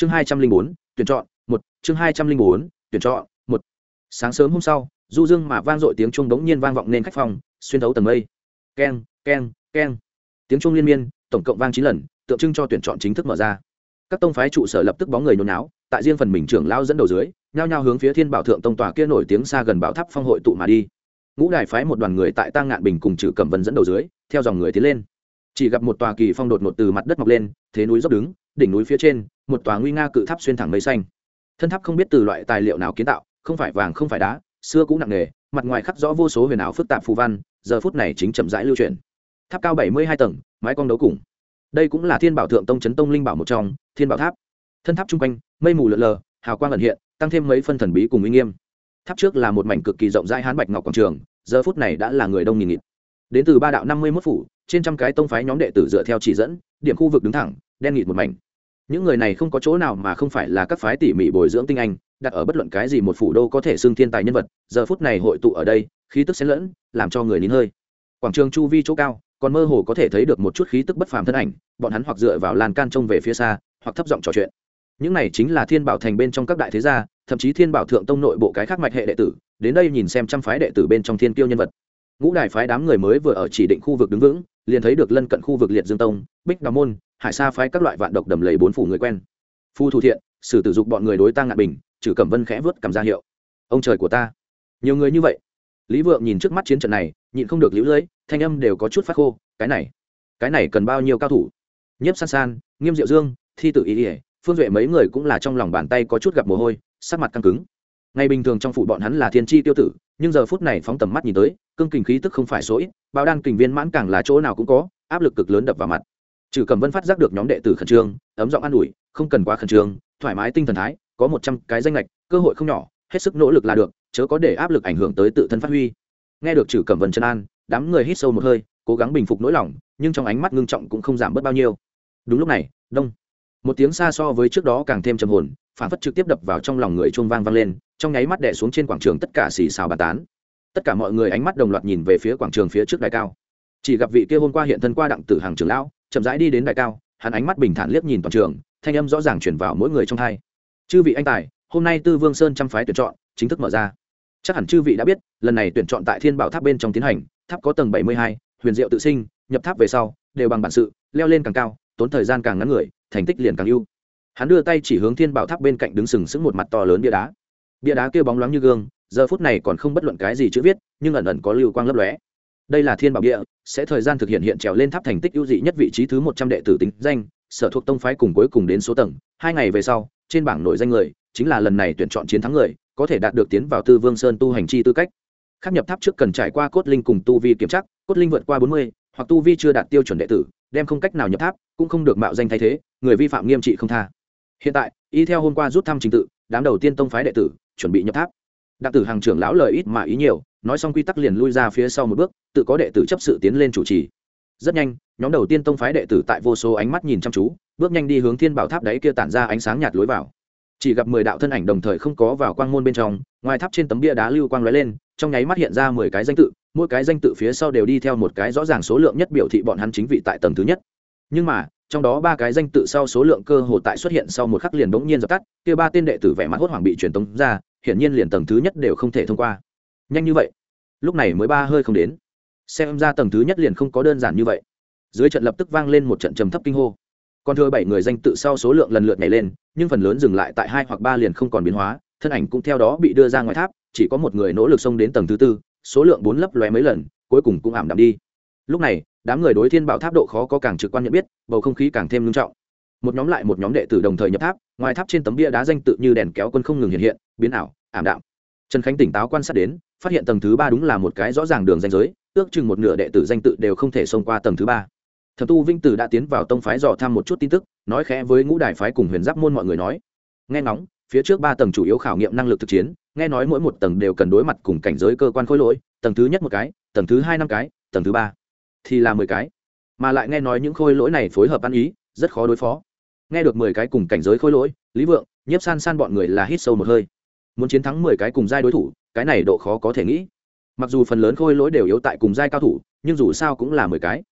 chương hai trăm linh bốn, tuyển chọn, một. Chương hai trăm linh bốn, tuyển chọn, một. Sáng sớm hôm sau, du dương mà vang dội tiếng chuông đống nhiên vang vọng nên khách phòng, xuyên thấu tầng mây. Keng keng keng. Tiếng chuông liên miên, tổng cộng vang chín lần, tượng trưng cho tuyển chọn chính thức mở ra. Các tông phái trụ sở lập tức bóng người nhốn náo tại riêng phần mình trưởng lao dẫn đầu dưới, nhao nhao hướng phía thiên bảo thượng tông tòa kia nổi tiếng xa gần bảo tháp phong hội tụ mà đi. Ngũ đài phái một đoàn người tại tang ngạn bình cùng trừ cẩm vân dẫn đầu dưới, theo dòng người tiến lên. Chỉ gặp một tòa kỳ phong đột ngột từ mặt đất mọc lên, thế núi dốc đứng đỉnh núi phía trên, một tòa nguy nga cự tháp xuyên thẳng mây xanh. Thân tháp không biết từ loại tài liệu nào kiến tạo, không phải vàng, không phải đá, xưa cũng nặng nề, mặt ngoài khắc rõ vô số huyền ảo phức tạp phù văn, giờ phút này chính chậm rãi lưu truyền tháp cao bảy mươi hai tầng, mái cong đấu cùng. Đây cũng là thiên bảo thượng tông chấn tông linh bảo một trong, thiên bảo tháp. Thân tháp chung quanh, mây mù lợn lờ, hào quang ẩn hiện, tăng thêm mấy phân thần bí cùng uy nghiêm. Tháp trước là một mảnh cực kỳ rộng rãi hán bạch ngọc quảng trường, giờ phút này đã là người đông nghìn nghịt. Đến từ ba đạo năm mươi mốt phủ, trên trăm cái tông phái nhóm đệ tử dựa theo chỉ dẫn, điểm khu vực đứng thẳng, đen nghịt một mảnh những người này không có chỗ nào mà không phải là các phái tỉ mỉ bồi dưỡng tinh anh, đặt ở bất luận cái gì một phủ đô có thể xưng thiên tài nhân vật, giờ phút này hội tụ ở đây, khí tức xen lẫn, làm cho người nín hơi. Quảng trường chu vi chỗ cao, còn mơ hồ có thể thấy được một chút khí tức bất phàm thân ảnh, bọn hắn hoặc dựa vào lan can trông về phía xa, hoặc thấp giọng trò chuyện. Những này chính là thiên bảo thành bên trong các đại thế gia, thậm chí thiên bảo thượng tông nội bộ cái khác mạch hệ đệ tử, đến đây nhìn xem trăm phái đệ tử bên trong thiên tiêu nhân vật. Ngũ đài phái đám người mới vừa ở chỉ định khu vực đứng vững, liền thấy được lân cận khu vực liệt dương tông, bích đào môn hải sa phái các loại vạn độc đầm lầy bốn phủ người quen. Phu thủ thiện sử tử dục bọn người đối tăng ngạn bình, trừ cẩm vân khẽ vớt cầm ra hiệu. Ông trời của ta. Nhiều người như vậy. Lý vượng nhìn trước mắt chiến trận này, nhịn không được lũ lưỡi thanh âm đều có chút phát khô, cái này cái này cần bao nhiêu cao thủ? Nhiếp san san, nghiêm diệu dương, thi tử ý ỉa phương duệ mấy người cũng là trong lòng bàn tay có chút gặp mồ hôi, sắc mặt căng cứng. Ngày bình thường trong phủ bọn hắn là thiên tri tiêu tử, nhưng giờ phút này phóng tầm mắt nhìn tới, cương kình khí tức không phải số ít bao đan kình viên mãn càng là chỗ nào cũng có, áp lực cực lớn đập vào mặt trừ cầm vân phát giác được nhóm đệ tử khẩn trương, ấm giọng an ủi, không cần quá khẩn trương, thoải mái tinh thần thái, có một trăm cái danh lệch cơ hội không nhỏ, hết sức nỗ lực là được, chớ có để áp lực ảnh hưởng tới tự thân phát huy. Nghe được trừ cẩm vân chân an, đám người hít sâu một hơi, cố gắng bình phục nỗi lòng, nhưng trong ánh mắt ngưng trọng cũng không giảm bớt bao nhiêu. Đúng lúc này, đông. Một tiếng xa so với trước đó càng thêm trầm hồn, phản phất trực tiếp đập vào trong lòng người chuông vang vang lên, trong nháy mắt đè xuống trên quảng trường tất cả xì xào bàn tán. Tất cả mọi người ánh mắt đồng loạt nhìn về phía quảng trường phía trước đài cao. Chỉ gặp vị kia hôm qua hiện thân qua đặng tử hàng trường lão chậm rãi đi đến đại cao, hắn ánh mắt bình thản liếc nhìn toàn trường, thanh âm rõ ràng chuyển vào mỗi người trong hai. Chư vị anh tài, hôm nay tư vương sơn trăm phái tuyển chọn, chính thức mở ra. Chắc hẳn chư vị đã biết, lần này tuyển chọn tại thiên bảo tháp bên trong tiến hành, tháp có tầng bảy mươi hai, huyền diệu tự sinh, nhập tháp về sau, đều bằng bản sự, leo lên càng cao, tốn thời gian càng ngắn người, thành tích liền càng ưu. Hắn đưa tay chỉ hướng thiên bảo tháp bên cạnh đứng sừng sững một mặt to lớn bia đá. Bia đá kêu bóng loáng như gương, giờ phút này còn không bất luận cái gì chữ viết, nhưng ẩn ẩn có lưu quang lấp lóe đây là thiên bảo địa, sẽ thời gian thực hiện hiện trèo lên tháp thành tích ưu dị nhất vị trí thứ một trăm đệ tử tính danh, sở thuộc tông phái cùng cuối cùng đến số tầng. Hai ngày về sau, trên bảng nội danh người, chính là lần này tuyển chọn chiến thắng người, có thể đạt được tiến vào tư vương sơn tu hành chi tư cách. Khắc nhập tháp trước cần trải qua cốt linh cùng tu vi kiểm tra, cốt linh vượt qua bốn mươi, hoặc tu vi chưa đạt tiêu chuẩn đệ tử, đem không cách nào nhập tháp, cũng không được mạo danh thay thế, người vi phạm nghiêm trị không tha. Hiện tại, y theo hôm qua rút thăm trình tự, đám đầu tiên tông phái đệ tử, chuẩn bị nhập tháp đặng tử hàng trưởng lão lời ít mà ý nhiều, nói xong quy tắc liền lui ra phía sau một bước, tự có đệ tử chấp sự tiến lên chủ trì. Rất nhanh, nhóm đầu tiên tông phái đệ tử tại vô số ánh mắt nhìn chăm chú, bước nhanh đi hướng thiên bảo tháp đấy kia tản ra ánh sáng nhạt lối vào. Chỉ gặp mười đạo thân ảnh đồng thời không có vào quang môn bên trong, ngoài tháp trên tấm bia đá lưu quang lóe lên, trong nháy mắt hiện ra mười cái danh tự, mỗi cái danh tự phía sau đều đi theo một cái rõ ràng số lượng nhất biểu thị bọn hắn chính vị tại tầng thứ nhất. Nhưng mà trong đó ba cái danh tự sau số lượng cơ hồ tại xuất hiện sau một khắc liền bỗng nhiên dập tắt, kia ba tên đệ tử vẻ mặt hốt hoảng bị truyền tống ra, hiển nhiên liền tầng thứ nhất đều không thể thông qua. Nhanh như vậy, lúc này mới ba hơi không đến. Xem ra tầng thứ nhất liền không có đơn giản như vậy. Dưới trận lập tức vang lên một trận trầm thấp kinh hô. Còn thưa bảy người danh tự sau số lượng lần lượt nhảy lên, nhưng phần lớn dừng lại tại hai hoặc ba liền không còn biến hóa, thân ảnh cũng theo đó bị đưa ra ngoài tháp, chỉ có một người nỗ lực xông đến tầng thứ tư, số lượng bốn lấp lóe mấy lần, cuối cùng cũng ảm đạm đi. Lúc này đám người đối thiên bảo tháp độ khó có càng trực quan nhận biết, bầu không khí càng thêm nghiêm trọng. Một nhóm lại một nhóm đệ tử đồng thời nhập tháp, ngoài tháp trên tấm bia đá danh tự như đèn kéo quân không ngừng hiện hiện, biến ảo, ảm đạm. Trần khánh tỉnh táo quan sát đến, phát hiện tầng thứ ba đúng là một cái rõ ràng đường danh giới, ước chừng một nửa đệ tử danh tự đều không thể xông qua tầng thứ ba. Thập tu vinh tử đã tiến vào tông phái dò thăm một chút tin tức, nói khẽ với ngũ đài phái cùng huyền giáp môn mọi người nói. Nghe ngóng, phía trước ba tầng chủ yếu khảo nghiệm năng lực thực chiến, nghe nói mỗi một tầng đều cần đối mặt cùng cảnh giới cơ quan khối lỗi, tầng thứ nhất một cái, tầng thứ hai năm cái, tầng thứ ba thì là mười cái. Mà lại nghe nói những khôi lỗi này phối hợp ăn ý, rất khó đối phó. Nghe được mười cái cùng cảnh giới khôi lỗi, lý vượng, nhiếp san san bọn người là hít sâu một hơi. Muốn chiến thắng mười cái cùng giai đối thủ, cái này độ khó có thể nghĩ. Mặc dù phần lớn khôi lỗi đều yếu tại cùng giai cao thủ, nhưng dù sao cũng là mười cái.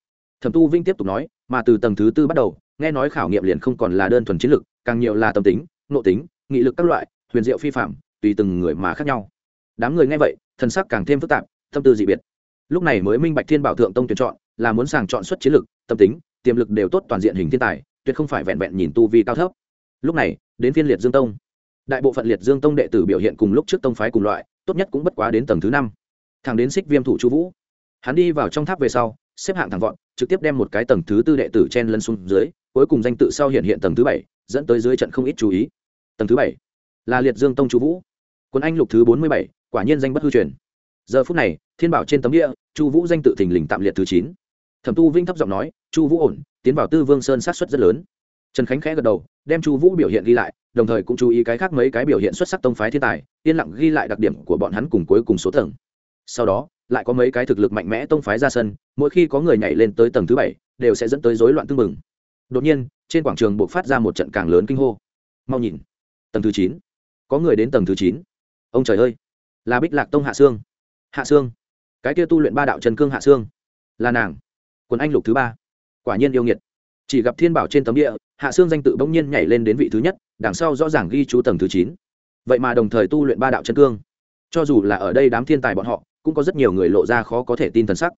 Thẩm tu vinh tiếp tục nói, mà từ tầng thứ tư bắt đầu, nghe nói khảo nghiệm liền không còn là đơn thuần chiến lực, càng nhiều là tâm tính nộ tính, nghị lực các loại, huyền diệu phi phạm, tùy từng người mà khác nhau. Đám người nghe vậy, thần sắc càng thêm phức tạp, tâm tư dị biệt. Lúc này mới minh bạch thiên bảo thượng tông tuyển chọn là muốn sàng chọn xuất chiến lực, tâm tính, tiềm lực đều tốt toàn diện hình thiên tài, tuyệt không phải vẹn vẹn nhìn tu vi cao thấp. Lúc này, đến phiên liệt dương tông. Đại bộ phận liệt dương tông đệ tử biểu hiện cùng lúc trước tông phái cùng loại, tốt nhất cũng bất quá đến tầng thứ năm. Thằng đến xích viêm thủ chu vũ. Hắn đi vào trong tháp về sau, xếp hạng thẳng vọt, trực tiếp đem một cái tầng thứ tư đệ tử chen lấn xuống dưới, cuối cùng danh tự sau hiện hiện tầng thứ bảy, dẫn tới dưới trận không ít chú ý. Tầng thứ bảy là liệt dương tông chu vũ. Quân anh lục thứ bốn mươi bảy, quả nhiên danh bất hư truyền. Giờ phút này, thiên bảo trên tấm địa, chu vũ danh tự thình lình tạm liệt thứ chín thẩm tu vinh thấp giọng nói, chu vũ ổn, tiến vào tư vương sơn sát xuất rất lớn. Trần khánh khẽ gật đầu, đem chu vũ biểu hiện ghi lại, đồng thời cũng chú ý cái khác mấy cái biểu hiện xuất sắc tông phái thiên tài, yên lặng ghi lại đặc điểm của bọn hắn cùng cuối cùng số tầng. Sau đó, lại có mấy cái thực lực mạnh mẽ tông phái ra sân, mỗi khi có người nhảy lên tới tầng thứ bảy, đều sẽ dẫn tới rối loạn tương mừng đột nhiên, trên quảng trường buộc phát ra một trận càng lớn kinh hô. Mau nhìn, tầng thứ chín. Có người đến tầng thứ chín. Ông trời ơi, là bích lạc tông hạ sương. Hạ sương. Cái kia tu luyện ba đạo trần cương hạ sương. Là nàng quần anh lục thứ ba. Quả nhiên yêu nghiệt. Chỉ gặp thiên bảo trên tấm địa, hạ sương danh tự bỗng nhiên nhảy lên đến vị thứ nhất, đằng sau rõ ràng ghi chú tầng thứ chín. Vậy mà đồng thời tu luyện ba đạo chân cương. Cho dù là ở đây đám thiên tài bọn họ, cũng có rất nhiều người lộ ra khó có thể tin thần sắc.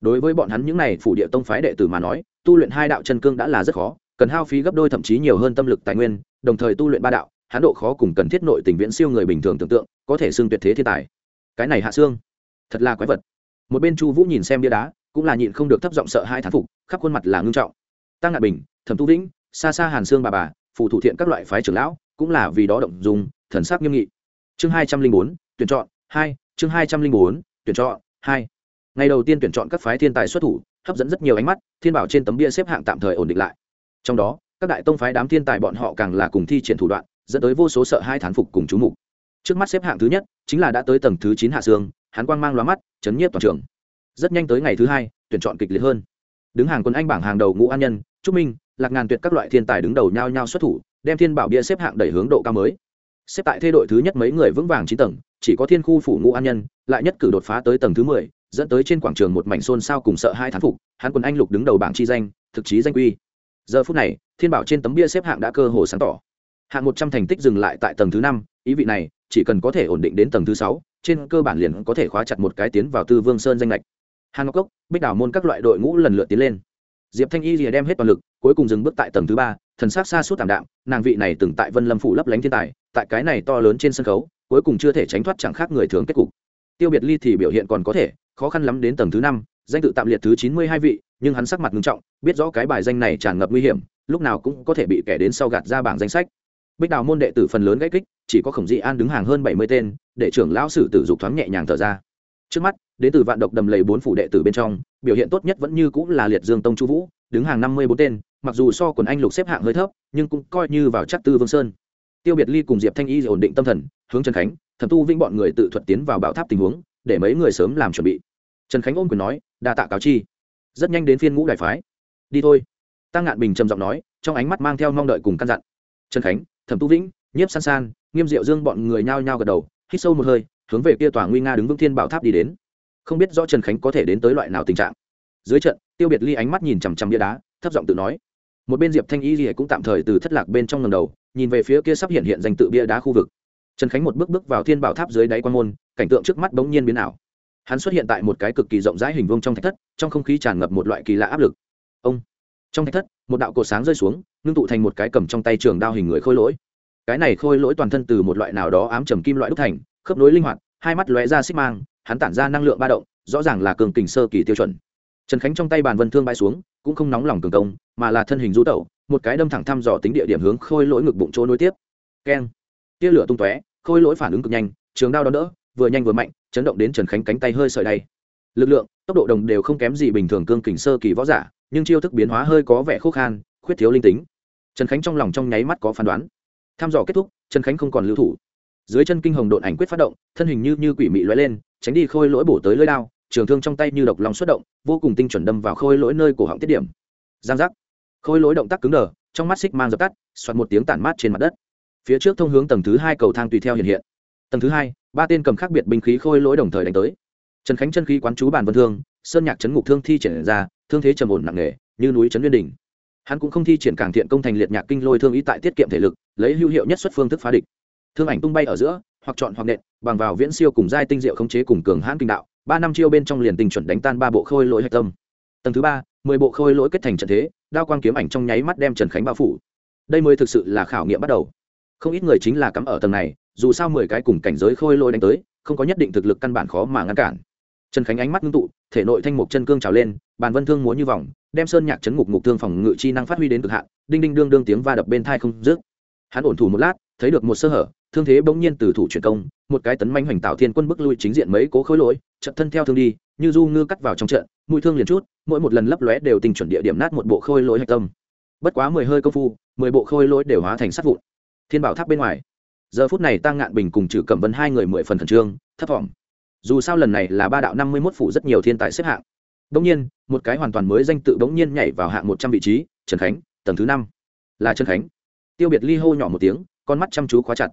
Đối với bọn hắn những này phủ địa tông phái đệ tử mà nói, tu luyện hai đạo chân cương đã là rất khó, cần hao phí gấp đôi thậm chí nhiều hơn tâm lực tài nguyên, đồng thời tu luyện ba đạo, hắn độ khó cùng cần thiết nội tình viễn siêu người bình thường tưởng tượng, có thể xưng tuyệt thế thiên tài. Cái này hạ xương, thật là quái vật. Một bên chu vũ nhìn xem bia đá cũng là nhịn không được thấp giọng sợ hai thán phục, khắp khuôn mặt là ngưng trọng. Tăng ngạn bình, thẩm tu vĩnh xa xa hàn sương bà bà, phù thủ thiện các loại phái trưởng lão cũng là vì đó động dùng thần sắc nghiêm nghị. Chương hai trăm linh bốn, tuyển chọn hai, chương hai trăm linh bốn, tuyển chọn hai. Ngày đầu tiên tuyển chọn các phái thiên tài xuất thủ, hấp dẫn rất nhiều ánh mắt, thiên bảo trên tấm bia xếp hạng tạm thời ổn định lại. Trong đó, các đại tông phái đám thiên tài bọn họ càng là cùng thi triển thủ đoạn, dẫn tới vô số sợ hai thán phục cùng chú mục. Trước mắt xếp hạng thứ nhất chính là đã tới tầng thứ chín hạ sương, hắn quang mang loa mắt, chấn nhiếp toàn trường rất nhanh tới ngày thứ hai, tuyển chọn kịch liệt hơn. Đứng hàng quân anh bảng hàng đầu ngũ an nhân, trúc minh, lạc ngàn tuyệt các loại thiên tài đứng đầu nhau nhau xuất thủ, đem thiên bảo bia xếp hạng đẩy hướng độ cao mới. Xếp tại thê đội thứ nhất mấy người vững vàng chín tầng, chỉ có thiên khu phủ ngũ an nhân, lại nhất cử đột phá tới tầng thứ mười, dẫn tới trên quảng trường một mảnh xôn xao cùng sợ hai thán phục, hắn quân anh lục đứng đầu bảng chi danh, thực chí danh quy giờ phút này, thiên bảo trên tấm bia xếp hạng đã cơ hồ sáng tỏ. Hạng một trăm thành tích dừng lại tại tầng thứ năm, ý vị này, chỉ cần có thể ổn định đến tầng thứ sáu, trên cơ bản liền có thể khóa chặt một cái tiến vào tư vương sơn danh lệch hàn ngọc cốc, bích đảo môn các loại đội ngũ lần lượt tiến lên. Diệp thanh y rìa đem hết toàn lực, cuối cùng dừng bước tại tầng thứ ba, thần s á c xa suốt tảm đạm, nàng vị này từng tại vân lâm phủ lấp lánh thiên tài, tại cái này to lớn trên sân khấu, cuối cùng chưa thể tránh thoát chẳng khác người thường kết cục. Tiêu biệt ly thì biểu hiện còn có thể, khó khăn lắm đến tầng thứ năm, danh tự tạm liệt thứ chín mươi hai vị, nhưng hắn sắc mặt nghiêm trọng, biết rõ cái bài danh này tràn ngập nguy hiểm, lúc nào cũng có thể bị kẻ đến sau gạt ra bảng danh sách. Bích đào môn đệ tử phần lớn gãy kích, chỉ có khổng dị an đứng hàng hơn bảy mươi tên, để trưởng lão sử tử dục thoáng nhẹ nhàng thở ra trước mắt, đến từ vạn độc đầm lầy bốn phủ đệ tử bên trong, biểu hiện tốt nhất vẫn như cũng là liệt dương tông chu vũ, đứng hàng năm mươi bốn tên, mặc dù so quần anh lục xếp hạng hơi thấp, nhưng cũng coi như vào chắc tư vương sơn. Tiêu biệt ly cùng diệp thanh y ổn định tâm thần, hướng trần khánh, thẩm tu vĩnh bọn người tự thuật tiến vào bảo tháp tình huống, để mấy người sớm làm chuẩn bị. Trần khánh ôm quyền nói, đa tạ cáo chi. Rất nhanh đến phiên ngũ đại phái. Đi thôi. Tăng ngạn bình trầm giọng nói, trong ánh mắt mang theo mong đợi cùng căn dặn. Trần khánh, thẩm tu vĩnh, nhiếp san san, nghiêm diệu dương bọn người nhao nhao gật đầu, hít sâu một hơi hướng về kia tòa nguy nga đứng vững thiên bảo tháp đi đến. Không biết rõ trần khánh có thể đến tới loại nào tình trạng. Dưới trận, tiêu biệt ly ánh mắt nhìn chằm chằm bia đá, thấp giọng tự nói. Một bên diệp thanh y thì cũng tạm thời từ thất lạc bên trong ngầm đầu, nhìn về phía kia sắp hiện hiện danh tự bia đá khu vực. Trần khánh một bước bước vào thiên bảo tháp dưới đáy quan môn, cảnh tượng trước mắt bỗng nhiên biến ảo. Hắn xuất hiện tại một cái cực kỳ rộng rãi hình vuông trong thạch thất, trong không khí tràn ngập một loại kỳ lạ áp lực. Ông! Trong thạch thất, một đạo cột sáng rơi xuống, ngưng tụ thành một cái cầm trong tay trường đao hình người khôi lỗi. Cái này khôi lỗi toàn thân từ một loại nào đó ám trầm kim loại đúc thành khớp nối linh hoạt, hai mắt lóe ra xích mang, hắn tản ra năng lượng ba động, rõ ràng là cường kình sơ kỳ tiêu chuẩn. Trần khánh trong tay bàn vân thương bay xuống, cũng không nóng lòng cường công, mà là thân hình rú tẩu, một cái đâm thẳng thăm dò tính địa điểm hướng khôi lỗi ngực bụng chỗ nối tiếp. Keng. Tia lửa tung tóe, khôi lỗi phản ứng cực nhanh, trường đao đón đỡ, vừa nhanh vừa mạnh, chấn động đến trần khánh cánh tay hơi sợi đay. Lực lượng, tốc độ đồng đều không kém gì bình thường cương kình sơ kỳ võ giả, nhưng chiêu thức biến hóa hơi có vẻ khô khan, khuyết thiếu linh tính. Trần khánh trong lòng trong nháy mắt có phán đoán. Tham dò kết thúc, trần khánh không còn lưu thủ dưới chân kinh hồng độn ảnh quyết phát động, thân hình như như quỷ mị lóe lên, tránh đi khôi lỗi bổ tới lưỡi đao, trường thương trong tay như độc lòng xuất động, vô cùng tinh chuẩn đâm vào khôi lỗi nơi cổ họng tiết điểm. Giang giác. Khôi lỗi động tác cứng đờ, trong mắt xích mang dập tắt xoạt một tiếng tản mát trên mặt đất. Phía trước thông hướng tầng thứ hai cầu thang tùy theo hiện hiện. Tầng thứ hai, ba tên cầm khác biệt binh khí khôi lỗi đồng thời đánh tới. Trần khánh chân khí quán chú bàn vân thương, sơn nhạc chấn ngục thương thi triển ra, thương thế trầm ổn nặng nề, như núi trấn nguyên đình hắn cũng không thi triển càng thiện công thành liệt nhạc kinh lôi thương ý tại tiết kiệm thể lực, lấy hữu hiệu nhất xuất phương thức phá địch thương ảnh tung bay ở giữa, hoặc chọn hoặc nện, bằng vào viễn siêu cùng giai tinh diệu khống chế cùng cường hãn kinh đạo, ba năm chiêu bên trong liền tinh chuẩn đánh tan ba bộ khôi lỗi hạch tâm. Tầng thứ ba, mười bộ khôi lỗi kết thành trận thế, đao quang kiếm ảnh trong nháy mắt đem trần khánh bao phủ. Đây mới thực sự là khảo nghiệm bắt đầu. Không ít người chính là cắm ở tầng này, dù sao mười cái cùng cảnh giới khôi lỗi đánh tới, không có nhất định thực lực căn bản khó mà ngăn cản. Trần khánh ánh mắt ngưng tụ, thể nội thanh mục chân cương trào lên, bàn vân thương múa như vòng, đem sơn nhạc chấn ngục ngục thương phòng ngự chi năng phát huy đến cực hạn, đinh đinh đương đương tiếng va đập bên thai không dứt. Hắn ổn thủ một lát thấy được một sơ hở, thương thế bỗng nhiên từ thủ chuyển công, một cái tấn manh hoành tạo thiên quân bức lui chính diện mấy cố khối lỗi trận thân theo thương đi, như du ngư cắt vào trong trận, mũi thương liền chút, mỗi một lần lấp lóe đều tình chuẩn địa điểm nát một bộ khôi lỗi hạch tâm. Bất quá mười hơi công phu, mười bộ khôi lỗi đều hóa thành sắt vụn. Thiên bảo tháp bên ngoài. Giờ phút này tăng ngạn bình cùng trừ cẩm vân hai người mười phần khẩn trương, thấp thỏm. Dù sao lần này là ba đạo năm mươi mốt phủ rất nhiều thiên tài xếp hạng. Bỗng nhiên, một cái hoàn toàn mới danh tự bỗng nhiên nhảy vào hạng một trăm vị trí, trần khánh, tầng thứ năm. Là trần khánh. Tiêu biệt ly hô nhỏ một tiếng con mắt chăm chú khóa chặt.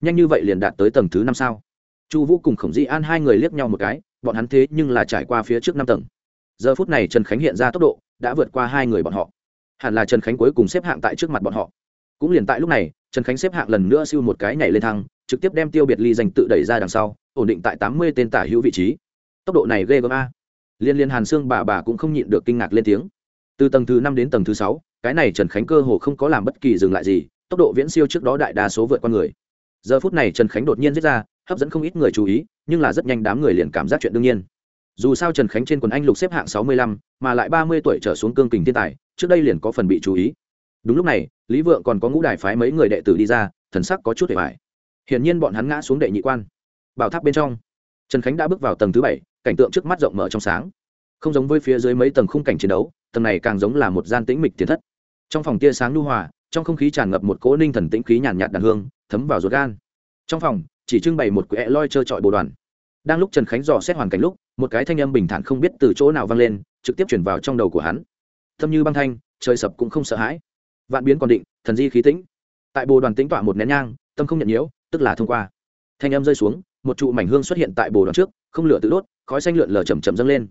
Nhanh như vậy liền đạt tới tầng thứ năm sao? Chu vũ cùng khổng di an hai người liếc nhau một cái, bọn hắn thế nhưng là trải qua phía trước năm tầng. Giờ phút này trần khánh hiện ra tốc độ, đã vượt qua hai người bọn họ. Hẳn là trần khánh cuối cùng xếp hạng tại trước mặt bọn họ. Cũng liền tại lúc này, trần khánh xếp hạng lần nữa siêu một cái nhảy lên thăng trực tiếp đem tiêu biệt ly danh tự đẩy ra đằng sau, ổn định tại tám mươi tên tả hữu vị trí. Tốc độ này ghê gớm a. Liên liên hàn xương bà bà cũng không nhịn được kinh ngạc lên tiếng. Từ tầng thứ năm đến tầng thứ sáu, cái này trần khánh cơ hồ không có làm bất kỳ dừng lại gì tốc độ viễn siêu trước đó đại đa số vượt qua người. Giờ phút này trần khánh đột nhiên giết ra, hấp dẫn không ít người chú ý, nhưng là rất nhanh đám người liền cảm giác chuyện đương nhiên. Dù sao trần khánh trên quần anh lục xếp hạng sáu mươi lăm, mà lại ba mươi tuổi trở xuống cương kình thiên tài, trước đây liền có phần bị chú ý. Đúng lúc này, lý vượng còn có ngũ đài phái mấy người đệ tử đi ra, thần sắc có chút để vải hiển nhiên bọn hắn ngã xuống đệ nhị quan. Bảo tháp bên trong, trần khánh đã bước vào tầng thứ bảy, cảnh tượng trước mắt rộng mở trong sáng. Không giống với phía dưới mấy tầng khung cảnh chiến đấu, tầng này càng giống là một gian tĩnh mịch tiến thất. Trong phòng tia sáng lưu hòa trong không khí tràn ngập một cỗ ninh thần tĩnh khí nhàn nhạt đàn hương, thấm vào ruột gan. Trong phòng, chỉ trưng bày một quẻ loi trơ trọi bồ đoàn. Đang lúc trần khánh dò xét hoàn cảnh lúc, một cái thanh âm bình thản không biết từ chỗ nào vang lên, trực tiếp chuyển vào trong đầu của hắn. Thâm như băng thanh, trời sập cũng không sợ hãi. Vạn biến còn định, thần di khí tĩnh. Tại bồ đoàn tính tọa một nén nhang, tâm không nhận nhiễu, tức là thông qua. Thanh âm rơi xuống, một trụ mảnh hương xuất hiện tại bồ đoàn trước, không lửa tự đốt, khói xanh lượn lờ chầm chậm dâng lên.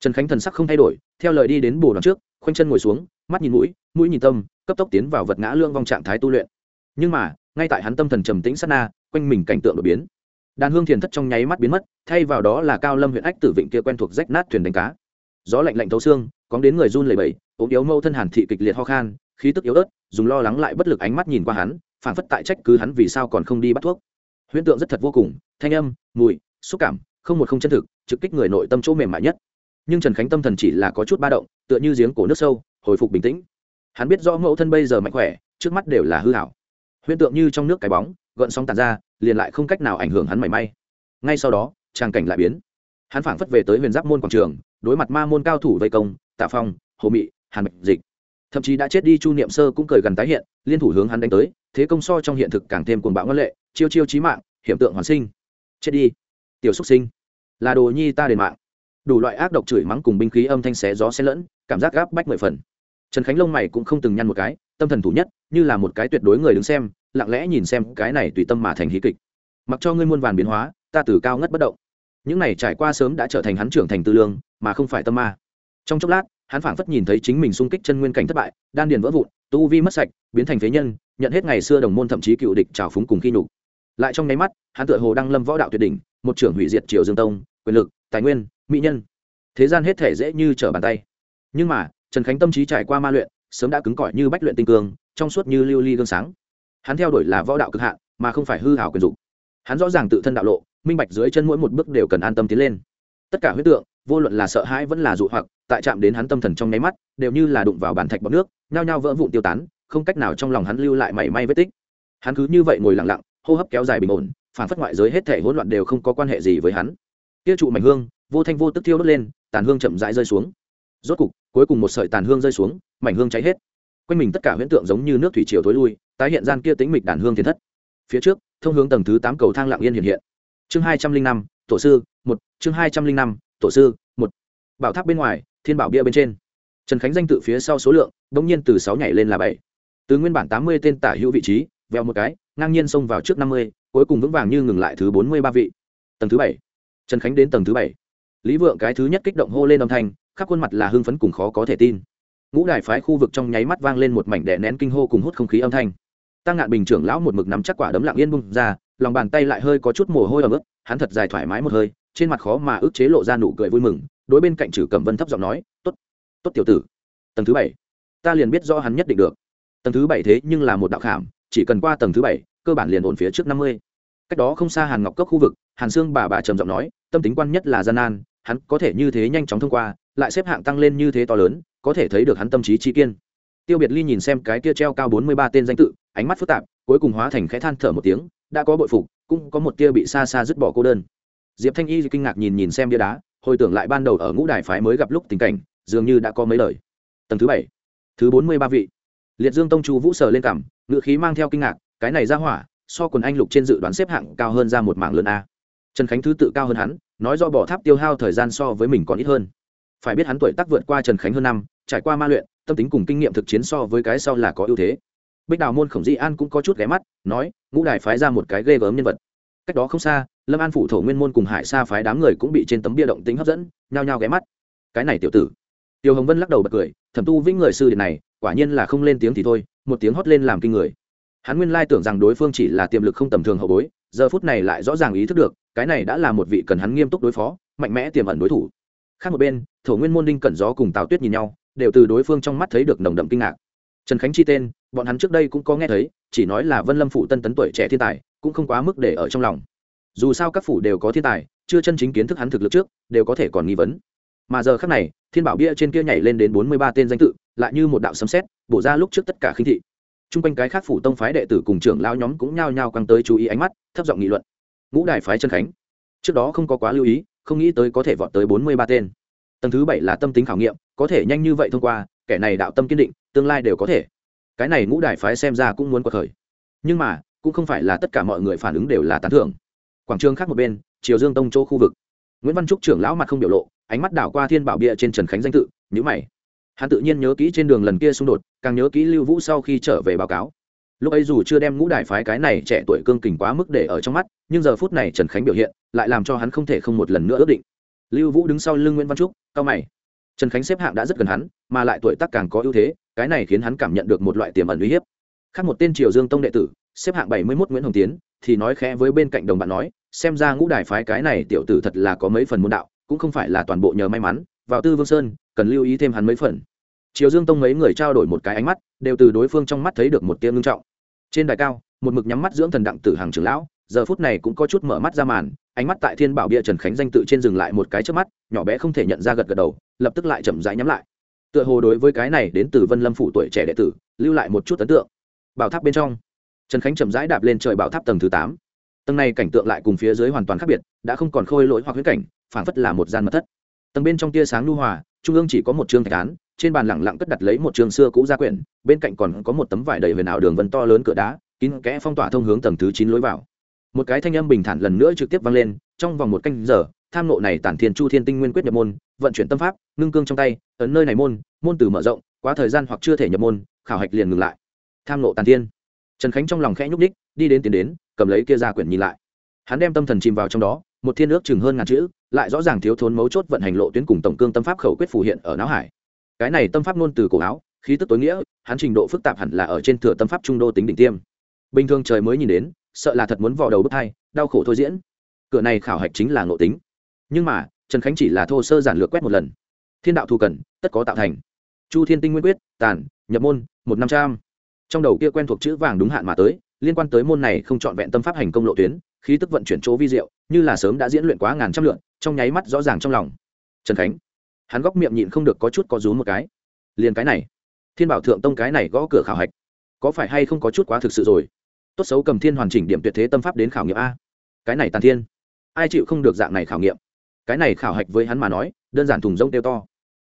Trần khánh thần sắc không thay đổi, theo lời đi đến bồ đoàn trước, khoanh chân ngồi xuống, mắt nhìn mũi mũi nhìn tâm cấp tốc tiến vào vật ngã lương vong trạng thái tu luyện. Nhưng mà, ngay tại hắn tâm thần trầm tĩnh sát na, quanh mình cảnh tượng đột biến. Đàn hương thiền thất trong nháy mắt biến mất, thay vào đó là cao lâm huyện ách tử vịnh kia quen thuộc rách nát thuyền đánh cá. Gió lạnh lạnh thấu xương, cóng đến người run lầy bầy ốm yếu mâu thân hàn thị kịch liệt ho khan, khí tức yếu ớt, dùng lo lắng lại bất lực ánh mắt nhìn qua hắn phản phất tại trách cứ hắn vì sao còn không đi bắt thuốc. Huyễn tượng rất thật vô cùng, thanh âm, mùi, xúc cảm, không một không chân thực, trực kích người nội tâm chỗ mềm mại nhất. Nhưng trần khánh tâm thần chỉ là có chút ba động, tựa như giếng cổ nước sâu, hồi phục bình tĩnh hắn biết rõ mẫu thân bây giờ mạnh khỏe, trước mắt đều là hư hảo. Huyễn tượng như trong nước cái bóng, gợn sóng tàn ra, liền lại không cách nào ảnh hưởng hắn mảy may. Ngay sau đó trang cảnh lại biến. Hắn phảng phất về tới huyền giáp môn quảng trường, đối mặt ma môn cao thủ vây công, tạ phong, hồ mị, hàn bạch dịch. Thậm chí đã chết đi chu niệm sơ cũng cười gần tái hiện, liên thủ hướng hắn đánh tới, thế công so trong hiện thực càng thêm cuồng bão ngân lệ, chiêu chiêu trí mạng, hiểm tượng hoàn sinh. Chết đi. Tiểu xúc sinh. Là đồ nhi ta đền mạng. Đủ loại ác độc chửi mắng cùng binh khí âm thanh xé gió xen lẫn, cảm giác gáp bách mười phần trần khánh lông mày cũng không từng nhăn một cái, tâm thần thủ nhất, như là một cái tuyệt đối người đứng xem, lặng lẽ nhìn xem cái này tùy tâm mà thành hí kịch. Mặc cho ngươi muôn vàn biến hóa, ta từ cao ngất bất động. Những này trải qua sớm đã trở thành hắn trưởng thành tư lương, mà không phải tâm ma. Trong chốc lát, hắn phảng phất nhìn thấy chính mình xung kích chân nguyên cảnh thất bại, đan điền vỡ vụn, tu vi mất sạch, biến thành phế nhân, nhận hết ngày xưa đồng môn thậm chí cựu địch trào phúng cùng khi nhục. Lại trong nháy mắt, hắn tựa hồ đang lâm võ đạo tuyệt đỉnh, một trưởng hủy diệt triều dương tông, quyền lực, tài nguyên, mỹ nhân. Thế gian hết thể dễ như trở bàn tay. Nhưng mà trần khánh tâm trí trải qua ma luyện, sớm đã cứng cỏi như bách luyện tinh cương, trong suốt như lưu ly gương sáng. Hắn theo đuổi là võ đạo cực hạn, mà không phải hư hảo quyền dục. Hắn rõ ràng tự thân đạo lộ, minh bạch dưới chân mỗi một bước đều cần an tâm tiến lên. Tất cả huyết tượng, vô luận là sợ hãi vẫn là dụ hoặc, tại chạm đến hắn tâm thần trong nháy mắt, đều như là đụng vào bàn thạch bọc nước, nhao nhao vỡ vụn tiêu tán, không cách nào trong lòng hắn lưu lại mảy may vết tích. Hắn cứ như vậy ngồi lặng lặng, hô hấp kéo dài bình ổn, phản phất ngoại giới hết thể hỗn loạn đều không có quan hệ gì với hắn. Tiêu trụ mảnh hương, vô thanh vô tức thiêu đốt lên, tàn hương chậm rãi rơi xuống. Rốt cục cuối cùng một sợi tàn hương rơi xuống, mảnh hương cháy hết. Quanh mình tất cả huyễn tượng giống như nước thủy triều thối lui, tái hiện gian kia tính mịch đàn hương thiên thất. Phía trước, thông hướng tầng thứ tám cầu thang lạng yên hiện hiện. Chương hai trăm linh năm, tổ sư, một, chương hai trăm linh năm, tổ sư, một. Bảo tháp bên ngoài, thiên bảo bia bên trên. Trần khánh danh tự phía sau số lượng đ ỗ n g nhiên từ sáu nhảy lên là bảy. Từ nguyên bản tám mươi tên tả hữu vị trí veo một cái, ngang nhiên xông vào trước năm mươi, cuối cùng vững vàng như ngừng lại thứ bốn mươi ba vị. Tầng thứ bảy. Trần khánh đến tầng thứ bảy. Lý vượng cái thứ nhất kích động hô lên âm thanh khắp khuôn mặt là hưng phấn cùng khó có thể tin. Ngũ đài phái khu vực trong nháy mắt vang lên một mảnh đè nén kinh hô cùng hút không khí âm thanh. Tăng ngạn bình trưởng lão một mực nắm chắc quả đấm lặng yên bung ra, lòng bàn tay lại hơi có chút mồ hôi ở mức hắn thật dài thoải mái một hơi, trên mặt khó mà ức chế lộ ra nụ cười vui mừng, đối bên cạnh trừ cẩm vân thấp giọng nói, tốt tốt tiểu tử, tầng thứ bảy, ta liền biết rõ hắn nhất định được. Tầng thứ bảy thế nhưng là một đạo khảm, chỉ cần qua tầng thứ bảy, cơ bản liền ổn phía trước năm mươi. Cách đó không xa hàn ngọc cấp khu vực, hàn sương bà bà trầm giọng nói, tâm tính quan nhất là gian nan, hắn có thể như thế nhanh chóng thông qua lại xếp hạng tăng lên như thế to lớn, có thể thấy được hắn tâm trí chi kiên. Tiêu biệt ly nhìn xem cái kia treo cao bốn mươi ba tên danh tự, ánh mắt phức tạp, cuối cùng hóa thành khẽ than thở một tiếng, đã có bội phục, cũng có một tia bị xa xa dứt bỏ cô đơn. Diệp thanh y kinh ngạc nhìn nhìn xem bia đá, hồi tưởng lại ban đầu ở ngũ đài phái mới gặp lúc tình cảnh, dường như đã có mấy lời. Tầng thứ bảy, thứ bốn mươi ba vị. Liệt dương tông chu vũ sờ lên cảm ngự khí mang theo kinh ngạc, cái này ra hỏa, so quần anh lục trên dự đoán xếp hạng cao hơn ra một mảng lớn a. Trần khánh thứ tự cao hơn hắn, nói do bỏ tháp tiêu hao thời gian so với mình còn ít hơn phải biết hắn tuổi tác vượt qua trần khánh hơn năm, trải qua ma luyện, tâm tính cùng kinh nghiệm thực chiến so với cái sau là có ưu thế. Bích đào môn khổng di an cũng có chút ghé mắt, nói, ngũ đài phái ra một cái ghê gớm nhân vật. Cách đó không xa, lâm an phủ thổ nguyên môn cùng hải sa phái đám người cũng bị trên tấm bia động tính hấp dẫn, nhao nhao ghé mắt. Cái này tiểu tử. Tiêu hồng vân lắc đầu bật cười, thẩm tu vĩnh người sư điện này, quả nhiên là không lên tiếng thì thôi, một tiếng hót lên làm kinh người. Hắn nguyên lai tưởng rằng đối phương chỉ là tiềm lực không tầm thường hậu bối, giờ phút này lại rõ ràng ý thức được, cái này đã là một vị cần hắn nghiêm túc đối phó, mạnh mẽ tiềm ẩn đối thủ. Khác một bên thổ nguyên môn đinh cẩn gió cùng tào tuyết nhìn nhau, đều từ đối phương trong mắt thấy được nồng đậm kinh ngạc. Trần khánh chi tên, bọn hắn trước đây cũng có nghe thấy, chỉ nói là vân lâm phủ tân tấn tuổi trẻ thiên tài, cũng không quá mức để ở trong lòng. Dù sao các phủ đều có thiên tài, chưa chân chính kiến thức hắn thực lực trước, đều có thể còn nghi vấn. Mà giờ khác này, thiên bảo bia trên kia nhảy lên đến bốn mươi ba tên danh tự, lại như một đạo sấm xét bổ ra lúc trước tất cả khinh thị. T r u n g quanh cái khác phủ tông phái đệ tử cùng trưởng lao nhóm cũng nhao nhao căng tới chú ý ánh mắt, thấp giọng nghị luận. Ngũ đài phái trần khánh. Trước đó không có quá lưu ý, không nghĩ tới có thể vọt tới bốn mươi ba tên tầng thứ bảy là tâm tính khảo nghiệm, có thể nhanh như vậy thông qua, kẻ này đạo tâm kiên định, tương lai đều có thể. Cái này ngũ đại phái xem ra cũng muốn quật khởi. Nhưng mà, cũng không phải là tất cả mọi người phản ứng đều là tán thưởng. Quảng trường khác một bên, triều dương tông chỗ khu vực. Nguyễn văn trúc trưởng lão mặt không biểu lộ, ánh mắt đảo qua thiên bảo bia trên trần khánh danh tự nhữ mày. Hắn tự nhiên nhớ kỹ trên đường lần kia xung đột, càng nhớ kỹ lưu vũ sau khi trở về báo cáo. Lúc ấy dù chưa đem ngũ đại phái cái này trẻ tuổi cương kình quá mức để ở trong mắt, nhưng giờ phút này trần khánh biểu hiện, lại làm cho hắn không thể không một lần nữa ước định lưu vũ đứng sau lưng nguyễn văn trúc, cao mày. Trần khánh xếp hạng đã rất gần hắn, mà lại tuổi tác càng có ưu thế, cái này khiến hắn cảm nhận được một loại tiềm ẩn uy hiếp. Khác một tên triều dương tông đệ tử, xếp hạng bảy mươi mốt nguyễn hồng tiến, thì nói khẽ với bên cạnh đồng bạn nói, xem ra ngũ đài phái cái này tiểu tử thật là có mấy phần môn đạo, cũng không phải là toàn bộ nhờ may mắn, vào tư vương sơn, cần lưu ý thêm hắn mấy phần. Triều dương tông mấy người trao đổi một cái ánh mắt, đều từ đối phương trong mắt thấy được một tia ngưng trọng. Trên đài cao, một mực nhắm mắt dưỡng thần đặng tử hàng trưởng lão giờ phút này cũng có chút mở mắt ra màn, ánh mắt tại thiên bảo bia trần khánh danh tự trên dừng lại một cái trước mắt, nhỏ bé không thể nhận ra gật gật đầu, lập tức lại chậm rãi nhắm lại. Tựa hồ đối với cái này đến từ vân lâm phủ tuổi trẻ đệ tử, lưu lại một chút ấn tượng. Bảo tháp bên trong, trần khánh chậm rãi đạp lên trời bảo tháp tầng thứ tám. Tầng này cảnh tượng lại cùng phía dưới hoàn toàn khác biệt, đã không còn khôi lỗi hoặc huyết cảnh, phảng phất là một gian mật thất. Tầng bên trong tia sáng lưu hòa, trung ương chỉ có một chương thạch án, trên bàn lẳng lặng cất đặt lấy một trường xưa cũ gia quyển, bên cạnh còn có một tấm vải đầy huyền ảo đường vân to lớn cửa đá, kín kẽ phong tỏa thông hướng tầng thứ chín lối vào một cái thanh âm bình thản lần nữa trực tiếp vang lên, trong vòng một canh giờ, tham nộ này tản thiên chu thiên tinh nguyên quyết nhập môn, vận chuyển tâm pháp, ngưng cương trong tay, ấn nơi này môn môn từ mở rộng, quá thời gian hoặc chưa thể nhập môn, khảo hạch liền ngừng lại. Tham nộ tàn thiên. Trần khánh trong lòng khẽ nhúc ních đi đến tiến đến, cầm lấy kia ra quyển nhìn lại. Hắn đem tâm thần chìm vào trong đó, một thiên ước chừng hơn ngàn chữ, lại rõ ràng thiếu thốn mấu chốt vận hành lộ tuyến cùng tổng cương tâm pháp khẩu quyết phù hiện ở não hải. Cái này tâm pháp ngôn từ cổ áo, khí tức tối nghĩa, hắn trình độ phức tạp hẳn là ở trên thừa tâm pháp trung đô tính đỉnh tiêm. Bình thường trời mới nhìn đến sợ là thật muốn vò đầu bức thai, đau khổ thôi diễn. Cửa này khảo hạch chính là ngộ tính. Nhưng mà, trần khánh chỉ là thô sơ giản lược quét một lần. Thiên đạo thù cần, tất có tạo thành. Chu thiên tinh nguyên quyết, tàn, nhập môn, một năm trăm. Trong đầu kia quen thuộc chữ vàng đúng hạn mà tới, liên quan tới môn này không chọn vẹn tâm pháp hành công lộ tuyến, khí tức vận chuyển chỗ vi diệu, như là sớm đã diễn luyện quá ngàn trăm lượn, trong nháy mắt rõ ràng trong lòng. Trần khánh, hắn góc miệng nhịn không được có chút có rú một cái. Liền cái này. Thiên bảo thượng tông cái này gõ cửa khảo hạch, có phải hay không có chút quá thực sự rồi? Tốt xấu cầm thiên hoàn chỉnh điểm tuyệt thế tâm pháp đến khảo nghiệm a. Cái này tàn thiên. Ai chịu không được dạng này khảo nghiệm? Cái này khảo hạch với hắn mà nói đơn giản thùng rông tiêu to.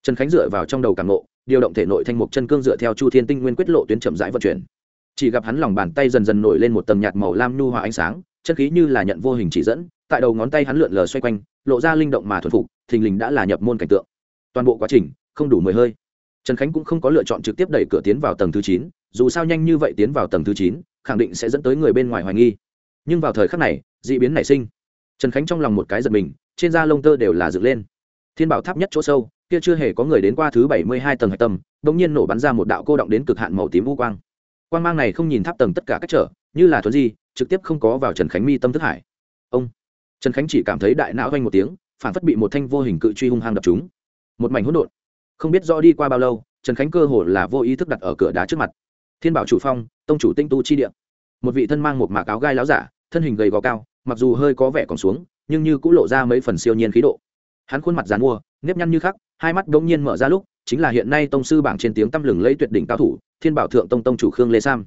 Trần khánh dựa vào trong đầu cảm ngộ, điều động thể nội thanh mục chân cương dựa theo chu thiên tinh nguyên quyết lộ tuyến chậm rãi vận chuyển. Chỉ gặp hắn lòng bàn tay dần dần nổi lên một tầm nhạt màu lam nhu hòa ánh sáng chân khí như là nhận vô hình chỉ dẫn tại đầu ngón tay hắn lượn lờ xoay quanh lộ ra linh động mà thuần phục thình lình đã là nhập môn cảnh tượng. Toàn bộ quá trình không đủ mười hơi. Trần khánh cũng không có lựa chọn trực tiếp đẩy cửa tiến vào tầng thứ chín dù sao nhanh như vậy tiến vào tầng thứ chín khẳng định sẽ dẫn tới người bên ngoài hoài nghi. Nhưng vào thời khắc này d ị biến nảy sinh. Trần khánh trong lòng một cái giật mình, trên da lông tơ đều là dựng lên. Thiên bảo tháp nhất chỗ sâu, kia chưa hề có người đến qua thứ bảy mươi hai tầng hạch tâm bỗng nhiên nổ bắn ra một đạo cô động đến cực hạn màu tím vũ quang. Quang mang này không nhìn tháp tầng tất cả các trở, như là thuấn di, trực tiếp không có vào trần khánh mi tâm thức hải. Ông! Trần khánh chỉ cảm thấy đại não vanh một tiếng, phản phất bị một thanh vô hình cự truy hung hăng đập chúng một mảnh hỗn độn. Không biết rõ đi qua bao lâu, trần khánh cơ hồ là vô ý thức đặt ở cửa đá trước mặt thiên bảo chủ phong, tông chủ tinh tu chi địa. Một vị thân mang một mạc áo gai láo giả, thân hình gầy gò cao, mặc dù hơi có vẻ còn xuống, nhưng như cũng lộ ra mấy phần siêu nhiên khí độ. Hắn khuôn mặt dàn mua nếp nhăn như khắc, hai mắt đống nhiên mở ra lúc, chính là hiện nay tông sư bảng trên tiếng tăm lừng lấy tuyệt đỉnh cao thủ, thiên bảo thượng tông tông chủ khương lê sam.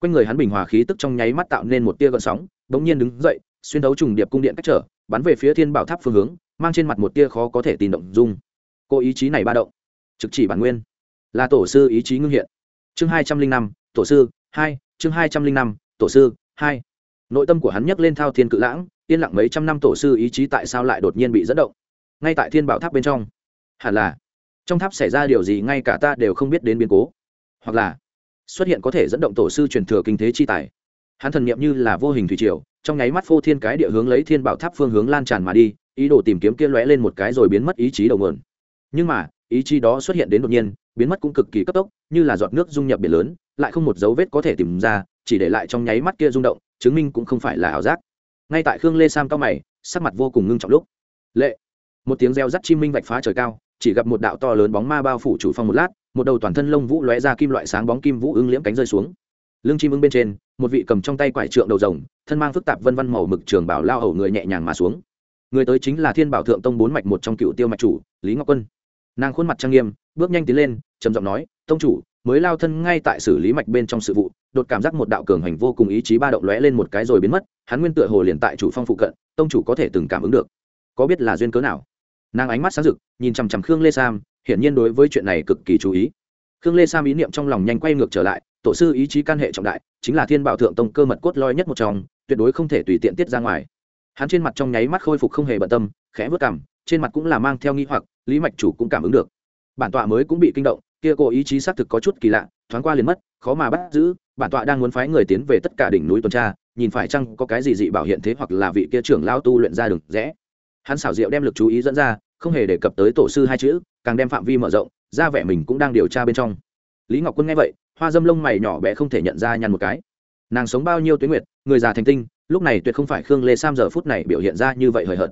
Quanh người hắn bình hòa khí tức trong nháy mắt tạo nên một tia gợn sóng, đống nhiên đứng dậy, xuyên đấu trùng điệp cung điện cách trở, bắn về phía thiên bảo tháp phương hướng, mang trên mặt một tia khó có thể tin động dung. Cô ý chí này ba động, trực chỉ bản nguyên. Là tổ sư ý chí ngưng hiện chương hai trăm linh năm, tổ sư, hai, chương hai trăm linh năm, tổ sư, hai. Nội tâm của hắn nhấc lên thao thiên cự lãng, yên lặng mấy trăm năm tổ sư ý chí tại sao lại đột nhiên bị dẫn động? Ngay tại thiên bảo tháp bên trong. Hẳn là, trong tháp xảy ra điều gì ngay cả ta đều không biết đến biến cố. Hoặc là, xuất hiện có thể dẫn động tổ sư truyền thừa kinh thế chi tài. Hắn thần nghiệm như là vô hình thủy triều, trong nháy mắt phô thiên cái địa hướng lấy thiên bảo tháp phương hướng lan tràn mà đi, ý đồ tìm kiếm kia lóe lên một cái rồi biến mất ý chí đầu nguồn. Nhưng mà ý chí đó xuất hiện đến đột nhiên, biến mất cũng cực kỳ cấp tốc, như là giọt nước dung nhập biển lớn, lại không một dấu vết có thể tìm ra, chỉ để lại trong nháy mắt kia rung động, chứng minh cũng không phải là ảo giác. Ngay tại khương lê sam cao mày, sắc mặt vô cùng ngưng trọng lúc. Lệ! Một tiếng reo rắt chim minh vạch phá trời cao, chỉ gặp một đạo to lớn bóng ma bao phủ chủ phong một lát, một đầu toàn thân lông vũ lóe ra kim loại sáng bóng kim vũ ứng liễm cánh rơi xuống. Lưng chim ưng bên trên, một vị cầm trong tay quải trượng đầu rồng, thân mang phức tạp vân văn màu mực trường bảo lao hầu người nhẹ nhàng mà xuống. Người tới chính là thiên bảo thượng tông bốn mạch một trong cựu tiêu mạch chủ, lý ngọc quân nàng khuôn mặt trang nghiêm, bước nhanh tiến lên, trầm giọng nói, tông chủ, mới lao thân ngay tại xử lý mạch bên trong sự vụ, đột cảm giác một đạo cường hành vô cùng ý chí ba động lóe lên một cái rồi biến mất, hắn nguyên tựa hồ liền tại chủ phong phụ cận, tông chủ có thể từng cảm ứng được. Có biết là duyên cớ nào? Nàng ánh mắt sáng rực, nhìn chằm chằm khương lê sam, hiển nhiên đối với chuyện này cực kỳ chú ý. Khương lê sam ý niệm trong lòng nhanh quay ngược trở lại, tổ sư ý chí can hệ trọng đại, chính là thiên bảo thượng tông cơ mật cốt loi nhất một trong, tuyệt đối không thể tùy tiện tiết ra ngoài. Hắn trên mặt trong nháy mắt khôi phục không hề bận tâm, khẽ vớt cảm trên mặt cũng là mang theo nghi hoặc lý mạch chủ cũng cảm ứng được. Bản tọa mới cũng bị kinh động, kia cô ý chí xác thực có chút kỳ lạ, thoáng qua liền mất, khó mà bắt giữ. Bản tọa đang muốn phái người tiến về tất cả đỉnh núi tuần tra, nhìn phải chăng có cái gì dị bảo hiện thế hoặc là vị kia trưởng lao tu luyện ra đường rẽ. Hắn xảo diệu đem lực chú ý dẫn ra, không hề đề cập tới tổ sư hai chữ, càng đem phạm vi mở rộng, ra vẻ mình cũng đang điều tra bên trong. Lý ngọc quân nghe vậy, hoa dâm lông mày nhỏ bé không thể nhận ra nhăn một cái. Nàng sống bao nhiêu tuyến nguyệt, người già thành tinh, lúc này tuyệt không phải khương lê sam giờ phút này biểu hiện ra như vậy hời hợt.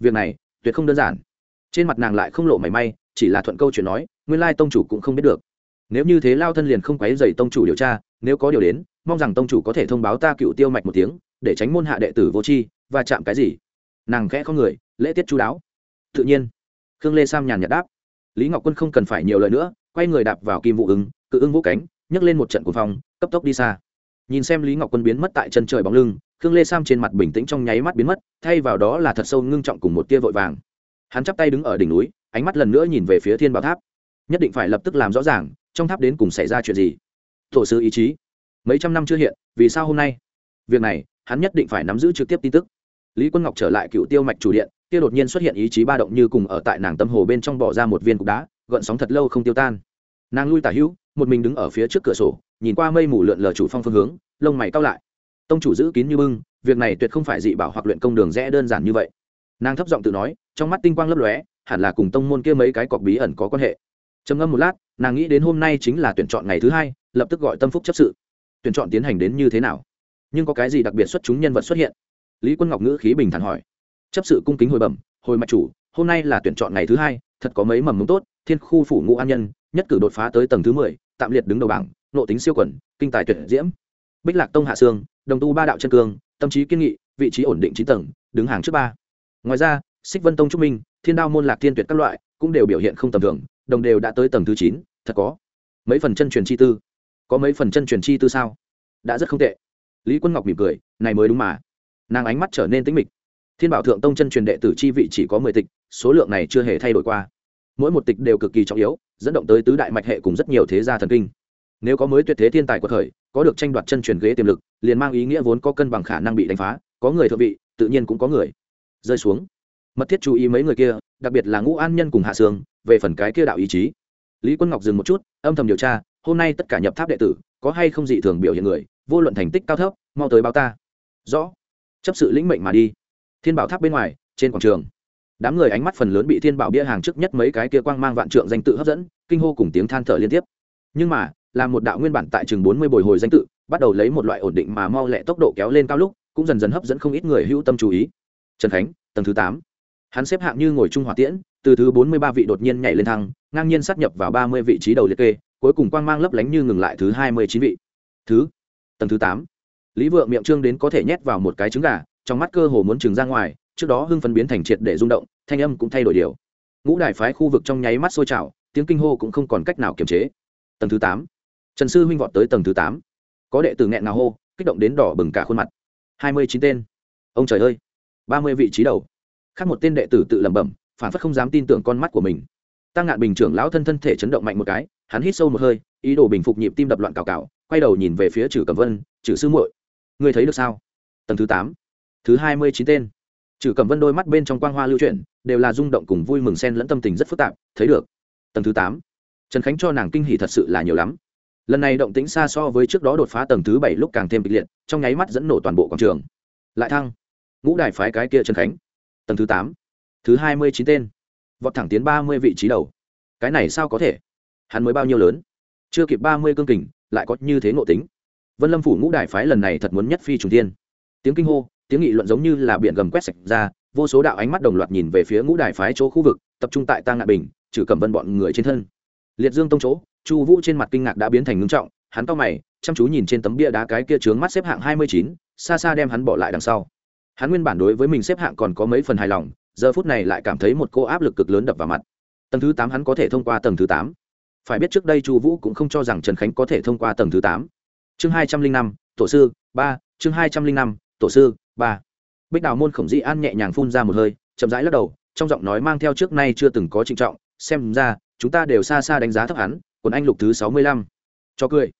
Việc này, tuyệt không đơn giản trên mặt nàng lại không lộ mảy may, chỉ là thuận câu chuyện nói, nguyên lai tông chủ cũng không biết được. Nếu như thế lao thân liền không quấy dày tông chủ điều tra, nếu có điều đến, mong rằng tông chủ có thể thông báo ta cựu tiêu mạch một tiếng, để tránh môn hạ đệ tử vô tri và chạm cái gì. Nàng khẽ không người, lễ tiết chú đáo. Tự nhiên, khương lê sam nhàn nhạt đáp. Lý ngọc quân không cần phải nhiều lời nữa, quay người đạp vào kim vụ ứng, cự ưng vũ cánh, nhấc lên một trận cuồng phong, cấp tốc đi xa. Nhìn xem lý ngọc quân biến mất tại chân trời bóng lưng, khương lê sam trên mặt bình tĩnh trong nháy mắt biến mất, thay vào đó là thật sâu ngưng trọng cùng một tia vội vàng hắn chắp tay đứng ở đỉnh núi, ánh mắt lần nữa nhìn về phía thiên bảo tháp. Nhất định phải lập tức làm rõ ràng, trong tháp đến cùng xảy ra chuyện gì. Tổ sư ý chí. Mấy trăm năm chưa hiện, vì sao hôm nay? Việc này, hắn nhất định phải nắm giữ trực tiếp tin tức. Lý quân ngọc trở lại cựu tiêu mạch chủ điện, kia đột nhiên xuất hiện ý chí ba động như cùng ở tại nàng tâm hồ bên trong bỏ ra một viên cục đá, gợn sóng thật lâu không tiêu tan. Nàng lui tả hữu, một mình đứng ở phía trước cửa sổ, nhìn qua mây mù lượn lờ chủ phong phương hướng, lông mày cao lại. Tông chủ giữ kín như bưng, việc này tuyệt không phải dị bảo hoặc luyện công đường rẽ đơn giản như vậy nàng thấp giọng tự nói, trong mắt tinh quang lấp lóe, hẳn là cùng tông môn kia mấy cái cọc bí ẩn có quan hệ. Trầm ngâm một lát, nàng nghĩ đến hôm nay chính là tuyển chọn ngày thứ hai, lập tức gọi tâm phúc chấp sự. Tuyển chọn tiến hành đến như thế nào? Nhưng có cái gì đặc biệt xuất chúng nhân vật xuất hiện? Lý quân ngọc ngữ khí bình thản hỏi. Chấp sự cung kính hồi bẩm, hồi mạch chủ, hôm nay là tuyển chọn ngày thứ hai, thật có mấy mầm mống tốt, thiên khu phủ ngũ an nhân, nhất cử đột phá tới tầng thứ mười, tạm liệt đứng đầu bảng, nộ tính siêu quẩn, kinh tài tuyển diễm. Bích lạc tông hạ sương đồng tu ba đạo chân cương, tâm trí kiên nghị, vị trí ổn định chín tầng, đứng hàng trước ba ngoài ra, xích vân tông trúc minh, thiên đao môn lạc thiên tuyệt các loại cũng đều biểu hiện không tầm thường, đồng đều đã tới tầng thứ chín, thật có. Mấy phần chân truyền chi tư. Có mấy phần chân truyền chi tư sao? Đã rất không tệ. Lý quân ngọc mỉm cười, này mới đúng mà. Nàng ánh mắt trở nên tĩnh mịch. Thiên bảo thượng tông chân truyền đệ tử chi vị chỉ có mười tịch, số lượng này chưa hề thay đổi qua. Mỗi một tịch đều cực kỳ trọng yếu, dẫn động tới tứ đại mạch hệ cùng rất nhiều thế gia thần kinh. Nếu có mới tuyệt thế thiên tài của thời, có được tranh đoạt chân truyền ghế tiềm lực, liền mang ý nghĩa vốn có cân bằng khả năng bị đánh phá, có người thượng vị, tự nhiên cũng có người rơi xuống. Mật thiết chú ý mấy người kia, đặc biệt là ngũ an nhân cùng hạ sương, về phần cái kia đạo ý chí. Lý quân ngọc dừng một chút, âm thầm điều tra, hôm nay tất cả nhập tháp đệ tử, có hay không dị thường biểu hiện người, vô luận thành tích cao thấp, mau tới báo ta. Rõ. Chấp sự lĩnh mệnh mà đi. Thiên bảo tháp bên ngoài, trên quảng trường. Đám người ánh mắt phần lớn bị thiên bảo bia hàng trước nhất mấy cái kia quang mang vạn trượng danh tự hấp dẫn, kinh hô cùng tiếng than thở liên tiếp. Nhưng mà, là một đạo nguyên bản tại chừng bốn mươi bồi hồi danh tự, bắt đầu lấy một loại ổn định mà mau lẹ tốc độ kéo lên cao lúc, cũng dần dần hấp dẫn không ít người hữu tâm chú ý trần khánh, tầng thứ tám. Hắn xếp hạng như ngồi trung hỏa tiễn, từ thứ bốn mươi ba vị đột nhiên nhảy lên thăng, ngang nhiên sát nhập vào ba mươi vị trí đầu liệt kê, cuối cùng quang mang lấp lánh như ngừng lại thứ hai mươi chín vị. Thứ, tầng thứ tám. Lý vượng miệng trương đến có thể nhét vào một cái trứng gà, trong mắt cơ hồ muốn trừng ra ngoài, trước đó hưng phấn biến thành triệt để rung động, thanh âm cũng thay đổi điều. Ngũ đại phái khu vực trong nháy mắt sôi trào, tiếng kinh hô cũng không còn cách nào kiềm chế. Tầng thứ tám. Trần sư huynh vọt tới tầng thứ tám. Có đệ tử nghẹn nào hô, kích động đến đỏ bừng cả khuôn mặt. hai mươi chín tên. Ông trời ơi! Ba mươi vị trí đầu. Khác một tên đệ tử tự lẩm bẩm, phản phất không dám tin tưởng con mắt của mình. Tăng ngạn bình trưởng lão thân thân thể chấn động mạnh một cái, hắn hít sâu một hơi, ý đồ bình phục nhịp tim đập loạn cào cào, quay đầu nhìn về phía trừ cẩm vân trừ sư muội, ngươi thấy được sao? Tầng thứ tám, thứ hai mươi chín tên. Trừ cẩm vân đôi mắt bên trong quang hoa lưu chuyển, đều là rung động cùng vui mừng xen lẫn tâm tình rất phức tạp, thấy được. Tầng thứ tám, trần khánh cho nàng kinh hỉ thật sự là nhiều lắm. Lần này động tĩnh xa so với trước đó đột phá tầng thứ bảy lúc càng thêm kịch liệt, trong nháy mắt dẫn nổ toàn bộ quảng trường. Lại thăng ngũ đài phái cái kia trần khánh. Tầng thứ tám, thứ hai mươi chín tên. Vọt thẳng tiến ba mươi vị trí đầu. Cái này sao có thể? Hắn mới bao nhiêu lớn? Chưa kịp ba mươi cương kình, lại có như thế ngộ tính. Vân lâm phủ ngũ đài phái lần này thật muốn nhất phi trùng tiên tiếng kinh hô, tiếng nghị luận giống như là biển gầm quét sạch ra, vô số đạo ánh mắt đồng loạt nhìn về phía ngũ đài phái chỗ khu vực, tập trung tại tăng ngạn bình trừ cầm vân bọn người trên thân. Liệt dương tông chỗ, chu vũ trên mặt kinh ngạc đã biến thành ngưng trọng, hắn to mày, chăm chú nhìn trên tấm bia đá cái kia trướng mắt xếp hạng hai mươi chín, xa xa đem hắn bỏ lại đằng sau hắn nguyên bản đối với mình xếp hạng còn có mấy phần hài lòng, giờ phút này lại cảm thấy một cô áp lực cực lớn đập vào mặt. Tầng thứ tám hắn có thể thông qua tầng thứ tám. Phải biết trước đây chu vũ cũng không cho rằng trần khánh có thể thông qua tầng thứ tám. Chương hai trăm linh năm, tổ sư, ba, chương hai trăm linh năm, tổ sư, ba. Bích đào môn khổng dĩ an nhẹ nhàng phun ra một hơi, chậm rãi lắc đầu, trong giọng nói mang theo trước nay chưa từng có trịnh trọng, xem ra, chúng ta đều xa xa đánh giá thấp hắn, quần anh lục thứ sáu mươi lăm. Cho cười.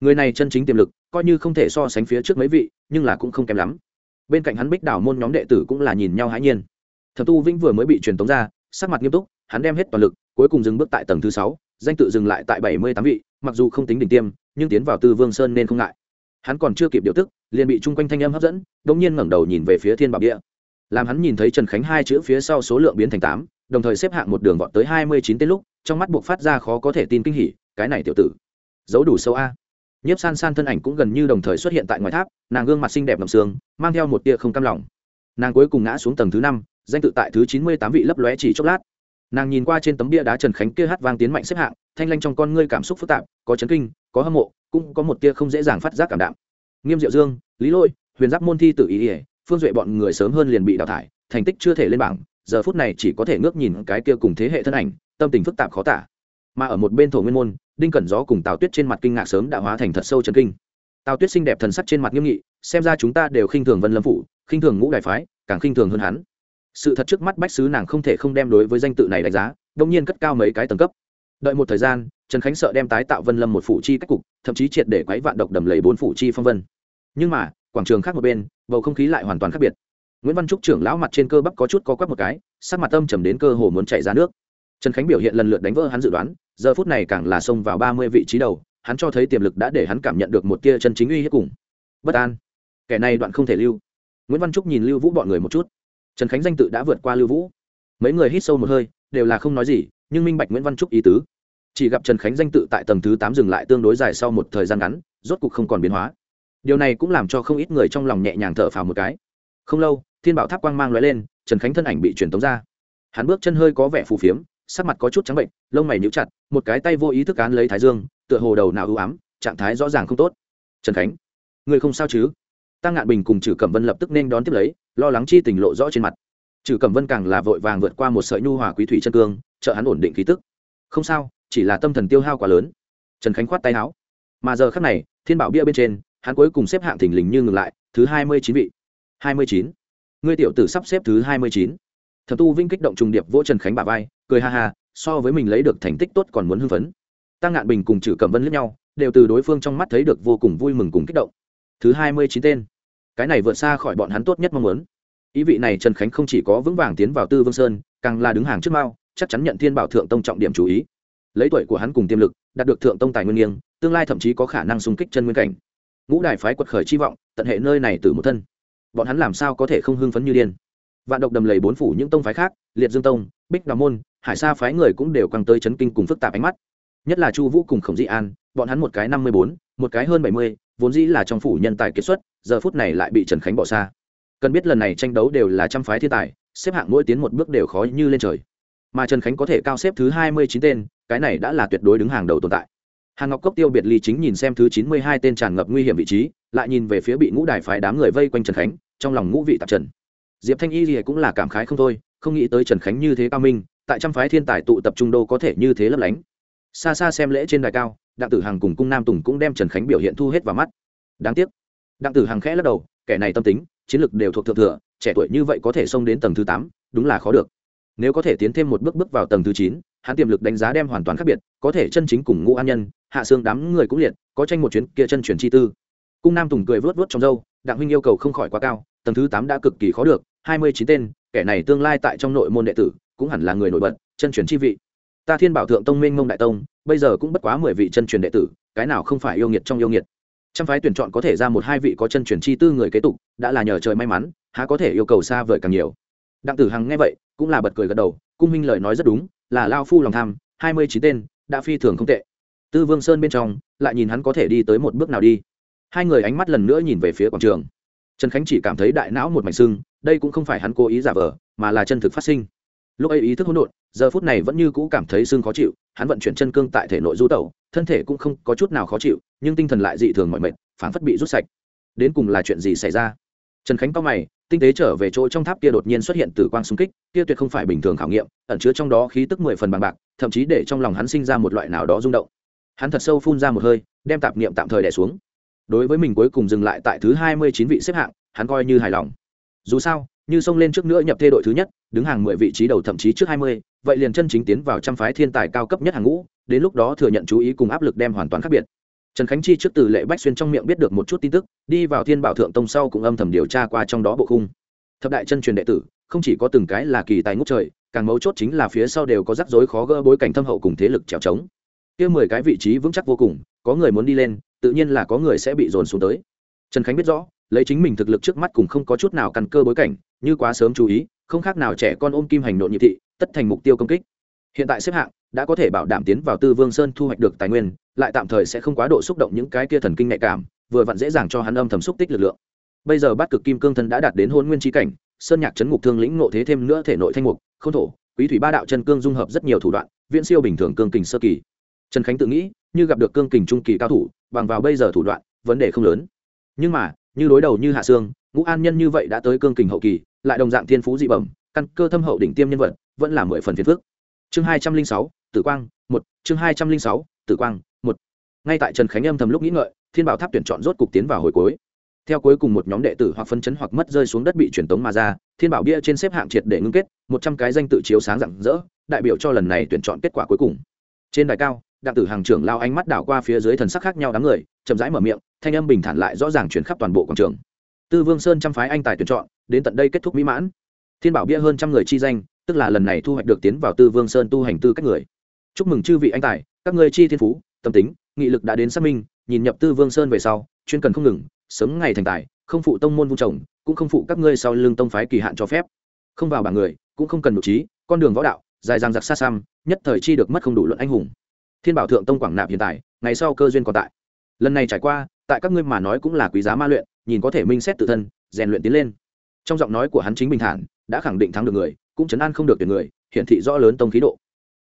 Người này chân chính tiềm lực, coi như không thể so sánh phía trước mấy vị, nhưng là cũng không kém lắm bên cạnh hắn bích đảo môn nhóm đệ tử cũng là nhìn nhau hãi nhiên. Thập tu vĩnh vừa mới bị truyền tống ra, sắc mặt nghiêm túc, hắn đem hết toàn lực, cuối cùng dừng bước tại tầng thứ sáu, danh tự dừng lại tại bảy mươi tám vị, mặc dù không tính đỉnh tiêm, nhưng tiến vào tư vương sơn nên không ngại. Hắn còn chưa kịp điều tức, liền bị chung quanh thanh âm hấp dẫn đ ỗ n g nhiên ngẩng đầu nhìn về phía thiên bảo địa. Làm hắn nhìn thấy trần khánh hai chữ phía sau số lượng biến thành tám, đồng thời xếp hạng một đường vọt tới hai mươi chín tên lúc, trong mắt buộc phát ra khó có thể tin kinh hỉ, cái này tiểu tử, giấu đủ sâu a nhiếp san san thân ảnh cũng gần như đồng thời xuất hiện tại ngoài tháp, nàng gương mặt xinh đẹp ngầm xương mang theo một tia không cam lòng. Nàng cuối cùng ngã xuống tầng thứ năm, danh tự tại thứ chín mươi tám vị lấp lóe chỉ chốc lát. Nàng nhìn qua trên tấm bia đá trần khánh kia hát vang tiến mạnh xếp hạng, thanh lanh trong con ngươi cảm xúc phức tạp, có chấn kinh, có hâm mộ, cũng có một tia không dễ dàng phát giác cảm đạm. Nghiêm diệu dương, lý lôi, huyền giáp môn thi tự ý ỉa phương duệ bọn người sớm hơn liền bị đào thải, thành tích chưa thể lên bảng, giờ phút này chỉ có thể ngước nhìn cái kia cùng thế hệ thân ảnh, tâm tình phức tạp khó tả mà ở một bên thổ nguyên môn, đinh cẩn gió cùng tào tuyết trên mặt kinh ngạc sớm đã hóa thành thật sâu trần kinh. Tào tuyết xinh đẹp thần sắc trên mặt nghiêm nghị, xem ra chúng ta đều khinh thường vân lâm phủ, khinh thường ngũ đại phái, càng khinh thường hơn hắn. Sự thật trước mắt bách sứ nàng không thể không đem đối với danh tự này đánh giá, đông nhiên cất cao mấy cái tầng cấp. Đợi một thời gian, trần khánh sợ đem tái tạo vân lâm một phủ chi cách cục, thậm chí triệt để quấy vạn độc đầm lầy bốn phủ chi phong vân. Nhưng mà, quảng trường khác một bên, bầu không khí lại hoàn toàn khác biệt. Nguyễn văn trúc trưởng lão mặt trên cơ bắp có chút có quắp một cái, sắc mặt âm trầm đến cơ hồ muốn chảy ra nước trần khánh biểu hiện lần lượt đánh vỡ hắn dự đoán, giờ phút này càng là xông vào ba mươi vị trí đầu, hắn cho thấy tiềm lực đã để hắn cảm nhận được một tia chân chính uy hiếp cùng bất an. Kẻ này đoạn không thể lưu. Nguyễn văn trúc nhìn lưu vũ bọn người một chút. Trần khánh danh tự đã vượt qua lưu vũ. Mấy người hít sâu một hơi, đều là không nói gì, nhưng minh bạch nguyễn văn trúc ý tứ. Chỉ gặp trần khánh danh tự tại tầng thứ tám dừng lại tương đối dài sau một thời gian ngắn, rốt cục không còn biến hóa. Điều này cũng làm cho không ít người trong lòng nhẹ nhàng thở phào một cái. Không lâu, thiên bảo tháp quang mang l lên, trần khánh thân ảnh bị truyền tống ra. Hắn bước chân hơi có vẻ phù phiếm sắc mặt có chút trắng bệnh, lông mày nhíu chặt, một cái tay vô ý thức án lấy thái dương, tựa hồ đầu nào ưu ám, trạng thái rõ ràng không tốt. Trần khánh, người không sao chứ? Tăng ngạn bình cùng trừ cẩm vân lập tức nên đón tiếp lấy, lo lắng chi tình lộ rõ trên mặt. Trừ cẩm vân càng là vội vàng vượt qua một sợi nhu hòa quý thủy chân cương, trợ hắn ổn định khí tức. Không sao, chỉ là tâm thần tiêu hao quá lớn. Trần khánh khoát tay áo. Mà giờ khắc này, thiên bảo bia bên trên, hắn cuối cùng xếp hạng thình lình như ngừng lại, thứ hai mươi chín vị. Hai mươi chín. Ngươi tiểu tử sắp xếp thứ hai mươi chín. Thập tu vinh kích động trùng điệp vỗ trần khánh bà vai cười ha ha, so với mình lấy được thành tích tốt còn muốn hưng phấn. Tăng ngạn bình cùng trừ cẩm vân lẫn nhau, đều từ đối phương trong mắt thấy được vô cùng vui mừng cùng kích động. Thứ hai mươi chín tên. Cái này vượt xa khỏi bọn hắn tốt nhất mong muốn. Ý vị này trần khánh không chỉ có vững vàng tiến vào tư vương sơn, càng là đứng hàng trước mao, chắc chắn nhận thiên bảo thượng tông trọng điểm chú ý. Lấy tuổi của hắn cùng tiềm lực, đạt được thượng tông tài nguyên nghiêng, tương lai thậm chí có khả năng xung kích chân nguyên cảnh. Ngũ đài phái quật khởi chi vọng, tận hệ nơi này từ một thân. Bọn hắn làm sao có thể không hưng phấn như điên? Vạn độc đầm lầy bốn phủ những tông phái khác, liệt dương tông, bích đào môn hải sa phái người cũng đều căng tới chấn kinh cùng phức tạp ánh mắt. Nhất là chu vũ cùng khổng dị an, bọn hắn một cái năm mươi bốn, một cái hơn bảy mươi, vốn dĩ là trong phủ nhân tài kiệt xuất, giờ phút này lại bị trần khánh bỏ xa. Cần biết lần này tranh đấu đều là trăm phái thiên tài, xếp hạng mỗi tiến một bước đều khó như lên trời. Mà trần khánh có thể cao xếp thứ hai mươi chín tên, cái này đã là tuyệt đối đứng hàng đầu tồn tại. Hàng ngọc cốc tiêu biệt ly chính nhìn xem thứ chín mươi hai tên tràn ngập nguy hiểm vị trí, lại nhìn về phía bị ngũ đài phái đám người vây quanh trần khánh, trong lòng ngũ vị tạp trần. Diệp thanh y gì cũng là cảm khái không thôi, không nghĩ tới trần khánh như thế cao minh tại trăm phái thiên tài tụ tập trung đô có thể như thế lấp lánh. Xa xa xem lễ trên đài cao, đặng tử hằng cùng cung nam tùng cũng đem trần khánh biểu hiện thu hết vào mắt. Đáng tiếc, đặng tử hằng khẽ lắc đầu, kẻ này tâm tính, chiến lược đều thuộc thượng thừa, trẻ tuổi như vậy có thể xông đến tầng thứ tám, đúng là khó được. Nếu có thể tiến thêm một bước bước vào tầng thứ chín, hắn tiềm lực đánh giá đem hoàn toàn khác biệt, có thể chân chính cùng ngũ an nhân, hạ xương đám người cũng liệt, có tranh một chuyến kia chân chuyển chi tư. Cung nam tùng cười vớt vớt trong dâu đặng huynh yêu cầu không khỏi quá cao, tầng thứ tám đã cực kỳ khó được, hai mươi chín tên, kẻ này tương lai tại trong nội môn đệ tử cũng hẳn là người nổi bật, chân truyền chi vị. Ta thiên bảo thượng tông minh mông đại tông, bây giờ cũng bất quá mười vị chân truyền đệ tử, cái nào không phải yêu nghiệt trong yêu nghiệt. Trăm phái tuyển chọn có thể ra một hai vị có chân truyền chi tư người kế tục, đã là nhờ trời may mắn, há có thể yêu cầu xa vời càng nhiều. Đặng tử hằng nghe vậy, cũng là bật cười gật đầu, cung minh lời nói rất đúng, là lao phu lòng tham, hai mươi chín tên, đã phi thường không tệ. Tư vương sơn bên trong, lại nhìn hắn có thể đi tới một bước nào đi. Hai người ánh mắt lần nữa nhìn về phía quảng trường. Trần khánh chỉ cảm thấy đại não một mảnh sưng, đây cũng không phải hắn cố ý giả vờ, mà là chân thực phát sinh lúc ấy ý thức hỗn độn, giờ phút này vẫn như cũ cảm thấy xương khó chịu, hắn vận chuyển chân cương tại thể nội du tẩu, thân thể cũng không có chút nào khó chịu, nhưng tinh thần lại dị thường mọi mệt phản phất bị rút sạch. Đến cùng là chuyện gì xảy ra? Trần khánh cao mày, tinh tế trở về chỗ trong tháp kia đột nhiên xuất hiện từ quang xung kích, kia tuyệt không phải bình thường khảo nghiệm, ẩn chứa trong đó khí tức mười phần bằng bạc, thậm chí để trong lòng hắn sinh ra một loại nào đó rung động. Hắn thật sâu phun ra một hơi, đem tạp niệm tạm thời đẻ xuống. Đối với mình cuối cùng dừng lại tại thứ hai mươi chín vị xếp hạng, hắn coi như hài lòng. Dù sao như xông lên trước nữa nhập thê đội thứ nhất, đứng hàng mười vị trí đầu thậm chí trước hai mươi, vậy liền chân chính tiến vào trăm phái thiên tài cao cấp nhất hàng ngũ, đến lúc đó thừa nhận chú ý cùng áp lực đem hoàn toàn khác biệt. Trần khánh chi trước từ lệ bách xuyên trong miệng biết được một chút tin tức, đi vào thiên bảo thượng tông sau cũng âm thầm điều tra qua trong đó bộ khung. Thập đại chân truyền đệ tử, không chỉ có từng cái là kỳ tài ngút trời, càng mấu chốt chính là phía sau đều có rắc rối khó gỡ bối cảnh thâm hậu cùng thế lực trèo trống. Kia mười cái vị trí vững chắc vô cùng, có người muốn đi lên, tự nhiên là có người sẽ bị dồn xuống tới. Trần khánh biết rõ, lấy chính mình thực lực trước mắt cùng không có chút nào căn cơ bối cảnh như quá sớm chú ý, không khác nào trẻ con ôm kim hành nộn nhị thị, tất thành mục tiêu công kích. Hiện tại xếp hạng đã có thể bảo đảm tiến vào tư vương sơn thu hoạch được tài nguyên, lại tạm thời sẽ không quá độ xúc động những cái kia thần kinh nhạy cảm, vừa vặn dễ dàng cho hắn âm thầm xúc tích lực lượng. Bây giờ bát cực kim cương thân đã đạt đến hôn nguyên trí cảnh, sơn nhạc chấn ngục thương lĩnh ngộ thế thêm nữa thể nội thanh mục không thổ, quý thủy ba đạo chân cương dung hợp rất nhiều thủ đoạn, viễn siêu bình thường cương kình sơ kỳ. Trần khánh tự nghĩ, như gặp được cương kình trung kỳ cao thủ, bằng vào bây giờ thủ đoạn, vấn đề không lớn. Nhưng mà, như đối đầu như hạ sương, ngũ an nhân như vậy đã tới cương kình hậu kỳ lại đồng dạng thiên phú dị bẩm, căn cơ thâm hậu đỉnh tiêm nhân vật, vẫn là mười phần phiền phức. Chương hai trăm linh sáu, tử quang, một, chương hai trăm linh sáu, tử quang, một. Ngay tại trần khánh âm thầm lúc nghĩ ngợi, thiên bảo tháp tuyển chọn rốt cục tiến vào hồi cuối. Theo cuối cùng một nhóm đệ tử hoặc phân chấn hoặc mất rơi xuống đất bị truyền tống mà ra, thiên bảo bia trên xếp hạng triệt để ngưng kết, một trăm cái danh tự chiếu sáng rạng rỡ, đại biểu cho lần này tuyển chọn kết quả cuối cùng. Trên đài cao, đặng tử hàng trưởng lao ánh mắt đảo qua phía dưới thần sắc khác nhau đám người, chậm rãi mở miệng, thanh âm bình thản lại rõ ràng chuyển khắp toàn bộ quảng trường. Tư vương sơn trăm phái anh tài tuyển chọn đến tận đây kết thúc mỹ mãn. Thiên bảo bia hơn trăm người chi danh, tức là lần này thu hoạch được tiến vào tư vương sơn tu hành tư cách người. Chúc mừng chư vị anh tài, các ngươi chi thiên phú, tâm tính, nghị lực đã đến xác minh, nhìn nhập tư vương sơn về sau, chuyên cần không ngừng, sớm ngày thành tài, không phụ tông môn vung trồng cũng không phụ các ngươi sau lưng tông phái kỳ hạn cho phép. Không vào bảng người, cũng không cần nội trí, con đường võ đạo, dài dằng giặc xa xăm, nhất thời chi được mất không đủ luận anh hùng. Thiên bảo thượng tông quảng nạp hiện tại, ngày sau cơ duyên còn tại. Lần này trải qua, tại các ngươi mà nói cũng là quý giá ma luyện, nhìn có thể minh xét tự thân, rèn luyện tiến lên trong giọng nói của hắn chính bình thản, đã khẳng định thắng được người, cũng chấn an không được tuyển người, hiển thị rõ lớn tông khí độ.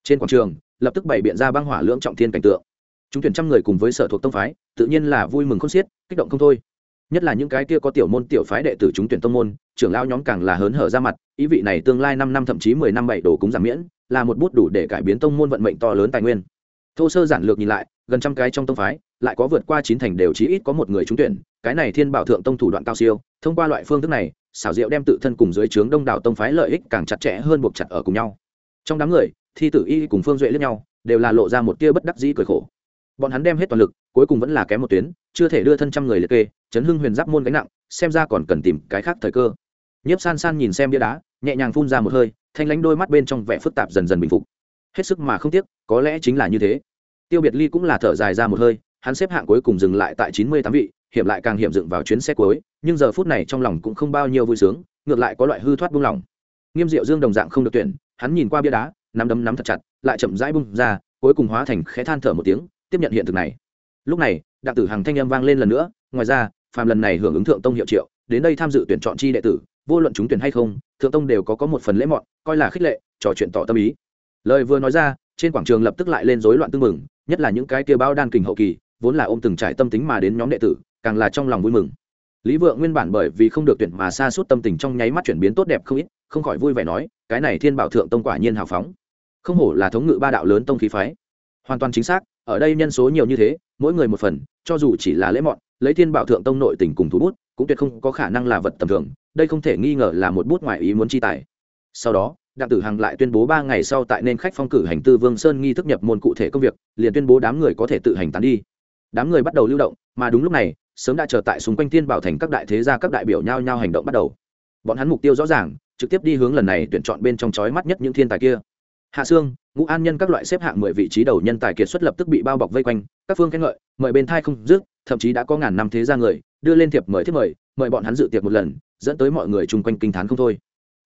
Trên quảng trường, lập tức bày biện ra băng hỏa lưỡng trọng thiên cảnh tượng. Chúng tuyển trăm người cùng với sở thuộc tông phái, tự nhiên là vui mừng không xiết, kích động không thôi. Nhất là những cái kia có tiểu môn, tiểu phái đệ tử chúng tuyển tông môn, trưởng lão nhóm càng là hớn hở ra mặt, ý vị này tương lai năm năm thậm chí mười năm bảy đồ cúng giảm miễn, là một bút đủ để cải biến tông môn vận mệnh to lớn tài nguyên. Thô sơ giản lược nhìn lại, gần trăm cái trong tông phái, lại có vượt qua chín thành đều chí ít có một người trúng tuyển, cái này thiên bảo thượng tông thủ đoạn cao siêu, thông qua loại phương thức này xảo diệu đem tự thân cùng dưới trướng đông đảo tông phái lợi ích càng chặt chẽ hơn buộc chặt ở cùng nhau. Trong đám người, thi tử y cùng phương duệ lẫn nhau, đều là lộ ra một tia bất đắc dĩ cười khổ. Bọn hắn đem hết toàn lực, cuối cùng vẫn là kém một tuyến, chưa thể đưa thân trăm người liệt kê, chấn hưng huyền giáp môn gánh nặng, xem ra còn cần tìm cái khác thời cơ. Nhiếp san san nhìn xem bia đá, nhẹ nhàng phun ra một hơi, thanh lánh đôi mắt bên trong vẻ phức tạp dần dần bình phục. Hết sức mà không tiếc, có lẽ chính là như thế. Tiêu biệt ly cũng là thở dài ra một hơi, hắn xếp hạng cuối cùng dừng lại tại chín mươi tám vị hiểm lại càng hiểm dựng vào chuyến xe cuối, nhưng giờ phút này trong lòng cũng không bao nhiêu vui sướng, ngược lại có loại hư thoát buông lỏng. Nghiêm diệu dương đồng dạng không được tuyển, hắn nhìn qua bia đá, nắm đấm nắm thật chặt, lại chậm rãi bung ra, cuối cùng hóa thành khẽ than thở một tiếng, tiếp nhận hiện thực này. Lúc này, đặng tử hằng thanh âm vang lên lần nữa, ngoài ra, phàm lần này hưởng ứng thượng tông hiệu triệu, đến đây tham dự tuyển chọn chi đệ tử, vô luận chúng tuyển hay không, thượng tông đều có có một phần lễ mọn, coi là khích lệ, trò chuyện tỏ tâm ý. Lời vừa nói ra, trên quảng trường lập tức lại lên rối loạn tương mừng nhất là những cái kia bao đan kình hậu kỳ, vốn là ôm từng trải tâm tính mà đến nhóm đệ tử càng là trong lòng vui mừng. Lý vượng nguyên bản bởi vì không được tuyển mà xa suốt tâm tình trong nháy mắt chuyển biến tốt đẹp không ít, không khỏi vui vẻ nói, cái này thiên bảo thượng tông quả nhiên hào phóng. Không hổ là thống ngự ba đạo lớn tông khí phái. Hoàn toàn chính xác, ở đây nhân số nhiều như thế, mỗi người một phần, cho dù chỉ là lễ mọn, lấy thiên bảo thượng tông nội tình cùng thủ bút, cũng tuyệt không có khả năng là vật tầm thường, đây không thể nghi ngờ là một bút ngoại ý muốn chi tài. Sau đó, đặng tử hằng lại tuyên bố ba ngày sau tại nên khách phong cử hành tư vương sơn nghi thức nhập môn cụ thể công việc, liền tuyên bố đám người có thể tự hành tán đi. Đám người bắt đầu lưu động, mà đúng lúc này sớm đã chờ tại xung quanh thiên bảo thành các đại thế gia các đại biểu nhao nhao hành động bắt đầu. Bọn hắn mục tiêu rõ ràng, trực tiếp đi hướng lần này tuyển chọn bên trong chói mắt nhất những thiên tài kia. Hạ sương, ngũ an nhân các loại xếp hạng mười vị trí đầu nhân tài kiệt xuất lập tức bị bao bọc vây quanh, các phương khen ngợi, mời bên thai không dứt, thậm chí đã có ngàn năm thế gia người, đưa lên thiệp mời thiếp mời mời bọn hắn dự tiệc một lần, dẫn tới mọi người chung quanh kinh t h á n không thôi.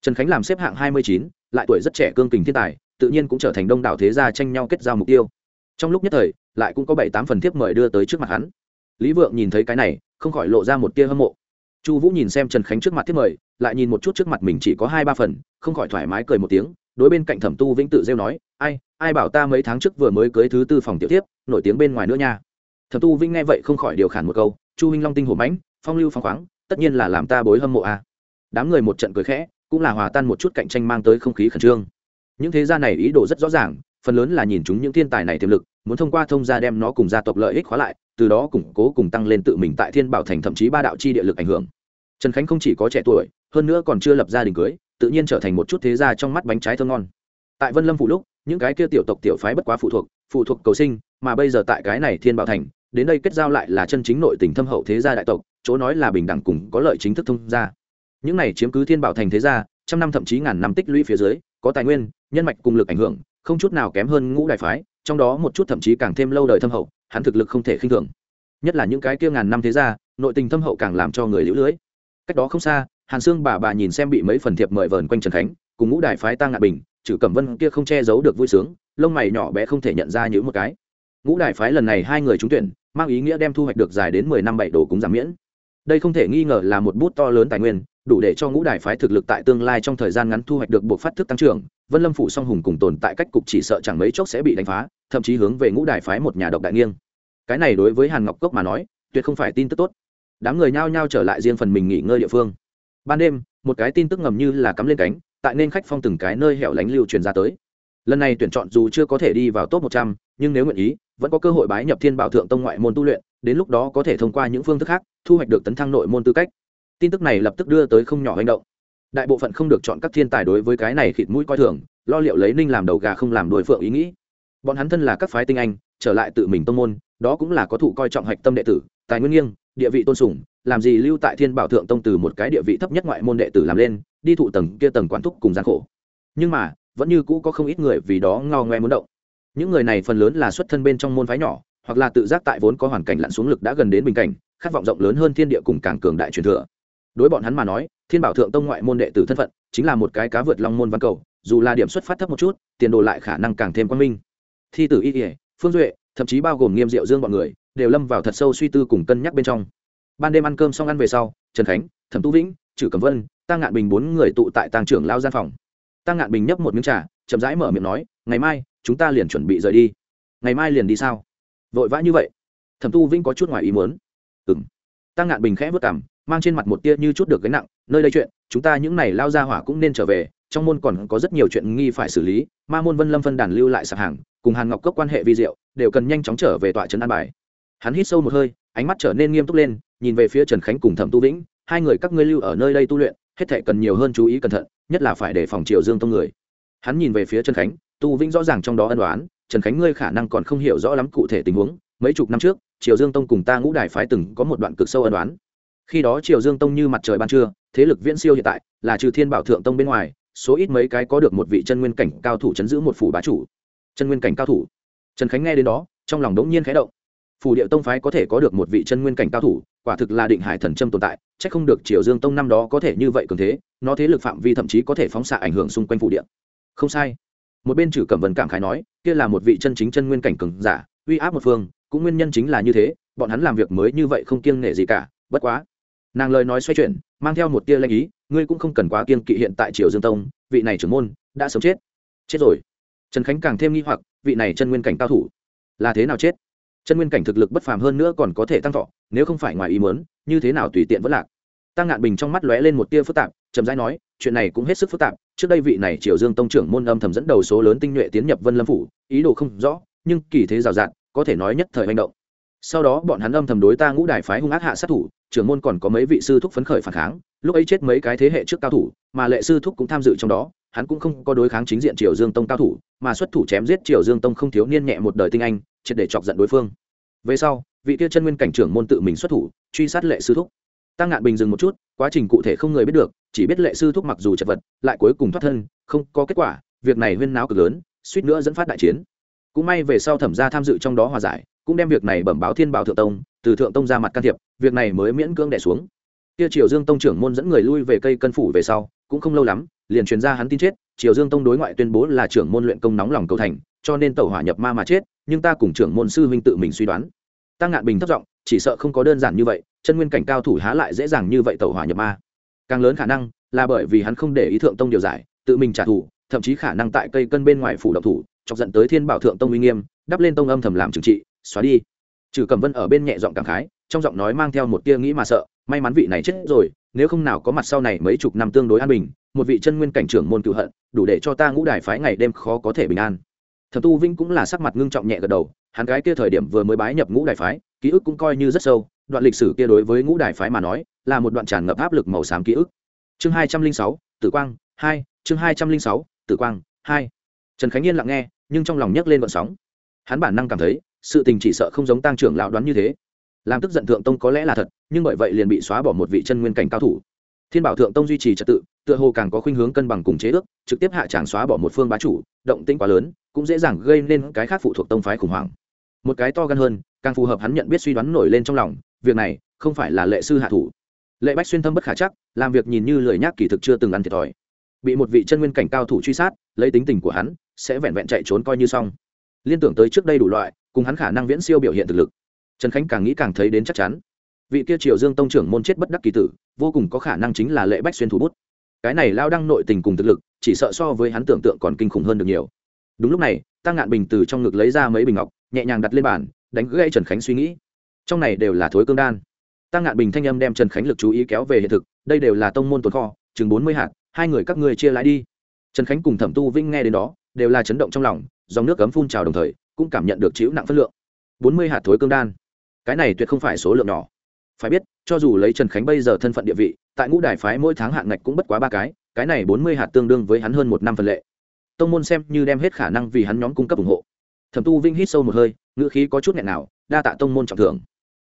Trần khánh làm xếp hạng hai mươi chín, lại tuổi rất trẻ cương kình thiên tài, tự nhiên cũng trở thành đông đảo thế gia tranh nhau kết giao mục tiêu. Trong lúc nhất thời, lại cũng có bảy tám phần thiếp mời đưa tới trước mặt hắn lý vượng nhìn thấy cái này, không khỏi lộ ra một tia hâm mộ. Chu vũ nhìn xem trần khánh trước mặt thiết mời, lại nhìn một chút trước mặt mình chỉ có hai ba phần, không khỏi thoải mái cười một tiếng, đối bên cạnh thẩm tu vĩnh tự rêu nói, ai ai bảo ta mấy tháng trước vừa mới cưới thứ tư phòng tiểu tiếp nổi tiếng bên ngoài nữa nha. Thẩm tu vĩnh nghe vậy không khỏi điều khản một câu, chu huynh long tinh hổ mãnh, phong lưu phong khoáng, tất nhiên là làm ta bối hâm mộ a à. đám người một trận cười khẽ, cũng là hòa tan một chút cạnh tranh mang tới không khí khẩn trương. Những thế gia này ý đồ rất rõ ràng, phần lớn là nhìn chúng những thiên tài này tiềm lực muốn thông qua thông gia đem nó cùng gia tộc lợi ích khóa lại, từ đó củng cố cùng tăng lên tự mình tại thiên bảo thành thậm chí ba đạo chi địa lực ảnh hưởng. Trần khánh không chỉ có trẻ tuổi, hơn nữa còn chưa lập gia đình cưới, tự nhiên trở thành một chút thế gia trong mắt bánh trái thơm ngon. Tại vân lâm phụ lúc, những cái kia tiểu tộc tiểu phái bất quá phụ thuộc phụ thuộc cầu sinh, mà bây giờ tại cái này thiên bảo thành, đến đây kết giao lại là chân chính nội tình thâm hậu thế gia đại tộc, chỗ nói là bình đẳng cùng có lợi chính thức thông gia. Những này chiếm cứ thiên bảo thành thế gia, trăm năm thậm chí ngàn năm tích lũy phía dưới, có tài nguyên, nhân mạch cùng lực ảnh hưởng, không chút nào kém hơn ngũ đại phái trong đó một chút thậm chí càng thêm lâu đời thâm hậu, hắn thực lực không thể khinh thường. Nhất là những cái kia ngàn năm thế gia, nội tình thâm hậu càng làm cho người lũ lưới. Cách đó không xa, hàn sương bà bà nhìn xem bị mấy phần thiệp mời vờn quanh trần khánh, cùng ngũ đại phái tăng ngạn bình chử cẩm vân kia không che giấu được vui sướng, lông mày nhỏ bé không thể nhận ra những một cái. Ngũ đại phái lần này hai người trúng tuyển, mang ý nghĩa đem thu hoạch được dài đến mười năm bảy đồ cúng giảm miễn. Đây không thể nghi ngờ là một bút to lớn tài nguyên đủ để cho ngũ đại phái thực lực tại tương lai trong thời gian ngắn thu hoạch được buộc phát thức tăng trưởng. Vân lâm phủ song hùng cùng tồn tại cách cục chỉ sợ chẳng mấy chốc sẽ bị đánh phá, thậm chí hướng về ngũ đại phái một nhà độc đại nghiêng. Cái này đối với hàn ngọc cốc mà nói, tuyệt không phải tin tức tốt. Đám người nhao nhao trở lại riêng phần mình nghỉ ngơi địa phương. Ban đêm, một cái tin tức ngầm như là cắm lên cánh, tại nên khách phong từng cái nơi hẻo lánh lưu truyền ra tới. Lần này tuyển chọn dù chưa có thể đi vào top một trăm, nhưng nếu nguyện ý, vẫn có cơ hội bái nhập thiên bảo thượng tông ngoại môn tu luyện, đến lúc đó có thể thông qua những phương thức khác, thu hoạch được tấn thăng nội môn tư cách tin tức này lập tức đưa tới không nhỏ hành động. Đại bộ phận không được chọn các thiên tài đối với cái này khịt mũi coi thường, lo liệu lấy ninh làm đầu gà không làm đối phượng ý nghĩ. Bọn hắn thân là các phái tinh anh, trở lại tự mình tông môn, đó cũng là có thụ coi trọng hạch tâm đệ tử, tài nguyên nghiêng, địa vị tôn sùng, làm gì lưu tại thiên bảo thượng tông từ một cái địa vị thấp nhất ngoại môn đệ tử làm lên, đi thụ tầng kia tầng quán thúc cùng gian khổ. Nhưng mà, vẫn như cũ có không ít người vì đó ngao ngoe muốn động. Những người này phần lớn là xuất thân bên trong môn phái nhỏ, hoặc là tự giác tại vốn có hoàn cảnh lặn xuống lực đã gần đến bình cảnh, khát vọng rộng lớn hơn thiên địa cùng càng cường đại truyền thừa đối bọn hắn mà nói, thiên bảo thượng tông ngoại môn đệ tử thân phận chính là một cái cá vượt long môn văn cầu, dù là điểm xuất phát thấp một chút, tiền đồ lại khả năng càng thêm quan minh. Thi tử y ỉa phương duệ, thậm chí bao gồm nghiêm diệu dương bọn người, đều lâm vào thật sâu suy tư cùng cân nhắc bên trong. Ban đêm ăn cơm xong ăn về sau, trần khánh, thẩm tu vĩnh chử cẩm vân tăng ngạn bình bốn người tụ tại tàng trưởng lao gian phòng. Tăng ngạn bình nhấp một miếng trà, chậm rãi mở miệng nói, ngày mai, chúng ta liền chuẩn bị rời đi. Ngày mai liền đi sao? Vội vã như vậy. Thẩm tu vĩnh có chút ngoài ý muốn. Ừng tăng ngạn bình khẽ vất cảm mang trên mặt một tia như chút được gánh nặng, nơi đây chuyện, chúng ta những này lao ra hỏa cũng nên trở về, trong môn còn có rất nhiều chuyện nghi phải xử lý. Ma môn vân lâm phân đàn lưu lại sạp hàng, cùng hàn ngọc cốc quan hệ vi diệu, đều cần nhanh chóng trở về tọa trấn an bài. Hắn hít sâu một hơi, ánh mắt trở nên nghiêm túc lên, nhìn về phía trần khánh cùng thẩm tu vĩnh, hai người các ngươi lưu ở nơi đây tu luyện, hết thể cần nhiều hơn chú ý cẩn thận, nhất là phải đề phòng triều dương tông người. Hắn nhìn về phía trần khánh, tu vĩnh rõ ràng trong đó ân đoán trần khánh ngươi khả năng còn không hiểu rõ lắm cụ thể tình huống, mấy chục năm trước, triều dương tông cùng ta ngũ đài phái từng có một đoạn cực sâu ân đoán khi đó triều dương tông như mặt trời ban trưa, thế lực viễn siêu hiện tại là trừ thiên bảo thượng tông bên ngoài, số ít mấy cái có được một vị chân nguyên cảnh cao thủ chấn giữ một phủ bá chủ. Chân nguyên cảnh cao thủ. Trần khánh nghe đến đó, trong lòng đống nhiên khẽ động. Phủ điệu tông phái có thể có được một vị chân nguyên cảnh cao thủ, quả thực là định hải thần trâm tồn tại c h ắ c không được triều dương tông năm đó có thể như vậy cường thế, nó thế lực phạm vi thậm chí có thể phóng xạ ảnh hưởng xung quanh phủ điện không sai. Một bên trừ cẩm vân cảm khái nói, kia là một vị chân chính chân nguyên cảnh cường giả, uy áp một phương, cũng nguyên nhân chính là như thế, bọn hắn làm việc mới như vậy không kiêng nể gì cả, bất quá nàng lời nói xoay chuyển, mang theo một tia lanh ý, ngươi cũng không cần quá kiên kỵ hiện tại triều dương tông, vị này trưởng môn đã sớm chết. Chết rồi? Trần khánh càng thêm nghi hoặc, vị này chân nguyên cảnh cao thủ là thế nào chết? Chân nguyên cảnh thực lực bất phàm hơn nữa còn có thể tăng thọ, nếu không phải ngoài ý mớn như thế nào tùy tiện vẫn lạc? Tăng ngạn bình trong mắt lóe lên một tia phức tạp trầm rãi nói, chuyện này cũng hết sức phức tạp, trước đây vị này triều dương tông trưởng môn âm thầm dẫn đầu số lớn tinh nhuệ tiến nhập vân lâm phủ, ý đồ không rõ, nhưng kỳ thế rào rạt, có thể nói nhất thời manh động sau đó bọn hắn âm thầm đối ta ngũ đài phái hung ác hạ sát thủ, trưởng môn còn có mấy vị sư thúc phấn khởi phản kháng, lúc ấy chết mấy cái thế hệ trước cao thủ, mà lệ sư thúc cũng tham dự trong đó, hắn cũng không có đối kháng chính diện triều dương tông cao thủ, mà xuất thủ chém giết triều dương tông không thiếu niên nhẹ một đời tinh anh, triệt để chọc giận đối phương. Về sau, vị kia chân nguyên cảnh trưởng môn tự mình xuất thủ, truy sát lệ sư thúc. Tăng ngạn bình dừng một chút, quá trình cụ thể không người biết được, chỉ biết lệ sư thúc mặc dù chật vật, lại cuối cùng thoát thân, không có kết quả, việc này huyên náo cực lớn, suýt nữa dẫn phát đại chiến. Cũng may về sau thẩm gia tham dự trong đó hòa giải cũng đem việc này bẩm báo thiên bảo thượng tông, từ thượng tông ra mặt can thiệp, việc này mới miễn cưỡng đẻ xuống. Kia triều dương tông trưởng môn dẫn người lui về cây cân phủ về sau, cũng không lâu lắm, liền truyền ra hắn tin chết, triều dương tông đối ngoại tuyên bố là trưởng môn luyện công nóng lòng cầu thành, cho nên tẩu hỏa nhập ma mà chết, nhưng ta cùng trưởng môn sư huynh tự mình suy đoán. Ta ngạn bình thất giọng, chỉ sợ không có đơn giản như vậy, chân nguyên cảnh cao thủ há lại dễ dàng như vậy tẩu hỏa nhập ma. Càng lớn khả năng, là bởi vì hắn không để ý thượng tông điều giải, tự mình trả thù, thậm chí khả năng tại cây cân bên ngoài phủ độc thủ, chọc giận tới thiên bảo thượng tông uy nghiêm, đắp lên tông âm thầm làm trừng trị xóa đi. Trừ cầm vân ở bên nhẹ giọng cảm khái, trong giọng nói mang theo một tia nghĩ mà sợ, may mắn vị này chết rồi, nếu không nào có mặt sau này mấy chục năm tương đối an bình, một vị chân nguyên cảnh trưởng môn cựu hận, đủ để cho ta ngũ đài phái ngày đêm khó có thể bình an. Thẩm tu vinh cũng là sắc mặt ngưng trọng nhẹ gật đầu, hắn gái kia thời điểm vừa mới bái nhập ngũ đài phái, ký ức cũng coi như rất sâu, đoạn lịch sử kia đối với ngũ đài phái mà nói, là một đoạn tràn ngập áp lực màu xám ký ức. Chương hai trăm linh sáu, tử quang, hai, chương hai trăm linh sáu, tử quang, hai. Trần khánh yên lặng nghe, nhưng trong lòng nhấc lên vận sóng. Hắn bản năng cảm thấy sự tình chỉ sợ không giống tăng trưởng lão đoán như thế. Làm tức giận thượng tông có lẽ là thật, nhưng bởi vậy liền bị xóa bỏ một vị chân nguyên cảnh cao thủ. Thiên bảo thượng tông duy trì trật tự, tựa hồ càng có khuynh hướng cân bằng cùng chế ước, trực tiếp hạ tràng xóa bỏ một phương bá chủ, động tĩnh quá lớn, cũng dễ dàng gây nên cái khác phụ thuộc tông phái khủng hoảng. Một cái to gan hơn, càng phù hợp hắn nhận biết suy đoán nổi lên trong lòng, việc này không phải là lệ sư hạ thủ. Lệ bách xuyên thâm bất khả chắc, làm việc nhìn như lười nhác kỳ thực chưa từng ăn thiệt thòi. Bị một vị chân nguyên cảnh cao thủ truy sát, lấy tính tình của hắn, sẽ vẹn vẹn chạy trốn coi như xong. Liên tưởng tới trước đây đủ loại cùng hắn khả năng viễn siêu biểu hiện thực lực. Trần khánh càng nghĩ càng thấy đến chắc chắn. Vị kia triều dương tông trưởng môn chết bất đắc kỳ tử, vô cùng có khả năng chính là lệ bách xuyên thủ bút. Cái này lao đăng nội tình cùng thực lực, chỉ sợ so với hắn tưởng tượng còn kinh khủng hơn được nhiều. Đúng lúc này, tăng ngạn bình từ trong ngực lấy ra mấy bình ngọc, nhẹ nhàng đặt lên bàn, đánh gãy trần khánh suy nghĩ. Trong này đều là thối cương đan. Tăng ngạn bình thanh âm đem trần khánh lực chú ý kéo về hiện thực, đây đều là tông môn tồn kho, chừng bốn mươi hạt, hai người các ngươi chia lãi đi. Trần khánh cùng thẩm tu vinh nghe đến đó, đều là chấn động trong lòng, dòng nước cấm phun trào đồng thời cũng cảm nhận được chịu nặng phân lượng. Bốn mươi hạt thối cương đan. Cái này tuyệt không phải số lượng nhỏ. Phải biết, cho dù lấy trần khánh bây giờ thân phận địa vị, tại ngũ đài phái mỗi tháng hạn ngạch cũng bất quá ba cái cái này bốn mươi hạt tương đương với hắn hơn một năm phần lệ. Tông môn xem như đem hết khả năng vì hắn nhóm cung cấp ủng hộ. Thẩm tu vinh hít sâu một hơi, ngữ khí có chút nghẹn nào, đa tạ tông môn trọng thưởng.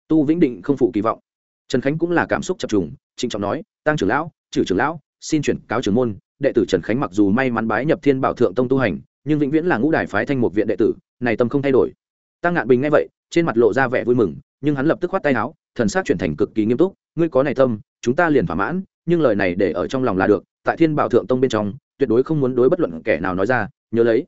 Tu vĩnh định không phụ kỳ vọng. Trần khánh cũng là cảm xúc chập trùng, trịnh trọng nói, tăng trưởng lão, trừ trưởng lão, xin chuyển cáo trưởng môn, đệ tử trần khánh mặc dù may mắn bái nhập thiên bảo thượng tông tu hành nhưng vĩnh viễn là ngũ đài phái thanh một viện đệ tử, này tâm không thay đổi. Tăng ngạn bình nghe vậy, trên mặt lộ ra vẻ vui mừng, nhưng hắn lập tức khoát tay áo, thần sắc chuyển thành cực kỳ nghiêm túc, ngươi có này tâm, chúng ta liền thỏa mãn, nhưng lời này để ở trong lòng là được, tại thiên bảo thượng tông bên trong, tuyệt đối không muốn đối bất luận kẻ nào nói ra, nhớ lấy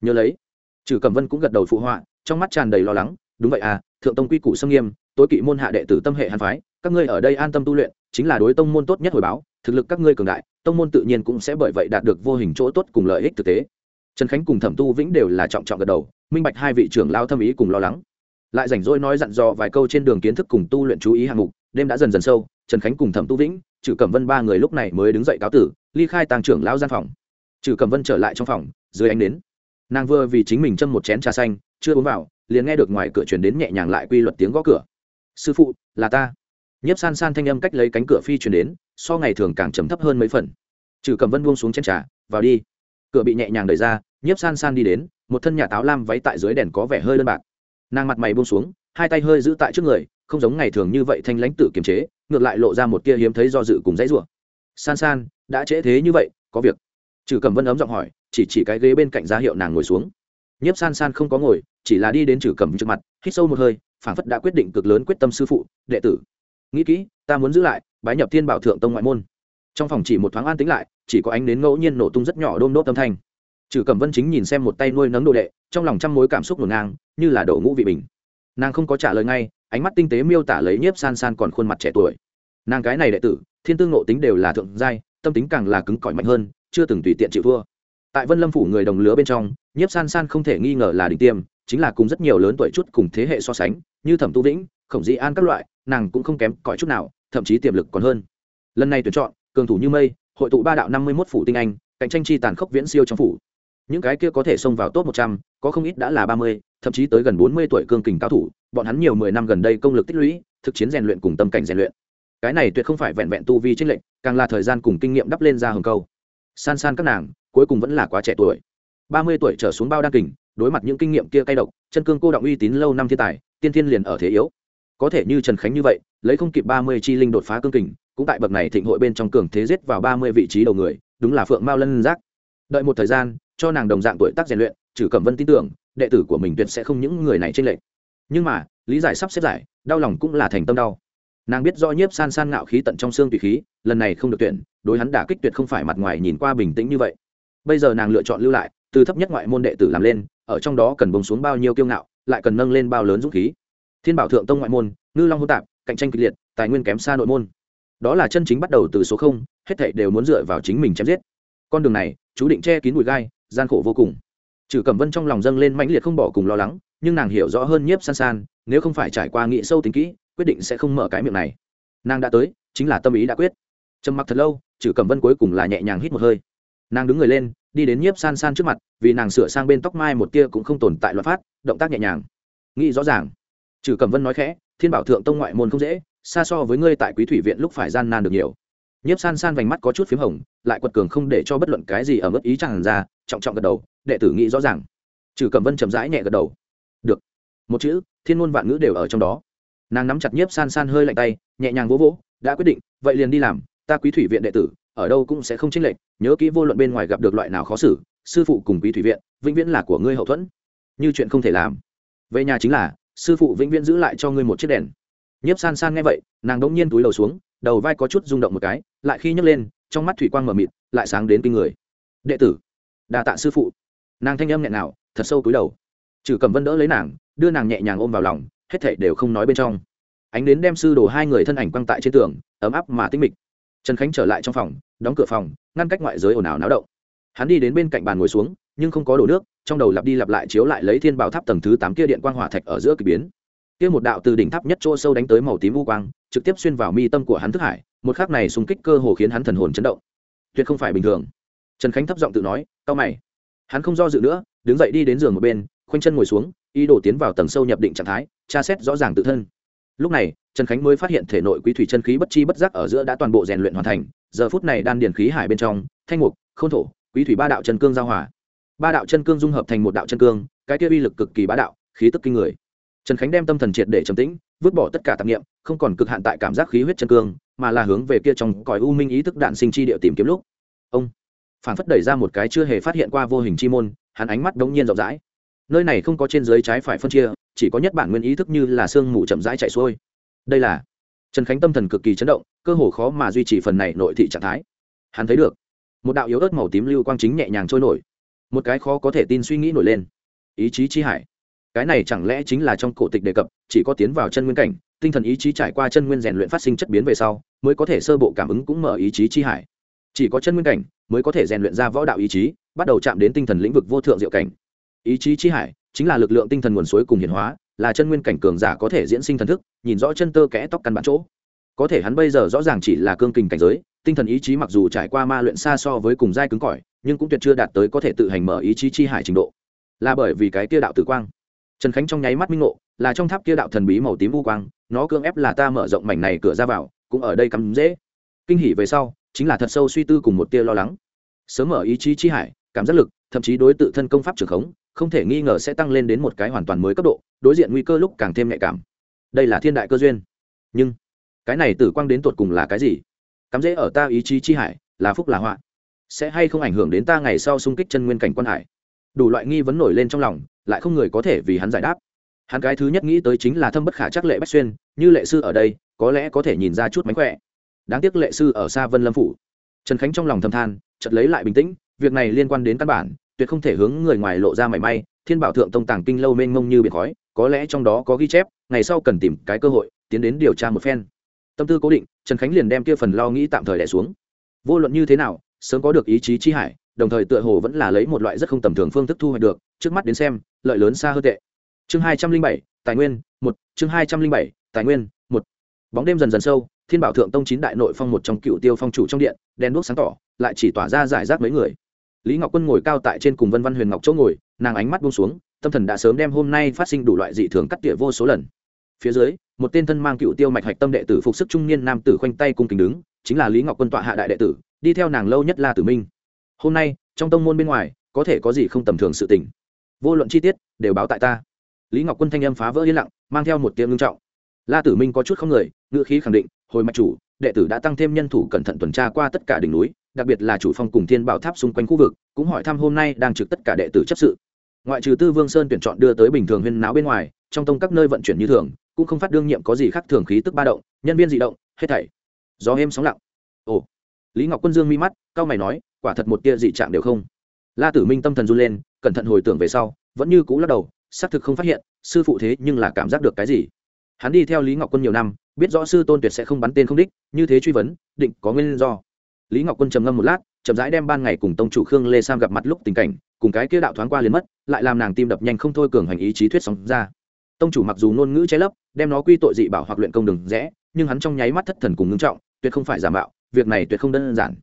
nhớ lấy. Trừ cẩm vân cũng gật đầu phụ họa, trong mắt tràn đầy lo lắng, đúng vậy à thượng tông quy củ xâm nghiêm, tối kỵ môn hạ đệ tử tâm hệ hàn phái, các ngươi ở đây an tâm tu luyện, chính là đối tông môn tốt nhất hồi báo, thực lực các ngươi cường đại, tông môn tự nhiên cũng sẽ bởi vậy đạt được vô hình chỗ tốt cùng lợi ích thực tế trần khánh cùng thẩm tu vĩnh đều là trọng trọng gật đầu, minh bạch hai vị trưởng lao thâm ý cùng lo lắng. Lại rảnh rỗi nói dặn dò vài câu trên đường kiến thức cùng tu luyện chú ý hạng mục, đêm đã dần dần sâu, trần khánh cùng thẩm tu vĩnh trừ cẩm vân ba người lúc này mới đứng dậy cáo tử, ly khai tàng trưởng lao gian phòng. Trừ cẩm vân trở lại trong phòng, dưới ánh đến nàng vừa vì chính mình châm một chén trà xanh, chưa uống vào, liền nghe được ngoài cửa chuyển đến nhẹ nhàng lại quy luật tiếng gõ cửa. Sư phụ, là ta. Nhiếp san san thanh âm cách lấy cánh cửa phi chuyển đến, so ngày thường càng trầm thấp hơn mấy phần. Trừ Cẩm vân buông xuống chén trà, vào đi cửa bị nhẹ nhàng đẩy ra, nhiếp san san đi đến, một thân nhà táo lam váy tại dưới đèn có vẻ hơi đơn bạc. Nàng mặt mày buông xuống, hai tay hơi giữ tại trước người, không giống ngày thường như vậy thanh lãnh tự kiềm chế, ngược lại lộ ra một kia hiếm thấy do dự cùng dãy rủa. San san, đã trễ thế như vậy, có việc. Trừ cầm vân ấm giọng hỏi, chỉ chỉ cái ghế bên cạnh ra hiệu nàng ngồi xuống. Nhiếp san san không có ngồi, chỉ là đi đến trừ cầm trước mặt, hít sâu một hơi, phảng phất đã quyết định cực lớn quyết tâm sư phụ, đệ tử. Nghĩ kỹ, ta muốn giữ lại, bái nhập thiên bảo thượng tông ngoại môn. Trong phòng chỉ một thoáng an tính lại chỉ có ánh đến ngẫu nhiên nổ tung rất nhỏ đôm đốt âm thanh. Trừ cẩm vân chính nhìn xem một tay nuôi nấng đồ đệ, trong lòng trăm mối cảm xúc ngổn ngang, như là đổ ngũ vị bình. Nàng không có trả lời ngay, ánh mắt tinh tế miêu tả lấy nhiếp san san còn khuôn mặt trẻ tuổi. Nàng cái này đệ tử, thiên tương ngộ tính đều là thượng giai, tâm tính càng là cứng cỏi mạnh hơn, chưa từng tùy tiện chịu thua. Tại vân lâm phủ người đồng lứa bên trong, nhiếp san san không thể nghi ngờ là đỉnh tiêm, chính là cùng rất nhiều lớn tuổi chút cùng thế hệ so sánh, như thẩm tu vĩnh, khổng dĩ an các loại, nàng cũng không kém cỏi chút nào, thậm chí tiềm lực còn hơn. Lần này tuyển chọn, cường thủ như mây hội tụ ba đạo năm mươi một phủ tinh anh, cạnh tranh chi tàn khốc viễn siêu trong phủ. Những cái kia có thể xông vào top một trăm, có không ít đã là ba mươi, thậm chí tới gần bốn mươi tuổi cương kình cao thủ, bọn hắn nhiều mười năm gần đây công lực tích lũy, thực chiến rèn luyện cùng tâm cảnh rèn luyện. Cái này tuyệt không phải vẹn vẹn tu vi trinh lệnh càng là thời gian cùng kinh nghiệm đắp lên ra hồng câu. San san các nàng, cuối cùng vẫn là quá trẻ tuổi. Ba mươi tuổi trở xuống bao đăng kình, đối mặt những kinh nghiệm kia cay độc, chân cương cô động uy tín lâu năm thiên tài, tiên thiên liền ở thế yếu. Có thể như trần khánh như vậy, lấy không kịp ba mươi chi linh đột phá cương kình cũng tại bậc này thịnh hội bên trong cường thế giết vào ba mươi vị trí đầu người, đúng là phượng mao lân giác. Đợi một thời gian, cho nàng đồng dạng tuổi tác rèn luyện, trừ cẩm vân tin tưởng, đệ tử của mình tuyệt sẽ không những người này trên lệnh nhưng mà, lý giải sắp xếp giải, đau lòng cũng là thành tâm đau. Nàng biết do nhiếp san san ngạo khí tận trong xương tùy khí, lần này không được tuyển, đối hắn đả kích tuyệt không phải mặt ngoài nhìn qua bình tĩnh như vậy. Bây giờ nàng lựa chọn lưu lại, từ thấp nhất ngoại môn đệ tử làm lên, ở trong đó cần bông xuống bao nhiêu kiêu ngạo, lại cần nâng lên bao lớn dũng khí. Thiên bảo thượng tông ngoại môn, ngư long hô tạp, cạnh tranh kịch liệt, tài nguyên kém xa nội môn đó là chân chính bắt đầu từ số không, hết thảy đều muốn dựa vào chính mình chém giết. Con đường này, chú định che kín bụi gai, gian khổ vô cùng. Trừ cẩm vân trong lòng dâng lên mãnh liệt không bỏ cùng lo lắng, nhưng nàng hiểu rõ hơn nhiếp san san, nếu không phải trải qua nghị sâu tính kỹ, quyết định sẽ không mở cái miệng này. Nàng đã tới, chính là tâm ý đã quyết. Trầm mặc thật lâu, trừ cẩm vân cuối cùng là nhẹ nhàng hít một hơi. Nàng đứng người lên, đi đến nhiếp san san trước mặt, vì nàng sửa sang bên tóc mai một tia cũng không tồn tại loạt phát, động tác nhẹ nhàng. Nghĩ rõ ràng, trừ cẩm vân nói khẽ, thiên bảo thượng tông ngoại môn không dễ xa so với ngươi tại quý thủy viện lúc phải gian nan được nhiều. Nhiếp san san vành mắt có chút p h í m hồng, lại quật cường không để cho bất luận cái gì ở mức ý chẳng ra, trọng trọng gật đầu, đệ tử nghĩ rõ ràng. Trừ cẩm vân chậm rãi nhẹ gật đầu. Được. Một chữ, thiên ngôn vạn ngữ đều ở trong đó. Nàng nắm chặt nhiếp san san hơi lạnh tay, nhẹ nhàng vỗ vỗ, đã quyết định, vậy liền đi làm, ta quý thủy viện đệ tử, ở đâu cũng sẽ không chênh lệch, nhớ kỹ vô luận bên ngoài gặp được loại nào khó xử, sư phụ cùng quý thủy viện, vĩnh viễn là của ngươi hậu thuẫn. Như chuyện không thể làm. Về nhà chính là, sư phụ vĩnh viễn giữ lại cho ngươi một chiếc đèn nhiếp san san nghe vậy, nàng đống nhiên túi đầu xuống, đầu vai có chút rung động một cái, lại khi nhấc lên, trong mắt thủy quang mờ mịt, lại sáng đến kinh người. Đệ tử đà tạ sư phụ. Nàng thanh âm nhẹ nào thật sâu túi đầu. Trừ cầm vân đỡ lấy nàng, đưa nàng nhẹ nhàng ôm vào lòng, hết thảy đều không nói bên trong. Ánh đến đem sư đồ hai người thân ảnh quăng tại trên tường, ấm áp mà tinh mịch. Trần khánh trở lại trong phòng, đóng cửa phòng, ngăn cách ngoại giới ồn ào náo động. Hắn đi đến bên cạnh bàn ngồi xuống, nhưng không có đổ nước, trong đầu lặp đi lặp lại chiếu lại lấy thiên bảo tháp tầng thứ tám kia điện quang hỏa thạch ở giữa kỳ biến kia một đạo từ đỉnh tháp nhất chỗ sâu đánh tới màu tím u quang, trực tiếp xuyên vào mi tâm của hắn thức hải, một khắc này xung kích cơ hồ khiến hắn thần hồn chấn động. Tuyệt không phải bình thường. Trần khánh thấp giọng tự nói cau mày. Hắn không do dự nữa, đứng dậy đi đến giường một bên, khoanh chân ngồi xuống, ý đồ tiến vào tầng sâu nhập định trạng thái, tra xét rõ ràng tự thân. Lúc này, trần khánh mới phát hiện thể nội quý thủy chân khí bất chi bất giác ở giữa đã toàn bộ rèn luyện hoàn thành, giờ phút này đan điền khí hải bên trong, thanh mục k thổ, quý thủy ba đạo chân cương giao hòa. Ba đạo chân cương dung hợp thành một đạo chân cương, cái kia uy lực cực kỳ bá đạo, khí tức kinh người trần khánh đem tâm thần triệt để trầm tĩnh, vứt bỏ tất cả tạp nghiệm không còn cực hạn tại cảm giác khí huyết chân cương, mà là hướng về kia trong cõi u minh ý thức đạn sinh chi địa tìm kiếm lúc. Ông phản phất đẩy ra một cái chưa hề phát hiện qua vô hình chi môn, hắn ánh mắt đống nhiên rộng rãi. Nơi này không có trên dưới trái phải phân chia, chỉ có nhất bản nguyên ý thức như là sương mù chậm rãi chạy xuôi. Đây là trần khánh tâm thần cực kỳ chấn động, cơ hồ khó mà duy trì phần này nội thị trạng thái. Hắn thấy được, một đạo yếu ớt màu tím lưu quang chính nhẹ nhàng trôi nổi, một cái khó có thể tin suy nghĩ nổi lên. Ý chí chi hải cái này chẳng lẽ chính là trong cổ tịch đề cập, chỉ có tiến vào chân nguyên cảnh, tinh thần ý chí trải qua chân nguyên rèn luyện phát sinh chất biến về sau, mới có thể sơ bộ cảm ứng cũng mở ý chí chi hải. Chỉ có chân nguyên cảnh mới có thể rèn luyện ra võ đạo ý chí, bắt đầu chạm đến tinh thần lĩnh vực vô thượng diệu cảnh. Ý chí chi hải chính là lực lượng tinh thần nguồn suối cùng hiển hóa, là chân nguyên cảnh cường giả có thể diễn sinh thần thức, nhìn rõ chân tơ kẽ tóc căn bản chỗ. Có thể hắn bây giờ rõ ràng chỉ là cương kình cảnh giới, tinh thần ý chí mặc dù trải qua ma luyện xa so với cùng giai cứng cỏi, nhưng cũng tuyệt chưa đạt tới có thể tự hành mở ý chí chi hải trình độ. Là bởi vì cái kia đạo tử quang trần khánh trong nháy mắt minh ngộ, là trong tháp kia đạo thần bí màu tím vu quang, nó cưỡng ép là ta mở rộng mảnh này cửa ra vào, cũng ở đây cắm dễ. Kinh hỉ về sau, chính là thật sâu suy tư cùng một tia lo lắng. Sớm mở ý chí chi hải, cảm giác lực, thậm chí đối tự thân công pháp trường khống, không thể nghi ngờ sẽ tăng lên đến một cái hoàn toàn mới cấp độ, đối diện nguy cơ lúc càng thêm nhạy cảm. Đây là thiên đại cơ duyên. Nhưng, cái này tử quang đến tột cùng là cái gì? Cắm dễ ở ta ý chí chi hải, là phúc là họa. Sẽ hay không ảnh hưởng đến ta ngày sau xung kích chân nguyên cảnh quan hải? Đủ loại nghi vấn nổi lên trong lòng, lại không người có thể vì hắn giải đáp. Hắn cái thứ nhất nghĩ tới chính là thâm bất khả chắc lệ bách xuyên, như lệ sư ở đây, có lẽ có thể nhìn ra chút mánh khỏe. Đáng tiếc lệ sư ở xa vân lâm phủ. Trần khánh trong lòng thầm than, chợt lấy lại bình tĩnh, việc này liên quan đến căn bản, tuyệt không thể hướng người ngoài lộ ra mảy may, thiên bảo thượng tông tàng kinh lâu mênh mông như biển khói, có lẽ trong đó có ghi chép, ngày sau cần tìm cái cơ hội, tiến đến điều tra một phen. Tâm tư cố định, trần khánh liền đem kia phần lo nghĩ tạm thời đẻ xuống. Vô luận như thế nào, sớm có được ý chí chi hải đồng thời tựa hồ vẫn là lấy một loại rất không tầm thường phương thức thu hoạch được, trước mắt đến xem, lợi lớn xa hơn tệ. Chương hai trăm linh bảy, tài nguyên, một, chương hai trăm linh bảy, tài nguyên, một. Bóng đêm dần dần sâu, thiên bảo thượng tông chín đại nội phong một trong cựu tiêu phong chủ trong điện, đèn đuốc sáng tỏ, lại chỉ tỏa ra giải rác mấy người. Lý ngọc quân ngồi cao tại trên cùng vân văn huyền ngọc chỗ ngồi, nàng ánh mắt buông xuống, tâm thần đã sớm đem hôm nay phát sinh đủ loại dị thường cắt tỉa vô số lần. Phía dưới, một tên thân mang cựu tiêu mạch hạch tâm đệ tử phục sức trung niên nam tử khoanh tay cung kính đứng, chính là lý ngọc quân tọa hạ đại đệ tử, đi theo nàng lâu nhất la tử minh hôm nay, trong tông môn bên ngoài, có thể có gì không tầm thường sự tình. Vô luận chi tiết, đều báo tại ta. Lý ngọc quân thanh âm phá vỡ yên lặng, mang theo một tiếng ngưng trọng. La tử minh có chút không người, ngữ khí khẳng định, hồi mạch chủ, đệ tử đã tăng thêm nhân thủ cẩn thận tuần tra qua tất cả đỉnh núi, đặc biệt là chủ phong cùng thiên bảo tháp xung quanh khu vực, cũng hỏi thăm hôm nay đang trực tất cả đệ tử chấp sự. Ngoại trừ tư vương sơn tuyển chọn đưa tới bình thường huyên náo bên ngoài, trong tông các nơi vận chuyển như thường, cũng không phát đương nhiệm có gì khác thường khí tức ba động, nhân viên dị động, hết thảy. Gió êm sóng lặng. Ồ. Lý ngọc quân dương mi mắt cao mày nói quả thật một tia dị trạng đều không. La tử minh tâm thần run lên, cẩn thận hồi tưởng về sau, vẫn như cũ lắc đầu, xác thực không phát hiện, sư phụ thế nhưng là cảm giác được cái gì. Hắn đi theo lý ngọc quân nhiều năm, biết rõ sư tôn tuyệt sẽ không bắn tên không đích, như thế truy vấn, định có nguyên do. Lý ngọc quân trầm ngâm một lát, chậm rãi đem ban ngày cùng tông chủ khương lê sam gặp mặt lúc tình cảnh, cùng cái kia đạo thoáng qua liền mất, lại làm nàng tim đập nhanh không thôi cường hành ý chí thuyết sóng ra. Tông chủ mặc dù ngôn ngữ che lấp, đem nó quy tội dị bảo hoặc luyện công đừng rẽ, nhưng hắn trong nháy mắt thất thần cùng ngưng trọng, tuyệt không phải giả mạo, việc này tuyệt không đơn giản.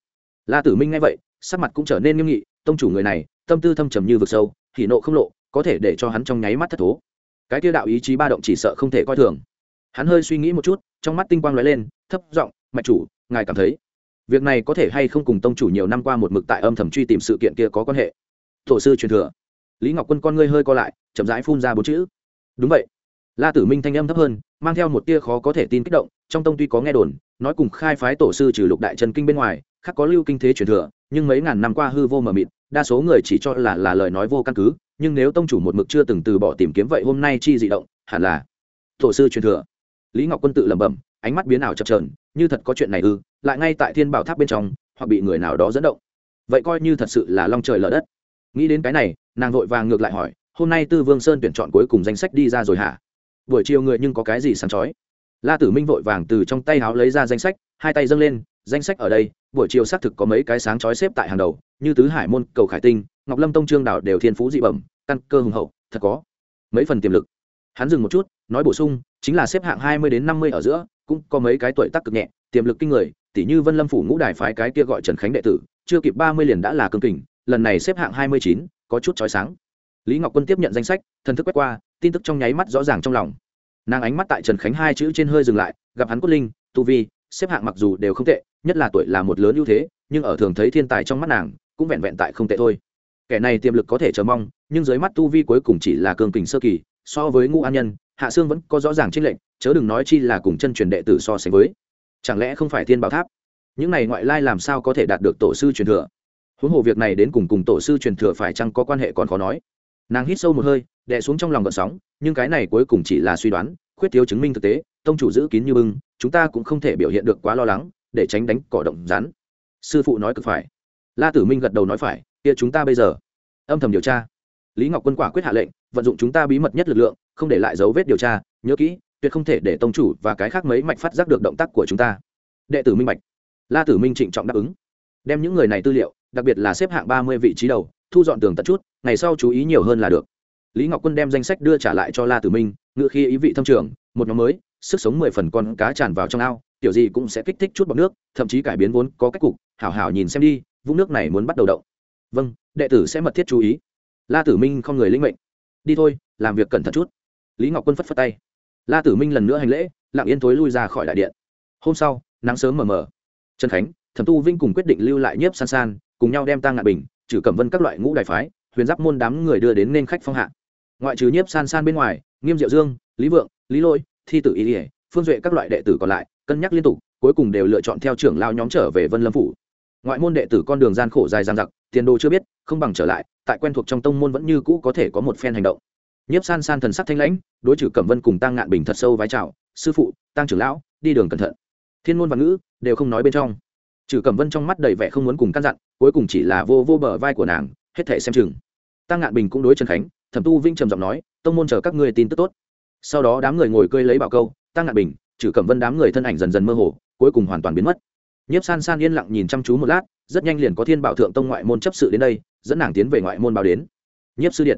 La tử minh nghe vậy sắc mặt cũng trở nên nghiêm nghị, tông chủ người này, tâm tư thâm trầm như vực sâu thì nộ không lộ, có thể để cho hắn trong nháy mắt thất thố. Cái tiêu đạo ý chí ba động chỉ sợ không thể coi thường. Hắn hơi suy nghĩ một chút, trong mắt tinh quang lóe lên, thấp giọng, mạch chủ, ngài cảm thấy việc này có thể hay không cùng tông chủ nhiều năm qua một mực tại âm thầm truy tìm sự kiện kia có quan hệ? Tổ sư truyền thừa. Lý ngọc quân con ngươi hơi co lại, chậm rãi phun ra bốn chữ. Đúng vậy. La tử minh thanh âm thấp hơn, mang theo một tia khó có thể tin kích động, trong tông tuy có nghe đồn, nói cùng khai phái tổ sư trừ lục đại trần kinh bên ngoài, khác có lưu kinh thế truyền thừa nhưng mấy ngàn năm qua hư vô mờ mịt, đa số người chỉ cho là là lời nói vô căn cứ, nhưng nếu tông chủ một mực chưa từng từ bỏ tìm kiếm vậy hôm nay chi dị động, hẳn là tổ sư truyền thừa. Lý ngọc quân tự lẩm bẩm, ánh mắt biến ảo chập trờn như thật có chuyện này ư, lại ngay tại thiên bảo tháp bên trong, hoặc bị người nào đó dẫn động. Vậy coi như thật sự là long trời lở đất. Nghĩ đến cái này, nàng vội vàng ngược lại hỏi, hôm nay tư vương sơn tuyển chọn cuối cùng danh sách đi ra rồi hả? Buổi chiều người nhưng có cái gì sáng chói? La tử minh vội vàng từ trong tay áo lấy ra danh sách, hai tay dâng lên danh sách ở đây, buổi chiều xác thực có mấy cái sáng chói xếp tại hàng đầu, như tứ hải môn, cầu khải tinh, ngọc lâm tông trương đảo đều thiên phú dị bẩm, căn cơ hùng hậu, thật có mấy phần tiềm lực. Hắn dừng một chút, nói bổ sung, chính là xếp hạng hai mươi đến năm mươi ở giữa, cũng có mấy cái tuổi tác cực nhẹ, tiềm lực kinh người tỷ như vân lâm phủ ngũ đài phái cái kia gọi trần khánh đệ tử, chưa kịp ba mươi liền đã là cương kình, lần này xếp hạng hai mươi chín, có chút chói sáng. Lý ngọc quân tiếp nhận danh sách, thần thức quét qua, tin tức trong nháy mắt rõ ràng trong lòng. Nàng ánh mắt tại trần khánh hai chữ trên hơi dừng lại, gặp hắn cốt linh, tu vi, xếp hạng mặc dù đều không tệ nhất là tuổi là một lớn ưu thế, nhưng ở thường thấy thiên tài trong mắt nàng, cũng vẹn vẹn tại không tệ thôi. Kẻ này tiềm lực có thể chờ mong, nhưng dưới mắt tu vi cuối cùng chỉ là cường kình sơ kỳ, so với ngũ an nhân, hạ sương vẫn có rõ ràng trích lệnh chớ đừng nói chi là cùng chân truyền đệ tử so sánh với. Chẳng lẽ không phải thiên bảo tháp? Những này ngoại lai làm sao có thể đạt được tổ sư truyền thừa? Huống hồ việc này đến cùng cùng tổ sư truyền thừa phải chăng có quan hệ còn khó nói. Nàng hít sâu một hơi, đè xuống trong lòng gợn sóng, nhưng cái này cuối cùng chỉ là suy đoán, khuyết thiếu chứng minh thực tế, tông chủ giữ kín như bưng, chúng ta cũng không thể biểu hiện được quá lo lắng để tránh đánh cỏ động rắn. Sư phụ nói cực phải. La tử minh gật đầu nói phải, kia chúng ta bây giờ. Âm thầm điều tra. Lý ngọc quân quả quyết hạ lệnh, vận dụng chúng ta bí mật nhất lực lượng, không để lại dấu vết điều tra, nhớ kỹ, tuyệt không thể để tông chủ và cái khác mấy mạch phát giác được động tác của chúng ta. Đệ tử minh mạch la tử minh trịnh trọng đáp ứng. Đem những người này tư liệu, đặc biệt là xếp hạng ba mươi vị trí đầu, thu dọn tường tận chút, ngày sau chú ý nhiều hơn là được. Lý ngọc quân đem danh sách đưa trả lại cho la tử minh ngự khi ý vị thâm trường, một nhóm mới, sức sống mười phần con cá tràn vào trong ao kiểu gì cũng sẽ kích thích chút bọc nước, thậm chí cải biến vốn có cách cục, hảo hảo nhìn xem đi, vũng nước này muốn bắt đầu động. Vâng đệ tử sẽ mật thiết chú ý. La tử minh không người linh mệnh. Đi thôi, làm việc cẩn thận chút. Lý ngọc quân phất phất tay. La tử minh lần nữa hành lễ, lặng yên thối lui ra khỏi đại điện. Hôm sau, nắng sớm mờ mờ. Trần khánh, thẩm tu vinh cùng quyết định lưu lại nhiếp san san, cùng nhau đem tăng ngạn bình, trừ cẩm vân các loại ngũ đại phái, huyền giáp môn đám người đưa đến nên khách phong hạ. Ngoại trừ nhiếp san san bên ngoài, nghiêm diệu dương, lý vượng, lý lôi, thi tử ý ỉa phương duệ các loại đệ tử còn lại cân nhắc liên tục, cuối cùng đều lựa chọn theo trưởng lao nhóm trở về vân lâm phủ. Ngoại môn đệ tử con đường gian khổ dài dang dặc, tiền đồ chưa biết, không bằng trở lại, tại quen thuộc trong tông môn vẫn như cũ có thể có một phen hành động. Nhiếp san san thần sắc thanh lãnh, đối trừ cẩm vân cùng tăng ngạn bình thật sâu vái chào, sư phụ tăng trưởng lão, đi đường cẩn thận. Thiên môn và ngữ, đều không nói bên trong. Trừ cẩm vân trong mắt đầy vẻ không muốn cùng căn dặn, cuối cùng chỉ là vô vô bờ vai của nàng, hết thể xem chừng. Tăng ngạn bình cũng đối trần khánh, thẩm tu vinh trầm giọng nói, tông môn chờ các ngươi tin tức tốt. Sau đó đám người ngồi cơi lấy bảo câu tăng ngạn bình trừ cẩm vân đám người thân ảnh dần dần mơ hồ, cuối cùng hoàn toàn biến mất. Nhiếp san san yên lặng nhìn chăm chú một lát, rất nhanh liền có thiên bảo thượng tông ngoại môn chấp sự đến đây, dẫn nàng tiến về ngoại môn báo đến. Nhiếp sư điện.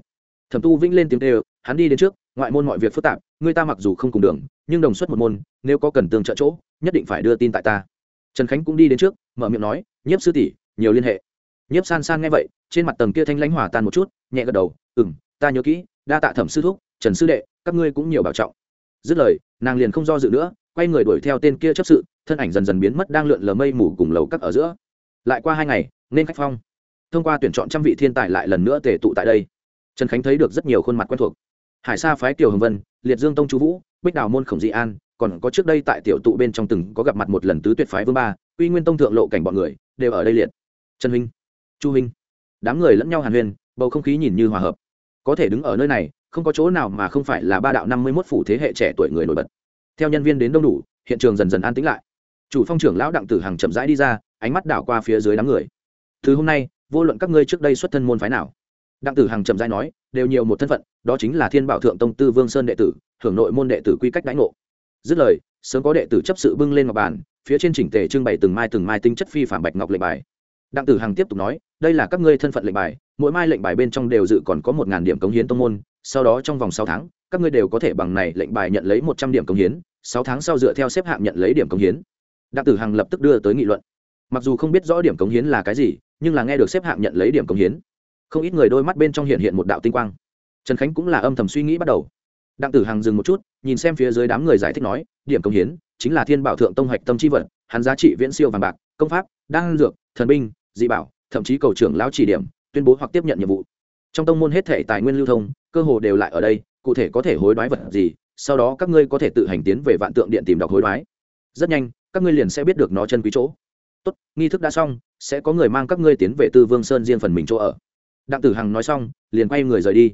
Thẩm tu vĩnh lên tiếng tê hắn đi đến trước, ngoại môn mọi việc phức tạp, người ta mặc dù không cùng đường, nhưng đồng xuất một môn, nếu có cần tương trợ chỗ, nhất định phải đưa tin tại ta. Trần khánh cũng đi đến trước, mở miệng nói, nhiếp sư tỷ, nhiều liên hệ. Nhiếp san san nghe vậy, trên mặt tầng kia thanh lãnh hòa tan một chút, nhẹ gật đầu ừ m ta nhớ kỹ, đa tạ thẩm sư thúc, trần sư đệ, các ngươi cũng nhiều bảo trọng dứt lời, nàng liền không do dự nữa, quay người đuổi theo tên kia chấp sự, thân ảnh dần dần biến mất đang lượn lờ mây mù cùng lầu các ở giữa. Lại qua hai ngày, nên khách phong. Thông qua tuyển chọn trăm vị thiên tài lại lần nữa tề tụ tại đây. Trần khánh thấy được rất nhiều khuôn mặt quen thuộc. Hải sa phái kiều hồng vân, liệt dương tông chú vũ, bích đào môn khổng dị an, còn có trước đây tại tiểu tụ bên trong từng có gặp mặt một lần tứ tuyệt phái vương ba uy nguyên tông thượng lộ cảnh bọn người, đều ở đây liệt. Trần huynh, chu huynh. Đám người lẫn nhau hàn huyên, bầu không khí nhìn như hòa hợp. Có thể đứng ở nơi này không có chỗ nào mà không phải là ba đạo năm mươi mốt phủ thế hệ trẻ tuổi người nổi bật. Theo nhân viên đến đông đủ, hiện trường dần dần an tĩnh lại. Chủ phong trưởng lão đặng tử hằng chậm rãi đi ra, ánh mắt đảo qua phía dưới đám người. Thứ hôm nay, vô luận các ngươi trước đây xuất thân môn phái nào, đặng tử hằng chậm rãi nói, đều nhiều một thân phận, đó chính là thiên bảo thượng tông tư vương sơn đệ tử hưởng nội môn đệ tử quy cách đãi ngộ. Dứt lời, sớm có đệ tử chấp sự bưng lên ngọc bàn, phía trên chỉnh tề trưng bày từng mai từng mai tinh chất phi phàm bạch ngọc lệnh bài. Đặng tử hằng tiếp tục nói, đây là các ngươi thân phận lệnh bài, mỗi mai lệnh bài bên trong đều dự còn có một ngàn điểm cống hiến tông môn sau đó trong vòng sáu tháng, các ngươi đều có thể bằng này lệnh bài nhận lấy một trăm điểm công hiến, sáu tháng sau dựa theo xếp hạng nhận lấy điểm công hiến. Đặng tử hằng lập tức đưa tới nghị luận. Mặc dù không biết rõ điểm cống hiến là cái gì, nhưng là nghe được xếp hạng nhận lấy điểm cống hiến, không ít người đôi mắt bên trong hiện hiện một đạo tinh quang. Trần khánh cũng là âm thầm suy nghĩ bắt đầu. Đặng tử hằng dừng một chút, nhìn xem phía dưới đám người giải thích nói, điểm cống hiến chính là thiên bảo thượng tông hạch tâm chi vật, hắn giá trị viễn siêu vàng bạc, công pháp, đan dược, thần binh, dị bảo, thậm chí cầu trưởng lão chỉ điểm, tuyên bố hoặc tiếp nhận nhiệm vụ trong tông môn hết thể tài nguyên lưu thông, cơ hồ đều lại ở đây, cụ thể có thể hối đoái vật gì, sau đó các ngươi có thể tự hành tiến về vạn tượng điện tìm đọc hối đoái. Rất nhanh, các ngươi liền sẽ biết được nó chân quý chỗ. Tốt, nghi thức đã xong, sẽ có người mang các ngươi tiến về tư vương sơn riêng phần mình chỗ ở. Đặng tử hằng nói xong, liền quay người rời đi.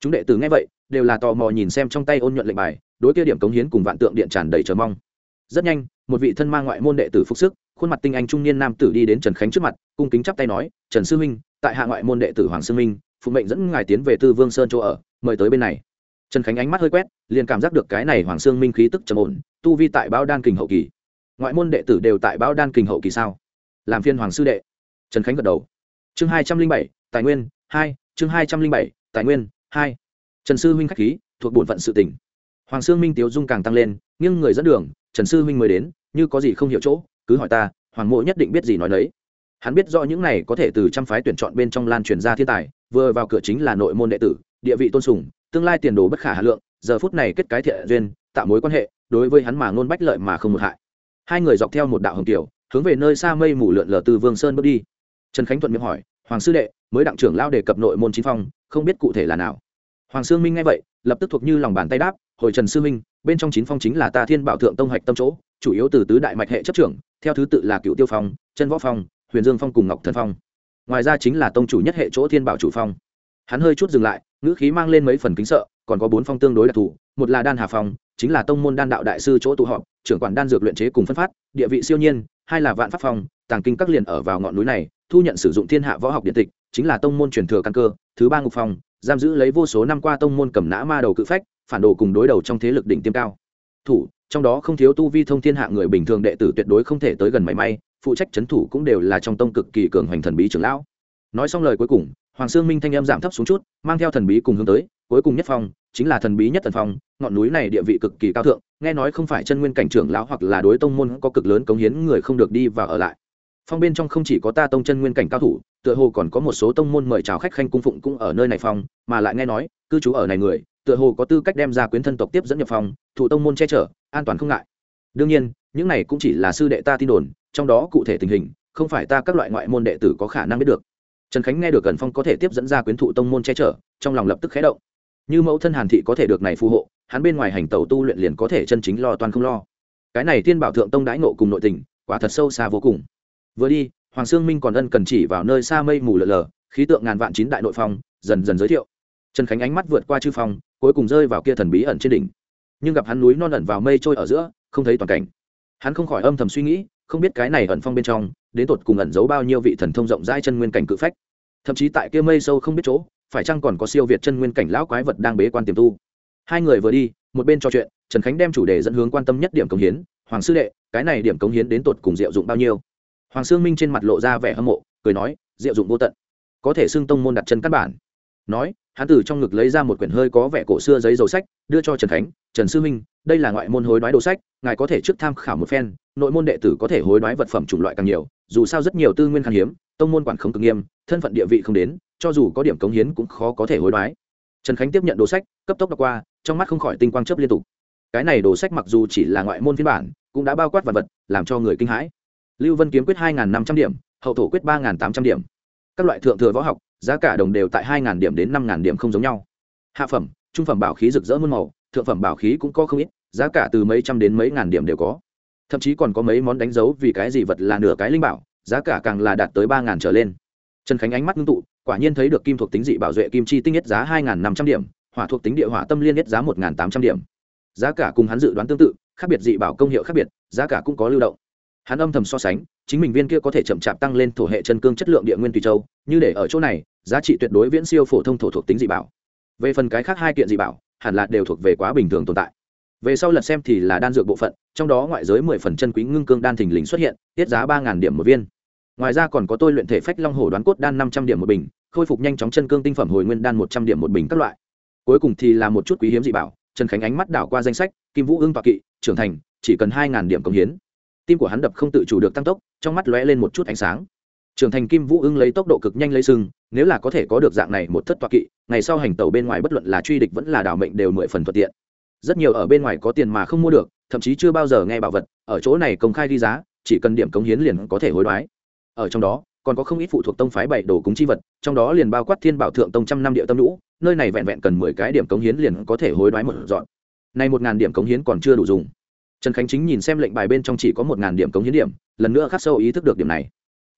Chúng đệ tử nghe vậy, đều là tò mò nhìn xem trong tay ôn nhuận lệnh bài, đối kia điểm cống hiến cùng vạn tượng điện tràn đầy chờ mong. Rất nhanh, một vị thân mang ngoại môn đệ tử phục sức, khuôn mặt tinh anh trung niên nam tử đi đến trần khánh trước mặt, cung kính chắp tay nói, trần sư minh tại hạ ngoại môn đệ tử hoàng sư minh phụ mệnh dẫn ngài tiến về tư vương sơn chỗ ở, mời tới bên này. Trần khánh ánh mắt hơi quét, liền cảm giác được cái này hoàng sương minh khí tức trầm ổn, tu vi tại báo đan kình hậu kỳ. Ngoại môn đệ tử đều tại báo đan kình hậu kỳ sao? Làm phiên hoàng sư đệ. Trần khánh gật đầu. Chương hai trăm linh bảy, tài nguyên, hai, chương hai trăm linh bảy, tài nguyên, hai. Trần sư huynh k h á c h khí, thuộc bổn phận sự tỉnh hoàng sương minh tiếu dung càng tăng lên, nghiêng người dẫn đường, trần sư huynh mới đến, như có gì không hiểu chỗ, cứ hỏi ta, hoàng mộ nhất định biết gì nói đấy hắn biết rõ những này có thể từ trăm phái tuyển chọn bên trong lan truyền ra thiên tài, vừa vào cửa chính là nội môn đệ tử, địa vị tôn sùng, tương lai tiền đồ bất khả hà lượng, giờ phút này kết cái thiện duyên, tạo mối quan hệ, đối với hắn mà ngôn bách lợi mà không một hại. Hai người dọc theo một đạo hồng tiểu hướng về nơi xa mây mù lượn lờ từ vương sơn bước đi. Trần khánh thuận miệng hỏi, hoàng sư đệ, mới đặng trưởng lao đề cập nội môn chính phong, không biết cụ thể là nào? Hoàng sương minh nghe vậy, lập tức thuộc như lòng bàn tay đáp, hồi trần sư minh, bên trong chín phong chính là ta thiên bảo thượng tông hạch tâm chỗ, chủ yếu từ tứ đại mạch hệ chấp trưởng, theo thứ tự là cựu tiêu phong, chân võ phong huyền dương phong cùng ngọc thần phong. Ngoài ra chính là tông chủ nhất hệ chỗ thiên bảo chủ phong. Hắn hơi chút dừng lại, ngữ khí mang lên mấy phần kính sợ, còn có bốn phong tương đối đặc thù, một là đan hà phong, chính là tông môn đan đạo đại sư chỗ tụ họp, trưởng quản đan dược luyện chế cùng phân phát, địa vị siêu nhiên, hai là vạn pháp phong, tàng kinh các liền ở vào ngọn núi này, thu nhận sử dụng thiên hạ võ học điện tịch, chính là tông môn truyền thừa căn cơ, thứ ba ngục phong, giam giữ lấy vô số năm qua tông môn cầm nã ma đầu cự phách, phản đồ cùng đối đầu trong thế lực đỉnh tiêm cao. Thủ, trong đó không thiếu tu vi thông thiên hạ người bình thường đệ tử tuyệt đối không thể tới gần mảy may phụ trách c thủ cũng đều là trong tông cực kỳ cường hoành thần bí trưởng lão. Nói xong lời cuối cùng, hoàng sương minh thanh âm giảm thấp xuống chút, mang theo thần bí cùng hướng tới, cuối cùng nhất phong, chính là thần bí nhất thần phong, ngọn núi này địa vị cực kỳ cao thượng, nghe nói không phải chân nguyên cảnh trưởng lão hoặc là đối tông môn có cực lớn cống hiến người không được đi và ở lại. Phong bên trong không chỉ có ta tông chân nguyên cảnh cao thủ, tựa hồ còn có một số tông môn mời chào khách khanh cung phụng cũng ở nơi này phong, mà lại nghe nói, cư trú ở này người, tựa hồ có tư cách đem ra quyến thân tộc tiếp dẫn nhập phong thủ tông môn che chở, an toàn không ngại. Đương nhiên, những này cũng chỉ là sư đệ ta tin đồn trong đó cụ thể tình hình, không phải ta các loại ngoại môn đệ tử có khả năng biết được. Trần khánh nghe được cần phong có thể tiếp dẫn ra quyến thụ tông môn che chở, trong lòng lập tức khé động. Như mẫu thân hàn thị có thể được này phù hộ, hắn bên ngoài hành tẩu tu luyện liền có thể chân chính lo toàn không lo. Cái này thiên bảo thượng tông đãi ngộ cùng nội tình, quả thật sâu xa vô cùng. Vừa đi, hoàng sương minh còn ân cần chỉ vào nơi xa mây mù lờ lờ khí tượng ngàn vạn chín đại nội phong, dần dần giới thiệu. Trần khánh ánh mắt vượt qua chư phong, cuối cùng rơi vào kia thần bí ẩn trên đỉnh. Nhưng gặp hắn núi non ẩn vào mây trôi ở giữa, không thấy toàn cảnh hắn không khỏi âm thầm suy nghĩ, không biết cái này ẩn phong bên trong, đến tột cùng ẩn giấu bao nhiêu vị thần thông rộng rãi chân nguyên cảnh cự phách. Thậm chí tại kia mây sâu không biết chỗ, phải chăng còn có siêu việt chân nguyên cảnh lão quái vật đang bế quan tiềm tu. Hai người vừa đi, một bên trò chuyện, trần khánh đem chủ đề dẫn hướng quan tâm nhất điểm cống hiến, hoàng sư đệ, cái này điểm cống hiến đến tột cùng diệu dụng bao nhiêu? Hoàng sương minh trên mặt lộ ra vẻ hâm mộ, cười nói, diệu dụng vô tận, có thể xưng tông môn đặt chân căn bản. Nói hắn từ trong ngực lấy ra một quyển hơi có vẻ cổ xưa giấy dầu sách, đưa cho trần khánh, trần sư minh đây là ngoại môn hối đoái đồ sách, ngài có thể trước tham khảo một phen, nội môn đệ tử có thể hối đoái vật phẩm chủng loại càng nhiều, dù sao rất nhiều tư nguyên khan hiếm, tông môn quản không cực nghiêm, thân phận địa vị không đến, cho dù có điểm cống hiến cũng khó có thể hối đoái. Trần khánh tiếp nhận đồ sách, cấp tốc đọc qua, trong mắt không khỏi tinh quang chấp liên tục. Cái này đồ sách mặc dù chỉ là ngoại môn phiên bản, cũng đã bao quát vật vật, làm cho người kinh hãi. Lưu vân kiếm quyết hai năm trăm điểm, hậu thổ quyết ba tám trăm điểm các loại thượng thừa võ học, giá cả đồng đều tại hai điểm đến năm điểm không giống nhau. Hạ phẩm, trung phẩm bảo khí rực rỡ muôn màu, thượng phẩm bảo khí cũng có không ít, giá cả từ mấy trăm đến mấy ngàn điểm đều có. Thậm chí còn có mấy món đánh dấu vì cái gì vật là nửa cái linh bảo, giá cả càng là đạt tới ba ngàn trở lên. Trần khánh ánh mắt ngưng tụ, quả nhiên thấy được kim thuộc tính dị bảo duệ kim chi tinh nhất giá hai năm trăm điểm, hỏa thuộc tính địa hỏa tâm liên nhất giá một tám trăm điểm. Giá cả cùng hắn dự đoán tương tự, khác biệt dị bảo công hiệu khác biệt, giá cả cũng có lưu động. Hắn âm thầm so sánh chính mình viên kia có thể chậm chạp tăng lên thổ hệ chân cương chất lượng địa nguyên tùy châu, như để ở chỗ này, giá trị tuyệt đối viễn siêu phổ thông thổ thuộc tính dị bảo. Về phần cái khác hai kiện dị bảo, hẳn là đều thuộc về quá bình thường tồn tại. Về sau lật xem thì là đan dược bộ phận, trong đó ngoại giới mười phần chân quý ngưng cương đan thình lình xuất hiện, tiết giá ba ngàn điểm một viên. Ngoài ra còn có tôi luyện thể phách long hổ đoán cốt đan năm trăm điểm một bình, khôi phục nhanh chóng chân cương tinh phẩm hồi nguyên đan một trăm điểm một bình các loại. Cuối cùng thì là một chút quý hiếm dị bảo, trần khánh ánh mắt đảo qua danh sách, kim vũ ương toạc kỵ, trưởng thành, chỉ cần hai ngàn điểm công hiến. Tim của hắn đập không tự chủ được tăng tốc trong mắt lóe lên một chút ánh sáng. Trưởng thành kim vũ ưng lấy tốc độ cực nhanh lấy sừng, nếu là có thể có được dạng này một thất toa kỵ, ngày sau hành tàu bên ngoài bất luận là truy địch vẫn là đảo mệnh đều mười phần thuận tiện. Rất nhiều ở bên ngoài có tiền mà không mua được, thậm chí chưa bao giờ nghe bảo vật, ở chỗ này công khai đi giá, chỉ cần điểm cống hiến liền có thể hối đoái. Ở trong đó, còn có không ít phụ thuộc tông phái bảy đồ cúng chi vật, trong đó liền bao quát thiên bảo thượng tông trăm năm địa tâm lũ, nơi này vẹn vẹn cần mười cái điểm cống hiến liền có thể hối đoái một dọn. Nay một ngàn điểm cống hiến còn chưa đủ dùng trần khánh chính nhìn xem lệnh bài bên trong chỉ có một ngàn điểm cống hiến điểm, lần nữa khắc sâu ý thức được điểm này.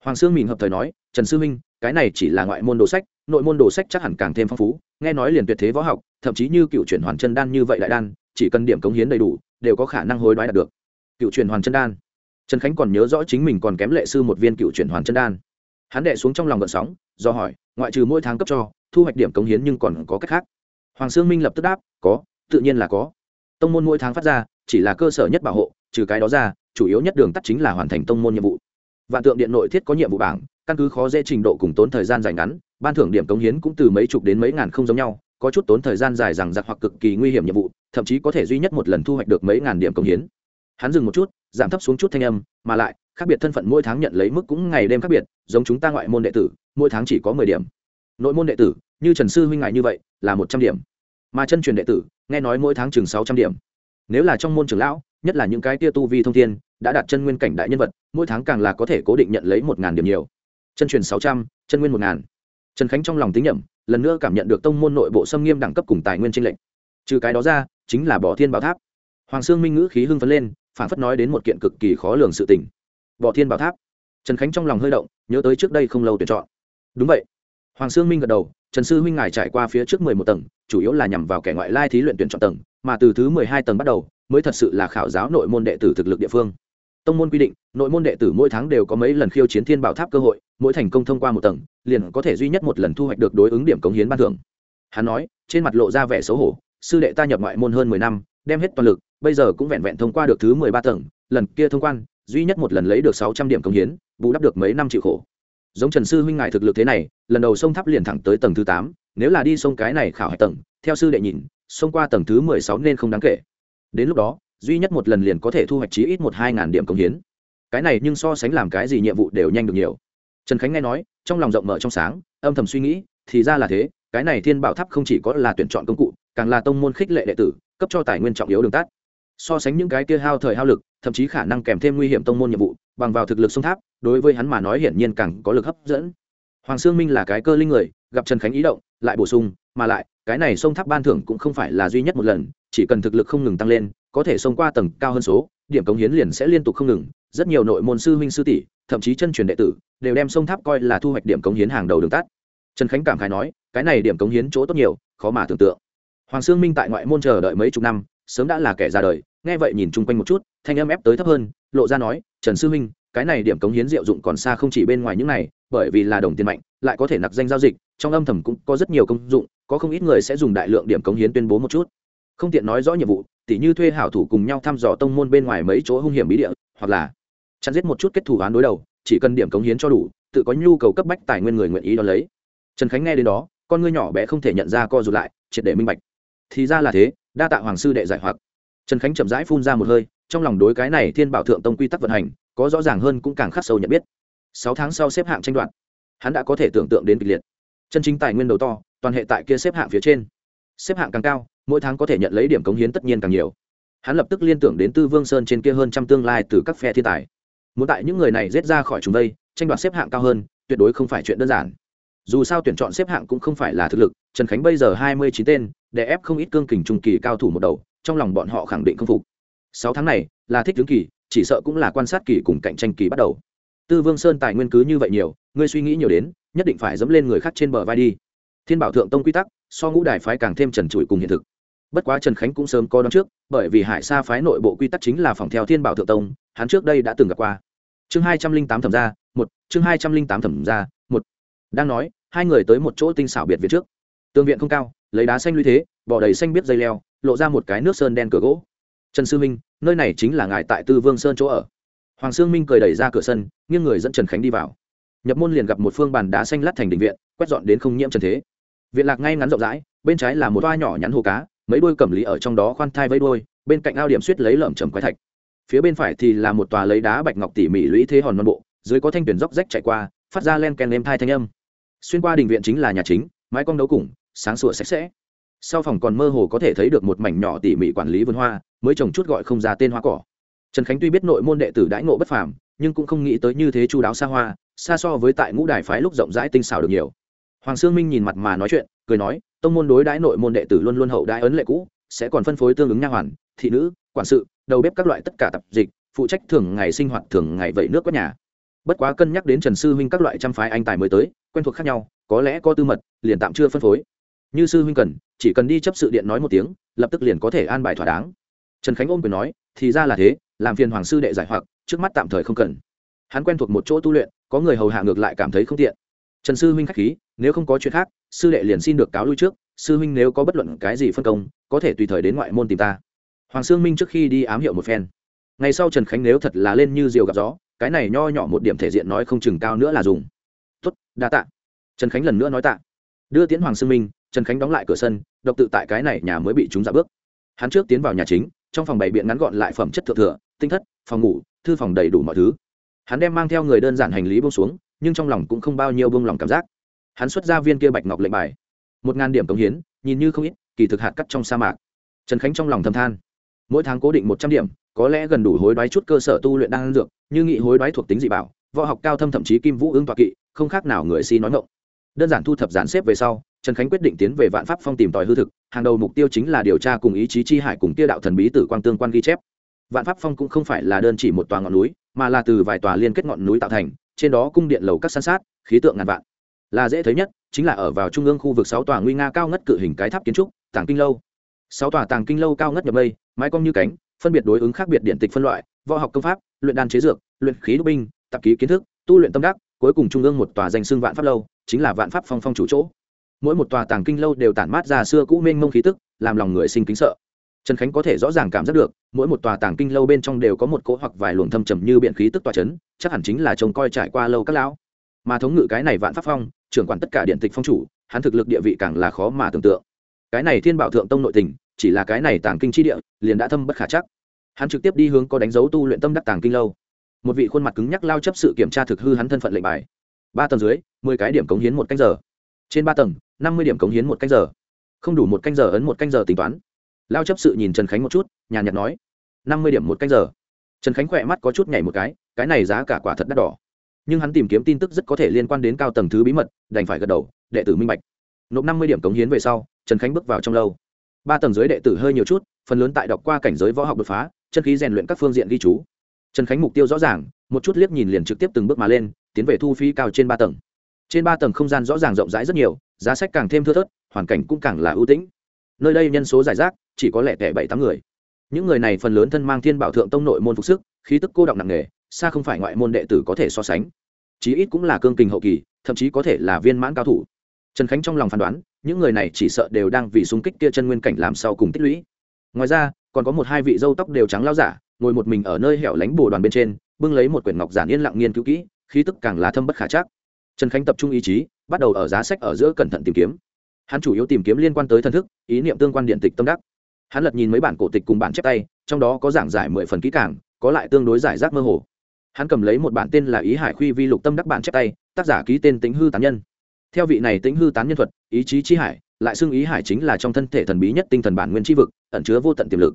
Hoàng sương mình hợp thời nói, trần sư minh cái này chỉ là ngoại môn đồ sách, nội môn đồ sách chắc hẳn càng thêm phong phú, nghe nói liền tuyệt thế võ học, thậm chí như cựu chuyển hoàn chân đan như vậy đại đan, chỉ cần điểm cống hiến đầy đủ, đều có khả năng hối đoái đạt được. Cựu chuyển hoàn chân đan. Trần khánh còn nhớ rõ chính mình còn kém lệ sư một viên cựu chuyển hoàn chân đan. Hắn đệ xuống trong lòng gợn sóng, do hỏi, ngoại trừ mỗi tháng cấp cho, thu hoạch điểm cống hiến nhưng còn có cách khác? Hoàng sương minh lập tức đáp, có, tự nhiên là có tông môn mỗi tháng phát ra, chỉ là cơ sở nhất bảo hộ, trừ cái đó ra, chủ yếu nhất đường tắt chính là hoàn thành tông môn nhiệm vụ. Vạn tượng điện nội thiết có nhiệm vụ bảng, căn cứ khó dễ trình độ cùng tốn thời gian dài ngắn, ban thưởng điểm cống hiến cũng từ mấy chục đến mấy ngàn không giống nhau, có chút tốn thời gian dài rằng giặc hoặc cực kỳ nguy hiểm nhiệm vụ, thậm chí có thể duy nhất một lần thu hoạch được mấy ngàn điểm cống hiến. Hắn dừng một chút, giảm thấp xuống chút thanh âm, mà lại, khác biệt thân phận mỗi tháng nhận lấy mức cũng ngày đêm khác biệt, giống chúng ta ngoại môn đệ tử, mỗi tháng chỉ có mười điểm. Nội môn đệ tử, như trần sư huynh ngại như vậy, là một trăm điểm mà chân truyền đệ tử, nghe nói mỗi tháng chừng sáu trăm điểm. Nếu là trong môn trưởng lão, nhất là những cái tia tu vi thông thiên, đã đạt chân nguyên cảnh đại nhân vật, mỗi tháng càng là có thể cố định nhận lấy một ngàn điểm nhiều. Chân truyền sáu trăm, chân nguyên một ngàn. Trần khánh trong lòng tính nhẩm, lần nữa cảm nhận được tông môn nội bộ xâm nghiêm đẳng cấp cùng tài nguyên tranh lệnh trừ cái đó ra, chính là bỏ thiên bảo tháp. Hoàng sương minh ngữ khí hưng phấn lên phản phất nói đến một kiện cực kỳ khó lường sự tình. Bỏ thiên bảo tháp. Trần khánh trong lòng hơi động, nhớ tới trước đây không lâu tuyển chọn. Đúng vậy. Hoàng sương minh gật đầu trần sư huynh ngài trải qua phía trước mười một tầng, chủ yếu là nhằm vào kẻ ngoại lai thí luyện tuyển chọn tầng, mà từ thứ mười hai tầng bắt đầu, mới thật sự là khảo giáo nội môn đệ tử thực lực địa phương. Tông môn quy định, nội môn đệ tử mỗi tháng đều có mấy lần khiêu chiến thiên bảo tháp cơ hội, mỗi thành công thông qua một tầng, liền có thể duy nhất một lần thu hoạch được đối ứng điểm cống hiến ban thưởng. Hắn nói, trên mặt lộ ra vẻ xấu hổ, sư đệ ta nhập ngoại môn hơn mười năm, đem hết toàn lực, bây giờ cũng vẹn vẹn thông qua được thứ mười ba tầng, lần kia thông quan, duy nhất một lần lấy được sáu trăm điểm cống hiến, bù đắp được mấy năm chịu khổ giống trần sư huynh ngài thực lực thế này, lần đầu sông tháp liền thẳng tới tầng thứ tám, nếu là đi sông cái này khảo hạch tầng, theo sư đệ nhìn xông qua tầng thứ mười sáu nên không đáng kể. Đến lúc đó, duy nhất một lần liền có thể thu hoạch chí ít một hai ngàn điểm công hiến. Cái này nhưng so sánh làm cái gì nhiệm vụ đều nhanh được nhiều. Trần khánh nghe nói, trong lòng rộng mở trong sáng, âm thầm suy nghĩ, thì ra là thế, cái này thiên bảo tháp không chỉ có là tuyển chọn công cụ, càng là tông môn khích lệ đệ tử, cấp cho tài nguyên trọng yếu đường tắt so sánh những cái kia hao thời hao lực, thậm chí khả năng kèm thêm nguy hiểm tông môn nhiệm vụ, bằng vào thực lực sông tháp, đối với hắn mà nói hiển nhiên càng có lực hấp dẫn. Hoàng sương minh là cái cơ linh người, gặp trần khánh ý động, lại bổ sung, mà lại, cái này sông tháp ban thưởng cũng không phải là duy nhất một lần, chỉ cần thực lực không ngừng tăng lên, có thể xông qua tầng cao hơn số, điểm cống hiến liền sẽ liên tục không ngừng, rất nhiều nội môn sư huynh sư tỷ, thậm chí chân truyền đệ tử, đều đem sông tháp coi là thu hoạch điểm cống hiến hàng đầu đường tắt. Trần khánh cảm khái nói, cái này điểm cống hiến chỗ tốt nhiều, khó mà tưởng tượng. Hoàng sương minh tại ngoại môn chờ đợi mấy chục năm, sớm đã là kẻ ra đời nghe vậy nhìn chung quanh một chút thanh âm ép tới thấp hơn lộ ra nói trần sư Minh, cái này điểm cống hiến diệu dụng còn xa không chỉ bên ngoài những này bởi vì là đồng tiền mạnh lại có thể nặc danh giao dịch trong âm thầm cũng có rất nhiều công dụng có không ít người sẽ dùng đại lượng điểm cống hiến tuyên bố một chút. Không tiện nói rõ nhiệm vụ tỉ như thuê hảo thủ cùng nhau thăm dò tông môn bên ngoài mấy chỗ hung hiểm bí địa hoặc là chặn giết một chút kết thủ án đối đầu chỉ cần điểm cống hiến cho đủ tự có nhu cầu cấp bách tài nguyên người nguyện ý đón lấy. Trần khánh nghe đến đó con ngươi nhỏ bé không thể nhận ra co rụt lại triệt để minh bạch. Thì ra là thế đa tạ hoàng sư đệ giải hoặc trần khánh chậm rãi phun ra một hơi, trong lòng đối cái này thiên bảo thượng tông quy tắc vận hành, có rõ ràng hơn cũng càng khắc sâu nhận biết. Sáu tháng sau xếp hạng tranh đoạt, hắn đã có thể tưởng tượng đến kịch liệt. Chân chính tài nguyên đầu to, toàn hệ tại kia xếp hạng phía trên. Xếp hạng càng cao, mỗi tháng có thể nhận lấy điểm cống hiến tất nhiên càng nhiều. Hắn lập tức liên tưởng đến tư vương sơn trên kia hơn trăm tương lai từ các phe thiên tài. Muốn tại những người này rết ra khỏi chúng đây, tranh đoạt xếp hạng cao hơn, tuyệt đối không phải chuyện đơn giản. Dù sao tuyển chọn xếp hạng cũng không phải là thực lực, trần khánh bây giờ hai mươi chín tên để ép không ít cương kình trung kỳ cao thủ một đầu trong lòng bọn họ khẳng định không phục. Sáu tháng này, là thích tướng kỳ, chỉ sợ cũng là quan sát kỳ cùng cạnh tranh kỳ bắt đầu. Tư vương sơn tài nguyên cứ như vậy nhiều, ngươi suy nghĩ nhiều đến, nhất định phải dẫm lên người khác trên bờ vai đi. Thiên bảo thượng tông quy tắc, so ngũ đài phái càng thêm trần trụi cùng hiện thực. Bất quá trần khánh cũng sớm có đón trước, bởi vì hải sa phái nội bộ quy tắc chính là phòng theo thiên bảo thượng tông, hắn trước đây đã từng gặp qua. Chương hai trăm linh tám thẩm ra một, chương hai trăm linh tám thẩm ra một. Đang nói, hai người tới một chỗ tinh xảo biệt viện trước. Tường viện không cao, lấy đá xanh lưu thế bỏ đầy xanh biết dây leo, lộ ra một cái nước sơn đen cửa gỗ. Trần sư minh, nơi này chính là ngài tại tư vương sơn chỗ ở. Hoàng sương minh cười đẩy ra cửa sân, nghiêng người dẫn trần khánh đi vào. Nhập môn liền gặp một phương bàn đá xanh lát thành đình viện, quét dọn đến không nhiễm trần thế. Viện lạc ngay ngắn rộng rãi, bên trái là một toa nhỏ nhắn hồ cá, mấy đôi cẩm lý ở trong đó khoan thai vây đôi bên cạnh ao điểm suýt lấy lởm chầm quái thạch. Phía bên phải thì là một tòa lấy đá bạch ngọc tỉ mỉ lũy thế hòn non bộ, dưới có thanh tuyển dốc rách chạy qua, phát ra len ken êm thai thanh âm. Xuyên qua đình viện chính là nhà chính, mái cong đấu củng sáng sủa sạch sẽ sau phòng còn mơ hồ có thể thấy được một mảnh nhỏ tỉ mỉ quản lý vườn hoa, mới trồng chút gọi không ra tên hoa cỏ. Trần khánh tuy biết nội môn đệ tử đãi ngộ bất phàm, nhưng cũng không nghĩ tới như thế chu đáo xa hoa, xa so với tại ngũ đài phái lúc rộng rãi tinh xảo được nhiều. Hoàng sương minh nhìn mặt mà nói chuyện, cười nói, tông môn đối đãi nội môn đệ tử luôn luôn hậu đãi ấn lệ cũ, sẽ còn phân phối tương ứng nha hoàn, thị nữ, quản sự, đầu bếp các loại tất cả tập dịch, phụ trách thường ngày sinh hoạt thường ngày vậy nước quét nhà. Bất quá cân nhắc đến trần sư huynh các loại trăm phái anh tài mới tới, quen thuộc khác nhau, có lẽ có tư mật, liền tạm chưa phân phối như sư huynh cần, chỉ cần đi chấp sự điện nói một tiếng, lập tức liền có thể an bài thỏa đáng. Trần khánh ôm quyền nói, thì ra là thế, làm phiền hoàng sư đệ giải hoặc, trước mắt tạm thời không cần. Hắn quen thuộc một chỗ tu luyện, có người hầu hạ ngược lại cảm thấy không tiện. Trần sư huynh k h á c h khí, nếu không có chuyện khác, sư đệ liền xin được cáo lui trước, sư huynh nếu có bất luận cái gì phân công, có thể tùy thời đến ngoại môn tìm ta. Hoàng sương minh trước khi đi ám hiệu một phen. Ngày sau trần khánh nếu thật là lên như diều gặp gió, cái này nho nhỏ một điểm thể diện nói không chừng cao nữa là dùng. Tuất đa tạ. Trần khánh lần nữa nói tạ. Đưa tiến hoàng sương minh trần khánh đóng lại cửa sân, độc tự tại cái này nhà mới bị chúng ra bước. Hắn trước tiến vào nhà chính, trong phòng bày biện ngắn gọn lại phẩm chất thượng thừa, tinh thất, phòng ngủ, thư phòng đầy đủ mọi thứ. Hắn đem mang theo người đơn giản hành lý bông xuống, nhưng trong lòng cũng không bao nhiêu bông lòng cảm giác. Hắn xuất ra viên kia bạch ngọc lệnh bài. Một ngàn điểm cống hiến, nhìn như không ít, kỳ thực hạt cắt trong sa mạc. Trần khánh trong lòng thầm than. Mỗi tháng cố định một trăm điểm, có lẽ gần đủ hối đoái chút cơ sở tu luyện đang dược, như nghị hối đoái thuộc tính dị bảo, võ học cao thâm thậm chí kim vũ ứng toạc kỵ, không khác nào người si nói ngộng đơn giản thu thập giản xếp về sau trần khánh quyết định tiến về vạn pháp phong tìm tòi hư thực, hàng đầu mục tiêu chính là điều tra cùng ý chí chi hải cùng tiêu đạo thần bí tử quang tương quan ghi chép. Vạn pháp phong cũng không phải là đơn chỉ một tòa ngọn núi, mà là từ vài tòa liên kết ngọn núi tạo thành, trên đó cung điện lầu các san sát, khí tượng ngàn vạn. Là dễ thấy nhất, chính là ở vào trung ương khu vực sáu tòa nguy nga cao ngất cự hình cái tháp kiến trúc, tàng kinh lâu. Sáu tòa tàng kinh lâu cao ngất nhập mây, mái cong như cánh, phân biệt đối ứng khác biệt điện tịch phân loại, võ học công pháp, luyện đan chế dược, luyện khí đúc binh tạp ký kiến thức, tu luyện tâm đắc, cuối cùng trung ương một tòa danh xưng vạn pháp lâu, chính là vạn pháp phong phong chủ chỗ mỗi một tòa tàng kinh lâu đều tản mát ra xưa cũ mênh mông khí tức, làm lòng người sinh kính sợ. Trần khánh có thể rõ ràng cảm giác được, mỗi một tòa tàng kinh lâu bên trong đều có một cỗ hoặc vài luồng thâm trầm như biện khí tức tòa c h ấ n chắc hẳn chính là trông coi trải qua lâu các lão. Mà thống ngự cái này vạn pháp phong, trưởng quản tất cả điện tịch phong chủ, hắn thực lực địa vị càng là khó mà tưởng tượng. Cái này thiên bảo thượng tông nội tình, chỉ là cái này tàng kinh chi địa, liền đã thâm bất khả chắc. Hắn trực tiếp đi hướng có đánh dấu tu luyện tâm đắc tàng kinh lâu. Một vị khuôn mặt cứng nhắc lao chấp sự kiểm tra thực hư hắn thân phận lệnh bài. Ba tầng dưới, mười cái điểm cống hiến một canh giờ trên ba tầng, năm mươi điểm cống hiến một canh giờ. Không đủ một canh giờ ấn một canh giờ tính toán. Lao chấp sự nhìn trần khánh một chút, nhàn nhạt nói, năm mươi điểm một canh giờ. Trần khánh khỏe mắt có chút nhảy một cái cái này giá cả quả thật đắt đỏ. Nhưng hắn tìm kiếm tin tức rất có thể liên quan đến cao tầng thứ bí mật, đành phải gật đầu, đệ tử minh bạch. Nộp năm mươi điểm cống hiến về sau, trần khánh bước vào trong lâu. Ba tầng dưới đệ tử hơi nhiều chút, phần lớn tại đọc qua cảnh giới võ học đột phá, chân khí rèn luyện các phương diện ghi chú. Trần khánh mục tiêu rõ ràng, một chút liếc nhìn liền trực tiếp từng bước mà lên, tiến về thu phí cao trên ba tầng trên ba tầng không gian rõ ràng rộng rãi rất nhiều, giá sách càng thêm thưa thớt, hoàn cảnh cũng càng là ưu tĩnh. Nơi đây nhân số giải rác, chỉ có lẻ tẻ bảy tám người. Những người này phần lớn thân mang thiên bảo thượng tông nội môn phục sức, khí tức cô động nặng nề, xa không phải ngoại môn đệ tử có thể so sánh. Chí ít cũng là cương kình hậu kỳ, thậm chí có thể là viên mãn cao thủ. Trần khánh trong lòng phán đoán, những người này chỉ sợ đều đang vì xung kích kia chân nguyên cảnh làm sau cùng tích lũy. Ngoài ra, còn có một hai vị dâu tóc đều trắng lao giả, ngồi một mình ở nơi hẻo lánh bồ đoàn bên trên, bưng lấy một quyển ngọc giản yên lặng nghiên cứu kỹ, khí tức càng là thâm bất khả chắc trần khánh tập trung ý chí, bắt đầu ở giá sách ở giữa cẩn thận tìm kiếm. Hắn chủ yếu tìm kiếm liên quan tới thân thức, ý niệm tương quan điện tịch tâm đắc. Hắn lật nhìn mấy bản cổ tịch cùng bản chép tay, trong đó có giảng giải mười phần kỹ càng, có lại tương đối giải rác mơ hồ. Hắn cầm lấy một bản tên là ý hải khuy vi lục tâm đắc bản chép tay, tác giả ký tên tính hư tán nhân. Theo vị này tính hư tán nhân thuật, ý chí chi hải, lại xưng ý hải chính là trong thân thể thần bí nhất tinh thần bản nguyên tri vực, ẩn chứa vô tận tiềm lực.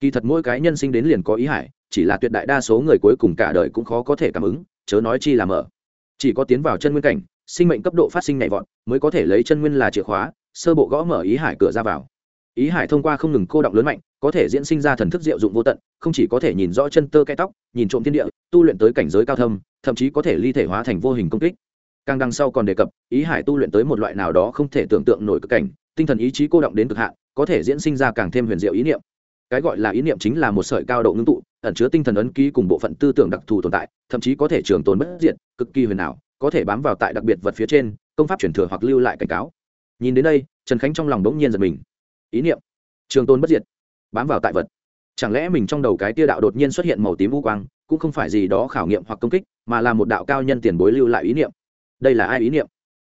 Kỳ thật mỗi cái nhân sinh đến liền có ý hải, chỉ là tuyệt đại đa số người cuối cùng cả đời cũng khó có thể cảm ứng, chớ nói chi là mở chỉ có tiến vào chân nguyên cảnh, sinh mệnh cấp độ phát sinh nhảy vọt, mới có thể lấy chân nguyên là chìa khóa, sơ bộ gõ mở ý hải cửa ra vào. Ý hải thông qua không ngừng cô động lớn mạnh, có thể diễn sinh ra thần thức diệu dụng vô tận, không chỉ có thể nhìn rõ chân tơ cái tóc, nhìn trộm thiên địa, tu luyện tới cảnh giới cao thâm, thậm chí có thể ly thể hóa thành vô hình công kích. Càng đằng sau còn đề cập, ý hải tu luyện tới một loại nào đó không thể tưởng tượng nổi cực cảnh, tinh thần ý chí cô động đến cực hạn, có thể diễn sinh ra càng thêm huyền diệu ý niệm cái gọi là ý niệm chính là một sợi cao độ ngưng tụ, ẩn chứa tinh thần ấn ký cùng bộ phận tư tưởng đặc thù tồn tại, thậm chí có thể trường tồn bất diệt, cực kỳ huyền ảo, có thể bám vào tại đặc biệt vật phía trên, công pháp truyền thừa hoặc lưu lại cảnh cáo. Nhìn đến đây, trần khánh trong lòng bỗng nhiên giật mình. Ý niệm, trường tôn bất diệt, bám vào tại vật. Chẳng lẽ mình trong đầu cái tia đạo đột nhiên xuất hiện màu tím vũ quang, cũng không phải gì đó khảo nghiệm hoặc công kích, mà là một đạo cao nhân tiền bối lưu lại ý niệm. Đây là ai ý niệm?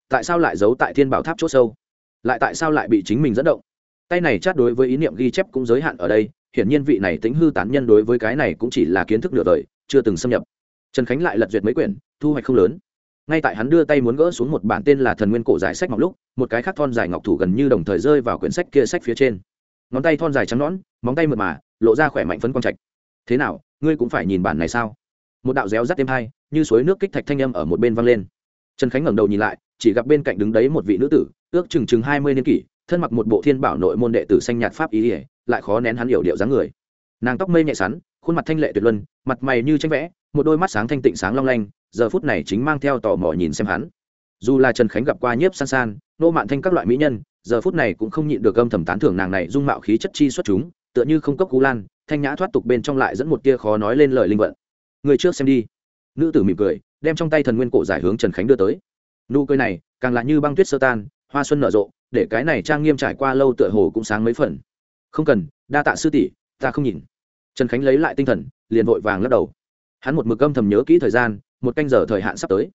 Tại sao lại giấu tại thiên bảo tháp c h ỗ sâu? Lại tại sao lại bị chính mình dẫn động? Tay này chát đối với ý niệm ghi chép cũng giới hạn ở đây, hiển nhiên vị này tính hư tán nhân đối với cái này cũng chỉ là kiến thức nửa đời, chưa từng xâm nhập. Trần khánh lại lật duyệt mấy quyển, thu hoạch không lớn. Ngay tại hắn đưa tay muốn gỡ xuống một bản tên là thần nguyên cổ giải sách ngọc lúc, một cái khác thon dài ngọc thủ gần như đồng thời rơi vào quyển sách kia sách phía trên. Ngón tay thon dài trắng nõn, móng tay mượt mà, lộ ra khỏe mạnh phấn quang trạch. Thế nào, ngươi cũng phải nhìn bản này sao? Một đạo réo rắt thêm hai, như suối nước kích thạch thanh âm ở một bên vang lên. Trần khánh ngẩng đầu nhìn lại, chỉ gặp bên cạnh đứng đấy một vị nữ tử, ước chừng chừng hai mươi niên kỷ thân mặc một bộ thiên bảo nội môn đệ tử xanh nhạt pháp ý ỉa, lại khó nén hắn hiểu điệu dáng người. Nàng tóc mây nhẹ sắn, khuôn mặt thanh lệ tuyệt luân, mặt mày như tranh vẽ, một đôi mắt sáng thanh tịnh sáng long lanh, giờ phút này chính mang theo tò mò nhìn xem hắn. Dù là trần khánh gặp qua nhiếp san san, nô mạn thanh các loại mỹ nhân, giờ phút này cũng không nhịn được âm thầm tán thưởng nàng này dung mạo khí chất chi xuất chúng, tựa như không cấp cú lan, thanh nhã thoát tục bên trong lại dẫn một tia khó nói lên lời linh vận. Người trước xem đi. Nữ tử mỉm cười, đem trong tay thần nguyên cổ giải hướng trần khánh đưa tới. Nụ cười này, càng là như băng tuyết sơ tan, hoa xuân nở rộ để cái này trang nghiêm trải qua lâu tựa hồ cũng sáng mấy phần. Không cần, đa tạ sư tỷ, ta không nhìn. Trần khánh lấy lại tinh thần, liền vội vàng lắc đầu. Hắn một mực âm thầm nhớ kỹ thời gian, một canh giờ thời hạn sắp tới.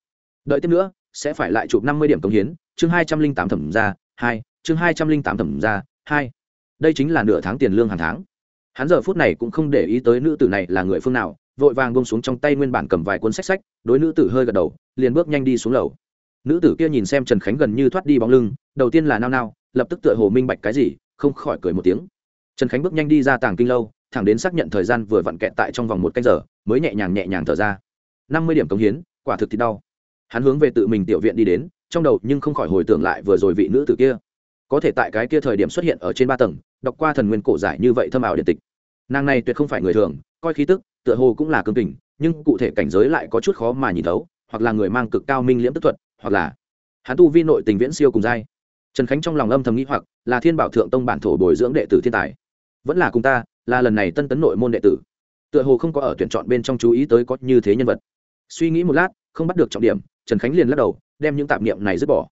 Đợi tiếp nữa, sẽ phải lại chụp năm mươi điểm công hiến, chương hai trăm linh tám thẩm ra hai, chương hai trăm linh tám thẩm ra hai. Đây chính là nửa tháng tiền lương hàng tháng. Hắn giờ phút này cũng không để ý tới nữ tử này là người phương nào, vội vàng bông xuống trong tay nguyên bản cầm vài cuốn sách sách, đối nữ tử hơi gật đầu, liền bước nhanh đi xuống lầu nữ tử kia nhìn xem trần khánh gần như thoát đi bóng lưng, đầu tiên là nao nao, lập tức tựa hồ minh bạch cái gì, không khỏi cười một tiếng. Trần khánh bước nhanh đi ra tàng kinh lâu, thẳng đến xác nhận thời gian vừa vặn kẹt tại trong vòng một canh giờ, mới nhẹ nhàng nhẹ nhàng thở ra. Năm mươi điểm cống hiến, quả thực thì đau. Hắn hướng về tự mình tiểu viện đi đến, trong đầu nhưng không khỏi hồi tưởng lại vừa rồi vị nữ tử kia. Có thể tại cái kia thời điểm xuất hiện ở trên ba tầng, đọc qua thần nguyên cổ giải như vậy thâm ảo điện tịch. Nàng này tuyệt không phải người thường, coi khí tức, tựa hồ cũng là cương kình, nhưng cụ thể cảnh giới lại có chút khó mà nhìn thấu, hoặc là người mang cực cao minh liễm tức thuật hoặc là hắn tu vi nội tình viễn siêu cùng giai. Trần khánh trong lòng âm thầm nghĩ hoặc là thiên bảo thượng tông bản thổ bồi dưỡng đệ tử thiên tài. Vẫn là cùng ta, là lần này tân tấn nội môn đệ tử. Tựa hồ không có ở tuyển chọn bên trong chú ý tới có như thế nhân vật. Suy nghĩ một lát, không bắt được trọng điểm, trần khánh liền lắc đầu, đem những tạp niệm này dứt bỏ.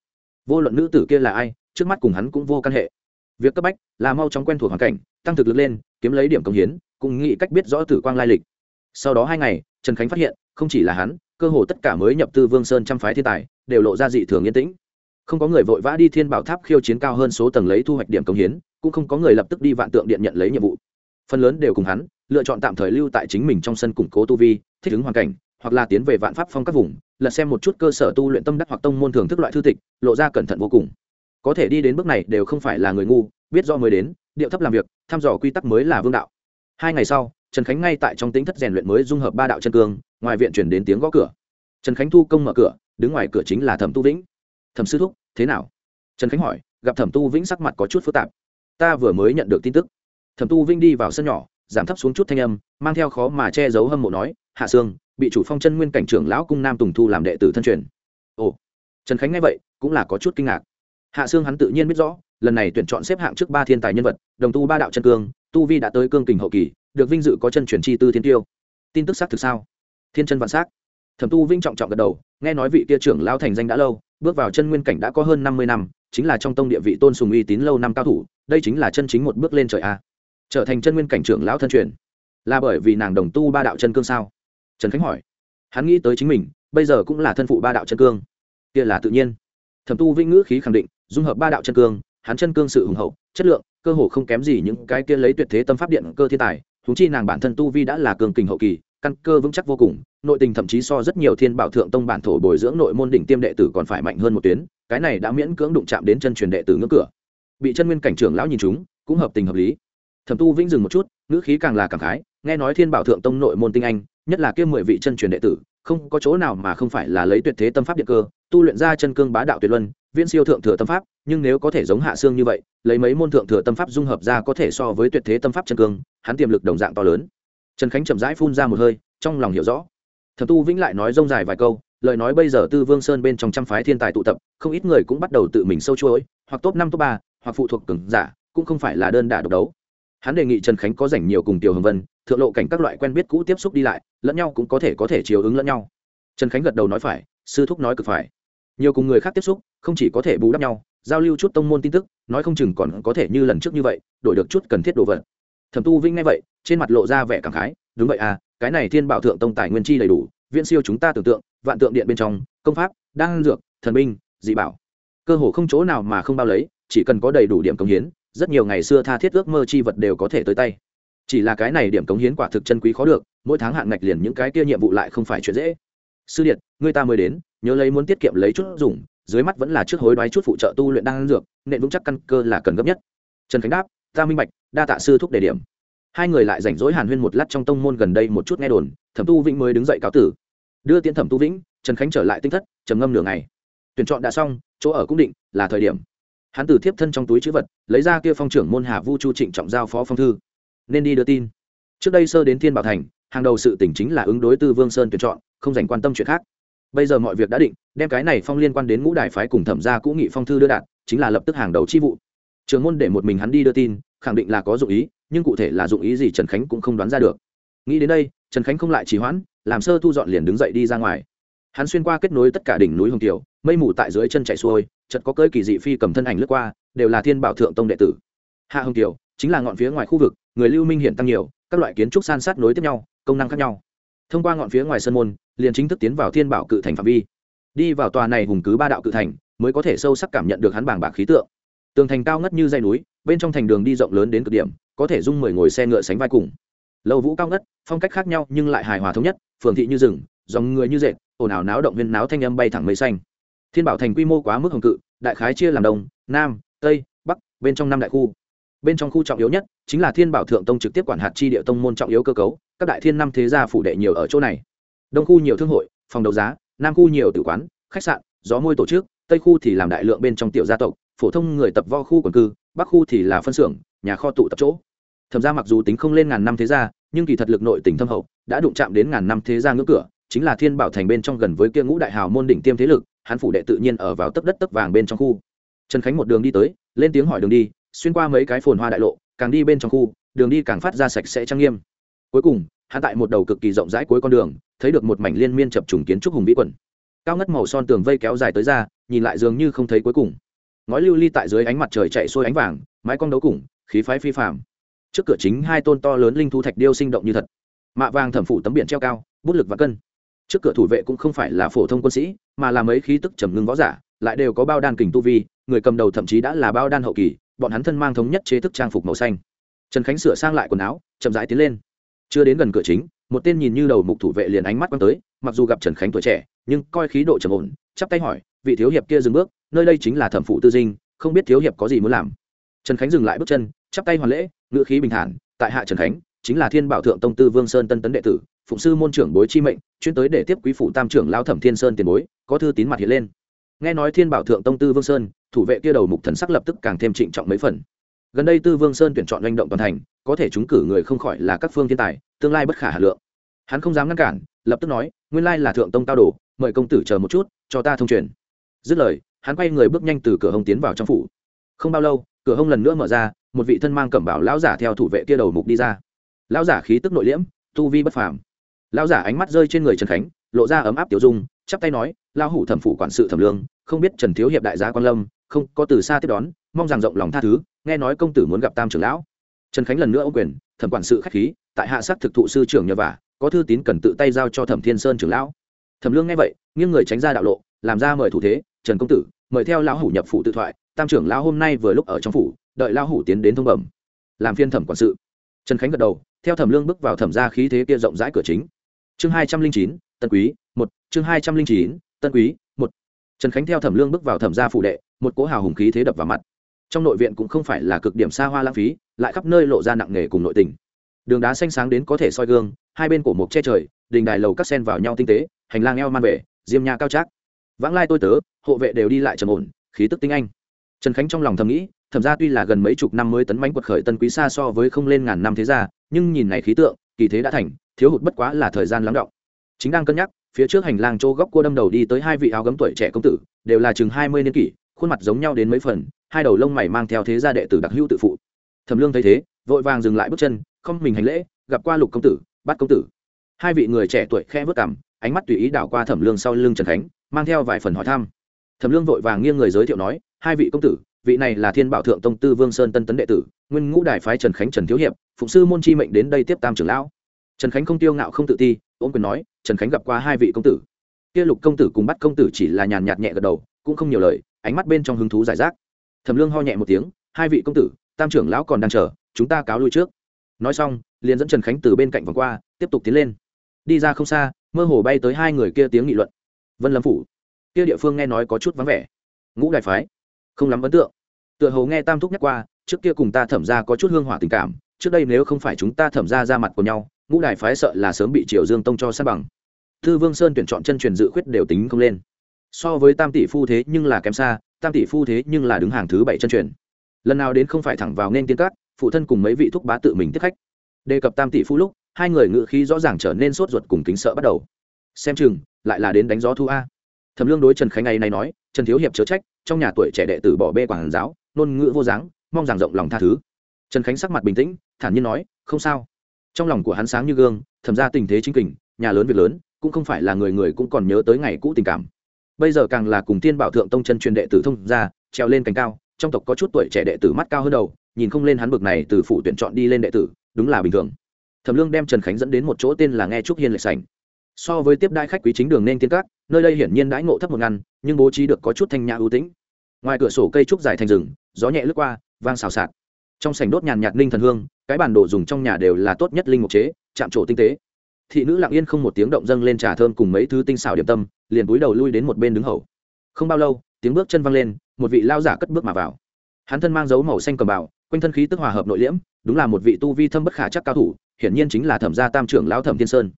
Vô luận nữ tử kia là ai, trước mắt cùng hắn cũng vô căn hệ. Việc cấp bách là mau chóng quen thuộc hoàn cảnh, tăng thực lực lên, kiếm lấy điểm công hiến cùng nghĩ cách biết rõ tử quang lai lịch. Sau đó hai ngày, trần khánh phát hiện, không chỉ là hắn cơ hồ tất cả mới nhập tư vương sơn trăm phái thiên tài, đều lộ ra dị thường yên tĩnh. Không có người vội vã đi thiên bảo tháp khiêu chiến cao hơn số tầng lấy thu hoạch điểm công hiến, cũng không có người lập tức đi vạn tượng điện nhận lấy nhiệm vụ. Phần lớn đều cùng hắn, lựa chọn tạm thời lưu tại chính mình trong sân củng cố tu vi, thích ứng hoàn cảnh, hoặc là tiến về vạn pháp phong các vùng lật xem một chút cơ sở tu luyện tâm đắc hoặc tông môn thường thức loại thư tịch, lộ ra cẩn thận vô cùng. Có thể đi đến bước này đều không phải là người ngu, biết do mới đến, điệu thấp làm việc, thăm dò quy tắc mới là vương đạo. Hai ngày sau trần khánh ngay tại trong tính thất rèn luyện mới dung hợp ba đạo chân cương, ngoài viện chuyển đến tiếng gõ cửa. Trần khánh thu công mở cửa, đứng ngoài cửa chính là thẩm tu vĩnh. Thẩm sư thúc, thế nào? Trần khánh hỏi, gặp thẩm tu vĩnh sắc mặt có chút phức tạp. Ta vừa mới nhận được tin tức. Thẩm tu vĩnh đi vào sân nhỏ, giảm thấp xuống chút thanh âm, mang theo khó mà che giấu hâm mộ nói, hạ sương, bị chủ phong chân nguyên cảnh trưởng lão cung nam tùng thu làm đệ tử thân truyền. Ồ. Trần khánh nghe vậy, cũng là có chút kinh ngạc. Hạ sương hắn tự nhiên biết rõ, lần này tuyển chọn xếp hạng trước ba thiên tài nhân vật, đồng tu ba đạo chân cương, tu vi đã tới cương kình hậu kỳ được vinh dự có chân truyền chi tư thiên tiêu. Tin tức xác thực sao? Thiên chân vạn sắc thẩm tu vinh trọng trọng gật đầu, nghe nói vị kia trưởng lão thành danh đã lâu, bước vào chân nguyên cảnh đã có hơn năm mươi năm, chính là trong tông địa vị tôn sùng uy tín lâu năm cao thủ, đây chính là chân chính một bước lên trời a. Trở thành chân nguyên cảnh trưởng lão thân truyền, là bởi vì nàng đồng tu ba đạo chân cương sao? Trần khánh hỏi. Hắn nghĩ tới chính mình, bây giờ cũng là thân phụ ba đạo chân cương. Kia là tự nhiên. Thẩm tu vĩnh ngữ khí khẳng định, dung hợp ba đạo chân cương, hắn chân cương sự hùng hậu, chất lượng, cơ hồ không kém gì những cái kia lấy tuyệt thế tâm pháp điện cơ thiên tài thú chi nàng bản thân tu vi đã là cường kình hậu kỳ, căn cơ vững chắc vô cùng, nội tình thậm chí so rất nhiều thiên bảo thượng tông bản thổ bồi dưỡng nội môn đỉnh tiêm đệ tử còn phải mạnh hơn một tuyến, cái này đã miễn cưỡng đụng chạm đến chân truyền đệ tử ngưỡng cửa. Bị chân nguyên cảnh trưởng lão nhìn chúng, cũng hợp tình hợp lý. Thẩm tu vĩnh dừng một chút, ngữ khí càng là càng khái, nghe nói thiên bảo thượng tông nội môn tinh anh, nhất là kia mười vị chân truyền đệ tử, không có chỗ nào mà không phải là lấy tuyệt thế tâm pháp điện cơ, tu luyện ra chân cương bá đạo tuyệt luân viễn siêu thượng thừa tâm pháp, nhưng nếu có thể giống hạ xương như vậy, lấy mấy môn thượng thừa tâm pháp dung hợp ra có thể so với tuyệt thế tâm pháp chân cương, hắn tiềm lực đồng dạng to lớn. Trần khánh chậm rãi phun ra một hơi, trong lòng hiểu rõ. Thẩm tu vĩnh lại nói rông dài vài câu, lời nói bây giờ tư vương sơn bên trong trăm phái thiên tài tụ tập, không ít người cũng bắt đầu tự mình sâu chuỗi, hoặc top năm top ba, hoặc phụ thuộc cường giả, cũng không phải là đơn đả độc đấu. Hắn đề nghị trần khánh có rảnh nhiều cùng tiểu hồng vân, thượng lộ cảnh các loại quen biết cũ tiếp xúc đi lại, lẫn nhau cũng có thể có thể chiều ứng lẫn nhau. Trần khánh gật đầu nói phải, sư thúc nói cực phải nhiều cùng người khác tiếp xúc, không chỉ có thể bù đắp nhau, giao lưu chút tông môn tin tức, nói không chừng còn có thể như lần trước như vậy, đổi được chút cần thiết đồ vật. Thẩm tu vinh nghe vậy, trên mặt lộ ra vẻ cảm khái, đúng vậy à cái này thiên bảo thượng tông tài nguyên chi đầy đủ, viễn siêu chúng ta tưởng tượng, vạn tượng điện bên trong, công pháp, đan dược, thần binh, dị bảo. Cơ hồ không chỗ nào mà không bao lấy, chỉ cần có đầy đủ điểm công hiến, rất nhiều ngày xưa tha thiết ước mơ chi vật đều có thể tới tay. Chỉ là cái này điểm cống hiến quả thực chân quý khó được, mỗi tháng hạn ngạch liền những cái kia nhiệm vụ lại không phải chuyện dễ sư điện người ta mới đến, nhớ lấy muốn tiết kiệm lấy chút dùng, dưới mắt vẫn là trước hối đoái chút phụ trợ tu luyện đang dược nện vững chắc căn cơ là cần gấp nhất. Trần khánh đáp, ta minh bạch, đa tạ sư thúc đề điểm. Hai người lại rảnh rỗi hàn huyên một lát trong tông môn gần đây một chút nghe đồn, thẩm tu vĩnh mới đứng dậy cáo tử. Đưa tiễn thẩm tu vĩnh, trần khánh trở lại tinh thất, trầm ngâm nửa ngày. Tuyển chọn đã xong, chỗ ở cũng định, là thời điểm. Hắn từ thiếp thân trong túi chữ vật, lấy ra kia phong trưởng môn hà vu chu trịnh trọng giao phó phong thư. Nên đi đưa tin. Trước đây sơ đến thiên bảo thành, hàng đầu sự tỉnh chính là ứng đối tư vương sơn tuyển chọn không dành quan tâm chuyện khác. Bây giờ mọi việc đã định, đem cái này phong liên quan đến ngũ đại phái cùng thẩm gia cũ nghị phong thư đưa đạt, chính là lập tức hàng đầu chi vụ. Trường môn để một mình hắn đi đưa tin, khẳng định là có dụng ý, nhưng cụ thể là dụng ý gì trần khánh cũng không đoán ra được. Nghĩ đến đây, trần khánh không lại trì hoãn, làm sơ thu dọn liền đứng dậy đi ra ngoài. Hắn xuyên qua kết nối tất cả đỉnh núi hồng kiều, mây mù tại dưới chân chạy xuôi chật có cơi kỳ dị phi cầm thân ảnh lướt qua, đều là thiên bảo thượng tông đệ tử. Hạ hồng kiều chính là ngọn phía ngoài khu vực, người lưu minh hiện tăng nhiều, các loại kiến trúc san sát nối tiếp nhau, công năng khác nhau thông qua ngọn phía ngoài sân môn, liền chính thức tiến vào thiên bảo cự thành phạm vi. Đi vào tòa này hùng cứ ba đạo cự thành, mới có thể sâu sắc cảm nhận được hắn bảng bạc khí tượng. Tường thành cao ngất như dây núi, bên trong thành đường đi rộng lớn đến cực điểm, có thể dung mười ngồi xe ngựa sánh vai cùng. Lâu vũ cao ngất, phong cách khác nhau nhưng lại hài hòa thống nhất, phường thị như rừng, dòng người như dệt, ồn ào náo động viên náo thanh âm bay thẳng mây xanh. Thiên bảo thành quy mô quá mức hồng cự, đại khái chia làm đông, nam, tây, bắc, bên trong năm đại khu bên trong khu trọng yếu nhất chính là thiên bảo thượng tông trực tiếp quản hạt chi địa tông môn trọng yếu cơ cấu, các đại thiên năm thế gia phủ đệ nhiều ở chỗ này. Đông khu nhiều thương hội, phòng đấu giá, nam khu nhiều tử quán, khách sạn, gió môi tổ chức, tây khu thì làm đại lượng bên trong tiểu gia tộc, phổ thông người tập vo khu quần cư, bắc khu thì là phân xưởng, nhà kho tụ tập chỗ. Thẩm ra mặc dù tính không lên ngàn năm thế gia, nhưng kỳ thật lực nội tỉnh thâm hậu, đã đụng chạm đến ngàn năm thế gia ngưỡng cửa, chính là thiên bảo thành bên trong gần với kia ngũ đại hào môn đỉnh tiêm thế lực, hắn phủ đệ tự nhiên ở vào tấp đất tấp vàng bên trong khu. Trần khánh một đường đi tới, lên tiếng hỏi đường đi xuyên qua mấy cái phồn hoa đại lộ, càng đi bên trong khu, đường đi càng phát ra sạch sẽ trang nghiêm. Cuối cùng, hắn tại một đầu cực kỳ rộng rãi cuối con đường, thấy được một mảnh liên miên chập trùng kiến trúc hùng vĩ quần. Cao ngất màu son tường vây kéo dài tới ra, nhìn lại dường như không thấy cuối cùng. Ngói lưu ly tại dưới ánh mặt trời chạy xuôi ánh vàng, mái cong đấu cùng, khí phái phi phạm trước cửa chính hai tôn to lớn linh thu thạch điêu sinh động như thật. Mạ vàng thẩm phủ tấm biển treo cao, bút lực và cân. Trước cửa thủ vệ cũng không phải là phổ thông quân sĩ, mà là mấy khí tức trầm ngưng võ giả, lại đều có bao đan kình tu vi, người cầm đầu thậm chí đã là bao đan hậu kỳ bọn hắn thân mang thống nhất chế thức trang phục màu xanh. Trần khánh sửa sang lại quần áo, chậm rãi tiến lên. Chưa đến gần cửa chính, một tên nhìn như đầu mục thủ vệ liền ánh mắt quăng tới, mặc dù gặp trần khánh tuổi trẻ, nhưng coi khí độ trầm ổn, chắp tay hỏi, vị thiếu hiệp kia dừng bước, nơi đây chính là thẩm phụ tư dinh, không biết thiếu hiệp có gì muốn làm? Trần khánh dừng lại bước chân, chắp tay hoàn lễ, ngữ khí bình thản, tại hạ trần khánh, chính là thiên bảo thượng tông tư vương sơn tân tấn đệ tử, phụng sư môn trưởng bối chi mệnh, chuyên tới để tiếp quý phụ tam trưởng lao thẩm thiên sơn tiền bối, có thư tín mặt hiện lên nghe nói thiên bảo thượng tông tư vương sơn, thủ vệ kia đầu mục thần sắc lập tức càng thêm trịnh trọng mấy phần. Gần đây tư vương sơn tuyển chọn doanh động toàn thành, có thể chúng cử người không khỏi là các phương thiên tài, tương lai bất khả hà lượng. Hắn không dám ngăn cản, lập tức nói, nguyên lai là thượng tông cao đồ, mời công tử chờ một chút, cho ta thông truyền. Dứt lời, hắn quay người bước nhanh từ cửa hông tiến vào trong phủ. Không bao lâu, cửa hông lần nữa mở ra, một vị thân mang cẩm bảo lão giả theo thủ vệ kia đầu mục đi ra. Lão giả khí tức nội liễm, tu vi bất phàm. Lão giả ánh mắt rơi trên người trần khánh, lộ ra ấm áp tiểu dung, chắp tay nói lao hủ thẩm phủ quản sự thẩm lương, không biết trần thiếu hiệp đại gia quan lâm, không, có từ xa tiếp đón, mong rằng rộng lòng tha thứ, nghe nói công tử muốn gặp tam trưởng lão. Trần khánh lần nữa ô quyền, thẩm quản sự khách khí, tại hạ sắc thực thụ sư trưởng nhờ vả, có thư tín cần tự tay giao cho thẩm thiên sơn trưởng lão. Thẩm lương nghe vậy, nghiêng người tránh ra đạo lộ, làm ra mời thủ thế, trần công tử, mời theo lão hủ nhập phủ tự thoại, tam trưởng lão hôm nay vừa lúc ở trong phủ, đợi lão hủ tiến đến thông bẩm. Làm phiên thẩm quản sự. Trần khánh gật đầu, theo thẩm lương bước vào thẩm gia khí thế kia rộng rãi cửa chính. Chương hai trăm linh chín, tân quý, một, chương hai trăm linh chín tân quý, một. Trần khánh theo thẩm lương bước vào thẩm gia phụ đệ, một cỗ hào hùng khí thế đập vào mặt. Trong nội viện cũng không phải là cực điểm xa hoa lãng phí, lại khắp nơi lộ ra nặng nề cùng nội tình. Đường đá xanh sáng đến có thể soi gương, hai bên cổ mộc che trời, đình đài lầu cắt sen vào nhau tinh tế, hành lang eo man vệ, diêm nhà cao trác. Vãng lai tôi tớ, hộ vệ đều đi lại trầm ổn, khí tức tinh anh. Trần khánh trong lòng thầm nghĩ, thẩm ra tuy là gần mấy chục năm mới tấn bánh quật khởi tân quý xa so với không lên ngàn năm thế gia, nhưng nhìn này khí tượng, kỳ thế đã thành, thiếu hụt bất quá là thời gian lắng động. Chính đang cân nhắc phía trước hành lang chỗ góc cua đâm đầu đi tới hai vị áo gấm tuổi trẻ công tử, đều là chừng hai mươi niên kỷ, khuôn mặt giống nhau đến mấy phần, hai đầu lông mày mang theo thế gia đệ tử đặc hữu tự phụ. Thẩm lương thấy thế, vội vàng dừng lại bước chân, không mình hành lễ, gặp qua lục công tử, bắt công tử. Hai vị người trẻ tuổi khe vớt cảm ánh mắt tùy ý đảo qua thẩm lương sau lưng trần khánh, mang theo vài phần hỏi thăm. Thẩm lương vội vàng nghiêng người giới thiệu nói, hai vị công tử, vị này là thiên bảo thượng tông tư vương sơn tân tấn đệ tử, nguyên ngũ đại phái trần khánh trần thiếu hiệp, phụng sư môn chi mệnh đến đây tiếp tam trưởng lão. Trần khánh không tiêu ngạo không tự ti ôm quyền nói trần khánh gặp qua hai vị công tử. Kia lục công tử cùng bắt công tử chỉ là nhàn nhạt nhẹ gật đầu, cũng không nhiều lời, ánh mắt bên trong hứng thú giải rác. Thẩm lương ho nhẹ một tiếng, hai vị công tử, tam trưởng lão còn đang chờ, chúng ta cáo lui trước. Nói xong, liền dẫn trần khánh từ bên cạnh vòng qua, tiếp tục tiến lên. Đi ra không xa, mơ hồ bay tới hai người kia tiếng nghị luận. Vân lâm phủ. Kia địa phương nghe nói có chút vắng vẻ. Ngũ đại phái. Không lắm ấn tượng. Tựa hồ nghe tam thúc nhắc qua, trước kia cùng ta thẩm ra có chút hương hỏa tình cảm, trước đây nếu không phải chúng ta thẩm ra ra mặt của nhau ngũ đại phái sợ là sớm bị triều dương tông cho sát bằng. Thư vương sơn tuyển chọn chân truyền dự khuyết đều tính không lên. So với tam tỷ phu thế nhưng là kém xa, tam tỷ phu thế nhưng là đứng hàng thứ bảy chân truyền. Lần nào đến không phải thẳng vào nên tiên cát phụ thân cùng mấy vị thúc bá tự mình tiếp khách. Đề cập tam tỷ phu lúc, hai người ngự khí rõ ràng trở nên sốt ruột cùng kính sợ bắt đầu. Xem chừng, lại là đến đánh gió thu a. Thẩm lương đối trần khánh ngày này nói, trần thiếu hiệp chớ trách, trong nhà tuổi trẻ đệ tử bỏ bê quản giáo, ngôn ngữ vô dáng, mong rằng rộng lòng tha thứ. Trần khánh sắc mặt bình tĩnh, thản nhiên nói, không sao trong lòng của hắn sáng như gương, thẩm ra tình thế chính kình, nhà lớn việc lớn, cũng không phải là người người cũng còn nhớ tới ngày cũ tình cảm. Bây giờ càng là cùng tiên bảo thượng tông chân truyền đệ tử thông ra treo lên cành cao, trong tộc có chút tuổi trẻ đệ tử mắt cao hơn đầu, nhìn không lên hắn bực này từ phủ tuyển chọn đi lên đệ tử, đúng là bình thường. Thẩm lương đem trần khánh dẫn đến một chỗ tên là nghe trúc hiên lệch sảnh. So với tiếp đãi khách quý chính đường nên tiên cát nơi đây hiển nhiên đãi ngộ thấp một ngăn nhưng bố trí được có chút thanh nhã ưu tĩnh. Ngoài cửa sổ cây trúc dài thành rừng, gió nhẹ lướt qua, vang xào xạc trong sảnh đốt nhàn nhạt linh thần hương, cái bản đồ dùng trong nhà đều là tốt nhất linh mục chế, chạm trổ tinh tế. Thị nữ lặng yên không một tiếng động dâng lên trà thơm cùng mấy thứ tinh xảo điểm tâm, liền cúi đầu lui đến một bên đứng hầu. Không bao lâu, tiếng bước chân văng lên, một vị lao giả cất bước mà vào. Hắn thân mang dấu màu xanh cầm bảo quanh thân khí tức hòa hợp nội liễm, đúng là một vị tu vi thâm bất khả chắc cao thủ, hiển nhiên chính là thẩm gia tam trưởng lão thẩm thiên sơn.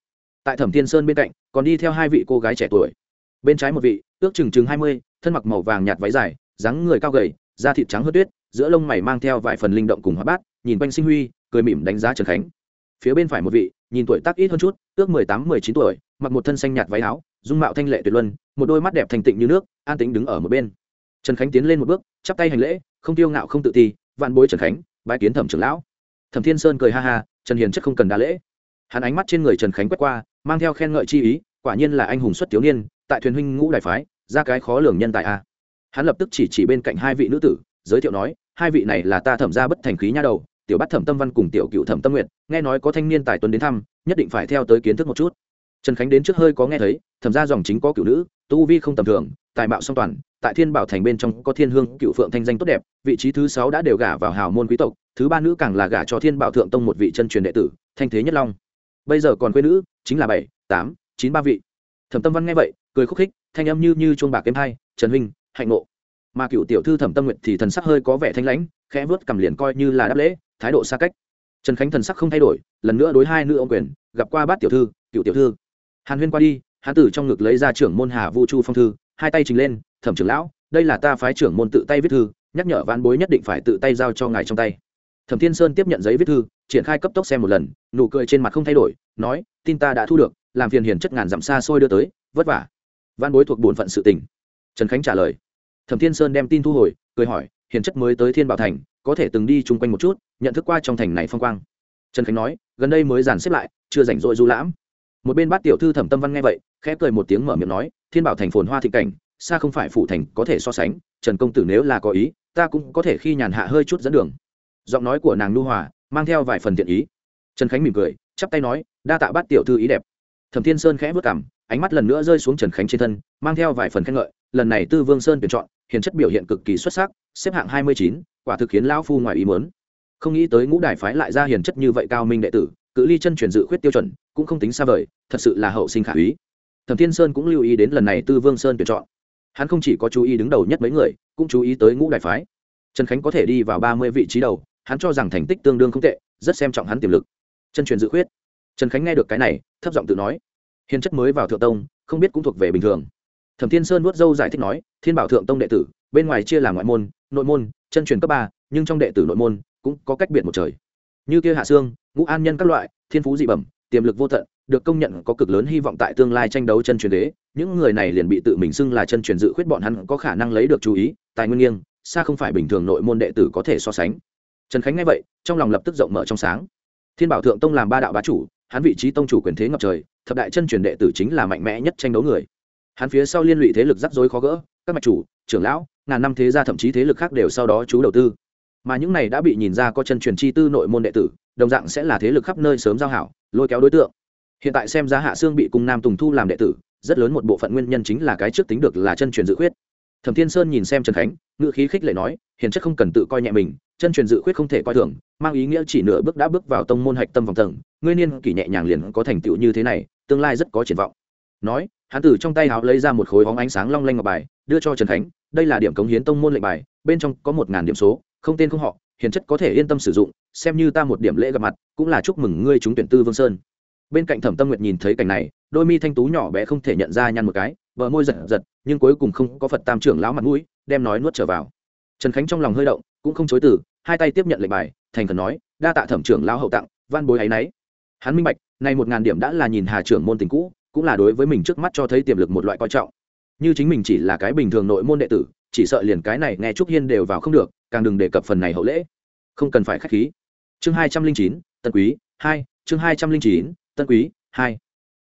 Tại thẩm thiên sơn bên cạnh, còn đi theo hai vị cô gái trẻ tuổi. Bên trái một vị, ước chừng chừng hai mươi, thân mặc màu vàng nhạt váy dài, dáng người cao gầy, da thịt trắng hớt tuyết giữa lông mày mang theo vài phần linh động cùng hóa bát, nhìn quanh sinh huy, cười mỉm đánh giá trần khánh. Phía bên phải một vị, nhìn tuổi tác ít hơn chút, ước mười tám, mười chín tuổi, mặc một thân xanh nhạt váy áo, dung mạo thanh lệ tuyệt luân, một đôi mắt đẹp thành tịnh như nước, an tính đứng ở một bên. Trần khánh tiến lên một bước, chắp tay hành lễ, không tiêu ngạo không tự ti, vạn bối trần khánh, bái kiến thẩm trưởng lão. Thẩm thiên sơn cười ha ha, trần hiền chất không cần đa lễ. Hắn ánh mắt trên người trần khánh quét qua, mang theo khen ngợi chi ý, quả nhiên là anh hùng xuất thiếu niên, tại thuyền huynh ngũ đại phái, ra cái khó lường nhân tài a. Hắn lập tức chỉ chỉ bên cạnh hai vị nữ tử giới thiệu nói, hai vị này là ta thẩm ra bất thành khí nha đầu, tiểu bắt thẩm tâm văn cùng tiểu cựu thẩm tâm nguyện nghe nói có thanh niên tài tuấn đến thăm, nhất định phải theo tới kiến thức một chút. Trần khánh đến trước hơi có nghe thấy, thẩm ra dòng chính có cựu nữ, tu vi không tầm thường, tài mạo song toàn, tại thiên bảo thành bên trong có thiên hương, cựu phượng thanh danh tốt đẹp, vị trí thứ sáu đã đều gả vào hào môn quý tộc, thứ ba nữ càng là gả cho thiên bảo thượng tông một vị chân truyền đệ tử, thanh thế nhất long. Bây giờ còn quê nữ, chính là bảy, tám, chín ba vị. Thẩm tâm văn nghe vậy, cười khúc khích, thanh âm như như chuông bạc kém hai, trần huynh, hạnh ngộ mà cựu tiểu thư thẩm tâm nguyện thì thần sắc hơi có vẻ thanh lãnh, khẽ vớt cầm liền coi như là đáp lễ, thái độ xa cách. Trần khánh thần sắc không thay đổi, lần nữa đối hai nữ ông quyền, gặp qua bát tiểu thư, cựu tiểu thư. Hàn huyên qua đi, hán tử trong ngực lấy ra trưởng môn hà vu chu phong thư, hai tay trình lên, thẩm trưởng lão, đây là ta phái trưởng môn tự tay viết thư, nhắc nhở ván bối nhất định phải tự tay giao cho ngài trong tay. Thẩm thiên sơn tiếp nhận giấy viết thư, triển khai cấp tốc xem một lần, nụ cười trên mặt không thay đổi, nói, tin ta đã thu được, làm phiền hiền chất ngàn dặm xa xôi đưa tới, vất vả. Văn bối thuộc bổn phận sự tình. Trần khánh trả lời thẩm thiên sơn đem tin thu hồi, cười hỏi, hiền chất mới tới thiên bảo thành, có thể từng đi chung quanh một chút, nhận thức qua trong thành này phong quang. Trần khánh nói, gần đây mới dàn xếp lại, chưa rảnh rỗi du lãm. Một bên bát tiểu thư thẩm tâm văn nghe vậy, khẽ cười một tiếng mở miệng nói, thiên bảo thành phồn hoa thị cảnh, xa không phải phủ thành có thể so sánh, trần công tử nếu là có ý, ta cũng có thể khi nhàn hạ hơi chút dẫn đường. Giọng nói của nàng nu hòa, mang theo vài phần thiện ý. Trần khánh mỉm cười, chắp tay nói, đa tạ Bát tiểu thư ý đẹp. Thẩm thiên sơn khẽ vất cảm ánh mắt lần nữa rơi xuống trần khánh trên thân, mang theo vài phần khen ngợi, lần này tư vương sơn tuyển chọn hiền chất biểu hiện cực kỳ xuất sắc, xếp hạng hai mươi chín, quả thực khiến lão phu ngoài ý muốn. Không nghĩ tới ngũ đài phái lại ra hiền chất như vậy cao minh đệ tử, cự ly chân truyền dự khuyết tiêu chuẩn, cũng không tính xa vời, thật sự là hậu sinh khả úy. Thẩm thiên sơn cũng lưu ý đến lần này tư vương sơn tuyển chọn. Hắn không chỉ có chú ý đứng đầu nhất mấy người, cũng chú ý tới ngũ đại phái. Trần khánh có thể đi vào ba mươi vị trí đầu, hắn cho rằng thành tích tương đương không tệ, rất xem trọng hắn tiềm lực. Chân truyền dự khuyết. Trần khánh nghe được cái này, thấp giọng tự nói. Hiền chất mới vào thượng tông, không biết cũng thuộc về bình thường thẩm thiên sơn nuốt dâu giải thích nói thiên bảo thượng tông đệ tử bên ngoài chia làm ngoại môn nội môn chân truyền cấp ba nhưng trong đệ tử nội môn cũng có cách biệt một trời. Như kia hạ Sương, ngũ an nhân các loại thiên phú dị bẩm tiềm lực vô tận được công nhận có cực lớn hy vọng tại tương lai tranh đấu chân truyền đế những người này liền bị tự mình xưng là chân truyền dự khuyết bọn hắn có khả năng lấy được chú ý tài nguyên nghiêng xa không phải bình thường nội môn đệ tử có thể so sánh. Trần khánh nghe vậy trong lòng lập tức rộng mở trong sáng. Thiên bảo thượng tông làm ba đạo bá chủ hắn vị trí tông chủ quyền thế ngập trời thập đại chân truyền đệ tử chính là mạnh mẽ nhất tranh đấu người hắn phía sau liên lụy thế lực rắc rối khó gỡ, các mạch chủ, trưởng lão, ngàn năm thế gia thậm chí thế lực khác đều sau đó chú đầu tư. Mà những này đã bị nhìn ra có chân truyền chi tư nội môn đệ tử, đồng dạng sẽ là thế lực khắp nơi sớm giao hảo, lôi kéo đối tượng. Hiện tại xem ra hạ xương bị cung nam tùng thu làm đệ tử, rất lớn một bộ phận nguyên nhân chính là cái trước tính được là chân truyền dự khuyết. Thẩm thiên sơn nhìn xem trần khánh ngự khí khích lệ nói, hiền chất không cần tự coi nhẹ mình, chân truyền dự khuyết không thể coi thường, mang ý nghĩa chỉ nửa bước đã bước vào tông môn hạch tâm vòng tầng, ngươi niên kỷ nhẹ nhàng liền có thành tựu như thế này, tương lai rất có triển vọng. Nói hắn từ trong tay áo lấy ra một khối hóng ánh sáng long lanh ngọc bài, đưa cho trần khánh, đây là điểm cống hiến tông môn lệnh bài, bên trong có một ngàn điểm số, không tên không họ, hiền chất có thể yên tâm sử dụng, xem như ta một điểm lễ gặp mặt, cũng là chúc mừng ngươi trúng tuyển tư vương sơn. Bên cạnh thẩm tâm nguyệt nhìn thấy cảnh này, đôi mi thanh tú nhỏ bé không thể nhận ra nhăn một cái vợ môi giật giật, nhưng cuối cùng không có phật tam trưởng lão mặt mũi, đem nói nuốt trở vào. Trần khánh trong lòng hơi động, cũng không chối từ, hai tay tiếp nhận lệnh bài, thành khẩn nói, đa tạ thẩm trưởng lão hậu tặng van bối ấy nấy. Hắn minh bạch nay một ngàn điểm đã là nhìn hà trưởng môn tình cũ cũng là đối với mình trước mắt cho thấy tiềm lực một loại coi trọng. Như chính mình chỉ là cái bình thường nội môn đệ tử, chỉ sợ liền cái này nghe trúc hiên đều vào không được, càng đừng đề cập phần này hậu lễ. Không cần phải k h á c h khí. Chương hai trăm linh chín, tân quý hai, chương hai trăm linh chín, tân quý hai.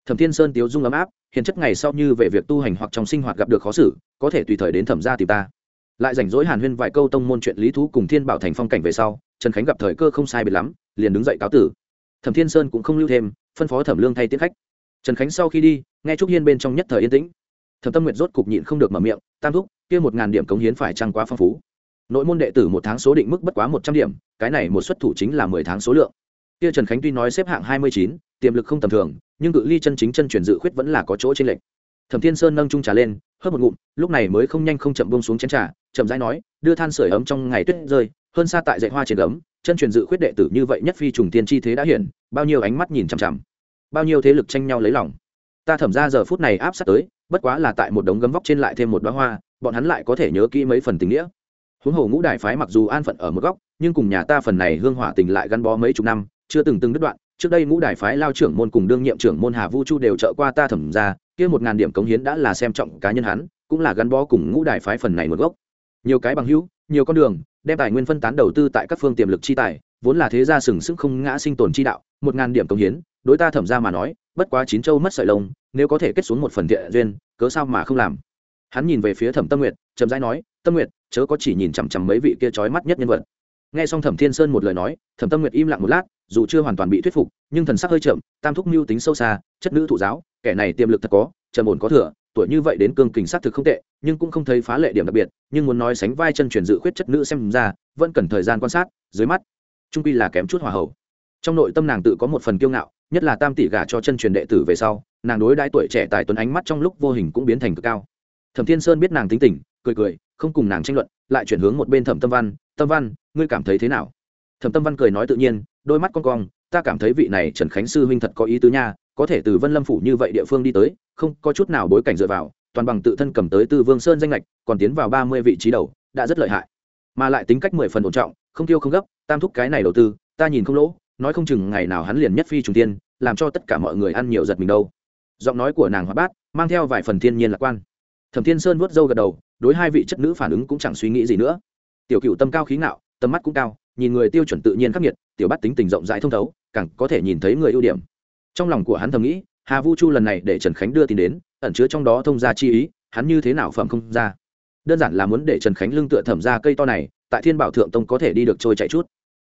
Thẩm thiên sơn tiếu dung ấm áp hiện chất ngày sau như về việc tu hành hoặc trong sinh hoạt gặp được khó xử, có thể tùy thời đến thẩm gia tìm ta. Lại rảnh rỗi hàn huyên vài câu tông môn chuyện lý thú cùng thiên bảo thành phong cảnh về sau, trần khánh gặp thời cơ không sai biệt lắm, liền đứng dậy cáo tử. Thẩm thiên sơn cũng không lưu thêm, phân phó thẩm lương thay tiết khách trần khánh sau khi đi, nghe trúc hiên bên trong nhất thời yên tĩnh. Thẩm tâm nguyệt rốt cục nhịn không được mở miệng, tam thúc, kia một ngàn điểm cống hiến phải trăng quá phong phú? Nội môn đệ tử một tháng số định mức bất quá một trăm điểm, cái này một xuất thủ chính là mười tháng số lượng. Kia trần khánh tuy nói xếp hạng hai mươi chín, tiềm lực không tầm thường, nhưng cự ly chân chính chân truyền dự khuyết vẫn là có chỗ trên lệnh thẩm thiên sơn nâng trung trà lên, hớp một ngụm, lúc này mới không nhanh không chậm bông xuống chén trà, chậm rãi nói, đưa than sửa ấm trong ngày tuyết rơi, hơn xa tại dạy hoa trên gấm, chân truyền dự khuyết đệ tử như vậy nhất phi trùng tiên chi thế đã hiển, bao nhiêu ánh mắt nhìn chằm chằm bao nhiêu thế lực tranh nhau lấy lòng. Ta thẩm ra giờ phút này áp sát tới, bất quá là tại một đống gấm vóc trên lại thêm một đoá hoa, bọn hắn lại có thể nhớ kỹ mấy phần tình nghĩa. Huống hồ ngũ đại phái mặc dù an phận ở một góc, nhưng cùng nhà ta phần này hương hỏa tình lại gắn bó mấy chục năm, chưa từng từng đứt đoạn. Trước đây ngũ đại phái lao trưởng môn cùng đương nhiệm trưởng môn hà vu chu đều trợ qua ta thẩm ra, kia một ngàn điểm cống hiến đã là xem trọng cá nhân hắn, cũng là gắn bó cùng ngũ đại phái phần này một gốc. Nhiều cái bằng hữu, nhiều con đường, đem tài nguyên phân tán đầu tư tại các phương tiềm lực chi tài, vốn là thế gia sừng sững không ngã sinh tồn chi đạo, một ngàn điểm cống hiến đối ta thẩm ra mà nói, bất quá chín châu mất sợi lông, nếu có thể kết xuống một phần thiện duyên, cớ sao mà không làm? Hắn nhìn về phía thẩm tâm nguyệt, chậm rãi nói, tâm nguyệt, chớ có chỉ nhìn chằm chằm mấy vị kia trói mắt nhất nhân vật. Nghe xong thẩm thiên sơn một lời nói, thẩm tâm nguyệt im lặng một lát, dù chưa hoàn toàn bị thuyết phục, nhưng thần sắc hơi chậm, tam thúc mưu tính sâu xa, chất nữ thụ giáo, kẻ này tiềm lực thật có, trầm ổn có thừa, tuổi như vậy đến cương kình sát thực không tệ, nhưng cũng không thấy phá lệ điểm đặc biệt, nhưng muốn nói sánh vai chân truyền dự khuyết chất nữ xem ra, vẫn cần thời gian quan sát, dưới mắt, trung quy là kém chút hòa hậu. Trong nội tâm nàng tự có một phần kiêu ngạo nhất là tam tỷ gả cho chân truyền đệ tử về sau, nàng đối đãi tuổi trẻ tài tuấn ánh mắt trong lúc vô hình cũng biến thành cực cao. Thẩm thiên sơn biết nàng tính tình, cười cười, không cùng nàng tranh luận, lại chuyển hướng một bên thẩm tâm văn tâm văn, ngươi cảm thấy thế nào? Thẩm tâm văn cười nói tự nhiên, đôi mắt con cong, ta cảm thấy vị này trần khánh sư huynh thật có ý tứ nha, có thể từ vân lâm phủ như vậy địa phương đi tới, không có chút nào bối cảnh dựa vào, toàn bằng tự thân cầm tới từ vương sơn danh lệch, còn tiến vào ba mươi vị trí đầu, đã rất lợi hại. Mà lại tính cách mười phần ổn trọng, không tiêu không gấp, tam thúc cái này đầu tư, ta nhìn không lỗ nói không chừng ngày nào hắn liền nhất phi trùng tiên, làm cho tất cả mọi người ăn nhiều giật mình đâu. Giọng nói của nàng hoa bát, mang theo vài phần thiên nhiên lạc quan. Thẩm thiên sơn vuốt râu gật đầu, đối hai vị chất nữ phản ứng cũng chẳng suy nghĩ gì nữa. Tiểu cựu tâm cao khí ngạo, tầm mắt cũng cao, nhìn người tiêu chuẩn tự nhiên khắc nghiệt, tiểu bắt tính tình rộng rãi thông thấu, càng có thể nhìn thấy người ưu điểm. Trong lòng của hắn thầm nghĩ, hà vu chu lần này để trần khánh đưa tin đến, ẩn chứa trong đó thông gia chi ý, hắn như thế nào phẩm không ra. Đơn giản là muốn để trần khánh lưng tựa thẩm ra cây to này, tại thiên bảo thượng tông có thể đi được trôi chạy chút.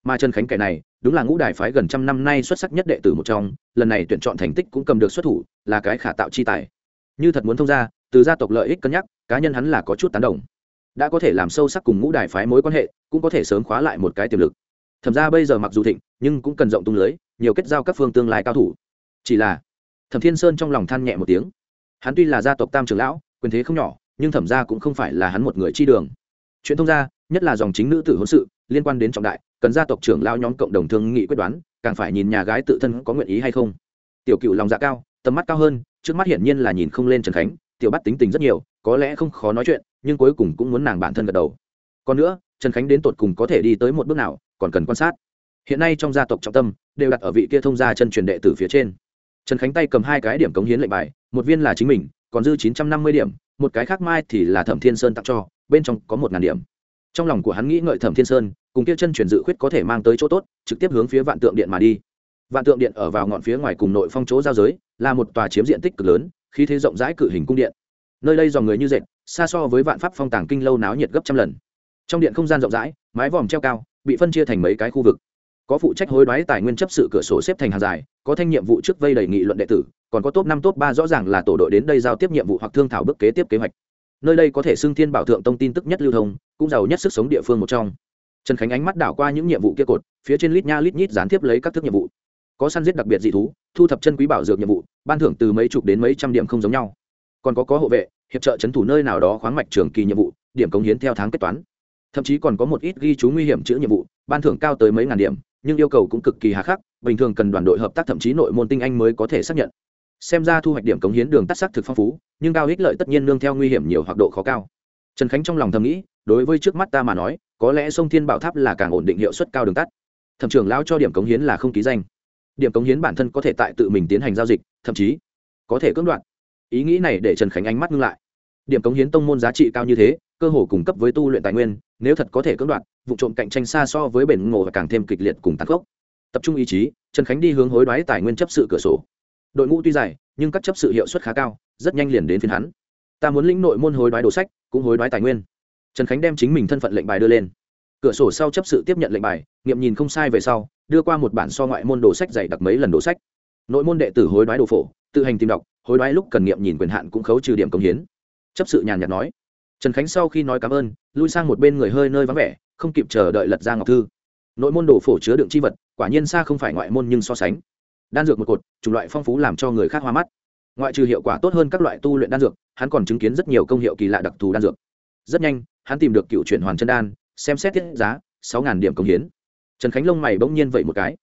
Mà trần khánh kẻ này đúng là ngũ đài phái gần trăm năm nay xuất sắc nhất đệ tử một trong, lần này tuyển chọn thành tích cũng cầm được xuất thủ, là cái khả tạo chi tài. Như thật muốn thông ra, từ gia tộc lợi ích cân nhắc, cá nhân hắn là có chút tán đồng. Đã có thể làm sâu sắc cùng ngũ đài phái mối quan hệ, cũng có thể sớm khóa lại một cái tiềm lực. Thẩm ra bây giờ mặc dù thịnh, nhưng cũng cần rộng tung lưới, nhiều kết giao các phương tương lai cao thủ. Chỉ là, thẩm thiên sơn trong lòng than nhẹ một tiếng. Hắn tuy là gia tộc tam trưởng lão, quyền thế không nhỏ, nhưng thẩm ra cũng không phải là hắn một người chi đường. Chuyện thông gia nhất là dòng chính nữ tử hôn sự, liên quan đến trọng đại, cần gia tộc trưởng lao nhóm cộng đồng thương nghị quyết đoán, càng phải nhìn nhà gái tự thân có nguyện ý hay không. Tiểu cựu lòng dạ cao, tầm mắt cao hơn, trước mắt hiển nhiên là nhìn không lên trần khánh, tiểu bắt tính tình rất nhiều, có lẽ không khó nói chuyện, nhưng cuối cùng cũng muốn nàng bản thân gật đầu. Còn nữa, trần khánh đến tột cùng có thể đi tới một bước nào, còn cần quan sát. Hiện nay trong gia tộc trọng tâm, đều đặt ở vị kia thông gia chân truyền đệ từ phía trên. Trần khánh tay cầm hai cái điểm cống hiến lệnh bài, một viên là chính mình, còn dư chín trăm năm mươi điểm, một cái khác mai thì là thẩm thiên sơn tặng cho, bên trong có một ngàn điểm trong lòng của hắn nghĩ ngợi thẩm thiên sơn, cùng kia chân truyền dự khuyết có thể mang tới chỗ tốt, trực tiếp hướng phía vạn tượng điện mà đi. Vạn tượng điện ở vào ngọn phía ngoài cùng nội phong chỗ giao giới, là một tòa chiếm diện tích cực lớn, khí thế rộng rãi cự hình cung điện. Nơi đây dòng người như dệt, xa so với vạn pháp phong tàng kinh lâu náo nhiệt gấp trăm lần. Trong điện không gian rộng rãi, mái vòm treo cao, bị phân chia thành mấy cái khu vực. Có phụ trách hối đoái tài nguyên chấp sự cửa sổ xếp thành hàng dài, có thanh nhiệm vụ trước vây đầy nghị luận đệ tử, còn có top năm, top ba rõ ràng là tổ đội đến đây giao tiếp nhiệm vụ hoặc thương thảo bước kế tiếp kế hoạch nơi đây có thể xưng thiên bảo thượng tông tin tức nhất lưu thông, cũng giàu nhất sức sống địa phương một trong. Trần khánh ánh mắt đảo qua những nhiệm vụ kia cột, phía trên lít nha lít nhít gián tiếp lấy các thức nhiệm vụ. Có săn giết đặc biệt dị thú, thu thập chân quý bảo dược nhiệm vụ, ban thưởng từ mấy chục đến mấy trăm điểm không giống nhau. Còn có có hộ vệ, hiệp trợ trấn thủ nơi nào đó khoáng mạch trường kỳ nhiệm vụ, điểm cống hiến theo tháng kết toán. Thậm chí còn có một ít ghi chú nguy hiểm chữ nhiệm vụ, ban thưởng cao tới mấy ngàn điểm, nhưng yêu cầu cũng cực kỳ hà khắc, bình thường cần đoàn đội hợp tác thậm chí nội môn tinh anh mới có thể xác nhận xem ra thu hoạch điểm cống hiến đường tắt sắc thực phong phú, nhưng cao ích lợi tất nhiên nương theo nguy hiểm nhiều hoặc độ khó cao. Trần khánh trong lòng thầm nghĩ, đối với trước mắt ta mà nói, có lẽ sông thiên bảo tháp là càng ổn định hiệu suất cao đường tắt. Thẩm trưởng lao cho điểm cống hiến là không ký danh. Điểm cống hiến bản thân có thể tại tự mình tiến hành giao dịch, thậm chí có thể cưỡng đoạt. Ý nghĩ này để trần khánh ánh mắt ngưng lại. Điểm cống hiến tông môn giá trị cao như thế, cơ hồ cung cấp với tu luyện tài nguyên, nếu thật có thể cưỡng đoạt, vụ trộm cạnh tranh xa so với bền ngộ và càng thêm kịch liệt cùng tăng gốc tập trung ý chí, trần khánh đi hướng hối đoái tài nguyên chấp sự cửa sổ đội ngũ tuy dài, nhưng các chấp sự hiệu suất khá cao, rất nhanh liền đến phiên hắn. Ta muốn lĩnh nội môn hối đoái đồ sách, cũng hối đoái tài nguyên. Trần khánh đem chính mình thân phận lệnh bài đưa lên. Cửa sổ sau chấp sự tiếp nhận lệnh bài, nghiệm nhìn không sai về sau, đưa qua một bản so ngoại môn đồ sách dày đặc mấy lần đồ sách. Nội môn đệ tử hối đoái đồ phổ, tự hành tìm đọc, hối đoái lúc cần nghiệm nhìn quyền hạn cũng khấu trừ điểm công hiến. Chấp sự nhàn nhạt nói. Trần khánh sau khi nói cảm ơn, lui sang một bên người hơi nơi vắng vẻ, không kịp chờ đợi lật ra ngọc thư. Nội môn đồ phổ chứa đựng c h i vật, quả nhiên xa không phải ngoại môn nhưng so sánh đan dược một cột, chủng loại phong phú làm cho người khác hoa mắt. Ngoại trừ hiệu quả tốt hơn các loại tu luyện đan dược, hắn còn chứng kiến rất nhiều công hiệu kỳ lạ đặc thù đan dược. Rất nhanh, hắn tìm được cựu chuyển hoàn chân đan, xem xét tiết giá, sáu điểm công hiến. Trần khánh lông mày bỗng nhiên vậy một cái.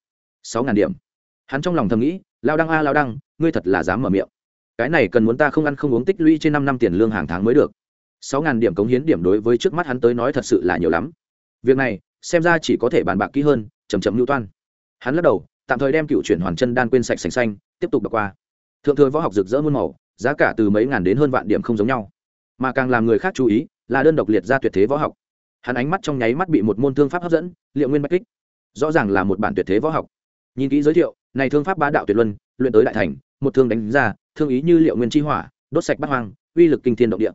Sáu điểm. Hắn trong lòng thầm nghĩ, lao đăng a, lao đăng, ngươi thật là dám mở miệng. Cái này cần muốn ta không ăn không uống tích lũy trên năm năm tiền lương hàng tháng mới được. Sáu ngàn điểm cống hiến điểm đối với trước mắt hắn tới nói thật sự là nhiều lắm. Việc này, xem ra chỉ có thể bàn bạc kỹ hơn chầm chậm mưu toan. Hắn lắc đầu tạm thời đem cựu chuyển hoàn chân đan quên sạch sành xanh, tiếp tục đọc qua. Thượng thừa võ học rực rỡ muôn màu, giá cả từ mấy ngàn đến hơn vạn điểm không giống nhau. Mà càng làm người khác chú ý, là đơn độc liệt ra tuyệt thế võ học. Hắn ánh mắt trong nháy mắt bị một môn thương pháp hấp dẫn, liệu nguyên bạch kích. Rõ ràng là một bản tuyệt thế võ học. Nhìn kỹ giới thiệu, này thương pháp bá đạo tuyệt luân, luyện tới đại thành, một thương đánh ra, thương ý như liệu nguyên chi hỏa, đốt sạch bắt hoang, uy lực kinh thiên động địa.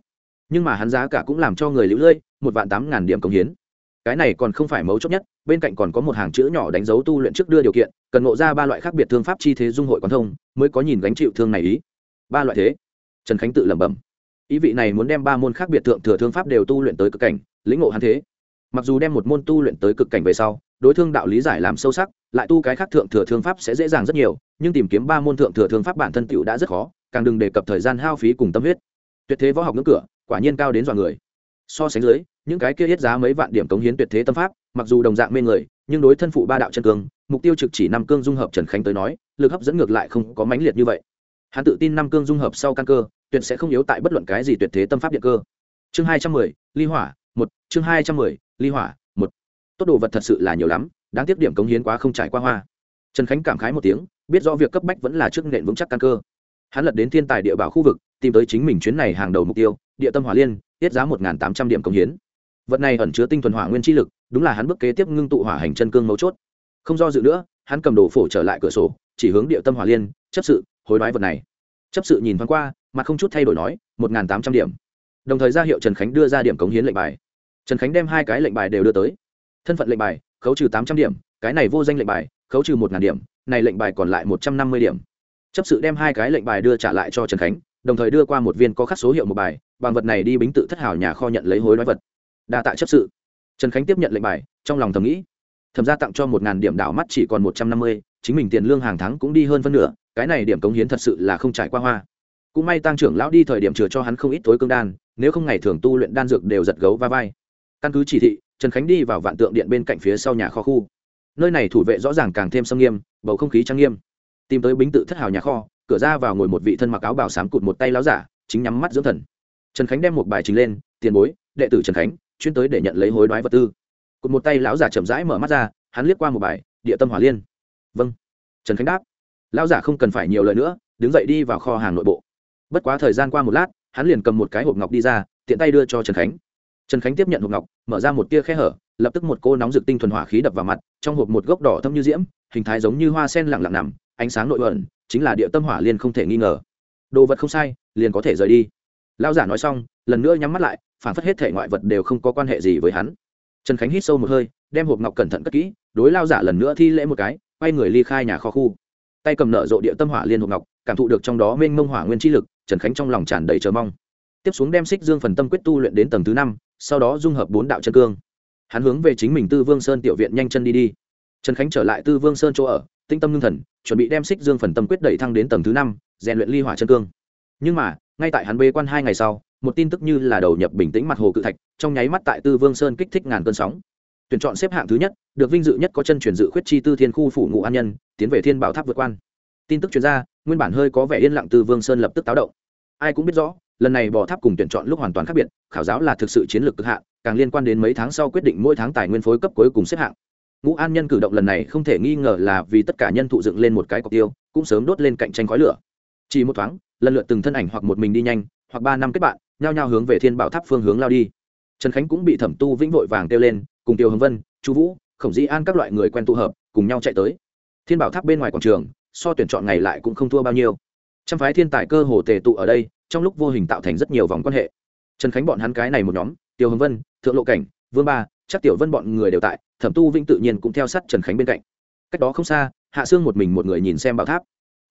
Nhưng mà hắn giá cả cũng làm cho người lũ lưỡi một vạn tám ngàn điểm công hiến cái này còn không phải mấu chốt nhất, bên cạnh còn có một hàng chữ nhỏ đánh dấu tu luyện trước đưa điều kiện, cần ngộ ra ba loại khác biệt thương pháp chi thế dung hội quán thông, mới có nhìn gánh chịu thương này ý. Ba loại thế. Trần khánh tự lẩm bẩm. Ý vị này muốn đem ba môn khác biệt thượng thừa thương pháp đều tu luyện tới cực cảnh, lĩnh ngộ hắn thế. Mặc dù đem một môn tu luyện tới cực cảnh về sau, đối thương đạo lý giải làm sâu sắc, lại tu cái khác thượng thừa thương pháp sẽ dễ dàng rất nhiều, nhưng tìm kiếm ba môn thượng thừa thương pháp bản thân tựu đã rất khó, càng đừng đề cập thời gian hao phí cùng tâm huyết. Tuyệt thế võ học ngưỡng cửa, quả nhiên cao đến dọa người. So sánh dưới những cái kia hết giá mấy vạn điểm cống hiến tuyệt thế tâm pháp, mặc dù đồng dạng mê người, nhưng đối thân phụ ba đạo chân cương, mục tiêu trực chỉ năm cương dung hợp trần khánh tới nói, lực hấp dẫn ngược lại không có mãnh liệt như vậy. Hắn tự tin năm cương dung hợp sau căn cơ, tuyệt sẽ không yếu tại bất luận cái gì tuyệt thế tâm pháp điện cơ. Chương hai trăm mười, ly hỏa, một. Chương hai trăm mười, ly hỏa, một. Tốt đồ vật thật sự là nhiều lắm, đáng tiếc điểm cống hiến quá không trải qua hoa. Trần khánh cảm khái một tiếng, biết rõ việc cấp bách vẫn là trước nện vững chắc căn cơ. Hắn lật đến thiên tài địa bảo khu vực, tìm tới chính mình chuyến này hàng đầu mục tiêu, địa tâm hỏa liên, tiết giá một tám trăm điểm cống hiến vật này ẩn chứa tinh thuần hỏa nguyên chi lực, đúng là hắn bước kế tiếp ngưng tụ hỏa hành chân cương mấu chốt. Không do dự nữa, hắn cầm đồ phổ trở lại cửa sổ, chỉ hướng địa tâm hỏa liên, chấp sự, hối đoái vật này. Chấp sự nhìn thoáng qua, mặt không chút thay đổi nói, một tám trăm điểm. Đồng thời ra hiệu trần khánh đưa ra điểm cống hiến lệnh bài. Trần khánh đem hai cái lệnh bài đều đưa tới. Thân phận lệnh bài, khấu trừ tám trăm điểm, cái này vô danh lệnh bài, khấu trừ một điểm, này lệnh bài còn lại một trăm năm mươi điểm. Chấp sự đem hai cái lệnh bài đưa trả lại cho trần khánh, đồng thời đưa qua một viên có khắc số hiệu một bài, bằng vật này đi bính tự thất hảo nhà kho nhận lấy hối đoái vật đa tạ chấp sự. Trần khánh tiếp nhận lệnh bài, trong lòng thầm nghĩ. Thầm ra tặng cho một ngàn điểm đảo mắt chỉ còn một trăm năm mươi, chính mình tiền lương hàng tháng cũng đi hơn phân nửa, cái này điểm cống hiến thật sự là không trải qua hoa. Cũng may tăng trưởng lão đi thời điểm chừa cho hắn không ít tối cương đan, nếu không ngày thường tu luyện đan dược đều giật gấu va vai. Căn cứ chỉ thị, trần khánh đi vào vạn tượng điện bên cạnh phía sau nhà kho khu. Nơi này thủ vệ rõ ràng càng thêm sâm nghiêm, bầu không khí trang nghiêm. Tìm tới bính tự thất hào nhà kho, cửa ra vào ngồi một vị thân mặc áo bảo sám cụt một tay láo giả, chính nhắm mắt dưỡng thần. Trần khánh đem một bài trình lên, tiền bối, đệ tử trần khánh chuyên tới để nhận lấy hối đoái vật tư. Cụt một tay lão giả chậm rãi mở mắt ra, hắn liếc qua một bài, địa tâm hỏa liên. Vâng. Trần khánh đáp. Lão giả không cần phải nhiều lời nữa, đứng dậy đi vào kho hàng nội bộ. Bất quá thời gian qua một lát, hắn liền cầm một cái hộp ngọc đi ra, tiện tay đưa cho trần khánh. Trần khánh tiếp nhận hộp ngọc, mở ra một tia khe hở, lập tức một cô nóng rực tinh thuần hỏa khí đập vào mặt, trong hộp một gốc đỏ thâm như diễm, hình thái giống như hoa sen lặng lặng nằm, ánh sáng nội ẩn, chính là địa tâm hỏa liên không thể nghi ngờ. Đồ vật không sai, liền có thể rời đi. Lão giả nói xong lần nữa nhắm mắt lại, phản phất hết thể ngoại vật đều không có quan hệ gì với hắn. Trần khánh hít sâu một hơi, đem hộp ngọc cẩn thận cất kỹ, đối lao giả lần nữa thi lễ một cái, quay người ly khai nhà kho khu. Tay cầm nợ rộ địa tâm hỏa liên hộp ngọc, cảm thụ được trong đó mênh mông hỏa nguyên chi lực, trần khánh trong lòng tràn đầy chờ mong. Tiếp xuống đem xích dương phần tâm quyết tu luyện đến tầng thứ năm, sau đó dung hợp bốn đạo chân cương. Hắn hướng về chính mình tư vương sơn tiểu viện nhanh chân đi đi. Trần khánh trở lại tư vương sơn chỗ ở, tinh tâm ngưng thần, chuẩn bị đem xích dương phần tâm quyết đẩy thăng đến tầng thứ năm, rèn luyện ly hỏa chân cương. Nhưng mà, ngay tại hắn bê quan hai ngày sau một tin tức như là đầu nhập bình tĩnh mặt hồ cự thạch, trong nháy mắt tại tư vương sơn kích thích ngàn cơn sóng. Tuyển chọn xếp hạng thứ nhất, được vinh dự nhất có chân truyền dự khuyết chi tư thiên khu phủ ngụ an nhân, tiến về thiên bảo tháp vượt quan. Tin tức chuyên gia nguyên bản hơi có vẻ yên lặng tư vương sơn lập tức táo động. Ai cũng biết rõ, lần này bỏ tháp cùng tuyển chọn lúc hoàn toàn khác biệt, khảo giáo là thực sự chiến lược cực hạn, càng liên quan đến mấy tháng sau quyết định mỗi tháng tài nguyên phối cấp cuối cùng xếp hạng. Ngũ an nhân cử động lần này không thể nghi ngờ là vì tất cả nhân thụ dựng lên một cái cọc tiêu, cũng sớm đốt lên cạnh tranh khói lửa. Chỉ một thoáng, lần lượt từng thân ảnh hoặc một mình đi nhanh, hoặc ba năm kết bạn nhao nhao hướng về thiên bảo tháp phương hướng lao đi. Trần khánh cũng bị thẩm tu vĩnh vội vàng kêu lên, cùng tiêu hồng vân, chu vũ, khổng dĩ an các loại người quen tụ hợp, cùng nhau chạy tới. Thiên bảo tháp bên ngoài quảng trường, so tuyển chọn ngày lại cũng không thua bao nhiêu. Trăm phái thiên tài cơ hồ tề tụ ở đây, trong lúc vô hình tạo thành rất nhiều vòng quan hệ. Trần khánh bọn hắn cái này một nhóm, tiêu hồng vân, thượng lộ cảnh, vương ba, chắc tiểu vân bọn người đều tại, thẩm tu vĩnh tự nhiên cũng theo sát trần khánh bên cạnh. Cách đó không xa, hạ sương một mình một người nhìn xem bảo tháp.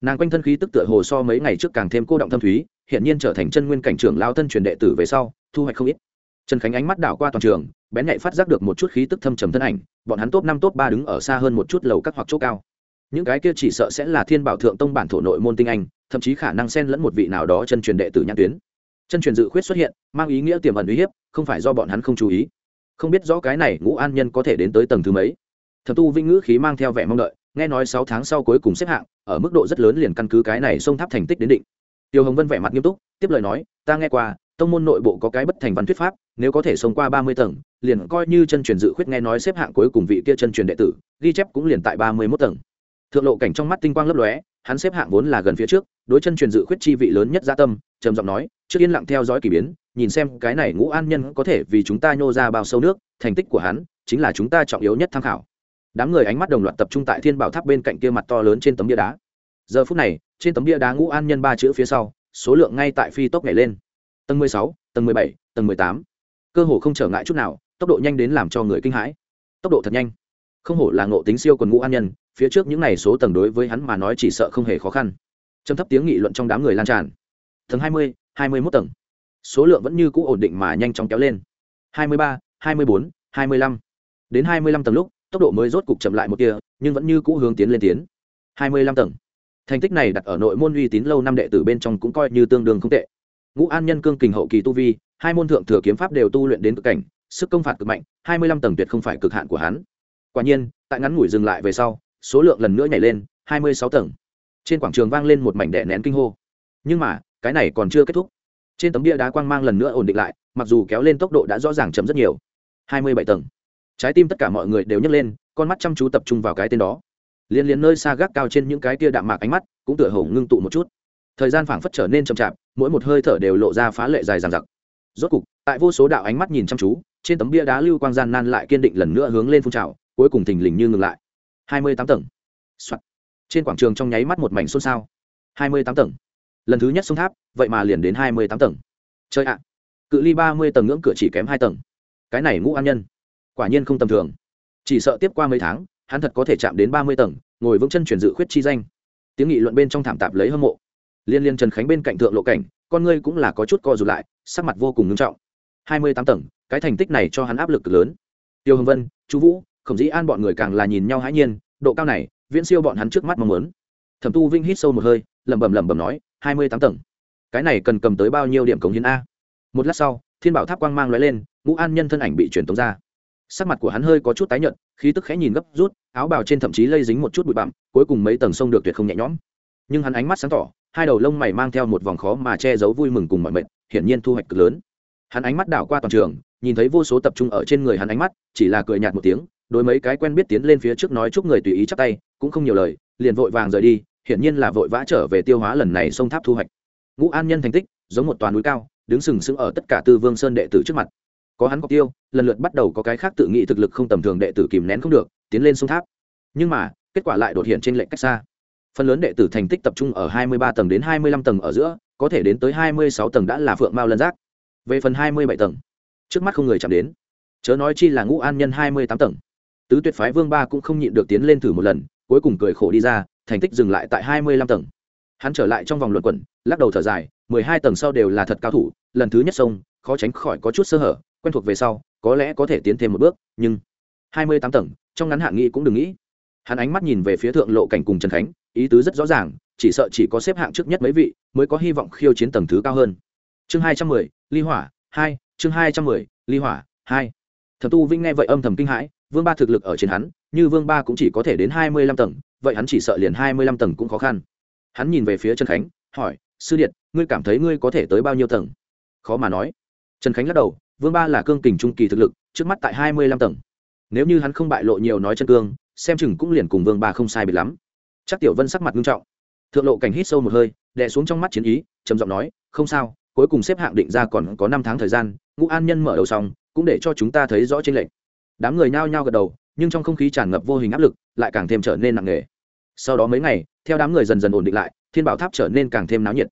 Nàng quanh thân khí tức tựa hồ so mấy ngày trước càng thêm cô động thâm thúy hiện nhiên trở thành chân nguyên cảnh trưởng lao thân truyền đệ tử về sau, thu hoạch không ít. Trần khánh ánh mắt đảo qua toàn trường, bén nhạy phát giác được một chút khí tức thâm trầm thân ảnh, bọn hắn top năm top ba đứng ở xa hơn một chút lầu các hoặc chỗ cao. Những cái kia chỉ sợ sẽ là thiên bảo thượng tông bản thổ nội môn tinh anh, thậm chí khả năng xen lẫn một vị nào đó chân truyền đệ tử nhãn tuyến. Chân truyền dự khuyết xuất hiện, mang ý nghĩa tiềm ẩn uy hiếp, không phải do bọn hắn không chú ý. Không biết rõ cái này ngũ an nhân có thể đến tới tầng thứ mấy. Thập tu vinh ngữ khí mang theo vẻ mong đợi, nghe nói sáu tháng sau cuối cùng xếp hạng, ở mức độ rất lớn liền căn cứ cái này xông tháp thành tích đến định tiêu hồng vân vẻ mặt nghiêm túc, tiếp lời nói, ta nghe qua, tông môn nội bộ có cái bất thành văn thuyết pháp, nếu có thể sống qua ba mươi tầng, liền coi như chân truyền dự khuyết nghe nói xếp hạng cuối cùng vị kia chân truyền đệ tử, ghi chép cũng liền tại ba mươi mốt tầng. Thượng lộ cảnh trong mắt tinh quang lấp lóe, hắn xếp hạng vốn là gần phía trước, đối chân truyền dự khuyết chi vị lớn nhất gia tâm, trầm giọng nói, trước yên lặng theo dõi k ỳ biến, nhìn xem cái này ngũ an nhân có thể vì chúng ta nhô ra bao sâu nước, thành tích của hắn chính là chúng ta trọng yếu nhất tham khảo. Đám người ánh mắt đồng loạt tập trung tại thiên bảo tháp bên cạnh kia mặt to lớn trên tấm bia đá. Giờ phút này trên tấm bia đá ngũ an nhân ba chữ phía sau, số lượng ngay tại phi tốc nhảy lên. Tầng mười sáu, tầng mười bảy, tầng mười tám. Cơ hồ không trở ngại chút nào, tốc độ nhanh đến làm cho người kinh hãi. Tốc độ thật nhanh. Không hổ là ngộ tính siêu quần ngũ an nhân, phía trước những n à y số tầng đối với hắn mà nói chỉ sợ không hề khó khăn. Trầm thấp tiếng nghị luận trong đám người lan tràn. Tầng hai mươi hai mươi mốt tầng. Số lượng vẫn như cũ ổn định mà nhanh chóng kéo lên. Hai mươi ba, hai mươi bốn, hai mươi lăm. Đến hai mươi lăm tầng lúc, tốc độ mới rốt cục chậm lại một kia nhưng vẫn như cũ hướng tiến lên tiến. Hai mươi lăm tầng thành tích này đặt ở nội môn uy tín lâu năm đệ tử bên trong cũng coi như tương đương không tệ. Ngũ an nhân cương kình hậu kỳ tu vi, hai môn thượng thừa kiếm pháp đều tu luyện đến cực cảnh, sức công phạt cực mạnh, hai mươi lăm tầng tuyệt không phải cực hạn của hắn. Quả nhiên, tại ngắn ngủi dừng lại về sau, số lượng lần nữa nhảy lên, hai mươi sáu tầng. Trên quảng trường vang lên một mảnh đẻ nén kinh hô. Nhưng mà, cái này còn chưa kết thúc. Trên tấm bia đá quang mang lần nữa ổn định lại, mặc dù kéo lên tốc độ đã rõ ràng chấm rất nhiều. Hai mươi bảy tầng. Trái tim tất cả mọi người đều nhấc lên, con mắt chăm chú tập trung vào cái tên đó liên liên nơi xa gác cao trên những cái tia đạm mạc ánh mắt, cũng tựa hồ ngưng tụ một chút. Thời gian phảng phất trở nên chậm chạp, mỗi một hơi thở đều lộ ra phá lệ dài dằng dặc. Rốt cục, tại vô số đạo ánh mắt nhìn chăm chú, trên tấm bia đá lưu quang gian nan lại kiên định lần nữa hướng lên phun trào, cuối cùng thình lình như ngừng lại. Hai mươi tám tầng、Soạn. Trên quảng trường trong nháy mắt một mảnh xôn xao. Hai mươi tám tầng. Lần thứ nhất sông tháp, vậy mà liền đến hai mươi tám tầng. Chơi ạ. Cự ly ba mươi tầng ngưỡng cửa chỉ kém hai tầng. Cái này ngũ an nhân, quả nhiên không tầm thường. Chỉ sợ tiếp qua mấy tháng hắn thật có thể chạm đến ba mươi tầng, ngồi vững chân chuyển dự khuyết chi danh. Tiếng nghị luận bên trong thảm tạp lấy hâm mộ. Liên liên trần khánh bên cạnh thượng lộ cảnh, con ngươi cũng là có chút co rụt lại, sắc mặt vô cùng nghiêm trọng. Hai mươi tám tầng, cái thành tích này cho hắn áp lực cực lớn. Tiêu hồng vân chú vũ, khổng dĩ an bọn người càng là nhìn nhau hãi nhiên, độ cao này, viễn siêu bọn hắn trước mắt mong muốn. Thẩm tu vinh hít sâu một hơi, lẩm bẩm lẩm bẩm nói, hai mươi tám tầng. Cái này cần cầm tới bao nhiêu điểm cống hiến a? Một lát sau, thiên bảo tháp quang mang lóe lên, ngũ an nhân thân ảnh bị truyền tống ra sắc mặt của hắn hơi có chút tái nhợt, khí tức khẽ nhìn gấp rút, áo bào trên thậm chí lây dính một chút bụi bặm, cuối cùng mấy tầng sông được tuyệt không nhẹ nhõm. Nhưng hắn ánh mắt sáng tỏ, hai đầu lông mày mang theo một vòng khó mà che giấu vui mừng cùng mọi mệnh hiển nhiên thu hoạch cực lớn. Hắn ánh mắt đảo qua toàn trường, nhìn thấy vô số tập trung ở trên người hắn ánh mắt, chỉ là cười nhạt một tiếng, đối mấy cái quen biết tiến lên phía trước nói chúc người tùy ý chắp tay, cũng không nhiều lời, liền vội vàng rời đi, hiển nhiên là vội vã trở về tiêu hóa lần này sông tháp thu hoạch. Ngũ an nhân thành tích, giống một toàn núi cao, đứng sừng sững ở tất cả tư vương sơn đệ tử trước mặt có hắn có tiêu, lần lượt bắt đầu có cái khác tự nghĩ thực lực không tầm thường đệ tử kìm nén không được, tiến lên sông tháp. Nhưng mà, kết quả lại đột hiện trên lệnh cách xa. Phần lớn đệ tử thành tích tập trung ở 23 tầng đến 25 tầng ở giữa, có thể đến tới 26 tầng đã là phượng mao lân giác. Về phần 27 tầng, trước mắt không người chạm đến. Chớ nói chi là ngũ an nhân 28 tầng. Tứ tuyệt phái vương ba cũng không nhịn được tiến lên thử một lần, cuối cùng cười khổ đi ra, thành tích dừng lại tại 25 tầng. Hắn trở lại trong vòng luận quẩn, lắc đầu thở dài 12 tầng sau đều là thật cao thủ, lần thứ nhất sông khó tránh khỏi có chút sơ hở quen thuộc về sau, có lẽ có thể tiến thêm một bước, nhưng 28 tầng, trong ngắn hạn nghĩ cũng đừng nghĩ. Hắn ánh mắt nhìn về phía thượng lộ cảnh cùng trần khánh, ý tứ rất rõ ràng, chỉ sợ chỉ có xếp hạng trước nhất mấy vị, mới có hy vọng khiêu chiến tầng thứ cao hơn. Chương hai trăm mười, ly hỏa, hai, chương hai trăm mười, ly hỏa, hai. Thẩm tu vinh nghe vậy âm thầm kinh hãi, vương ba thực lực ở trên hắn, như vương ba cũng chỉ có thể đến hai mươi lăm tầng, vậy hắn chỉ sợ liền hai mươi lăm tầng cũng khó khăn. Hắn nhìn về phía trần khánh, hỏi, sư điện, ngươi cảm thấy ngươi có thể tới bao nhiêu tầng? Khó mà nói. Trần khánh lắc đầu vương ba là cương kình trung kỳ thực lực, trước mắt tại hai mươi lăm tầng. Nếu như hắn không bại lộ nhiều nói chân cương, xem chừng cũng liền cùng vương ba không sai biệt lắm. Chắc tiểu vân sắc mặt nghiêm trọng. Thượng lộ cảnh hít sâu một hơi, đè xuống trong mắt chiến ý, trầm giọng nói, không sao, cuối cùng xếp hạng định ra còn có năm tháng thời gian, ngũ an nhân mở đầu xong, cũng để cho chúng ta thấy rõ trên lệnh đám người nhao nhao gật đầu, nhưng trong không khí tràn ngập vô hình áp lực, lại càng thêm trở nên nặng nề. Sau đó mấy ngày, theo đám người dần dần ổn định lại, thiên bảo tháp trở nên càng thêm náo nhiệt.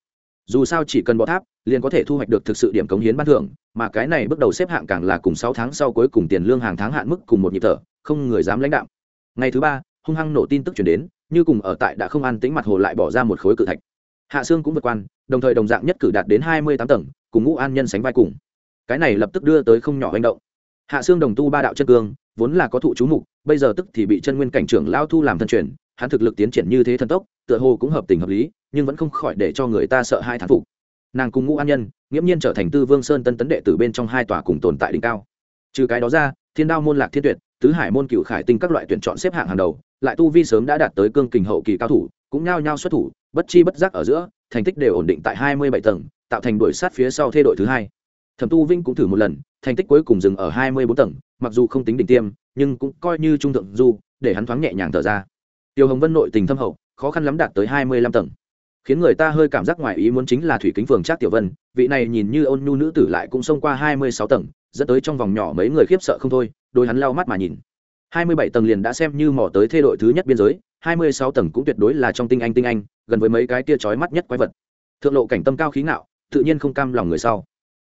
Dù sao chỉ cần bọ tháp liền có thể thu hoạch được thực sự điểm cống hiến ban thưởng, mà cái này bước đầu xếp hạng càng là cùng sáu tháng sau cuối cùng tiền lương hàng tháng hạn mức cùng một nhịp thở, không người dám lãnh đạo ngày thứ ba, hung hăng nổ tin tức chuyển đến, như cùng ở tại đã không ăn tính mặt hồ lại bỏ ra một khối cự thạch. Hạ sương cũng vượt quan đồng thời đồng dạng nhất cử đạt đến hai mươi tám tầng, cùng ngũ an nhân sánh vai cùng. Cái này lập tức đưa tới không nhỏ hành động. Hạ sương đồng tu ba đạo chân cương, vốn là có thụ chú mục, bây giờ tức thì bị chân nguyên cảnh trưởng lao thu làm thân truyền, hắn thực lực tiến triển như thế thần tốc, tựa hồ cũng hợp tình hợp lý, nhưng vẫn không khỏi để cho người ta sợ hai thán phục nàng cùng ngũ an nhân, nghiễm nhiên trở thành tư vương sơn tân tấn đệ từ bên trong hai tòa cùng tồn tại đỉnh cao. Trừ cái đó ra, thiên đao môn lạc thiên tuyệt, tứ hải môn cựu khải tinh các loại tuyển chọn xếp hạng hàng đầu, lại tu vi sớm đã đạt tới cương kình hậu kỳ cao thủ, cũng nhao nhao xuất thủ, bất chi bất giác ở giữa, thành tích đều ổn định tại hai mươi bảy tầng, tạo thành đuổi sát phía sau thê đội thứ hai. Thẩm tu vinh cũng thử một lần, thành tích cuối cùng dừng ở hai mươi bốn tầng, mặc dù không tính đỉnh tiêm, nhưng cũng coi như trung thượng du, để hắn thoáng nhẹ nhàng thở ra. Tiêu hồng vân nội tình thâm hậu, khó khăn lắm đạt tới hai mươi lăm tầng khiến người ta hơi cảm giác ngoài ý muốn chính là thủy kính phường trác tiểu vân, vị này nhìn như ôn nhu nữ tử lại cũng xông qua hai mươi sáu tầng, dẫn tới trong vòng nhỏ mấy người khiếp sợ không thôi, đôi hắn lau mắt mà nhìn. hai mươi bảy tầng liền đã xem như mò tới thê đội thứ nhất biên giới, hai mươi sáu tầng cũng tuyệt đối là trong tinh anh tinh anh, gần với mấy cái tia chói mắt nhất quái vật. Thượng lộ cảnh tâm cao khí ngạo, tự nhiên không cam lòng người sau.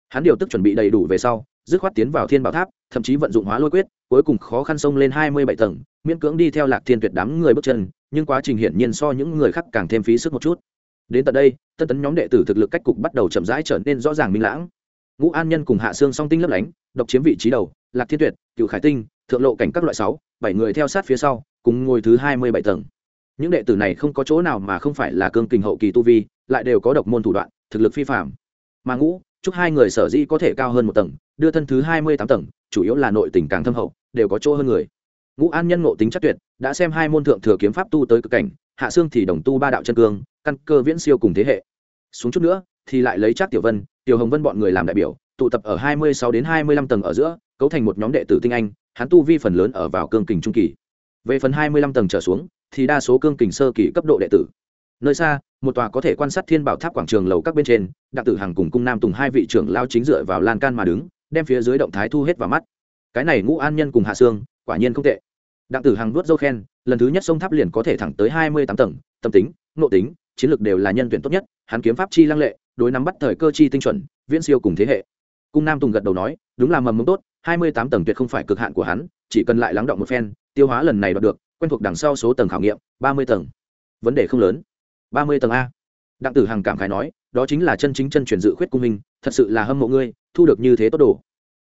Hắn điều tức chuẩn bị đầy đủ về sau, dứt khoát tiến vào thiên bảo tháp, thậm chí vận dụng hóa lôi quyết, cuối cùng khó khăn xông lên hai mươi bảy tầng, miễn cưỡng đi theo lạc thiên tuyệt đám người bước chân, nhưng quá trình hiển nhiên so những người khác càng thêm phí sức một chút đến tận đây, tân tấn nhóm đệ tử thực lực cách cục bắt đầu chậm rãi trở nên rõ ràng minh lãng. Ngũ an nhân cùng hạ xương song tinh lấp lánh, độc chiếm vị trí đầu, lạc thiên tuyệt, cựu khải tinh, thượng lộ cảnh các loại sáu, bảy người theo sát phía sau, cùng ngồi thứ hai mươi bảy tầng. Những đệ tử này không có chỗ nào mà không phải là cương kình hậu kỳ tu vi, lại đều có độc môn thủ đoạn, thực lực phi phạm mà ngũ, chúc hai người sở dĩ có thể cao hơn một tầng, đưa thân thứ hai mươi tám tầng, chủ yếu là nội tình càng thâm hậu, đều có chỗ hơn người. Ngũ an nhân ngộ tính chắc tuyệt, đã xem hai môn thượng thừa kiếm pháp tu tới cực cảnh, hạ xương thì đồng tu ba đạo chân cương căn cơ viễn siêu cùng thế hệ. Xuống chút nữa, thì lại lấy trác tiểu vân, tiểu hồng vân bọn người làm đại biểu, tụ tập ở hai mươi sáu đến hai mươi lăm tầng ở giữa, cấu thành một nhóm đệ tử tinh anh, hắn tu vi phần lớn ở vào cương kình trung kỳ. Về phần hai mươi lăm tầng trở xuống, thì đa số cương kình sơ kỳ cấp độ đệ tử. Nơi xa, một tòa có thể quan sát thiên bảo tháp quảng trường lầu các bên trên, đặng tử hằng cùng cung nam tùng hai vị trưởng lao chính dựa vào lan can mà đứng, đem phía dưới động thái thu hết vào mắt. Cái này ngũ an nhân cùng hạ sương, quả nhiên không tệ. Đặng tử hằng nuốt dâu khen, lần thứ nhất sông tháp liền có thể thẳng tới hai mươi tám tầng, tâm tính nộ tính chiến lược đều là nhân tuyển tốt nhất, hắn kiếm pháp chi lăng lệ, đối nắm bắt thời cơ chi tinh chuẩn, viễn siêu cùng thế hệ. Cung nam tùng gật đầu nói, đúng là mầm mống tốt, hai mươi tám tầng tuyệt không phải cực hạn của hắn, chỉ cần lại lắng động một phen, tiêu hóa lần này đoạt được, quen thuộc đằng sau số tầng khảo nghiệm, ba mươi tầng. Vấn đề không lớn. ba mươi tầng a. Đặng tử hằng cảm khái nói, đó chính là chân chính chân truyền dự khuyết cung minh thật sự là hâm mộ ngươi, thu được như thế tốt đồ.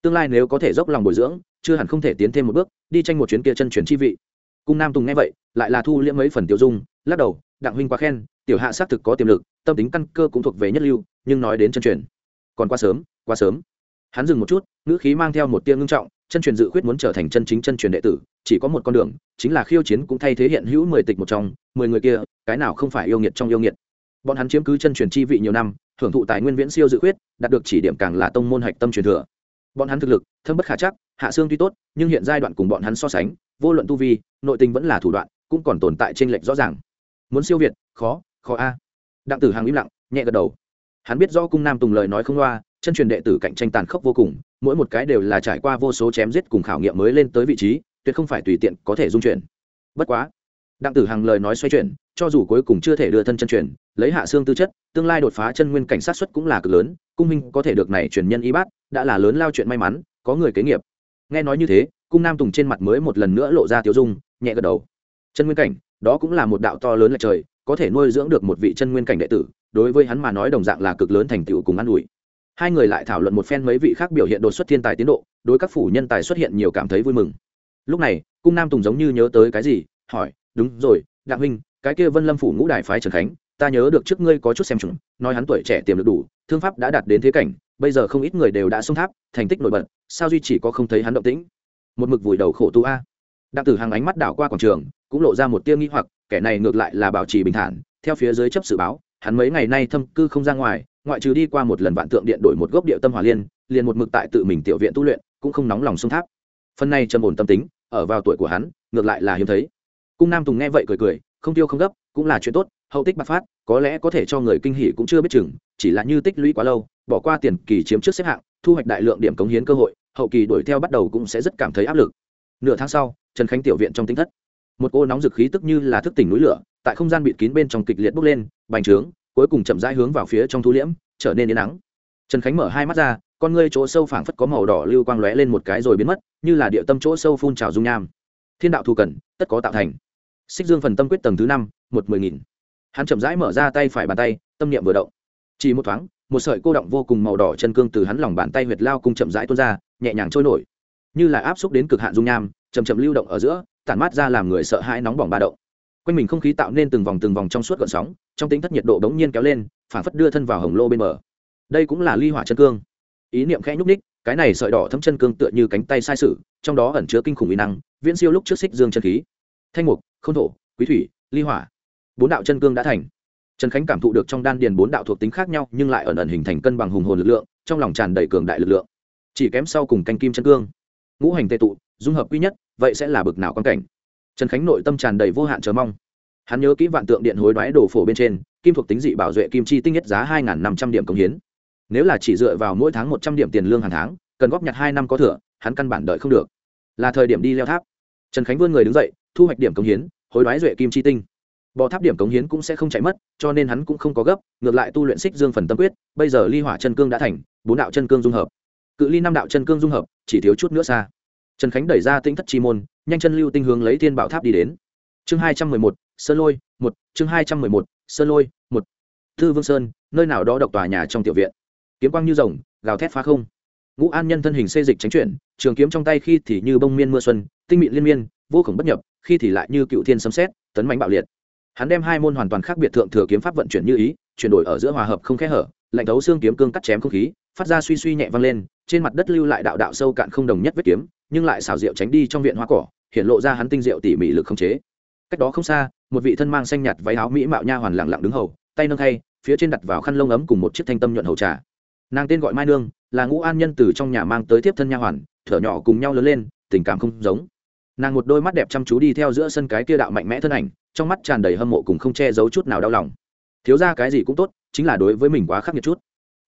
Tương lai nếu có thể dốc lòng bồi dưỡng, chưa hẳn không thể tiến thêm một bước, đi tranh một chuyến kia chân truyền chi vị. Cung nam tùng nghe vậy, lại là thu liễm mấy phần tiêu dung, lắc đầu, đặng huynh quá khen tiểu hạ xác thực có tiềm lực, tâm tính căn cơ cũng thuộc về nhất lưu, nhưng nói đến chân truyền. Còn quá sớm quá sớm. Hắn dừng một chút, ngữ khí mang theo một tia ngưng trọng, chân truyền dự khuyết muốn trở thành chân chính chân truyền đệ tử, chỉ có một con đường, chính là khiêu chiến cũng thay thế hiện hữu mười tịch một trong, mười người kia, cái nào không phải yêu nghiệt trong yêu nghiệt. Bọn hắn chiếm cứ chân truyền chi vị nhiều năm, hưởng thụ tài nguyên viễn siêu dự khuyết, đạt được chỉ điểm càng là tông môn hạch tâm truyền thừa. Bọn hắn thực lực, thâm bất khả chắc, hạ xương tuy tốt, nhưng hiện giai đoạn cùng bọn hắn so sánh, vô luận tu vi, nội tình vẫn là thủ đoạn, cũng còn tồn tại trên lệch rõ ràng. Muốn siêu việt, khó khó a. Đặng tử hàng im lặng, nhẹ gật đầu. Hắn biết do cung nam tùng lời nói không loa, chân truyền đệ tử cạnh tranh tàn khốc vô cùng, mỗi một cái đều là trải qua vô số chém giết cùng khảo nghiệm mới lên tới vị trí, tuyệt không phải tùy tiện có thể dung chuyển. Bất quá, đặng tử hằng lời nói xoay chuyển, cho dù cuối cùng chưa thể đưa thân chân truyền, lấy hạ xương tư chất, tương lai đột phá chân nguyên cảnh sát xuất cũng là cực lớn, cung minh có thể được này truyền nhân y bát, đã là lớn lao chuyện may mắn, có người kế nghiệp. Nghe nói như thế, cung nam tùng trên mặt mới một lần nữa lộ ra tiêu dung, nhẹ gật đầu. Chân nguyên cảnh, đó cũng là một đạo to lớn là trời có thể nuôi dưỡng được một vị chân nguyên cảnh đệ tử, đối với hắn mà nói đồng dạng là cực lớn thành tựu cùng an ủi. Hai người lại thảo luận một phen mấy vị khác biểu hiện đột xuất thiên tài tiến độ, đối các phủ nhân tài xuất hiện nhiều cảm thấy vui mừng. Lúc này, cung nam tùng giống như nhớ tới cái gì, hỏi, đúng rồi, đặng huynh, cái kia vân lâm phủ ngũ đại phái trần khánh, ta nhớ được trước ngươi có chút xem chúng nói hắn tuổi trẻ tiềm lực đủ, thương pháp đã đạt đến thế cảnh, bây giờ không ít người đều đã xông tháp, thành tích nổi bật, sao duy chỉ có không thấy hắn động tĩnh? Một mực vùi đầu khổ tu a. Đặng tử hàng ánh mắt đảo qua quảng trường cũng lộ ra một tia nghi hoặc, kẻ này ngược lại là bảo trì bình thản, theo phía dưới chấp sự báo, hắn mấy ngày nay thâm cư không ra ngoài, ngoại trừ đi qua một lần vạn tượng điện đổi một gốc địa tâm hỏa liên, liền một mực tại tự mình tiểu viện tu luyện, cũng không nóng lòng xung tháp. Phần này trầm ổn tâm tính, ở vào tuổi của hắn, ngược lại là hiếm thấy. Cung nam tùng nghe vậy cười cười, không tiêu không gấp, cũng là chuyện tốt, hậu tích bạc phát, có lẽ có thể cho người kinh hỉ cũng chưa biết chừng, chỉ là như tích lũy quá lâu, bỏ qua tiền kỳ chiếm trước xếp hạng, thu hoạch đại lượng điểm cống hiến cơ hội, hậu kỳ đuổi theo bắt đầu cũng sẽ rất cảm thấy áp lực. Nửa tháng sau, trần khánh tiểu viện trong tính thất một cô nóng dực khí tức như là thức tỉnh núi lửa, tại không gian bịt kín bên trong kịch liệt bốc lên, bành trướng, cuối cùng chậm rãi hướng vào phía trong thu liễm, trở nên yên nắng. Trần khánh mở hai mắt ra, con ngươi chỗ sâu phảng phất có màu đỏ lưu quang lóe lên một cái rồi biến mất, như là địa tâm chỗ sâu phun trào dung nham. Thiên đạo thù cần, tất có tạo thành. Xích dương phần tâm quyết tầng thứ năm, một mười nghìn. Hắn chậm rãi mở ra tay phải bàn tay, tâm niệm vừa động. Chỉ một thoáng, một sợi cô động vô cùng màu đỏ chân cương từ hắn lòng bàn tay huyệt lao cùng chậm rãi tuôn ra, nhẹ nhàng trôi nổi. Như là áp xúc đến cực hạn dung nham chầm chậm lưu động ở giữa, tản mát ra làm người sợ hãi nóng bỏng ba động. Quanh mình không khí tạo nên từng vòng từng vòng trong suốt gợn sóng, trong tính thất nhiệt độ bỗng nhiên kéo lên phản phất đưa thân vào hồng lô bên bờ. Đây cũng là ly hỏa chân cương. Ý niệm khẽ nhúc ních cái này sợi đỏ thấm chân cương tựa như cánh tay sai sử trong đó ẩn chứa kinh khủng uy năng, viễn siêu lúc trước xích dương chân khí. Thanh mục k thổ, quý thủy, ly hỏa. Bốn đạo chân cương đã thành. Trần khánh cảm thụ được trong đan điền bốn đạo thuộc tính khác nhau, nhưng lại ẩn ẩn hình thành cân bằng hùng hồn lực lượng, trong lòng tràn đầy cường đại lực lượng. Chỉ kém sau cùng canh kim chân cương. Ngũ hành tệ tụ, dung hợp quy nhất vậy sẽ là bực nào quan cảnh? Trần khánh nội tâm tràn đầy vô hạn chờ mong. Hắn nhớ kỹ vạn tượng điện hối đoái đồ phổ bên trên, kim thuộc tính dị bảo duệ kim chi tinh nhất giá hai năm trăm điểm công hiến. Nếu là chỉ dựa vào mỗi tháng một trăm điểm tiền lương hàng tháng, cần góp nhặt hai năm có thửa hắn căn bản đợi không được. Là thời điểm đi leo tháp. Trần khánh vươn người đứng dậy, thu hoạch điểm công hiến, hối đoái duệ kim chi tinh. Bò tháp điểm cống hiến cũng sẽ không chạy mất, cho nên hắn cũng không có gấp, ngược lại tu luyện xích dương phần tâm quyết, bây giờ ly hỏa chân cương đã thành, bốn đạo chân cương dung hợp. Cự ly năm đạo chân cương dung hợp, chỉ thiếu chút nữa xa trần khánh đẩy ra tinh thất chi môn, nhanh chân lưu tinh hướng lấy thiên bảo tháp đi đến. Chương hai trăm mười một, sơn lôi, một, chương hai trăm mười một, sơn lôi, một. Thư vương sơn, nơi nào đó độc tòa nhà trong tiểu viện. Kiếm quang như rồng, gào thét phá không. Ngũ an nhân thân hình xê dịch tránh chuyển, trường kiếm trong tay khi thì như bông miên mưa xuân, tinh mịn liên miên, vô khổng bất nhập, khi thì lại như cựu thiên sấm xét tấn mánh bạo liệt. Hắn đem hai môn hoàn toàn khác biệt thượng thừa kiếm pháp vận chuyển như ý, chuyển đổi ở giữa hòa hợp không khẽ hở, lạnh thấu xương kiếm cương cắt chém không khí, phát ra suy suy nhẹ vang lên, trên mặt đất lưu lại đạo đạo sâu cạn không đồng nhất vết kiếm nhưng lại xảo diệu tránh đi trong viện hoa cỏ hiện lộ ra hắn tinh diệu tỉ mỉ lực không chế. Cách đó không xa, một vị thân mang xanh nhạt váy áo mỹ mạo nha hoàn lặng lặng đứng hầu, tay nâng thay phía trên đặt vào khăn lông ấm cùng một chiếc thanh tâm nhuận hầu trà. Nàng tên gọi mai nương, là ngũ an nhân từ trong nhà mang tới tiếp thân nha hoàn, thở nhỏ cùng nhau lớn lên, tình cảm không giống. Nàng một đôi mắt đẹp chăm chú đi theo giữa sân cái kia đạo mạnh mẽ thân ảnh, trong mắt tràn đầy hâm mộ cùng không che giấu chút nào đau lòng. Thiếu ra cái gì cũng tốt, chính là đối với mình quá khắc nghiệt chút.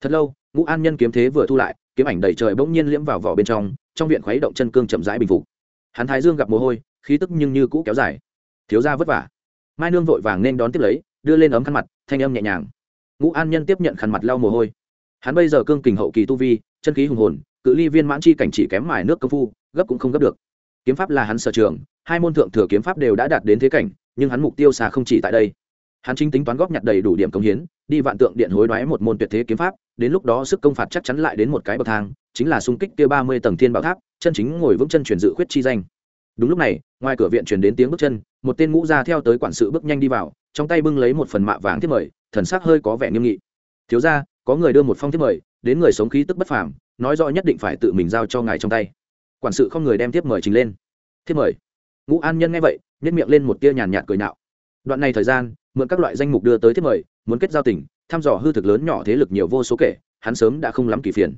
Thật lâu, ngũ an nhân kiếm thế vừa thu lại kiếm ảnh đầy trời bỗng nhiên liễm vào vỏ bên trong trong viện khuấy động chân cương chậm rãi bình phục. Hắn thái dương gặp mồ hôi, khí tức nhưng như cũ kéo dài. Thiếu ra vất vả. Mai nương vội vàng nên đón tiếp lấy, đưa lên ấm khăn mặt, thanh âm nhẹ nhàng. Ngũ an nhân tiếp nhận khăn mặt lau mồ hôi. Hắn bây giờ cương kình hậu kỳ tu vi, chân khí hùng hồn, cự ly viên mãn chi cảnh chỉ kém mài nước công phu, gấp cũng không gấp được. Kiếm pháp là hắn sở trường, hai môn thượng thừa kiếm pháp đều đã đạt đến thế cảnh, nhưng hắn mục tiêu xa không chỉ tại đây hắn chính tính toán góp nhặt đầy đủ điểm công hiến, đi vạn tượng điện hối đoái một môn tuyệt thế kiếm pháp, đến lúc đó sức công phạt chắc chắn lại đến một cái bậc thang, chính là xung kích kia ba mươi tầng thiên bảo tháp, chân chính ngồi vững chân truyền dự khuyết chi danh. Đúng lúc này, ngoài cửa viện truyền đến tiếng bước chân, một tên ngũ gia theo tới quản sự bước nhanh đi vào, trong tay bưng lấy một phần mạ vàng thiết mời, thần sắc hơi có vẻ nghiêm nghị. Thiếu ra có người đưa một phong thiết mời, đến người sống khí tức bất phàm, nói rõ nhất định phải tự mình giao cho ngài trong tay. Quản sự không người đem tiếp mời trình lên. Thiết mời? Ngũ an nhân nghe vậy nhất miệng lên một tia nhàn nhạt cười nhạo. đoạn này thời gian mượn các loại danh mục đưa tới thiết mời, muốn kết giao tình, thăm dò hư thực lớn nhỏ thế lực nhiều vô số kể, hắn sớm đã không lắm kỳ phiền.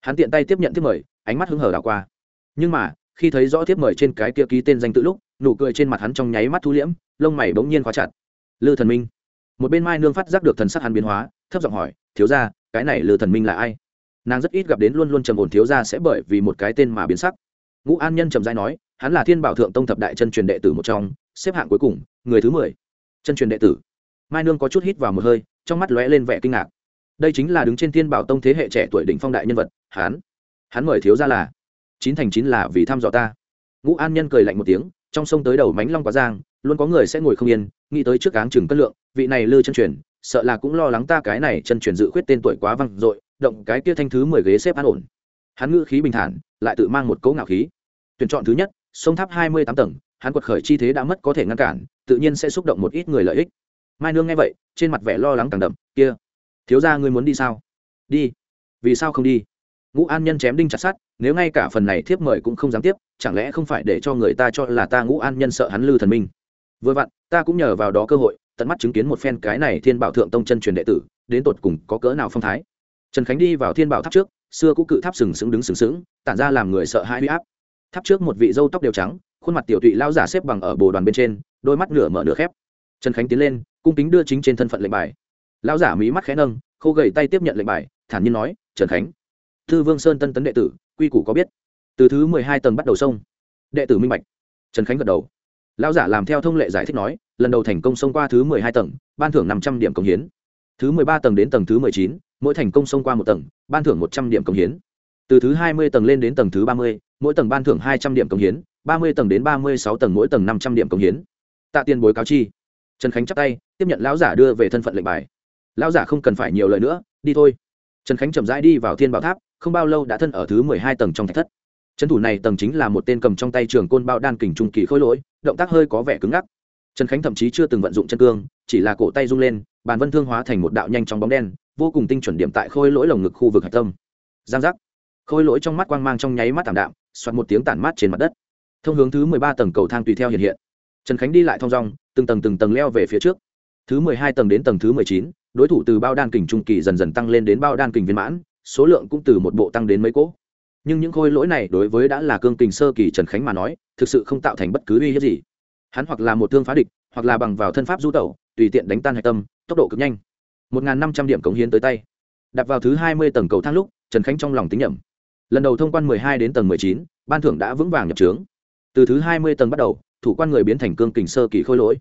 Hắn tiện tay tiếp nhận thiết mời, ánh mắt hứng hở đảo qua. Nhưng mà, khi thấy rõ thiếp mời trên cái kia ký tên danh tự lúc, nụ cười trên mặt hắn trong nháy mắt thu liễm, lông mày bỗng nhiên khóa chặt. Lư thần minh. Một bên mai nương phát giác được thần sắc hắn biến hóa, thấp giọng hỏi, thiếu ra cái này lư thần minh là ai? Nàng rất ít gặp đến luôn luôn trầm ổn thiếu ra sẽ bởi vì một cái tên mà biến sắc. Ngũ an nhân trầm dai nói, hắn là thiên bảo thượng tông thập đại chân truyền đệ tử một trong, xếp hạng cuối cùng, người thứ mười chân truyền đệ tử. Mai nương có chút hít vào một hơi, trong mắt lóe lên vẻ kinh ngạc. Đây chính là đứng trên thiên bảo tông thế hệ trẻ tuổi đỉnh phong đại nhân vật, hắn. Hắn mời thiếu ra là chín thành chín là vì thăm dò ta. Ngũ an nhân cười lạnh một tiếng, trong sông tới đầu mánh long quá giang, luôn có người sẽ ngồi không yên, nghĩ tới trước áng chừng cân lượng, vị này lư chân truyền, sợ là cũng lo lắng ta cái này chân truyền dự khuyết tên tuổi quá văng dội, động cái kia thanh thứ mười ghế xếp an ổn. Hắn ngữ khí bình thản, lại tự mang một cấu ngạo khí. Tuyển chọn thứ nhất, sông tháp hai mươi tám tầng hắn quật khởi chi thế đã mất có thể ngăn cản, tự nhiên sẽ xúc động một ít người lợi ích. Mai nương nghe vậy, trên mặt vẻ lo lắng càng đậm, kia, thiếu ra ngươi muốn đi sao? Đi. Vì sao không đi? Ngũ an nhân chém đinh chặt sát nếu ngay cả phần này thiếp mời cũng không dám tiếp, chẳng lẽ không phải để cho người ta cho là ta ngũ an nhân sợ hắn lư thần minh? Vừa vặn, ta cũng nhờ vào đó cơ hội, tận mắt chứng kiến một phen cái này thiên bảo thượng tông chân truyền đệ tử, đến tột cùng có cỡ nào phong thái. Trần khánh đi vào thiên bảo tháp trước, xưa cũ cự tháp sừng sững đứng sừng sững, tản ra làm người sợ hãi huy áp. Tháp trước một vị dâu tóc đều trắng khuôn mặt tiểu tụy lao giả xếp bằng ở bồ đoàn bên trên, đôi mắt nửa mở nửa khép. Trần khánh tiến lên, cung kính đưa chính trên thân phận lệnh bài. Lao giả mí mắt khẽ nâng, khô gầy tay tiếp nhận lệnh bài, thản nhiên nói, trần khánh, thư vương sơn tân tấn đệ tử, quy củ có biết. Từ thứ mười hai tầng bắt đầu sông. Đệ tử minh bạch. Trần khánh gật đầu. Lão giả làm theo thông lệ giải thích nói, lần đầu thành công xông qua thứ mười hai tầng, ban thưởng năm trăm điểm công hiến. Thứ mười ba tầng đến tầng thứ mười chín, mỗi thành công xông qua một tầng, ban thưởng một trăm điểm công hiến. Từ thứ hai mươi tầng lên đến tầng thứ ba mươi, mỗi tầng ban thưởng hai trăm điểm công hiến ba mươi tầng đến ba mươi sáu tầng mỗi tầng năm trăm điểm công hiến. Tạ tiền bối cáo chi. Trần khánh chắp tay, tiếp nhận lão giả đưa về thân phận lệnh bài. Lão giả không cần phải nhiều lời nữa, đi thôi. Trần khánh chậm rãi đi vào thiên bảo tháp, không bao lâu đã thân ở thứ mười hai tầng trong thạch thất. Trấn thủ này tầng chính là một tên cầm trong tay trường côn bao đan kình trung kỳ khôi lỗi, động tác hơi có vẻ cứng ngắc. Trần khánh thậm chí chưa từng vận dụng chân cương, chỉ là cổ tay rung lên, bàn vân thương hóa thành một đạo nhanh trong bóng đen, vô cùng tinh chuẩn điểm tại khôi lỗi lồng ngực khu vực hạch tâm. Giang giác. Khôi lỗi trong mắt quang mang trong nháy mắt tảm đạm xoặt một tiếng tản mát trên mặt đất thông hướng thứ mười ba tầng cầu thang tùy theo hiện hiện. Trần khánh đi lại thong dong, từng tầng từng tầng leo về phía trước. Thứ mười hai tầng đến tầng thứ mười chín, đối thủ từ bao đan kình trung kỳ dần dần tăng lên đến bao đan kình viên mãn, số lượng cũng từ một bộ tăng đến mấy cỗ. Nhưng những khôi lỗi này đối với đã là cương kình sơ kỳ trần khánh mà nói, thực sự không tạo thành bất cứ uy hiếp gì. Hắn hoặc là một thương phá địch, hoặc là bằng vào thân pháp du tẩu, tùy tiện đánh tan hạch tâm, tốc độ cực nhanh. Một năm trăm điểm cống hiến tới tay. Đặt vào thứ hai mươi tầng cầu thang lúc, trần khánh trong lòng tính nhẩm. Lần đầu thông quan mười hai đến tầng mười chín, ban thưởng đã vững vàng nhập trướng từ thứ hai mươi tầng bắt đầu, thủ quan người biến thành cương kình sơ kỳ khôi lỗi.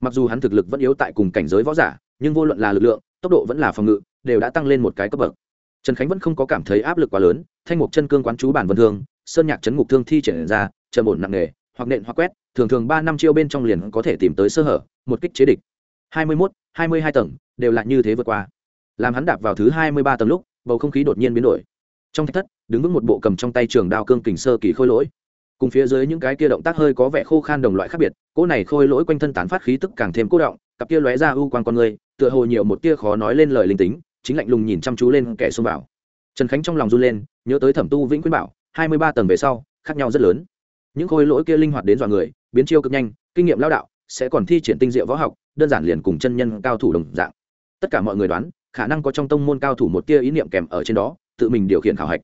Mặc dù hắn thực lực vẫn yếu tại cùng cảnh giới võ giả, nhưng vô luận là lực lượng, tốc độ vẫn là phòng ngự, đều đã tăng lên một cái cấp bậc. Trần khánh vẫn không có cảm thấy áp lực quá lớn, thanh mục chân cương quán chú bản vân thương, sơn nhạc chấn ngục thương thi triển ra, trầm ổn nặng nề, hoặc nện hoặc quét, thường thường ba năm chiêu bên trong liền có thể tìm tới sơ hở, một kích chế địch. Hai mươi mốt, hai mươi hai tầng, đều là như thế vượt qua. Làm hắn đạp vào thứ hai mươi ba tầng lúc, bầu không khí đột nhiên biến đổi. Trong thách thất, đứng vững một bộ cầm trong tay trường đao cương kình sơ kỳ khôi lỗi cùng phía dưới những cái kia động tác hơi có vẻ khô khan đồng loại khác biệt, cỗ này khôi lỗi quanh thân tán phát khí tức càng thêm cố động, cặp kia lóe ra ưu quan con người, tựa hồ nhiều một tia khó nói lên lời linh tính, chính lạnh lùng nhìn chăm chú lên kẻ xông vào. Trần khánh trong lòng run lên, nhớ tới thẩm tu vĩnh quyến bảo, hai mươi ba tầng về sau, khác nhau rất lớn. Những khôi lỗi kia linh hoạt đến dọa người, biến chiêu cực nhanh, kinh nghiệm lao đạo, sẽ còn thi triển tinh diệu võ học, đơn giản liền cùng chân nhân cao thủ đồng dạng. Tất cả mọi người đoán, khả năng có trong tông môn cao thủ một tia ý niệm kèm ở trên đó, tự mình điều khiển khảo hạch.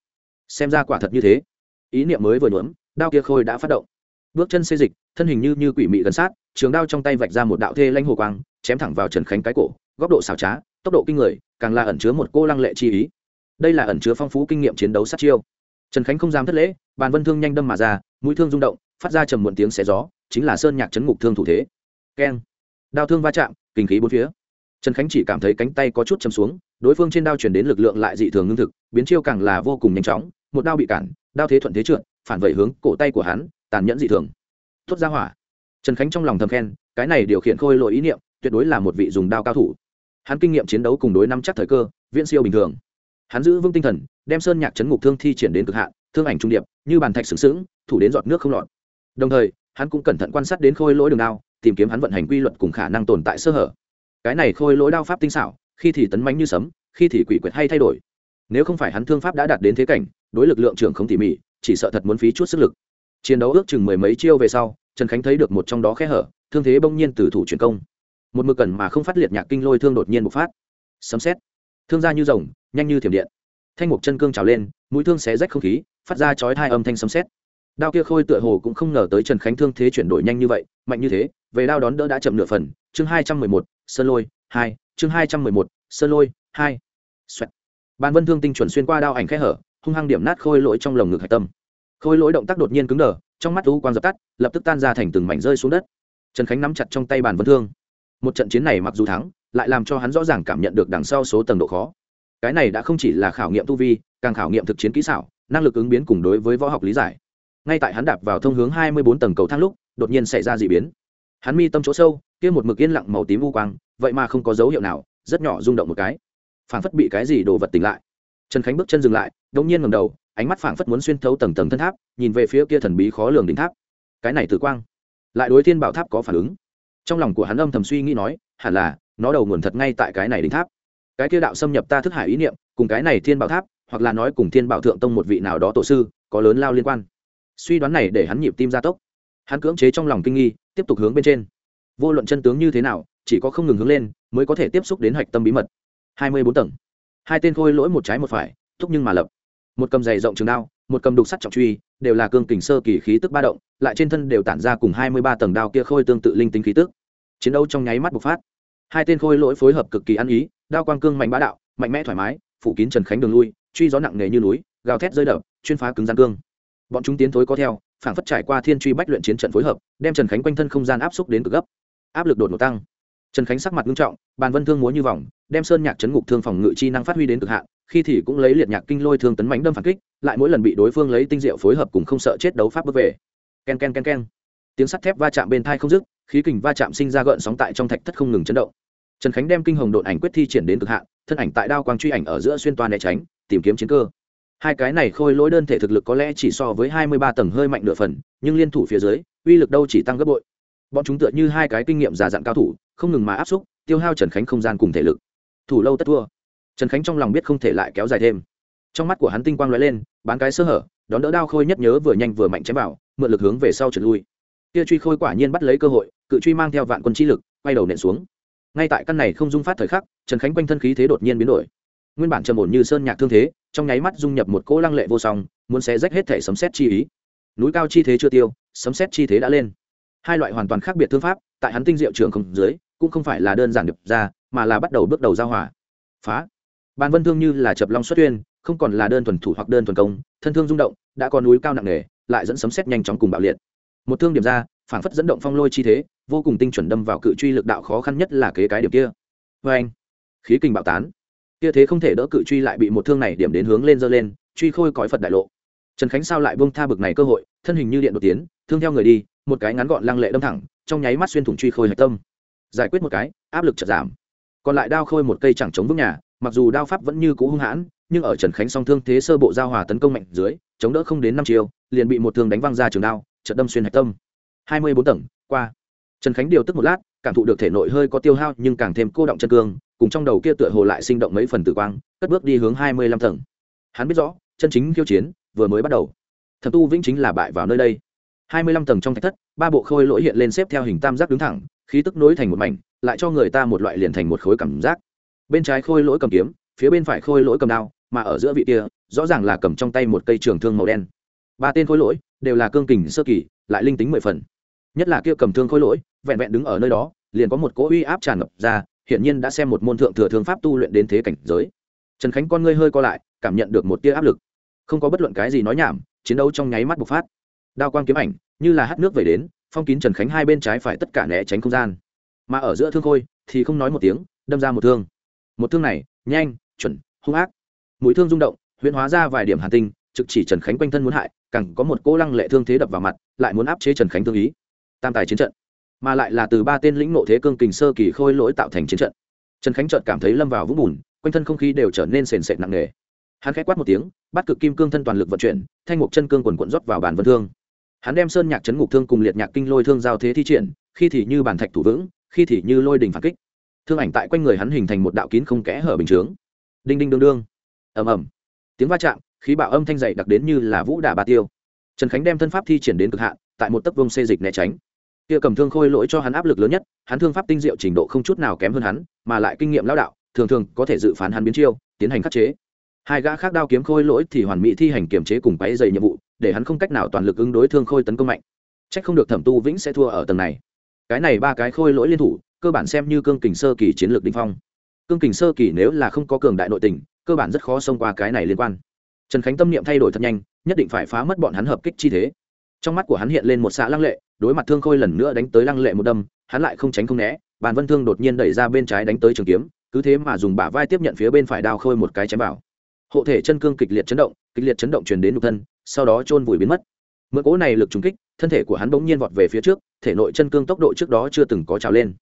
Xem ra quả thật như thế. Ý niệm mới vừa nhuỡm đao kia khôi đã phát động. Bước chân xê dịch, thân hình như như quỷ mị gần sát, trường đao trong tay vạch ra một đạo thê lanh hồ quang, chém thẳng vào trần khánh cái cổ, góc độ xảo trá, tốc độ kinh người, càng là ẩn chứa một cô lăng lệ chi ý. Đây là ẩn chứa phong phú kinh nghiệm chiến đấu sát chiêu. Trần khánh không dám thất lễ, bàn vân thương nhanh đâm mà ra, mũi thương rung động, phát ra trầm muộn tiếng xé gió, chính là sơn nhạc chấn ngục thương thủ thế. Keng. Đao thương va chạm, kinh khí bốn phía. Trần khánh chỉ cảm thấy cánh tay có chút chấm xuống, đối phương trên đao chuyển đến lực lượng lại dị thường ngưng thực, biến chiêu càng là vô cùng nhanh chóng, một đao bị cản, đao thế thuận thế trượt phản vẩy hướng cổ tay của hắn, tàn nhẫn dị thường. Tuốt ra hỏa. Trần khánh trong lòng thầm khen, cái này điều khiển khôi lỗi ý niệm, tuyệt đối là một vị dùng đao cao thủ. Hắn kinh nghiệm chiến đấu cùng đối năm chắc thời cơ, viễn siêu bình thường. Hắn giữ vững tinh thần, đem sơn nhạc chấn ngục thương thi triển đến cực hạn, thương ảnh trung điệp, như bàn thạch sướng sướng thủ đến giọt nước không lọt. Đồng thời, hắn cũng cẩn thận quan sát đến khôi lỗi đường đao, tìm kiếm hắn vận hành quy luật cùng khả năng tồn tại sơ hở. Cái này khôi lỗi đao pháp tinh xảo, khi thì tấn mánh như sấm, khi thì quỷ quyệt hay thay đổi. Nếu không phải hắn thương pháp đã đạt đến thế cảnh, đối lực lượng trưởng không tỉ mỉ chỉ sợ thật muốn phí chút sức lực. Chiến đấu ước chừng mười mấy chiêu về sau, trần khánh thấy được một trong đó khe hở, thương thế bỗng nhiên từ thủ chuyển công. Một mực cần mà không phát liệt nhạc kinh lôi thương đột nhiên bộc phát. Sấm xét thương ra như rồng, nhanh như thiểm điện. Thanh mục chân cương trào lên, mũi thương xé rách không khí, phát ra chói tai âm thanh sấm xét đao kia khôi tựa hồ cũng không ngờ tới trần khánh thương thế chuyển đổi nhanh như vậy, mạnh như thế, về đao đón đỡ đã chậm nửa phần. Chương hai trăm mười một sơn lôi, hai, chương hai trăm mười một sơn lôi, hai. Xoẹt. Bàn vân thương tinh chuẩn xuyên qua đao ảnh khe hở hung hăng điểm nát khôi lỗi trong lồng ngực hạch tâm. Khôi lỗi động tác đột nhiên cứng đờ, trong mắt u quang dập tắt, lập tức tan ra thành từng mảnh rơi xuống đất. Trần khánh nắm chặt trong tay bàn vân thương. Một trận chiến này mặc dù thắng, lại làm cho hắn rõ ràng cảm nhận được đằng sau số tầng độ khó. Cái này đã không chỉ là khảo nghiệm tu vi, càng khảo nghiệm thực chiến kỹ xảo, năng lực ứng biến cùng đối với võ học lý giải. Ngay tại hắn đạp vào thông hướng hai mươi bốn tầng cầu thang lúc, đột nhiên xảy ra d ị biến. Hắn mi tâm chỗ sâu, kia một mực yên lặng màu tím u quang, vậy mà không có dấu hiệu nào, rất nhỏ rung động một cái. Phản phất bị cái gì đồ vật tỉnh lại. Trần khánh bước chân dừng lại đông nhiên ngầm đầu, ánh mắt phảng phất muốn xuyên thấu tầng tầng thân tháp, nhìn về phía kia thần bí khó lường đỉnh tháp. Cái này tử quang, lại đối thiên bảo tháp có phản ứng. Trong lòng của hắn âm thầm suy nghĩ nói, hẳn là, nó đầu nguồn thật ngay tại cái này đỉnh tháp. Cái kia đạo xâm nhập ta thức hải ý niệm, cùng cái này thiên bảo tháp, hoặc là nói cùng thiên bảo thượng tông một vị nào đó tổ sư, có lớn lao liên quan. Suy đoán này để hắn nhịp tim gia tốc. Hắn cưỡng chế trong lòng kinh nghi, tiếp tục hướng bên trên. Vô luận chân tướng như thế nào, chỉ có không ngừng hướng lên, mới có thể tiếp xúc đến hạch tâm bí mật. Hai mươi bốn tầng. Hai tên khôi lỗi một trái một phải, thúc nhưng mà lập một cầm dày rộng trường đao, một cầm đục sắt trọng truy, đều là cương kình sơ kỳ khí tức ba động, lại trên thân đều tản ra cùng hai mươi ba tầng đao kia khôi tương tự linh tính khí tức. Chiến đấu trong nháy mắt bộc phát. Hai tên khôi lỗi phối hợp cực kỳ ăn ý, đao quang cương mạnh bá đạo, mạnh mẽ thoải mái, phủ kín trần khánh đường lui, truy gió nặng nề như núi, gào thét rơi đập, chuyên phá cứng gian cương. Bọn chúng tiến thối có theo phản phất trải qua thiên truy bách luyện chiến trận phối hợp, đem trần khánh quanh thân không gian áp xúc đến cực gấp. Áp lực đột ngột tăng trần khánh sắc mặt nghiêm trọng, bàn vân thương múa như vòng, đem sơn nhạc chấn ngục thương phòng ngự chi năng phát huy đến cực hạn, khi thì cũng lấy liệt nhạc kinh lôi thương tấn mánh đâm phản kích, lại mỗi lần bị đối phương lấy tinh diệu phối hợp cùng không sợ chết đấu pháp bước về. Ken ken ken ken. Tiếng sắt thép va chạm bên thai không dứt, khí kình va chạm sinh ra gợn sóng tại trong thạch thất không ngừng chấn động. Trần khánh đem kinh hồng độn ảnh quyết thi triển đến cực hạn, thân ảnh tại đao quang truy ảnh ở giữa xuyên toàn né tránh, tìm kiếm chiến cơ. Hai cái này khôi lỗi đơn thể thực lực có lẽ chỉ so với hai mươi ba tầng hơi mạnh nửa phần, nhưng liên thủ phía dưới, uy lực đâu chỉ tăng gấp bội bọn chúng tựa như hai cái kinh nghiệm già dặn cao thủ, không ngừng mà áp xúc, tiêu hao trần khánh không gian cùng thể lực. Thủ lâu tất thua. Trần khánh trong lòng biết không thể lại kéo dài thêm. Trong mắt của hắn tinh quang lóe lên, bán cái sơ hở, đón đỡ đao khôi nhất nhớ vừa nhanh vừa mạnh chém vào, mượn lực hướng về sau trượt lui. Kia truy khôi quả nhiên bắt lấy cơ hội, cự truy mang theo vạn quân chi lực, quay đầu nện xuống. Ngay tại căn này không dung phát thời khắc, trần khánh quanh thân khí thế đột nhiên biến đổi. Nguyên bản trầm ổn như sơn nhạc thương thế, trong nháy mắt dung nhập một cỗ lăng lệ vô song, muốn xé rách hết thể sấm xét chi ý. Núi cao chi thế chưa tiêu, sấm xét chi thế đã lên hai loại hoàn toàn khác biệt thương pháp, tại hắn tinh diệu trường không dưới, cũng không phải là đơn giản điệp ra, mà là bắt đầu bước đầu giao hòa. Phá. Bàn vân thương như là chập long xuất tuyên, không còn là đơn thuần thủ hoặc đơn thuần công, thân thương rung động, đã có núi cao nặng nề, lại dẫn sấm xét nhanh chóng cùng bạo liệt. Một thương điểm ra phản phất dẫn động phong lôi chi thế, vô cùng tinh chuẩn đâm vào cự truy lực đạo khó khăn nhất là kế cái điểm kia. Vê anh, khí kình bạo tán. Kia thế không thể đỡ cự truy lại bị một thương này điểm đến hướng lên dơ lên, truy khôi cõi phật đại lộ trần khánh sao lại bông tha bực này cơ hội, thân hình như điện đột tiến, thương theo người đi, một cái ngắn gọn lăng lệ đâm thẳng, trong nháy mắt xuyên thủng truy khôi hạch tâm. Giải quyết một cái, áp lực chật giảm. Còn lại đao khôi một cây chẳng chống vững nhà, mặc dù đao pháp vẫn như cũ hung hãn, nhưng ở trần khánh song thương thế sơ bộ giao hòa tấn công mạnh dưới, chống đỡ không đến năm chiều liền bị một thương đánh văng ra trường đao trận đâm xuyên hạch tâm. Hai mươi bốn tầng, qua. Trần khánh điều tức một lát, cảm thụ được thể nội hơi có tiêu hao nhưng càng thêm cô động chân cương, cùng trong đầu kia tựa hồ lại sinh động mấy phần tử quang, cất bước đi hướng hai mươi lăm tầng. Hắn biết rõ, chân chính khiêu chiến vừa mới bắt đầu. Thẩm tu vĩnh chính là bại vào nơi đây. Hai mươi lăm tầng trong thạch thất, ba bộ khôi lỗi hiện lên xếp theo hình tam giác đứng thẳng, khí tức nối thành một mảnh, lại cho người ta một loại liền thành một khối cảm giác. Bên trái khôi lỗi cầm kiếm, phía bên phải khôi lỗi cầm đao, mà ở giữa vị kia, rõ ràng là cầm trong tay một cây trường thương màu đen. Ba tên khôi lỗi đều là cương kình sơ kỳ, lại linh tính mười phần. Nhất là kia cầm thương khôi lỗi, vẹn vẹn đứng ở nơi đó, liền có một cỗ uy áp tràn ngập ra, hiển nhiên đã xem một môn thượng thừa thương pháp tu luyện đến thế cảnh giới. Trần khánh con ngươi hơi co lại, cảm nhận được một tia áp lực không có bất luận cái gì nói nhảm, chiến đấu trong nháy mắt bộc phát. Đao quang kiếm ảnh, như là hát nước về đến, phong kín trần khánh hai bên trái phải tất cả né tránh không gian. Mà ở giữa thương khôi, thì không nói một tiếng, đâm ra một thương. Một thương này, nhanh, chuẩn, hung ác. Mũi thương rung động, huyễn hóa ra vài điểm hàn tinh, trực chỉ trần khánh quanh thân muốn hại cẳng có một cô lăng lệ thương thế đập vào mặt, lại muốn áp chế trần khánh thương ý. Tam tài chiến trận, mà lại là từ ba tên lĩnh nộ thế cương kình sơ kỳ khôi lỗi tạo thành chiến trận. Trần khánh trợt cảm thấy lâm vào vũng bùn, quanh thân không khí đều trở nên sền sệt nặng nề hắn khẽ quát một tiếng, bắt cực kim cương thân toàn lực vận chuyển, thanh mục chân cương quần quận rót vào bàn vân thương. Hắn đem sơn nhạc chấn ngục thương cùng liệt nhạc kinh lôi thương giao thế thi triển, khi thì như bàn thạch thủ vững, khi thì như lôi đình phản kích. Thương ảnh tại quanh người hắn hình thành một đạo kín không kẽ hở bình chướng. Đinh đinh đương đương. Ầm ầm. Tiếng va chạm, khí bạo âm thanh dậy đặc đến như là vũ đà ba tiêu. Trần khánh đem thân pháp thi triển đến cực hạn, tại một tấc vông xê dịch né tránh. Kia cầm thương khôi lỗi cho hắn áp lực lớn nhất, hắn thương pháp tinh diệu trình độ không chút nào kém hơn hắn, mà lại kinh nghiệm lão đạo, thường thường có thể dự phán hắn biến chiêu, tiến hành khắc chế hai gã khác đao kiếm khôi lỗi thì hoàn mỹ thi hành kiểm chế cùng quáy dày nhiệm vụ, để hắn không cách nào toàn lực ứng đối thương khôi tấn công mạnh. C không được thẩm tu vĩnh sẽ thua ở tầng này. Cái này ba cái khôi lỗi liên thủ, cơ bản xem như cương kình sơ kỳ chiến lược đ phong. Cương kình sơ kỳ nếu là không có cường đại nội tình, cơ bản rất khó xông qua cái này liên quan. Trần khánh tâm niệm thay đổi thật nhanh, nhất định phải phá mất bọn hắn hợp kích chi thế. Trong mắt của hắn hiện lên một xã lăng lệ, đối mặt thương khôi lần nữa đánh tới lăng lệ một đâm, hắn lại không tránh không né, bàn vân thương đột nhiên đẩy ra bên trái đánh tới trường kiếm, cứ thế mà dùng bả vai tiếp nhận phía bên phải đao khôi một cái chém vào hộ thể chân cương kịch liệt chấn động, kịch liệt chấn động truyền đến nhục thân, sau đó chôn vùi biến mất. Mượn cỗ này lực trúng kích, thân thể của hắn bỗng nhiên vọt về phía trước, thể nội chân cương tốc độ trước đó chưa từng có trào lên.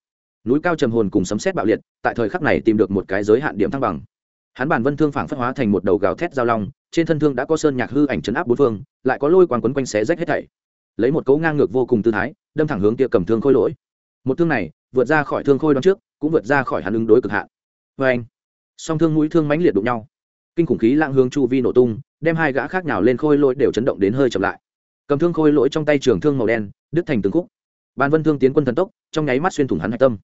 Núi cao trầm hồn cùng sấm xét bạo liệt, tại thời khắc này tìm được một cái giới hạn điểm thăng bằng. Hắn bản vân thương phảng phất hóa thành một đầu gào thét giao long, trên thân thương đã có sơn nhạc hư ảnh chấn áp bốn phương, lại có lôi quán quấn quanh xé rách hết thảy. Lấy một cấu ngang ngược vô cùng tư thái, đâm thẳng hướng kia cầm thương khôi lỗi. Một thương này, vượt ra khỏi thương khôi đón trước, cũng vượt ra khỏi hắn ứng đối cực hạn. Vê anh song thương mũi thương mãnh liệt đụng nhau kinh khủng khí lạng hướng chu vi nổ tung, đem hai gã khác nào lên khôi lỗi đều chấn động đến hơi chậm lại. Cầm thương khôi lỗi trong tay trường thương màu đen, đứt thành từng khúc. Ban vân thương tiến quân thần tốc, trong nháy mắt xuyên thủng hắn hạch tâm.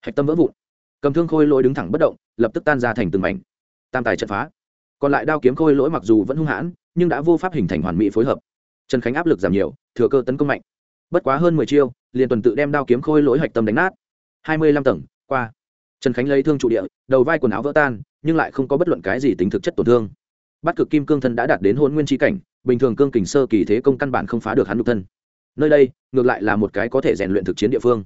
Hạch tâm vỡ vụn. Cầm thương khôi lỗi đứng thẳng bất động, lập tức tan ra thành từng mảnh. Tam tài trận phá. Còn lại đao kiếm khôi lỗi mặc dù vẫn hung hãn, nhưng đã vô pháp hình thành hoàn mỹ phối hợp. Trần khánh áp lực giảm nhiều, thừa cơ tấn công mạnh. Bất quá hơn mười chiêu, liền tuần tự đem đao kiếm khôi lỗi hạch tâm đánh nát. Hai mươi lăm tầng, qua. Trần khánh lấy thương trụ địa, đầu vai quần áo vỡ tan nhưng lại không có bất luận cái gì tính thực chất tổn thương. Bắt cực kim cương thân đã đạt đến hôn nguyên chi cảnh, bình thường cương kình sơ kỳ thế công căn bản không phá được hắn nhục thân. Nơi đây, ngược lại là một cái có thể rèn luyện thực chiến địa phương.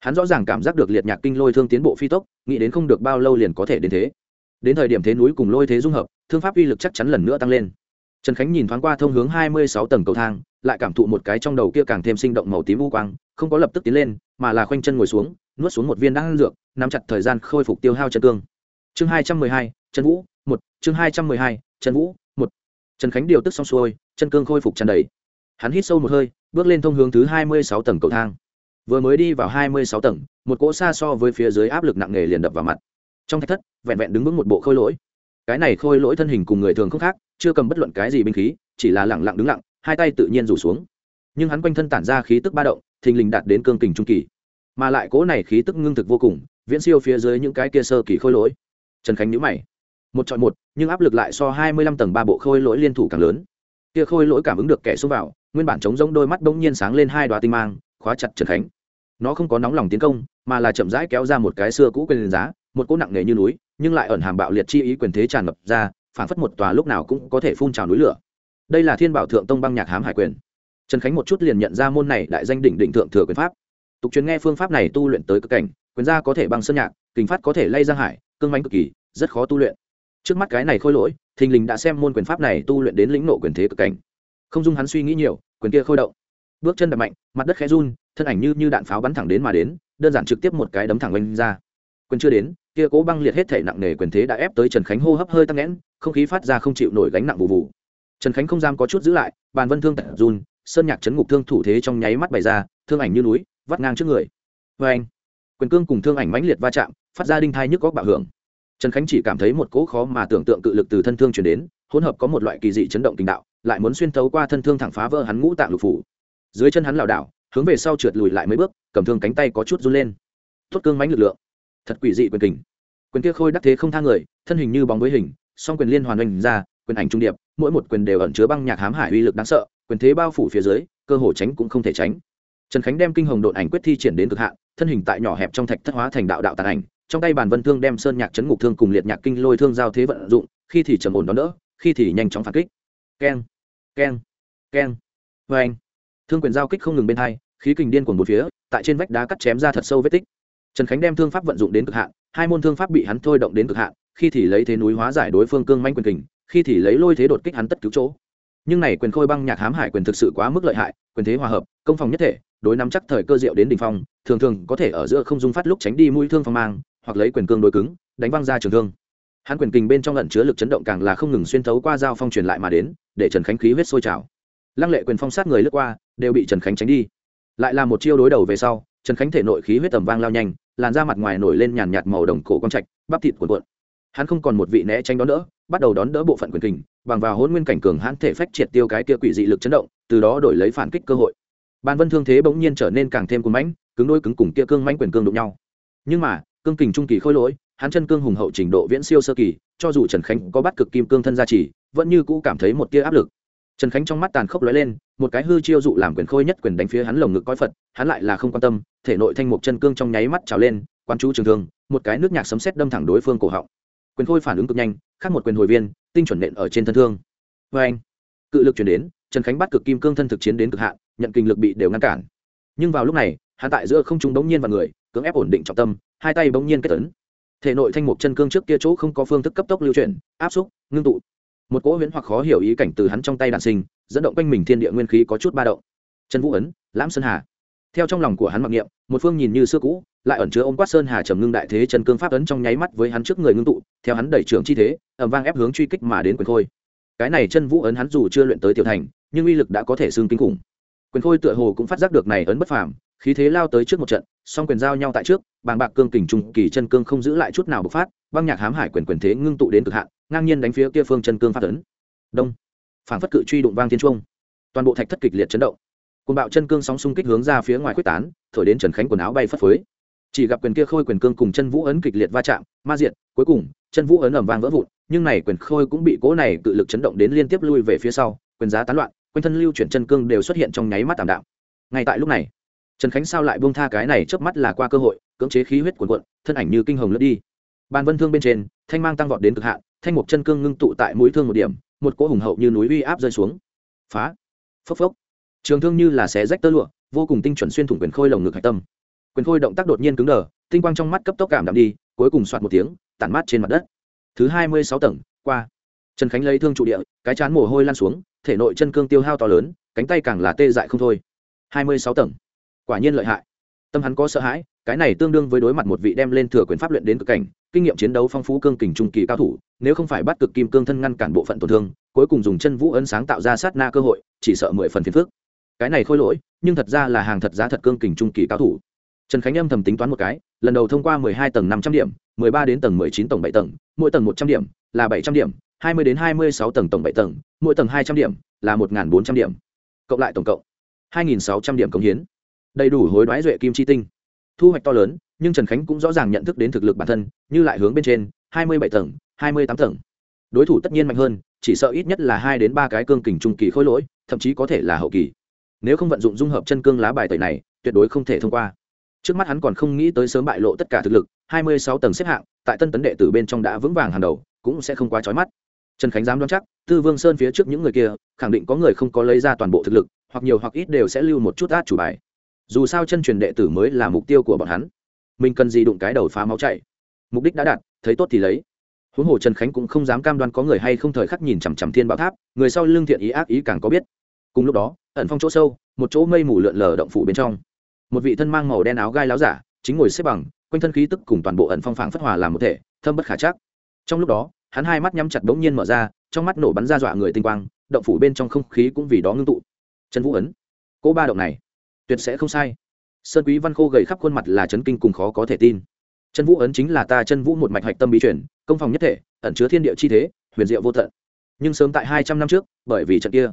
Hắn rõ ràng cảm giác được liệt nhạc kinh lôi thương tiến bộ phi tốc, nghĩ đến không được bao lâu liền có thể đến thế. Đến thời điểm thế núi cùng lôi thế dung hợp, thương pháp uy lực chắc chắn lần nữa tăng lên. Trần khánh nhìn thoáng qua thông hướng hai mươi sáu tầng cầu thang, lại cảm thụ một cái trong đầu kia càng thêm sinh động màu tím u quang, không có lập tức tiến lên, mà là khoanh chân ngồi xuống, nuốt xuống một viên đan dược, nắm chặt thời gian khôi phục tiêu hao chân cương chương hai trăm mười hai, Trần vũ, một. Chương hai trăm mười hai, Trần vũ, một. Trần khánh điều tức xong xuôi, chân cương khôi phục tràn đầy. Hắn hít sâu một hơi, bước lên thông hướng thứ hai mươi sáu tầng cầu thang. Vừa mới đi vào hai mươi sáu tầng, một cỗ xa so với phía dưới áp lực nặng nề liền đập vào mặt. Trong thách thất, vẹn vẹn đứng vững một bộ khôi lỗi. Cái này khôi lỗi thân hình cùng người thường không khác, chưa cầm bất luận cái gì binh khí, chỉ là lẳng lặng đứng lặng, hai tay tự nhiên rủ xuống. Nhưng hắn quanh thân tản ra khí tức ba động, thình lình đạt đến cương kình trung kỳ. Mà lại cỗ này khí tức ngưng thực vô cùng, viễn siêu phía dưới những cái kia sơ kỳ khôi lỗi trần khánh nhữ mày. Một chọn một, nhưng áp lực lại so hai mươi lăm tầng ba bộ khôi lỗi liên thủ càng lớn. Kia khôi lỗi cảm ứng được kẻ xông vào, nguyên bản chống giống đôi mắt bỗng nhiên sáng lên hai đoá tinh mang, khóa chặt trần khánh. Nó không có nóng lòng tiến công, mà là chậm rãi kéo ra một cái xưa cũ quyền giá, một cỗ nặng nề như núi, nhưng lại ẩn hàm bạo liệt chi ý quyền thế tràn ngập ra, phảng phất một tòa lúc nào cũng có thể phun trào núi lửa. Đây là thiên bảo thượng tông băng nhạc hám hải quyền. Trần khánh một chút liền nhận ra môn này đại danh đỉnh đỉnh thượng thừa quyền pháp. Tục truyền nghe phương pháp này tu luyện tới cực cảnh, quyền gia có thể băng sơn nhạc, kình phát có thể lay giang hải cương mánh cực kỳ, rất khó tu luyện. Trước mắt cái này khôi lỗi, thình lình đã xem môn quyền pháp này tu luyện đến lĩnh nộ quyền thế cực cảnh. Không dung hắn suy nghĩ nhiều, quyền kia khôi động. Bước chân đập mạnh, mặt đất khẽ run, thân ảnh như như đạn pháo bắn thẳng đến mà đến, đơn giản trực tiếp một cái đấm thẳng oanh ra. Quyền chưa đến, kia cố băng liệt hết thể nặng nề quyền thế đã ép tới trần khánh hô hấp hơi tăng nghẽn, không khí phát ra không chịu nổi gánh nặng vụ vụ. Trần khánh không dám có chút giữ lại, bàn vân thương tận run, sơn nhạc chấn ngục thương thủ thế trong nháy mắt bày ra, thương ảnh như núi, vắt ngang trước người. Vê anh quyền cương cùng thương ảnh mãnh liệt va chạm, phát ra đinh thai nhức góc bạo hưởng. Trần khánh chỉ cảm thấy một cỗ khó mà tưởng tượng cự lực từ thân thương chuyển đến, hỗn hợp có một loại kỳ dị chấn động tình đạo, lại muốn xuyên thấu qua thân thương thẳng phá vỡ hắn ngũ tạng lục phủ. Dưới chân hắn lảo đảo, hướng về sau trượt lùi lại mấy bước, cầm thương cánh tay có chút run lên. Tốt cương mãnh lực lượng. Thật quỷ dị quyền kình. Quyền kia khôi đắc thế không tha người, thân hình như bóng với hình, song quyền liên hoàn oanh ra, quyền ảnh trung điệp, mỗi một quyền đều ẩn chứa băng nhạc hám hải uy lực đáng sợ, quyền thế bao phủ phía dưới, cơ hồ tránh cũng không thể tránh. Trần khánh đem kinh hồng độn ảnh quyết thi triển đến cực hạn thân hình tại nhỏ hẹp trong thạch thất hóa thành đạo đạo tàn ảnh, trong tay bàn vân thương đem sơn nhạc chấn ngục thương cùng liệt nhạc kinh lôi thương giao thế vận dụng, khi thì trầm ổn đón đỡ, khi thì nhanh chóng phản kích. Keng keng keng. Vê anh thương quyền giao kích không ngừng bên hai, khí kình điên cuồng một phía, tại trên vách đá cắt chém ra thật sâu vết tích. Trần khánh đem thương pháp vận dụng đến cực hạn, hai môn thương pháp bị hắn thôi động đến cực hạn, khi thì lấy thế núi hóa giải đối phương cương manh quyền kình, khi thì lấy lôi thế đột kích hắn tất cứu chỗ. Nhưng này quyền khôi băng nhạc hám hải quyền thực sự quá mức lợi hại, quyền thế hòa hợp, công phòng nhất thể đối nắm chắc thời cơ diệu đến đỉnh phong, thường thường có thể ở giữa không dung phát lúc tránh đi mũi thương phong mang, hoặc lấy quyền cương đối cứng, đánh văng ra trường thương. Hắn quyền kình bên trong ẩn chứa lực chấn động càng là không ngừng xuyên thấu qua dao phong truyền lại mà đến, để trần khánh khí huyết sôi trào. Lăng lệ quyền phong sát người lướt qua, đều bị trần khánh tránh đi. Lại là một chiêu đối đầu về sau, trần khánh thể nội khí huyết tầm vang lao nhanh, làn da mặt ngoài nổi lên nhàn nhạt màu đồng cổ quang trạch, bắp thịt cuộn cuộn. Hắn không còn một vị né tránh đón đỡ, bắt đầu đón đỡ bộ phận quyền kình, bằng vào hôn nguyên cảnh cường hãn thể phách triệt tiêu cái kia quỷ dị lực chấn động, từ đó đổi lấy phản kích cơ hội ban vân thương thế bỗng nhiên trở nên càng thêm cuốn mãnh, cứng đôi cứng cùng kia cương mãnh quyền cương đụng nhau. Nhưng mà, cương kình trung kỳ khôi lỗi, hắn chân cương hùng hậu trình độ viễn siêu sơ kỳ, cho dù trần khánh có bắt cực kim cương thân gia trì, vẫn như cũ cảm thấy một tia áp lực. Trần khánh trong mắt tàn khốc lóe lên, một cái hư chiêu dụ làm quyền khôi nhất quyền đánh phía hắn lồng ngực coi phật, hắn lại là không quan tâm, thể nội thanh mục chân cương trong nháy mắt trào lên quan chú trường thương, một cái nước nhạc sấm sét đâm thẳng đối phương cổ họng. Quyền khôi phản ứng cực nhanh, khác một quyền hồi viên, tinh chuẩn nện ở trên thân thương. Vê anh cự lực chuyển đến trần khánh bắt cực kim cương thân thực chiến đến cực hạn, nhận kinh lực bị đều ngăn cản. Nhưng vào lúc này, hắn tại giữa không trung bỗng nhiên vào người, cưỡng ép ổn định trọng tâm, hai tay bỗng nhiên kết tấn thể nội thanh mục chân cương trước kia chỗ không có phương thức cấp tốc lưu chuyển, áp xúc, ngưng tụ. Một cỗ huyễn hoặc khó hiểu ý cảnh từ hắn trong tay đạn sinh, dẫn động quanh mình thiên địa nguyên khí có chút ba động. Trần vũ ấn, lãm sơn hà. Theo trong lòng của hắn mặc niệm, một phương nhìn như xưa cũ, lại ẩn chứa ôm quát sơn hà trầm ngưng đại thế chân cương pháp ấn trong nháy mắt với hắn trước người ngưng tụ, theo hắn đẩy trưởng chi thế ẩm vang ép hướng truy kích mà đến quyền khôi. Cái này chân vũ ấn hắn dù chưa luyện tới tiểu thành nhưng uy lực đã có thể xương kinh khủng. Quyền khôi tựa hồ cũng phát giác được này ấn bất phàm, khí thế lao tới trước một trận, song quyền giao nhau tại trước, bàng bạc cương kình trung kỳ chân cương không giữ lại chút nào bộc phát, băng nhạc hám hải quyền quyền thế ngưng tụ đến cực hạn, ngang nhiên đánh phía kia phương chân cương phát ấn. Đông. Phản phất cự truy đụng vang thiên trung toàn bộ thạch thất kịch liệt chấn động. Côn bạo chân cương sóng xung kích hướng ra phía ngoài quyết tán, thổi đến trần khánh quần áo bay phất phới. Chỉ gặp quyền kia khôi quyền cương cùng chân vũ ấn kịch liệt va chạm, ma diện cuối cùng, chân vũ ấn ẩm vang vỡ vụn, nhưng này quyền khôi cũng bị cố này cự lực chấn động đến liên tiếp lui về phía sau, quyền giá tán loạn quanh thân lưu chuyển chân cương đều xuất hiện trong nháy mắt tạm đạm. Ngay tại lúc này, trần khánh sao lại buông tha cái này chớp mắt là qua cơ hội, cưỡng chế khí huyết cuồn cuộn, thân ảnh như kinh hồng lướt đi. Bàn vân thương bên trên, thanh mang tăng vọt đến cực hạn, thanh mục chân cương ngưng tụ tại mũi thương một điểm, một cỗ hùng hậu như núi uy áp rơi xuống. Phá! Phốc phốc! Trường thương như là xé rách tơ lụa, vô cùng tinh chuẩn xuyên thủng quyền khôi lồng ngực hạch tâm. Quyền khôi động tác đột nhiên cứng đờ, tinh quang trong mắt cấp tốc cảm đạm đi, cuối cùng soạt một tiếng, tản mát trên mặt đất. Thứ hai mươi sáu tầng, qua! Trần khánh lấy thương trụ địa, cái chán mồ hôi lan xuống thể nội chân cương tiêu hao to lớn, cánh tay càng là tê dại không thôi. Hai mươi sáu tầng. Quả nhiên lợi hại. Tâm hắn có sợ hãi, cái này tương đương với đối mặt một vị đem lên thừa quyền pháp luyện đến cực cảnh, kinh nghiệm chiến đấu phong phú cương kình trung kỳ cao thủ, nếu không phải bắt cực kim cương thân ngăn cản bộ phận tổn thương, cuối cùng dùng chân vũ ấn sáng tạo ra sát na cơ hội, chỉ sợ mười phần phiền phức. Cái này khôi lỗi, nhưng thật ra là hàng thật giá thật cương kình trung kỳ cao thủ. Trần khánh âm thầm tính toán một cái, lần đầu thông qua mười hai tầng năm trăm điểm, mười ba đến tầng mười chín tổng bảy tầng, mỗi tầng một trăm điểm, là bảy trăm điểm hai mươi đến hai mươi sáu tầng tổng bảy tầng, mỗi tầng hai trăm điểm, là một bốn trăm điểm. Cộng lại tổng cộng, hai nghìn sáu trăm điểm cống hiến. Đầy đủ hối đoái duệ kim chi tinh. Thu hoạch to lớn, nhưng trần khánh cũng rõ ràng nhận thức đến thực lực bản thân, như lại hướng bên trên, hai mươi bảy tầng, hai mươi tám tầng. Đối thủ tất nhiên mạnh hơn, chỉ sợ ít nhất là hai đến ba cái cương kình trung kỳ khối lỗi, thậm chí có thể là hậu kỳ. Nếu không vận dụng dung hợp chân cương lá bài tẩy này, tuyệt đối không thể thông qua. Trước mắt hắn còn không nghĩ tới sớm bại lộ tất cả thực lực, hai mươi sáu tầng xếp hạng, tại tân tấn đệ tử bên trong đã vững vàng hàng đầu, cũng sẽ không quá trói mắt trần khánh dám đoán chắc, tư vương sơn phía trước những người kia, khẳng định có người không có lấy ra toàn bộ thực lực, hoặc nhiều hoặc ít đều sẽ lưu một chút át chủ bài. Dù sao chân truyền đệ tử mới là mục tiêu của bọn hắn. Mình cần gì đụng cái đầu phá máu chạy? Mục đích đã đạt, thấy tốt thì lấy. Huống hồ trần khánh cũng không dám cam đoan có người hay không thời khắc nhìn chằm chằm thiên bảo tháp, người sau lương thiện ý ác ý càng có biết. Cùng lúc đó, ẩn phong chỗ sâu, một chỗ mây mù lượn lờ động phủ bên trong. Một vị thân mang màu đen áo gai láo giả, chính ngồi xếp bằng, quanh thân khí tức cùng toàn bộ ẩn phong phảng phất hòa làm một thể, thâm bất khả chắc. Trong lúc đó hắn hai mắt nhắm chặt bỗng nhiên mở ra, trong mắt nổ bắn ra dọa người tinh quang, động phủ bên trong không khí cũng vì đó ngưng tụ. Trần vũ ấn cỗ ba động này, tuyệt sẽ không sai. Sơn quý văn khô gầy khắp khuôn mặt là chấn kinh cùng khó có thể tin. Chân vũ ấn chính là ta chân vũ một mạch hạch tâm bí truyền, công phòng nhất thể, ẩn chứa thiên địa chi thế, huyền diệu vô tận. Nhưng sớm tại hai trăm năm trước, bởi vì trận kia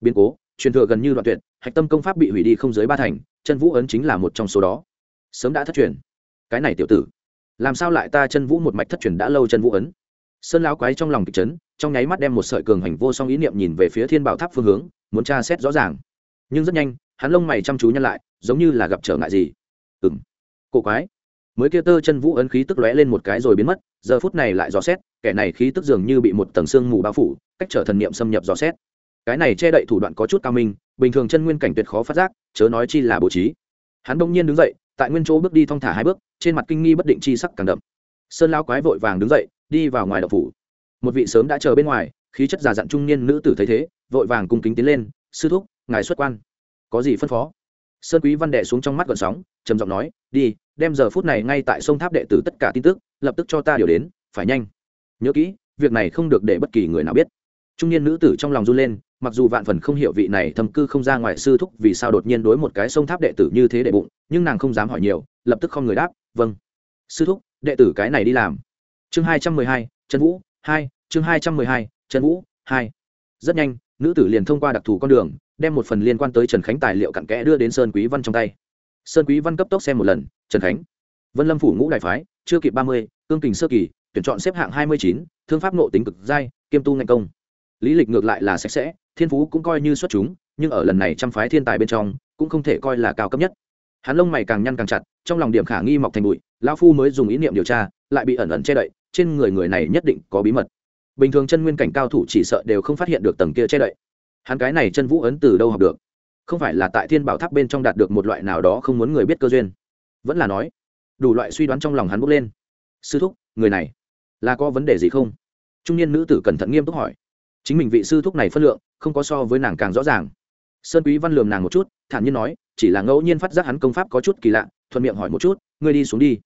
biến cố, truyền thừa gần như đoạn tuyệt, hạch tâm công pháp bị hủy đi không dưới ba thành chân vũ ấn chính là một trong số đó. Sớm đã thất truyền. Cái này tiểu tử, làm sao lại ta chân vũ một mạch thất truyền đã lâu chân vũ ấn? Sơn lão quái trong lòng kịch chấn, trong nháy mắt đem một sợi cường hành vô song ý niệm nhìn về phía thiên bảo tháp phương hướng, muốn tra xét rõ ràng. Nhưng rất nhanh, hắn lông mày chăm chú nhăn lại, giống như là gặp trở ngại gì. Ừng cổ quái. Mới kia tơ chân vũ ấn khí tức lóe lên một cái rồi biến mất, giờ phút này lại dò xét, kẻ này khí tức dường như bị một tầng xương mù bao phủ, cách trở thần niệm xâm nhập dò xét. Cái này che đậy thủ đoạn có chút cao minh, bình thường chân nguyên cảnh tuyệt khó phát giác, chớ nói chi là bố trí. Hắn bỗng nhiên đứng dậy, tại nguyên chỗ bước đi thong thả hai bước, trên mặt kinh nghi bất định chi sắc càng đậm. Sơn Lão quái vội vàng đứng dậy đi vào ngoài đậu phủ. Một vị sớm đã chờ bên ngoài, khí chất già dặn trung niên nữ tử thấy thế, vội vàng cung kính tiến lên, sư thúc, ngài xuất quan. Có gì phân phó? Sơn quý văn đệ xuống trong mắt gọn sóng, trầm giọng nói, đi, đem giờ phút này ngay tại sông tháp đệ tử tất cả tin tức, lập tức cho ta điều đến, phải nhanh. Nhớ kỹ, việc này không được để bất kỳ người nào biết. Trung niên nữ tử trong lòng run lên, mặc dù vạn phần không hiểu vị này thầm cư không ra ngoài sư thúc vì sao đột nhiên đối một cái sông tháp đệ tử như thế đệ bụng, nhưng nàng không dám hỏi nhiều, lập tức không người đáp vâng. Sư thúc, đệ tử cái này đi làm chương hai trăm mười hai, trần vũ, hai, chương hai trăm mười hai, trần vũ, hai. Rất nhanh, nữ tử liền thông qua đặc thù con đường, đem một phần liên quan tới trần khánh tài liệu cặn kẽ đưa đến sơn quý văn trong tay. Sơn quý văn cấp tốc xem một lần, trần khánh, vân lâm phủ ngũ đại phái, chưa kịp ba mươi, cương kình sơ kỳ, tuyển chọn xếp hạng hai mươi chín, thương pháp nộ tính cực giai, kiêm tu ngành công. Lý lịch ngược lại là sạch sẽ, thiên phú cũng coi như xuất chúng, nhưng ở lần này trăm phái thiên tài bên trong, cũng không thể coi là cao cấp nhất. Hắn lông mày càng nhăn càng chặt, trong lòng điểm khả nghi mọc thành bụi lao phu mới dùng ý niệm điều tra, lại bị ẩn ẩn che đậy trên người người này nhất định có bí mật. Bình thường chân nguyên cảnh cao thủ chỉ sợ đều không phát hiện được tầng kia che đậy. Hắn cái này chân vũ ấn từ đâu học được? Không phải là tại thiên bảo tháp bên trong đạt được một loại nào đó không muốn người biết cơ duyên. Vẫn là nói, đủ loại suy đoán trong lòng hắn bốc lên. Sư thúc, người này, là có vấn đề gì không? Trung niên nữ tử cẩn thận nghiêm túc hỏi. Chính mình vị sư thúc này phân lượng, không có so với nàng càng rõ ràng. Sơn quý văn lườm nàng một chút, thản nhiên nói, chỉ là ngẫu nhiên phát giác hắn công pháp có chút kỳ lạ, thuận miệng hỏi một chút, ngươi đi xuống đi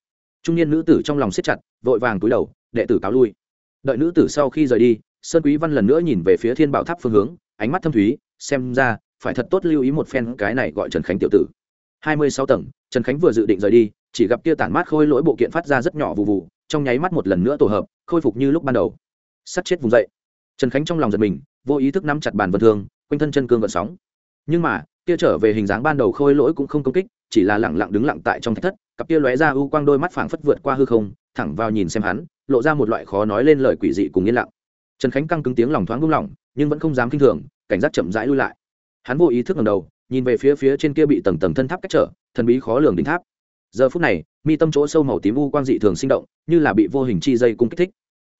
trung niên nữ tử trong lòng siết chặt, vội vàng túi đầu, đệ tử cáo lui. Đợi nữ tử sau khi rời đi, sơn quý văn lần nữa nhìn về phía thiên bảo tháp phương hướng, ánh mắt thâm thúy, xem ra phải thật tốt lưu ý một phen cái này gọi trần khánh tiểu tử. Hai mươi sáu tầng, trần khánh vừa dự định rời đi, chỉ gặp kia tản mát khôi lỗi bộ kiện phát ra rất nhỏ vụ vụ trong nháy mắt một lần nữa tổ hợp, khôi phục như lúc ban đầu. Sắt chết vùng dậy. Trần khánh trong lòng giật mình, vô ý thức nắm chặt bàn vân thương, quanh thân chân cương gợn sóng. Nhưng mà, kia trở về hình dáng ban đầu khôi lỗi cũng không công kích, chỉ là lẳng lặng đứng lặng tại trong thạch thất cặp kia lóe ra u quang đôi mắt phảng phất vượt qua hư không, thẳng vào nhìn xem hắn, lộ ra một loại khó nói lên lời quỷ dị cùng yên lặng. Trần khánh căng cứng tiếng lòng thoáng buông lỏng, nhưng vẫn không dám kinh thường, cảnh giác chậm rãi lui lại. Hắn vô ý thức ngầm đầu, nhìn về phía phía trên kia bị tầng tầng thân tháp cách trở, thần bí khó lường đỉnh tháp. Giờ phút này, mi tâm chỗ sâu màu tím u quang dị thường sinh động, như là bị vô hình chi dây cung kích thích.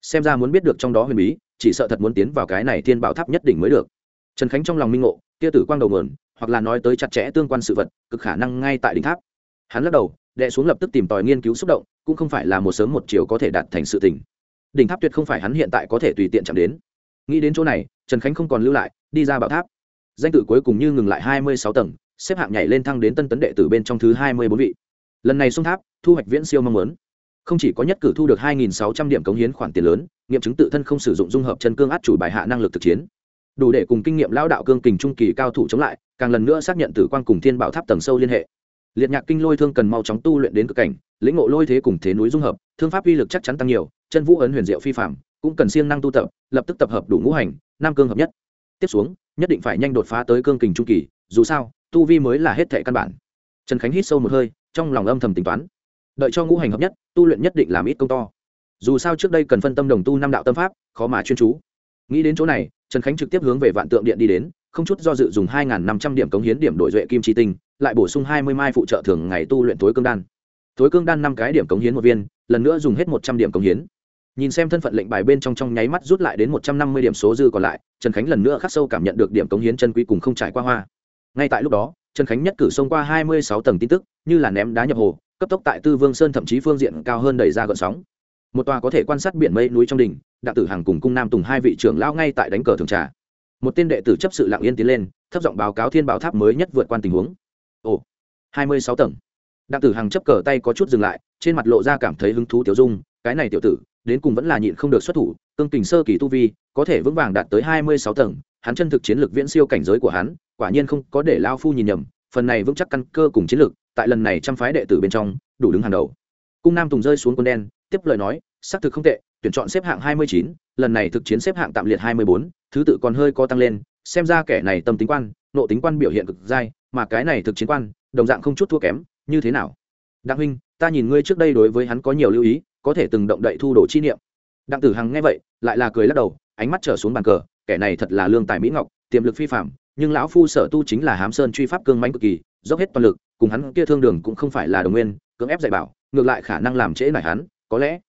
Xem ra muốn biết được trong đó huyền bí, chỉ sợ thật muốn tiến vào cái này thiên bảo tháp nhất định mới được. Trần khánh trong lòng minh ngộ, kia tử quang đầu nguồn, hoặc là nói tới chặt chẽ tương quan sự vật, cực khả năng ngay tại đỉnh tháp. Hắn lắc đầu đệ xuống lập tức tìm tòi nghiên cứu xúc động, cũng không phải là một sớm một chiều có thể đạt thành sự tình. Đỉnh tháp tuyệt không phải hắn hiện tại có thể tùy tiện chạm đến. Nghĩ đến chỗ này, trần khánh không còn lưu lại, đi ra bảo tháp. Danh tự cuối cùng như ngừng lại hai mươi sáu tầng, xếp hạng nhảy lên thăng đến tân tấn đệ tử bên trong thứ hai mươi bốn vị. Lần này xung tháp, thu hoạch viễn siêu mong muốn. Không chỉ có nhất cử thu được hai nghìn sáu trăm điểm cống hiến khoản tiền lớn, nghiệm chứng tự thân không sử dụng dung hợp chân cương át chủ bài hạ năng lực thực chiến. Đủ để cùng kinh nghiệm lao đạo cương kình trung kỳ cao thủ chống lại, càng lần nữa xác nhận tử quang cùng thiên bảo tháp tầng sâu liên hệ liệt nhạc kinh lôi thương cần mau chóng tu luyện đến cực cảnh, lĩnh ngộ lôi thế cùng thế núi dung hợp, thương pháp uy lực chắc chắn tăng nhiều, chân vũ ấn huyền diệu phi phạm cũng cần siêng năng tu tập, lập tức tập hợp đủ ngũ hành nam cương hợp nhất. Tiếp xuống, nhất định phải nhanh đột phá tới cương kình trung kỳ, dù sao, tu vi mới là hết thệ căn bản. Trần khánh hít sâu một hơi, trong lòng âm thầm tính toán. Đợi cho ngũ hành hợp nhất, tu luyện nhất định làm ít công to. Dù sao trước đây cần phân tâm đồng tu năm đạo tâm pháp, khó mà chuyên chú. Nghĩ đến chỗ này, trần khánh trực tiếp hướng về vạn tượng điện đi đến không chút do dự dùng hai năm trăm điểm cống hiến điểm đổi duệ kim chi tinh, lại bổ sung hai mươi mai phụ trợ thường ngày tu luyện tối cương đan. Tối cương đan năm cái điểm cống hiến một viên, lần nữa dùng hết một trăm điểm cống hiến. Nhìn xem thân phận lệnh bài bên trong trong nháy mắt rút lại đến một trăm năm mươi điểm số dư còn lại, trần khánh lần nữa khắc sâu cảm nhận được điểm cống hiến chân quý cùng không trải qua hoa. Ngay tại lúc đó, trần khánh nhất cử xông qua hai mươi sáu tầng tin tức, như là ném đá nhập hồ, cấp tốc tại tư vương sơn thậm chí phương diện cao hơn đẩy ra gợn sóng. Một tòa có thể quan sát biển mây núi trong đỉnh, đặng tử hàng cùng cung nam tùng hai vị trưởng lao ngay tại đánh cờ thường trà một tên đệ tử chấp sự lặng yên tiến lên, thấp giọng báo cáo thiên bảo tháp mới nhất vượt qua tình huống. Ồ, hai mươi sáu tầng. Đặng tử hằng chấp cờ tay có chút dừng lại, trên mặt lộ ra cảm thấy hứng thú tiểu dung, cái này tiểu tử, đến cùng vẫn là nhịn không được xuất thủ, cương kình sơ kỳ tu vi, có thể vững vàng đạt tới hai mươi sáu tầng, hắn chân thực chiến lược viễn siêu cảnh giới của hắn, quả nhiên không có để lao phu nhìn nhầm, phần này vững chắc căn cơ cùng chiến lược, tại lần này trăm phái đệ tử bên trong, đủ đứng hàng đầu. Cung nam tùng rơi xuống quân đen, tiếp lời nói, xác thực không tệ, tuyển chọn xếp hạng hai mươi chín, lần này thực chiến xếp hạng tạm liệt hai mươi bốn thứ tự còn hơi có tăng lên, xem ra kẻ này tâm tính quan, nộ tính quan biểu hiện cực dai, mà cái này thực chiến quan, đồng dạng không chút thua kém, như thế nào? Đặng huynh, ta nhìn ngươi trước đây đối với hắn có nhiều lưu ý, có thể từng động đậy thu đồ chi niệm. Đặng tử hằng nghe vậy, lại là cười lắc đầu, ánh mắt trở xuống bàn cờ, kẻ này thật là lương tài mỹ ngọc, tiềm lực phi phạm nhưng lão phu sở tu chính là hám sơn truy pháp cương mãnh cực kỳ, dốc hết toàn lực, cùng hắn kia thương đường cũng không phải là đồng nguyên, cưỡng ép dạy bảo, ngược lại khả năng làm trễ nải hắn, có lẽ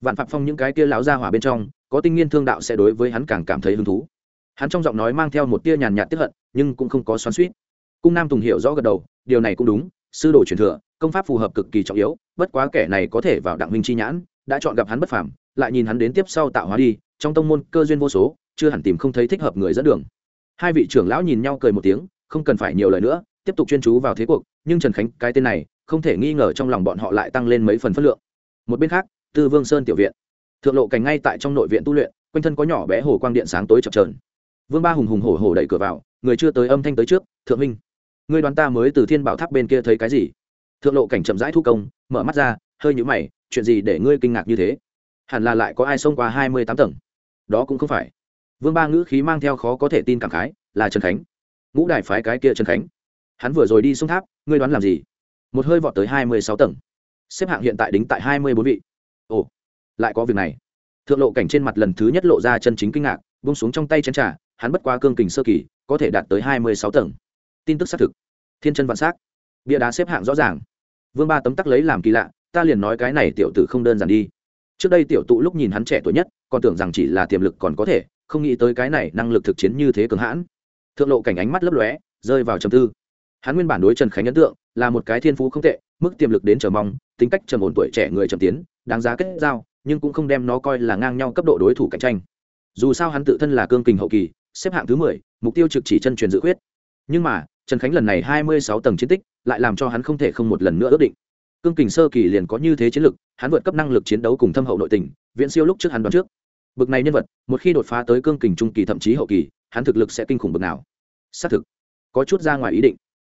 vạn phạm phong những cái kia lão ra hỏa bên trong, có tinh nghiên thương đạo sẽ đối với hắn càng cảm thấy hứng thú. Hắn trong giọng nói mang theo một tia nhàn nhạt tiếp hận, nhưng cũng không có xoắn suýt cung nam tùng hiểu rõ gật đầu, điều này cũng đúng, sư đồ truyền thừa, công pháp phù hợp cực kỳ trọng yếu, bất quá kẻ này có thể vào đặng minh chi nhãn, đã chọn gặp hắn bất phàm, lại nhìn hắn đến tiếp sau tạo hóa đi, trong tông môn cơ duyên vô số, chưa hẳn tìm không thấy thích hợp người dẫn đường. Hai vị trưởng lão nhìn nhau cười một tiếng, không cần phải nhiều lời nữa, tiếp tục chuyên chú vào thế cuộc, nhưng trần khánh, cái tên này, không thể nghi ngờ trong lòng bọn họ lại tăng lên mấy phần phất lượng. Một bên khác tư vương sơn tiểu viện. Thượng lộ cảnh ngay tại trong nội viện tu luyện, quanh thân có nhỏ bé hồ quang điện sáng tối chập trờn vương ba hùng hùng hổ hổ đẩy cửa vào, người chưa tới âm thanh tới trước, thượng minh người đoàn ta mới từ thiên bảo tháp bên kia thấy cái gì? Thượng lộ cảnh chậm rãi thu công, mở mắt ra, hơi nhũ mày, chuyện gì để ngươi kinh ngạc như thế? Hẳn là lại có ai xông qua hai mươi tám tầng. Đó cũng không phải. Vương ba ngữ khí mang theo khó có thể tin cảm khái, là trần khánh. Ngũ đại phái cái kia trần khánh. Hắn vừa rồi đi xuống tháp, ngươi đoán làm gì? Một hơi vọt tới hai mươi sáu tầng. Xếp hạng hiện tại đính tại hai mươi bốn vị lại có việc này. Thượng lộ cảnh trên mặt lần thứ nhất lộ ra chân chính kinh ngạc bung xuống trong tay chén t r à hắn bất qua cương kình sơ kỳ, có thể đạt tới hai mươi sáu tầng. Tin tức xác thực. Thiên chân vạn s á c bia đá xếp hạng rõ ràng. Vương ba tấm tắc lấy làm kỳ lạ, ta liền nói cái này tiểu tử không đơn giản đi. Trước đây tiểu tụ lúc nhìn hắn trẻ tuổi nhất, còn tưởng rằng chỉ là tiềm lực còn có thể, không nghĩ tới cái này năng lực thực chiến như thế cường hãn. Thượng lộ cảnh ánh mắt lấp lóe, rơi vào trầm tư. Hắn nguyên bản đối trần khánh ấn tượng là một cái thiên phú không tệ, mức tiềm lực đến chờ mong, tính cách trầm ổn tuổi trẻ người trầm tiến, đáng giá kết giao nhưng cũng không đem nó coi là ngang nhau cấp độ đối thủ cạnh tranh. Dù sao hắn tự thân là cương kình hậu kỳ, xếp hạng thứ mười, mục tiêu trực chỉ chân truyền dự quyết. nhưng mà, trần khánh lần này hai mươi sáu tầng chiến tích, lại làm cho hắn không thể không một lần nữa ước định. Cương kình sơ kỳ liền có như thế chiến lực, hắn vượt cấp năng lực chiến đấu cùng thâm hậu nội tình, viễn siêu lúc trước hắn đoán trước. Bực này nhân vật, một khi đột phá tới cương kình trung kỳ thậm chí hậu kỳ, hắn thực lực sẽ kinh khủng bực nào. Xác thực, có chút ra ngoài ý định.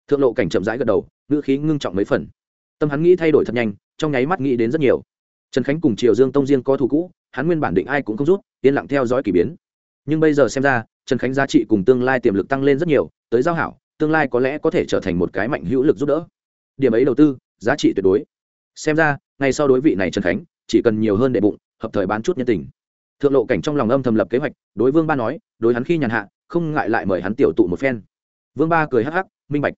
Thượng lộ cảnh chậm rãi gật đầu, ngữ khí ngưng trọng mấy phần. Tâm hắn nghĩ thay đổi thật nhanh, trong nháy mắt nghĩ đến rất nhiều trần khánh cùng triều dương tông riêng có thù cũ, hắn nguyên bản định ai cũng không rút, yên lặng theo dõi k ỳ biến. Nhưng bây giờ xem ra, trần khánh giá trị cùng tương lai tiềm lực tăng lên rất nhiều, tới giao hảo, tương lai có lẽ có thể trở thành một cái mạnh hữu lực giúp đỡ. Điểm ấy đầu tư, giá trị tuyệt đối. Xem ra, ngay sau đối vị này trần khánh, chỉ cần nhiều hơn đệ bụng, hợp thời bán chút nhân tình. Thượng lộ cảnh trong lòng âm thầm lập kế hoạch, đối vương ba nói, đối hắn khi nhàn hạ, không ngại lại mời hắn tiểu tụ một phen. Vương ba cười hắc hắc, minh bạch.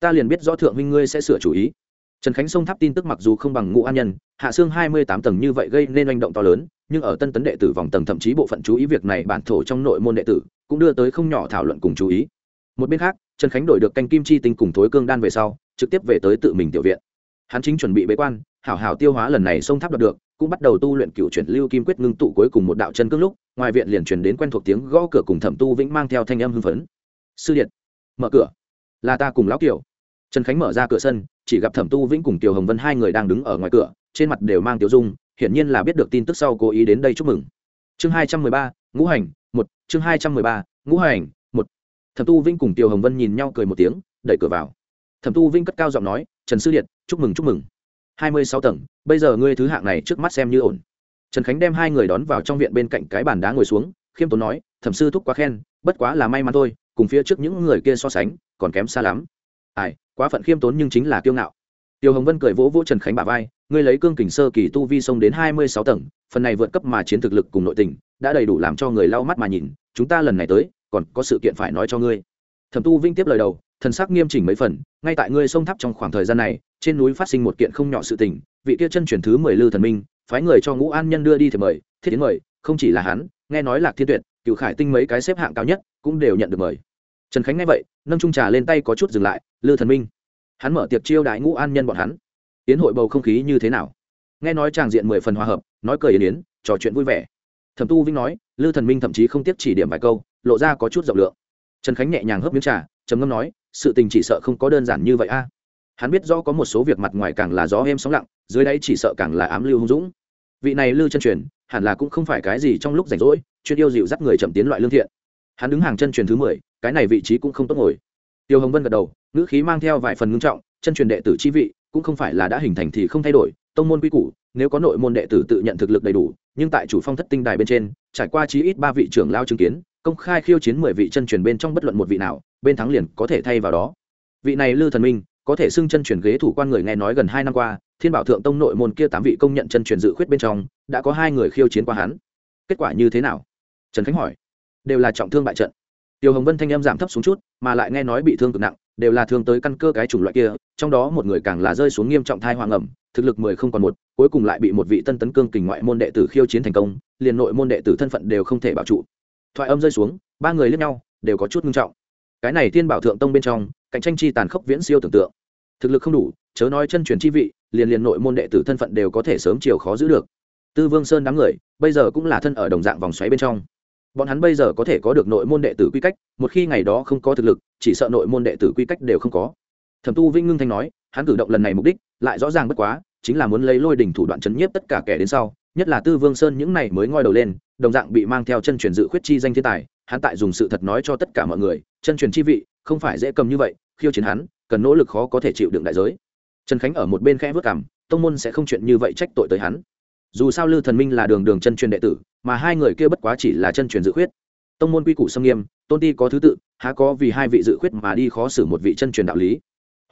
Ta liền biết rõ thượng minh ngươi sẽ sửa chủ ý trần khánh sông tháp tin tức mặc dù không bằng ngũ an nhân, hạ xương hai mươi tám tầng như vậy gây nên manh động to lớn, nhưng ở tân tấn đệ tử vòng tầng thậm chí bộ phận chú ý việc này bản thổ trong nội môn đệ tử cũng đưa tới không nhỏ thảo luận cùng chú ý. Một bên khác, trần khánh đổi được canh kim chi tinh cùng thối cương đan về sau, trực tiếp về tới tự mình tiểu viện. Hắn chính chuẩn bị bế quan, hảo hảo tiêu hóa lần này sông tháp đạt được, cũng bắt đầu tu luyện cựu chuyển lưu kim quyết ngưng tụ cuối cùng một đạo chân cương lúc, ngoài viện liền truyền đến quen thuộc tiếng gõ cửa cùng thẩm tu vĩnh mang theo thanh âm hưng phấn. Sư điện mở cửa. Là ta cùng lão kiều trần khánh mở ra cửa sân, chỉ gặp thẩm tu vĩnh cùng tiểu hồng vân hai người đang đứng ở ngoài cửa, trên mặt đều mang tiểu dung, hiển nhiên là biết được tin tức sau cố ý đến đây chúc mừng. Chương hai trăm mười ba, ngũ hành, một, chương hai trăm mười ba, ngũ hành, một. Thẩm tu vĩnh cùng tiểu hồng vân nhìn nhau cười một tiếng, đẩy cửa vào. Thẩm tu vĩnh cất cao giọng nói, trần sư điện, chúc mừng chúc mừng. Hai mươi sáu tầng, bây giờ ngươi thứ hạng này trước mắt xem như ổn. Trần khánh đem hai người đón vào trong viện bên cạnh cái bàn đá ngồi xuống, khiêm tốn nói, thẩm sư thúc quá khen, bất quá là may mắn thôi, cùng phía trước những người kia so sánh, còn kém xa lắm ai, quá phận khiêm tốn nhưng chính là kiêu ngạo. Tiêu hồng vân cười vỗ vỗ trần khánh bà vai, ngươi lấy cương kình sơ kỳ tu vi sông đến hai mươi sáu tầng, phần này vượt cấp mà chiến thực lực cùng nội tình, đã đầy đủ làm cho người lau mắt mà nhìn, chúng ta lần này tới, còn có sự kiện phải nói cho ngươi. Thẩm tu vinh tiếp lời đầu, thần sắc nghiêm chỉnh mấy phần, ngay tại ngươi sông tháp trong khoảng thời gian này, trên núi phát sinh một kiện không nhỏ sự tình, vị kia chân chuyển thứ mười lư thần minh, phái người cho ngũ an nhân đưa đi thì mời, thiết đến mời, không chỉ là hắn, nghe nói lạc thiên tuyệt cựu khải tinh mấy cái xếp hạng cao nhất, cũng đều nhận được mời trần khánh nghe vậy, nâng trung trà lên tay có chút dừng lại, lư thần minh. Hắn mở tiệc chiêu đại ngũ an nhân bọn hắn. Tiến hội bầu không khí như thế nào? Nghe nói tràng diện mười phần hòa hợp, nói cười yến yến, trò chuyện vui vẻ. Thẩm tu vinh nói, lư thần minh thậm chí không tiếp chỉ điểm vài câu, lộ ra có chút rộng lượng. Trần khánh nhẹ nhàng hớp miếng trà, trầm ngâm nói, sự tình chỉ sợ không có đơn giản như vậy a. Hắn biết rõ có một số việc mặt ngoài càng là gió êm sóng lặng, dưới đáy chỉ sợ càng là ám lưu hung dũng. Vị này lưu chân truyền, hẳn là cũng không phải cái gì trong lúc rảnh rỗi, chuyên yêu dịu dắt người chậm tiến loại lương thiện hắn đứng hàng chân truyền thứ mười, cái này vị trí cũng không tốt ngồi. Tiêu hồng vân gật đầu, ngữ khí mang theo vài phần ngưng trọng, chân truyền đệ tử chi vị, cũng không phải là đã hình thành thì không thay đổi, tông môn quy củ, nếu có nội môn đệ tử tự nhận thực lực đầy đủ, nhưng tại chủ phong thất tinh đài bên trên, trải qua chí ít ba vị trưởng lao chứng kiến, công khai khiêu chiến mười vị chân truyền bên trong bất luận một vị nào, bên thắng liền có thể thay vào đó. Vị này lư thần minh, có thể xưng chân truyền ghế thủ quan người nghe nói gần hai năm qua, thiên bảo thượng tông nội môn kia tám vị công nhận chân truyền dự khuyết bên trong, đã có hai người khiêu chiến qua hắn. Kết quả như thế nào? Trần khánh hỏi đều là trọng thương bại trận. Tiêu hồng vân thanh âm giảm thấp xuống chút, mà lại nghe nói bị thương cực nặng, đều là thương tới căn cơ cái chủng loại kia, trong đó một người càng là rơi xuống nghiêm trọng thai hoàng ẩm, thực lực mười không còn một, cuối cùng lại bị một vị tân tấn cương kình ngoại môn đệ tử khiêu chiến thành công, liền nội môn đệ tử thân phận đều không thể bảo trụ. Thoại âm rơi xuống, ba người liếc nhau, đều có chút nghiêm trọng. Cái này thiên bảo thượng tông bên trong, cạnh tranh chi tàn khốc viễn siêu tưởng tượng. Thực lực không đủ, chớ nói chân truyền chi vị, liền liền nội môn đệ tử thân phận đều có thể sớm chiều khó giữ được. Tư vương sơn đám người, bây giờ cũng là thân ở đồng dạng vòng xoáy bên trong bọn hắn bây giờ có thể có được nội môn đệ tử quy cách, một khi ngày đó không có thực lực, chỉ sợ nội môn đệ tử quy cách đều không có. Thẩm tu vinh ngưng thanh nói, hắn cử động lần này mục đích, lại rõ ràng bất quá, chính là muốn lấy lôi đỉnh thủ đoạn chấn nhiếp tất cả kẻ đến sau, nhất là tư vương sơn những này mới ngoi đầu lên, đồng dạng bị mang theo chân truyền dự khuyết chi danh thiên tài, hắn tại dùng sự thật nói cho tất cả mọi người, chân truyền chi vị, không phải dễ cầm như vậy, khiêu chiến hắn, cần nỗ lực khó có thể chịu đựng đại giới. Trần khánh ở một bên khẽ vớt cảm tông môn sẽ không chuyện như vậy trách tội tới hắn. Dù sao lư thần minh là đường đường chân truyền đệ tử mà hai người kia bất quá chỉ là chân truyền dự khuyết. Tông môn quy củ xâm nghiêm, tôn ti có thứ tự, há có vì hai vị dự khuyết mà đi khó xử một vị chân truyền đạo lý.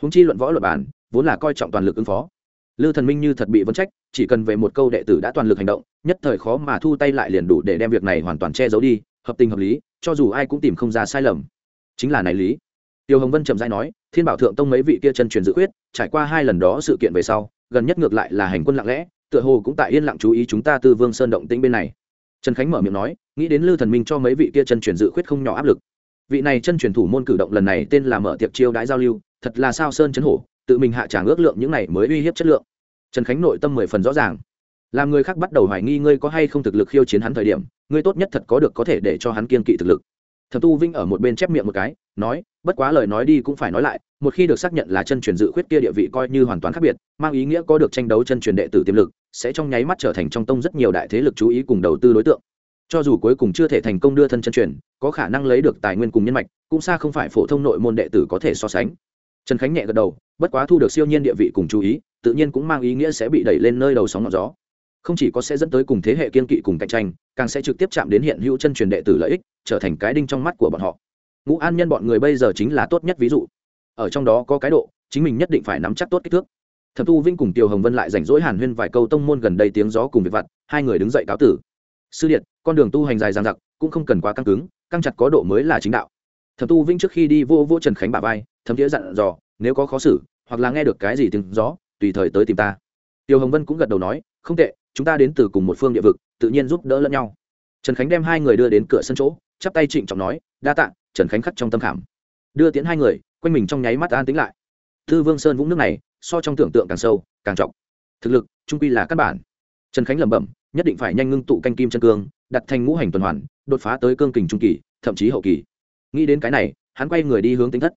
Húng chi luận võ luật bản vốn là coi trọng toàn lực ứng phó. Lư thần minh như thật bị vấn trách, chỉ cần về một câu đệ tử đã toàn lực hành động, nhất thời khó mà thu tay lại liền đủ để đem việc này hoàn toàn che giấu đi, hợp tình hợp lý, cho dù ai cũng tìm không ra sai lầm. Chính là này lý. Tiêu hồng vân trầm giai nói, thiên bảo thượng tông mấy vị kia chân truyền dự khuyết, trải qua hai lần đó sự kiện về sau, gần nhất ngược lại là hành quân lặng lẽ, tựa hồ cũng tại yên lặng chú ý chúng ta tư vương sơn động tĩnh bên này trần khánh mở miệng nói, nghĩ đến lư thần minh cho mấy vị kia chân truyền dự khuyết không nhỏ áp lực. Vị này chân truyền thủ môn cử động lần này tên là mở Tiệp chiêu đãi giao lưu, thật là sao sơn chấn hổ, tự mình hạ trả ước lượng những này mới uy hiếp chất lượng. Trần khánh nội tâm mười phần rõ ràng. Làm người khác bắt đầu hoài nghi ngươi có hay không thực lực khiêu chiến hắn thời điểm, ngươi tốt nhất thật có được có thể để cho hắn kiên kỵ thực lực. Thẩm tu vinh ở một bên chép miệng một cái, nói, bất quá lời nói đi cũng phải nói lại, một khi được xác nhận là chân truyền dự khuyết kia địa vị coi như hoàn toàn khác biệt, mang ý nghĩa có được tranh đấu chân truyền đệ tử tiềm lực sẽ trong nháy mắt trở thành trong tông rất nhiều đại thế lực chú ý cùng đầu tư đối tượng. Cho dù cuối cùng chưa thể thành công đưa thân chân truyền, có khả năng lấy được tài nguyên cùng nhân mạch, cũng xa không phải phổ thông nội môn đệ tử có thể so sánh. Trần khánh nhẹ gật đầu, bất quá thu được siêu nhiên địa vị cùng chú ý, tự nhiên cũng mang ý nghĩa sẽ bị đẩy lên nơi đầu sóng ngọn gió. Không chỉ có sẽ dẫn tới cùng thế hệ kiên kỵ cùng cạnh tranh, càng sẽ trực tiếp chạm đến hiện hữu chân truyền đệ tử lợi ích, trở thành cái đinh trong mắt của bọn họ. Ngũ an nhân bọn người bây giờ chính là tốt nhất ví dụ. Ở trong đó có cái độ, chính mình nhất định phải nắm chắc tốt kích thước thập tu vinh cùng tiêu hồng vân lại rảnh rỗi hàn huyên vài câu tông môn gần đây tiếng gió cùng việc vặt, hai người đứng dậy cáo tử. Sư điện, con đường tu hành dài dằng dặc, cũng không cần quá căng cứng, căng chặt có độ mới là chính đạo. Thập tu vinh trước khi đi vô vô trần khánh bà vai, thấm thiế dặn dò, nếu có khó xử, hoặc là nghe được cái gì tiếng gió, tùy thời tới tìm ta. Tiêu hồng vân cũng gật đầu nói, không tệ, chúng ta đến từ cùng một phương địa vực, tự nhiên giúp đỡ lẫn nhau. Trần khánh đem hai người đưa đến cửa sân chỗ, chắp tay trịnh trọng nói, đa tạ, trần khánh khắc trong tâm khảm. Đưa tiến hai người, quanh mình trong nháy mắt an tính lại. Thư vương sơn vũng nước này so trong tưởng tượng càng sâu, càng trọng. Thực lực, trung quy là căn bản. Trần khánh lẩm bẩm, nhất định phải nhanh ngưng tụ canh kim chân cương, đặt thành ngũ hành tuần hoàn, đột phá tới cương kình trung kỳ, thậm chí hậu kỳ. Nghĩ đến cái này, hắn quay người đi hướng tính thất.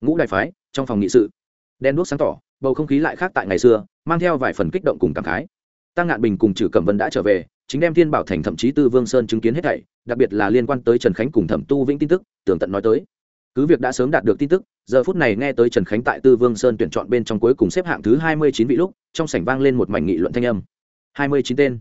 Ngũ đại phái, trong phòng nghị sự. Đen đuốc sáng tỏ, bầu không khí lại khác tại ngày xưa, mang theo vài phần kích động cùng cảm khái. Tăng ngạn bình cùng trừ cẩm vân đã trở về, chính đem thiên bảo thành thậm chí tư vương sơn chứng kiến hết thảy, đặc biệt là liên quan tới trần khánh cùng thẩm tu vĩnh tin tức, tường tận nói tới cứ việc đã sớm đạt được tin tức, giờ phút này nghe tới trần khánh tại tư vương sơn tuyển chọn bên trong cuối cùng xếp hạng thứ hai mươi chín vị lúc, trong sảnh vang lên một mảnh nghị luận thanh âm. Hai mươi chín tên.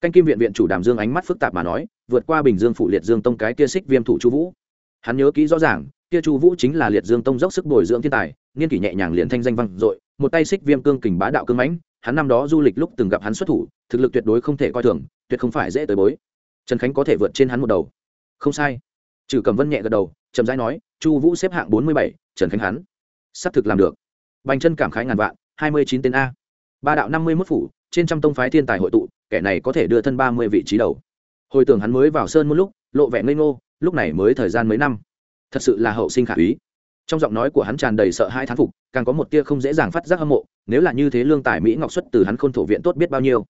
Canh kim viện viện chủ đàm dương ánh mắt phức tạp mà nói, vượt qua bình dương phụ liệt dương tông cái kia xích viêm thủ chu vũ. Hắn nhớ kỹ rõ ràng, kia chu vũ chính là liệt dương tông dốc sức bồi dưỡng thiên tài, niên kỷ nhẹ nhàng liền thanh danh văn dội, một tay xích viêm cương kình bá đạo cương mãnh, hắn năm đó du lịch lúc từng gặp hắn xuất thủ, thực lực tuyệt đối không thể coi thường, tuyệt không phải dễ tới bối. Trần khánh có thể vượt trên hắn một đầu. Không sai. Trừ cầm vân nhẹ gật đầu, chậm rãi nói chu vũ xếp hạng bốn mươi bảy, trần khánh hắn xác thực làm được. Bành chân cảm khái ngàn vạn, hai mươi chín tên a. Ba đạo năm mươi mốt phủ, trên trăm tông phái thiên tài hội tụ, kẻ này có thể đưa thân ba mươi vị trí đầu. Hồi tưởng hắn mới vào sơn một lúc, lộ vẻ ngây ngô, lúc này mới thời gian mấy năm. Thật sự là hậu sinh khả úy. Trong giọng nói của hắn tràn đầy sợ hai thán phục, càng có một tia không dễ dàng phát giác hâm mộ, nếu là như thế lương tài mỹ ngọc xuất từ hắn khôn thổ viện tốt biết bao nhiêu.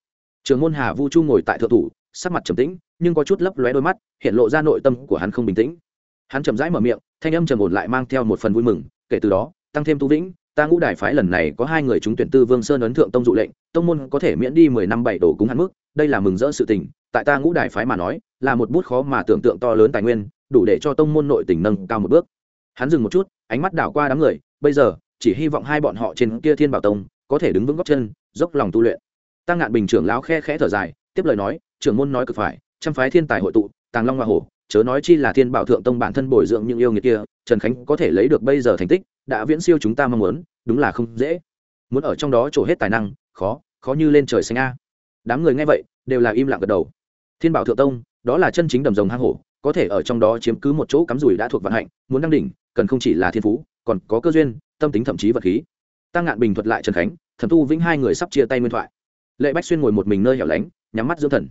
Trường môn hà vu chu ngồi tại thượng thủ, sắc mặt trầm tĩnh, nhưng có chút lấp lóe đôi mắt, hiện lộ ra nội tâm của hắn không bình tĩnh hắn chậm rãi mở miệng, thanh âm trầm ổn lại mang theo một phần vui mừng, kể từ đó, tăng thêm tu vĩnh, ta ngũ đài phái lần này có hai người chúng tuyển tư vương sơn ấn thượng tông dụ lệnh, tông môn có thể miễn đi mười năm bảy đổ cúng hắn mức, đây là mừng rỡ sự tình, tại ta ngũ đài phái mà nói, là một bút khó mà tưởng tượng to lớn tài nguyên, đủ để cho tông môn nội tỉnh nâng cao một bước. Hắn dừng một chút, ánh mắt đảo qua đám người, bây giờ, chỉ hy vọng hai bọn họ trên kia thiên bảo tông, có thể đứng vững góc chân, dốc lòng tu luyện. Tăng ngạn bình trưởng lão khe khẽ thở dài, tiếp lời nói, trưởng môn nói cực phải, trăm phái thiên tài hội tụ, tàng long hoa hổ chớ nói chi là thiên bảo thượng tông bản thân bồi dưỡng những yêu nghiệt kia, trần khánh có thể lấy được bây giờ thành tích, đã viễn siêu chúng ta mong muốn, đúng là không dễ. Muốn ở trong đó trổ hết tài năng, khó khó như lên trời xanh a. Đám người nghe vậy, đều là im lặng gật đầu. Thiên bảo thượng tông, đó là chân chính đầm rồng hang hổ, có thể ở trong đó chiếm cứ một chỗ cắm rủi đã thuộc vận hạnh, muốn đăng đỉnh, cần không chỉ là thiên phú, còn có cơ duyên, tâm tính thậm chí vật khí. Tăng ngạn bình thuật lại trần khánh, thần tu vĩnh hai người sắp chia tay nguyên thoại. Lệ bách xuyên ngồi một mình nơi hẻo lánh, nhắm mắt dưỡng thần.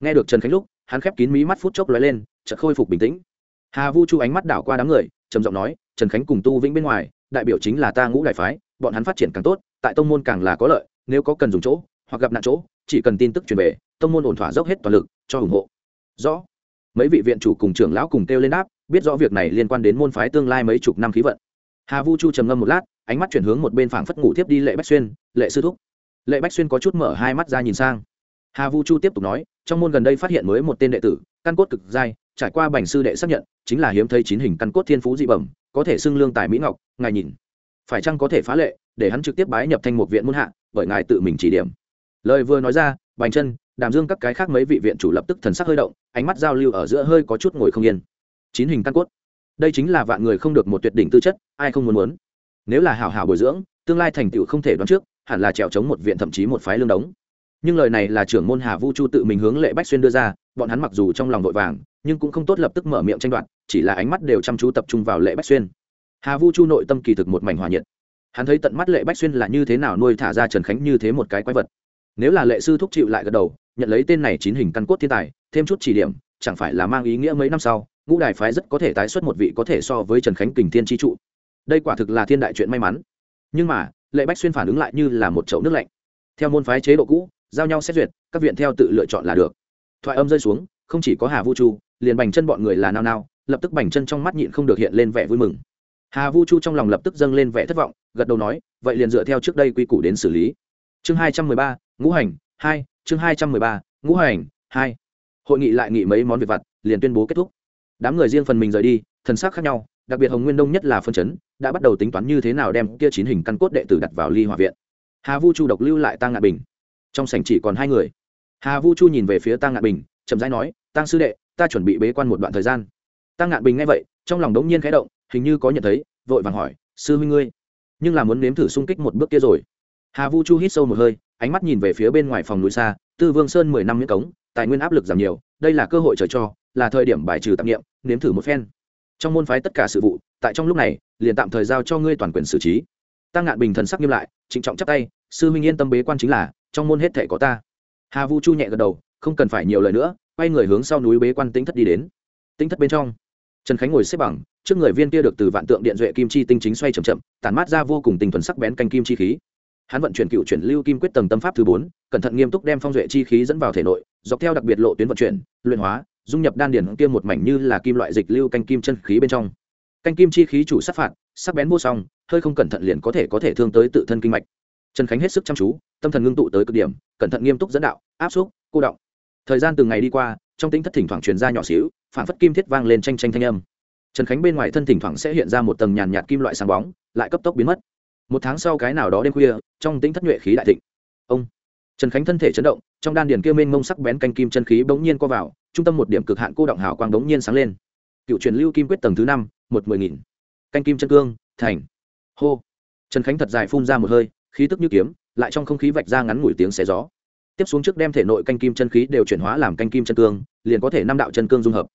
Nghe được trần khánh lúc hắn khép kín mí mắt phút chốc lóe lên, chợt khôi phục bình tĩnh. Hà vu chu ánh mắt đảo qua đám người, trầm giọng nói, trần khánh cùng tu vĩnh bên ngoài, đại biểu chính là ta ngũ đại phái, bọn hắn phát triển càng tốt, tại tông môn càng là có lợi, nếu có cần dùng chỗ, hoặc gặp nạn chỗ, chỉ cần tin tức truyền về, tông môn ổn thỏa dốc hết toàn lực, cho ủng hộ. Rõ. Mấy vị viện chủ cùng trưởng lão cùng kêu lên đáp, biết rõ việc này liên quan đến môn phái tương lai mấy chục năm khí vận. Hà vu chu trầm ngâm một lát, ánh mắt chuyển hướng một bên phảng phất ngủ thiếp đi lệ bách xuyên, lệ sư thúc. Lệ bách xuyên có chút mở hai mắt ra nhìn sang hà vu chu tiếp tục nói trong môn gần đây phát hiện mới một tên đệ tử căn cốt cực dai, trải qua bành sư đệ xác nhận chính là hiếm thấy chín hình căn cốt thiên phú dị bẩm có thể xưng lương tài mỹ ngọc ngài nhìn. Phải chăng có thể phá lệ để hắn trực tiếp bái nhập thanh một viện muôn hạ bởi ngài tự mình chỉ điểm. Lời vừa nói ra bành chân đàm dương các cái khác mấy vị viện chủ lập tức thần sắc hơi động ánh mắt giao lưu ở giữa hơi có chút ngồi không yên. Chín hình căn cốt. Đây chính là vạn người không được một tuyệt đỉnh tư chất ai không muốn muốn. Nếu là hảo hảo bồi dưỡng tương lai thành tựu không thể đoán trước hẳn là trèo chống một viện thậm chí một phái lương đống nhưng lời này là trưởng môn hà vu chu tự mình hướng lệ bách xuyên đưa ra, bọn hắn mặc dù trong lòng vội vàng, nhưng cũng không tốt lập tức mở miệng tranh đoạt, chỉ là ánh mắt đều chăm chú tập trung vào lệ bách xuyên. Hà vu chu nội tâm kỳ thực một mảnh hòa nhiệt. Hắn thấy tận mắt lệ bách xuyên là như thế nào nuôi thả ra trần khánh như thế một cái quái vật. Nếu là lệ sư thúc chịu lại gật đầu, nhận lấy tên này chín hình căn cốt thiên tài, thêm chút chỉ điểm, chẳng phải là mang ý nghĩa mấy năm sau, ngũ đài phái rất có thể tái xuất một vị có thể so với trần khánh kình thiên tri trụ. Đây quả thực là thiên đại chuyện may mắn. Nhưng mà, lệ bách xuyên phản ứng lại như là một chậu nước lạnh. Theo môn phái chế độ cũ giao nhau xét duyệt, các viện theo tự lựa chọn là được. Thoại âm rơi xuống, không chỉ có hà vu chu, liền bành chân bọn người là nao nao, lập tức bành chân trong mắt nhịn không được hiện lên vẻ vui mừng. Hà vu chu trong lòng lập tức dâng lên vẻ thất vọng, gật đầu nói, vậy liền dựa theo trước đây quy củ đến xử lý. Chương hai trăm mười ba, ngũ hành hai, chương hai trăm mười ba, ngũ hành hai. Hội nghị lại nghị mấy món việc vặt, liền tuyên bố kết thúc. Đám người riêng phần mình rời đi, thần sắc khác nhau, đặc biệt hồng nguyên đông nhất là phân chấn, đã bắt đầu tính toán như thế nào đem kia chín hình căn cốt đệ tử đặt vào ly hòa viện. Hà vu chu độc lưu lại tăng ngạn bình trong sảnh chỉ còn hai người. Hà vu chu nhìn về phía tăng ngạn bình, chậm rãi nói tăng sư đệ, ta chuẩn bị bế quan một đoạn thời gian. Tăng ngạn bình nghe vậy, trong lòng đống nhiên khẽ động, hình như có nhận thấy, vội vàng hỏi, sư huynh ngươi, nhưng là muốn nếm thử xung kích một bước kia rồi. Hà vu chu hít sâu một hơi, ánh mắt nhìn về phía bên ngoài phòng núi xa, tư vương sơn mười năm miễn cống, tài nguyên áp lực giảm nhiều, đây là cơ hội trời cho, là thời điểm bài trừ tạp nghiệm nếm thử một phen. Trong môn phái tất cả sự vụ, tại trong lúc này, liền tạm thời giao cho ngươi toàn quyền xử trí. Tăng ngạn bình thần sắc nghiêm lại, trịnh trọng chắp tay, sư huynh yên tâm bế quan chính là trong môn hết thể có ta. Hà vu chu nhẹ gật đầu, không cần phải nhiều lời nữa, quay người hướng sau núi bế quan tính thất đi đến. Tính thất bên trong, trần khánh ngồi xếp bằng, trước người viên kia được từ vạn tượng điện duệ kim chi tinh chính xoay chậm chậm, tản mát ra vô cùng tinh thuần sắc bén canh kim chi khí. Hắn vận chuyển cựu chuyển lưu kim quyết tầng tâm pháp thứ bốn, cẩn thận nghiêm túc đem phong duệ chi khí dẫn vào thể nội, dọc theo đặc biệt lộ tuyến vận chuyển, luyện hóa, dung nhập đan điển kia một mảnh như là kim loại dịch lưu canh kim chân khí bên trong. Canh kim chi khí chủ sát phạt, sắc bén vô song, hơi không cẩn thận liền có thể có thể thương tới tự thân kinh mạch trần khánh hết sức chăm chú, tâm thần ngưng tụ tới cực điểm, cẩn thận nghiêm túc dẫn đạo, áp xúc, cô động. Thời gian từng ngày đi qua, trong tính thất thỉnh thoảng truyền ra nhỏ xíu, phản phất kim thiết vang lên tranh tranh thanh âm. Trần khánh bên ngoài thân thỉnh thoảng sẽ hiện ra một tầng nhàn nhạt kim loại sáng bóng, lại cấp tốc biến mất. Một tháng sau cái nào đó đêm khuya, trong tính thất nhuệ khí đại thịnh. Ông. Trần khánh thân thể chấn động, trong đan điền kia mênh mông sắc bén canh kim chân khí bỗng nhiên co vào, trung tâm một điểm cực hạn cô động hào quang bỗng nhiên sáng lên. Cựu truyền lưu kim quyết tầng thứ năm, một mười nghìn. Canh kim chân cương, thành. Hô. Trần khánh thật dài phun ra một hơi khí tức như kiếm, lại trong không khí vạch ra ngắn ngủi tiếng xé gió. Tiếp xuống trước đem thể nội canh kim chân khí đều chuyển hóa làm canh kim chân cương, liền có thể năm đạo chân cương dung hợp.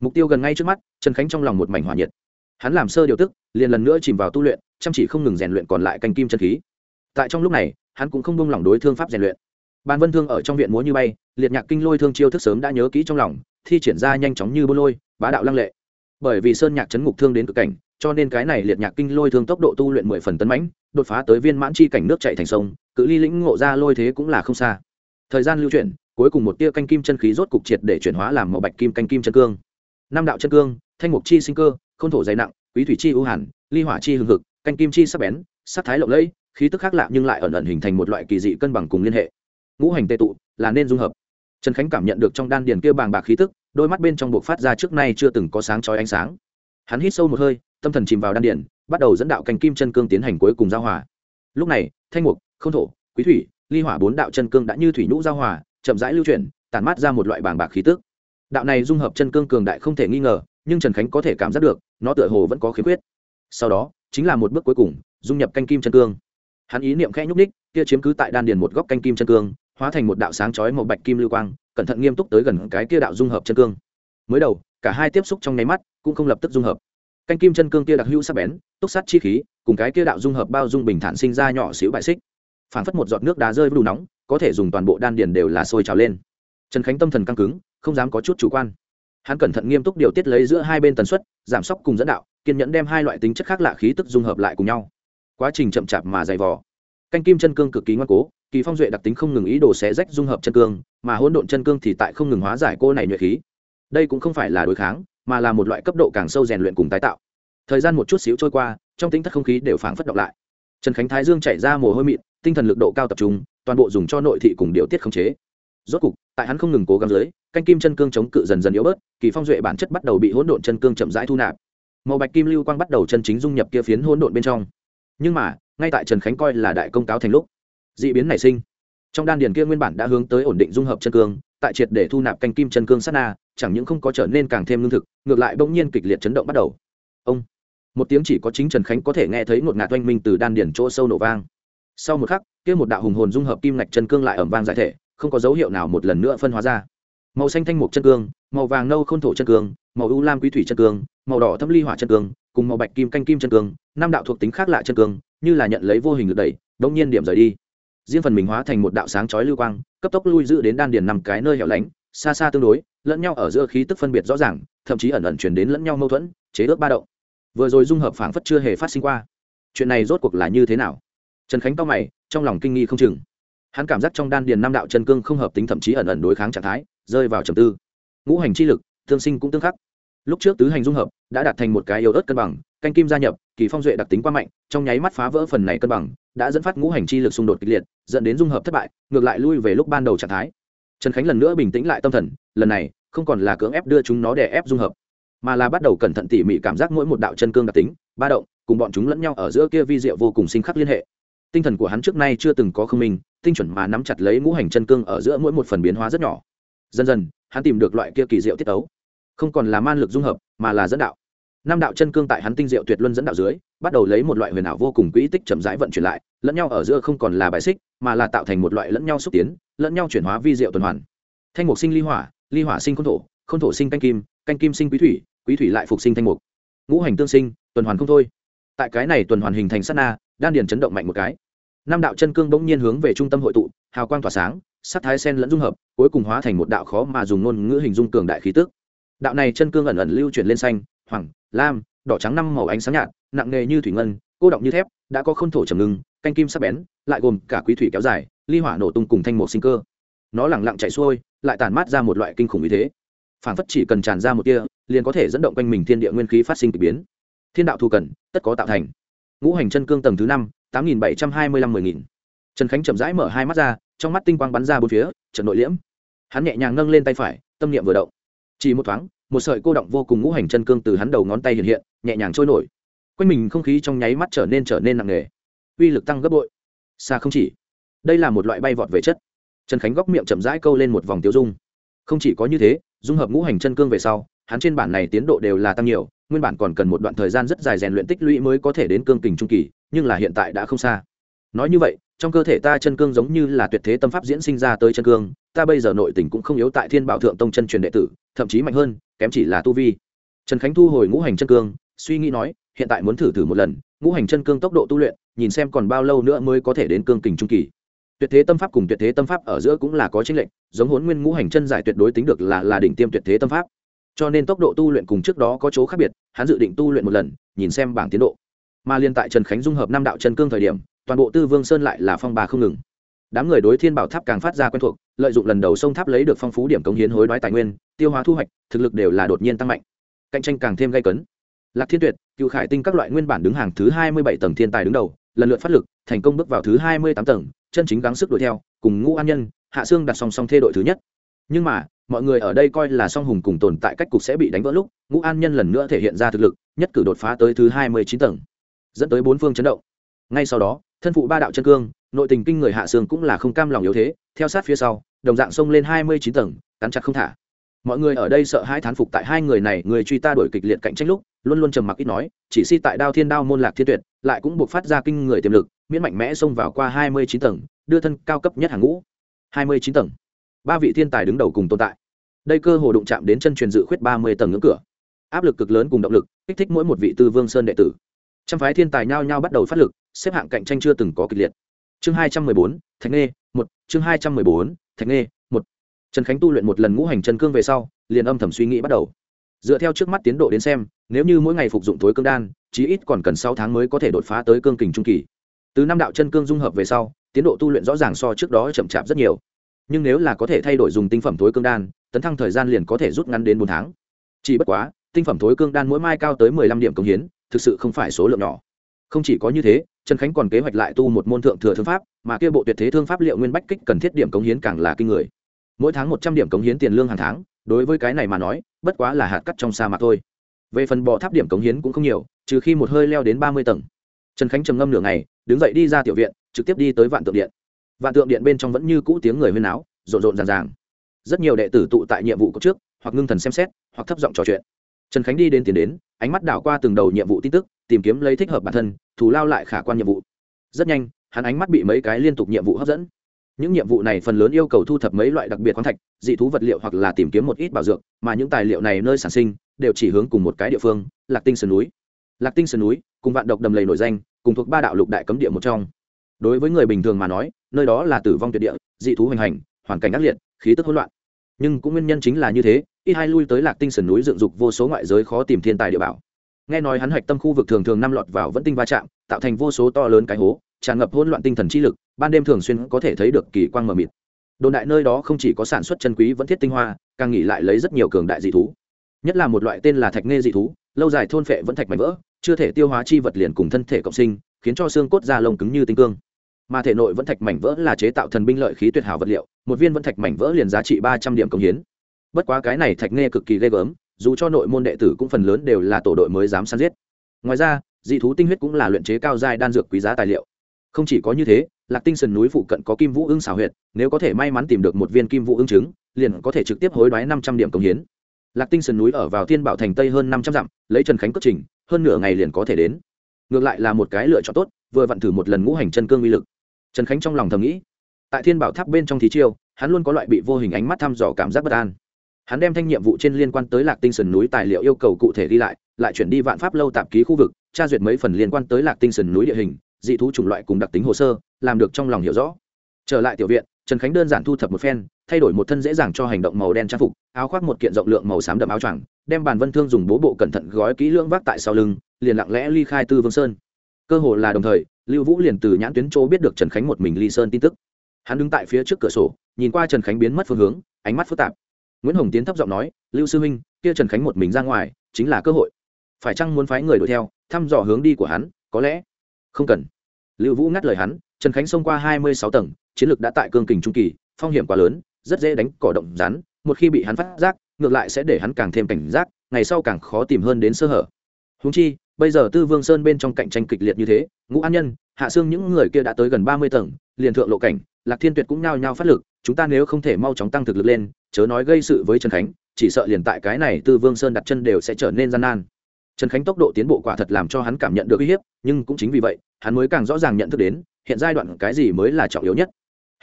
Mục tiêu gần ngay trước mắt, trần khánh trong lòng một mảnh hỏa nhiệt. Hắn làm sơ điều tức, liền lần nữa chìm vào tu luyện, chăm chỉ không ngừng rèn luyện còn lại canh kim chân khí. Tại trong lúc này, hắn cũng không bông lỏng đối thương pháp rèn luyện. Bàn vân thương ở trong viện múa như bay, liệt nhạc kinh lôi thương chiêu thức sớm đã nhớ kỹ trong lòng, thi triển ra nhanh chóng như bô lôi, bá đạo lăng lệ. Bởi vì sơn nhạc chấn ngục thương đến cực cảnh, cho nên cái này liệt nhạc kinh lôi thương tốc độ tu luyện mười phần tấn mãnh đột phá tới viên mãn chi cảnh nước chạy thành sông, cự ly lĩnh ngộ ra lôi thế cũng là không xa. Thời gian lưu chuyển, cuối cùng một tia canh kim chân khí rốt cục triệt để chuyển hóa làm màu bạch kim canh kim chân cương. Năm đạo chân cương, thanh mục chi sinh cơ k thổ dày nặng, quý thủy chi ưu hẳn ly hỏa chi hưng hực, canh kim chi sắc bén, sắc thái lộng lẫy, khí tức khác lạ nhưng lại ẩn ẩn hình thành một loại kỳ dị cân bằng cùng liên hệ. Ngũ hành tệ tụ, là nên dung hợp. Trần khánh cảm nhận được trong đan điền kia bàng bạc khí tức, đôi mắt bên trong buộc phát ra trước nay chưa từng có sáng trói ánh sáng. Hắn hít sâu một hơi, tâm thần chìm vào đan điền bắt đầu dẫn đạo canh kim chân cương tiến hành cuối cùng giao hòa. Lúc này, thanh mục không thổ, quý thủy, ly hỏa bốn đạo chân cương đã như thủy nhũ giao hòa, chậm rãi lưu chuyển tàn mát ra một loại bàng bạc khí tức. Đạo này dung hợp chân cương cường đại không thể nghi ngờ, nhưng trần khánh có thể cảm giác được, nó tựa hồ vẫn có khiếm khuyết. Sau đó, chính là một bước cuối cùng, dung nhập canh kim chân cương. Hắn ý niệm khẽ nhúc ních kia chiếm cứ tại đan điền một góc canh kim chân cương, hóa thành một đạo sáng chói màu bạch kim lưu quang, cẩn thận nghiêm túc tới gần cái kia đạo dung hợp chân cương. Mới đầu, cả hai tiếp xúc trong nháy mắt, cũng không lập tức dung hợp canh kim chân cương kia đặc hữu sắc bén, túc sát chi khí, cùng cái kia đạo dung hợp bao dung bình thản sinh ra nhỏ xíu bại xích. Phảng phất một giọt nước đá rơi đủ nóng, có thể dùng toàn bộ đan điền đều là sôi trào lên. Trần khánh tâm thần căng cứng, không dám có chút chủ quan. Hắn cẩn thận nghiêm túc điều tiết lấy giữa hai bên tần suất, giảm sốc cùng dẫn đạo, kiên nhẫn đem hai loại tính chất khác lạ khí tức dung hợp lại cùng nhau. Quá trình chậm chạp mà dày vò. Canh kim chân cương cực kỳ ngoan cố, kỳ phong duệ đặc tính không ngừng ý đồ xé rách dung hợp chân cương, mà hỗn độn chân cương thì tại không ngừng hóa giải cô này nhuệ khí. Đây cũng không phải là đối kháng mà là một loại cấp độ càng sâu rèn luyện cùng tái tạo. Thời gian một chút xíu trôi qua, trong tính thất không khí đều phảng phất động lại. Trần khánh thái dương chạy ra mồ hôi mịn, tinh thần lực độ cao tập trung, toàn bộ dùng cho nội thị cùng điều tiết khống chế. Rốt cục, tại hắn không ngừng cố gắng dưới, canh kim chân cương chống cự dần dần yếu bớt, kỳ phong duệ bản chất bắt đầu bị hỗn độn chân cương chậm rãi thu nạp. Màu bạch kim lưu quang bắt đầu chân chính dung nhập kia phiến hỗn độn bên trong. Nhưng mà, ngay tại trần khánh coi là đại công cáo thành lúc, dị biến nảy sinh. Trong đan điền kia nguyên bản đã hướng tới ổn định dung hợp chân cương, tại triệt để thu nạp canh kim chân cương sát na chẳng những không có trở nên càng thêm lương thực, ngược lại bỗng nhiên kịch liệt chấn động bắt đầu. Ông, một tiếng chỉ có chính trần khánh có thể nghe thấy một ngạt oanh minh từ đan điển chỗ sâu nổ vang. Sau một khắc, kia một đạo hùng hồn dung hợp kim ngạch chân cương lại ẩm vang giải thể, không có dấu hiệu nào một lần nữa phân hóa ra. Màu xanh thanh mục chân cương, màu vàng nâu khôn thổ chân cương, màu ưu lam quý thủy chân cương, màu đỏ thâm ly hỏa chân cương, cùng màu bạch kim canh kim chân cương, năm đạo thuộc tính khác lạ chân cương, như là nhận lấy vô hình lực đẩy đống nhiên điểm rời đi. Riêng phần mình hóa thành một đạo sáng chói lưu quang, cấp tốc lui giữ đến đan điền nằm cái nơi hẻo lánh, xa xa tương đối lẫn nhau ở giữa khí tức phân biệt rõ ràng, thậm chí ẩn ẩn chuyển đến lẫn nhau mâu thuẫn, chế ước ba động. Vừa rồi dung hợp phảng phất chưa hề phát sinh qua. Chuyện này rốt cuộc là như thế nào? Trần khánh to mày, trong lòng kinh nghi không chừng. Hắn cảm giác trong đan điền Nam đạo chân cương không hợp tính thậm chí ẩn ẩn đối kháng trạng thái, rơi vào trầm tư. Ngũ hành chi lực thương sinh cũng tương khắc. Lúc trước tứ hành dung hợp, đã đạt thành một cái yếu ớt cân bằng, canh kim gia nhập, kỳ phong duệ đặc tính quá mạnh, trong nháy mắt phá vỡ phần này cân bằng, đã dẫn phát ngũ hành chi lực xung đột kịch liệt, dẫn đến dung hợp thất bại, ngược lại lui về lúc ban đầu trạng thái trần khánh lần nữa bình tĩnh lại tâm thần, lần này, không còn là cưỡng ép đưa chúng nó để ép dung hợp, mà là bắt đầu cẩn thận tỉ mỉ cảm giác mỗi một đạo chân cương đặc tính, ba động, cùng bọn chúng lẫn nhau ở giữa kia vi diệu vô cùng sinh khắc liên hệ. Tinh thần của hắn trước nay chưa từng có không minh, tinh chuẩn mà nắm chặt lấy ngũ hành chân cương ở giữa mỗi một phần biến hóa rất nhỏ. Dần dần, hắn tìm được loại kia kỳ diệu tiết ấu. Không còn là man lực dung hợp, mà là dẫn đạo. Năm đạo chân cương tại hắn tinh diệu tuyệt luân dẫn đạo dưới, bắt đầu lấy một loại huyền ảo vô cùng quỹ tích chậm rãi vận chuyển lại, lẫn nhau ở giữa không còn là bài xích, mà là tạo thành một loại lẫn nhau xúc tiến lẫn nhau chuyển hóa vi diệu tuần hoàn. Thanh mục sinh ly hỏa ly hỏa sinh khôn thổ khôn thổ sinh canh kim canh kim sinh quý thủy quý thủy lại phục sinh thanh mục. Ngũ hành tương sinh, tuần hoàn không thôi. Tại cái này tuần hoàn hình thành sát na, đan điền chấn động mạnh một cái. Năm đạo chân cương bỗng nhiên hướng về trung tâm hội tụ, hào quang tỏa sáng, sắc thái sen lẫn dung hợp, cuối cùng hóa thành một đạo khó mà dùng ngôn ngữ hình dung cường đại khí tức. Đạo này chân cương ẩn ẩn lưu chuyển lên xanh, hoàng, lam, đỏ trắng năm màu ánh sáng nhạt, nặng nề như thủy ngân, cô động như thép, đã có khôn thổ trầm ngưng, canh kim sắc bén, lại gồm cả quý thủy kéo dài ly hỏa nổ tung cùng thanh một sinh cơ. Nó lẳng lặng chạy xuôi, lại tàn mát ra một loại kinh khủng như thế. Phản phất chỉ cần tràn ra một tia, liền có thể dẫn động quanh mình thiên địa nguyên khí phát sinh k ỳ biến. Thiên đạo thù cần, tất có tạo thành. Ngũ hành chân cương tầng thứ năm, tám nghìn bảy trăm hai mươi lăm mười nghìn. Trần khánh chậm rãi mở hai mắt ra, trong mắt tinh quang bắn ra bốn phía, trận nội liễm. Hắn nhẹ nhàng nâng lên tay phải, tâm niệm vừa động. Chỉ một thoáng, một sợi cô động vô cùng ngũ hành chân cương từ hắn đầu ngón tay hiện hiện, nhẹ nhàng trôi nổi. Quanh mình không khí trong nháy mắt trở nên trở nên nặng nề. Uy lực tăng gấp bội. Xa không chỉ đây là một loại bay vọt về chất. Trần khánh góc miệng chậm rãi câu lên một vòng tiêu dung. Không chỉ có như thế, dung hợp ngũ hành chân cương về sau, hắn trên bản này tiến độ đều là tăng nhiều, nguyên bản còn cần một đoạn thời gian rất dài rèn luyện tích lũy mới có thể đến cương kình trung kỳ, nhưng là hiện tại đã không xa. Nói như vậy, trong cơ thể ta chân cương giống như là tuyệt thế tâm pháp diễn sinh ra tới chân cương, ta bây giờ nội tình cũng không yếu tại thiên bảo thượng tông chân truyền đệ tử, thậm chí mạnh hơn, kém chỉ là tu vi. Trần khánh thu hồi ngũ hành chân cương, suy nghĩ nói, hiện tại muốn thử thử một lần, ngũ hành chân cương tốc độ tu luyện, nhìn xem còn bao lâu nữa mới có thể đến cương kình trung kỳ tuyệt thế tâm pháp cùng tuyệt thế tâm pháp ở giữa cũng là có chính lệch, giống hốn nguyên ngũ hành chân giải tuyệt đối tính được là là đỉnh tiêm tuyệt thế tâm pháp. Cho nên tốc độ tu luyện cùng trước đó có chỗ khác biệt, hắn dự định tu luyện một lần, nhìn xem bảng tiến độ. Mà liên tại trần khánh dung hợp năm đạo chân cương thời điểm, toàn bộ tư vương sơn lại là phong bà không ngừng. Đám người đối thiên bảo tháp càng phát ra quen thuộc, lợi dụng lần đầu sông tháp lấy được phong phú điểm cống hiến hối đoái tài nguyên, tiêu hóa thu hoạch, thực lực đều là đột nhiên tăng mạnh. Cạnh tranh càng thêm gây cấn. Lạc thiên tuyệt, cựu khải tinh các loại nguyên bản đứng hàng thứ hai mươi bảy tầng thiên tài đứng đầu, lần lượt phát lực, thành công bước vào thứ hai mươi tám tầng chân chính gắng sức đuổi theo, cùng ngũ an nhân, hạ sương đặt song song thê đội thứ nhất. Nhưng mà, mọi người ở đây coi là song hùng cùng tồn tại cách cục sẽ bị đánh vỡ lúc, ngũ an nhân lần nữa thể hiện ra thực lực, nhất cử đột phá tới thứ hai mươi chín tầng, dẫn tới bốn phương chấn động. Ngay sau đó, thân phụ ba đạo chân cương, nội tình kinh người hạ sương cũng là không cam lòng yếu thế, theo sát phía sau, đồng dạng xông lên hai mươi chín tầng, cắn chặt không thả. Mọi người ở đây sợ hai thán phục tại hai người này, người truy ta đổi kịch liệt cạnh tranh lúc, luôn luôn trầm mặc ít nói, chỉ si tại đao thiên đao môn lạc thiên tuyệt, lại cũng buộc phát ra kinh người tiềm lực miễn mạnh mẽ xông vào qua hai mươi chín tầng, đưa thân cao cấp nhất hàng ngũ. Hai mươi chín tầng. Ba vị thiên tài đứng đầu cùng tồn tại. Đây cơ hồ đụng chạm đến chân truyền dự khuyết ba mươi tầng ngưỡng cửa. Áp lực cực lớn cùng động lực, kích thích mỗi một vị tư vương sơn đệ tử. Trăm phái thiên tài nhao nhao bắt đầu phát lực, xếp hạng cạnh tranh chưa từng có kịch liệt. Chương hai trăm mười bốn, thạch nghê, một. Chương hai trăm mười bốn, thạch nghê, một. Trần khánh tu luyện một lần ngũ hành chân cương về sau, liền âm thầm suy nghĩ bắt đầu. Dựa theo trước mắt tiến độ đến xem, nếu như mỗi ngày phục dụng tối cương đan, chí ít còn cần sáu tháng mới có thể đột phá tới cương kình trung kỳ từ năm đạo chân cương dung hợp về sau, tiến độ tu luyện rõ ràng so trước đó chậm chạp rất nhiều. Nhưng nếu là có thể thay đổi dùng tinh phẩm thối cương đan, tấn thăng thời gian liền có thể rút ngắn đến bốn tháng. Chỉ bất quá, tinh phẩm thối cương đan mỗi mai cao tới mười lăm điểm công hiến, thực sự không phải số lượng nhỏ. Không chỉ có như thế, trần khánh còn kế hoạch lại tu một môn thượng thừa thương pháp, mà kia bộ tuyệt thế thương pháp liệu nguyên bách kích cần thiết điểm cống hiến càng là kinh người. Mỗi tháng một trăm điểm cống hiến tiền lương hàng tháng, đối với cái này mà nói, bất quá là hạt cắt trong sa mạc thôi. Về phần bọ tháp điểm cống hiến cũng không nhiều, trừ khi một hơi leo đến ba mươi tầng trần khánh trầm ngâm nửa ngày, đứng dậy đi ra tiểu viện, trực tiếp đi tới vạn tượng điện. Vạn tượng điện bên trong vẫn như cũ tiếng người huyên áo rộn rộn ràng ràng. Rất nhiều đệ tử tụ tại nhiệm vụ có trước, hoặc ngưng thần xem xét, hoặc thấp giọng trò chuyện. Trần khánh đi đến tiền đến, ánh mắt đảo qua từng đầu nhiệm vụ tin tức, tìm kiếm lấy thích hợp bản thân, thù lao lại khả quan nhiệm vụ. Rất nhanh, hắn ánh mắt bị mấy cái liên tục nhiệm vụ hấp dẫn. Những nhiệm vụ này phần lớn yêu cầu thu thập mấy loại đặc biệt khoáng thạch, dị thú vật liệu hoặc là tìm kiếm một ít bảo dược, mà những tài liệu này nơi sản sinh, đều chỉ hướng cùng một cái địa phương, lạc tinh sơn núi. Lạc tinh sơn núi cùng vạn độc đầm lầy nổi danh, cùng thuộc ba đạo lục đại cấm địa một trong. Đối với người bình thường mà nói, nơi đó là tử vong tuyệt địa, dị thú hoành hành, hoàn cảnh ác liệt, khí tức hỗn loạn. Nhưng cũng nguyên nhân chính là như thế, ít hai lui tới lạc tinh sườn núi dựng dục vô số ngoại giới khó tìm thiên tài địa bảo. Nghe nói hắn hạch tâm khu vực thường thường năm lọt vào vẫn tinh va chạm, tạo thành vô số to lớn cái hố, tràn ngập hỗn loạn tinh thần chi lực, ban đêm thường xuyên có thể thấy được kỳ quang mờ mịt. Đồn đại nơi đó không chỉ có sản xuất chân quý vẫn thiết tinh hoa, càng nghỉ lại lấy rất nhiều cường đại dị thú nhất là một loại tên là thạch nghe dị thú, lâu dài thôn phệ vẫn thạch mảnh vỡ, chưa thể tiêu hóa chi vật liền cùng thân thể cộng sinh, khiến cho xương cốt da lông cứng như tinh cương. Mà thể nội vẫn thạch mảnh vỡ là chế tạo thần binh lợi khí tuyệt hảo vật liệu, một viên vẫn thạch mảnh vỡ liền giá trị ba trăm điểm công hiến. Bất quá cái này thạch nghe cực kỳ ghê gớm, dù cho nội môn đệ tử cũng phần lớn đều là tổ đội mới dám săn giết. Ngoài ra, dị thú tinh huyết cũng là luyện chế cao giai đan dược quý giá tài liệu. Không chỉ có như thế, lạc tinh sơn núi phụ cận có kim vũ ưng xào huyệt, nếu có thể may mắn tìm được một viên kim vũ ưng trứng, liền có thể trực tiếp hối đoái năm trăm điểm công hiến lạc tinh sườn núi ở vào thiên bảo thành tây hơn năm trăm dặm, lấy trần khánh cất trình, hơn nửa ngày liền có thể đến. Ngược lại là một cái lựa chọn tốt, vừa vặn thử một lần ngũ hành chân cương uy lực. Trần khánh trong lòng thầm nghĩ, tại thiên bảo tháp bên trong thí chiêu, hắn luôn có loại bị vô hình ánh mắt thăm dò cảm giác bất an. Hắn đem thanh nhiệm vụ trên liên quan tới lạc tinh sườn núi tài liệu yêu cầu cụ thể đi lại lại chuyển đi vạn pháp lâu tạp ký khu vực, tra duyệt mấy phần liên quan tới lạc tinh sườn núi địa hình, dị thú chủng loại cùng đặc tính hồ sơ, làm được trong lòng hiểu rõ. Trở lại tiểu viện, trần khánh đơn giản thu thập một phen thay đổi một thân dễ dàng cho hành động màu đen trang phục, áo khoác một kiện rộng lượng màu xám đậm áo choàng, đem bàn vân thương dùng bố bộ cẩn thận gói kỹ lưỡng vác tại sau lưng, liền lặng lẽ ly khai tư vương sơn. Cơ hồ là đồng thời, lưu vũ liền từ nhãn tuyến chỗ biết được trần khánh một mình ly sơn tin tức. Hắn đứng tại phía trước cửa sổ, nhìn qua trần khánh biến mất phương hướng, ánh mắt phức tạp. Nguyễn hồng tiến thấp giọng nói, lưu sư huynh, kia trần khánh một mình ra ngoài, chính là cơ hội. Phải chăng muốn phái người đuổi theo, thăm dò hướng đi của hắn, có lẽ? Không cần. Lưu vũ ngắt lời hắn, trần khánh xông qua hai mươi sáu tầng, chiến lược đã tại cương kình trung kỳ, phong hiểm quá lớn rất dễ đánh cỏ động rắn, một khi bị hắn phát giác, ngược lại sẽ để hắn càng thêm cảnh giác, ngày sau càng khó tìm hơn đến sơ hở. Húng chi, bây giờ tư vương sơn bên trong cạnh tranh kịch liệt như thế, ngũ an nhân, hạ xương những người kia đã tới gần ba mươi tầng, liền thượng lộ cảnh, lạc thiên tuyệt cũng nhao nhao phát lực, chúng ta nếu không thể mau chóng tăng thực lực lên, chớ nói gây sự với trần khánh, chỉ sợ liền tại cái này tư vương sơn đặt chân đều sẽ trở nên gian nan. Trần khánh tốc độ tiến bộ quả thật làm cho hắn cảm nhận được uy hiếp, nhưng cũng chính vì vậy, hắn mới càng rõ ràng nhận thức đến, hiện giai đoạn cái gì mới là trọng yếu nhất.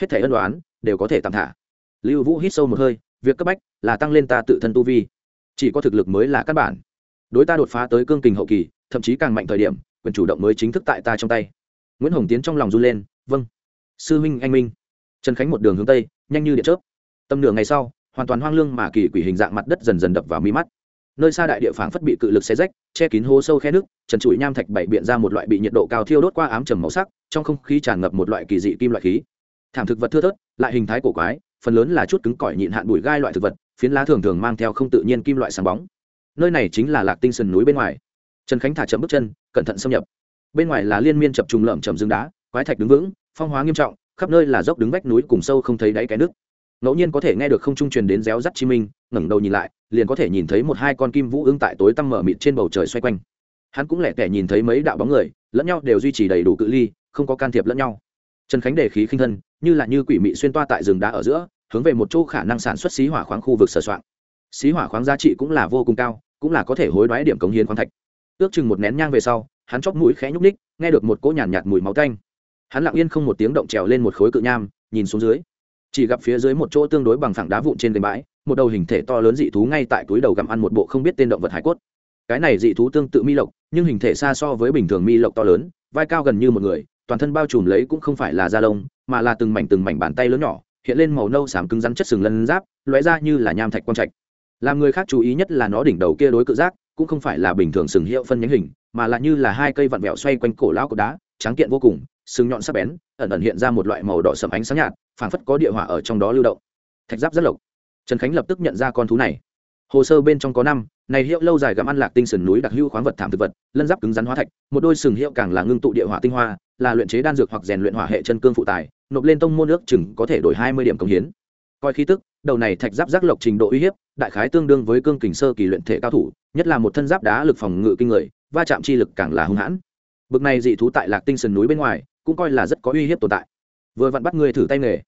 Hết thể ân đoán đều có thể tạm thả lưu vũ hít sâu một hơi, việc cấp bách là tăng lên ta tự thân tu vi. Chỉ có thực lực mới là căn bản. Đối ta đột phá tới cương kình hậu kỳ, thậm chí càng mạnh thời điểm, quyền chủ động mới chính thức tại ta trong tay. Nguyễn hồng tiến trong lòng run lên vâng. Sư minh anh minh. Trần khánh một đường hướng tây, nhanh như điện chớp. Tầm nửa ngày sau, hoàn toàn hoang lương mà kỳ quỷ hình dạng mặt đất dần dần đập vào mi mắt. Nơi xa đại địa phảng phất bị cự lực xé rách, che kín hố sâu khe nước, trần trụi nham thạch bảy biện ra một loại bị nhiệt độ cao thiêu đốt qua ám trầm màu sắc, trong không khí tràn ngập một loại kỳ dị kim loại khí. Thảm thực vật thưa thớt, lại hình thái cổ quái phần lớn là chút cứng cỏi nhịn hạn bụi gai loại thực vật, phiến lá thường thường mang theo không tự nhiên kim loại sáng bóng. Nơi này chính là lạc tinh sườn núi bên ngoài. Trần khánh thả chậm bước chân, cẩn thận xâm nhập. Bên ngoài là liên miên chập trùng lợm chầm rừng đá, quái thạch đứng vững, phong hóa nghiêm trọng, khắp nơi là dốc đứng vách núi cùng sâu không thấy đáy cái nước. Ngẫu nhiên có thể nghe được không trung truyền đến réo rắt chi minh, ngẩng đầu nhìn lại, liền có thể nhìn thấy một hai con kim vũ ưng tại tối tăm mở mịt trên bầu trời xoay quanh. Hắn cũng lẻ tẻ nhìn thấy mấy đạo bóng người, lẫn nhau đều duy trì đầy đủ cự ly, không có can thiệp lẫn nhau. Trần khánh đề khí khinh thân như là như quỷ mị xuyên toa tại rừng đá ở giữa hướng về một chỗ khả năng sản xuất xí hỏa khoáng khu vực sở soạn. Xí hỏa khoáng giá trị cũng là vô cùng cao cũng là có thể hối đoái điểm cống hiến khoáng thạch. Ước chừng một nén nhang về sau hắn chóp mũi khẽ nhúc ních nghe được một cỗ nhàn nhạt, nhạt mùi máu tanh. Hắn lặng yên không một tiếng động trèo lên một khối cự nham nhìn xuống dưới. Chỉ gặp phía dưới một chỗ tương đối bằng phẳng đá vụn trên gành bãi một đầu hình thể to lớn dị thú ngay tại túi đầu gặm ăn một bộ không biết tên động vật hải cốt. Cái này dị thú tương tự mi lộc nhưng hình thể xa so với bình thường mi lộc to lớn vai cao gần như một người toàn thân bao trùm lấy cũng không phải là da lông mà là từng mảnh từng mảnh bàn tay lớn nhỏ, hiện lên màu nâu xám cứng rắn chất sừng lân giáp, lóe ra như là nham thạch quang trạch. Làm người khác chú ý nhất là nó đỉnh đầu kia đối cự giác, cũng không phải là bình thường sừng hiệu phân nhánh hình, mà là như là hai cây vặn vẹo xoay quanh cổ lão cột đá tráng kiện vô cùng, sừng nhọn sắc bén, ẩn ẩn hiện ra một loại màu đỏ sầm ánh sáng nhạt, phảng phất có địa hỏa ở trong đó lưu động. Thạch giáp rất lộc. Trần khánh lập tức nhận ra con thú này. Hồ sơ bên trong có năm, này hiệu lâu dài gặm ăn lạc tinh sừng núi đặc hữu khoáng vật thảm thực vật, lân giáp cứng rắn hóa thạch, một đôi sừng hiệu càng là ngưng tụ địa hỏa tinh hoa, là luyện chế đan dược hoặc rèn luyện hỏa hệ chân cương phụ tài nộp lên tông môn nước chừng có thể đổi hai mươi điểm công hiến. Coi khí tức, đầu này thạch giáp giác lộc trình độ uy hiếp, đại khái tương đương với cương kình sơ kỳ luyện thể cao thủ, nhất là một thân giáp đá lực phòng ngự kinh người, va chạm chi lực càng là hung hãn. Bực này dị thú tại lạc tinh sườn núi bên ngoài, cũng coi là rất có uy hiếp tồn tại. Vừa vặn bắt người thử tay nghề.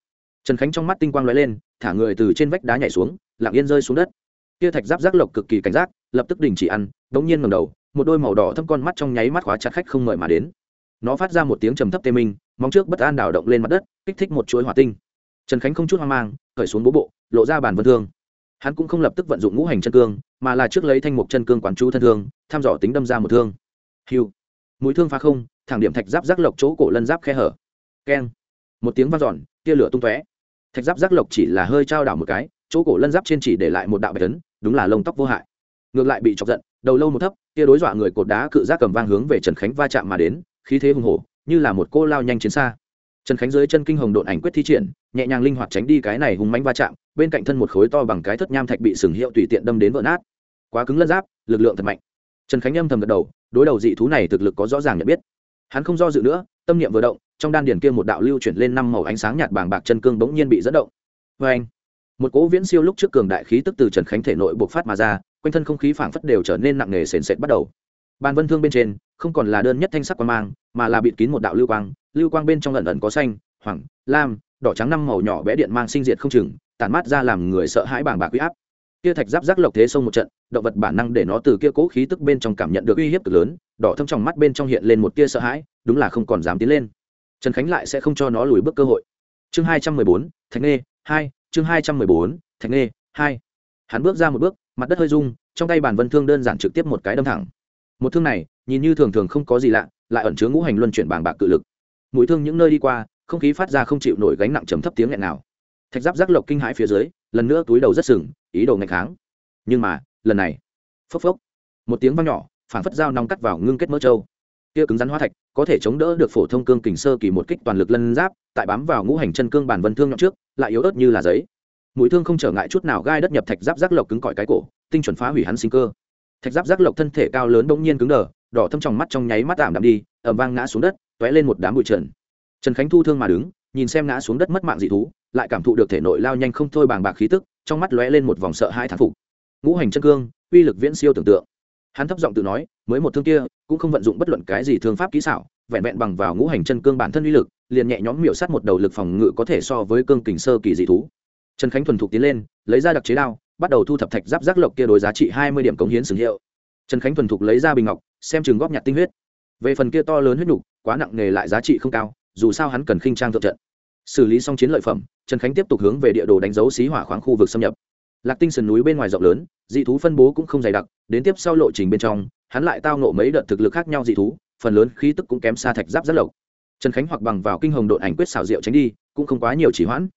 Trần khánh trong mắt tinh quang lóe lên, thả người từ trên vách đá nhảy xuống, lặng yên rơi xuống đất. Kia thạch giáp giác lộc cực kỳ cảnh giác, lập tức đình chỉ ăn, đống nhiên ngầm đầu, một đôi màu đỏ thâm con mắt trong nháy mắt khóa chặt khách không mời mà đến nó phát ra một tiếng trầm thấp tê minh, móng trước bất an đảo động lên mặt đất, kích thích một chuỗi hỏa tinh. Trần khánh không chút hoang mang, khởi xuống bố bộ, lộ ra bàn vân thương. Hắn cũng không lập tức vận dụng ngũ hành chân cương, mà là trước lấy thanh mục chân cương quán chú thân thương thăm dò tính đâm ra một thương. Hiu. Mũi thương phá không, thẳng điểm thạch giáp giác lộc chỗ cổ lân giáp khe hở. Keng. Một tiếng vang dọn, tia lửa tung tóe. Thạch giáp giác lộc chỉ là hơi trao đảo một cái, chỗ cổ lân giáp trên chỉ để lại một đạo bạch tấn đúng là lông tóc vô hại. Ngược lại bị chọc giận, đầu lâu một thấp, tia đối dọa người cột đá cự giác cầm vang hướng về trần khánh va chạm mà đến khí thế hùng hổ, như là một cô lao nhanh chiến xa. Trần khánh dưới chân kinh hồng độn ảnh quyết thi triển, nhẹ nhàng linh hoạt tránh đi cái này hùng mánh va chạm, bên cạnh thân một khối to bằng cái thất nham thạch bị sừng hiệu tùy tiện đâm đến vỡ nát. Quá cứng lân giáp, lực lượng thật mạnh. Trần khánh âm thầm gật đầu, đối đầu dị thú này thực lực có rõ ràng nhận biết. Hắn không do dự nữa, tâm niệm vừa động, trong đan điển kia một đạo lưu chuyển lên năm màu ánh sáng nhạt bàng bạc chân cương bỗng nhiên bị dẫn động. Vê anh, một cỗ viễn siêu lúc trước cường đại khí tức từ trần khánh thể nội buộc phát mà ra, quanh thân không khí phảng phất đều trở nên nặng nề sền sệt bắt đầu bàn vân thương bên trên, không còn là đơn nhất thanh sắc quang mang, mà là bịt kín một đạo lưu quang lưu quang bên trong lần ẩn có xanh, hoàng, lam, đỏ trắng năm màu nhỏ bé điện mang sinh diệt không chừng, tản mát ra làm người sợ hãi bàng bạc uy áp. Kia thạch giáp giác lộc thế sông một trận, động vật bản năng để nó từ kia cố khí tức bên trong cảm nhận được uy hiếp cực lớn, đỏ thâm trong mắt bên trong hiện lên một tia sợ hãi, đúng là không còn dám tiến lên. Trần khánh lại sẽ không cho nó lùi bước cơ hội. Chương hai trăm mười bốn, thạch nghê, hai, chương hai trăm mười bốn, thạch nghê, hai. Hắn bước ra một bước, mặt đất hơi rung, trong tay bàn vân thương đơn giản trực tiếp một cái đâm thẳng một thương này, nhìn như thường thường không có gì lạ, lại ẩn chứa ngũ hành luân chuyển bàng bạc cự lực. Mũi thương những nơi đi qua, không khí phát ra không chịu nổi gánh nặng trầm thấp tiếng nghẹn nào thạch giáp giác lộc kinh hãi phía dưới, lần nữa túi đầu rất sừng, ý đồ ngày kháng. Nhưng mà, lần này, phốc phốc, một tiếng vang nhỏ phản phất dao nong cắt vào ngưng kết mỡ trâu. Kia cứng rắn hóa thạch, có thể chống đỡ được phổ thông cương kình sơ kỳ một kích toàn lực lân giáp, tại bám vào ngũ hành chân cương bản vân thương nhọn trước, lại yếu ớt như là giấy. Mũi thương không trở ngại chút nào gai đất nhập thạch giáp giác lộc cứng cỏi cái cổ, tinh chuẩn phá hủy hắn sinh cơ thạch giáp giác lộc thân thể cao lớn bỗng nhiên cứng đờ, đỏ thâm trong mắt trong nháy mắt tạm đạm đi ẩm vang ngã xuống đất t lên một đám bụi trần. Trần khánh thu thương mà đứng, nhìn xem ngã xuống đất mất mạng dị thú, lại cảm thụ được thể nội lao nhanh không thôi bàng bạc khí tức, trong mắt lóe lên một vòng sợ hai thán phục. Ngũ hành chân cương, uy lực viễn siêu tưởng tượng. Hắn thấp giọng tự nói, mới một thương kia, cũng không vận dụng bất luận cái gì thương pháp kỹ xảo, vẹn vẹn bằng vào ngũ hành chân cương bản thân uy lực, liền nhẹ nhõm miểu sát một đầu lực phòng ngự có thể so với cương kình sơ kỳ dị thú. Trần khánh thuần thục tiến lên, lấy ra đặc chế đao bắt đầu thu thập thạch giáp giác lộc kia đối giá trị hai mươi điểm cống hiến sừng hiệu. Trần khánh thuần thục lấy ra bình ngọc, xem chừng góp nhặt tinh huyết. Về phần kia to lớn huyết nhục, quá nặng nề lại giá trị không cao, dù sao hắn cần khinh trang thượng trận. Xử lý xong chiến lợi phẩm, trần khánh tiếp tục hướng về địa đồ đánh dấu xí hỏa khoáng khu vực xâm nhập. Lạc tinh sườn núi bên ngoài rộng lớn, dị thú phân bố cũng không dày đặc, đến tiếp sau lộ trình bên trong, hắn lại tao nộ mấy đợt thực lực khác nhau dị thú, phần lớn khí tức cũng kém xa thạch giáp rất lộc. Trần khánh hoặc bằng vào kinh hồng đội ảnh quyết xảo diệu tránh đi, cũng không quá nhiều chỉ hoãn.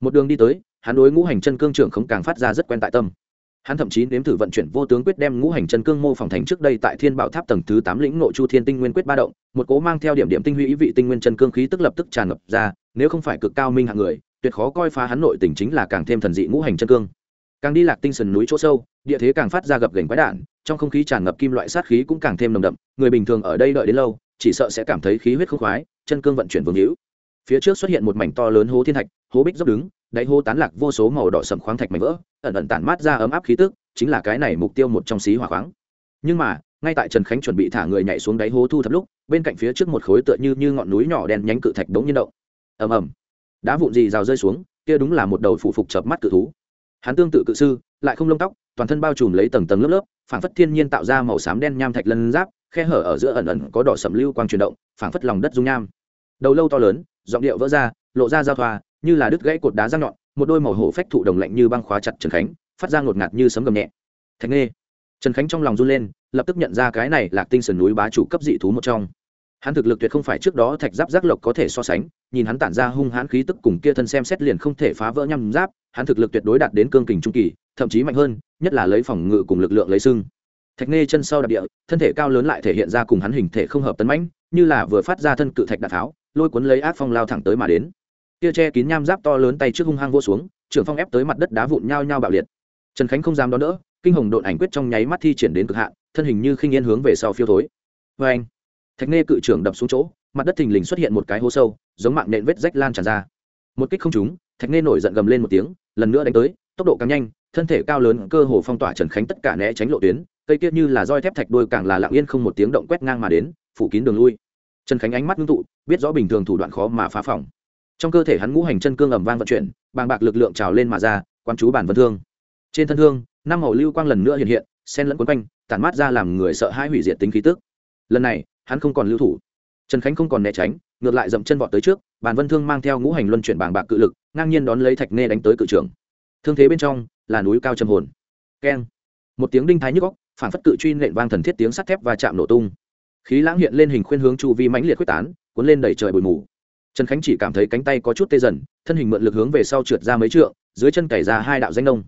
Một đường đi tới hắn đối ngũ hành chân cương trưởng không càng phát ra rất quen tại tâm. Hắn thậm chí nếm thử vận chuyển vô tướng quyết đem ngũ hành chân cương mô phỏng thành trước đây tại thiên bảo tháp tầng thứ tám lĩnh nội chu thiên tinh nguyên quyết ba động, một cố mang theo điểm điểm tinh huy ý vị tinh nguyên chân cương khí tức lập tức tràn ngập ra, nếu không phải cực cao minh hạng người, tuyệt khó coi phá hắn nội tình chính là càng thêm thần dị ngũ hành chân cương. Càng đi lạc tinh sần núi chỗ sâu, địa thế càng phát ra gập gành quái đản, trong không khí tràn ngập kim loại sát khí cũng càng thêm nồng đậm, người bình thường ở đây đợi đến lâu, chỉ sợ sẽ cảm thấy khí huyết không khoái, chân cương vận chuyển vương hữu. Phía trước xuất hiện một mảnh to lớn hố thiên thạch, hố bích dốc đứng đáy hố tán lạc vô số màu đỏ sầm khoáng thạch mảnh vỡ, ẩn ẩn tản mát ra ấm áp khí tức, chính là cái này mục tiêu một trong xí hỏa khoáng. Nhưng mà, ngay tại trần khánh chuẩn bị thả người nhảy xuống đáy hố thu thập lúc, bên cạnh phía trước một khối tựa như như ngọn núi nhỏ đen nhánh cự thạch đống nhiên động. Ầm ầm. Đá vụn gì rào rơi xuống, kia đúng là một đầu phụ phục chợp mắt cự thú. Hắn tương tự cự sư, lại không lông tóc, toàn thân bao trùm lấy tầng tầng lớp lớp, phảng phất thiên nhiên tạo ra màu xám đen nham thạch lân giáp, khe hở ở giữa ẩn ẩn có đỏ sầm lưu quang chuyển động, phảng phất lòng đất dung nham. Đầu lâu to lớn, giọng điệu vỡ ra, lộ ra giao thoa như là đứt gãy cột đá răng nhọn, một đôi màu hổ phách thụ đồng lạnh như băng khóa chặt trần khánh, phát ra ngột ngạt như sấm gầm nhẹ. Thạch nghê. Trần khánh trong lòng run lên, lập tức nhận ra cái này là tinh thần núi bá chủ cấp dị thú một trong. Hắn thực lực tuyệt không phải trước đó thạch giáp giác lộc có thể so sánh, nhìn hắn tản ra hung hãn khí tức cùng kia thân xem xét liền không thể phá vỡ nhăm giáp, hắn thực lực tuyệt đối đạt đến cương kình trung kỳ, thậm chí mạnh hơn, nhất là lấy phòng ngự cùng lực lượng lấy xưng. Thạch Nê chân sau đặc địa, thân thể cao lớn lại thể hiện ra cùng hắn hình thể không hợp tấn mãnh, như là vừa phát ra thân cự thạch đạn tháo, lôi cuốn lấy ác phong lao thẳng tới mà đến kia che kín nham giáp to lớn tay trước hung hăng vô xuống, trưởng phong ép tới mặt đất đá vụn nhao nhao bạo liệt. Trần khánh không dám đón đỡ, kinh hồng độn ảnh quyết trong nháy mắt thi triển đến cực hạn, thân hình như khinh yên hướng về sau phiêu thối. Vê anh, thạch Nê cự trưởng đập xuống chỗ, mặt đất thình lình xuất hiện một cái hố sâu, giống mạng nện vết rách lan tràn ra. Một kích không trúng, thạch Nê nổi giận gầm lên một tiếng, lần nữa đánh tới, tốc độ càng nhanh, thân thể cao lớn cơ hồ phong tỏa trần khánh tất cả né tránh lộ tuyến, cây kia như là roi thép thạch đôi càng là lặng yên không một tiếng động quét ngang mà đến, phủ kín đường lui. Trần khánh ánh mắt ngưng tụ, biết rõ bình thường thủ đoạn khó mà phá phòng trong cơ thể hắn ngũ hành chân cương ẩm vang vận chuyển, bàng bạc lực lượng trào lên mà ra quan chú bản vân thương. Trên thân thương, năm màu lưu quang lần nữa hiện hiện sen lẫn quấn quanh, tản mát ra làm người sợ hãi hủy diệt tính khí tức. Lần này, hắn không còn lưu thủ. Trần khánh không còn né tránh, ngược lại dậm chân vọt tới trước bàn vân thương mang theo ngũ hành luân chuyển bàng bạc cự lực, ngang nhiên đón lấy thạch nê đánh tới cự trường. thương thế bên trong, là núi cao trầm hồn. Keng. Một tiếng đinh thái nhức góc phản phất cự truy nện vang thần thiết tiếng sắt thép và chạm nổ tung. Khí lãng hiện lên hình khuyên hướng chu vi mãnh liệt quyết tán, cuốn lên đẩy trời bụi mù trần khánh chỉ cảm thấy cánh tay có chút tê dần, thân hình mượn lực hướng về sau trượt ra mấy trượng, dưới chân cày ra hai đạo danh nông.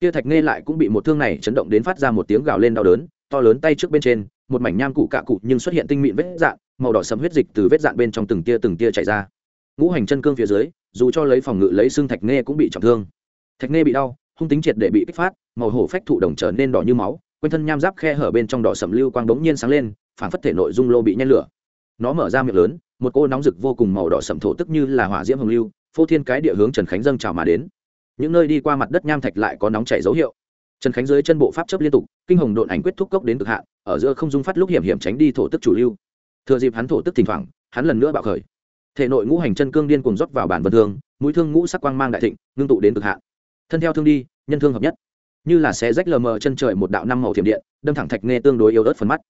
Kia thạch nghe lại cũng bị một thương này chấn động đến phát ra một tiếng gào lên đau đớn, to lớn tay trước bên trên, một mảnh nham cụ cạ cụ nhưng xuất hiện tinh mịn vết dạn màu đỏ sẫm huyết dịch từ vết dạn bên trong từng tia từng tia chảy ra. Ngũ hành chân cương phía dưới, dù cho lấy phòng ngự lấy xương thạch nghe cũng bị trọng thương. Thạch nghe bị đau, hung tính triệt để bị kích phát, màu hổ phách thụ đồng trở nên đỏ như máu, quanh thân nham giáp khe hở bên trong đỏ sẫm lưu quang đống nhiên sáng lên phản phất thể nội dung lô bị nhen lửa. Nó mở ra miệng lớn một cô nóng rực vô cùng màu đỏ sậm thổ tức như là hỏa diễm hồng lưu, phô thiên cái địa hướng trần khánh dâng trào mà đến. Những nơi đi qua mặt đất nham thạch lại có nóng chảy dấu hiệu. Trần khánh dưới chân bộ pháp chấp liên tục, kinh hồng độn ảnh quyết thúc cốc đến cực hạn, ở giữa không dung phát lúc hiểm hiểm tránh đi thổ tức chủ lưu. Thừa dịp hắn thổ tức thỉnh thoảng, hắn lần nữa bạo khởi. Thể nội ngũ hành chân cương điên cùng rót vào bản vân thương, mũi thương ngũ sắc quang mang đại thịnh, ngưng tụ đến cực hạn. Thân theo thương đi, nhân thương hợp nhất. Như là xé rách lờ mờ chân trời một đạo năm màu thiểm điện, đâm thẳng thạch nghe tương đối yếu ớt phần mắt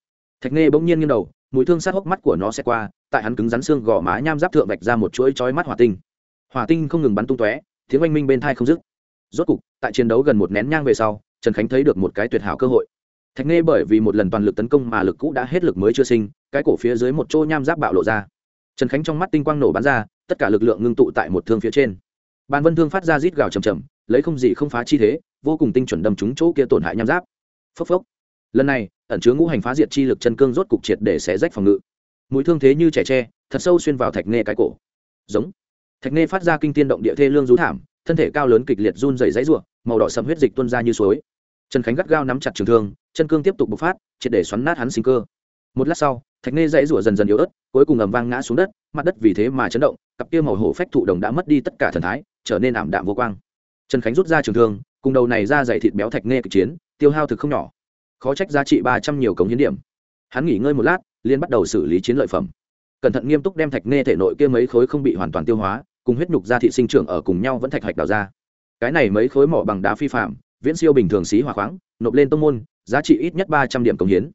thạch nghe bỗng nhiên nghiêng đầu, mũi thương sát hốc mắt của nó sẽ qua, tại hắn cứng rắn xương gò má nham giáp thượng vạch ra một chuỗi chói mắt hỏa tinh. Hỏa tinh không ngừng bắn tung tóe, tiếng oanh minh bên thai không dứt. Rốt cục, tại chiến đấu gần một nén nhang về sau, trần khánh thấy được một cái tuyệt hảo cơ hội. Thạch nghe bởi vì một lần toàn lực tấn công mà lực cũ đã hết lực mới chưa sinh, cái cổ phía dưới một chỗ nham giáp bạo lộ ra. Trần khánh trong mắt tinh quang nổ bắn ra, tất cả lực lượng ngưng tụ tại một thương phía trên. Bàn vân thương phát ra rít gào chầm chầm lấy không gì không phá chi thế, vô cùng tinh chuẩn đâm trúng chỗ kia tổn hại nham giáp. Phốc phốc lần này, ẩn chứa ngũ hành phá diệt chi lực chân cương rốt cục triệt để xé rách phòng ngự. Mũi thương thế như trẻ tre, thật sâu xuyên vào thạch nghe cái cổ. Giống. Thạch nghe phát ra kinh tiên động địa thê lương rú thảm, thân thể cao lớn kịch liệt run dày dãy ruộng màu đỏ sầm huyết dịch tuôn ra như suối. Trần khánh gắt gao nắm chặt trường thương, chân cương tiếp tục bộc phát, triệt để xoắn nát hắn sinh cơ. Một lát sau, thạch nghe dãy rủa dần dần yếu ớt, cuối cùng ầm vang ngã xuống đất, mặt đất vì thế mà chấn động, cặp kia màu hổ phách thụ đồng đã mất đi tất cả thần thái, trở nên ảm đạm vô quang. Trần khánh rút ra trường thương, cùng đầu này ra dày thịt béo thạch nghe kịch chiến, tiêu hao thực không nhỏ khó trách giá trị ba trăm nhiều cống hiến điểm. Hắn nghỉ ngơi một lát liên bắt đầu xử lý chiến lợi phẩm. Cẩn thận nghiêm túc đem thạch nghe thể nội kia mấy khối không bị hoàn toàn tiêu hóa, cùng huyết nhục gia thị sinh trưởng ở cùng nhau vẫn thạch hạch đào ra. Cái này mấy khối mỏ bằng đá phi phạm, viễn siêu bình thường xí hỏa khoáng, nộp lên tông môn, giá trị ít nhất ba trăm điểm cống hiến.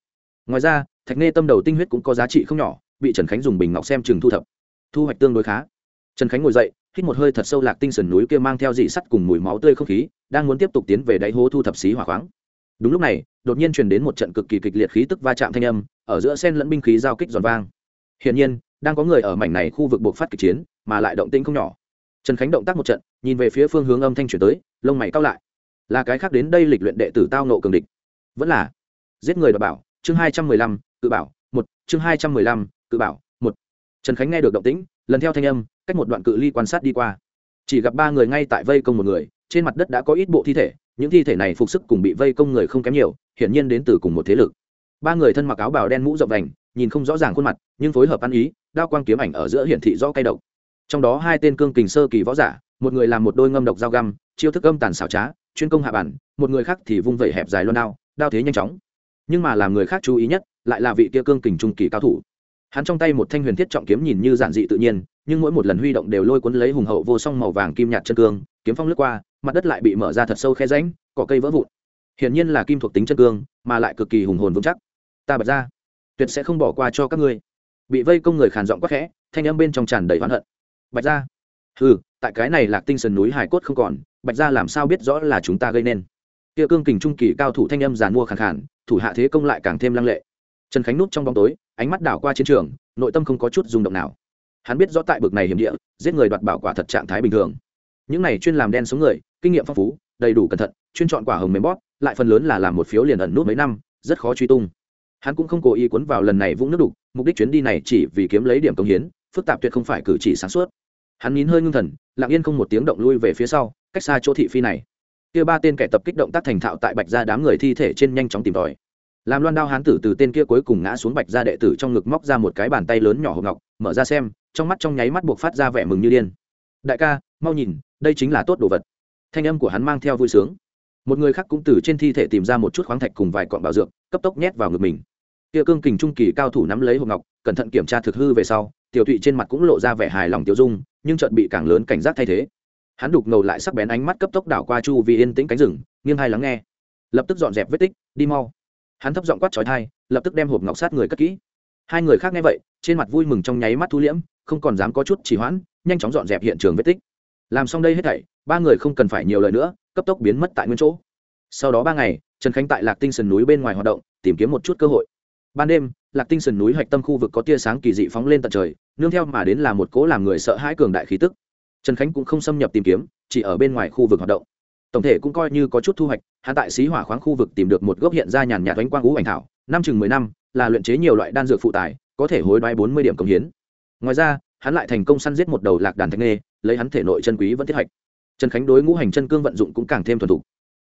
Ngoài ra, thạch nghe tâm đầu tinh huyết cũng có giá trị không nhỏ, bị trần khánh dùng bình ngọc xem chừng thu thập. Thu hoạch tương đối khá. Trần khánh ngồi dậy, hít một hơi thật sâu lạc tinh sườn núi kia mang theo dị sắt cùng mùi máu tươi không khí, đang muốn tiếp tục tiến về đáy hố thu thập xí hỏa khoáng đúng lúc này, đột nhiên truyền đến một trận cực kỳ kịch liệt khí tức va chạm thanh âm, ở giữa sen lẫn binh khí giao kích giòn vang. Hiển nhiên, đang có người ở mảnh này khu vực buộc phát kịch chiến, mà lại động tĩnh không nhỏ. Trần khánh động tác một trận, nhìn về phía phương hướng âm thanh chuyển tới, lông mày cao lại. Là cái khác đến đây lịch luyện đệ tử tao nộ cường địch. Vẫn là, giết người đ bảo, chương hai trăm mười lăm, cự bảo, một, chương hai trăm mười lăm, cự bảo, một. Trần khánh nghe được động tĩnh, lần theo thanh âm, cách một đoạn cự ly quan sát đi qua. Chỉ gặp ba người ngay tại vây công một người, trên mặt đất đã có ít bộ thi thể những thi thể này phục sức cùng bị vây công người không kém nhiều, hiển nhiên đến từ cùng một thế lực. Ba người thân mặc áo bào đen mũ rộng đành nhìn không rõ ràng khuôn mặt, nhưng phối hợp ăn ý, đao quang kiếm ảnh ở giữa hiển thị rõ cay độc. Trong đó hai tên cương kình sơ kỳ võ giả, một người làm một đôi ngâm độc dao găm, chiêu thức âm tàn xảo trá, chuyên công hạ bản, một người khác thì vung vẩy hẹp dài luôn đao đao thế nhanh chóng. Nhưng mà làm người khác chú ý nhất, lại là vị kia cương kình trung kỳ cao thủ. Hắn trong tay một thanh huyền thiết trọng kiếm nhìn như giản dị tự nhiên, nhưng mỗi một lần huy động đều lôi cuốn lấy hùng hậu vô song màu vàng kim nhạt chân cương, kiếm phong lướt qua mặt đất lại bị mở ra thật sâu khe ránh cỏ cây vỡ vụn. Hiển nhiên là kim thuộc tính chân cương, mà lại cực kỳ hùng hồn vững chắc. Ta bật ra. Tuyệt sẽ không bỏ qua cho các ngươi. Bị vây công người khàn giọng quắc khẽ, thanh âm bên trong tràn đầy oán hận. Bạch ra. Ừ tại cái này lạc tinh sườn núi hải cốt không còn, bạch ra làm sao biết rõ là chúng ta gây nên? Kia cương kình trung kỳ cao thủ thanh âm giàn mua khàn khàn, thủ hạ thế công lại càng thêm lăng lệ. Trần khánh núp trong bóng tối, ánh mắt đảo qua chiến trường, nội tâm không có chút rung động nào. Hắn biết rõ tại bực này hiểm địa, giết người đoạt bảo quả thật trạng thái bình thường những này chuyên làm đen sống người, kinh nghiệm phong phú, đầy đủ cẩn thận, chuyên chọn quả hồng mềm bóp, lại phần lớn là làm một phiếu liền ẩn nút mấy năm, rất khó truy tung. Hắn cũng không cố ý cuốn vào lần này vũng nước đục, mục đích chuyến đi này chỉ vì kiếm lấy điểm công hiến, phức tạp tuyệt không phải cử chỉ sáng suốt. Hắn nín hơi ngưng thần, lặng yên không một tiếng động lui về phía sau, cách xa chỗ thị phi này. Kia ba tên kẻ tập kích động tác thành thạo tại bạch ra đám người thi thể trên nhanh chóng tìm tòi. Làm loan đao hán tử từ tên kia cuối cùng ngã xuống bạch ra đệ tử trong ngực móc ra một cái bàn tay lớn nhỏ hộp ngọc, mở ra xem, trong mắt trong nháy mắt buộc phát ra vẻ mừng như điên. Đại ca, mau nhìn đây chính là tốt đồ vật. Thanh âm của hắn mang theo vui sướng. Một người khác cũng từ trên thi thể tìm ra một chút khoáng thạch cùng vài cọn bảo dược, cấp tốc nhét vào ngực mình. Kia cương kình trung kỳ cao thủ nắm lấy hộp ngọc, cẩn thận kiểm tra thực hư về sau, tiểu thụy trên mặt cũng lộ ra vẻ hài lòng tiêu dung, nhưng trận bị càng lớn cảnh giác thay thế. Hắn đục ngầu lại sắc bén ánh mắt cấp tốc đảo qua chu vì yên tĩnh cánh rừng, nghiêng hai lắng nghe. Lập tức dọn dẹp vết tích, đi mau. Hắn thấp giọng quát trói thai lập tức đem hộp ngọc sát người cất kỹ. Hai người khác nghe vậy, trên mặt vui mừng trong nháy mắt thu liễm, không còn dám có chút trì hoãn, nhanh chóng dọn dẹp hiện trường vết tích làm xong đây hết thảy, ba người không cần phải nhiều lời nữa, cấp tốc biến mất tại nguyên chỗ. Sau đó ba ngày, trần khánh tại lạc tinh sườn núi bên ngoài hoạt động, tìm kiếm một chút cơ hội. Ban đêm, lạc tinh sườn núi hạch tâm khu vực có tia sáng kỳ dị phóng lên tận trời, nương theo mà đến là một cố làm người sợ hãi cường đại khí tức. Trần khánh cũng không xâm nhập tìm kiếm, chỉ ở bên ngoài khu vực hoạt động. Tổng thể cũng coi như có chút thu hoạch hạ tại xí hỏa khoáng khu vực tìm được một gốc hiện ra nhàn nhạt oanh quang ú ảnh thảo, năm chừng mười năm, là luyện chế nhiều loại đan dược phụ tài, có thể hối đoái bốn mươi điểm công hiến. Ngoài ra hắn lại thành công săn giết một đầu lạc đàn thạch nghê, lấy hắn thể nội chân quý vẫn thiết hạch trần khánh đối ngũ hành chân cương vận dụng cũng càng thêm thuần thục.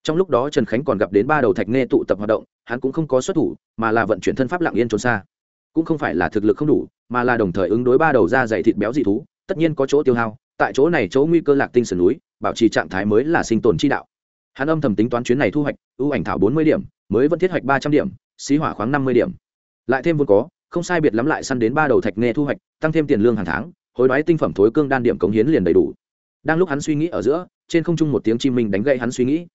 Trong lúc đó trần khánh còn gặp đến ba đầu thạch nghê tụ tập hoạt động, hắn cũng không có xuất thủ, mà là vận chuyển thân pháp lạng yên trốn xa. Cũng không phải là thực lực không đủ, mà là đồng thời ứng đối ba đầu da dày thịt béo dị thú, tất nhiên có chỗ tiêu hao, tại chỗ này chỗ nguy cơ lạc tinh sườn núi, bảo trì trạng thái mới là sinh tồn chi đạo. Hắn âm thầm tính toán chuyến này thu hoạch, ưu ảnh thảo bốn mươi điểm, mới vẫn thiết hoạch ba trăm điểm, xí hỏa khoáng năm mươi điểm. Lại thêm vốn có không sai biệt lắm lại săn đến ba đầu thạch nghe thu hoạch, tăng thêm tiền lương hàng tháng, hối đoái tinh phẩm thối cương đan điểm cống hiến liền đầy đủ. Đang lúc hắn suy nghĩ ở giữa, trên không trung một tiếng chim minh đánh gậy hắn suy nghĩ.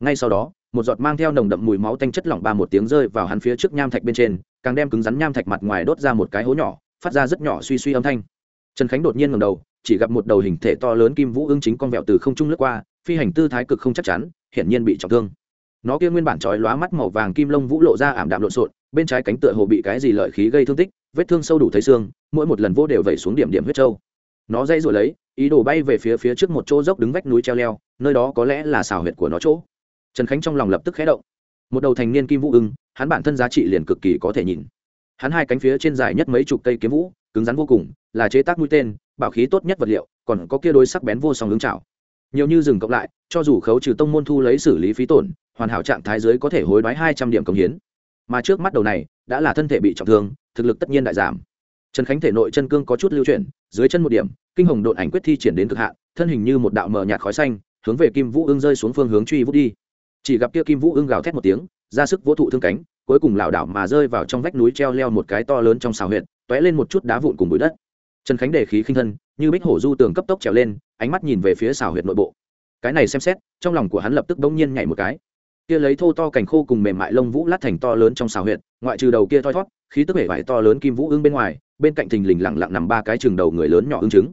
Ngay sau đó, một giọt mang theo nồng đậm mùi máu tanh chất lỏng ba một tiếng rơi vào hắn phía trước nham thạch bên trên, càng đem cứng rắn nham thạch mặt ngoài đốt ra một cái hố nhỏ, phát ra rất nhỏ suy suy âm thanh. Trần khánh đột nhiên ngầm đầu, chỉ gặp một đầu hình thể to lớn kim vũ ưng chính con vẹo từ không trung lướt qua, phi hành tư thái cực không chắc chắn, hiển nhiên bị trọng thương nó kia nguyên bản trói lóa mắt màu vàng kim lông vũ lộ ra ảm đạm lộn xộn, bên trái cánh tựa hồ bị cái gì lợi khí gây thương tích, vết thương sâu đủ thấy xương, mỗi một lần vô đều vẩy xuống điểm điểm huyết trâu. Nó dây rồi lấy, ý đồ bay về phía phía trước một chỗ dốc đứng vách núi treo leo, nơi đó có lẽ là xào huyệt của nó chỗ. Trần khánh trong lòng lập tức khé động. Một đầu thành niên kim vũ ưng, hắn bản thân giá trị liền cực kỳ có thể nhìn. Hắn hai cánh phía trên dài nhất mấy chục cây kiếm vũ, cứng rắn vô cùng, là chế tác mũi tên, bảo khí tốt nhất vật liệu, còn có kia đôi sắc bén vô song hướng chảo nhiều như dừng cộng lại, cho dù khấu trừ tông môn thu lấy xử lý phí tổn, hoàn hảo trạng thái giới có thể hối đoái hai trăm điểm công hiến. Mà trước mắt đầu này, đã là thân thể bị trọng thương, thực lực tất nhiên đại giảm. Trần khánh thể nội chân cương có chút lưu chuyển, dưới chân một điểm, kinh hồng độn ảnh quyết thi triển đến cực hạn, thân hình như một đạo mờ nhạt khói xanh, hướng về kim vũ ương rơi xuống phương hướng truy vút đi. Chỉ gặp kia kim vũ ương gào thét một tiếng, ra sức vỗ thụ thương cánh, cuối cùng lảo đảo mà rơi vào trong vách núi treo leo một cái to lớn trong xào huyện t lên một chút đá vụn cùng bụi đất. Trần khánh đề khí khinh thân như bích hổ du tường cấp tốc trèo lên, ánh mắt nhìn về phía xào huyệt nội bộ. Cái này xem xét, trong lòng của hắn lập tức bỗng nhiên nhảy một cái. Kia lấy thô to cành khô cùng mềm mại lông vũ lát thành to lớn trong xào huyệt, ngoại trừ đầu kia thoi thót, khí tức hể vải to lớn kim vũ ưng bên ngoài, bên cạnh thình lình lặng lặng nằm ba cái chừng đầu người lớn nhỏ ưng trứng.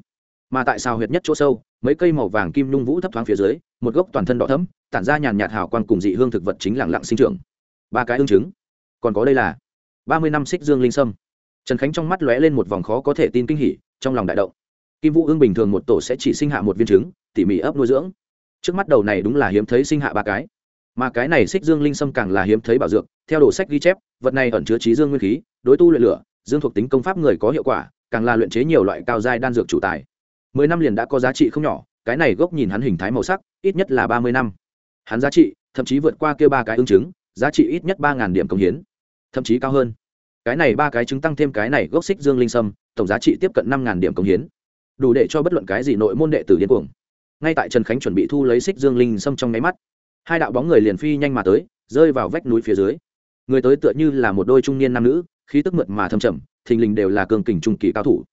Mà tại xào huyệt nhất chỗ sâu, mấy cây màu vàng kim nhung vũ thấp thoáng phía dưới, một gốc toàn thân đỏ thấm tản ra nhàn nhạt hào quang cùng dị hương thực vật chính lặng lặng sinh trưởng. Ba cái ưng trứng. Còn có đây là ba mươi năm xích dương linh sâm. Trần khánh trong mắt lóe lên một vòng khó có thể tin kinh hỉ, trong lòng đại động kim vũ ương bình thường một tổ sẽ chỉ sinh hạ một viên trứng, tỉ mỉ ấp nuôi dưỡng. Trước mắt đầu này đúng là hiếm thấy sinh hạ ba cái. Mà cái này xích dương linh sâm càng là hiếm thấy bảo dược, theo đồ sách ghi chép, vật này ẩn chứa trí dương nguyên khí, đối tu luyện lửa, dương thuộc tính công pháp người có hiệu quả, càng là luyện chế nhiều loại cao giai đan dược chủ tài. Mười năm liền đã có giá trị không nhỏ, cái này gốc nhìn hắn hình thái màu sắc, ít nhất là ba mươi năm. Hắn giá trị, thậm chí vượt qua kêu ba cái ứng chứng, giá trị ít nhất ba điểm công hiến, thậm chí cao hơn. Cái này ba cái chứng tăng thêm cái này gốc xích dương linh sâm, tổng giá trị tiếp cận năm điểm công hiến đủ để cho bất luận cái gì nội môn đệ tử điên cuồng. Ngay tại trần khánh chuẩn bị thu lấy xích dương linh sâm trong nháy mắt, hai đạo bóng người liền phi nhanh mà tới, rơi vào vách núi phía dưới. Người tới tựa như là một đôi trung niên nam nữ, khí tức mượt mà thâm trầm, thình lình đều là cường kình trung kỳ cao thủ.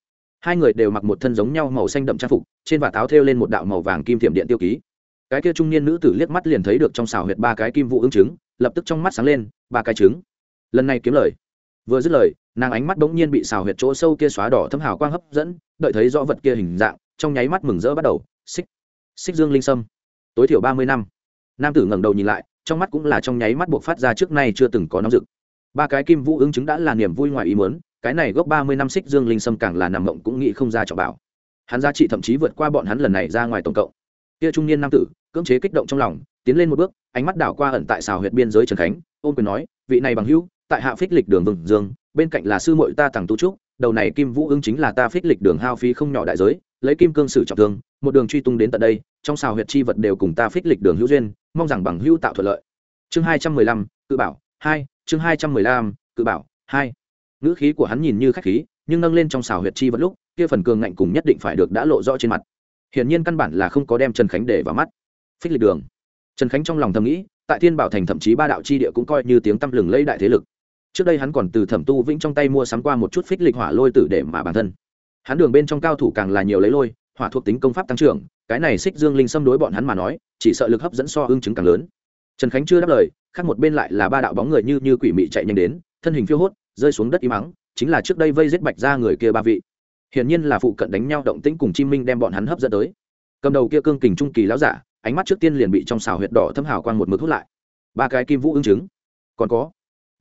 Hai người đều mặc một thân giống nhau màu xanh đậm trang phục, trên vạt áo thêu lên một đạo màu vàng kim tiệm điện tiêu ký. Cái kia trung niên nữ tử liếc mắt liền thấy được trong xào huyệt ba cái kim vụ ứng chứng, lập tức trong mắt sáng lên, ba cái trứng lần này kiếm lời vừa dứt lời, nàng ánh mắt bỗng nhiên bị xào huyệt chỗ sâu kia xóa đỏ thâm hào quang hấp dẫn, đợi thấy rõ vật kia hình dạng, trong nháy mắt mừng rỡ bắt đầu. Xích xích dương linh sâm. Tối thiểu ba mươi năm. Nam tử ngẩng đầu nhìn lại, trong mắt cũng là trong nháy mắt buộc phát ra trước nay chưa từng có nóng rực. Ba cái kim vũ ứng chứng đã là niềm vui ngoài ý muốn, cái này gốc ba mươi năm xích dương linh sâm càng là nằm mộng cũng nghĩ không ra cho bảo. Hắn giá trị thậm chí vượt qua bọn hắn lần này ra ngoài tổng cộng. Kia trung niên nam tử, cưỡng chế kích động trong lòng, tiến lên một bước, ánh mắt đảo qua ẩn tại xào huyệt biên giới trần khánh ôm quyền nói, vị này bằng hữu tại hạ phích lịch đường vừng dương, bên cạnh là sư muội ta thằng tu trúc, đầu này kim vũ ưng chính là ta phích lịch đường hao phí không nhỏ đại giới, lấy kim cương sử trọng thương, một đường truy tung đến tận đây, trong xào huyệt chi vật đều cùng ta phích lịch đường hữu duyên, mong rằng bằng hữu tạo thuận lợi. Chương hai trăm mười lăm, cự bảo, hai, chương hai trăm mười lăm, cự bảo, hai. Ngữ khí của hắn nhìn như khách khí, nhưng nâng lên trong xào huyệt chi vật lúc, kia phần cường ngạnh cùng nhất định phải được đã lộ rõ trên mặt. Hiển nhiên căn bản là không có đem trần khánh để vào mắt. Phích lịch đường. Trần khánh trong lòng thầm nghĩ, tại thiên bảo thành thậm chí ba đạo chi địa cũng coi như tiếng tăm lừng lấy đại thế lực trước đây hắn còn từ thẩm tu vĩnh trong tay mua sắm qua một chút phích lịch hỏa lôi tử để mà bản thân. Hắn đường bên trong cao thủ càng là nhiều lấy lôi, hỏa thuộc tính công pháp tăng trưởng, cái này xích dương linh xâm đối bọn hắn mà nói, chỉ sợ lực hấp dẫn so ương chứng càng lớn. Trần khánh chưa đáp lời, khác một bên lại là ba đạo bóng người như như quỷ mị chạy nhanh đến, thân hình phiêu hốt, rơi xuống đất im mắng, chính là trước đây vây giết bạch ra người kia ba vị. Hiển nhiên là phụ cận đánh nhau động tĩnh cùng chim minh đem bọn hắn hấp dẫn tới. Cầm đầu kia cương kình trung kỳ lão giả, ánh mắt trước tiên liền bị trong xào huyệt đỏ thâm hào quang một mực hút lại. Ba cái kim vũ ương chứng. Còn có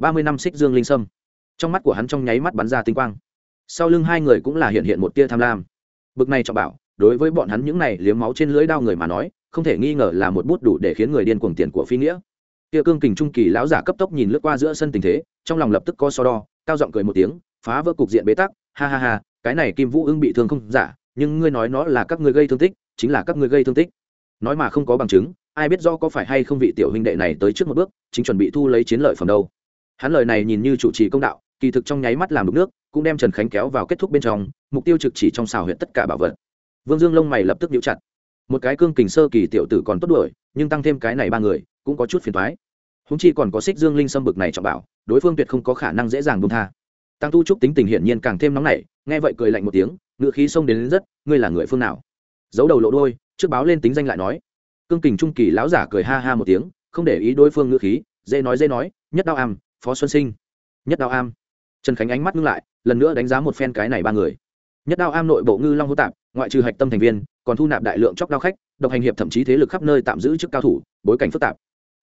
ba mươi năm xích dương linh sâm. Trong mắt của hắn trong nháy mắt bắn ra tinh quang. Sau lưng hai người cũng là hiện hiện một tia tham lam. Bực này trọng bảo, đối với bọn hắn những này liếm máu trên lưỡi đao người mà nói, không thể nghi ngờ là một bút đủ để khiến người điên cuồng tiền của phi nghĩa. Kia cương kình trung kỳ lão giả cấp tốc nhìn lướt qua giữa sân tình thế, trong lòng lập tức có so đo, cao giọng cười một tiếng, phá vỡ cục diện bế tắc, ha ha ha, cái này kim vũ ưng bị thương không? Giả nhưng ngươi nói nó là các ngươi gây thương tích, chính là các ngươi gây thương tích. Nói mà không có bằng chứng, ai biết do có phải hay không vị tiểu huynh đệ này tới trước một bước, chính chuẩn bị thu lấy chiến lợi phẩm đâu hắn lời này nhìn như chủ trì công đạo kỳ thực trong nháy mắt làm đục nước cũng đem trần khánh kéo vào kết thúc bên trong mục tiêu trực chỉ trong xào huyện tất cả bảo vật. Vương dương lông mày lập tức nhũ chặt. Một cái cương kình sơ kỳ tiểu tử còn tốt đuổi nhưng tăng thêm cái này ba người cũng có chút phiền thoái húng chi còn có xích dương linh xâm bực này trọng bảo đối phương tuyệt không có khả năng dễ dàng buông tha. Tăng tu trúc tính tình hiển nhiên càng thêm nóng nảy nghe vậy cười lạnh một tiếng ngự khí xông đến, đến rất ngươi là người phương nào? Giấu đầu lộ đôi trước báo lên tính danh lại nói. Cương kình trung kỳ lão giả cười ha ha một tiếng không để ý đối phương ngự khí dễ nói dễ nói nhất đau am phó xuân sinh. Nhất đao am. Trần khánh ánh mắt ngưng lại, lần nữa đánh giá một phen cái này ba người. Nhất đao am nội bộ ngư long hô tạp, ngoại trừ hạch tâm thành viên, còn thu nạp đại lượng chóc đao khách, độc hành hiệp thậm chí thế lực khắp nơi tạm giữ chức cao thủ, bối cảnh phức tạp.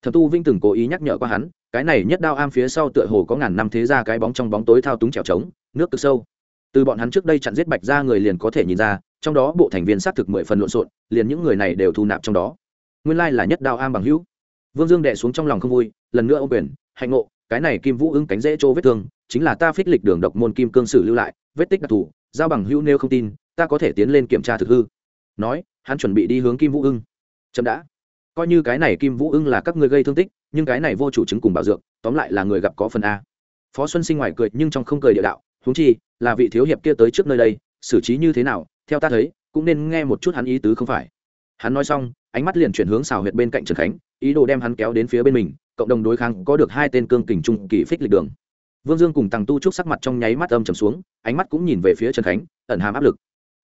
Thập tu vinh từng cố ý nhắc nhở qua hắn, cái này nhất đao am phía sau tựa hồ có ngàn năm thế ra cái bóng trong bóng tối thao túng trèo trống, nước cực sâu. Từ bọn hắn trước đây chặn giết bạch ra người liền có thể nhìn ra, trong đó bộ thành viên xác thực mười phần lộn xộn, liền những người này đều thu nạp trong đó. Nguyên lai là nhất đao am bằng hữu. Vương dương đệ xuống trong lòng không vui, lần nữa ô quyền, hạnh ngộ cái này kim vũ ứng cánh dễ chỗ vết thương, chính là ta phích lịch đường độc môn kim cương sử lưu lại, vết tích đặc thù, giao bằng hữu nêu không tin, ta có thể tiến lên kiểm tra thực hư. Nói, hắn chuẩn bị đi hướng kim vũ ưng. Chậm đã. Coi như cái này kim vũ ưng là các người gây thương tích, nhưng cái này vô chủ chứng cùng bảo dược, tóm lại là người gặp có phần a. Phó xuân sinh ngoài cười, nhưng trong không cười địa đạo, huống chi, là vị thiếu hiệp kia tới trước nơi đây, xử trí như thế nào, theo ta thấy, cũng nên nghe một chút hắn ý tứ không phải. Hắn nói xong, ánh mắt liền chuyển hướng xào huyệt bên cạnh trần khánh, ý đồ đem hắn kéo đến phía bên mình cộng đồng đối kháng có được hai tên cương kình trung kỳ phích lịch đường. Vương dương cùng tằng tu trúc sắc mặt trong nháy mắt âm trầm xuống, ánh mắt cũng nhìn về phía trần khánh, ẩn hàm áp lực.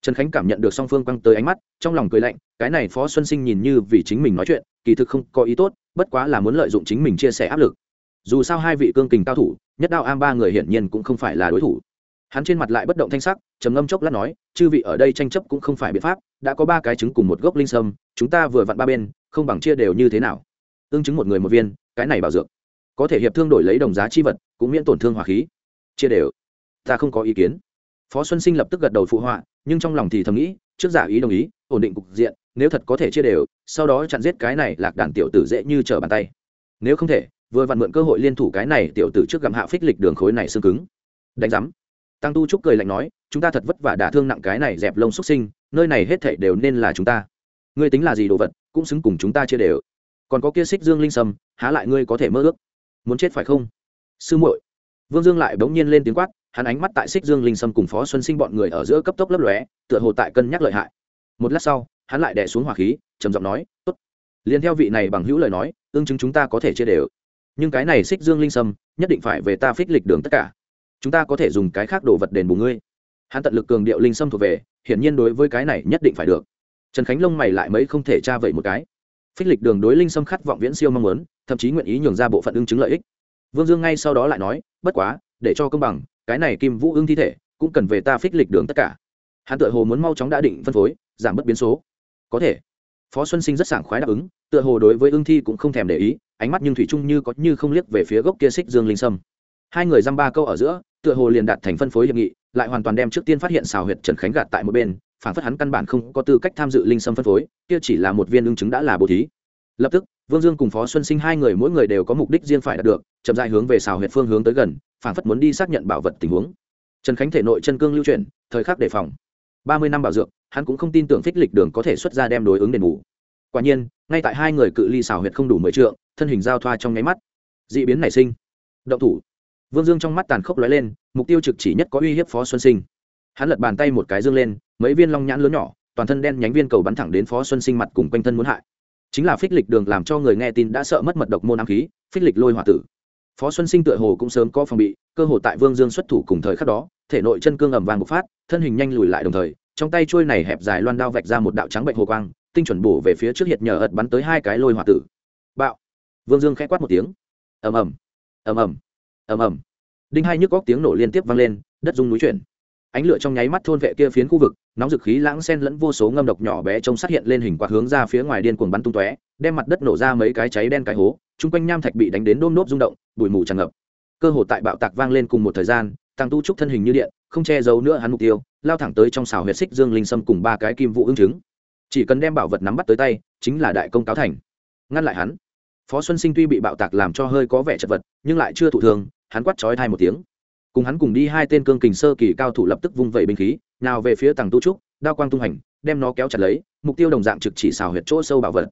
Trần khánh cảm nhận được song phương quăng tới ánh mắt, trong lòng cười lạnh, cái này phó xuân sinh nhìn như vì chính mình nói chuyện, kỳ thực không có ý tốt, bất quá là muốn lợi dụng chính mình chia sẻ áp lực. Dù sao hai vị cương kình cao thủ, nhất đạo am ba người hiển nhiên cũng không phải là đối thủ. Hắn trên mặt lại bất động thanh sắc, trầm ngâm chốc lát nói, chư vị ở đây tranh chấp cũng không phải biện pháp, đã có ba cái trứng cùng một gốc linh sâm, chúng ta vừa vặn ba bên, không bằng chia đều như thế nào? Ương chứng một người một viên cái này bảo dược. Có thể hiệp thương đổi lấy đồng giá chi vật, cũng miễn tổn thương hỏa khí. Chia đều. Ta không có ý kiến. Phó xuân sinh lập tức gật đầu phụ họa, nhưng trong lòng thì thầm nghĩ, trước giả ý đồng ý, ổn định cục diện, nếu thật có thể chia đều, sau đó chặn giết cái này lạc đàn tiểu tử dễ như trở bàn tay. Nếu không thể, vừa vặn mượn cơ hội liên thủ cái này tiểu tử trước gặm hạ phích lịch đường khối này xương cứng. Đánh giám. Tăng tu trúc cười lạnh nói, chúng ta thật vất vả đả thương nặng cái này dẹp lông xuất sinh, nơi này hết thảy đều nên là chúng ta. Ngươi tính là gì đồ vật, cũng xứng cùng chúng ta chia đều còn có kia xích dương linh sâm, há lại ngươi có thể mơ ước? Muốn chết phải không? Sư muội. Vương dương lại bỗng nhiên lên tiếng quát, hắn ánh mắt tại xích dương linh sâm cùng phó xuân sinh bọn người ở giữa cấp tốc lấp lóe, tựa hồ tại cân nhắc lợi hại. Một lát sau, hắn lại đè xuống hỏa khí, trầm giọng nói, tốt. Liền theo vị này bằng hữu lời nói, ương chứng chúng ta có thể chia đều. Nhưng cái này xích dương linh sâm, nhất định phải về ta phích lịch đường tất cả. Chúng ta có thể dùng cái khác đồ vật đền bù ngươi. Hắn tận lực cường điệu linh sâm thuộc về, hiển nhiên đối với cái này nhất định phải được. Trần khánh lông mày lại mấy không thể tra vậy một cái phích lịch đường đối linh sâm khát vọng viễn siêu mong muốn, thậm chí nguyện ý nhường ra bộ phận ưng chứng lợi ích. Vương dương ngay sau đó lại nói, bất quá, để cho công bằng, cái này kim vũ ưng thi thể, cũng cần về ta phích lịch đường tất cả. Hắn tự hồ muốn mau chóng đã định phân phối, giảm bất biến số. Có thể. Phó xuân sinh rất sảng khoái đáp ứng, tựa hồ đối với ưng thi cũng không thèm để ý, ánh mắt nhưng thủy chung như có như không liếc về phía gốc kia xích dương linh sâm hai người dăm ba câu ở giữa, tựa hồ liền đạt thành phân phối hiệp nghị, lại hoàn toàn đem trước tiên phát hiện xào huyệt trần khánh gạt tại một bên phản phất hắn căn bản không có tư cách tham dự linh sâm phân phối, kia chỉ là một viên ưng chứng đã là bố thí. Lập tức, vương dương cùng phó xuân sinh hai người mỗi người đều có mục đích riêng phải đạt được, chậm dài hướng về xào huyệt phương hướng tới gần phản phất muốn đi xác nhận bảo vật tình huống. Trần khánh thể nội chân cương lưu chuyển, thời khắc đề phòng. Ba mươi năm bảo dược, hắn cũng không tin tưởng phích lịch đường có thể xuất ra đem đối ứng đền bù. Quả nhiên, ngay tại hai người cự ly xảo huyệt không đủ mười trượng, thân hình giao thoa trong nháy mắt. D ị biến nảy sinh. Động thủ. Vương dương trong mắt tàn khốc lóe lên, mục tiêu trực chỉ nhất có uy hiếp phó xuân sinh. Hắn lật bàn tay một cái dương lên mấy viên long nhãn lớn nhỏ, toàn thân đen nhánh viên cầu bắn thẳng đến phó xuân sinh mặt cùng quanh thân muốn hại. Chính là phích lịch đường làm cho người nghe tin đã sợ mất mật độc môn ám khí, phích lịch lôi hỏa tử. Phó xuân sinh tựa hồ cũng sớm có phòng bị, cơ hồ tại vương dương xuất thủ cùng thời khắc đó, thể nội chân cương ẩm vàng bộc phát, thân hình nhanh lùi lại đồng thời, trong tay trôi này hẹp dài loan đao vạch ra một đạo trắng bệnh hồ quang, tinh chuẩn bổ về phía trước hiện nhờ ật bắn tới hai cái lôi hỏa tử. Bạo. Vương dương k h ẽ quát một tiếng. Ầm ầm. Ầm ầm. Ầm ầm. Đinh hai nhức góc tiếng nổ liên tiếp vang lên, đất rung núi chuyển ánh lửa trong nháy mắt thôn vệ kia phiến khu vực, nóng dực khí lãng sen lẫn vô số ngâm độc nhỏ bé trông sát hiện lên hình quạt hướng ra phía ngoài điên cuồng bắn tung tóe, đem mặt đất nổ ra mấy cái cháy đen cái hố, chung quanh nham thạch bị đánh đến đôm nốt rung động, bụi mù tràn ngập. Cơ hồ tại bạo tạc vang lên cùng một thời gian, tăng tu trúc thân hình như điện, không che giấu nữa hắn mục tiêu, lao thẳng tới trong xào huyệt xích dương linh sâm cùng ba cái kim vụ ứng chứng chỉ cần đem bảo vật nắm bắt tới tay, chính là đại công cáo thành. Ngăn lại hắn. Phó xuân sinh tuy bị bạo tạc làm cho hơi có vẻ chật vật, nhưng lại chưa thụ thường hắn quát trói thai một tiếng cùng hắn cùng đi hai tên cương kình sơ kỳ cao thủ lập tức vung vẩy binh khí, nào về phía tàng tu trúc, đao quang tung hành, đem nó kéo chặt lấy, mục tiêu đồng dạng trực chỉ xào huyệt chỗ sâu bảo vật.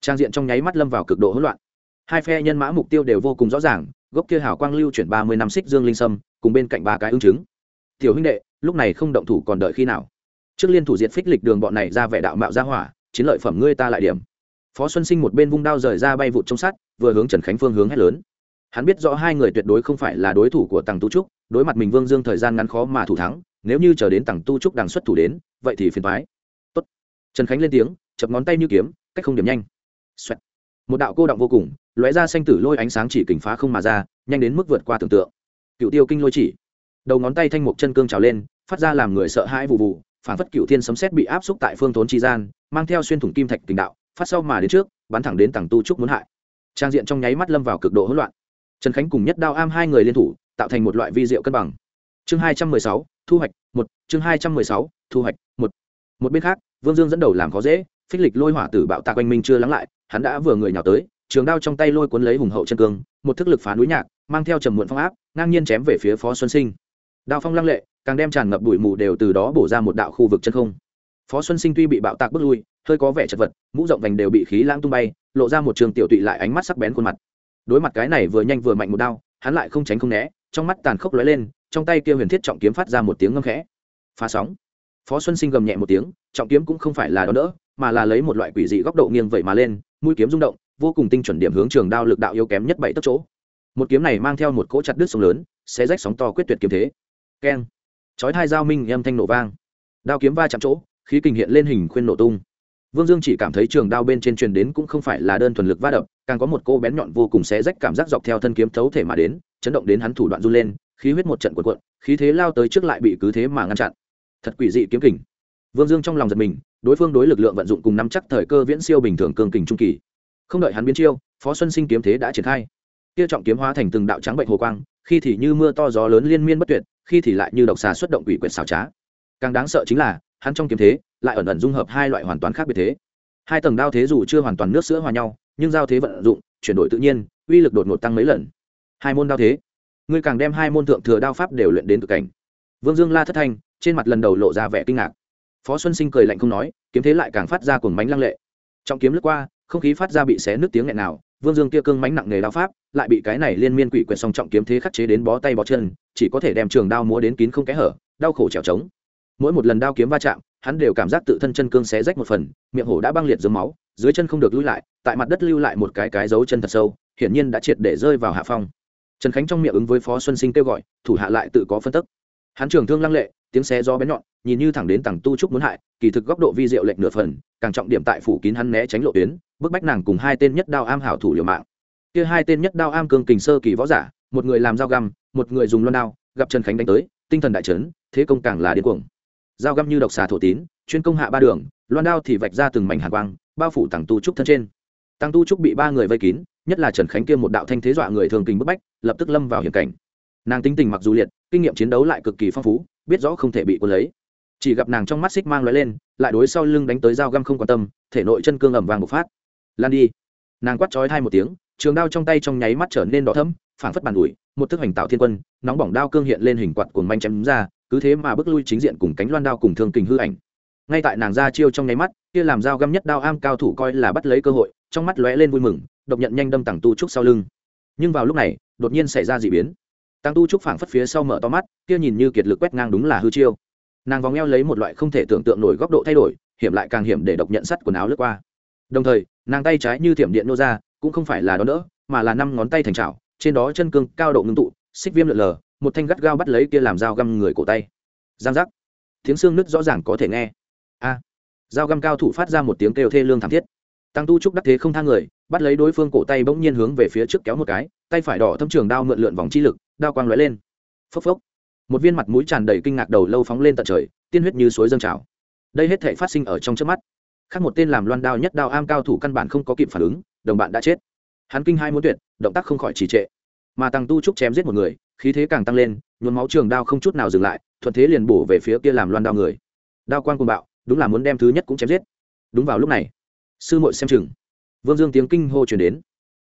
Trang diện trong nháy mắt lâm vào cực độ hỗn loạn. Hai phe nhân mã mục tiêu đều vô cùng rõ ràng, gốc kia hảo quang lưu chuyển ba mươi năm xích dương linh sâm, cùng bên cạnh ba cái ứng chứng. Tiểu huynh đệ, lúc này không động thủ còn đợi khi nào? Trước liên thủ diệt phích lịch đường bọn này ra vẻ đạo mạo ra hỏa, chiến lợi phẩm ngươi ta lại điểm. Phó xuân sinh một bên vung đao rời ra bay vụt trong sắt, vừa hướng trần khánh phương hướng hét lớn hắn biết rõ hai người tuyệt đối không phải là đối thủ của Tằng tu trúc, đối mặt mình vương dương thời gian ngắn khó mà thủ thắng, nếu như chờ đến Tằng tu trúc đằng xuất thủ đến, vậy thì phiền thoái Tốt. trần khánh lên tiếng, chập ngón tay như kiếm, cách không điểm nhanh、Xoẹt. một đạo cô động vô cùng, lóe ra xanh tử lôi ánh sáng chỉ kình phá không mà ra, nhanh đến mức vượt qua tưởng tượng. Cựu tiêu kinh lôi chỉ. Đầu ngón tay thanh mục chân cương trào lên, phát ra làm người sợ hãi vụ vụ phản phất cựu thiên sấm xét bị áp xúc tại phương thốn tri gian, mang theo xuyên thủng kim thạch tình đạo, phát sau mà đến trước, bắn thẳng đến Tằng tu trúc muốn hại. Trang diện trong nháy mắt lâm vào cực độ hỗn loạn trần khánh cùng nhất đao am hai người liên thủ, tạo thành một loại vi diệu cân bằng. Chương hai trăm mười sáu, thu hoạch, một. Chương hai trăm mười sáu, thu hoạch, một. Một bên khác, vương dương dẫn đầu làm khó dễ, phích lịch lôi hỏa tử bạo tạc quanh minh chưa lắng lại, hắn đã vừa người nhào tới, trường đao trong tay lôi cuốn lấy hùng hậu chân cương, một thức lực phá núi nhạc, mang theo trầm muộn phong áp, ngang nhiên chém về phía phó xuân sinh. Đao phong lăng lệ, càng đem tràn ngập bụi mù đều từ đó bổ ra một đạo khu vực chân không. Phó xuân sinh tuy bị bạo tạc bước lui, hơi có vẻ chật vật, mũ rộng vành đều bị khí lãng tung bay, lộ ra một trường tiểu tụy lại ánh mắt sắc bén khuôn mặt đối mặt cái này vừa nhanh vừa mạnh một đao, hắn lại không tránh không né, trong mắt tàn khốc lóe lên, trong tay kia huyền thiết trọng kiếm phát ra một tiếng ngâm khẽ. Phá sóng. Phó xuân sinh gầm nhẹ một tiếng, trọng kiếm cũng không phải là đó đỡ, mà là lấy một loại quỷ dị góc độ nghiêng vậy mà lên, mũi kiếm rung động, vô cùng tinh chuẩn điểm hướng trường đao lực đạo yếu kém nhất bảy tấc chỗ. Một kiếm này mang theo một cỗ chặt đứt sóng lớn sẽ rách sóng to quyết tuyệt kiếm thế. Keng. Chói hai dao minh âm thanh nổ vang. Đao kiếm va chạm chỗ, khí kình hiện lên hình khuyên nổ tung vương dương chỉ cảm thấy trường đao bên trên truyền đến cũng không phải là đơn thuần lực va đập, càng có một cô bén nhọn vô cùng xé rách cảm giác dọc theo thân kiếm thấu thể mà đến, chấn động đến hắn thủ đoạn run lên, khí huyết một trận cuộn cuộn, khí thế lao tới trước lại bị cứ thế mà ngăn chặn. Thật quỷ dị kiếm kình. Vương dương trong lòng giật mình, đối phương đối lực lượng vận dụng cùng nắm chắc thời cơ viễn siêu bình thường cường kình trung kỳ. Không đợi hắn biến chiêu, phó xuân sinh kiếm thế đã triển khai. Kia trọng kiếm hóa thành từng đạo trắng bệnh hồ quang, khi thì như mưa to gió lớn liên miên bất tuyệt, khi thì lại như độc xà xuất động quỷ quyệt xảo trá. Càng đáng sợ chính là, hắn trong kiếm thế lại ẩn ẩn dung hợp hai loại hoàn toàn khác biệt thế. Hai tầng đao thế dù chưa hoàn toàn nước sữa hòa nhau, nhưng giao thế vận dụng, chuyển đổi tự nhiên, uy lực đột ngột tăng mấy lần. Hai môn đao thế. Ngươi càng đem hai môn thượng thừa đao pháp đều luyện đến cực cảnh. Vương dương la thất thanh, trên mặt lần đầu lộ ra vẻ kinh ngạc. Phó xuân sinh cười lạnh không nói, kiếm thế lại càng phát ra cuồng mánh lăng lệ. Trong kiếm lướt qua, không khí phát ra bị xé nước tiếng nghẹn nào vương dương kia cương mánh nặng nề đao pháp, lại bị cái này liên miên quỷ quyệt song trọng kiếm thế khắc chế đến bó tay bó chân, chỉ có thể đem trường đao múa đến kín không kẽ hở, đau khổ trèo trống. Mỗi một lần đao kiếm va chạm hắn đều cảm giác tự thân chân cương xé rách một phần, miệng hổ đã băng liệt dưới máu, dưới chân không được lui lại, tại mặt đất lưu lại một cái cái dấu chân thật sâu, hiển nhiên đã triệt để rơi vào hạ phong. Trần khánh trong miệng ứng với phó xuân sinh kêu gọi, thủ hạ lại tự có phân tức. Hắn trường thương lăng lệ, tiếng xé gió bén nhọn, nhìn như thẳng đến tầng tu trúc muốn hại, kỳ thực góc độ vi diệu lệch nửa phần, càng trọng điểm tại phủ kín hắn né tránh lộ tuyến, bức bách nàng cùng hai tên nhất đao am hảo thủ liều mạng. Kia hai tên nhất đao am cường kình sơ kỳ võ giả, một người làm dao găm, một người dùng loan đao, gặp trần khánh đánh tới, tinh thần đại trấn thế công càng là điên cuồng dao găm như độc xà thổ tín, chuyên công hạ ba đường, loan đao thì vạch ra từng mảnh hàn quang, bao phủ tàng tu trúc thân trên. Tăng tu trúc bị ba người vây kín, nhất là trần khánh kia một đạo thanh thế dọa người thường kình bức bách, lập tức lâm vào hiểm cảnh. Nàng tính tình mặc dù liệt, kinh nghiệm chiến đấu lại cực kỳ phong phú, biết rõ không thể bị quân lấy. Chỉ gặp nàng trong mắt xích mang l lên, lại đối sau lưng đánh tới dao găm không quan tâm, thể nội chân cương ẩm vàng một phát. Lan đi. Nàng quắt chói thai một tiếng, trường đao trong tay trong nháy mắt trở nên đỏ thấm phảng phất bàn ủi, một thức hành tạo thiên quân, nóng bỏng đao cương hiện lên hình quạt cuồng manh chém ra cứ thế mà bước lui chính diện cùng cánh loan đao cùng thương kình hư ảnh. Ngay tại nàng ra chiêu trong nháy mắt, kia làm dao găm nhất đao am cao thủ coi là bắt lấy cơ hội, trong mắt lóe lên vui mừng, độc nhận nhanh đâm tàng tu trúc sau lưng. Nhưng vào lúc này, đột nhiên xảy ra d ị biến. Tăng tu trúc phảng phất phía sau mở to mắt, kia nhìn như kiệt lực quét ngang đúng là hư chiêu. Nàng vòng eo lấy một loại không thể tưởng tượng nổi góc độ thay đổi, hiểm lại càng hiểm để độc nhận sắt quần áo lướt qua. Đồng thời, nàng tay trái như thiểm điện nô ra, cũng không phải là đó nữa mà là năm ngón tay thành trào trên đó chân cương cao độ ngưng tụ, xích viêm lượn lờ một thanh gắt gao bắt lấy kia làm dao găm người cổ tay. Giang giác. Tiếng xương nứt rõ ràng có thể nghe. A. Dao găm cao thủ phát ra một tiếng kêu thê lương thảm thiết. Tăng tu trúc đắc thế không thang người, bắt lấy đối phương cổ tay bỗng nhiên hướng về phía trước kéo một cái, tay phải đỏ thâm trường đao mượn lượn vòng chi lực, đao quang lóe lên. Phốc phốc. Một viên mặt mũi tràn đầy kinh ngạc đầu lâu phóng lên tận trời, tiên huyết như suối dâng trào. Đây hết thể phát sinh ở trong trước mắt. Khác một tên làm loan đao nhất đao am cao thủ căn bản không có kịp phản ứng, đồng bạn đã chết. Hắn kinh hai muốn tuyệt, động tác không khỏi trì trệ. Mà tăng tu trúc chém giết một người khí thế càng tăng lên, nhuốm máu trường đao không chút nào dừng lại, thuận thế liền bổ về phía kia làm loan đao người. Đao quan cùng bạo, đúng là muốn đem thứ nhất cũng chém giết. Đúng vào lúc này, sư muội xem chừng. Vương dương tiếng kinh hô chuyển đến.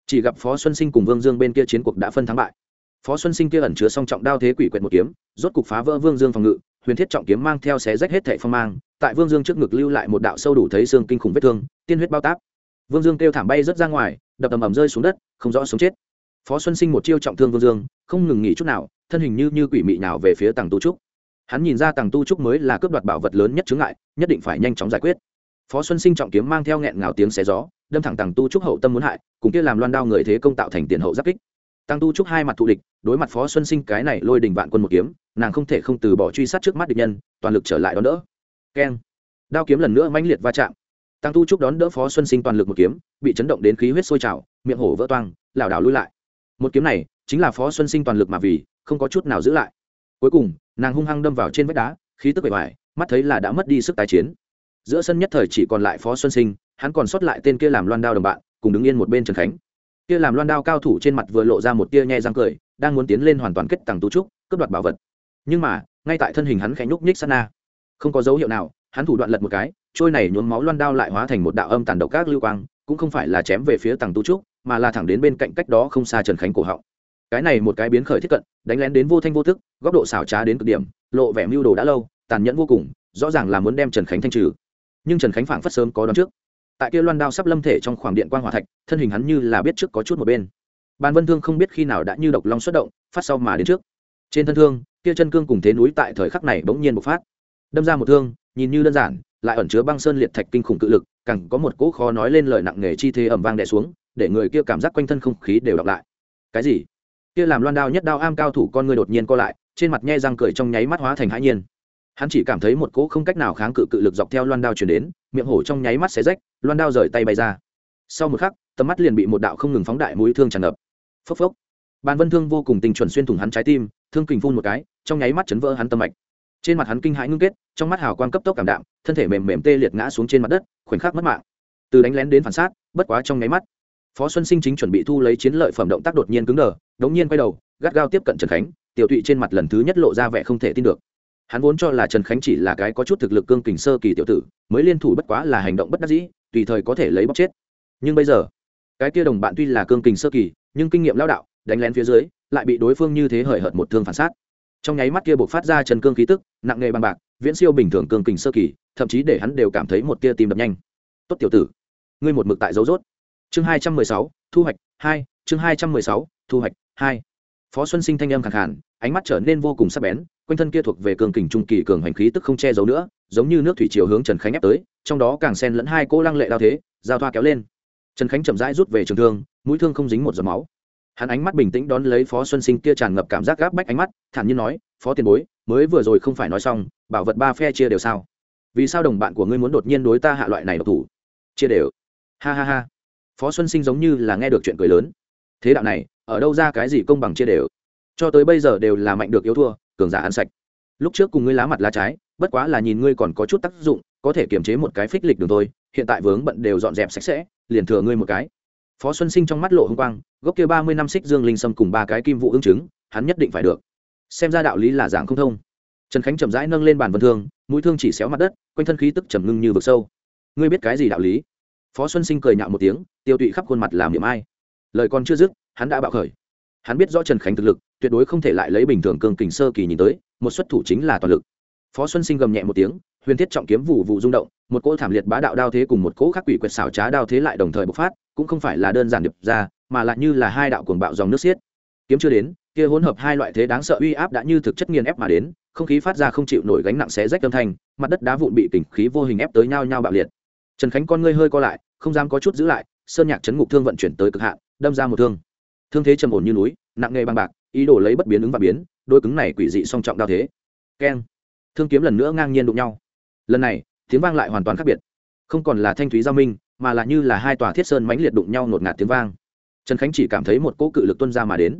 Chỉ gặp phó xuân sinh cùng vương dương bên kia chiến cuộc đã phân thắng bại. Phó xuân sinh kia ẩn chứa song trọng đao thế quỷ quyệt một kiếm, rốt cục phá vỡ vương dương phòng ngự, huyền thiết trọng kiếm mang theo xé rách hết thệ phong mang, tại vương dương trước ngực lưu lại một đạo sâu đủ thấy xương kinh khủng vết thương, tiên huyết bao táp. Vương dương kêu thảm bay rớt ra ngoài, đập ầm ầm rơi xuống đất, không rõ sống chết phó xuân sinh một chiêu trọng thương vương dương, không ngừng nghỉ chút nào, thân hình như như quỷ mị nào về phía tàng tu trúc. Hắn nhìn ra tàng tu trúc mới là cướp đoạt bảo vật lớn nhất chướng ngại, nhất định phải nhanh chóng giải quyết. Phó xuân sinh trọng kiếm mang theo nghẹn ngào tiếng xé gió, đâm thẳng tàng tu trúc hậu tâm muốn hại, cùng kia làm loan đao người thế công tạo thành tiền hậu giáp kích. Tăng tu trúc hai mặt thù địch, đối mặt phó xuân sinh cái này lôi đình vạn quân một kiếm, nàng không thể không từ bỏ truy sát trước mắt địch nhân, toàn lực trở lại đón đỡ. Keng. Đao kiếm lần nữa mãnh liệt va chạm. Tăng tu trúc đón đỡ phó xuân sinh toàn lực một kiếm, bị chấn động đến khí huyết sôi trào, miệng hổ vỡ toang, lảo đảo lui lại một kiếm này chính là phó xuân sinh toàn lực mà vì, không có chút nào giữ lại. Cuối cùng, nàng hung hăng đâm vào trên vách đá, khí tức bề ngoài mắt thấy là đã mất đi sức tái chiến. Giữa sân nhất thời chỉ còn lại phó xuân sinh, hắn còn sót lại tên kia làm loan đao đồng bạn, cùng đứng yên một bên trần khánh. Kia làm loan đao cao thủ trên mặt vừa lộ ra một tia nhe răng cười, đang muốn tiến lên hoàn toàn kết tàng tú trúc, cướp đoạt bảo vật. Nhưng mà, ngay tại thân hình hắn khẽ nhúc nhích sát na, không có dấu hiệu nào, hắn thủ đoạn lật một cái, trôi này nhuốm máu loan đao lại hóa thành một đạo âm tàn độc các lưu quang, cũng không phải là chém về phía tàng tú trúc mà là thẳng đến bên cạnh cách đó không xa trần khánh cổ họng. Cái này một cái biến khởi thiết cận, đánh lén đến vô thanh vô thức góc độ xảo trá đến cực điểm, lộ vẻ mưu đồ đã lâu, tàn nhẫn vô cùng, rõ ràng là muốn đem trần khánh thanh trừ. Nhưng trần khánh phảng phất sớm có đón trước. Tại kia loan đao sắp lâm thể trong khoảng điện quan hòa thạch, thân hình hắn như là biết trước có chút một bên. Bàn vân thương không biết khi nào đã như độc long xuất động, phát sau mà đến trước. Trên thân thương, kia chân cương cùng thế núi tại thời khắc này bỗng nhiên bộc phát. Đâm ra một thương, nhìn như đơn giản, lại ẩn chứa băng sơn liệt thạch kinh khủng cự lực, càng có một cỗ khó nói lên lời nặng nghề chi thế ẩm vang đè xuống để người kia cảm giác quanh thân không khí đều đọc lại. Cái gì? Kia làm loan đao nhất đao am cao thủ con người đột nhiên co lại, trên mặt nhe răng cười trong nháy mắt hóa thành hãi nhiên. Hắn chỉ cảm thấy một cỗ không cách nào kháng cự cự lực dọc theo loan đao chuyển đến, miệng hổ trong nháy mắt xé rách, loan đao rời tay bay ra. Sau một khắc, tầm mắt liền bị một đạo không ngừng phóng đại mũi thương tràn ngập. Phốc phốc. Bàn vân thương vô cùng tình chuẩn xuyên thủng hắn trái tim, thương kình phun một cái, trong nháy mắt chấn vỡ hắn tâm mạch. Trên mặt hắn kinh hãi ngưng kết, trong mắt hào quang cấp tốc cảm đạm, thân thể mềm mềm tê liệt ngã xuống trên mặt đất, khoảnh khắc mất mạng. Từ đánh lén đến phản sát, bất quá trong nháy mắt phó xuân sinh chính chuẩn bị thu lấy chiến lợi phẩm động tác đột nhiên cứng đờ, đống nhiên quay đầu, gắt gao tiếp cận trần khánh, tiểu tụy trên mặt lần thứ nhất lộ ra vẻ không thể tin được. Hắn vốn cho là trần khánh chỉ là cái có chút thực lực cương kình sơ kỳ tiểu tử, mới liên thủ bất quá là hành động bất đắc dĩ, tùy thời có thể lấy bóc chết. Nhưng bây giờ, cái kia đồng bạn tuy là cương kình sơ kỳ, nhưng kinh nghiệm lao đạo, đánh lén phía dưới, lại bị đối phương như thế hời hợt một thương phản sát. Trong nháy mắt kia buộc phát ra trần cương khí tức, nặng nghề bằng bạc, viễn siêu bình thường cương kình sơ kỳ, thậm chí để hắn đều cảm thấy một tia tim đập nhanh. Tốt tiểu tử, ngươi một mực tại dấu rốt chương hai trăm mười sáu, thu hoạch, hai, chương hai trăm mười sáu, thu hoạch, hai. Phó xuân sinh thanh âm khẳng hẳn ánh mắt trở nên vô cùng sắc bén, quanh thân kia thuộc về cường kình trung kỳ cường hành khí tức không che giấu nữa, giống như nước thủy chiều hướng trần khánh ép tới, trong đó càng xen lẫn hai cỗ lăng lệ đao thế, giao thoa kéo lên. Trần khánh chậm rãi rút về trường thương, mũi thương không dính một giọt máu. Hắn ánh mắt bình tĩnh đón lấy phó xuân sinh kia tràn ngập cảm giác gáp bách ánh mắt, thản nhiên nói, phó tiền bối, mới vừa rồi không phải nói xong, bảo vật ba phe chia đều sao? Vì sao đồng bạn của ngươi muốn đột nhiên đối ta hạ loại này độc thủ? Chia đều. Ha ha ha phó xuân sinh giống như là nghe được chuyện cười lớn. Thế đạo này, ở đâu ra cái gì công bằng chia đều? Cho tới bây giờ đều là mạnh được yếu thua, cường giả ăn sạch. Lúc trước cùng ngươi lá mặt lá trái, bất quá là nhìn ngươi còn có chút tác dụng, có thể kiềm chế một cái phích lịch đường thôi, hiện tại vướng bận đều dọn dẹp sạch sẽ, liền thừa ngươi một cái. Phó xuân sinh trong mắt lộ h ư n g quang, gốc kia ba mươi năm xích dương linh sâm cùng ba cái kim vụ ứng chứng, hắn nhất định phải được. Xem ra đạo lý là dạng không thông. Trần khánh chậm rãi nâng lên bàn vân thương, mũi thương chỉ xéo mặt đất, quanh thân khí tức trầm ngưng như vực sâu. Ngươi biết cái gì đạo lý? Phó xuân sinh cười nhạo một tiếng, tiêu tụy khắp khuôn mặt làm niệm ai. Lời còn chưa dứt, hắn đã bạo khởi. Hắn biết rõ trần khánh thực lực, tuyệt đối không thể lại lấy bình thường cường kình sơ kỳ nhìn tới, một xuất thủ chính là toàn lực. Phó xuân sinh gầm nhẹ một tiếng, huyền thiết trọng kiếm vụ vụ rung động, một cỗ thảm liệt bá đạo đao thế cùng một cỗ khắc quỷ quyệt xảo trá đao thế lại đồng thời bộc phát, cũng không phải là đơn giản điệp ra, mà lại như là hai đạo cuồng bạo dòng nước xiết. Kiếm chưa đến, kia hỗn hợp hai loại thế đáng sợ uy áp đã như thực chất nghiền ép mà đến, không khí phát ra không chịu nổi gánh nặng xé rách âm thanh, mặt đất đá vụn bị kình khí vô hình ép tới nhau nhau bạo liệt trần khánh con ngươi hơi co lại, không dám có chút giữ lại, sơn nhạc chấn ngục thương vận chuyển tới cực hạn, đâm ra một thương. Thương thế trầm ổn như núi, nặng nghề bằng bạc, ý đồ lấy bất biến ứng và biến, đôi cứng này quỷ dị song trọng đao thế. Keng. Thương kiếm lần nữa ngang nhiên đụng nhau. Lần này, tiếng vang lại hoàn toàn khác biệt. Không còn là thanh thúy giao minh, mà là như là hai tòa thiết sơn mãnh liệt đụng nhau ngột ngạt tiếng vang. Trần khánh chỉ cảm thấy một cỗ cự lực tuân ra mà đến.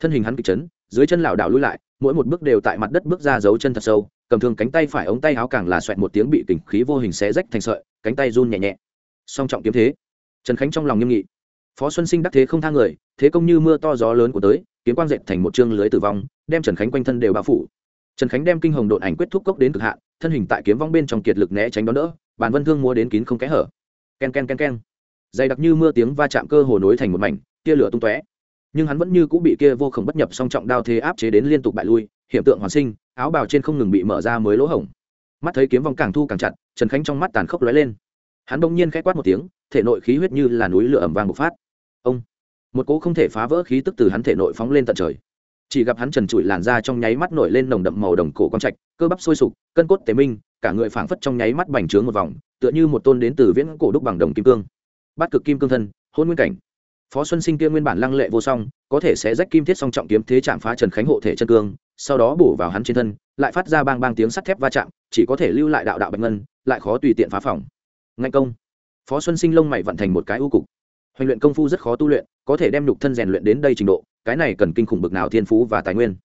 Thân hình hắn kịch chấn, dưới chân lảo đảo lui lại, mỗi một bước đều tại mặt đất bước ra dấu chân thật sâu, cầm thương cánh tay phải ống tay áo càng là xoẹt một tiếng bị kình khí vô hình xé rách thành sợi cánh tay run nhẹ nhẹ. Song trọng kiếm thế. Trần khánh trong lòng nghiêm nghị. Phó xuân sinh đắc thế không thang người, thế công như mưa to gió lớn của tới, kiếm quang dệt thành một chương lưới tử vong, đem trần khánh quanh thân đều bao phủ. Trần khánh đem kinh hồng độn ảnh quyết thúc cốc đến cực hạn, thân hình tại kiếm vong bên trong kiệt lực né tránh đón đỡ, bàn vân thương mua đến kín không kẽ hở. K e n k e n k e n k e n dày đặc như mưa tiếng va chạm cơ hồ nối thành một mảnh, tia lửa tung tóe. Nhưng hắn vẫn như cũng bị kia vô khổng bất nhập song trọng đao thế áp chế đến liên tục bại lui hiện tượng hoàn sinh, áo bào trên không ngừng bị mở ra mới lỗ hổng mắt thấy kiếm vong càng thu càng chặt, trần khánh trong mắt tàn khốc lóe lên. Hắn bỗng nhiên k h ẽ quát một tiếng, thể nội khí huyết như là núi lửa ẩm vàng bộc phát. Ông! Một cỗ không thể phá vỡ khí tức từ hắn thể nội phóng lên tận trời. Chỉ gặp hắn trần trụi làn ra trong nháy mắt nổi lên nồng đậm màu đồng cổ quang trạch, cơ bắp sôi sục, cân cốt tế minh, cả người phảng phất trong nháy mắt bành trướng một vòng, tựa như một tôn đến từ viễn cổ đúc bằng đồng kim cương. Bắt cực kim cương thân, hôn nguyên cảnh. Phó xuân sinh kia nguyên bản lăng lệ vô song, có thể sẽ rách kim thiết song trọng kiếm thế chạm phá trần khánh hộ thể chân cương, sau đó bổ vào hắn trên thân, lại phát ra bang bang tiếng sắt thép va chạm chỉ có thể lưu lại đạo đạo bạch ngân, lại khó tùy tiện phá phòng. Ngay công. Phó xuân sinh lông mày vận thành một cái ưu cục. Huấn luyện công phu rất khó tu luyện, có thể đem nhục thân rèn luyện đến đây trình độ, cái này cần kinh khủng bực nào thiên phú và tài nguyên.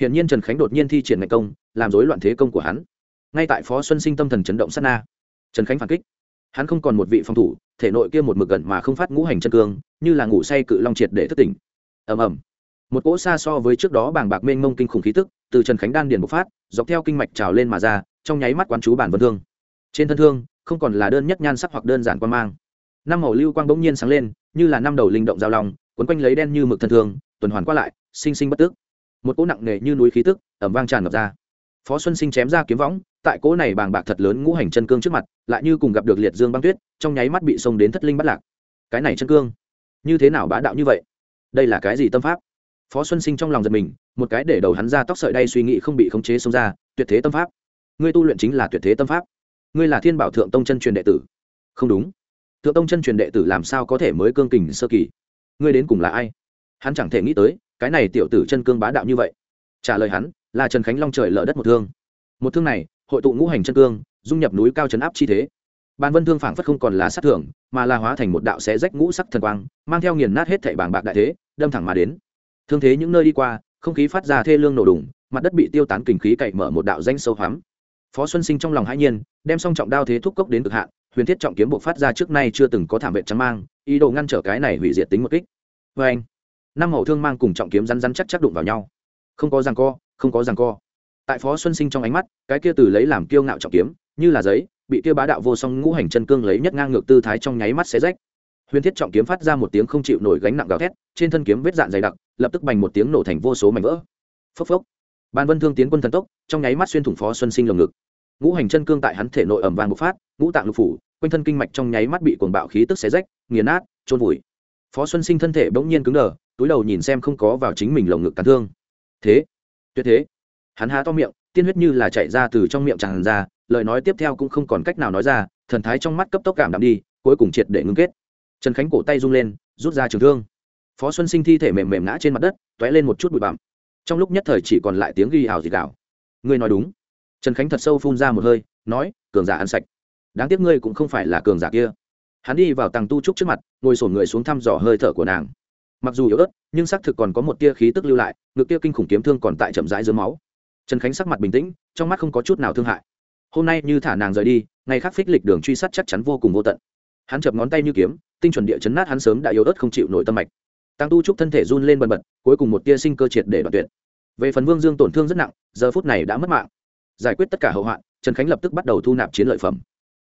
Hiện nhiên trần khánh đột nhiên thi triển ngành công, làm rối loạn thế công của hắn. Ngay tại phó xuân sinh tâm thần chấn động sát na, trần khánh phản kích. Hắn không còn một vị phòng thủ, thể nội kia một mực gần mà không phát ngũ hành chân cương, như là ngủ say cự long triệt để thất tỉnh. Ầm ầm. Một cỗ xa so với trước đó bàng bạc mênh mông kinh khủng khí tức, từ trần khánh đan điền bộc phát, dọc theo kinh mạch trào lên mà ra trong nháy mắt quán chú bản vân thương. Trên thân thương, không còn là đơn nhất nhan sắc hoặc đơn giản quan mang. Năm màu lưu quang bỗng nhiên sáng lên, như là năm đầu linh động giao lòng quấn quanh lấy đen như mực thân thương, tuần hoàn qua lại, sinh sinh bất tức. Một cỗ nặng nề như núi khí tức ẩm vang tràn ngập ra. Phó xuân sinh chém ra kiếm võng, tại cỗ này bàng bạc thật lớn ngũ hành chân cương trước mặt, lại như cùng gặp được liệt dương băng tuyết, trong nháy mắt bị xông đến thất linh bắt lạc. Cái này chân cương, như thế nào bá đạo như vậy? Đây là cái gì tâm pháp? Phó xuân sinh trong lòng giật mình, một cái để đầu hắn ra tóc sợi đay suy nghĩ không bị khống chế xông ra, tuyệt thế tâm pháp ngươi tu luyện chính là tuyệt thế tâm pháp. Ngươi là thiên bảo thượng tông chân truyền đệ tử. Không đúng. Thượng tông chân truyền đệ tử làm sao có thể mới cương kình sơ kỳ? Ngươi đến cùng là ai? Hắn chẳng thể nghĩ tới, cái này tiểu tử chân cương bá đạo như vậy. Trả lời hắn, là trần khánh long trời lở đất một thương. Một thương này, hội tụ ngũ hành chân cương, dung nhập núi cao chấn áp chi thế. Bàn vân thương phảng phất không còn là sát thưởng mà là hóa thành một đạo xé rách ngũ sắc thần quang, mang theo nghiền nát hết thảy bảng bạc đại thế, đâm thẳng mà đến. Thương thế những nơi đi qua, không khí phát ra thê lương nổ đùng, mặt đất bị tiêu tán kình khí cậy mở một đạo danh sâu hoắm phó xuân sinh trong lòng hãi nhiên, đem song trọng đao thế thúc cốc đến cực hạn, huyền thiết trọng kiếm bộ phát ra trước nay chưa từng có thảm vệ trắng mang, ý đồ ngăn trở cái này hủy diệt tính một kích. Vê anh, năm hậu thương mang cùng trọng kiếm rắn rắn chắc chắc đụng vào nhau. Không có ràng co, không có ràng co. Tại phó xuân sinh trong ánh mắt, cái kia từ lấy làm kiêu ngạo trọng kiếm, như là giấy, bị kia bá đạo vô song ngũ hành chân cương lấy nhất ngang ngược tư thái trong nháy mắt xé rách. Huyền thiết trọng kiếm phát ra một tiếng không chịu nổi gánh nặng gào thét, trên thân kiếm vết dạn dày đặc, lập tức bành một tiếng nổ thành vô số mảnh vỡ. Phốc phốc ban vân thương tiến quân thần tốc, trong nháy mắt xuyên thủng phó xuân sinh lồng ngực. Ngũ hành chân cương tại hắn thể nội ẩm vàng bộc phát, ngũ tạng lục phủ, quanh thân kinh mạch trong nháy mắt bị cuồng bạo khí tức xé rách, nghiền nát trôn vùi. Phó xuân sinh thân thể bỗng nhiên cứng đờ, túi đầu nhìn xem không có vào chính mình lồng ngực cắn thương. Thế, tuyệt thế. Hắn há to miệng, tiên huyết như là chạy ra từ trong miệng tràn ra, lời nói tiếp theo cũng không còn cách nào nói ra, thần thái trong mắt cấp tốc cảm đạm đi, cuối cùng triệt để ngưng kết. Trần khánh cổ tay rung lên, rút ra trường thương. Phó xuân sinh thi thể mềm mềm ngã trên mặt đất t ó é lên một chút bụi bặm trong lúc nhất thời chỉ còn lại tiếng ghi ảo gì gạo ngươi nói đúng. Trần khánh thật sâu phun ra một hơi, nói, cường giả ăn sạch. Đáng tiếc ngươi cũng không phải là cường giả kia. Hắn đi vào tàng tu trúc trước mặt, ngồi sổn người xuống thăm dò hơi thở của nàng. Mặc dù yếu ớt, nhưng xác thực còn có một tia khí tức lưu lại, ngực tia kinh khủng kiếm thương còn tại chậm rãi dưới máu. Trần khánh sắc mặt bình tĩnh, trong mắt không có chút nào thương hại. Hôm nay như thả nàng rời đi, ngày khác phích lịch đường truy sát chắc chắn vô cùng vô tận. Hắn chập ngón tay như kiếm, tinh chuẩn địa chấn nát hắn sớm đã yếu ớt không chịu nổi tâm mạch. Tăng tu trúc thân thể run lên bần bật, cuối cùng một tia sinh cơ triệt để đoạt tuyệt về phần vương dương tổn thương rất nặng, giờ phút này đã mất mạng. Giải quyết tất cả hậu hoạn, trần khánh lập tức bắt đầu thu nạp chiến lợi phẩm.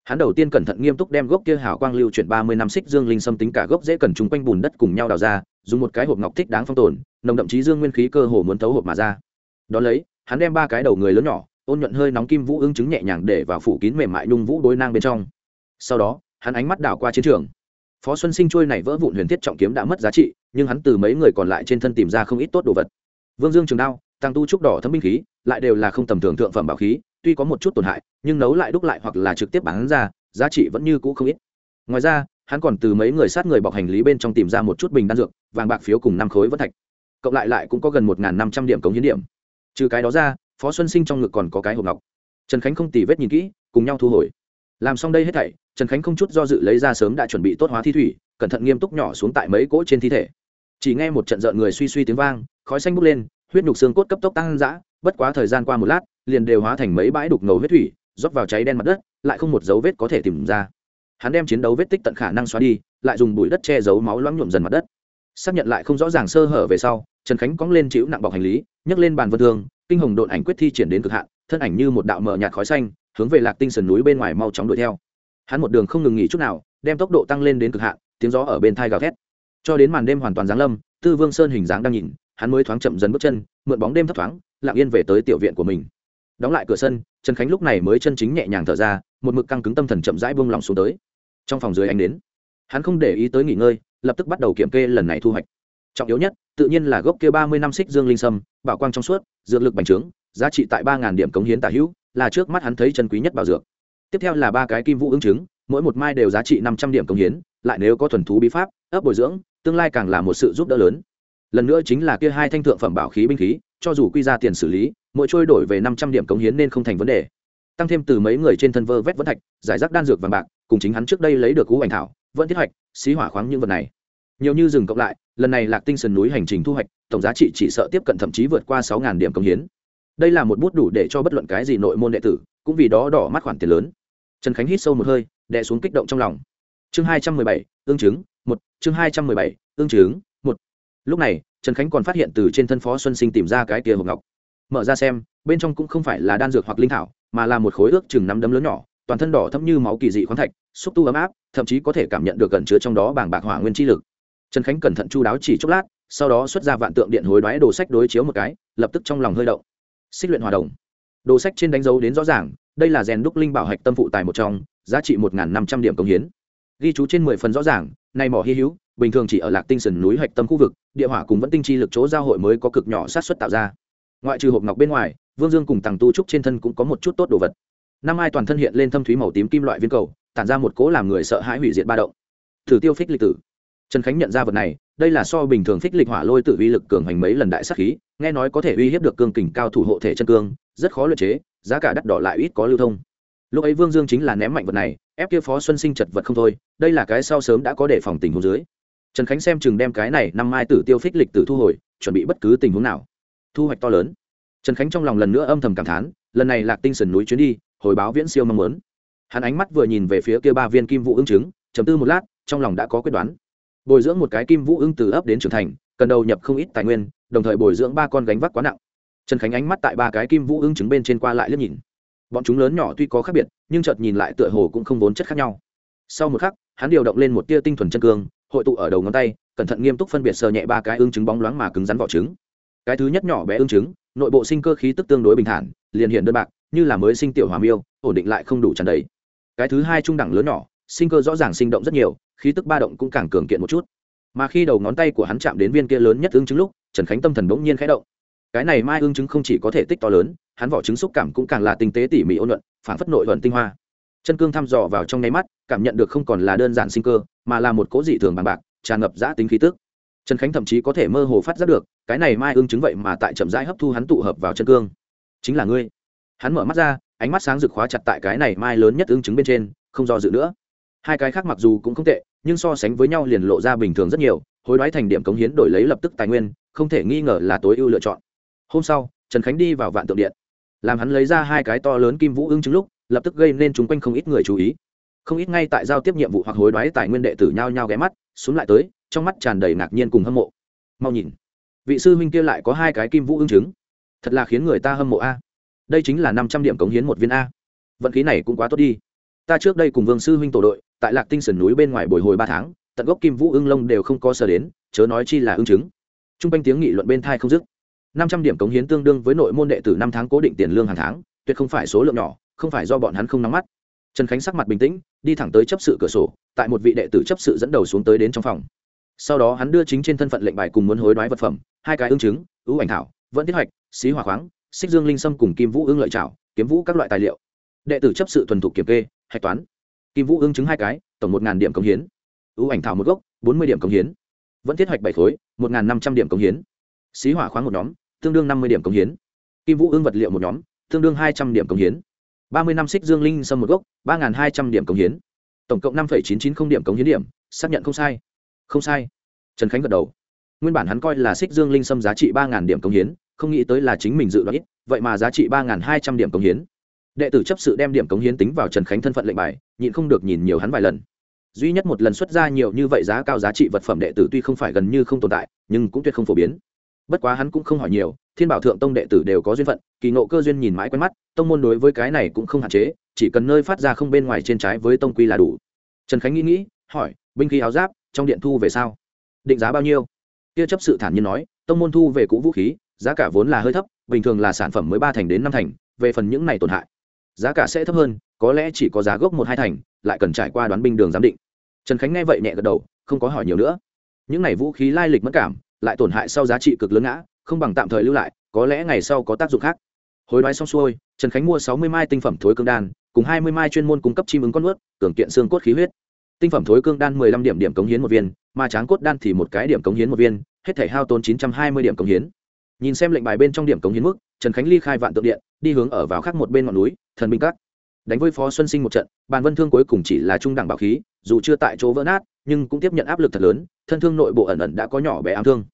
Hắn đầu tiên cẩn thận nghiêm túc đem gốc kia hảo quang lưu chuyển ba mươi năm xích dương linh xâm tính cả gốc dễ cần chung quanh bùn đất cùng nhau đào ra, dùng một cái hộp ngọc thích đáng phong tồn, nồng đậm chí dương nguyên khí cơ hồ muốn thấu hộp mà ra. Đ ó lấy, hắn đem ba cái đầu người lớn nhỏ, ôn nhuận hơi nóng kim vũ ứng chứng nhẹ nhàng để vào phủ kín mềm mại nhung vũ đối nang bên trong. Sau đó, hắn ánh mắt đảo qua chiến trường. Phó xuân sinh trôi này vỡ vụn huyền thiết trọng kiếm đã mất giá trị, nhưng hắn từ mấy người còn lại trên thân tìm ra không ít tốt đồ vật vương dương trường đao, tăng tu trúc đỏ thấm binh khí, lại đều là không tầm thường thượng phẩm bảo khí, tuy có một chút tổn hại, nhưng nấu lại đúc lại hoặc là trực tiếp bán ra, giá trị vẫn như cũ không ít. Ngoài ra, hắn còn từ mấy người sát người bọc hành lý bên trong tìm ra một chút bình đan dược, vàng bạc phiếu cùng năm khối vân thạch. Cộng lại lại cũng có gần một năm trăm điểm cống hiến điểm. Trừ cái đó ra, phó xuân sinh trong ngực còn có cái hộp ngọc. Trần khánh không tì vết nhìn kỹ, cùng nhau thu hồi. Làm xong đây hết thảy, trần khánh không chút do dự lấy ra sớm đã chuẩn bị tốt hóa thi thủy, cẩn thận nghiêm túc nhỏ xuống tại mấy cỗ trên thi thể. Chỉ nghe một trận rợn người suy suy tiếng vang khói xanh bốc lên, huyết nhục xương cốt cấp tốc tăng dã, bất quá thời gian qua một lát, liền đều hóa thành mấy bãi đục ngầu huyết thủy, rót vào cháy đen mặt đất, lại không một dấu vết có thể tìm ra. Hắn đem chiến đấu vết tích tận khả năng xóa đi, lại dùng bụi đất che giấu máu loãng nhuộm dần mặt đất. Xác nhận lại không rõ ràng sơ hở về sau, trần khánh cóng lên chịu nặng bọc hành lý, nhấc lên bàn vân thương, kinh hồng độn ảnh quyết thi triển đến cực hạn, thân ảnh như một đạo mờ nhạt khói xanh, hướng về lạc tinh sườn núi bên ngoài mau chóng đuổi theo. Hắn một đường không ngừng nghỉ chút nào, đem tốc độ tăng lên đến cực hạn, tiếng gió ở bên thai gào thét. Cho đến màn đêm hoàn toàn giáng lâm, tư vương sơn hình dáng đang nhìn hắn mới thoáng chậm dần bước chân, mượn bóng đêm thấp thoáng, lặng yên về tới tiểu viện của mình. Đóng lại cửa sân, trần khánh lúc này mới chân chính nhẹ nhàng thở ra, một mực căng cứng tâm thần chậm rãi buông lòng xuống tới. Trong phòng dưới anh đến hắn không để ý tới nghỉ ngơi, lập tức bắt đầu kiểm kê lần này thu hoạch. Trọng yếu nhất, tự nhiên là gốc kia ba mươi năm xích dương linh sâm, bảo quang trong suốt, dược lực bành trướng, giá trị tại ba điểm cống hiến tả hữu, là trước mắt hắn thấy chân quý nhất bảo dược. Tiếp theo là ba cái kim vũ ứng chứng, mỗi một mai đều giá trị năm trăm điểm cống hiến, lại nếu có thuần thú bí pháp, ấp bồi dưỡng, tương lai càng là một sự giúp đỡ lớn lần nữa chính là kia hai thanh thượng phẩm bảo khí binh khí, cho dù quy ra tiền xử lý, mỗi trôi đổi về năm trăm điểm cống hiến nên không thành vấn đề. Tăng thêm từ mấy người trên thân vơ vét vẫn thạch, giải rác đan dược vàng bạc, cùng chính hắn trước đây lấy được cú ảnh thảo, vẫn thiết hoạch, xí hỏa khoáng những vật này. Nhiều như rừng cộng lại, lần này lạc tinh sơn núi hành trình thu hoạch, tổng giá trị chỉ sợ tiếp cận thậm chí vượt qua sáu điểm cống hiến. Đây là một bút đủ để cho bất luận cái gì nội môn đệ tử, cũng vì đó đỏ mắt khoản tiền lớn. Trần khánh hít sâu một hơi, đè xuống kích động trong lòng. Chương hai trăm mười bảy ương chứng, một, chương hai trăm mười bảy ương chứng lúc này, trần khánh còn phát hiện từ trên thân phó xuân sinh tìm ra cái kia hộp ngọc. Mở ra xem, bên trong cũng không phải là đan dược hoặc linh thảo, mà là một khối ước chừng nắm đấm lớn nhỏ, toàn thân đỏ thẫm như máu kỳ dị khoáng thạch, xúc tu ấm áp, thậm chí có thể cảm nhận được gần chứa trong đó bảng bạc hỏa nguyên chi lực. Trần khánh cẩn thận chu đáo chỉ chốc lát, sau đó xuất ra vạn tượng điện hối đoái đồ sách đối chiếu một cái, lập tức trong lòng hơi động. Xích luyện hòa đồng. Đồ sách trên đánh dấu đến rõ ràng, đây là rèn đúc linh bảo hạch tâm phụ tài một trong, giá trị một năm trăm điểm công hiến. Ghi chú trên mười phần rõ ràng, này mỏ hy hữu bình thường chỉ ở lạc tinh sần núi hạch tâm khu vực, địa hỏa cùng vẫn tinh chi lực chỗ giao hội mới có cực nhỏ sát xuất tạo ra. Ngoại trừ hộp ngọc bên ngoài, vương dương cùng tàng tu trúc trên thân cũng có một chút tốt đồ vật. Năm ai toàn thân hiện lên thâm thúy màu tím kim loại viên cầu, tản ra một cố làm người sợ hãi hủy diệt ba động. Thử tiêu phích lịch tử. Trần khánh nhận ra vật này, đây là so bình thường phích lịch hỏa lôi tự uy lực cường hành mấy lần đại sắc khí, nghe nói có thể uy hiếp được cương kình cao thủ hộ thể chân cương, rất khó luyện chế, giá cả đắt đỏ lại ít có lưu thông. Lúc ấy vương dương chính là ném mạnh vật này, ép kia phó xuân sinh chật vật không thôi, đây là cái sau sớm đã có đề phòng tình huống dưới trần khánh xem chừng đem cái này năm mai tử tiêu phích lịch tử thu hồi, chuẩn bị bất cứ tình huống nào. Thu hoạch to lớn. Trần khánh trong lòng lần nữa âm thầm cảm thán, lần này lạc tinh sần núi chuyến đi, hồi báo viễn siêu mong muốn. Hắn ánh mắt vừa nhìn về phía kia ba viên kim vũ ứng chứng chấm tư một lát, trong lòng đã có quyết đoán. Bồi dưỡng một cái kim vũ ưng từ ấp đến trưởng thành, cần đầu nhập không ít tài nguyên, đồng thời bồi dưỡng ba con gánh vác quá nặng. Trần khánh ánh mắt tại ba cái kim vũ ưng trứng bên trên qua lại liếc nhìn. Bọn chúng lớn nhỏ tuy có khác biệt, nhưng chợt nhìn lại tựa hồ cũng không vốn chất khác nhau. Sau một khắc, hắn điều động lên một tia tinh thuần chân cương hội tụ ở đầu ngón tay, cẩn thận nghiêm túc phân biệt sờ nhẹ ba cái ương trứng bóng loáng mà cứng rắn vỏ trứng. Cái thứ nhất nhỏ bé ương trứng, nội bộ sinh cơ khí tức tương đối bình thản, liền hiện đơn bạc, như là mới sinh tiểu hòa miêu, ổn định lại không đủ tràn đầy. Cái thứ hai trung đẳng lớn nhỏ, sinh cơ rõ ràng sinh động rất nhiều, khí tức ba động cũng càng cường kiện một chút. Mà khi đầu ngón tay của hắn chạm đến viên kia lớn nhất ương trứng lúc, trần khánh tâm thần bỗng nhiên khẽ động. Cái này mai ương trứng không chỉ có thể tích to lớn, hắn vỏ trứng xúc cảm cũng càng là tinh tế tỉ mỉ ôn luận phản phất nội luận tinh hoa. Chân cương thăm dò vào trong nháy mắt, cảm nhận được không còn là đơn giản sinh cơ mà là một cố dị thường bằng bạc, tràn ngập giã tính khí tức. Trần khánh thậm chí có thể mơ hồ phát giác được, cái này mai ương chứng vậy mà tại chậm rãi hấp thu hắn tụ hợp vào chân cương. Chính là ngươi. Hắn mở mắt ra, ánh mắt sáng rực khóa chặt tại cái này mai lớn nhất ương chứng bên trên, không do dự nữa. Hai cái khác mặc dù cũng không tệ, nhưng so sánh với nhau liền lộ ra bình thường rất nhiều, hối đoái thành điểm cống hiến đổi lấy lập tức tài nguyên, không thể nghi ngờ là tối ưu lựa chọn. Hôm sau, trần khánh đi vào vạn tượng điện. Làm hắn lấy ra hai cái to lớn kim vũ ưng chứng lúc, lập tức gây nên chúng quanh không ít người chú ý không ít ngay tại giao tiếp nhiệm vụ hoặc hối đoái tài nguyên đệ tử nhao nhao ghé mắt, xuống lại tới, trong mắt tràn đầy ngạc nhiên cùng hâm mộ. Mau nhìn, vị sư huynh kia lại có hai cái kim vũ ưng chứng. Thật là khiến người ta hâm mộ a. Đây chính là năm trăm điểm cống hiến một viên a. Vận khí này cũng quá tốt đi. Ta trước đây cùng vương sư huynh tổ đội, tại lạc tinh sườn núi bên ngoài bồi hồi ba tháng, tận gốc kim vũ ưng lông đều không có sờ đến, chớ nói chi là ứng chứng. T r u n g quanh tiếng nghị luận bên thai không dứt. Năm trăm điểm cống hiến tương đương với nội môn đệ tử năm tháng cố định tiền lương hàng tháng, tuyệt không phải số lượng nhỏ, không phải do bọn hắn không nắm mắt trần khánh sắc mặt bình tĩnh, đi thẳng tới chấp sự cửa sổ, tại một vị đệ tử chấp sự dẫn đầu xuống tới đến trong phòng. Sau đó hắn đưa chính trên thân phận lệnh bài cùng muốn hối đoái vật phẩm, hai cái ương chứng, ưu ảnh thảo, vẫn tiết hoạch, xí hỏa khoáng, xích dương linh sâm cùng kim vũ ương lợi trảo, kiếm vũ các loại tài liệu. Đệ tử chấp sự thuần thục kiểm kê, hạch toán. Kim vũ ương chứng hai cái, tổng một điểm cống hiến. Ưu ảnh thảo một gốc, bốn mươi điểm cống hiến. Vẫn thiết hoạch bảy khối, một năm trăm điểm cống hiến. Xí hỏa khoáng một nhóm, tương đương năm mươi điểm cống hiến. Kim vũ ương vật liệu một nhóm, tương đương hai trăm điểm cống hiến ba mươi năm xích dương linh sâm một gốc, ba hai trăm điểm cống hiến. Tổng cộng năm chín chín không điểm cống hiến điểm, xác nhận không sai. Không sai. Trần khánh gật đầu. Nguyên bản hắn coi là xích dương linh sâm giá trị ba điểm cống hiến, không nghĩ tới là chính mình dự đoán ít, vậy mà giá trị ba hai trăm điểm cống hiến. Đệ tử chấp sự đem điểm cống hiến tính vào trần khánh thân phận lệnh bài, nhịn không được nhìn nhiều hắn vài lần. Duy nhất một lần xuất ra nhiều như vậy giá cao giá trị vật phẩm đệ tử tuy không phải gần như không tồn tại, nhưng cũng tuyệt không phổ biến. Bất quá hắn cũng không hỏi nhiều thiên bảo thượng tông đệ tử đều có duyên phận, kỳ ngộ cơ duyên nhìn mãi quen mắt, tông môn đối với cái này cũng không hạn chế, chỉ cần nơi phát ra không bên ngoài trên trái với tông quy là đủ. Trần khánh nghĩ nghĩ, hỏi, binh khí áo giáp, trong điện thu về sao? Định giá bao nhiêu? Kia chấp sự thản nhiên nói, tông môn thu về cũ vũ khí, giá cả vốn là hơi thấp, bình thường là sản phẩm mới ba thành đến năm thành, về phần những này tổn hại, giá cả sẽ thấp hơn, có lẽ chỉ có giá gốc một hai thành, lại cần trải qua đoán binh đường giám định. Trần khánh nghe vậy nhẹ gật đầu, không có hỏi nhiều nữa. Những này vũ khí lai lịch mất cảm, lại tổn hại sau giá trị cực lớn ngã không bằng tạm thời lưu lại, có lẽ ngày sau có tác dụng khác. Hối đoái xong xuôi, trần khánh mua sáu mươi mai tinh phẩm thối cương đan, cùng hai mươi mai chuyên môn cung cấp chim ứng con ướt cường kiện xương cốt khí huyết. Tinh phẩm thối cương đan mười lăm điểm điểm cống hiến một viên, mà tráng cốt đan thì một cái điểm cống hiến một viên, hết thể hao tốn chín trăm hai mươi điểm cống hiến. Nhìn xem lệnh bài bên trong điểm cống hiến mức, trần khánh ly khai vạn tượng điện, đi hướng ở vào khác một bên ngọn núi, thần binh các. Đánh với phó xuân sinh một trận, bàn vân thương cuối cùng chỉ là trung đẳng bảo khí, dù chưa tại chỗ vỡ nát, nhưng cũng tiếp nhận áp lực thật lớn, thân thương nội bộ ẩn ẩn đã có nhỏ bé ám thương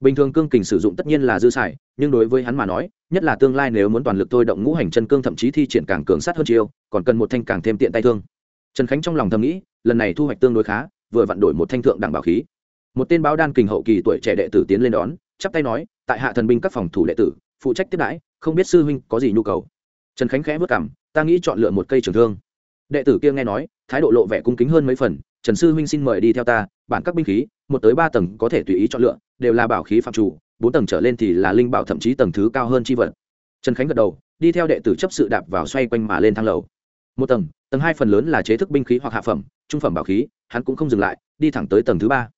bình thường cương kình sử dụng tất nhiên là dư xài, nhưng đối với hắn mà nói, nhất là tương lai nếu muốn toàn lực thôi động ngũ hành chân cương thậm chí thi triển càng cường sát hơn chiêu, còn cần một thanh càng thêm tiện tay thương. Trần khánh trong lòng thầm nghĩ, lần này thu hoạch tương đối khá, vừa vặn đổi một thanh thượng đẳng bảo khí. Một tên báo đan kình hậu kỳ tuổi trẻ đệ tử tiến lên đón, chắp tay nói, tại hạ thần binh các phòng thủ đệ tử, phụ trách tiếp đãi, không biết sư huynh có gì nhu cầu? Trần khánh khẽ vất cảm ta nghĩ chọn lựa một cây trường thương. Đệ tử kia nghe nói, thái độ lộ vẻ cung kính hơn mấy phần trần sư huynh xin mời đi theo ta, bản các binh khí, một tới ba tầng có thể tùy ý chọn lựa, đều là bảo khí phạm chủ, bốn tầng trở lên thì là linh bảo thậm chí tầng thứ cao hơn chi vật. Trần khánh gật đầu, đi theo đệ tử chấp sự đạp vào xoay quanh mà lên thang lầu. Một tầng tầng hai phần lớn là chế thức binh khí hoặc hạ phẩm, trung phẩm bảo khí, hắn cũng không dừng lại, đi thẳng tới tầng thứ ba.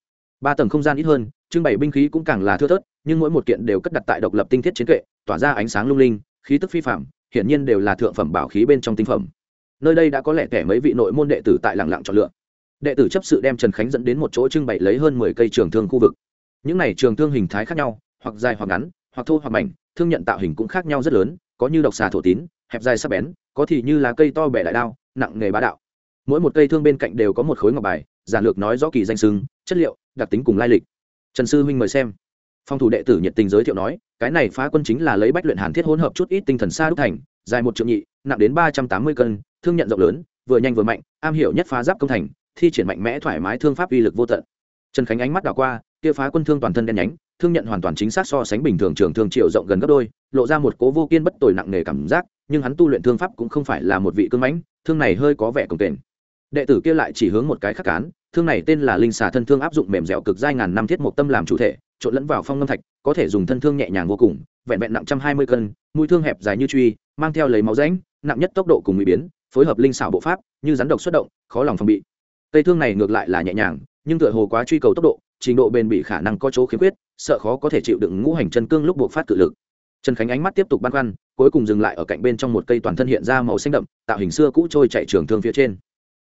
Ba tầng không gian ít hơn, trưng bày binh khí cũng càng là thưa thớt, nhưng mỗi một kiện đều cất đặt tại độc lập tinh thiết chiến kệ, tỏa ra ánh sáng lung linh, khí tức phi phạm hiển nhiên đều là thượng phẩm bảo khí bên trong tinh phẩm. Nơi đây đã có lẽ kẻ mấy vị nội môn đệ tử tại lặng lặng chọn lựa đệ tử chấp sự đem trần khánh dẫn đến một chỗ trưng bày lấy hơn mười cây trường thương khu vực. Những này trường thương hình thái khác nhau, hoặc dài hoặc ngắn, hoặc thô hoặc mảnh, thương nhận tạo hình cũng khác nhau rất lớn, có như độc xà thổ tín, hẹp dài sắc bén, có thì như là cây to bẻ đại đao, nặng nghề bá đạo. Mỗi một cây thương bên cạnh đều có một khối ngọc bài, giản lược nói rõ kỳ danh sưng chất liệu, đặc tính cùng lai lịch. Trần sư huynh mời xem. Phong thủ đệ tử nhiệt tình giới thiệu nói, cái này phá quân chính là lấy bách luyện hàn thiết hỗn hợp chút ít tinh thần xa đúc thành, dài một triệu nhị, nặng đến ba trăm tám mươi cân, thương nhận rộng lớn, vừa nhanh vừa mạnh, am hiểu nhất phá giáp công thành thi triển mạnh mẽ thoải mái thương pháp uy lực vô tận. Trần khánh ánh mắt đảo qua, kia phá quân thương toàn thân đen nhánh, thương nhận hoàn toàn chính xác so sánh bình thường trường thương triệu rộng gần gấp đôi, lộ ra một cố vô kiên bất tồi nặng nề cảm giác, nhưng hắn tu luyện thương pháp cũng không phải là một vị cương mãnh, thương này hơi có vẻ cồng kềnh đệ tử kia lại chỉ hướng một cái khắc cán, thương này tên là linh xà thân thương áp dụng mềm dẻo cực dai ngàn năm thiết mộc tâm làm chủ thể, trộn lẫn vào phong ngâm thạch, có thể dùng thân thương nhẹ nhàng vô cùng, vẹn vẹn nặng trăm hai mươi cân, mũi thương hẹp dài như truy, mang theo lấy máu rãnh, nặng nhất tốc độ cùng nguy biến, phối hợp linh xảo bộ pháp, như rắn độc xuất động, khó lòng phòng bị cây thương này ngược lại là nhẹ nhàng, nhưng tựa hồ quá truy cầu tốc độ, trình độ bền bị khả năng có chỗ khiếm khuyết, sợ khó có thể chịu đựng ngũ hành chân cương lúc buộc phát cự lực. Trần khánh ánh mắt tiếp tục băn khoăn, cuối cùng dừng lại ở cạnh bên trong một cây toàn thân hiện ra màu xanh đậm, tạo hình xưa cũ trôi chạy trường thương phía trên.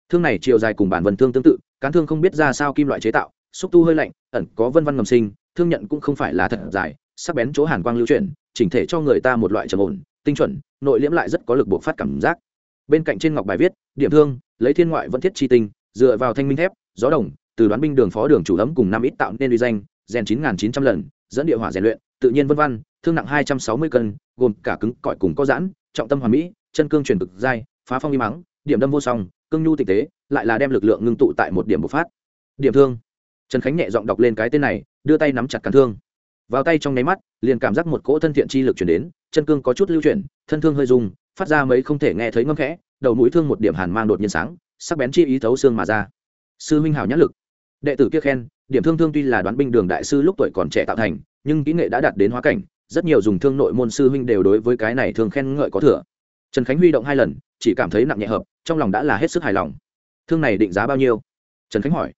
Thương này chiều dài cùng bản vân thương tương tự, cán thương không biết ra sao kim loại chế tạo, xúc tu hơi lạnh, ẩn có vân văn ngầm sinh, thương nhận cũng không phải là thật dài, sắc bén chỗ hàn quang lưu chuyển, chỉnh thể cho người ta một loại trầm ổn, tinh chuẩn, nội liễm lại rất có lực buộc phát cảm giác. Bên cạnh trên ngọc bài viết, điểm thương, lấy thiên ngoại vẫn thiết chi tinh dựa vào thanh minh thép, gió đồng, từ đoán binh đường phó đường chủ ấm cùng năm ít tạo nên uy danh, rèn chín nghìn chín trăm lần, dẫn địa hỏa rèn luyện, tự nhiên vân văn, thương nặng hai trăm sáu mươi cân, gồm cả cứng, cỏi cùng có giãn, trọng tâm hoàn mỹ, chân cương truyền cực dai, phá phong y mắng điểm đâm vô song, cương nhu tịch tế, lại là đem lực lượng ngưng tụ tại một điểm bộc phát. Điểm thương. Trần khánh nhẹ giọng đọc lên cái tên này, đưa tay nắm chặt cắn thương. Vào tay trong nháy mắt, liền cảm giác một cỗ thân thiện chi lực chuyển đến, chân cương có chút lưu chuyển, thân thương hơi rung, phát ra mấy không thể nghe thấy ngâm khẽ, đầu mũi thương một điểm hàn mang đột nhiên sáng sắc bén chi ý thấu xương mà ra. Sư huynh hảo nhãn lực. Đệ tử kia khen, điểm thương thương tuy là đoán binh đường đại sư lúc tuổi còn trẻ tạo thành, nhưng kỹ nghệ đã đạt đến hóa cảnh, rất nhiều dùng thương nội môn sư huynh đều đối với cái này thường khen ngợi có thừa. Trần khánh huy động hai lần, chỉ cảm thấy nặng nhẹ hợp, trong lòng đã là hết sức hài lòng. Thương này định giá bao nhiêu? Trần khánh hỏi.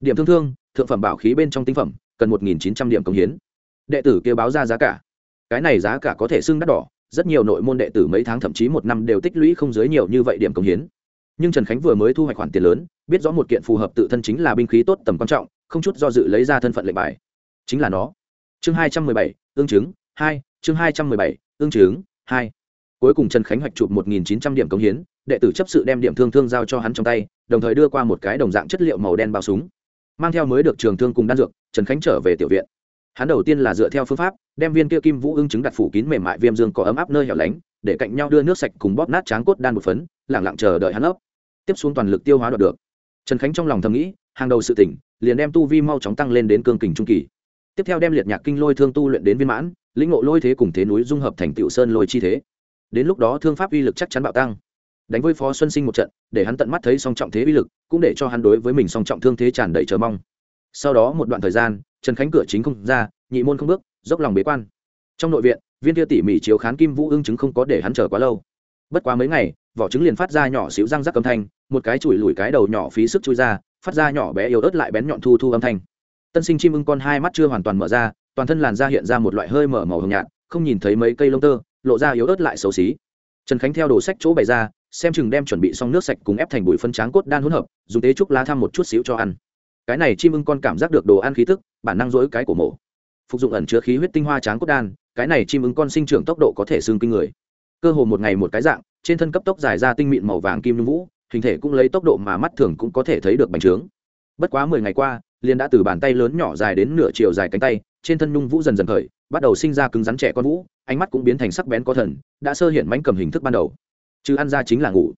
Điểm thương thương, thượng phẩm bảo khí bên trong tinh phẩm, cần một nghìn chín trăm điểm công hiến. Đệ tử kia báo ra giá cả. Cái này giá cả có thể xưng đắt đỏ, rất nhiều nội môn đệ tử mấy tháng thậm chí một năm đều tích lũy không dưới nhiều như vậy điểm công hiến nhưng trần khánh vừa mới thu hoạch khoản tiền lớn biết rõ một kiện phù hợp tự thân chính là binh khí tốt tầm quan trọng không chút do dự lấy ra thân phận lệnh bài chính là nó chương hai trăm mười bảy ương chứng hai chương hai trăm mười bảy ương chứng hai cuối cùng trần khánh hoạch chụp một nghìn chín trăm điểm công hiến đệ tử chấp sự đem điểm thương thương giao cho hắn trong tay đồng thời đưa qua một cái đồng dạng chất liệu màu đen bao súng mang theo mới được trường thương cùng đan dược trần khánh trở về tiểu viện hắn đầu tiên là dựa theo phương pháp đem viên kia kim vũ ưng chứng đặt phủ kín mềm mại viêm dương có ấm áp nơi hẻo lánh để cạnh nhau đưa nước sạch cùng bóp nát tráng cốt đan một phấn lẳng lặng chờ đợi hắn ấp tiếp xuống toàn lực tiêu hóa đoạt được. Trần khánh trong lòng thầm nghĩ, hàng đầu sự tỉnh, liền đem tu vi mau chóng tăng lên đến cương kình trung kỳ. Tiếp theo đem liệt nhạc kinh lôi thương tu luyện đến viên mãn, lĩnh ngộ lôi thế cùng thế núi dung hợp thành tiểu sơn lôi chi thế. Đến lúc đó thương pháp uy lực chắc chắn bạo tăng. Đánh với phó xuân sinh một trận, để hắn tận mắt thấy song trọng thế uy lực, cũng để cho hắn đối với mình song trọng thương thế tràn đầy chờ mong. Sau đó một đoạn thời gian, trần khánh cửa chính không ra, nhị môn không bước, dốc lòng bế quan. Trong nội viện, viên kia tỉ mỉ chiếu khán kim vũ ưng chứng không có để hắn chờ quá lâu. Bất quá mấy ngày vỏ trứng liền phát ra nhỏ xíu răng rắc âm thanh, một cái chùi lùi cái đầu nhỏ phí sức chui ra, phát ra nhỏ bé yếu ớt lại bén nhọn thu thu âm thanh. Tân sinh chim ưng con hai mắt chưa hoàn toàn mở ra, toàn thân làn da hiện ra một loại hơi mở màu hồng nhạt, không nhìn thấy mấy cây lông tơ, lộ ra yếu ớt lại xấu xí. Trần khánh theo đồ sách chỗ bày ra, xem chừng đem chuẩn bị xong nước sạch cùng ép thành bụi phân tráng cốt đan hỗn hợp, dùng tế trúc lá thăm một chút xíu cho ăn. Cái này chim ưng con cảm giác được đồ ăn khí thức bản năng dối cái của mổ. Phục dụng ẩn chứa khí huyết tinh hoa tráng cốt đan, cái này chim ưng con sinh trưởng tốc độ có thể xương kinh người. Cơ hồ một ngày một cái dạng trên thân cấp tốc dài ra tinh mịn màu vàng kim nhung vũ, hình thể cũng lấy tốc độ mà mắt thường cũng có thể thấy được bành trướng. Bất quá mười ngày qua liên đã từ bàn tay lớn nhỏ dài đến nửa chiều dài cánh tay, trên thân nhung vũ dần dần khởi, bắt đầu sinh ra cứng rắn trẻ con vũ, ánh mắt cũng biến thành sắc bén có thần, đã sơ hiện mánh cầm hình thức ban đầu. Chứ ăn ra chính là ngủ.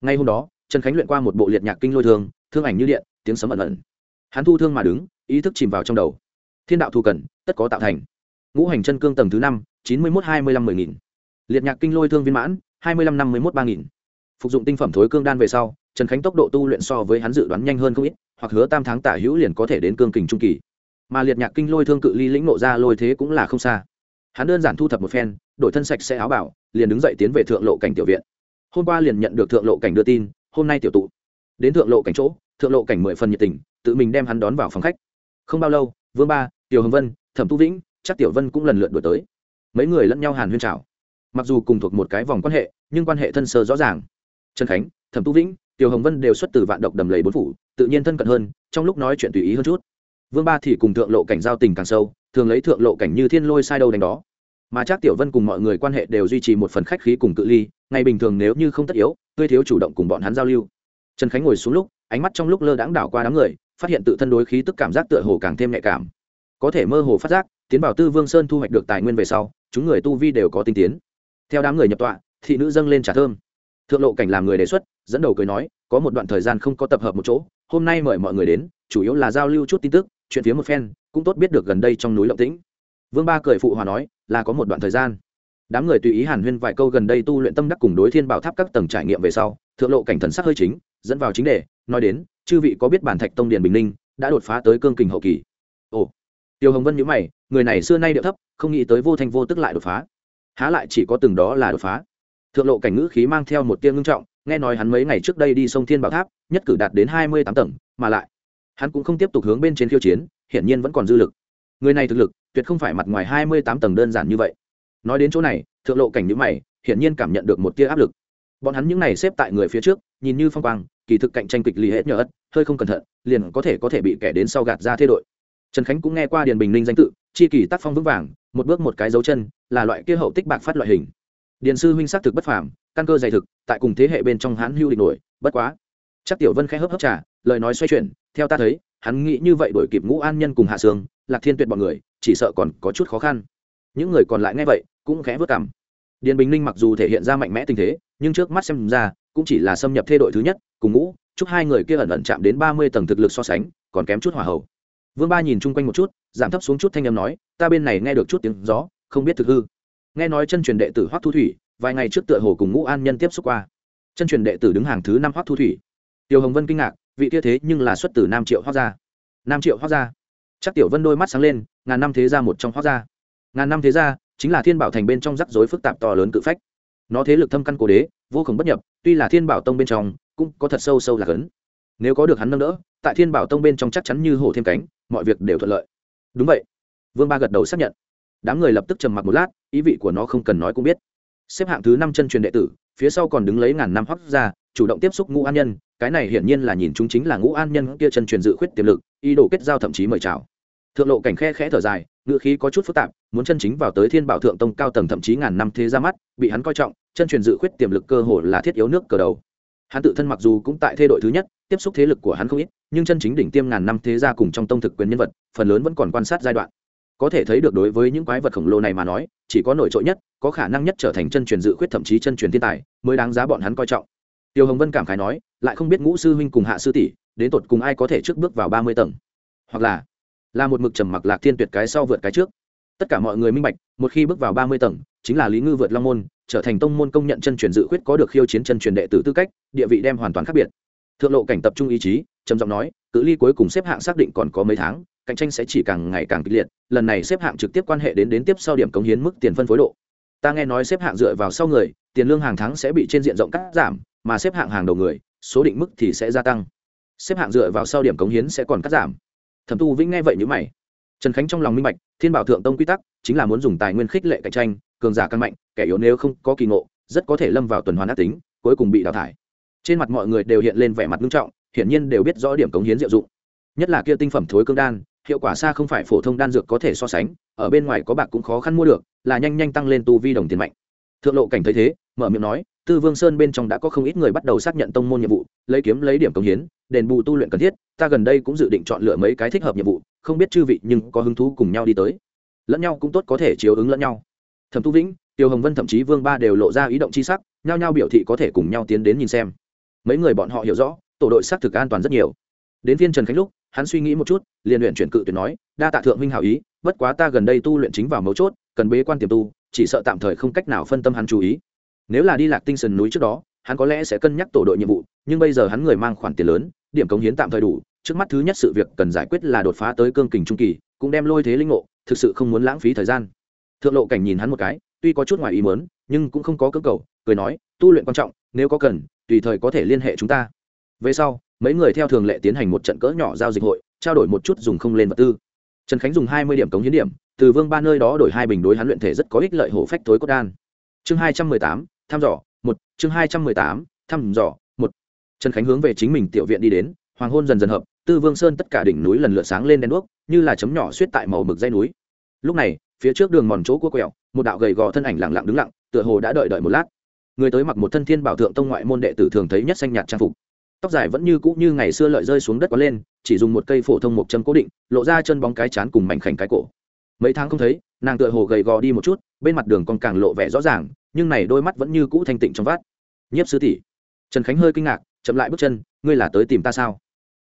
Ngay hôm đó, trần khánh luyện qua một bộ liệt nhạc kinh lôi thương thương ảnh như điện, tiếng sấm ẩn ẩn. Hắn thu thương mà đứng, ý thức chìm vào trong đầu. Thiên đạo thu cần, tất có tạo thành. Ngũ hành chân cương tầng thứ năm, chín mươi một hai mươi lăm mười nghìn. Liệt nhạc kinh lôi thương viên mãn hai mươi lăm năm mươi một ba nghìn. Phục dụng tinh phẩm thối cương đan về sau, trần khánh tốc độ tu luyện so với hắn dự đoán nhanh hơn không ít, hoặc hứa tam tháng tả hữu liền có thể đến cương kình trung kỳ. Mà liệt nhạc kinh lôi thương cự ly lĩnh nộ ra lôi thế cũng là không xa. Hắn đơn giản thu thập một phen, đổi thân sạch sẽ áo bảo, liền đứng dậy tiến về thượng lộ cảnh tiểu viện. Hôm qua liền nhận được thượng lộ cảnh đưa tin, hôm nay tiểu tụ. Đến thượng lộ cảnh chỗ, thượng lộ cảnh mười phần nhiệt tình, tự mình đem hắn đón vào phòng khách. Không bao lâu, vương ba, tiểu hồng vân, thẩm tu vĩnh, chắc tiểu vân cũng lần lượt đổi tới. Mấy người lẫn nhau hàn huyên trào mặc dù cùng thuộc một cái vòng quan hệ nhưng quan hệ thân sơ rõ ràng. Trần khánh, thẩm tu vĩnh, tiểu hồng vân đều xuất từ vạn độc đầm lầy bốn phủ, tự nhiên thân cận hơn, trong lúc nói chuyện tùy ý hơn chút. Vương ba thì cùng thượng lộ cảnh giao tình càng sâu, thường lấy thượng lộ cảnh như thiên lôi sai đâu đánh đó. Mà chắc tiểu vân cùng mọi người quan hệ đều duy trì một phần khách khí cùng cự ly, ngày bình thường nếu như không tất yếu, tươi thiếu chủ động cùng bọn hắn giao lưu. Trần khánh ngồi xuống lúc, ánh mắt trong lúc lơ đãng đảo qua đám người, phát hiện tự thân đối khí tức cảm giác tựa hồ càng thêm nhạy cảm. Có thể mơ hồ phát giác, tiến vào tư vương sơn thu hoạch được tài nguyên về sau, chúng người tu vi đều có tinh tiến. Theo đám người nhập tọa thị nữ dâng lên trà thơm. Thượng lộ cảnh làm người đề xuất, dẫn đầu cười nói, có một đoạn thời gian không có tập hợp một chỗ, hôm nay mời mọi người đến, chủ yếu là giao lưu chút tin tức, chuyện phía một phen, cũng tốt biết được gần đây trong núi lộng tĩnh. Vương ba cười phụ hòa nói, là có một đoạn thời gian. Đám người tùy ý hàn huyên vài câu gần đây tu luyện tâm đắc cùng đối thiên bảo tháp các tầng trải nghiệm về sau, thượng lộ cảnh thần sắc hơi chính, dẫn vào chính đề, nói đến, chư vị có biết bản thạch tông điền bình ninh đã đột phá tới cương kình hậu kỳ? Ồ. Tiêu hồng vân nhữ mày, người này xưa nay điệu thấp, không nghĩ tới vô thanh vô tức lại đột phá. Há lại chỉ có từng đó là đột phá thượng lộ cảnh ngữ khí mang theo một tia ngưng trọng, nghe nói hắn mấy ngày trước đây đi sông thiên bảo tháp, nhất cử đạt đến hai mươi tám tầng, mà lại, hắn cũng không tiếp tục hướng bên trên khiêu chiến, hiển nhiên vẫn còn dư lực. Người này thực lực, tuyệt không phải mặt ngoài hai mươi tám tầng đơn giản như vậy. Nói đến chỗ này, thượng lộ cảnh nhữ mày, hiển nhiên cảm nhận được một tia áp lực. Bọn hắn những này xếp tại người phía trước, nhìn như phong quang, kỳ thực cạnh tranh kịch lì hết nhờ ất hơi không cẩn thận, liền có thể có thể bị kẻ đến sau gạt ra thế đội. Trần khánh cũng nghe qua điền bình ninh danh tự, chi kỳ tác phong vững vàng, một bước một cái dấu chân, là loại kia hậu tích bạc phát loại hình điền sư huynh xác thực bất phàm, căn cơ dày thực, tại cùng thế hệ bên trong hắn hưu địch nổi, bất quá. Chắc tiểu vân khẽ hấp hấp trà, lời nói xoay chuyển, theo ta thấy, hắn nghĩ như vậy đổi kịp ngũ an nhân cùng hạ sương, lạc thiên tuyệt bọn người, chỉ sợ còn có chút khó khăn. Những người còn lại nghe vậy, cũng khẽ vất cảm điền bình ninh mặc dù thể hiện ra mạnh mẽ tình thế, nhưng trước mắt xem ra, cũng chỉ là xâm nhập thê đội thứ nhất, cùng ngũ, chúc hai người kia ẩn ẩn chạm đến ba mươi tầng thực lực so sánh, còn kém chút hòa hậu. Vương ba nhìn chung quanh một chút, giảm thấp xuống chút thanh âm nói, ta bên này nghe được chút tiếng gió, không biết thực hư nghe nói chân truyền đệ tử hoắc thu thủy, vài ngày trước tựa hồ cùng ngũ an nhân tiếp xúc qua. Chân truyền đệ tử đứng hàng thứ năm hoắc thu thủy. Tiêu hồng vân kinh ngạc, vị kia thế nhưng là xuất từ nam triệu hoắc gia. Nam triệu hoắc gia. Chắc tiểu vân đôi mắt sáng lên, ngàn năm thế gia một trong Hoắc gia. Ngàn năm thế gia, chính là thiên bảo thành bên trong rắc rối phức tạp to lớn cự phách. Nó thế lực thâm căn cố đế, vô cùng bất nhập, tuy là thiên bảo tông bên trong, cũng có thật sâu sâu là cấn nếu có được hắn nâng đỡ, tại thiên bảo tông bên trong chắc chắn như hổ thêm cánh, mọi việc đều thuận lợi. Đúng vậy. Vương ba gật đầu xác nhận. Đám người lập tức trầm mặc một lát ý vị của nó không cần nói cũng biết. Xếp hạng thứ năm chân truyền đệ tử, phía sau còn đứng lấy ngàn năm hoắc ra chủ động tiếp xúc ngũ an nhân, cái này hiển nhiên là nhìn chúng chính là ngũ an nhân kia chân truyền dự khuyết tiềm lực, ý đồ kết giao thậm chí mời chào. Thượng lộ cảnh khe khẽ thở dài ngựa khí có chút phức tạp, muốn chân chính vào tới thiên bảo thượng tông cao tầng thậm chí ngàn năm thế ra mắt, bị hắn coi trọng, chân truyền dự khuyết tiềm lực cơ hồ là thiết yếu nước cờ đầu. Hắn tự thân mặc dù cũng tại thê đội thứ nhất, tiếp xúc thế lực của hắn không ít, nhưng chân chính đỉnh tiêm ngàn năm thế gia cùng trong tông thực quyền nhân vật, phần lớn vẫn còn quan sát giai đoạn có thể thấy được đối với những quái vật khổng lồ này mà nói, chỉ có nổi trội nhất, có khả năng nhất trở thành chân truyền dự khuyết thậm chí chân truyền thiên tài, mới đáng giá bọn hắn coi trọng. Tiêu hồng vân cảm khái nói, lại không biết ngũ sư huynh cùng hạ sư tỷ, đến tột cùng ai có thể trước bước vào ba mươi tầng? Hoặc là là một mực trầm mặc lạc thiên tuyệt cái sau vượt cái trước. Tất cả mọi người minh bạch, một khi bước vào ba mươi tầng, chính là lý ngư vượt long môn, trở thành tông môn công nhận chân truyền dự khuyết có được khiêu chiến chân truyền đệ tử tư cách, địa vị đem hoàn toàn khác biệt. Thượng lộ cảnh tập trung ý chí, trầm giọng nói, cự ly cuối cùng xếp hạng xác định còn có mấy tháng cạnh tranh sẽ chỉ càng ngày càng kịch liệt, lần này xếp hạng trực tiếp quan hệ đến đến tiếp sau điểm cống hiến mức tiền phân phối độ. Ta nghe nói xếp hạng dựa vào sau người, tiền lương hàng tháng sẽ bị trên diện rộng cắt giảm, mà xếp hạng hàng đầu người, số định mức thì sẽ gia tăng. Xếp hạng dựa vào sau điểm cống hiến sẽ còn cắt giảm. Thẩm tu vĩnh nghe vậy như mày. Trần khánh trong lòng minh bạch, thiên bảo thượng tông quy tắc chính là muốn dùng tài nguyên khích lệ cạnh tranh, cường giả căn mạnh, kẻ yếu nếu không có kỳ ngộ, rất có thể lâm vào tuần hoàn ác tính, cuối cùng bị đào thải. Trên mặt mọi người đều hiện lên vẻ mặt nghiêm trọng, hiển nhiên đều biết rõ điểm cống hiến diệu dụng. Nhất là kia tinh phẩm thối cương đan hiệu quả xa không phải phổ thông đan dược có thể so sánh, ở bên ngoài có bạc cũng khó khăn mua được, là nhanh nhanh tăng lên tu vi đồng tiền mạnh. Thượng lộ cảnh thấy thế, mở miệng nói, tư vương sơn bên trong đã có không ít người bắt đầu xác nhận tông môn nhiệm vụ, lấy kiếm lấy điểm công hiến, đền bù tu luyện cần thiết, ta gần đây cũng dự định chọn lựa mấy cái thích hợp nhiệm vụ, không biết chư vị nhưng có hứng thú cùng nhau đi tới. Lẫn nhau cũng tốt có thể chiếu ứng lẫn nhau. Thẩm tu vĩnh, tiêu hồng vân thậm chí vương ba đều lộ ra ý động c h i sắc nhau nhau biểu thị có thể cùng nhau tiến đến nhìn xem. Mấy người bọn họ hiểu rõ, tổ đội xác thực an toàn rất nhiều. Đến phiên trần khánh lúc hắn suy nghĩ một chút, liền luyện chuyển cự tuyệt nói, đa tạ thượng huynh hảo ý, bất quá ta gần đây tu luyện chính vào mấu chốt, cần bế quan tiềm tu, chỉ sợ tạm thời không cách nào phân tâm hắn chú ý. Nếu là đi lạc tinh sơn núi trước đó, hắn có lẽ sẽ cân nhắc tổ đội nhiệm vụ, nhưng bây giờ hắn người mang khoản tiền lớn, điểm cống hiến tạm thời đủ, trước mắt thứ nhất sự việc cần giải quyết là đột phá tới cương kình trung kỳ, cũng đem lôi thế linh ngộ, thực sự không muốn lãng phí thời gian. Thượng lộ cảnh nhìn hắn một cái, tuy có chút ngoài ý mớn nhưng cũng không có cơ cầu, cười nói, tu luyện quan trọng, nếu có cần, tùy thời có thể liên hệ chúng ta. Về sau mấy người theo thường lệ tiến hành một trận cỡ nhỏ giao dịch hội, trao đổi một chút dùng không lên vật tư. Trần khánh dùng hai mươi điểm cống hiến điểm, từ vương ba nơi đó đổi hai bình đối hắn luyện thể rất có ích lợi hổ phách tối cốt đan. Chương hai trăm mười tám thăm dò, một, chương hai trăm mười tám thăm dò, một. Trần khánh hướng về chính mình tiểu viện đi đến, hoàng hôn dần dần hợp, tư vương sơn tất cả đỉnh núi lần lượt sáng lên đen đuốc, như là chấm nhỏ suýt tại màu mực dây núi. Lúc này, phía trước đường mòn chỗ cua quẹo, một đạo gầy gò thân ảnh lặng lặng đứng lặng, tựa hồ đã đợi đợi một lát. Người tới mặc một thân thiên bảo thượng tông ngoại môn đệ tử thường thấy nhất xanh nhạt trang phục tóc dài vẫn như cũ như ngày xưa lợi rơi xuống đất quá lên, chỉ dùng một cây phổ thông một châm cố định, lộ ra chân bóng cái chán cùng mảnh khảnh cái cổ. Mấy tháng không thấy, nàng tựa hồ gầy gò đi một chút, bên mặt đường còn càng lộ vẻ rõ ràng, nhưng này đôi mắt vẫn như cũ thanh tịnh trong vắt. Nhiếp sư tỷ. Trần khánh hơi kinh ngạc, chậm lại bước chân, ngươi là tới tìm ta sao?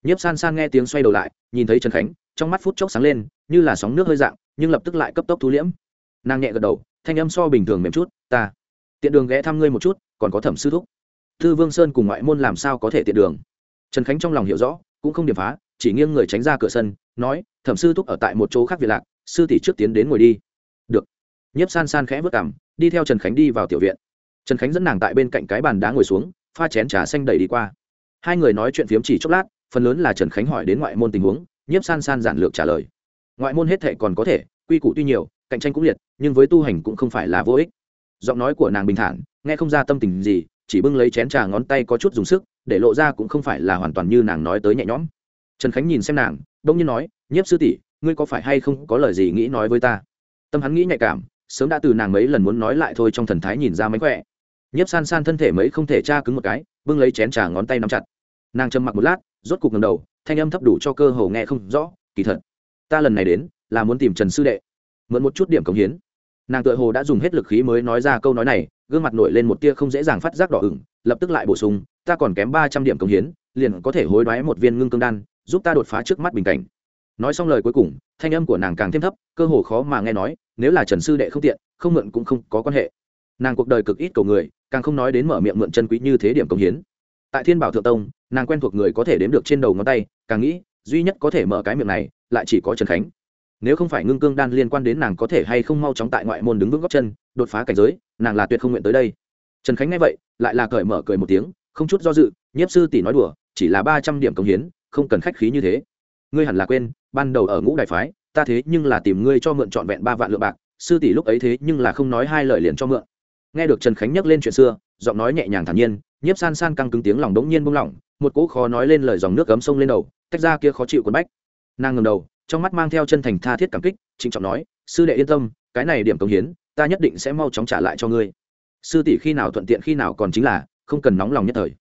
Nhiếp san san nghe tiếng xoay đầu lại, nhìn thấy trần khánh, trong mắt phút chốc sáng lên, như là sóng nước hơi dạng, nhưng lập tức lại cấp tốc thu liễm. Nàng nhẹ gật đầu, thanh âm so bình thường mềm chút, ta, tiện đường ghé thăm ngươi một chút, còn có thẩm sư thúc thư vương sơn cùng ngoại môn làm sao có thể tiện đường? Trần khánh trong lòng hiểu rõ, cũng không điểm phá, chỉ nghiêng người tránh ra cửa sân, nói, thẩm sư thúc ở tại một chỗ khác việt lạc, sư tỷ trước tiến đến ngồi đi. Được. Nhiếp san san khẽ vất cảm đi theo trần khánh đi vào tiểu viện. Trần khánh dẫn nàng tại bên cạnh cái bàn đá ngồi xuống, pha chén trà xanh đầy đi qua. Hai người nói chuyện phiếm chỉ chốc lát, phần lớn là trần khánh hỏi đến ngoại môn tình huống, nhiếp san san giản lược trả lời. Ngoại môn hết thệ còn có thể, quy củ tuy nhiều, cạnh tranh cũng liệt, nhưng với tu hành cũng không phải là vô ích. Giọng nói của nàng bình thản, nghe không ra tâm tình gì chỉ bưng lấy chén trà ngón tay có chút dùng sức, để lộ ra cũng không phải là hoàn toàn như nàng nói tới nhẹ nhõm. Trần khánh nhìn xem nàng, đông nhiên nói, nhiếp sư tỷ, ngươi có phải hay không có lời gì nghĩ nói với ta? Tâm hắn nghĩ nhạy cảm, sớm đã từ nàng mấy lần muốn nói lại thôi trong thần thái nhìn ra mánh khỏe. Nhiếp san san thân thể mấy không thể tra cứng một cái, bưng lấy chén trà ngón tay nắm chặt. Nàng trầm mặc một lát, rốt cục ngầm đầu, thanh âm thấp đủ cho cơ hồ nghe không rõ, kỳ thật, ta lần này đến, là muốn tìm trần sư đệ, mượn một chút điểm cống hiến. Nàng tựa hồ đã dùng hết lực khí mới nói ra câu nói này gương mặt nổi lên một tia không dễ dàng phát giác đỏ ửng, lập tức lại bổ sung, ta còn kém ba trăm điểm công hiến, liền có thể hối đoái một viên ngưng cương đan, giúp ta đột phá trước mắt bình cảnh. Nói xong lời cuối cùng, thanh âm của nàng càng thêm thấp, cơ hồ khó mà nghe nói, nếu là trần sư đệ không tiện, không mượn cũng không có quan hệ. Nàng cuộc đời cực ít cầu người, càng không nói đến mở miệng mượn chân quý như thế điểm công hiến. Tại thiên bảo thượng tông, nàng quen thuộc người có thể đếm được trên đầu ngón tay, càng nghĩ, duy nhất có thể mở cái miệng này, lại chỉ có trần khánh nếu không phải ngưng cương đan liên quan đến nàng có thể hay không mau chóng tại ngoại môn đứng vững góc chân, đột phá cảnh giới, nàng là tuyệt không nguyện tới đây. Trần khánh nghe vậy, lại là cởi mở cười một tiếng, không chút do dự, nhiếp sư tỷ nói đùa, chỉ là ba trăm điểm công hiến, không cần khách khí như thế. Ngươi hẳn là quên, ban đầu ở ngũ đại phái, ta thế nhưng là tìm ngươi cho mượn trọn vẹn ba vạn lượng bạc, sư tỷ lúc ấy thế nhưng là không nói hai lời liền cho mượn. Nghe được trần khánh nhắc lên chuyện xưa, giọng nói nhẹ nhàng thản nhiên, nhiếp san san căng cứng tiếng lòng đống nhiên buông lỏng, một cỗ khó nói lên lời dòng nước cấm sông lên đầu, tách ra kia khó chịu quần bách. Nàng ngầm đầu trong mắt mang theo chân thành tha thiết cảm kích, trịnh trọng nói, sư đệ yên tâm, cái này điểm công hiến, ta nhất định sẽ mau chóng trả lại cho ngươi. Sư tỷ khi nào thuận tiện khi nào còn chính là không cần nóng lòng nhất thời.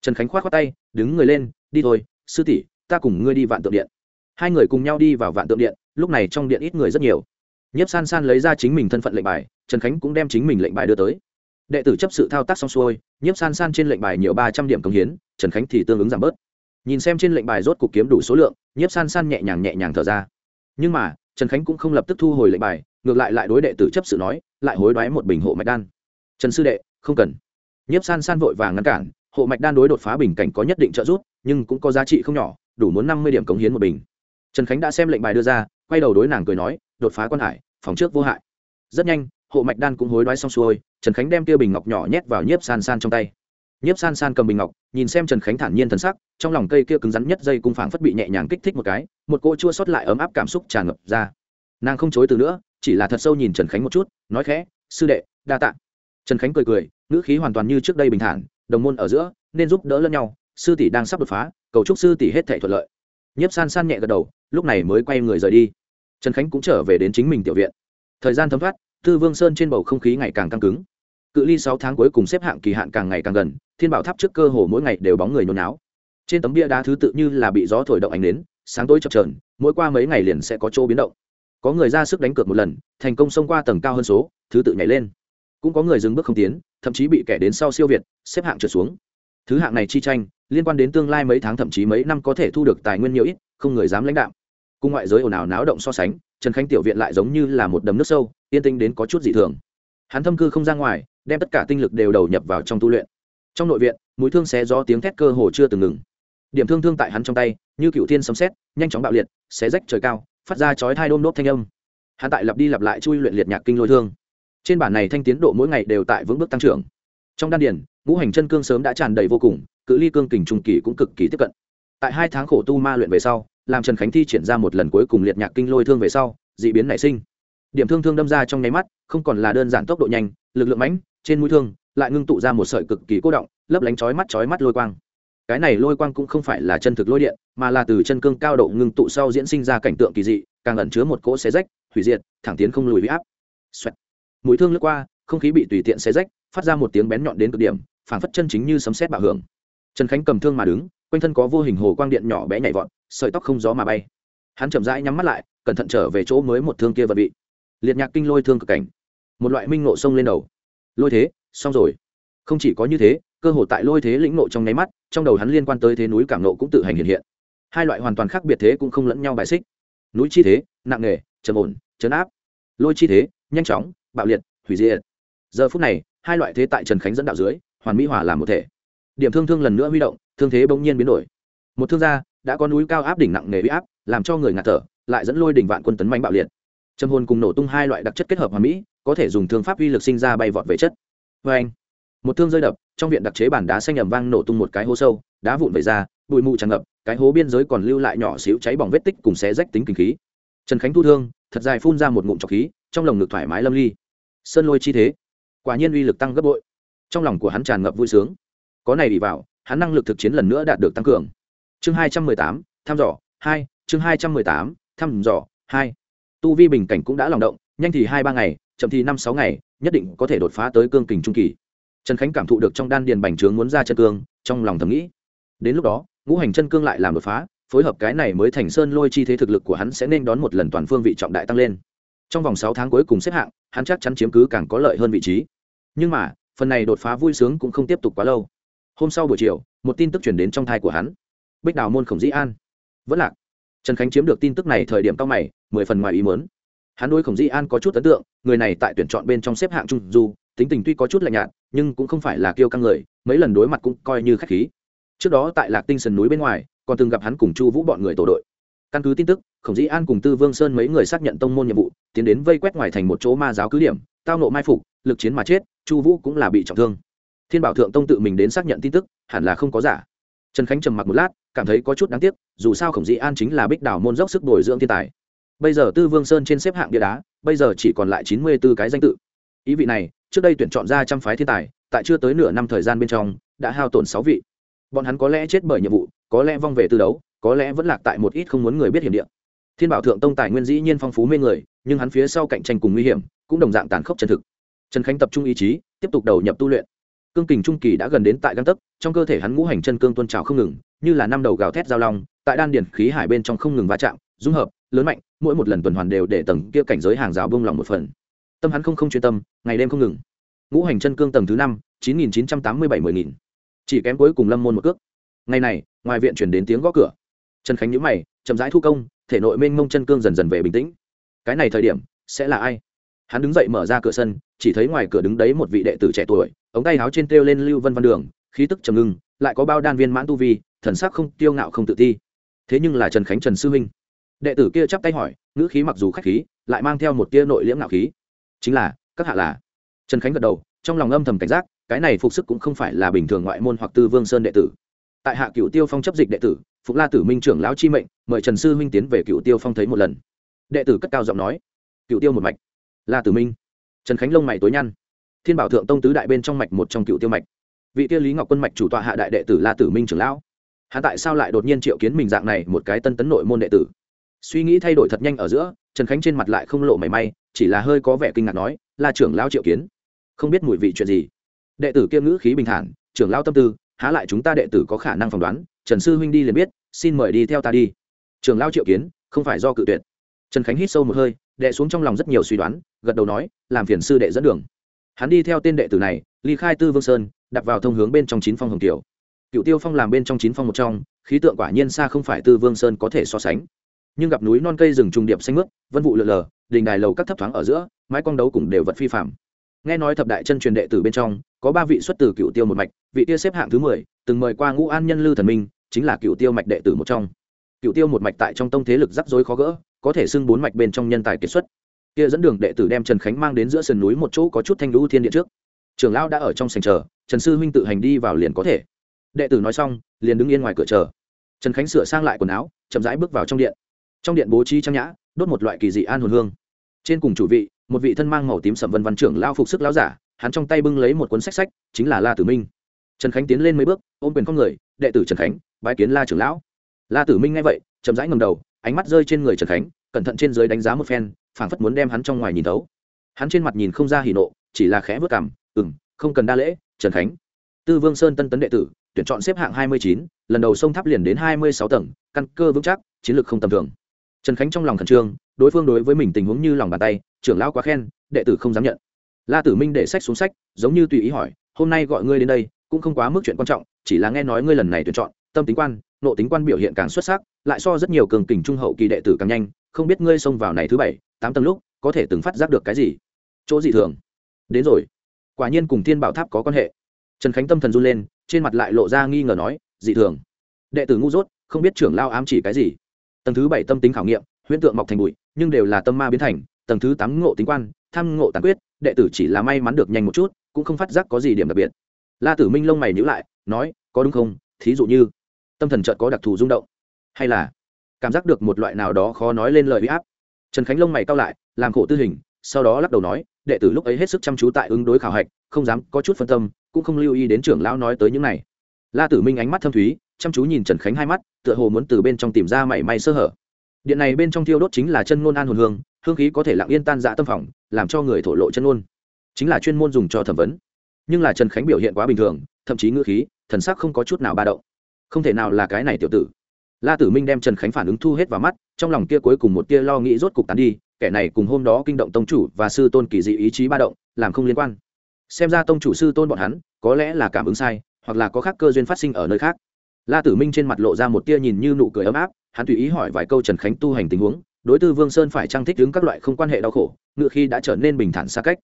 Trần khánh khoát khoát tay, đứng người lên, đi thôi, sư tỷ, ta cùng ngươi đi vạn tượng điện. Hai người cùng nhau đi vào vạn tượng điện, lúc này trong điện ít người rất nhiều. Nhiếp san san lấy ra chính mình thân phận lệnh bài, trần khánh cũng đem chính mình lệnh bài đưa tới. Đệ tử chấp sự thao tác xong xuôi, nhiếp san san trên lệnh bài nhiều ba trăm điểm công hiến, trần khánh thì tương ứng giảm bớt nhìn xem trên lệnh bài rốt cục kiếm đủ số lượng, nhiếp san san nhẹ nhàng nhẹ nhàng thở ra. Nhưng mà, trần khánh cũng không lập tức thu hồi lệnh bài, ngược lại lại đối đệ tử chấp sự nói, lại hối đoái một bình hộ mạch đan. Trần sư đệ, không cần. Nhiếp san san vội vàng ngăn cản, hộ mạch đan đối đột phá bình cảnh có nhất định trợ giúp, nhưng cũng có giá trị không nhỏ, đủ muốn năm mươi điểm cống hiến một bình. Trần khánh đã xem lệnh bài đưa ra, quay đầu đối nàng cười nói, đột phá quan hải, phòng trước vô hại. Rất nhanh, hộ mạch đan cũng hối đoái xong xuôi, trần khánh đem kia bình ngọc nhỏ nhét vào nhiếp san san trong tay nhiếp san san cầm bình ngọc, nhìn xem trần khánh thản nhiên thần sắc, trong lòng cây kia cứng rắn nhất dây cung phảng phất bị nhẹ nhàng kích thích một cái, một cỗ chua sót lại ấm áp cảm xúc tràn ngập ra. Nàng không chối từ nữa, chỉ là thật sâu nhìn trần khánh một chút, nói khẽ, sư đệ, đa tạ. Trần khánh cười cười, ngữ khí hoàn toàn như trước đây bình thản, đồng môn ở giữa, nên giúp đỡ lẫn nhau, sư tỷ đang sắp đột phá, cầu chúc sư tỷ hết thể thuận lợi. Nhiếp san san nhẹ gật đầu, lúc này mới quay người rời đi. Trần khánh cũng trở về đến chính mình tiểu viện. Thời gian thấm thoát, tư vương sơn trên bầu không khí ngày càng căng cứng cự ly sáu tháng cuối cùng xếp hạng kỳ hạn càng ngày càng gần, thiên bảo tháp trước cơ hồ mỗi ngày đều bóng người nhốn náo trên tấm bia đá thứ tự như là bị gió thổi động ánh đến sáng tối chập trờn mỗi qua mấy ngày liền sẽ có chỗ biến động. Có người ra sức đánh cược một lần, thành công xông qua tầng cao hơn số, thứ tự nhảy lên. Cũng có người dừng bước không tiến, thậm chí bị kẻ đến sau siêu việt, xếp hạng trượt xuống. Thứ hạng này chi tranh, liên quan đến tương lai mấy tháng thậm chí mấy năm có thể thu được tài nguyên nhiều ít, không người dám lãnh đạo. Cùng ngoại giới ồn ào náo động so sánh, trần khánh tiểu viện lại giống như là một đầm nước sâu, yên tĩnh đến có chút dị thường. Hắn thâm cư không ra ngoài đem tất cả tinh lực đều đầu nhập vào trong tu luyện. Trong nội viện, mũi thương xé gió tiếng thét cơ hồ chưa từng ngừng. Điểm thương thương tại hắn trong tay, như cựu thiên sấm xét nhanh chóng bạo liệt, xé rách trời cao, phát ra chói thai đôm đốt thanh âm. Hắn tại lặp đi lặp lại chui luyện liệt nhạc kinh lôi thương. Trên bản này thanh tiến độ mỗi ngày đều tại vững bước tăng trưởng. Trong đan điển ngũ hành chân cương sớm đã tràn đầy vô cùng, cự ly cương kình trung kỳ cũng cực kỳ tiếp cận. Tại hai tháng khổ tu ma luyện về sau, làm trần khánh thi triển ra một lần cuối cùng liệt nhạc kinh lôi thương về sau d ị biến nảy sinh. Điểm thương thương đâm ra trong nháy mắt, không còn là đơn giản tốc độ nhanh, lực lượng mãnh trên mũi thương, lại ngưng tụ ra một sợi cực kỳ cố động, lấp lánh chói mắt chói mắt lôi quang. Cái này lôi quang cũng không phải là chân thực lôi điện, mà là từ chân cương cao độ ngưng tụ sau diễn sinh ra cảnh tượng kỳ dị, càng ẩn chứa một cỗ xé rách, hủy diệt, thẳng tiến không lùi huy áp. Xoẹt. mũi thương lướt qua, không khí bị tùy tiện xé rách, phát ra một tiếng bén nhọn đến cực điểm, phảng phất chân chính như sấm sét bạo hưởng. Trần khánh cầm thương mà đứng, quanh thân có vô hình hồ quang điện nhỏ bé nhảy vọt, sợi tóc không gió mà bay. Hắn chậm rãi nhắm mắt lại, cẩn thận trở về chỗ mới một thương kia vật bị. Liệt nhạc kinh lôi thương cực cảnh. Một loại minh nộ sông lên đầu lôi thế, xong rồi. Không chỉ có như thế, cơ hội tại lôi thế lĩnh nộ trong nháy mắt, trong đầu hắn liên quan tới thế núi cảm nộ cũng tự hành hiện hiện. Hai loại hoàn toàn khác biệt thế cũng không lẫn nhau bài xích. Núi chi thế, nặng nề, trầm ổn chấn áp. Lôi chi thế, nhanh chóng, bạo liệt, hủy diệt. Giờ phút này, hai loại thế tại trần khánh dẫn đạo dưới, hoàn mỹ hòa làm một thể. Điểm thương thương lần nữa huy động, thương thế bỗng nhiên biến đổi. Một thương gia, đã có núi cao áp đỉnh nặng nề huy áp, làm cho người ngạt thở, lại dẫn lôi đỉnh vạn quân tấn mạnh bạo liệt trầm hồn cùng nổ tung hai loại đặc chất kết hợp hòa mỹ, có thể dùng thương pháp uy lực sinh ra bay vọt về chất. Vê anh, một thương rơi đập, trong viện đặc chế bản đá xanh ẩm vang nổ tung một cái hố sâu, đá vụn vẩy ra, bụi mù tràn ngập, cái hố biên giới còn lưu lại nhỏ xíu cháy bỏng vết tích cùng xé rách tính kinh khí. Trần khánh thu thương, thật dài phun ra một ngụm trọc khí, trong lồng ngực thoải mái lâm ly. Sơn lôi chi thế, quả nhiên uy lực tăng gấp bội. Trong lòng của hắn tràn ngập vui sướng. Có này đi vào, hắn năng lực thực chiến lần nữa đạt được tăng cường. Chương hai trăm mười tám, thăm dò, hai, chương hai trăm mười tám, thăm dò, hai tu vi bình cảnh cũng đã lòng động, nhanh thì hai ba ngày, chậm thì năm sáu ngày, nhất định có thể đột phá tới cương kình trung kỳ. Trần khánh cảm thụ được trong đan điền bành trướng muốn ra chân cương, trong lòng thầm nghĩ. Đến lúc đó, ngũ hành chân cương lại làm đột phá, phối hợp cái này mới thành sơn lôi chi thế thực lực của hắn sẽ nên đón một lần toàn phương vị trọng đại tăng lên. Trong vòng sáu tháng cuối cùng xếp hạng, hắn chắc chắn chiếm cứ càng có lợi hơn vị trí. Nhưng mà, phần này đột phá vui sướng cũng không tiếp tục quá lâu. Hôm sau buổi chiều, một tin tức chuyển đến trong thai của hắn. Bích đào môn khổng dĩ an. Vẫn lạc trần khánh chiếm được tin tức này thời điểm cao mày, mười phần ngoài ý mớn hắn đôi khổng Di an có chút ấn tượng, người này tại tuyển chọn bên trong xếp hạng trung du, tính tình tuy có chút lạnh nhạt, nhưng cũng không phải là kiêu căng người, mấy lần đối mặt cũng coi như khách khí. Trước đó tại lạc tinh Sơn núi bên ngoài, còn từng gặp hắn cùng chu vũ bọn người tổ đội. Căn cứ tin tức, khổng dĩ an cùng tư vương sơn mấy người xác nhận tông môn nhiệm vụ, tiến đến vây quét ngoài thành một chỗ ma giáo cứ điểm, tao nộ mai phục, lực chiến mà chết, chu vũ cũng là bị trọng thương. Thiên bảo thượng tông tự mình đến xác nhận tin tức, hẳn là không có giả trần khánh trầm mặc một lát, cảm thấy có chút đáng tiếc, dù sao khổng dĩ an chính là bích đảo môn dốc sức bồi dưỡng thiên tài. Bây giờ tư vương sơn trên xếp hạng địa đá, bây giờ chỉ còn lại chín mươi b ố cái danh tự. Ý vị này, trước đây tuyển chọn ra trăm phái thiên tài, tại chưa tới nửa năm thời gian bên trong, đã hao tổn sáu vị. Bọn hắn có lẽ chết bởi nhiệm vụ, có lẽ vong về tư đấu, có lẽ vẫn lạc tại một ít không muốn người biết hiểm địa. Thiên bảo thượng tông tài nguyên dĩ nhiên phong phú mê người, nhưng hắn phía sau cạnh tranh cùng nguy hiểm, cũng đồng dạng tàn khốc chân thực. Trần khánh tập trung ý chí, tiếp tục đầu nhập tu luyện cương kình trung kỳ đã gần đến tại găng tấc, trong cơ thể hắn ngũ hành chân cương tuôn trào không ngừng, như là năm đầu gào thét giao long, tại đan điển khí hải bên trong không ngừng va chạm, dung hợp, lớn mạnh, mỗi một lần tuần hoàn đều để tầng kia cảnh giới hàng rào bông lòng một phần. Tâm hắn không không chuyên tâm, ngày đêm không ngừng. Ngũ hành chân cương tầng thứ năm, chín nghìn chín trăm tám mươi bảy mười nghìn. Chỉ kém cuối cùng lâm môn một cước. Ngày này, ngoài viện chuyển đến tiếng gõ cửa. Trần khánh nhữ mày, chậm rãi thu công, thể nội mênh mông chân cương dần dần về bình tĩnh. Cái này thời điểm, sẽ là ai? Hắn đứng dậy mở ra cửa sân, chỉ thấy ngoài cửa đứng đấy một vị đệ tử trẻ tuổi, ống tay áo trên kêu lên lưu vân văn đường, khí tức trầm ngưng, lại có bao đan viên mãn tu vi, thần sắc không tiêu ngạo không tự ti. Thế nhưng là trần khánh trần sư huynh. Đệ tử kia chắp tay hỏi, ngữ khí mặc dù khách khí, lại mang theo một tia nội liễm ngạo khí. Chính là, các hạ là? Trần khánh gật đầu, trong lòng âm thầm cảnh giác, cái này phục sức cũng không phải là bình thường ngoại môn hoặc tư vương sơn đệ tử. Tại hạ cựu tiêu phong chấp dịch đệ tử, phục la tử minh trưởng lão chi mệnh, mời trần sư huynh tiến về cựu tiêu phong thấy một lần. Đệ tử cất cao giọng nói. Cựu tiêu một mạch la tử minh. Trần khánh lông mày tối nhăn. Thiên bảo thượng tông tứ đại bên trong mạch một trong cựu tiêu mạch. Vị tiêu lý ngọc quân mạch chủ tọa hạ đại đệ tử la tử minh trưởng lão. Hạ tại sao lại đột nhiên triệu kiến mình dạng này một cái tân tấn nội môn đệ tử? Suy nghĩ thay đổi thật nhanh ở giữa, trần khánh trên mặt lại không lộ mảy may, chỉ là hơi có vẻ kinh ngạc nói là trưởng lão triệu kiến? Không biết mùi vị chuyện gì? Đệ tử kiêm ngữ khí bình thản, trưởng lão tâm tư, há lại chúng ta đệ tử có khả năng phỏng đoán, trần sư huynh đi liền biết, xin mời đi theo ta đi. Trưởng lão triệu kiến, không phải do cự tuyệt. Trần khánh hít sâu một hơi đệ xuống trong lòng rất nhiều suy đoán, gật đầu nói, làm phiền sư đệ dẫn đường. Hắn đi theo tên đệ tử này, ly khai tư vương sơn đặt vào thông hướng bên trong chín phong hồng tiểu. Cựu tiêu phong làm bên trong chín phong một trong, khí tượng quả nhiên xa không phải tư vương sơn có thể so sánh. Nhưng gặp núi non cây rừng trùng điệp xanh mướt, vân vụ lượn lờ, đình đài lầu các thấp thoáng ở giữa, mái quang đấu cùng đều vật phi phạm nghe nói thập đại chân truyền đệ tử bên trong, có ba vị xuất từ cựu tiêu một mạch, vị kia xếp hạng thứ mười, từng mời qua ngũ an nhân lư thần minh, chính là cựu tiêu mạch đệ tử một trong. Cựu tiêu một mạch tại trong tông thế lực rắc rối khó gỡ có thể xưng bốn mạch bên trong nhân tài kiệt xuất. Kia dẫn đường đệ tử đem trần khánh mang đến giữa sườn núi một chỗ có chút thanh lũ thiên địa trước. Trường lão đã ở trong sành chờ, trần sư huynh tự hành đi vào liền có thể. Đệ tử nói xong, liền đứng yên ngoài cửa chờ. Trần khánh sửa sang lại quần áo, chậm rãi bước vào trong điện. Trong điện bố trí trang nhã, đốt một loại kỳ dị an hồn hương. Trên cùng chủ vị, một vị thân mang màu tím sầm vân văn trưởng lao phục sức lão giả, hắn trong tay bưng lấy một cuốn sách sách, chính là la tử minh. Trần khánh tiến lên mấy bước, ôm quyền con người, đệ tử trần khánh, bái kiến la trưởng lão. La tử minh nghe vậy, chậm rãi ngầm đầu ánh mắt rơi trên người trần khánh, cẩn thận trên dưới đánh giá một phen, phảng phất muốn đem hắn trong ngoài nhìn thấu. Hắn trên mặt nhìn không ra hỉ nộ, chỉ là khẽ vớt cảm ừng không cần đa lễ, trần khánh. Tư vương sơn tân tấn đệ tử, tuyển chọn xếp hạng hai mươi chín, lần đầu sông tháp liền đến hai mươi sáu tầng, căn cơ vững chắc, chiến lược không tầm thường. Trần khánh trong lòng khẩn trương, đối phương đối với mình tình huống như lòng bàn tay, trưởng lão quá khen, đệ tử không dám nhận. La tử minh để sách xuống sách, giống như tùy ý hỏi, hôm nay gọi ngươi đến đây, cũng không quá mức chuyện quan trọng, chỉ là nghe nói ngươi lần này tuyển chọn, tâm tính quan nộ tính quan biểu hiện càng xuất sắc lại so rất nhiều cường kình trung hậu kỳ đệ tử càng nhanh, không biết ngươi xông vào này thứ bảy, tám tầng lúc, có thể từng phát giác được cái gì? Chỗ gì thường. Đến rồi. Quả nhiên cùng thiên bảo tháp có quan hệ. Trần khánh tâm thần run lên, trên mặt lại lộ ra nghi ngờ nói, dị thường. Đệ tử ngu dốt, không biết trưởng lao ám chỉ cái gì. Tầng thứ bảy tâm tính khảo nghiệm, huyễn tượng mọc thành bụi, nhưng đều là tâm ma biến thành. Tầng thứ tám ngộ tính quan, tham ngộ tàn quyết, đệ tử chỉ là may mắn được nhanh một chút, cũng không phát giác có gì điểm đặc biệt. La tử minh lông mày nhữ lại, nói, có đúng không? Thí dụ như, tâm thần chợt có đặc thù rung động hay là cảm giác được một loại nào đó khó nói lên lời uy áp. Trần khánh lông mày cao lại, làm khổ tư hình, sau đó lắc đầu nói, đệ tử lúc ấy hết sức chăm chú tại ứng đối khảo hạch, không dám có chút phân tâm, cũng không lưu ý đến trưởng lão nói tới những này. La tử minh ánh mắt thâm thúy, chăm chú nhìn trần khánh hai mắt, tựa hồ muốn từ bên trong tìm ra mảy may sơ hở. Điện này bên trong thiêu đốt chính là chân ngôn an hồn hương hương khí có thể lặng yên tan dạ tâm phòng, làm cho người thổ lộ chân ngôn. Chính là chuyên môn dùng cho thẩm vấn. Nhưng là trần khánh biểu hiện quá bình thường, thậm chí ngữ khí, thần sắc không có chút nào ba động. Không thể nào là cái này tiểu tử la tử minh đem trần khánh phản ứng thu hết vào mắt, trong lòng kia cuối cùng một tia lo nghĩ rốt cục tán đi, kẻ này cùng hôm đó kinh động tông chủ và sư tôn kỳ dị ý chí ba động, làm không liên quan. Xem ra tông chủ sư tôn bọn hắn, có lẽ là cảm ứng sai, hoặc là có khác cơ duyên phát sinh ở nơi khác. La tử minh trên mặt lộ ra một tia nhìn như nụ cười ấm áp, hắn tùy ý hỏi vài câu trần khánh tu hành tình huống, đối tư vương sơn phải trang thích đứng các loại không quan hệ đau khổ, ngựa khi đã trở nên bình thản xa cách.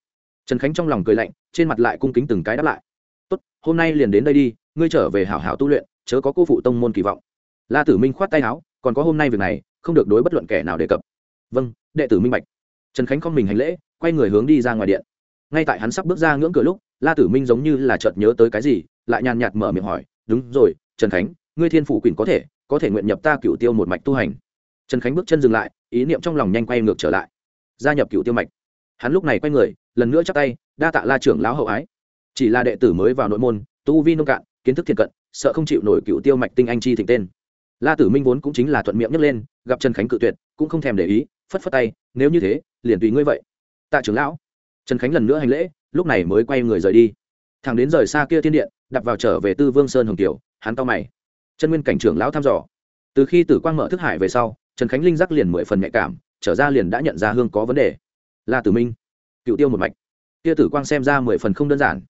Trần khánh trong lòng cười lạnh, trên mặt lại cung kính từng cái đáp lại. Tốt, hôm nay liền đến đây đi, ngươi trở về hảo hảo tu luyện, chớ có cô phụ tông môn kỳ vọng la tử minh khoát tay áo, còn có hôm nay việc này, không được đối bất luận kẻ nào đề cập. Vâng đệ tử minh bạch. Trần khánh không mình hành lễ, quay người hướng đi ra ngoài điện. Ngay tại hắn sắp bước ra ngưỡng cửa lúc, la tử minh giống như là chợt nhớ tới cái gì, lại nhàn nhạt mở miệng hỏi, đúng rồi, trần khánh, ngươi thiên phủ quỳnh có thể có thể nguyện nhập ta cựu tiêu một mạch tu hành. Trần khánh bước chân dừng lại, ý niệm trong lòng nhanh quay ngược trở lại. Gia nhập cựu tiêu mạch. Hắn lúc này quay người, lần nữa chắc tay, đa tạ la trưởng lão hậu ái. Chỉ là đệ tử mới vào nội môn, tu vi nông cạn, kiến thức thiện cận, sợ không chịu nổi cựu tiêu mạch tinh anh chi thịnh tên la tử minh vốn cũng chính là thuận miệng nhấc lên, gặp trần khánh cự tuyệt, cũng không thèm để ý, phất phất tay, nếu như thế, liền tùy ngươi vậy. Tạ trưởng lão. Trần khánh lần nữa hành lễ, lúc này mới quay người rời đi. Thằng đến rời xa kia thiên điện đặt vào trở về tư vương sơn hồng kiều, hắn to mày. Chân nguyên cảnh trưởng lão thăm dò. Từ khi tử quang mở thức hải về sau, trần khánh linh giác liền mười phần nhạy cảm, trở ra liền đã nhận ra hương có vấn đề. La tử minh, cựu tiêu một mạch. Kia tử quang xem ra mười phần không đơn giản.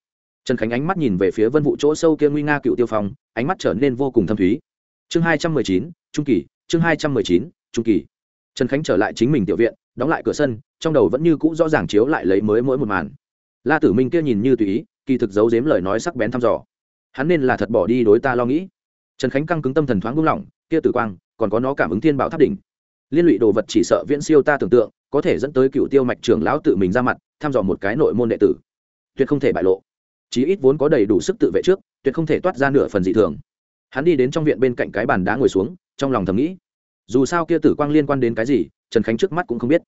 Trần khánh ánh mắt nhìn về phía vân vụ chỗ sâu kia nguy nga cựu tiêu phong, ánh mắt trở nên vô cùng thâm thúy chương hai trăm mười chín, trung kỳ, chương hai trăm mười chín, trung kỳ. Trần khánh trở lại chính mình tiểu viện, đóng lại cửa sân, trong đầu vẫn như cũ rõ ràng chiếu lại lấy mới mỗi một màn. La tử minh kia nhìn như tùy ý, kỳ thực giấu giếm lời nói sắc bén thăm dò. Hắn nên là thật bỏ đi đối ta lo nghĩ. Trần khánh căng cứng tâm thần thoáng buông lỏng, kia tử quang, còn có nó cảm ứng thiên bảo tháp đỉnh. Liên lụy đồ vật chỉ sợ viễn siêu ta tưởng tượng, có thể dẫn tới cựu tiêu mạch trưởng lão tự mình ra mặt, thăm dò một cái nội môn đệ tử. Tuyệt không thể bại lộ. Chí ít vốn có đầy đủ sức tự vệ trước, tuyệt không thể toát ra nửa phần dị thường hắn đi đến trong viện bên cạnh cái bàn đá ngồi xuống, trong lòng thầm nghĩ, dù sao kia tử quang liên quan đến cái gì, trần khánh trước mắt cũng không biết.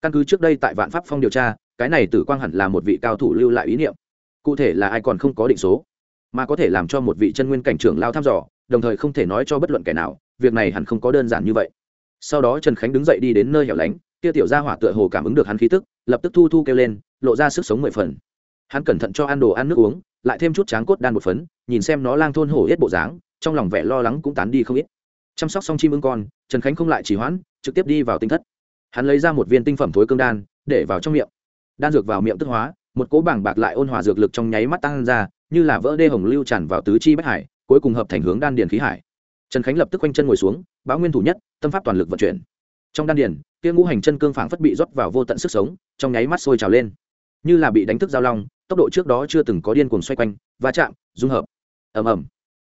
Căn cứ trước đây tại vạn pháp phong điều tra, cái này tử quang hẳn là một vị cao thủ lưu lại ý niệm. Cụ thể là ai còn không có định số, mà có thể làm cho một vị chân nguyên cảnh trưởng lao thăm dò, đồng thời không thể nói cho bất luận kẻ nào, việc này hẳn không có đơn giản như vậy. Sau đó trần khánh đứng dậy đi đến nơi hẻo lánh, kia tiểu gia hỏa tựa hồ cảm ứng được hắn khí tức, lập tức thu thu kêu lên, lộ ra sức sống mười phần. Hắn cẩn thận cho ăn đồ ăn nước uống, lại thêm chút tráng cốt đan một phấn, nhìn xem nó lang thôn hổ hết bộ dáng trong lòng vẻ lo lắng cũng tán đi không ít. Chăm sóc xong chim ưng con, trần khánh không lại chỉ hoãn, trực tiếp đi vào tinh thất. Hắn lấy ra một viên tinh phẩm thối cương đan, để vào trong miệng. Đan dược vào miệng tức hóa, một cỗ bảng bạc lại ôn hòa dược lực trong nháy mắt tăng ra, như là vỡ đê hồng lưu tràn vào tứ chi bách hải, cuối cùng hợp thành hướng đan điền khí hải. Trần khánh lập tức quanh chân ngồi xuống báo nguyên thủ nhất, tâm pháp toàn lực vận chuyển. Trong đan điền, kia ngũ hành chân cương phảng phất bị rót vào vô tận sức sống, trong nháy mắt sôi trào lên. Như là bị đánh thức giao long, tốc độ trước đó chưa từng có điên cuồng xoay quanh, va chạm, dung hợp. Ầm ầm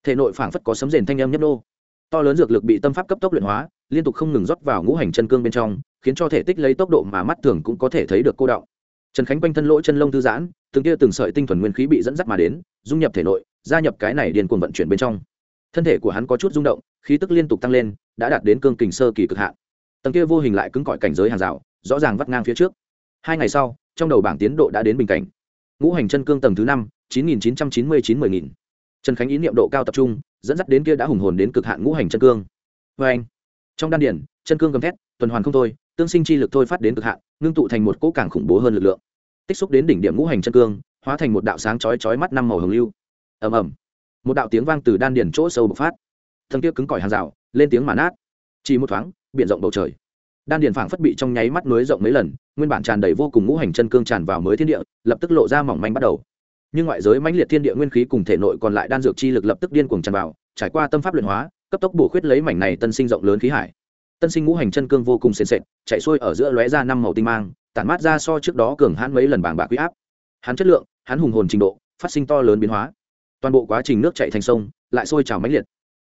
thể nội phảng phất có sấm rền thanh âm nhấp nô. To lớn dược lực bị tâm pháp cấp tốc luyện hóa, liên tục không ngừng rót vào ngũ hành chân cương bên trong, khiến cho thể tích lấy tốc độ mà mắt thường cũng có thể thấy được cô động. Trần khánh quanh thân lỗ chân lông thư giãn, từng kia từng sợi tinh thuần nguyên khí bị dẫn dắt mà đến, dung nhập thể nội, gia nhập cái này điền cuồng vận chuyển bên trong. Thân thể của hắn có chút rung động, khí tức liên tục tăng lên, đã đạt đến cương kình sơ kỳ cực hạn. Tầng kia vô hình lại cứng cỏi cảnh giới hàng rào, rõ ràng vắt ngang phía trước. Hai ngày sau, trong đầu bảng tiến độ đã đến bình cảnh. Ngũ hành chân cương tầng thứ năm, chín nghìn chín trăm chín mươi chín mươi nghìn trần khánh ý niệm độ cao tập trung, dẫn dắt đến kia đã hùng hồn đến cực hạn ngũ hành chân cương. Vê anh, trong đan điển chân cương gầm thét, tuần hoàn không thôi, tương sinh chi lực thôi phát đến cực hạn, ngưng tụ thành một cỗ càng khủng bố hơn lực lượng. Tích xúc đến đỉnh điểm ngũ hành chân cương, hóa thành một đạo sáng chói chói mắt năm màu hồng lưu. Ầm ầm. Một đạo tiếng vang từ đan điển chỗ sâu bộc phát. Thân kia cứng cỏi hàng rào, lên tiếng mà nát. Chỉ một thoáng, biển rộng bầu trời. Đan điền phảng phất bị trong nháy mắt núi rộng mấy lần, nguyên bản tràn đầy vô cùng ngũ hành chân cương tràn vào mới thiên địa, lập tức lộ ra mỏng manh bắt đầu nhưng ngoại giới mãnh liệt thiên địa nguyên khí cùng thể nội còn lại đan dược chi lực lập tức điên cuồng tràn vào, trải qua tâm pháp luyện hóa, cấp tốc bổ khuyết lấy mảnh này tân sinh rộng lớn khí hải. Tân sinh ngũ hành chân cương vô cùng sền sệt, chạy xuôi ở giữa lóe ra năm màu tinh mang, tản mát ra so trước đó cường hãn mấy lần bảng bạc quý áp. Hắn chất lượng, hắn hùng hồn trình độ, phát sinh to lớn biến hóa. Toàn bộ quá trình nước chạy thành sông, lại sôi trào mãnh liệt.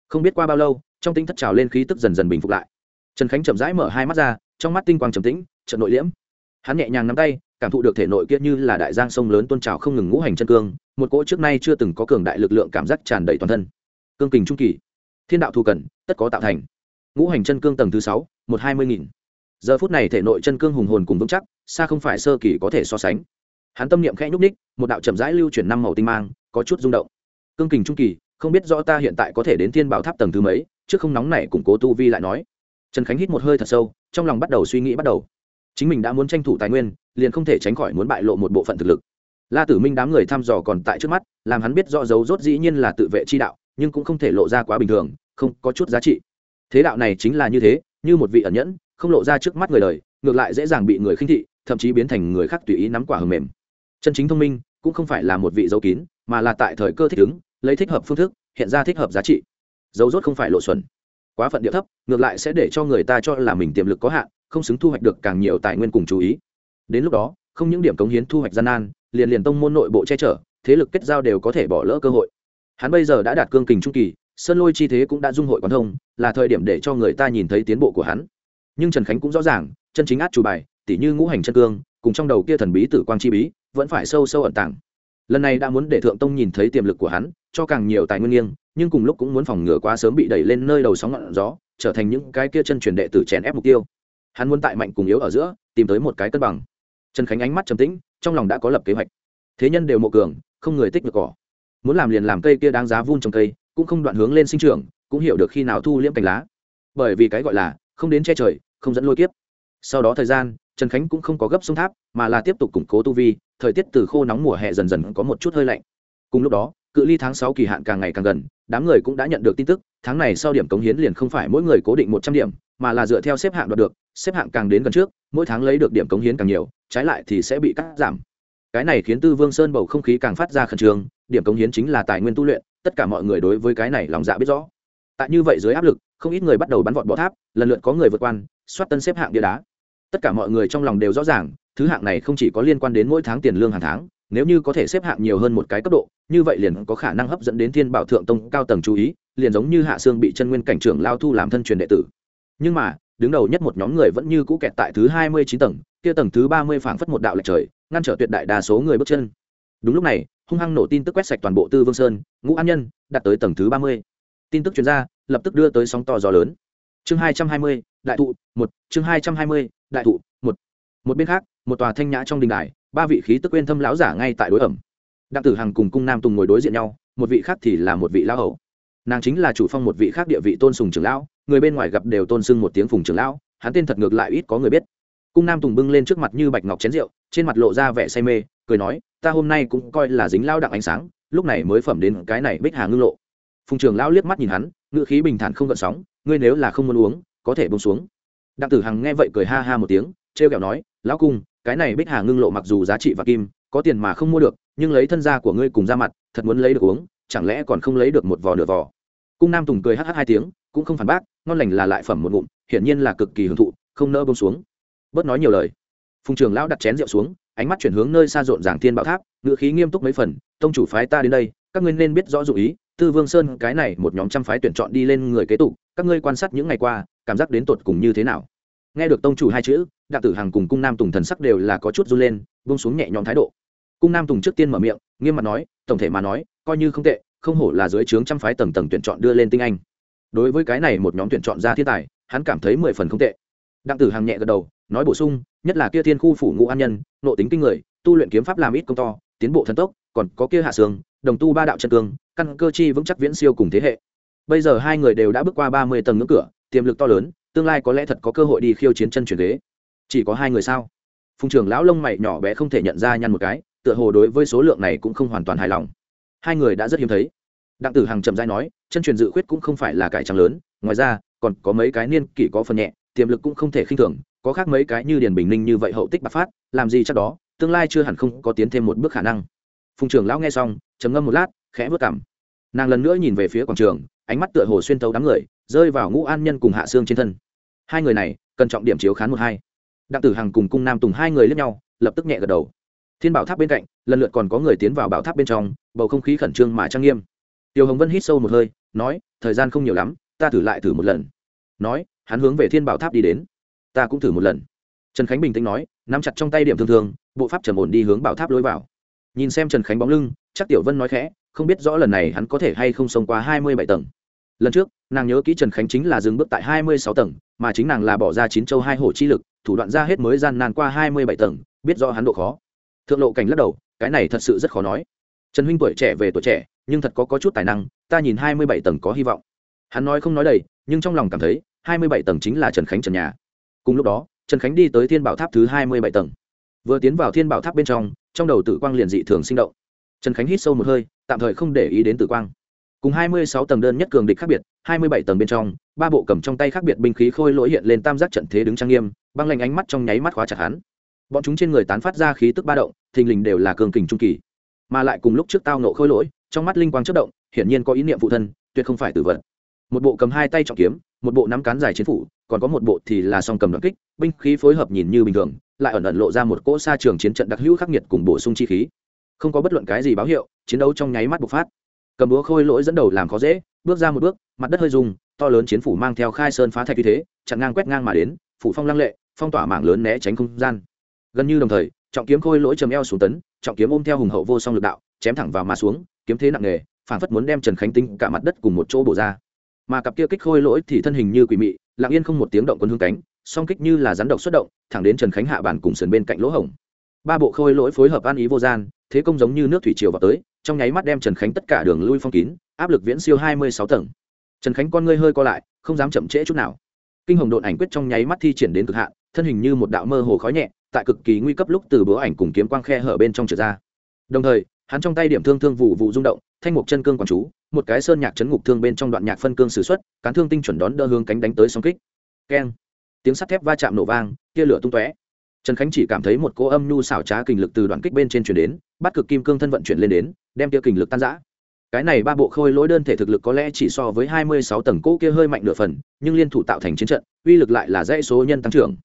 Không biết qua bao lâu, trong tinh thất trào lên khí tức dần dần bình phục lại. Trần khánh chậm rãi mở hai mắt ra, trong mắt tinh quang trầm tĩnh trận nội liễm. Hắn nhẹ nhàng nắm tay cảm thụ được thể nội kia như là đại giang sông lớn tôn trào không ngừng ngũ hành chân cương, một cỗ trước nay chưa từng có cường đại lực lượng cảm giác tràn đầy toàn thân. Cương kình trung kỳ. Thiên đạo thu cần tất có tạo thành. Ngũ hành chân cương tầng thứ sáu, một hai mươi nghìn. Giờ phút này thể nội chân cương hùng hồn cùng vững chắc, xa không phải sơ kỳ có thể so sánh. Hắn tâm niệm khẽ nhúc ních một đạo chậm rãi lưu chuyển năm màu tinh mang, có chút rung động. Cương kình trung kỳ, không biết rõ ta hiện tại có thể đến thiên bảo tháp tầng thứ mấy, trước không nóng này củng cố tu vi lại nói. Trần khánh hít một hơi thật sâu, trong lòng bắt đầu suy nghĩ bắt đầu. Chính mình đã muốn tranh thủ tài nguyên liền không thể tránh khỏi muốn bại lộ một bộ phận thực lực. La tử minh đám người thăm dò còn tại trước mắt, làm hắn biết rõ dấu rốt dĩ nhiên là tự vệ chi đạo, nhưng cũng không thể lộ ra quá bình thường, không có chút giá trị. Thế đạo này chính là như thế, như một vị ẩn nhẫn, không lộ ra trước mắt người đời, ngược lại dễ dàng bị người khinh thị, thậm chí biến thành người khác tùy ý nắm quả hầm mềm. Chân chính thông minh, cũng không phải là một vị dấu kín, mà là tại thời cơ thích ứng, lấy thích hợp phương thức, hiện ra thích hợp giá trị. Dấu rốt không phải lộ xuẩn. Quá phận địa thấp, ngược lại sẽ để cho người ta cho là mình tiềm lực có hạn, không xứng thu hoạch được càng nhiều tài nguyên cùng chú ý đến lúc đó, không những điểm cống hiến thu hoạch gian nan, liền liền tông môn nội bộ che chở, thế lực kết giao đều có thể bỏ lỡ cơ hội. Hắn bây giờ đã đạt cương kình trung kỳ, sơn lôi chi thế cũng đã dung hội quán thông, là thời điểm để cho người ta nhìn thấy tiến bộ của hắn. Nhưng trần khánh cũng rõ ràng, chân chính át chủ bài, tỉ như ngũ hành chân cương, cùng trong đầu kia thần bí tử quang chi bí, vẫn phải sâu sâu ẩn tàng. Lần này đã muốn để thượng tông nhìn thấy tiềm lực của hắn, cho càng nhiều tài nguyên nghiêng, nhưng cùng lúc cũng muốn phòng ngừa quá sớm bị đẩy lên nơi đầu sóng ngọn gió, trở thành những cái kia chân truyền đệ tử chèn ép mục tiêu. Hắn muốn tại mạnh cùng yếu ở giữa, tìm tới một cái cân bằng trần khánh ánh mắt trầm tĩnh, trong lòng đã có lập kế hoạch. Thế nhân đều mộ cường, không người tích được cỏ. Muốn làm liền làm cây kia đáng giá vun trồng cây, cũng không đoạn hướng lên sinh trưởng, cũng hiểu được khi nào thu liễm cành lá. Bởi vì cái gọi là, không đến che trời, không dẫn lôi kiếp. Sau đó thời gian, trần khánh cũng không có gấp sông tháp, mà là tiếp tục củng cố tu vi, thời tiết từ khô nóng mùa hè dần dần có một chút hơi lạnh. Cùng lúc đó, cự ly tháng sáu kỳ hạn càng ngày càng gần, đám người cũng đã nhận được tin tức, tháng này sau điểm cống hiến liền không phải mỗi người cố định một trăm điểm mà là dựa theo xếp hạng đoạt được, xếp hạng càng đến gần trước, mỗi tháng lấy được điểm cống hiến càng nhiều, trái lại thì sẽ bị cắt giảm. Cái này khiến tư vương sơn bầu không khí càng phát ra khẩn trương, điểm cống hiến chính là tài nguyên tu luyện, tất cả mọi người đối với cái này lòng dạ biết rõ. Tại như vậy dưới áp lực, không ít người bắt đầu bắn vọt bỏ tháp, lần lượt có người vượt quan soát tân xếp hạng địa đá. Tất cả mọi người trong lòng đều rõ ràng, thứ hạng này không chỉ có liên quan đến mỗi tháng tiền lương hàng tháng, nếu như có thể xếp hạng nhiều hơn một cái cấp độ, như vậy liền có khả năng hấp dẫn đến thiên bảo thượng tông cao tầng chú ý, liền giống như hạ sương bị chân nguyên cảnh trưởng lao thu làm thân truyền đệ tử nhưng mà, đứng đầu nhất một nhóm người vẫn như cũ kẹt tại thứ hai mươi chín tầng, kia tầng thứ ba mươi phảng phất một đạo lệch trời, ngăn trở tuyệt đại đa số người bước chân. Đúng lúc này, hung hăng nổ tin tức quét sạch toàn bộ tư vương sơn, ngũ an nhân đạt tới tầng thứ ba mươi. Tin tức chuyên gia lập tức đưa tới sóng to gió lớn. Chương hai trăm hai mươi, đại thụ, một, chương hai trăm hai mươi, đại thụ, một. Một bên khác, một tòa thanh nhã trong đình đài, ba vị khí tức quên thâm lão giả ngay tại đối ẩm. Đặng tử hằng cùng cung nam tùng ngồi đối diện nhau, một vị khác thì là một vị lão hầu nàng chính là chủ phong một vị khác địa vị tôn sùng trưởng lão, người bên ngoài gặp đều tôn sưng một tiếng phùng trưởng lão, hắn tên thật ngược lại ít có người biết. Cung nam tùng bưng lên trước mặt như bạch ngọc chén rượu, trên mặt lộ ra vẻ say mê, cười nói, ta hôm nay cũng coi là dính lao đặng ánh sáng, lúc này mới phẩm đến cái này bích hà ngưng lộ. Phùng trưởng lão liếc mắt nhìn hắn ngự khí bình thản không gợn sóng, ngươi nếu là không muốn uống, có thể bông xuống. Đặng tử hằng nghe vậy cười ha ha một tiếng, trêu kẹo nói, lão cung, cái này bích hà ngưng lộ mặc dù giá trị và kim, có tiền mà không mua được, nhưng lấy thân gia của ngươi cùng ra mặt, thật muốn lấy được uống chẳng lẽ còn không lấy được một vò nửa vò? Cung nam tùng cười hh hai tiếng, cũng không phản bác, ngon lành là lại phẩm một ngụm, hiển nhiên là cực kỳ hưởng thụ, không nỡ bông xuống. Bớt nói nhiều lời. Phùng trường lão đặt chén rượu xuống, ánh mắt chuyển hướng nơi xa rộn ràng thiên bảo tháp ngự khí nghiêm túc mấy phần, tông chủ phái ta đến đây, các ngươi nên biết rõ dụ ý, tư vương sơn cái này một nhóm trăm phái tuyển chọn đi lên người kế tục, các ngươi quan sát những ngày qua, cảm giác đến tột cùng như thế nào? Nghe được tông chủ hai chữ, đặng tử hằng cùng cung nam tùng thần sắc đều là có chút run lên bông xuống nhẹ nhõm thái độ. Cung nam tùng trước tiên mở miệng, nghiêm mặt nói, tổng thể mà nói coi như không tệ, không hổ là dưới trướng trăm phái tầng tầng tuyển chọn đưa lên tinh anh. Đối với cái này một nhóm tuyển chọn ra thiên tài, hắn cảm thấy mười phần không tệ. Đặng tử hằng nhẹ gật đầu, nói bổ sung, nhất là kia thiên khu phủ ngũ an nhân, nộ tính kinh người, tu luyện kiếm pháp làm ít công to, tiến bộ thần tốc, còn có kia hạ sương, đồng tu ba đạo chân cương, căn cơ chi vững chắc viễn siêu cùng thế hệ. Bây giờ hai người đều đã bước qua ba mươi tầng ngưỡng cửa, tiềm lực to lớn, tương lai có lẽ thật có cơ hội đi khiêu chiến chân truyền ghế chỉ có hai người sao? Phùng trưởng lão lông mày nhỏ bé không thể nhận ra nhăn một cái, tựa hồ đối với số lượng này cũng không hoàn toàn hài lòng hai người đã rất hiếm thấy. Đặng tử hằng chậm dai nói, chân truyền dự khuyết cũng không phải là cải trắng lớn, ngoài ra, còn có mấy cái niên kỷ có phần nhẹ, tiềm lực cũng không thể khinh thường, có khác mấy cái như điền bình ninh như vậy hậu tích bạc phát, làm gì chắc đó, tương lai chưa hẳn không có tiến thêm một bước khả năng. Phùng trưởng lão nghe xong, trầm ngâm một lát, khẽ vớt cảm nàng lần nữa nhìn về phía quảng trường, ánh mắt tựa hồ xuyên thấu đám người, rơi vào ngũ an nhân cùng hạ xương trên thân. Hai người này, cần trọng điểm chiếu khán một hai. Đặng tử hằng cùng cung nam tùng hai người lướt nhau, lập tức nhẹ gật đầu thiên bảo tháp bên cạnh, lần lượt còn có người tiến vào bảo tháp bên trong, bầu không khí khẩn trương mà trang nghiêm. Tiêu hồng vân hít sâu một hơi, nói, thời gian không nhiều lắm, ta thử lại thử một lần. Nói, hắn hướng về thiên bảo tháp đi đến. Ta cũng thử một lần. Trần khánh bình tĩnh nói, nắm chặt trong tay điểm thường thường bộ pháp trầm ổn đi hướng bảo tháp lối vào. Nhìn xem trần khánh bóng lưng, chắc tiểu vân nói khẽ, không biết rõ lần này hắn có thể hay không xông qua hai mươi bảy tầng. Lần trước, nàng nhớ kỹ trần khánh chính là dừng bước tại hai mươi sáu tầng, mà chính nàng là bỏ ra chín châu hai hồ chi lực, thủ đoạn ra hết mới gian nan qua hai mươi bảy tầng, biết rõ hắn độ khó thượng lộ cảnh lắc đầu cái này thật sự rất khó nói. Trần huynh tuổi trẻ về tuổi trẻ nhưng thật có, có chút tài năng ta nhìn hai mươi bảy tầng có hy vọng. Hắn nói không nói đầy nhưng trong lòng cảm thấy hai mươi bảy tầng chính là trần khánh trần nhà. Cùng lúc đó trần khánh đi tới thiên bảo tháp thứ hai mươi bảy tầng. Vừa tiến vào thiên bảo tháp bên trong trong đầu tử quang liền dị thường sinh động. Trần khánh hít sâu một hơi tạm thời không để ý đến tử quang. Cùng hai mươi sáu tầng đơn nhất cường địch khác biệt hai mươi bảy tầng bên trong ba bộ cầm trong tay khác biệt binh khí khôi lỗi hiện lên tam giác trận thế đứng trang nghiêm băng lanh ánh mắt trong nháy mắt khóa chặt hắn bọn chúng trên người tán phát ra khí tức ba động, thình lình đều là cường kình trung kỳ. Mà lại cùng lúc trước tao nộ khôi lỗi, trong mắt linh quang chất động, hiển nhiên có ý niệm phụ thân, tuyệt không phải tử vật. Một bộ cầm hai tay trọng kiếm, một bộ nắm cán dài chiến phủ, còn có một bộ thì là song cầm đoạn kích, binh khí phối hợp nhìn như bình thường, lại ẩn ẩn lộ ra một cỗ xa trường chiến trận đặc hữu khắc nghiệt cùng bổ sung chi khí. Không có bất luận cái gì báo hiệu, chiến đấu trong nháy mắt bộc phát. Cầm búa khôi lỗi dẫn đầu làm khó dễ, bước ra một bước, mặt đất hơi rung, to lớn chiến phủ mang theo khai sơn phá thạch như thế, chặn ngang quét ngang mà đến, phủ phong lăng lệ, phong tỏa mạng lớn né tránh không gian gần như đồng thời, trọng kiếm khôi lỗi chầm eo xuống tấn, trọng kiếm ôm theo hùng hậu vô song lực đạo, chém thẳng vào mà xuống, kiếm thế nặng nề phản phất muốn đem trần khánh tinh cả mặt đất cùng một chỗ bổ ra. Mà cặp kia kích khôi lỗi thì thân hình như quỷ mị, lặng yên không một tiếng động quân hương cánh, song kích như là rắn độc xuất động, thẳng đến trần khánh hạ bàn cùng sườn bên cạnh lỗ hổng. Ba bộ khôi lỗi phối hợp an ý vô gian, thế công giống như nước thủy triều vào tới, trong nháy mắt đem trần khánh tất cả đường lui phong kín, áp lực viễn siêu hai mươi sáu tầng. Trần khánh con ngươi hơi co lại, không dám chậm trễ chút nào. Kinh hồng độn ảnh quyết trong nháy mắt thi triển đến cực hạn, thân hình như một đạo mơ hồ khói nhẹ tại cực kỳ nguy cấp lúc từ bữa ảnh cùng kiếm quang khe hở bên trong trượt ra. Đồng thời, hắn trong tay điểm thương thương vụ vụ rung động, thanh mục chân cương quản chú, một cái sơn nhạc chấn ngục thương bên trong đoạn nhạc phân cương s ử x u ấ t cán thương tinh chuẩn đón đỡ hướng cánh đánh tới song kích. Keng. Tiếng sắt thép va chạm nổ vang, tia lửa tung tóe. Trần khánh chỉ cảm thấy một cỗ âm nhu xảo trá kình lực từ đoạn kích bên trên chuyển đến, bắt cực kim cương thân vận chuyển lên đến, đem tia kình lực tan giã cái này ba bộ khôi lỗi đơn thể thực lực có lẽ chỉ so với hai mươi sáu tầng cỗ kia hơi mạnh nửa phần, nhưng liên thủ tạo thành chiến trận, uy lực lại là dãy số nhân tăng trưởng.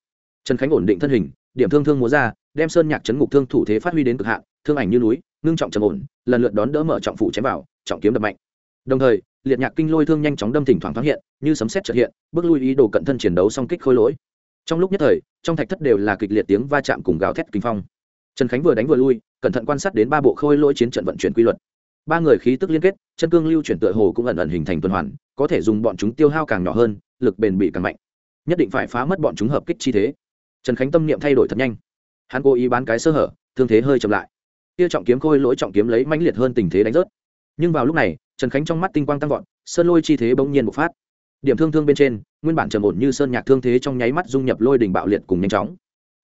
Trần khánh ổn định thân hình điểm thương thương múa ra, đem sơn nhạc chấn ngục thương thủ thế phát huy đến cực hạn, thương ảnh như núi, ngưng trọng trầm ổn, lần lượt đón đỡ mở trọng phủ chém vào, trọng kiếm đập mạnh. Đồng thời, liệt nhạc kinh lôi thương nhanh chóng đâm thỉnh thoảng thoáng hiện, như sấm xét trợ hiện, bước lui ý đồ cận thân chiến đấu song kích khôi lỗi. Trong lúc nhất thời, trong thạch thất đều là kịch liệt tiếng va chạm cùng gào thét kinh phong. Trần khánh vừa đánh vừa lui, cẩn thận quan sát đến ba bộ khôi lỗi chiến trận vận chuyển quy luật. Ba người khí tức liên kết, chân cương lưu chuyển tựa hồ cũng ẩn ẩn hình thành tuần hoàn, có thể dùng bọn chúng tiêu hao càng nhỏ hơn, lực bền bị càng mạnh. Nhất định phải phá mất bọn chúng hợp kích chi thế trần khánh tâm niệm thay đổi thật nhanh. Hắn cố ý bán cái sơ hở, thương thế hơi chậm lại. Kia trọng kiếm khôi lỗi trọng kiếm lấy mãnh liệt hơn tình thế đánh rớt. Nhưng vào lúc này, trần khánh trong mắt tinh quang tăng vọt, sơn lôi chi thế bỗng nhiên bộc phát. Điểm thương thương bên trên, nguyên bản trầm ổn như sơn nhạc thương thế trong nháy mắt dung nhập lôi đỉnh bạo liệt cùng nhanh chóng.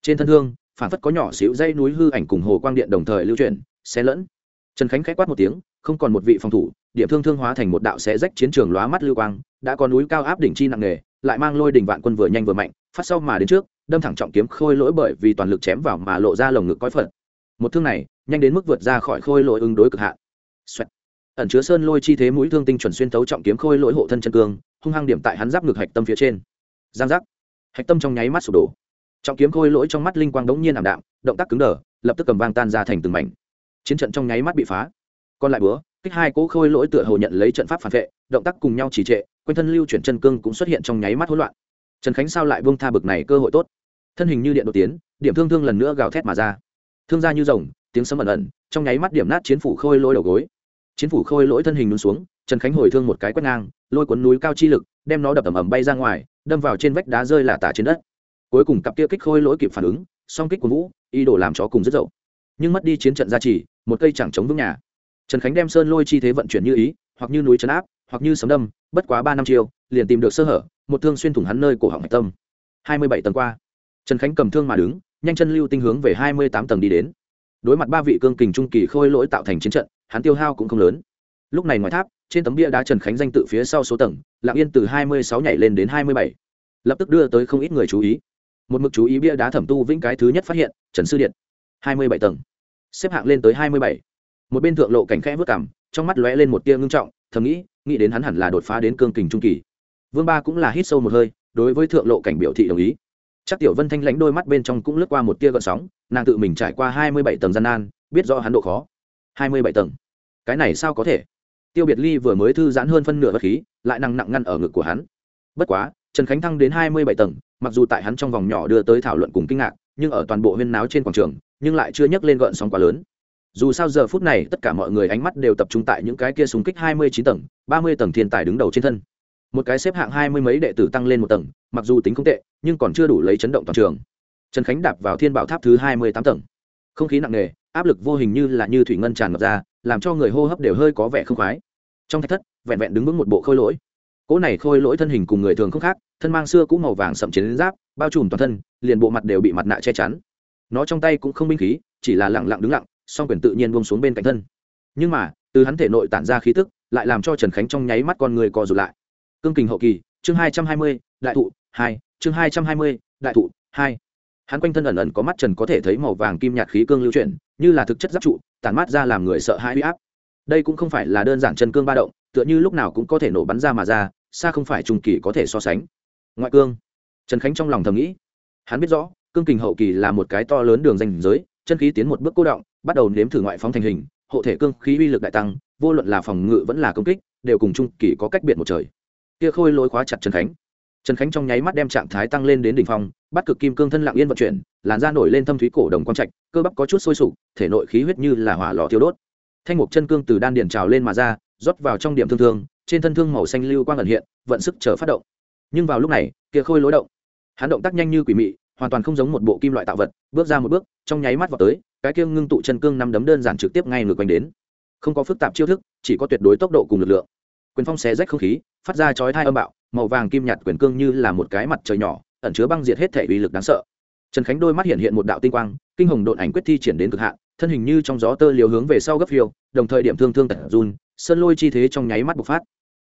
Trên thân thương, phản phất có nhỏ xíu dây núi hư ảnh cùng hồ quang điện đồng thời lưu chuyển xé lẫn. Trần khánh k h á quát một tiếng, không còn một vị phòng thủ, điểm thương thương hóa thành một đạo xé rách chiến trường lóa mắt lưu quang, đã có núi cao áp đỉnh chi nặng nề, lại mang lôi đỉnh vạn quân vừa nhanh vừa mạnh, phát sau mà đến trước đâm thẳng trọng kiếm khôi lỗi bởi vì toàn lực chém vào mà lộ ra lồng ngực coi phật. Một thương này, nhanh đến mức vượt ra khỏi khôi lỗi ứng đối cực hạn. Xoẹt. ẩn chứa sơn lôi chi thế mũi thương tinh chuẩn xuyên thấu trọng kiếm khôi lỗi hộ thân chân cương, hung hăng điểm tại hắn giáp ngực hạch tâm phía trên. Giang giác. Hạch tâm trong nháy mắt sụp đổ. Trọng kiếm khôi lỗi trong mắt linh quang đống nhiên ảm đạm, động tác cứng đờ, lập tức cầm vang tan ra thành từng mảnh. Chiến trận trong nháy mắt bị phá. Còn lại búa kích hai cỗ khôi lỗi tựa hồ nhận lấy trận pháp phản vệ, động tác cùng nhau trì trệ, quanh thân lưu chuyển chân cương cũng xuất hiện trong nháy mắt hỗn loạn trần khánh sao lại buông tha bực này cơ hội tốt? Thân hình như điện đột tiến, điểm thương thương lần nữa gào thét mà ra. Thương ra như rồng, tiếng sấm ẩn ẩn, trong nháy mắt điểm nát chiến phủ khôi lỗi đầu gối. Chiến phủ khôi lỗi thân hình luôn xuống, trần khánh hồi thương một cái quét ngang, lôi cuốn núi cao chi lực, đem nó đập ầm ầm bay ra ngoài, đâm vào trên vách đá rơi là tả trên đất. Cuối cùng cặp kia kích khôi lỗi kịp phản ứng, song kích của vũ y đổ làm chó cùng rất dậu. Nhưng mất đi chiến trận gia trì, một cây chẳng chống vững nhà. Trần khánh đem sơn lôi chi thế vận chuyển như ý, hoặc như núi trấn áp, hoặc như sấm đâm, bất quá ba năm chiều liền tìm được sơ hở một thương xuyên thủng hắn nơi cổ họng hạch tâm. Hai mươi bảy tầng qua. Trần khánh cầm thương mà đứng, nhanh chân lưu tinh hướng về hai mươi tám tầng đi đến. Đối mặt ba vị cương kình trung kỳ khôi lỗi tạo thành chiến trận, hắn tiêu hao cũng không lớn. Lúc này ngoài tháp, trên tấm bia đá trần khánh danh tự phía sau số tầng lạng yên từ hai mươi sáu nhảy lên đến hai mươi bảy. Lập tức đưa tới không ít người chú ý. Một mực chú ý bia đá thẩm tu vĩnh cái thứ nhất phát hiện, trần sư điện. hai mươi bảy tầng. Xếp hạng lên tới hai mươi bảy. Một bên thượng lộ cảnh khẽ vớt cảm trong mắt lóe lên một tia ngưng trọng, thầm nghĩ nghĩ đến hắn hẳn là đột phá đến cương kình trung kỳ vương ba cũng là hít sâu một hơi, đối với thượng lộ cảnh biểu thị đồng ý. Chắc tiểu vân thanh lãnh đôi mắt bên trong cũng lướt qua một tia gợn sóng, nàng tự mình trải qua hai mươi bảy tầng gian nan, biết rõ hắn độ khó. hai mươi bảy tầng. Cái này sao có thể? Tiêu biệt ly vừa mới thư giãn hơn phân nửa vật khí, lại nặng nặng ngăn ở ngực của hắn. Bất quá, trần khánh thăng đến hai mươi bảy tầng, mặc dù tại hắn trong vòng nhỏ đưa tới thảo luận cùng kinh ngạc, nhưng ở toàn bộ huyên náo trên quảng trường, nhưng lại chưa nhấc lên gợn sóng quá lớn. Dù sao giờ phút này, tất cả mọi người ánh mắt đều tập trung tại những cái kia súng kích hai mươi chín tầng, ba mươi tầng thiên tài đứng đầu trên thân một cái xếp hạng hai mươi mấy đệ tử tăng lên một tầng, mặc dù tính không tệ, nhưng còn chưa đủ lấy chấn động toàn trường. Trần khánh đạp vào thiên bảo tháp thứ hai mươi tám tầng. Không khí nặng nề, áp lực vô hình như là như thủy ngân tràn ngập ra, làm cho người hô hấp đều hơi có vẻ không khoái. Trong thạch thất, vẹn vẹn đứng vững một bộ khôi lỗi. Cỗ này khôi lỗi thân hình cùng người thường không khác, thân mang xưa cũng màu vàng sậm chiến giáp, bao trùm toàn thân, liền bộ mặt đều bị mặt nạ che chắn. Nó trong tay cũng không binh khí, chỉ là lặng lặng đứng lặng, song quyền tự nhiên buông xuống bên cạnh thân. Nhưng mà, từ hắn thể nội tản ra khí tức, lại làm cho trần khánh trong nháy mắt con người co rụt lại cương kình hậu kỳ, chương hai trăm hai mươi, đại thụ, hai, chương hai trăm hai mươi, đại thụ, hai. Hắn quanh thân ẩn ẩn có mắt trần có thể thấy màu vàng kim nhạt khí cương lưu chuyển, như là thực chất giáp trụ, tản mát ra làm người sợ hãi huy áp. Đây cũng không phải là đơn giản chân cương ba động, tựa như lúc nào cũng có thể nổ bắn ra mà ra, xa không phải trung kỳ có thể so sánh. Ngoại cương. Trần khánh trong lòng thầm nghĩ. Hắn biết rõ, cương kình hậu kỳ là một cái to lớn đường danh giới, chân khí tiến một bước cố động, bắt đầu nếm thử ngoại phóng thành hình, hộ thể cương khí uy lực đại tăng, vô luận là phòng ngự vẫn là công kích, đều cùng trung kỳ có cách biệt một trời kia khôi lối khóa chặt trần khánh. Trần khánh trong nháy mắt đem trạng thái tăng lên đến đỉnh phong, bắt cực kim cương thân lặng yên vận chuyển, làn da nổi lên thâm thúy cổ đồng quang trạch, cơ bắp có chút sôi sục, thể nội khí huyết như là hỏa lò thiêu đốt. Thanh mục chân cương từ đan điền trào lên mà ra, rót vào trong điểm thương thương, trên thân thương màu xanh lưu quang ẩn hiện, vận sức chờ phát động. Nhưng vào lúc này, kia khôi lối động, hắn động tác nhanh như quỷ mị, hoàn toàn không giống một bộ kim loại tạo vật, bước ra một bước, trong nháy mắt vào tới, cái kia ngưng tụ chân cương năm đấm đơn giản trực tiếp ngay ngược quanh đến. Không có phức tạp chiêu thức, chỉ có tuyệt đối tốc độ cùng lực lượng. Quyền phong xé rách không khí phát ra chói thai âm bạo, màu vàng kim nhạt quyền cương như là một cái mặt trời nhỏ, ẩn chứa băng diệt hết thể uy lực đáng sợ. Trần khánh đôi mắt hiện hiện một đạo tinh quang, kinh hồng độn ảnh quyết thi triển đến cực hạn, thân hình như trong gió tơ liều hướng về sau gấp phiêu, đồng thời điểm thương thương tật run, sơn lôi chi thế trong nháy mắt bộc phát.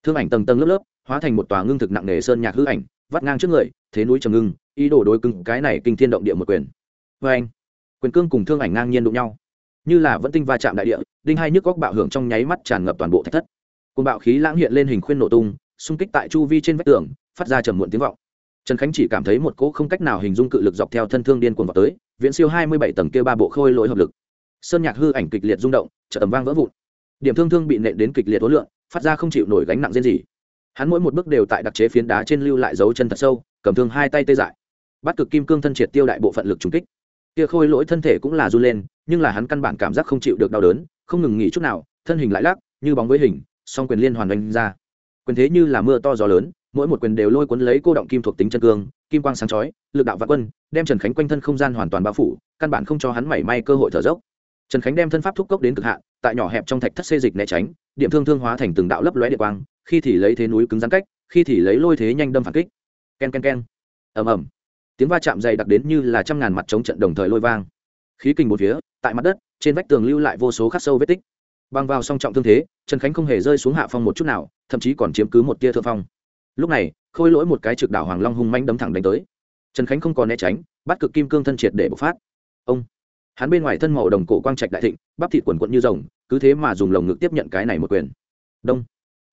Thương ảnh tầng tầng lớp lớp, hóa thành một tòa ngưng thực nặng nề sơn nhạc hư ảnh, vắt ngang trước người, thế núi trầm ngưng, ý đồ đối cứng cái này kinh thiên động địa một quyền. Vê anh, quyền cương cùng thương ảnh ngang nhiên đụng nhau, như là vẫn tinh va chạm đại địa, đinh hai nhức góc bạo hưởng trong nháy mắt tràn ngập toàn bộ thạch thất. Côn bạo khí lãng hiện lên hình khuyên nổ tung xung kích tại chu vi trên vách tường, phát ra trầm muộn tiếng vọng. Trần khánh chỉ cảm thấy một cỗ không cách nào hình dung cự lực dọc theo thân thương điên cuồng vào tới, viễn siêu hai mươi bảy tầng kia ba bộ khôi lỗi hợp lực. Sơn nhạc hư ảnh kịch liệt rung động chợ tầm vang vỡ vụn. Điểm thương thương bị nện đến kịch liệt ối lượng, phát ra không chịu nổi gánh nặng riêng gì hắn mỗi một bước đều tại đặc chế phiến đá trên lưu lại dấu chân thật sâu, cầm thương hai tay tê dại. Bắt cực kim cương thân triệt tiêu đại bộ phận lực trùng kích. Kia khôi lỗi thân thể cũng là run lên, nhưng là hắn căn bản cảm giác không chịu được đau đớn, không ngừng nghỉ chút nào, thân hình lại lắc, như bóng với hình, song quyền liên hoàn đánh ra quyền thế như là mưa to gió lớn, mỗi một quyền đều lôi cuốn lấy cô động kim thuộc tính chân cương, kim quang sáng chói, lực đạo vạn quân, đem trần khánh quanh thân không gian hoàn toàn bao phủ, căn bản không cho hắn mảy may cơ hội thở dốc. Trần khánh đem thân pháp thúc cốc đến cực hạn, tại nhỏ hẹp trong thạch thất xê dịch né tránh, điểm thương thương hóa thành từng đạo lấp lóe địa quang, khi thì lấy thế núi cứng giãn cách, khi thì lấy lôi thế nhanh đâm phản kích. Ken ken ken. Ầm ầm. Tiếng va chạm dày đặc đến như là trăm ngàn mặt chống trận đồng thời lôi vang. Khí kình một phía, tại mặt đất, trên vách tường lưu lại vô số khắc sâu vết tích băng vào song trọng thương thế, trần khánh không hề rơi xuống hạ phong một chút nào, thậm chí còn chiếm cứ một tia thượng phong. Lúc này, khôi lỗi một cái trực đảo hoàng long hung manh đấm thẳng đánh tới. Trần khánh không còn né tránh, bắt cực kim cương thân triệt để bộc phát. Ông! Hắn bên ngoài thân màu đồng cổ quang trạch đại thịnh, bắp thịt quần quận như rồng, cứ thế mà dùng lồng ngực tiếp nhận cái này một quyền. Đông!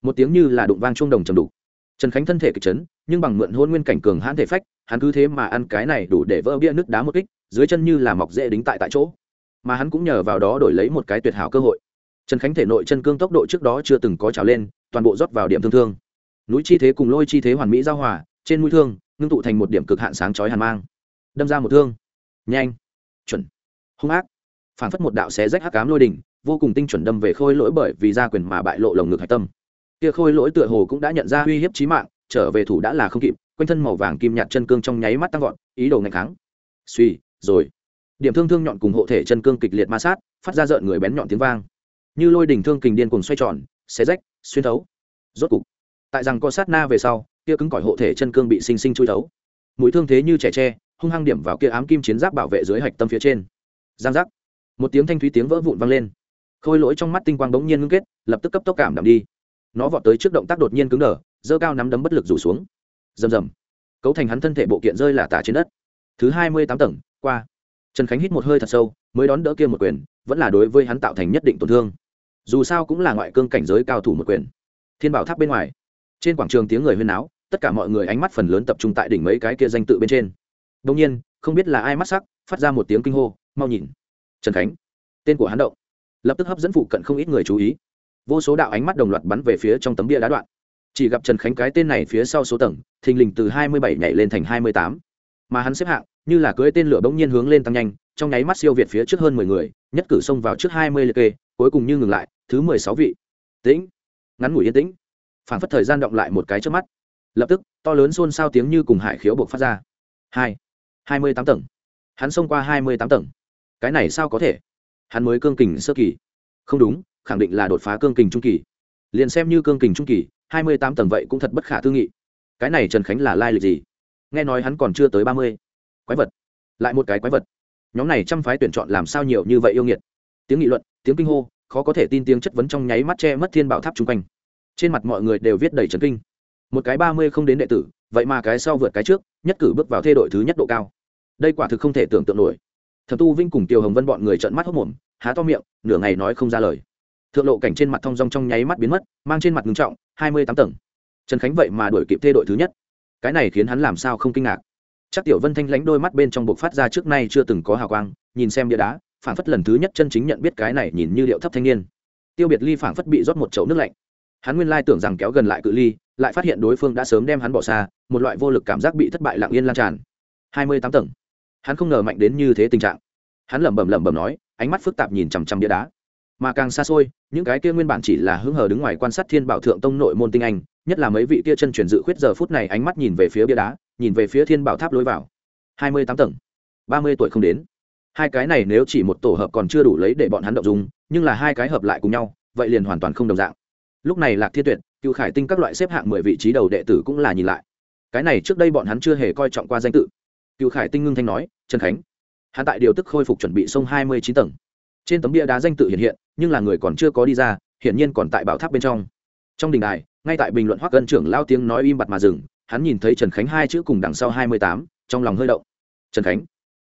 Một tiếng như là đụng vang chuông đồng trầm đục. Trần khánh thân thể kịch chấn, nhưng bằng mượn hôn nguyên cảnh cường hãn thể phách, hắn cứ thế mà ăn cái này đủ để vỡ bia nước đá một kích, dưới chân như là mọc dễ đính tại tại chỗ. Mà hắn cũng nhờ vào đó đổi lấy một cái tuyệt hảo cơ hội trần khánh thể nội chân cương tốc độ trước đó chưa từng có trào lên, toàn bộ rót vào điểm thương thương. Núi chi thế cùng lôi chi thế hoàn mỹ giao hòa, trên mũi thương, ngưng tụ thành một điểm cực hạn sáng chói hàn mang. Đâm ra một thương. Nhanh. Chuẩn. Hung ác. Phản phất một đạo xé rách hắc cám lôi đỉnh, vô cùng tinh chuẩn đâm về khôi lỗi bởi vì gia quyền mà bại lộ lồng ngực hạch tâm. Kia khôi lỗi tựa hồ cũng đã nhận ra uy hiếp chí mạng, trở về thủ đã là không kịp, quanh thân màu vàng kim nhạt chân cương trong nháy mắt tăng vọt, ý đồ ngày kháng. Suy, rồi. Điểm thương thương nhọn cùng hộ thể chân cương kịch liệt ma sát, phát ra rợn người bén nhọn tiếng vang như lôi đỉnh thương kình điên cuồng xoay tròn, xé rách, xuyên thấu. Rốt cục, tại rằng co sát na về sau, kia cứng cỏi hộ thể chân cương bị sinh sinh chui thấu. Mũi thương thế như trẻ tre, hung hăng điểm vào kia ám kim chiến giáp bảo vệ dưới hạch tâm phía trên. Giang giác. Một tiếng thanh thúy tiếng vỡ vụn vang lên. Khôi lỗi trong mắt tinh quang bỗng nhiên ngưng kết, lập tức cấp tốc cảm đạm đi. Nó vọt tới trước động tác đột nhiên cứng đờ, giơ cao nắm đấm bất lực rủ xuống. Rầm rầm. Cấu thành hắn thân thể bộ kiện rơi là tả trên đất. Thứ hai mươi tám tầng, qua. Trần khánh hít một hơi thật sâu, mới đón đỡ kia một quyền, vẫn là đối với hắn tạo thành nhất định tổn thương dù sao cũng là ngoại cương cảnh giới cao thủ một quyền. Thiên bảo tháp bên ngoài, trên quảng trường tiếng người huyên náo, tất cả mọi người ánh mắt phần lớn tập trung tại đỉnh mấy cái kia danh tự bên trên. Đông nhiên, không biết là ai mắt sắc, phát ra một tiếng kinh hô, mau nhìn. Trần khánh, tên của hắn động. Lập tức hấp dẫn phụ cận không ít người chú ý. Vô số đạo ánh mắt đồng loạt bắn về phía trong tấm bia đá đoạn. Chỉ gặp trần khánh cái tên này phía sau số tầng, thình lình từ hai mươi bảy nhảy lên thành hai mươi tám. Mà hắn xếp hạng, như là cưới tên lửa bỗng nhiên hướng lên tăng nhanh, trong nháy mắt siêu việt phía trước hơn mười người, nhất cử xông vào trước hai mươi liệt kê cuối cùng như ngừng lại, thứ mười sáu vị. Tĩnh. Ngắn ngủi yên tĩnh. Phản phất thời gian động lại một cái trước mắt. Lập tức, to lớn xôn xao tiếng như cùng hải khiếu buộc phát ra. Hai. Hai mươi tám tầng. Hắn xông qua hai mươi tám tầng. Cái này sao có thể? Hắn mới cương kình sơ kỳ. Không đúng, khẳng định là đột phá cương kình trung kỳ. Liền xem như cương kình trung kỳ, hai mươi tám tầng vậy cũng thật bất khả tư nghị. Cái này trần khánh là lai lịch gì? Nghe nói hắn còn chưa tới ba mươi. Quái vật. Lại một cái quái vật. Nhóm này trăm phái tuyển chọn làm sao nhiều như vậy yêu nghiệt? Tiếng nghị luận tiếng kinh hô, khó có thể tin tiếng chất vấn trong nháy mắt che mất thiên bảo tháp chung quanh. Trên mặt mọi người đều viết đầy trấn kinh. Một cái ba mươi không đến đệ tử, vậy mà cái sau vượt cái trước, nhất cử bước vào thê đội thứ nhất độ cao. Đây quả thực không thể tưởng tượng nổi. Thập tu vinh cùng tiêu hồng vân bọn người trợn mắt hốc mồm há to miệng, nửa ngày nói không ra lời. Thượng lộ cảnh trên mặt thong dong trong nháy mắt biến mất, mang trên mặt ngưng trọng, hai mươi tám tầng. Trần khánh vậy mà đuổi kịp thê đội thứ nhất. Cái này khiến hắn làm sao không kinh ngạc. Chắc tiểu vân thanh lãnh đôi mắt bên trong buộc phát ra trước nay chưa từng có hào quang, nhìn xem bia đá Phản phất lần thứ nhất chân chính nhận biết cái này nhìn như điệu thấp thanh niên. Tiêu biệt ly phản phất bị rót một chậu nước lạnh. Hắn nguyên lai tưởng rằng kéo gần lại cự ly, lại phát hiện đối phương đã sớm đem hắn bỏ xa, một loại vô lực cảm giác bị thất bại lặng yên lan tràn. Hai mươi tám tầng. Hắn không ngờ mạnh đến như thế tình trạng. Hắn lẩm bẩm lẩm bẩm nói, ánh mắt phức tạp nhìn chằm chằm bia đá. Mà càng xa xôi, những cái kia nguyên bản chỉ là hứng hờ đứng ngoài quan sát thiên bảo thượng tông nội môn tinh anh, nhất là mấy vị kia chân truyền dự khuyết giờ phút này ánh mắt nhìn về phía bia đá, nhìn về phía thiên bảo tháp lối vào. Hai mươi tám tầng. Ba mươi tuổi không đến hai cái này nếu chỉ một tổ hợp còn chưa đủ lấy để bọn hắn động dùng nhưng là hai cái hợp lại cùng nhau, vậy liền hoàn toàn không đồng dạng. Lúc này lạc thiên tuyệt, cựu khải tinh các loại xếp hạng mười vị trí đầu đệ tử cũng là nhìn lại. Cái này trước đây bọn hắn chưa hề coi trọng qua danh tự. Cựu khải tinh ngưng thanh nói, trần khánh, hắn tại điều tức khôi phục chuẩn bị sông hai mươi chín tầng. Trên tấm bia đá danh tự hiện hiện, nhưng là người còn chưa có đi ra, hiển nhiên còn tại bảo tháp bên trong. Trong đình đài, ngay tại bình luận hoắc cân trưởng lao tiếng nói im bặt mà dừng, hắn nhìn thấy trần khánh hai chữ cùng đằng sau hai mươi tám, trong lòng hơi động. Trần khánh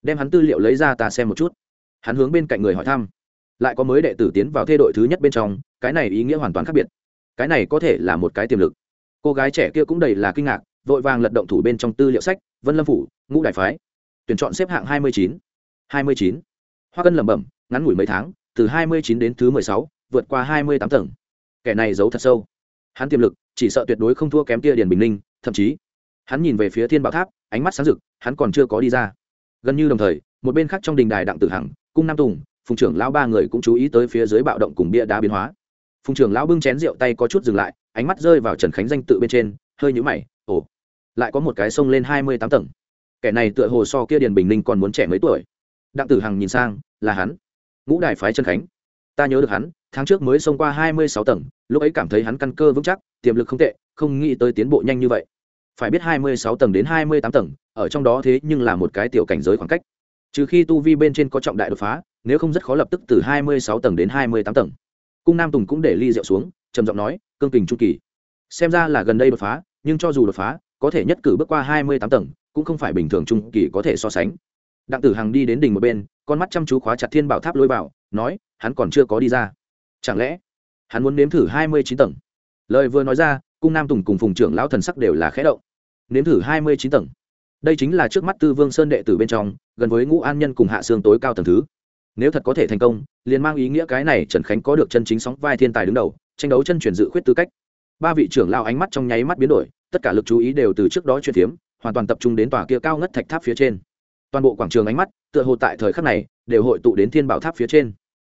đem hắn tư liệu lấy ra ta xem một chút. Hắn hướng bên cạnh người hỏi thăm. Lại có mới đệ tử tiến vào thê đội thứ nhất bên trong, cái này ý nghĩa hoàn toàn khác biệt. Cái này có thể là một cái tiềm lực. Cô gái trẻ kia cũng đầy là kinh ngạc, vội vàng lật động thủ bên trong tư liệu sách, vân lâm phủ, ngũ đại phái. Tuyển chọn xếp hạng hai mươi chín. hai mươi chín. Hoa cân lẩm bẩm, ngắn ngủi mấy tháng, từ hai mươi chín đến thứ mười sáu, vượt qua hai mươi tám tầng. Kẻ này giấu thật sâu. Hắn tiềm lực, chỉ sợ tuyệt đối không thua kém kia điền bình ninh, thậm chí, hắn nhìn về phía thiên bảo tháp, ánh mắt sáng rực, hắn còn chưa có đi ra gần như đồng thời, một bên khác trong đình đài đặng tử hằng, cung nam tùng, phùng trưởng lão ba người cũng chú ý tới phía dưới bạo động cùng bia đá biến hóa. Phùng trưởng lão bưng chén rượu tay có chút dừng lại, ánh mắt rơi vào trần khánh danh tự bên trên, hơi nhũ mày, ồ, lại có một cái sông lên hai mươi tám tầng. Kẻ này tựa hồ so kia điền bình ninh còn muốn trẻ mấy tuổi. Đặng tử hằng nhìn sang, là hắn. Ngũ đài phái trần khánh. Ta nhớ được hắn, tháng trước mới xông qua hai mươi sáu tầng, lúc ấy cảm thấy hắn căn cơ vững chắc, tiềm lực không tệ, không nghĩ tới tiến bộ nhanh như vậy. Phải biết hai mươi sáu tầng đến hai mươi tám tầng ở trong đó thế nhưng là một cái tiểu cảnh giới khoảng cách. Trừ khi tu vi bên trên có trọng đại đột phá, nếu không rất khó lập tức từ hai mươi sáu tầng đến hai mươi tám tầng. Cung nam tùng cũng để ly rượu xuống, trầm giọng nói, cương kình trung kỳ, xem ra là gần đây đột phá, nhưng cho dù đột phá, có thể nhất cử bước qua hai mươi tám tầng, cũng không phải bình thường trung kỳ có thể so sánh. Đặng tử hằng đi đến đỉnh một bên, con mắt chăm chú khóa chặt thiên bảo tháp lôi vào, nói, hắn còn chưa có đi ra. Chẳng lẽ hắn muốn nếm thử hai mươi chín tầng? Lời vừa nói ra, cung nam tùng cùng phùng trưởng lão thần sắc đều là khẽ động. Nếm thử hai mươi chín tầng đây chính là trước mắt tư vương sơn đệ tử bên trong, gần với ngũ an nhân cùng hạ xương tối cao tầng thứ. Nếu thật có thể thành công, liền mang ý nghĩa cái này trần khánh có được chân chính sóng vai thiên tài đứng đầu, tranh đấu chân chuyển dự khuyết tư cách. Ba vị trưởng lao ánh mắt trong nháy mắt biến đổi, tất cả lực chú ý đều từ trước đó chuyển phiếm hoàn toàn tập trung đến tòa kia cao ngất thạch tháp phía trên. Toàn bộ quảng trường ánh mắt, tựa hồ tại thời khắc này, đều hội tụ đến thiên bảo tháp phía trên.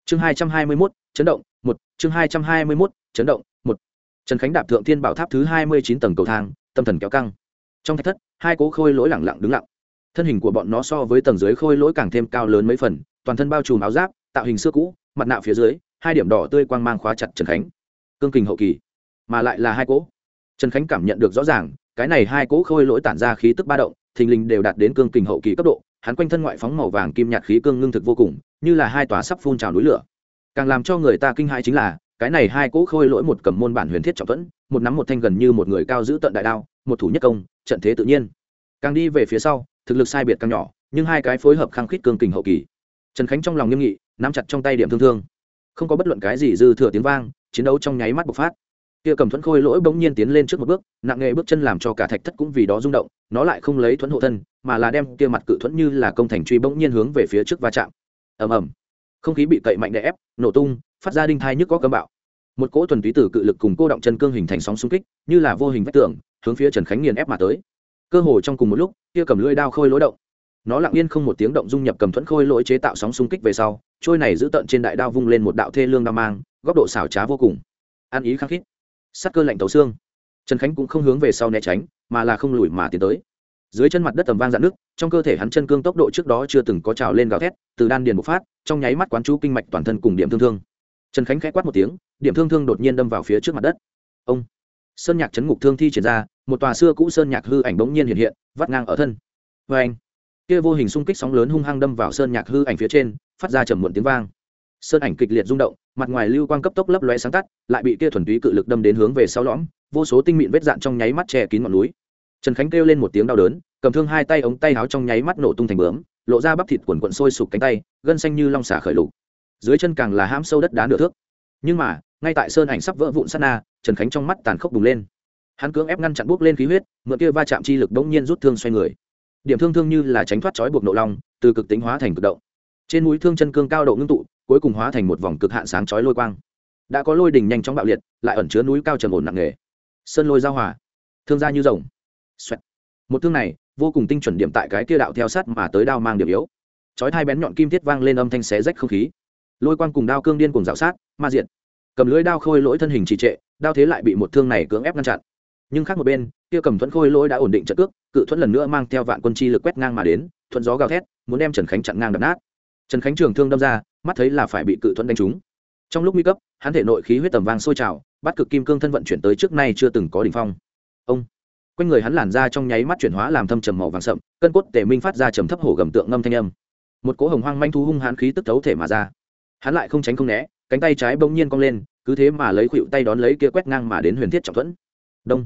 Chương hai trăm hai mươi mốt, chấn động, một, chương hai trăm hai mươi mốt, chấn động, một. Trần khánh đạp thượng thiên bảo tháp thứ hai mươi chín tầng cầu thang, tâm thần kéo căng. Trong thạch thất hai cố khôi lỗi lẳng lặng đứng lặng. Thân hình của bọn nó so với tầng dưới khôi lỗi càng thêm cao lớn mấy phần, toàn thân bao trùm áo giáp, tạo hình xưa cũ, mặt nạ phía dưới, hai điểm đỏ tươi quang mang khóa chặt trần khánh. Cương kình hậu kỳ, mà lại là hai cỗ trần khánh cảm nhận được rõ ràng, cái này hai cỗ khôi lỗi tản ra khí tức ba động, thình lình đều đạt đến cương kình hậu kỳ cấp độ, hắn quanh thân ngoại phóng màu vàng kim nhạt khí cương ngưng thực vô cùng, như là hai tòa sắp phun trào núi lửa. Càng làm cho người ta kinh hãi chính là, cái này hai cỗ khôi lỗi một cầm môn bản huyền thiết trọng thuẫn, một nắm một thanh gần như một người cao giữ tận đại đao, một thủ nhất công trận thế tự nhiên. Càng đi về phía sau, thực lực sai biệt càng nhỏ, nhưng hai cái phối hợp khăng khít cương kình hậu kỳ. Trần khánh trong lòng nghiêm nghị, nắm chặt trong tay điểm thương thương. Không có bất luận cái gì dư thừa tiếng vang, chiến đấu trong nháy mắt bộc phát. Kia cầm thuẫn khôi lỗi bỗng nhiên tiến lên trước một bước, nặng nghề bước chân làm cho cả thạch thất cũng vì đó rung động, nó lại không lấy thuẫn hộ thân, mà là đem kia mặt cự thuẫn như là công thành truy bỗng nhiên hướng về phía trước va chạm. Ầm ầm. Không khí bị cậy mạnh đè ép, nổ tung, phát ra đinh thai nhức có cấm bạo. Một cỗ thuần túy tử cự lực cùng cô động chân cương hình thành sóng xung kích, như là vô hình vách tường hướng phía trần khánh nghiền ép mà tới. Cơ hồ trong cùng một lúc, kia cầm lưỡi đao khôi lối động. Nó lặng yên không một tiếng động dung nhập cầm thuẫn khôi lỗi chế tạo sóng xung kích về sau, trôi này giữ tận trên đại đao vung lên một đạo thê lương đao mang, góc độ xảo trá vô cùng. Ăn ý khăng khít. Sắc cơ lạnh tấu xương. Trần khánh cũng không hướng về sau né tránh, mà là không lùi mà tiến tới. Dưới chân mặt đất tầm vang dạn nước, trong cơ thể hắn chân cương tốc độ trước đó chưa từng có trào lên gào thét, từ đan điền bộc phát, trong nháy mắt quán chú kinh mạch toàn thân cùng điểm thương thương. Trần khánh khẽ quát một tiếng, điểm thương thương đột nhiên đâm vào phía trước mặt đất. Ông! Sơn nhạc chấn ngục thương thi triển ra, một tòa xưa cũ sơn nhạc hư ảnh bỗng nhiên hiện hiện, vắt ngang ở thân. Vê anh, kia vô hình xung kích sóng lớn hung hăng đâm vào sơn nhạc hư ảnh phía trên, phát ra trầm muộn tiếng vang. Sơn ảnh kịch liệt rung động, mặt ngoài lưu quang cấp tốc lấp lóe sáng tắt, lại bị kia thuần túy cự lực đâm đến hướng về sau lõm, vô số tinh mịn vết dạn trong nháy mắt che kín ngọn núi. Trần khánh kêu lên một tiếng đau đớn, cầm thương hai tay ống tay áo trong nháy mắt nổ tung thành bướm, lộ ra bắp thịt quần quận sôi sục cánh tay, gân xanh như long xả khởi lục. Dưới chân càng là hãm sâu đất đá nửa thước. Nhưng mà, ngay tại sơn ảnh sắp vỡ vụn sát na trần khánh trong mắt tàn khốc bùng lên. Hắn cưỡng ép ngăn chặn bốc lên khí huyết, mượn kia va chạm chi lực đống nhiên rút thương xoay người. Điểm thương thương như là tránh thoát trói buộc nộ long, từ cực tính hóa thành cực động. Trên núi thương chân cương cao độ ngưng tụ, cuối cùng hóa thành một vòng cực hạn sáng chói lôi quang. Đã có lôi đỉnh nhanh chóng bạo liệt, lại ẩn chứa núi cao trầm ổn nặng nề. Sơn lôi giao hòa, thương ra như rồng. Xoẹt. một thương này, vô cùng tinh chuẩn điểm tại cái kia đạo theo sát mà tới đao mang điểm yếu. Chói hai bén nhọn kim thiết vang lên âm thanh xé rách không khí. Lôi quang cùng đao cương điên cùng rào sát, ma diện cầm lưỡi đao khôi lỗi thân hình trì trệ đao thế lại bị một thương này cưỡng ép ngăn chặn. Nhưng khác một bên, kia cầm thuẫn khôi lỗi đã ổn định trận cước, cự thuẫn lần nữa mang theo vạn quân chi lực quét ngang mà đến thuận gió gào thét, muốn đem trần khánh chặn ngang đập nát. Trần khánh trường thương đâm ra, mắt thấy là phải bị cự thuẫn đánh trúng. Trong lúc nguy cấp, hắn thể nội khí huyết tầm vang sôi trào, bắt cực kim cương thân vận chuyển tới trước nay chưa từng có đ ỉ n h phong. Ông! Quanh người hắn làn ra trong nháy mắt chuyển hóa làm thâm trầm màu vàng sậm, cân cốt tể minh phát ra trầm thấp hổ gầm tượng ngâm thanh âm. Một cỗ hồng hoang manh thu hung hãn khí tức thấu thể mà ra. Hắn lại không tránh không né cánh tay trái bỗng nhiên cong lên, cứ thế mà lấy khuỵu tay đón lấy kia quét ngang mà đến huyền thiết trọng thuẫn. Đông.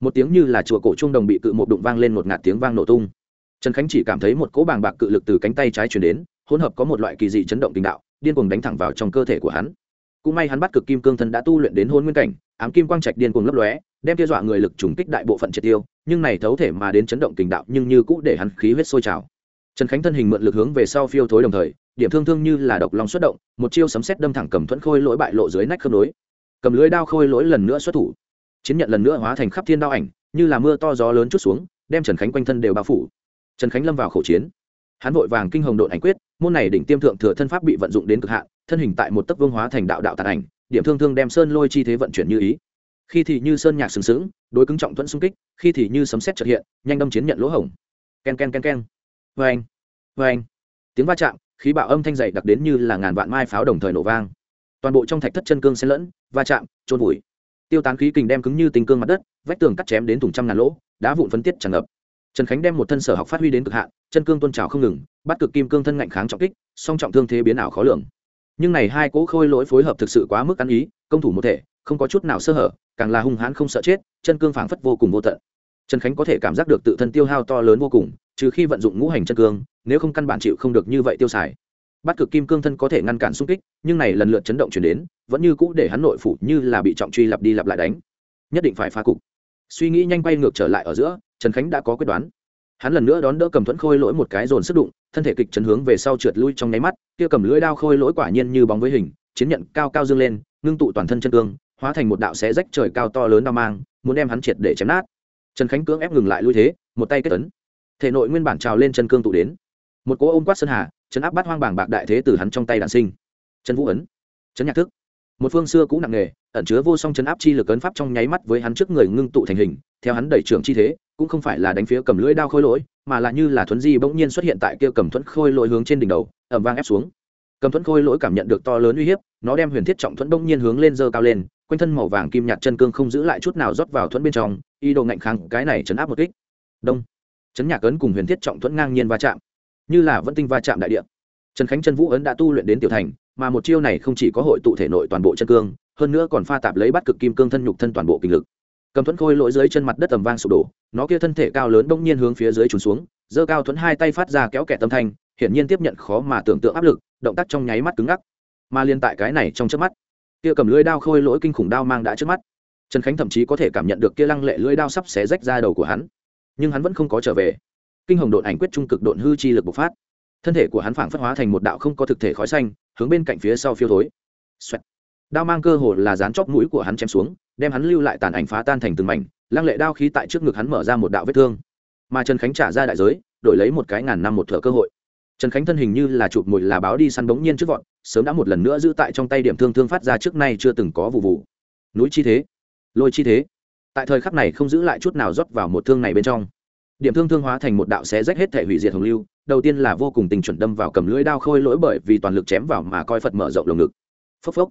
Một tiếng như là chùa cổ trung đồng bị cự một đụng vang lên một ngạt tiếng vang nổ tung. Trần khánh chỉ cảm thấy một cỗ bàng bạc cự lực từ cánh tay trái chuyển đến, hỗn hợp có một loại kỳ dị chấn động tình đạo, điên cuồng đánh thẳng vào trong cơ thể của hắn. Cũng may hắn bắt cực kim cương thân đã tu luyện đến hôn nguyên cảnh, ám kim quang trạch điên cuồng lấp lóe, đem tiêu dọa người lực trùng kích đại bộ phận triệt tiêu, nhưng này thấu thể mà đến chấn động tình đạo nhưng như cũ để hắn khí huyết sôi trào. Trần khánh thân hình mượn lực hướng về sau phiêu thối đồng thời điểm thương thương như là độc long xuất động, một chiêu sấm sét đâm thẳng cầm thuẫn khôi lỗi bại lộ dưới nách khớp nối. Cầm lưới đao khôi lỗi lần nữa xuất thủ. Chiến nhận lần nữa hóa thành khắp thiên đao ảnh, như là mưa to gió lớn chút xuống, đem trần khánh quanh thân đều bao phủ. Trần khánh lâm vào khẩu chiến. Hắn vội vàng kinh hồng độn ảnh quyết, môn này đỉnh tiêm thượng thừa thân pháp bị vận dụng đến cực hạn, thân hình tại một tấc vương hóa thành đạo đạo tàn ảnh, điểm thương thương đem sơn lôi chi thế vận chuyển như ý. Khi thì như sơn nhạc sừng sững, đối cứng trọng thuẫn xung kích, khi thì như sấm xét trật hiện, nhanh đâm chiến nhận lỗ hổng. Ken ken ken ken. Vê anh vê anh tiếng va chạm khí bạo âm thanh dày đặc đến như là ngàn vạn mai pháo đồng thời nổ vang. Toàn bộ trong thạch thất chân cương xen lẫn, va chạm trôn vùi. Tiêu tán khí kình đem cứng như tình cương mặt đất, vách tường cắt chém đến thùng trăm ngàn lỗ, đá vụn phân tiết tràn ngập. Trần khánh đem một thân sở học phát huy đến cực hạn, chân cương tôn trào không ngừng, bắt cực kim cương thân ngạnh kháng trọng kích, song trọng thương thế biến ảo khó lường. Nhưng này hai cỗ khôi lỗi phối hợp thực sự quá mức ăn ý, công thủ một thể, không có chút nào sơ hở, càng là hung hãn không sợ chết, chân cương phảng phất vô cùng vô tận. Trần khánh có thể cảm giác được tự thân tiêu hao to lớn vô cùng trừ khi vận dụng ngũ hành chân cương, nếu không căn bản chịu không được như vậy tiêu xài. Bắt cực kim cương thân có thể ngăn cản xung kích, nhưng này lần lượt chấn động chuyển đến, vẫn như cũ để hắn nội phủ như là bị trọng truy lặp đi lặp lại đánh. Nhất định phải phá cục. Suy nghĩ nhanh quay ngược trở lại ở giữa, trần khánh đã có quyết đoán. Hắn lần nữa đón đỡ cầm thuẫn khôi lỗi một cái dồn sức đụng, thân thể kịch chấn hướng về sau trượt lui trong nháy mắt, kia cầm lưỡi đao khôi lỗi quả nhiên như bóng với hình, chiến nhận cao cao dương lên, ngưng tụ toàn thân chân cương, hóa thành một đạo xé rách trời cao to lớn đao mang, muốn đem hắn triệt để chém nát. Trần khánh cưỡng ép ngừng lại lui thế, một tay kết tấn thể nội nguyên bản trào lên chân cương tụ đến. Một cỗ ôm quát sơn hà, chấn áp bắt hoang bảng bạc đại thế từ hắn trong tay đàn sinh. Chân vũ ấn, chấn nhạc thức. Một phương xưa cũ nặng nghề ẩn chứa vô song chấn áp chi lực ấn pháp trong nháy mắt với hắn trước người ngưng tụ thành hình, theo hắn đẩy trưởng chi thế, cũng không phải là đánh phía cầm lưỡi đao khôi lỗi, mà là như là thuấn di bỗng nhiên xuất hiện tại kia cầm thuẫn khôi lỗi hướng trên đỉnh đầu ẩm vang ép xuống. Cầm thuẫn khôi lỗi cảm nhận được to lớn uy hiếp, nó đem huyền thiết trọng thuẫn bỗng nhiên hướng lên dơ cao lên, quanh thân màu vàng kim nhạt chân cương không giữ lại chút nào rót vào thuẫn bên trong y đồ ngạnh kháng cái này chấn áp một kích. Đông chấn nhạc ấn cùng huyền thiết trọng thuẫn ngang nhiên va chạm, như là vẫn tinh va chạm đại địa. Trần khánh chân vũ ấn đã tu luyện đến tiểu thành, mà một chiêu này không chỉ có hội tụ thể nội toàn bộ chân cương, hơn nữa còn pha tạp lấy bắt cực kim cương thân nhục thân toàn bộ kinh lực. Cầm thuẫn khôi lỗi dưới chân mặt đất tầm vang sụp đổ, nó kia thân thể cao lớn bỗng nhiên hướng phía dưới trùn xuống, giơ cao thuẫn hai tay phát ra kéo kẻ tâm thanh, hiển nhiên tiếp nhận khó mà tưởng tượng áp lực, động tác trong nháy mắt cứng ngắc. Mà liên tại cái này trong trước mắt, kia cầm lưỡi đao khôi lỗi kinh khủng đao mang đã trước mắt. Trần khánh thậm chí có thể cảm nhận được kia lăng lệ lưỡi đao sắp xé rách ra đầu của hắn nhưng hắn vẫn không có trở về. Kinh hồng độn ảnh quyết trung cực độn hư chi lực bộc phát. Thân thể của hắn phảng phất hóa thành một đạo không có thực thể khói xanh, hướng bên cạnh phía sau phiêu thối. Xoẹt. đao mang cơ hồ là dán chóp mũi của hắn chém xuống, đem hắn lưu lại tàn ảnh phá tan thành từng mảnh, lăng lệ đao khí tại trước ngực hắn mở ra một đạo vết thương. Mà trần khánh trả ra đại giới, đổi lấy một cái ngàn năm một thợ cơ hội. Trần khánh thân hình như là chụp mùi là báo đi săn bỗng nhiên trước vọt, sớm đã một lần nữa giữ tại trong tay điểm thương thương phát ra trước nay chưa từng có vụ vụ. Núi chi thế. Lôi chi thế tại thời khắc này không giữ lại chút nào rót vào một thương này bên trong. Điểm thương thương hóa thành một đạo xé rách hết thể hủy diệt hồng lưu, đầu tiên là vô cùng tình chuẩn đâm vào cầm lưỡi đao khôi lỗi bởi vì toàn lực chém vào mà coi phật mở rộng lồng ngực. Phốc phốc.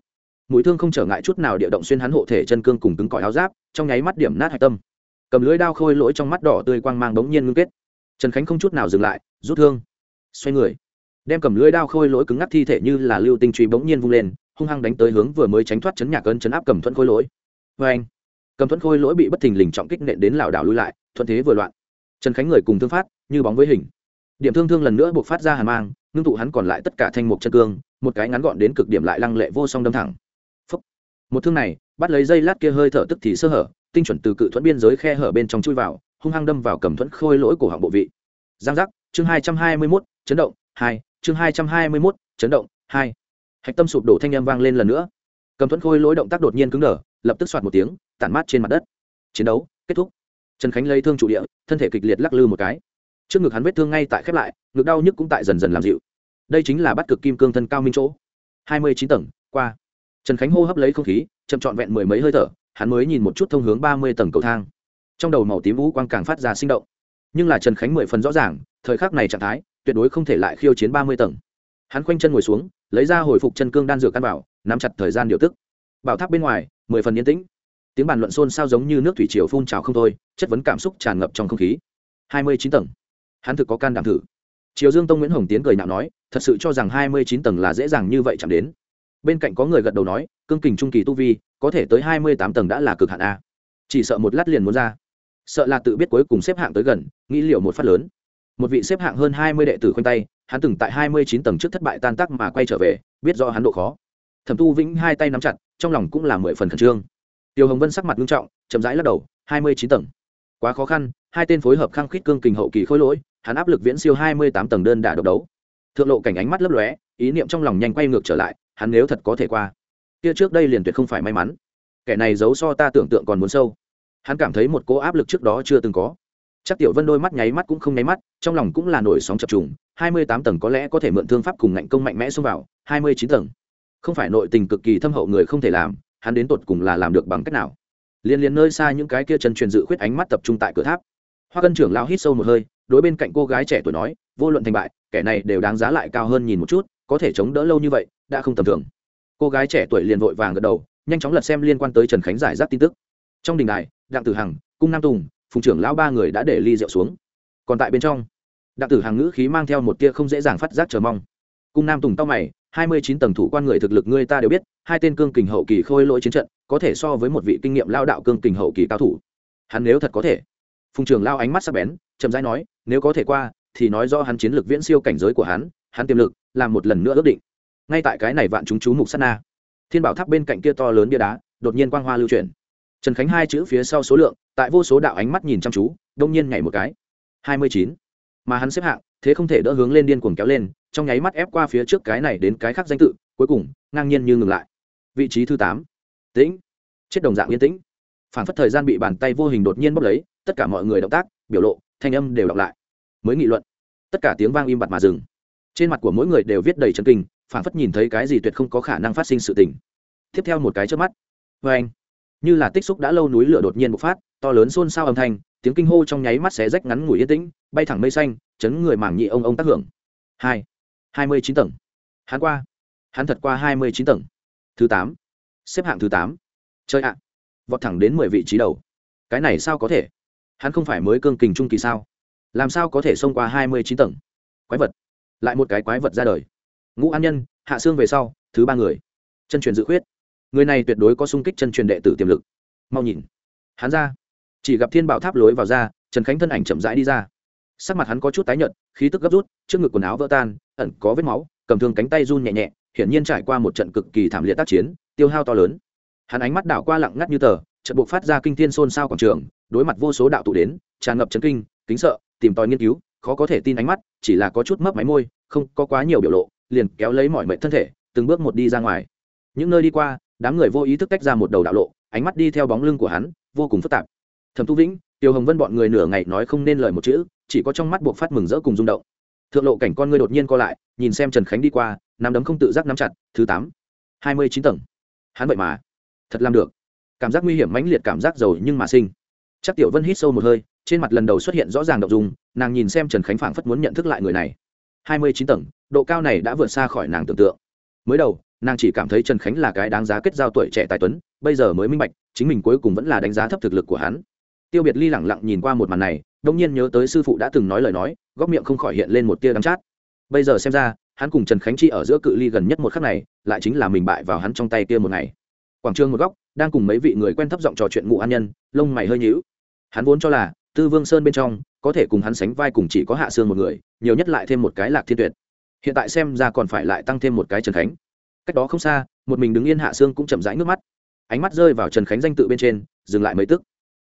Mũi thương không trở ngại chút nào địa động xuyên hắn hộ thể chân cương cùng cứng cỏi áo giáp, trong nháy mắt điểm nát hạch tâm. Cầm lưỡi đao khôi lỗi trong mắt đỏ tươi quang mang bỗng nhiên ngưng kết. Trần khánh không chút nào dừng lại, rút thương. Xoay người. Đem cầm lưỡi đao khôi lỗi cứng ngắc thi thể như là lưu tinh truy bỗng nhiên vung lên, hung hăng đánh tới hướng vừa mới tránh thoát chấn nhạc cơn chấn áp cầm thuẫn khôi lỗi. Vê anh cầm thuẫn khôi lỗi bị bất thình lình trọng kích nện đến lảo đảo lui lại, thuận thế vừa loạn. Trần khánh người cùng thương phát, như bóng với hình. Điểm thương thương lần nữa buộc phát ra hàn mang, ngưng tụ hắn còn lại tất cả thanh mục chân cương, một cái ngắn gọn đến cực điểm lại lăng lệ vô song đâm thẳng. Phúc. một thương này, bắt lấy dây lát kia hơi thở tức thì sơ hở, tinh chuẩn từ cự thuẫn biên giới khe hở bên trong chui vào, hung hăng đâm vào cầm thuẫn khôi lỗi cổ họng bộ vị. Giang giác, chương hai trăm hai mươi mốt, chấn động, hai, chương hai trăm hai mươi mốt, chấn động, hai. Hạch tâm sụp đổ thanh â m vang lên lần nữa. Cầm thuẫn khôi lỗi động tác đột nhiên cứng đờ lập tức soạt một tiếng, tản mát trên mặt đất. Chiến đấu kết thúc. Trần khánh lấy thương trụ địa, thân thể kịch liệt lắc lư một cái. Trước ngực hắn vết thương ngay tại khép lại, ngực đau nhức cũng tại dần dần làm dịu. Đây chính là bắt cực kim cương thân cao minh chỗ. Hai mươi chín tầng, qua. Trần khánh hô hấp lấy không khí, chậm trọn vẹn mười mấy hơi thở, hắn mới nhìn một chút thông hướng ba mươi tầng cầu thang. Trong đầu màu tím vũ quang càng phát ra sinh động. Nhưng là trần khánh mười phần rõ ràng, thời khắc này trạng thái, tuyệt đối không thể lại khiêu chiến ba mươi tầng. Hắn khoanh chân ngồi xuống, lấy ra hồi phục chân cương đan dược căn bảo, nắm chặt thời gian điều tức bảo tháp bên ngoài, mười phần yên tĩnh. Tiếng bàn luận xôn xao giống như nước thủy triều phun trào không thôi, chất vấn cảm xúc tràn ngập trong không khí. Hai mươi chín tầng. Hắn thực có can đảm thử. Triều dương tông nguyễn hồng tiến cười nhạo nói, thật sự cho rằng hai mươi chín tầng là dễ dàng như vậy chẳng đến. Bên cạnh có người gật đầu nói, cương kình trung kỳ tu vi, có thể tới hai mươi tám tầng đã là cực hạn a. Chỉ sợ một lát liền muốn ra. Sợ là tự biết cuối cùng xếp hạng tới gần, nghĩ liệu một phát lớn. Một vị xếp hạng hơn hai mươi đệ tử khoanh tay, hắn từng tại hai mươi chín tầng trước thất bại tan tác mà quay trở về, biết do hắn độ khó thẩm tu vĩnh hai tay nắm chặt, trong lòng cũng là mười phần khẩn trương. Tiêu hồng vân sắc mặt nghiêm trọng, chậm rãi lắc đầu, hai mươi chín tầng. Quá khó khăn, hai tên phối hợp khăng khít cương kình hậu kỳ khôi lỗi, hắn áp lực viễn siêu hai mươi tám tầng đơn đả độc đấu. Thượng lộ cảnh ánh mắt lấp lóe, ý niệm trong lòng nhanh quay ngược trở lại, hắn nếu thật có thể qua, kia trước đây liền tuyệt không phải may mắn. Kẻ này giấu so ta tưởng tượng còn muốn sâu. Hắn cảm thấy một cỗ áp lực trước đó chưa từng có. Chắc tiểu vân đôi mắt nháy mắt cũng không nháy mắt, trong lòng cũng là nổi sóng chập trùng, hai mươi tám tầng có lẽ có thể mượn thương pháp cùng ngạnh công mạnh mẽ xông vào, hai mươi chín tầng không phải nội tình cực kỳ thâm hậu người không thể làm, hắn đến tột cùng là làm được bằng cách nào? Liên liên nơi xa những cái kia chân truyền dự khuyết ánh mắt tập trung tại cửa tháp. Hoa cân trưởng lao hít sâu một hơi, đối bên cạnh cô gái trẻ tuổi nói, vô luận thành bại, kẻ này đều đáng giá lại cao hơn nhìn một chút, có thể chống đỡ lâu như vậy, đã không tầm thường. Cô gái trẻ tuổi liền vội vàng gật đầu, nhanh chóng lật xem liên quan tới trần khánh giải rác tin tức. Trong đình đài, đặng tử hằng, cung nam tùng, phùng trưởng lão ba người đã để ly rượu xuống. Còn tại bên trong, đặng tử hằng ngữ khí mang theo một tia không dễ dàng phát giác chờ mong. Cung nam tùng tao mày hai mươi chín tầng thủ quan người thực lực ngươi ta đều biết, hai tên cương kình hậu kỳ khôi lỗi chiến trận, có thể so với một vị kinh nghiệm lao đạo cương kình hậu kỳ cao thủ. Hắn nếu thật có thể. Phùng trường lao ánh mắt sắc bén, chậm rãi nói, nếu có thể qua, thì nói do hắn chiến lược viễn siêu cảnh giới của hắn hắn tiềm lực, làm một lần nữa ước định. Ngay tại cái này vạn chúng chú mục sát na, thiên bảo tháp bên cạnh kia to lớn bia đá, đột nhiên quang hoa lưu chuyển. Trần khánh hai chữ phía sau số lượng, tại vô số đạo ánh mắt nhìn chăm chú, đông nhiên nhảy một cái. Hai mươi chín. Mà hắn xếp hạng thế không thể đỡ hướng lên điên cuồng kéo lên, trong nháy mắt ép qua phía trước cái này đến cái khác danh tự, cuối cùng, ngang nhiên như ngừng lại. Vị trí thứ tám. Tĩnh. Chết đồng dạng yên tĩnh. Phản phất thời gian bị bàn tay vô hình đột nhiên bốc lấy, tất cả mọi người động tác, biểu lộ, thanh âm đều đọc lại. Mới nghị luận. Tất cả tiếng vang im bặt mà dừng. Trên mặt của mỗi người đều viết đầy chân kinh, phản phất nhìn thấy cái gì tuyệt không có khả năng phát sinh sự tình. Tiếp theo một cái trước mắt. Vê anh, như là tích xúc đã lâu núi lửa đột nhiên bộc phát, to lớn xôn xao âm thanh, tiếng kinh hô trong nháy mắt xé rách ngắn ngủi yên tĩnh, bay thẳng mây xanh chấn người mảng nhị ông ông tác hưởng. Hai. Hai mươi chín tầng. Hắn qua. Hắn thật qua hai mươi chín tầng. Thứ tám. Xếp hạng thứ tám. Chơi ạ. Vọt thẳng đến mười vị trí đầu. Cái này sao có thể? Hắn không phải mới cương kình trung kỳ sao? Làm sao có thể xông qua hai mươi chín tầng? Quái vật. Lại một cái quái vật ra đời. Ngũ an nhân, hạ xương về sau, thứ ba người. Chân truyền dự khuyết. Người này tuyệt đối có sung kích chân truyền đệ tử tiềm lực. Mau nhìn. Hắn ra. Chỉ gặp thiên bảo tháp lối vào ra, trần khánh thân ảnh chậm rãi đi ra sắc mặt hắn có chút tái nhợt, khí tức gấp rút, trước ngực quần áo vỡ tan, ẩn có vết máu, cầm thương cánh tay run nhẹ nhẹ, hiển nhiên trải qua một trận cực kỳ thảm liệt tác chiến, tiêu hao to lớn. Hắn ánh mắt đảo qua lặng ngắt như tờ trận buộc phát ra kinh thiên xôn xao quảng trường, đối mặt vô số đạo tụ đến, tràn ngập chấn kinh, kính sợ, tìm tòi nghiên cứu, khó có thể tin ánh mắt, chỉ là có chút mấp máy môi, không có quá nhiều biểu lộ, liền kéo lấy mọi mệnh thân thể, từng bước một đi ra ngoài. Những nơi đi qua, đám người vô ý thức tách ra một đầu đạo lộ, ánh mắt đi theo bóng lưng của hắn, vô cùng phức tạp. Thẩm tu vĩnh tiêu hồng vân bọn người nửa ngày nói không nên lời một chữ, chỉ có trong mắt buộc phát mừng rỡ cùng rung động. Thượng lộ cảnh con ngươi đột nhiên co lại, nhìn xem trần khánh đi qua, nắm đấm không tự giác nắm chặt, thứ tám, hai mươi chín tầng. Hắn vậy mà, thật làm được. Cảm giác nguy hiểm mãnh liệt cảm giác giàu nhưng mà sinh. Chắc tiểu vân hít sâu một hơi, trên mặt lần đầu xuất hiện rõ ràng động dung, nàng nhìn xem trần khánh phảng phất muốn nhận thức lại người này. hai mươi chín tầng, độ cao này đã vượt xa khỏi nàng tưởng tượng. Mới đầu, nàng chỉ cảm thấy trần khánh là cái đáng giá kết giao tuổi trẻ tài tuấn, bây giờ mới minh bạch, chính mình cuối cùng vẫn là đánh giá thấp thực lực của hắn tiêu biệt ly lẳng lặng nhìn qua một màn này đông nhiên nhớ tới sư phụ đã từng nói lời nói, góc miệng không khỏi hiện lên một tia đắm chát. Bây giờ xem ra, hắn cùng trần khánh chi ở giữa cự ly gần nhất một khắc này, lại chính là mình bại vào hắn trong tay kia một ngày. Quảng trường một góc, đang cùng mấy vị người quen thấp giọng trò chuyện ngụ an nhân, lông mày hơi nhíu. Hắn vốn cho là, tư vương sơn bên trong, có thể cùng hắn sánh vai cùng chỉ có hạ sương một người, nhiều nhất lại thêm một cái lạc thiên tuyệt. Hiện tại xem ra còn phải lại tăng thêm một cái trần khánh. Cách đó không xa, một mình đứng yên hạ sương cũng chậm rãi nước mắt. Ánh mắt rơi vào trần khánh danh tự bên trên, dừng lại mấy tức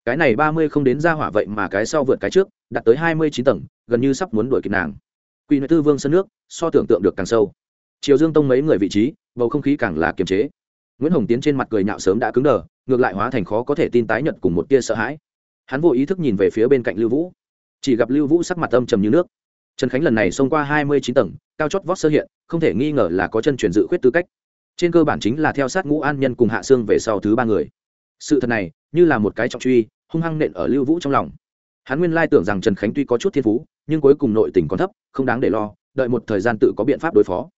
cái này ba mươi không đến ra hỏa vậy mà cái sau vượt cái trước, đạt tới hai mươi chín tầng, gần như sắp muốn đuổi kịp nàng. Quy nội tư vương sân nước, so tưởng tượng được càng sâu. Triều dương tông mấy người vị trí, bầu không khí càng là kiềm chế. Nguyễn hồng tiến trên mặt cười nhạo sớm đã cứng đờ, ngược lại hóa thành khó có thể tin tái nhận cùng một tia sợ hãi. Hắn vô ý thức nhìn về phía bên cạnh lưu vũ. Chỉ gặp lưu vũ sắc mặt âm trầm như nước. Trần khánh lần này xông qua hai mươi chín tầng, cao chót vót sơ hiện, không thể nghi ngờ là có chân truyền dự khuyết tư cách. Trên cơ bản chính là theo sát ngũ an nhân cùng hạ sương về sau thứ ba người. Sự thật này, như là một cái trọng truy hung hăng nện ở lưu vũ trong lòng. Hắn nguyên lai tưởng rằng trần khánh tuy có chút thiên phú, nhưng cuối cùng nội tình còn thấp, không đáng để lo, đợi một thời gian tự có biện pháp đối phó.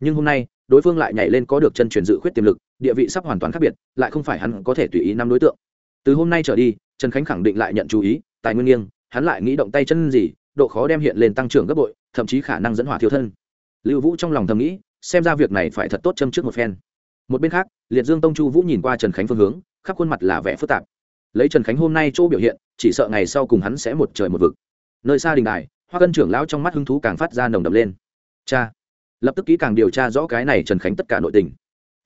Nhưng hôm nay, đối phương lại nhảy lên có được chân truyền dự khuyết tiềm lực, địa vị sắp hoàn toàn khác biệt, lại không phải hắn có thể tùy ý năm đối tượng. Từ hôm nay trở đi, trần khánh khẳng định lại nhận chú ý, tài nguyên nghiêng, hắn lại nghĩ động tay chân gì, độ khó đem hiện lên tăng trưởng gấp bội, thậm chí khả năng dẫn hỏa thiếu thân. Lưu vũ trong lòng thầm nghĩ, xem ra việc này phải thật tốt châm trước một phen. Một bên khác, liệt dương tông chu vũ nhìn qua trần khánh phương hướng, khắp khuôn mặt là vẻ phức tạp lấy trần khánh hôm nay chỗ biểu hiện, chỉ sợ ngày sau cùng hắn sẽ một trời một vực. Nơi xa đình đài, hoa cân trưởng lão trong mắt hứng thú càng phát ra nồng đậm lên. Cha! Lập tức kỹ càng điều tra rõ cái này trần khánh tất cả nội tình.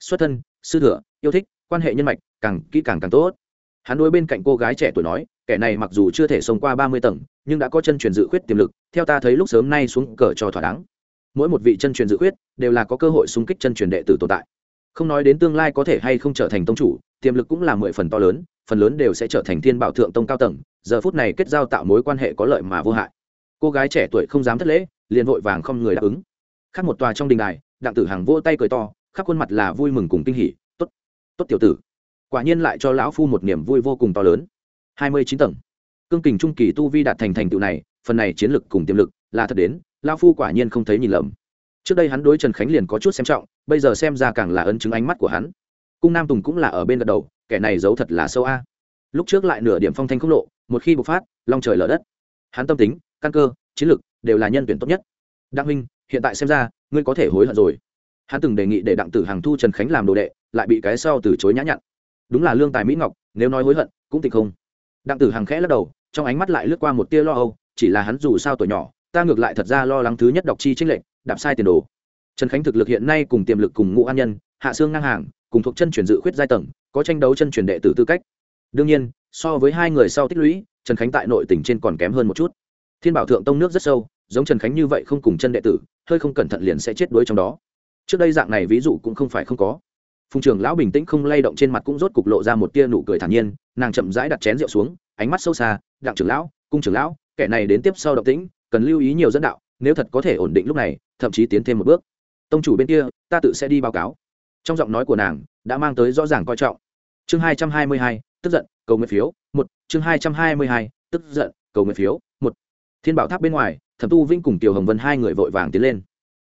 Xuất thân, sư thừa, yêu thích, quan hệ nhân mạch, càng kỹ càng càng tốt. Hắn đối bên cạnh cô gái trẻ tuổi nói, kẻ này mặc dù chưa thể sống qua ba mươi tầng, nhưng đã có chân truyền dự khuyết tiềm lực, theo ta thấy lúc sớm nay xuống cờ cho thỏa đáng. Mỗi một vị chân truyền dự khuyết đều là có cơ hội xung kích chân truyền đệ tử tồn tại. Không nói đến tương lai có thể hay không trở thành tông chủ, tiềm lực cũng là mười phần to lớn phần lớn đều sẽ trở thành thiên bảo thượng tông cao tầng, giờ phút này kết giao tạo mối quan hệ có lợi mà vô hại. Cô gái trẻ tuổi không dám thất lễ, liền vội vàng không người đáp ứng. Khác một tòa trong đình đài, đặng tử hàng vỗ tay cười to, khắp khuôn mặt là vui mừng cùng kinh hỉ, tốt tốt tiểu tử. Quả nhiên lại cho lão phu một niềm vui vô cùng to lớn. Hai mươi chín tầng. Cương kình trung kỳ tu vi đạt thành thành tựu này, phần này chiến lực cùng tiềm lực là thật đến, lão phu quả nhiên không thấy nhìn lầm. Trước đây hắn đối trần khánh liền có chút xem trọng, bây giờ xem ra càng là ấn chứng ánh mắt của hắn cung nam tùng cũng là ở bên gật đầu, kẻ này giấu thật là sâu a. Lúc trước lại nửa điểm phong thanh không lộ, một khi bộc phát, long trời lở đất. Hắn tâm tính, căn cơ, chiến lực đều là nhân tuyển tốt nhất. Đặng huynh, hiện tại xem ra, ngươi có thể hối hận rồi. Hắn từng đề nghị để đặng tử hàng thu trần khánh làm đồ đệ, lại bị cái sau từ chối nhã nhặn. Đúng là lương tài mỹ ngọc, nếu nói hối hận, cũng tịch không. Đặng tử hàng khẽ lắc đầu, trong ánh mắt lại lướt qua một tia lo âu, chỉ là hắn dù sao tuổi nhỏ, ta ngược lại thật ra lo lắng thứ nhất đọc chi trích lệnh đạp sai tiền đồ. Trần khánh thực lực hiện nay cùng tiềm lực cùng ngũ an nhân hạ xương ngang hàng, cùng thuộc chân chuyển dự khuyết giai tầng, có tranh đấu chân chuyển đệ tử tư cách. Đương nhiên, so với hai người sau tích lũy, trần khánh tại nội tỉnh trên còn kém hơn một chút. Thiên bảo thượng tông nước rất sâu, giống trần khánh như vậy không cùng chân đệ tử, hơi không cẩn thận liền sẽ chết đuối trong đó. Trước đây dạng này ví dụ cũng không phải không có. Phùng trưởng lão bình tĩnh không lay động trên mặt cũng rốt cục lộ ra một tia nụ cười thản nhiên, nàng chậm rãi đặt chén rượu xuống, ánh mắt sâu xa, đặng trưởng lão, cung trưởng lão, kẻ này đến tiếp sau động tĩnh, cần lưu ý nhiều dẫn đạo, nếu thật có thể ổn định lúc này, thậm chí tiến thêm một bước. Tông chủ bên kia, ta tự sẽ đi báo cáo trong giọng nói của nàng, đã mang tới rõ ràng coi trọng. Chương hai trăm hai mươi hai, tức giận, cầu nguyện phiếu, một. Chương hai trăm hai mươi hai, tức giận, cầu nguyện phiếu, một. Thiên bảo tháp bên ngoài, thẩm tu vinh cùng tiểu hồng vân hai người vội vàng tiến lên.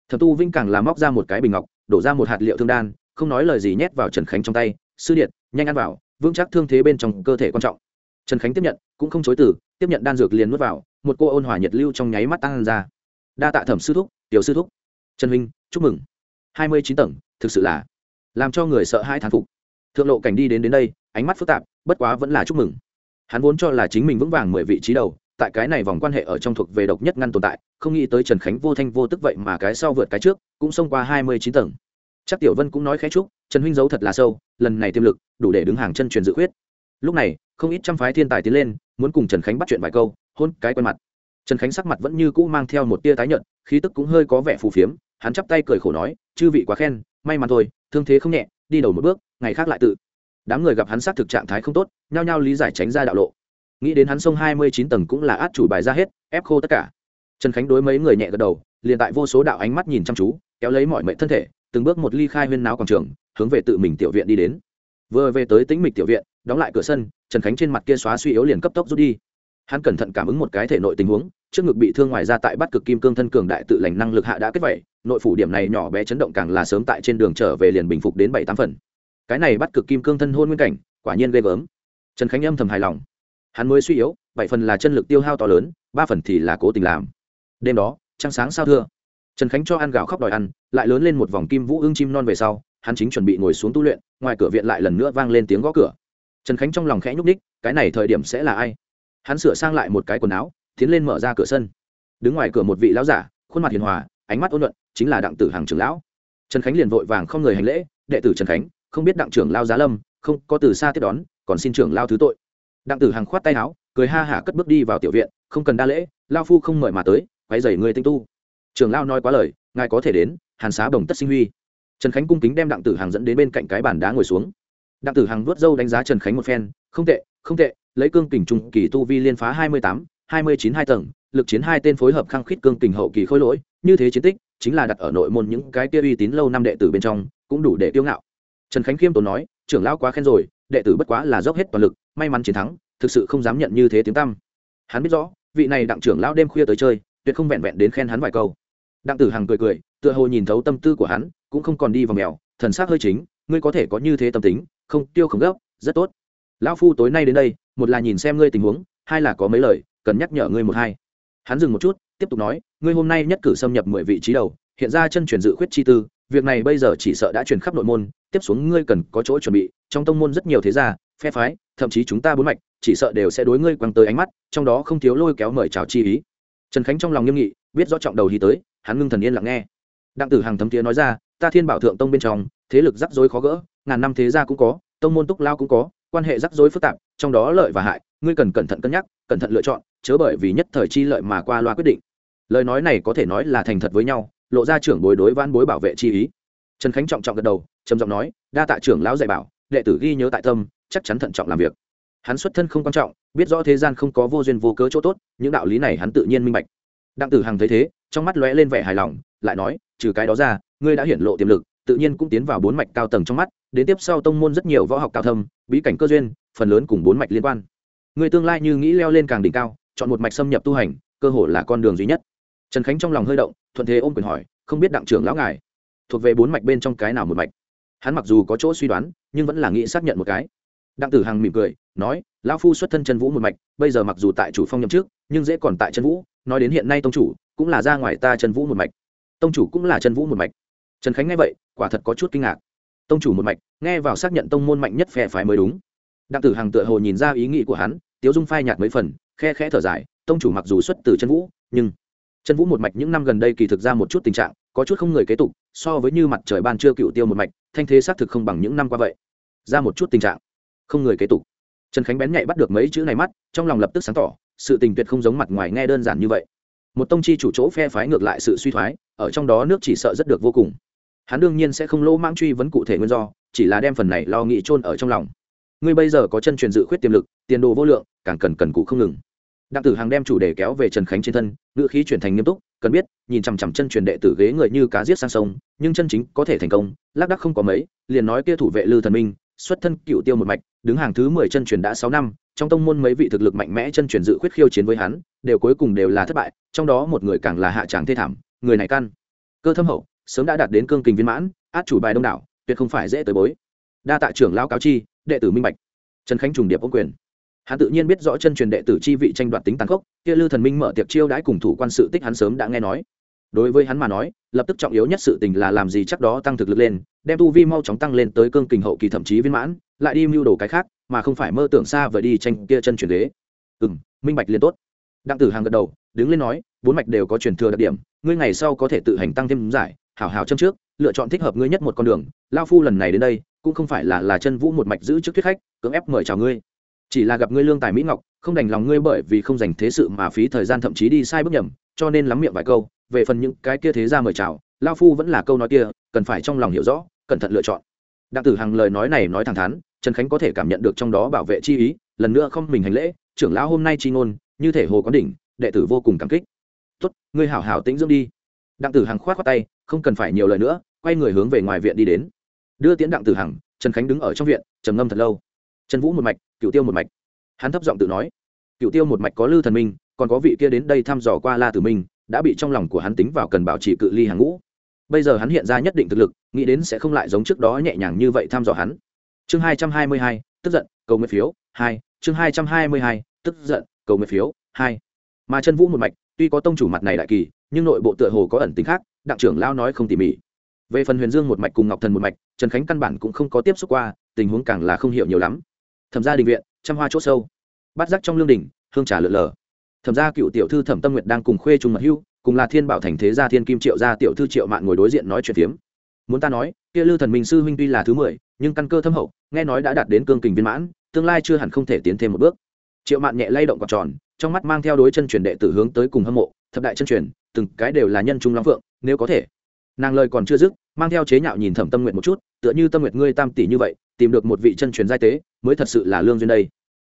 Thẩm tu vinh càng làm móc ra một cái bình ngọc, đổ ra một hạt liệu thương đan, không nói lời gì nhét vào trần khánh trong tay. Sư điện, nhanh ăn vào, vững chắc thương thế bên trong cơ thể quan trọng. Trần khánh tiếp nhận, cũng không chối từ, tiếp nhận đan dược liền nuốt vào, một cô ôn hòa nhiệt lưu trong nháy mắt tan ra. Đa tạ thẩm sư thúc, tiểu sư thúc. Trần huynh, chúc mừng. Hai mươi chín tầng, thực sự là làm cho người sợ hai thán phục. Thượng lộ cảnh đi đến đến đây, ánh mắt phức tạp, bất quá vẫn là chúc mừng. Hắn vốn cho là chính mình vững vàng mười vị trí đầu, tại cái này vòng quan hệ ở trong thuộc về độc nhất ngăn tồn tại, không nghĩ tới trần khánh vô thanh vô tức vậy mà cái sau vượt cái trước, cũng xông qua hai mươi chín tầng. Chắc tiểu vân cũng nói khẽ chúc, trần huynh giấu thật là sâu, lần này tiềm lực, đủ để đứng hàng chân truyền dự khuyết. Lúc này, không ít trăm phái thiên tài tiến lên, muốn cùng trần khánh bắt chuyện vài câu, hôn cái quen mặt. Trần khánh sắc mặt vẫn như cũ mang theo một tia tái nhợt, khí tức cũng hơi có vẻ phù phiếm, hắn chắp tay cười khổ nói, chư vị quá khen, may mắn thôi thương thế không nhẹ, đi đầu một bước, ngày khác lại tự. Đám người gặp hắn xác thực trạng thái không tốt, nhao nhao lý giải tránh ra đạo lộ. Nghĩ đến hắn sông hai mươi chín tầng cũng là át chủ bài ra hết, ép khô tất cả. Trần khánh đối mấy người nhẹ gật đầu, liền tại vô số đạo ánh mắt nhìn chăm chú, kéo lấy mọi mệnh thân thể, từng bước một ly khai huyên náo quảng trường, hướng về tự mình tiểu viện đi đến. Vừa về tới tĩnh mịch tiểu viện, đóng lại cửa sân, trần khánh trên mặt kia xóa suy yếu liền cấp tốc rút đi hắn cẩn thận cảm ứng một cái thể nội tình huống, trước ngực bị thương ngoài ra tại bắt cực kim cương thân cường đại tự lành năng lực hạ đã kết vậy, nội phủ điểm này nhỏ bé chấn động càng là sớm tại trên đường trở về liền bình phục đến bảy tám phần. Cái này bắt cực kim cương thân hôn nguyên cảnh, quả nhiên ghê gớm. Trần khánh âm thầm hài lòng. Hắn mới suy yếu, bảy phần là chân lực tiêu hao to lớn, ba phần thì là cố tình làm. Đêm đó, trăng sáng sao thưa. Trần khánh cho ăn gạo khóc đòi ăn, lại lớn lên một vòng kim vũ ưng chim non về sau, hắn chính chuẩn bị ngồi xuống tu luyện, ngoài cửa viện lại lần nữa vang lên tiếng gõ cửa. Trần khánh trong lòng khẽ nhúc ních cái này thời điểm sẽ là ai? Hắn sửa sang lại một cái quần áo, tiến lên mở ra cửa sân. Đứng ngoài cửa một vị lão giả, khuôn mặt hiền hòa, ánh mắt ôn luận chính là đặng tử hàng trưởng lão. Trần khánh liền vội vàng không người hành lễ, đệ tử trần khánh, không biết đặng trưởng lao giá lâm, không, có từ xa tiếp đón, còn xin trưởng lao thứ tội. Đặng tử hàng khoát tay áo, cười ha hả cất bước đi vào tiểu viện, không cần đa lễ lao phu không mời mà tới quay dày người tinh tu. Trưởng lao nói quá lời, ngài có thể đến, hàn xá bồng tất sinh huy. Trần khánh cung kính đem đặng tử hàng dẫn đến bên cạnh cái bàn đá ngồi xuống. Đặng tử hàng vuốt râu đánh giá trần khánh một phen, không tệ không tệ lấy cương kình trung kỳ tu vi liên phá hai mươi tám, hai mươi chín hai tầng, lực chiến hai tên phối hợp khăng khít cương kình hậu kỳ khôi lỗi, như thế chiến tích, chính là đặt ở nội môn những cái kia uy tín lâu năm đệ tử bên trong, cũng đủ để tiêu ngạo. Trần khánh khiêm tốn nói, trưởng lão quá khen rồi, đệ tử bất quá là dốc hết toàn lực, may mắn chiến thắng, thực sự không dám nhận như thế tiếng tăm. Hắn biết rõ, vị này đặng trưởng lão đêm khuya tới chơi, tuyệt không vẹn vẹn đến khen hắn vài câu. Đặng tử hằng cười cười, tựa hồ nhìn thấu tâm tư của hắn, cũng không còn đi vào mèo, thần sắc hơi chính, ngươi có thể có như thế tâm tính, không tiêu không gấp, rất tốt. Lão phu tối nay đến đây một là nhìn xem ngươi tình huống, hai là có mấy lời, cần nhắc nhở ngươi một hai. Hắn dừng một chút, tiếp tục nói, ngươi hôm nay nhất cử xâm nhập mười vị trí đầu, hiện ra chân truyền dự khuyết chi tư, việc này bây giờ chỉ sợ đã truyền khắp nội môn, tiếp xuống ngươi cần có chỗ chuẩn bị, trong tông môn rất nhiều thế gia, phe phái, thậm chí chúng ta bốn mạch, chỉ sợ đều sẽ đối ngươi quăng tới ánh mắt, trong đó không thiếu lôi kéo mời chào chi ý. Trần khánh trong lòng nghiêm nghị, biết rõ trọng đầu hí tới, hắn ngưng thần yên lặng nghe. Đặng tử hàng thấm tía nói ra, ta thiên bảo thượng tông bên trong, thế lực rắc rối khó gỡ, ngàn năm thế gia cũng có, tông môn túc lao cũng có quan hệ rắc rối phức tạp, trong đó lợi và hại, ngươi cần cẩn thận cân nhắc, cẩn thận lựa chọn, chớ bởi vì nhất thời chi lợi mà qua loa quyết định. Lời nói này có thể nói là thành thật với nhau, lộ ra trưởng bối đối van bối bảo vệ chi ý. Trần khánh trọng trọng gật đầu, trầm giọng nói, đa tạ trưởng lão dạy bảo, đệ tử ghi nhớ tại tâm, chắc chắn thận trọng làm việc. Hắn xuất thân không quan trọng, biết rõ thế gian không có vô duyên vô cớ chỗ tốt, những đạo lý này hắn tự nhiên minh bạch. Đặng tử hằng thấy thế, trong mắt lóe lên vẻ hài lòng, lại nói, trừ cái đó ra, ngươi đã hiển lộ tiềm lực tự nhiên cũng tiến vào bốn mạch cao tầng trong mắt, đến tiếp sau tông môn rất nhiều võ học cao thâm, bí cảnh cơ duyên, phần lớn cùng bốn mạch liên quan. Người tương lai như nghĩ leo lên càng đỉnh cao, chọn một mạch xâm nhập tu hành, cơ hội là con đường duy nhất. Trần khánh trong lòng hơi động, thuận thế ôm quyền hỏi, không biết đặng trưởng lão ngài thuộc về bốn mạch bên trong cái nào một mạch? Hắn mặc dù có chỗ suy đoán, nhưng vẫn là nghĩ xác nhận một cái. Đặng tử hằng mỉm cười, nói, lão phu xuất thân chân vũ một mạch, bây giờ mặc dù tại chủ phong nhậm trước nhưng dễ còn tại chân vũ, nói đến hiện nay tông chủ cũng là ra ngoài ta chân vũ một mạch. Tông chủ cũng là chân vũ một mạch. Trần khánh nghe vậy quả thật có chút kinh ngạc. Tông chủ một mạch, nghe vào xác nhận tông môn mạnh nhất phe phái mới đúng. Đặng tử hằng tựa hồ nhìn ra ý nghĩ của hắn, tiếu dung phai nhạt mấy phần, khe khẽ thở dài, tông chủ mặc dù xuất từ chân vũ, nhưng chân vũ một mạch những năm gần đây kỳ thực ra một chút tình trạng, có chút không người kế tục, so với như mặt trời ban chưa cựu tiêu một mạch, thanh thế xác thực không bằng những năm qua vậy. Ra một chút tình trạng, không người kế tục. Trần khánh bén nhạy bắt được mấy chữ này mắt, trong lòng lập tức sáng tỏ, sự tình tuyệt không giống mặt ngoài nghe đơn giản như vậy. Một tông chi chủ chỗ phe phái ngược lại sự suy thoái, ở trong đó nước chỉ sợ rất được vô cùng hắn đương nhiên sẽ không lỗ mãng truy vấn cụ thể nguyên do, chỉ là đem phần này lo nghĩ chôn ở trong lòng. Ngươi bây giờ có chân truyền dự khuyết tiềm lực, tiền đồ vô lượng, càng cần cần cụ không ngừng. Đặng tử hàng đem chủ đề kéo về trần khánh trên thân, ngữ khí chuyển thành nghiêm túc, cần biết, nhìn chằm chằm chân truyền đệ tử ghế người như cá giết sang sông, nhưng chân chính có thể thành công, lác đắc không có mấy, liền nói kia thủ vệ lư thần minh, xuất thân cựu tiêu một mạch, đứng hàng thứ mười chân truyền đã sáu năm, trong tông môn mấy vị thực lực mạnh mẽ chân truyền dự khuyết khiêu chiến với hắn, đều cuối cùng đều là thất bại, trong đó một người càng là hạ tràng thê thảm, người này căn cơ thâm hậu sớm đã đạt đến cương kình viên mãn, át chủ bài đông đảo, tuyệt không phải dễ tới bối. Đa tạ trưởng lão cáo chi, đệ tử minh bạch. Trần khánh trùng điệp ô quyền. Hắn tự nhiên biết rõ chân truyền đệ tử chi vị tranh đoạt tính tàn khốc, kia lư thần minh mở tiệc chiêu đãi cùng thủ quan sự tích hắn sớm đã nghe nói. Đối với hắn mà nói, lập tức trọng yếu nhất sự tình là làm gì chắc đó tăng thực lực lên, đem tu vi mau chóng tăng lên tới cương kình hậu kỳ thậm chí viên mãn, lại đi mưu đồ cái khác, mà không phải mơ tưởng xa vời đi tranh kia chân truyền đế. Ừ m minh bạch liền tốt. Đặng tử hàng gật đầu, đứng lên nói, bốn mạch đều có truyền thừa đặc điểm, ngươi ngày sau có thể tự hành tăng thêm giải hảo hảo châm trước, lựa chọn thích hợp ngươi nhất một con đường. Lao phu lần này đến đây, cũng không phải là là chân vũ một mạch giữ trước thuyết khách, cưỡng ép mời chào ngươi. Chỉ là gặp ngươi lương tài mỹ ngọc, không đành lòng ngươi bởi vì không dành thế sự mà phí thời gian thậm chí đi sai bước nhầm, cho nên lắm miệng vài câu, về phần những cái kia thế ra mời chào, lao phu vẫn là câu nói kia, cần phải trong lòng hiểu rõ, cẩn thận lựa chọn. Đặng tử hằng lời nói này nói thẳng thắn, trần khánh có thể cảm nhận được trong đó bảo vệ chi ý, lần nữa không mình hành lễ, trưởng lão hôm nay chi ngôn, như thể hồ có đỉnh, đệ tử vô cùng cảm kích. Tốt, ngươi hảo hảo tĩnh dưỡng đi đặng tử hằng khoát khoát tay, không cần phải nhiều lời nữa, quay người hướng về ngoài viện đi đến. Đưa tiễn đặng tử hằng, trần khánh đứng ở trong viện, trầm ngâm thật lâu. Trần vũ một mạch cựu tiêu một mạch. Hắn thấp giọng tự nói cựu tiêu một mạch có lư thần minh, còn có vị kia đến đây thăm dò qua la tử minh, đã bị trong lòng của hắn tính vào cần bảo trì cự ly hàng ngũ. Bây giờ hắn hiện ra nhất định thực lực, nghĩ đến sẽ không lại giống trước đó nhẹ nhàng như vậy thăm dò hắn. Chương hai trăm hai mươi hai, tức giận, cầu nguyện phiếu, hai. Chương hai trăm hai mươi hai, tức giận, cầu nguyện phiếu, hai. Mà chân vũ một mạch tuy có tông chủ mặt này đại kỳ, nhưng nội bộ tựa hồ có ẩn tính khác, đặng trưởng lao nói không tỉ mỉ. Về phần huyền dương một mạch cùng ngọc thần một mạch, trần khánh căn bản cũng không có tiếp xúc qua, tình huống càng là không hiểu nhiều lắm. Thẩm gia đình viện, trăm hoa c h ỗ sâu. Bát giác trong lương đình hương trà lượn lờ. Thẩm gia cựu tiểu thư thẩm tâm nguyệt đang cùng khuê trung mật hưu, cùng là thiên bảo thành thế gia thiên kim triệu gia tiểu thư triệu mạn ngồi đối diện nói chuyện phiếm. Muốn ta nói, kia lư thần minh sư huynh tuy là thứ mười, nhưng căn cơ thâm hậu, nghe nói đã đạt đến cương kình viên mãn, tương lai chưa hẳn không thể tiến thêm một bước. Triệu mạn nhẹ lay động quạt tròn trong mắt mang theo đối chân truyền đệ tử hướng tới cùng hâm mộ, thập đại chân truyền, từng cái đều là nhân trung long phượng, nếu có thể. Nàng lời còn chưa dứt, mang theo chế nhạo nhìn thẩm tâm nguyện một chút, tựa như tâm nguyện ngươi tam tỷ như vậy, tìm được một vị chân truyền giai tế, mới thật sự là lương duyên đây.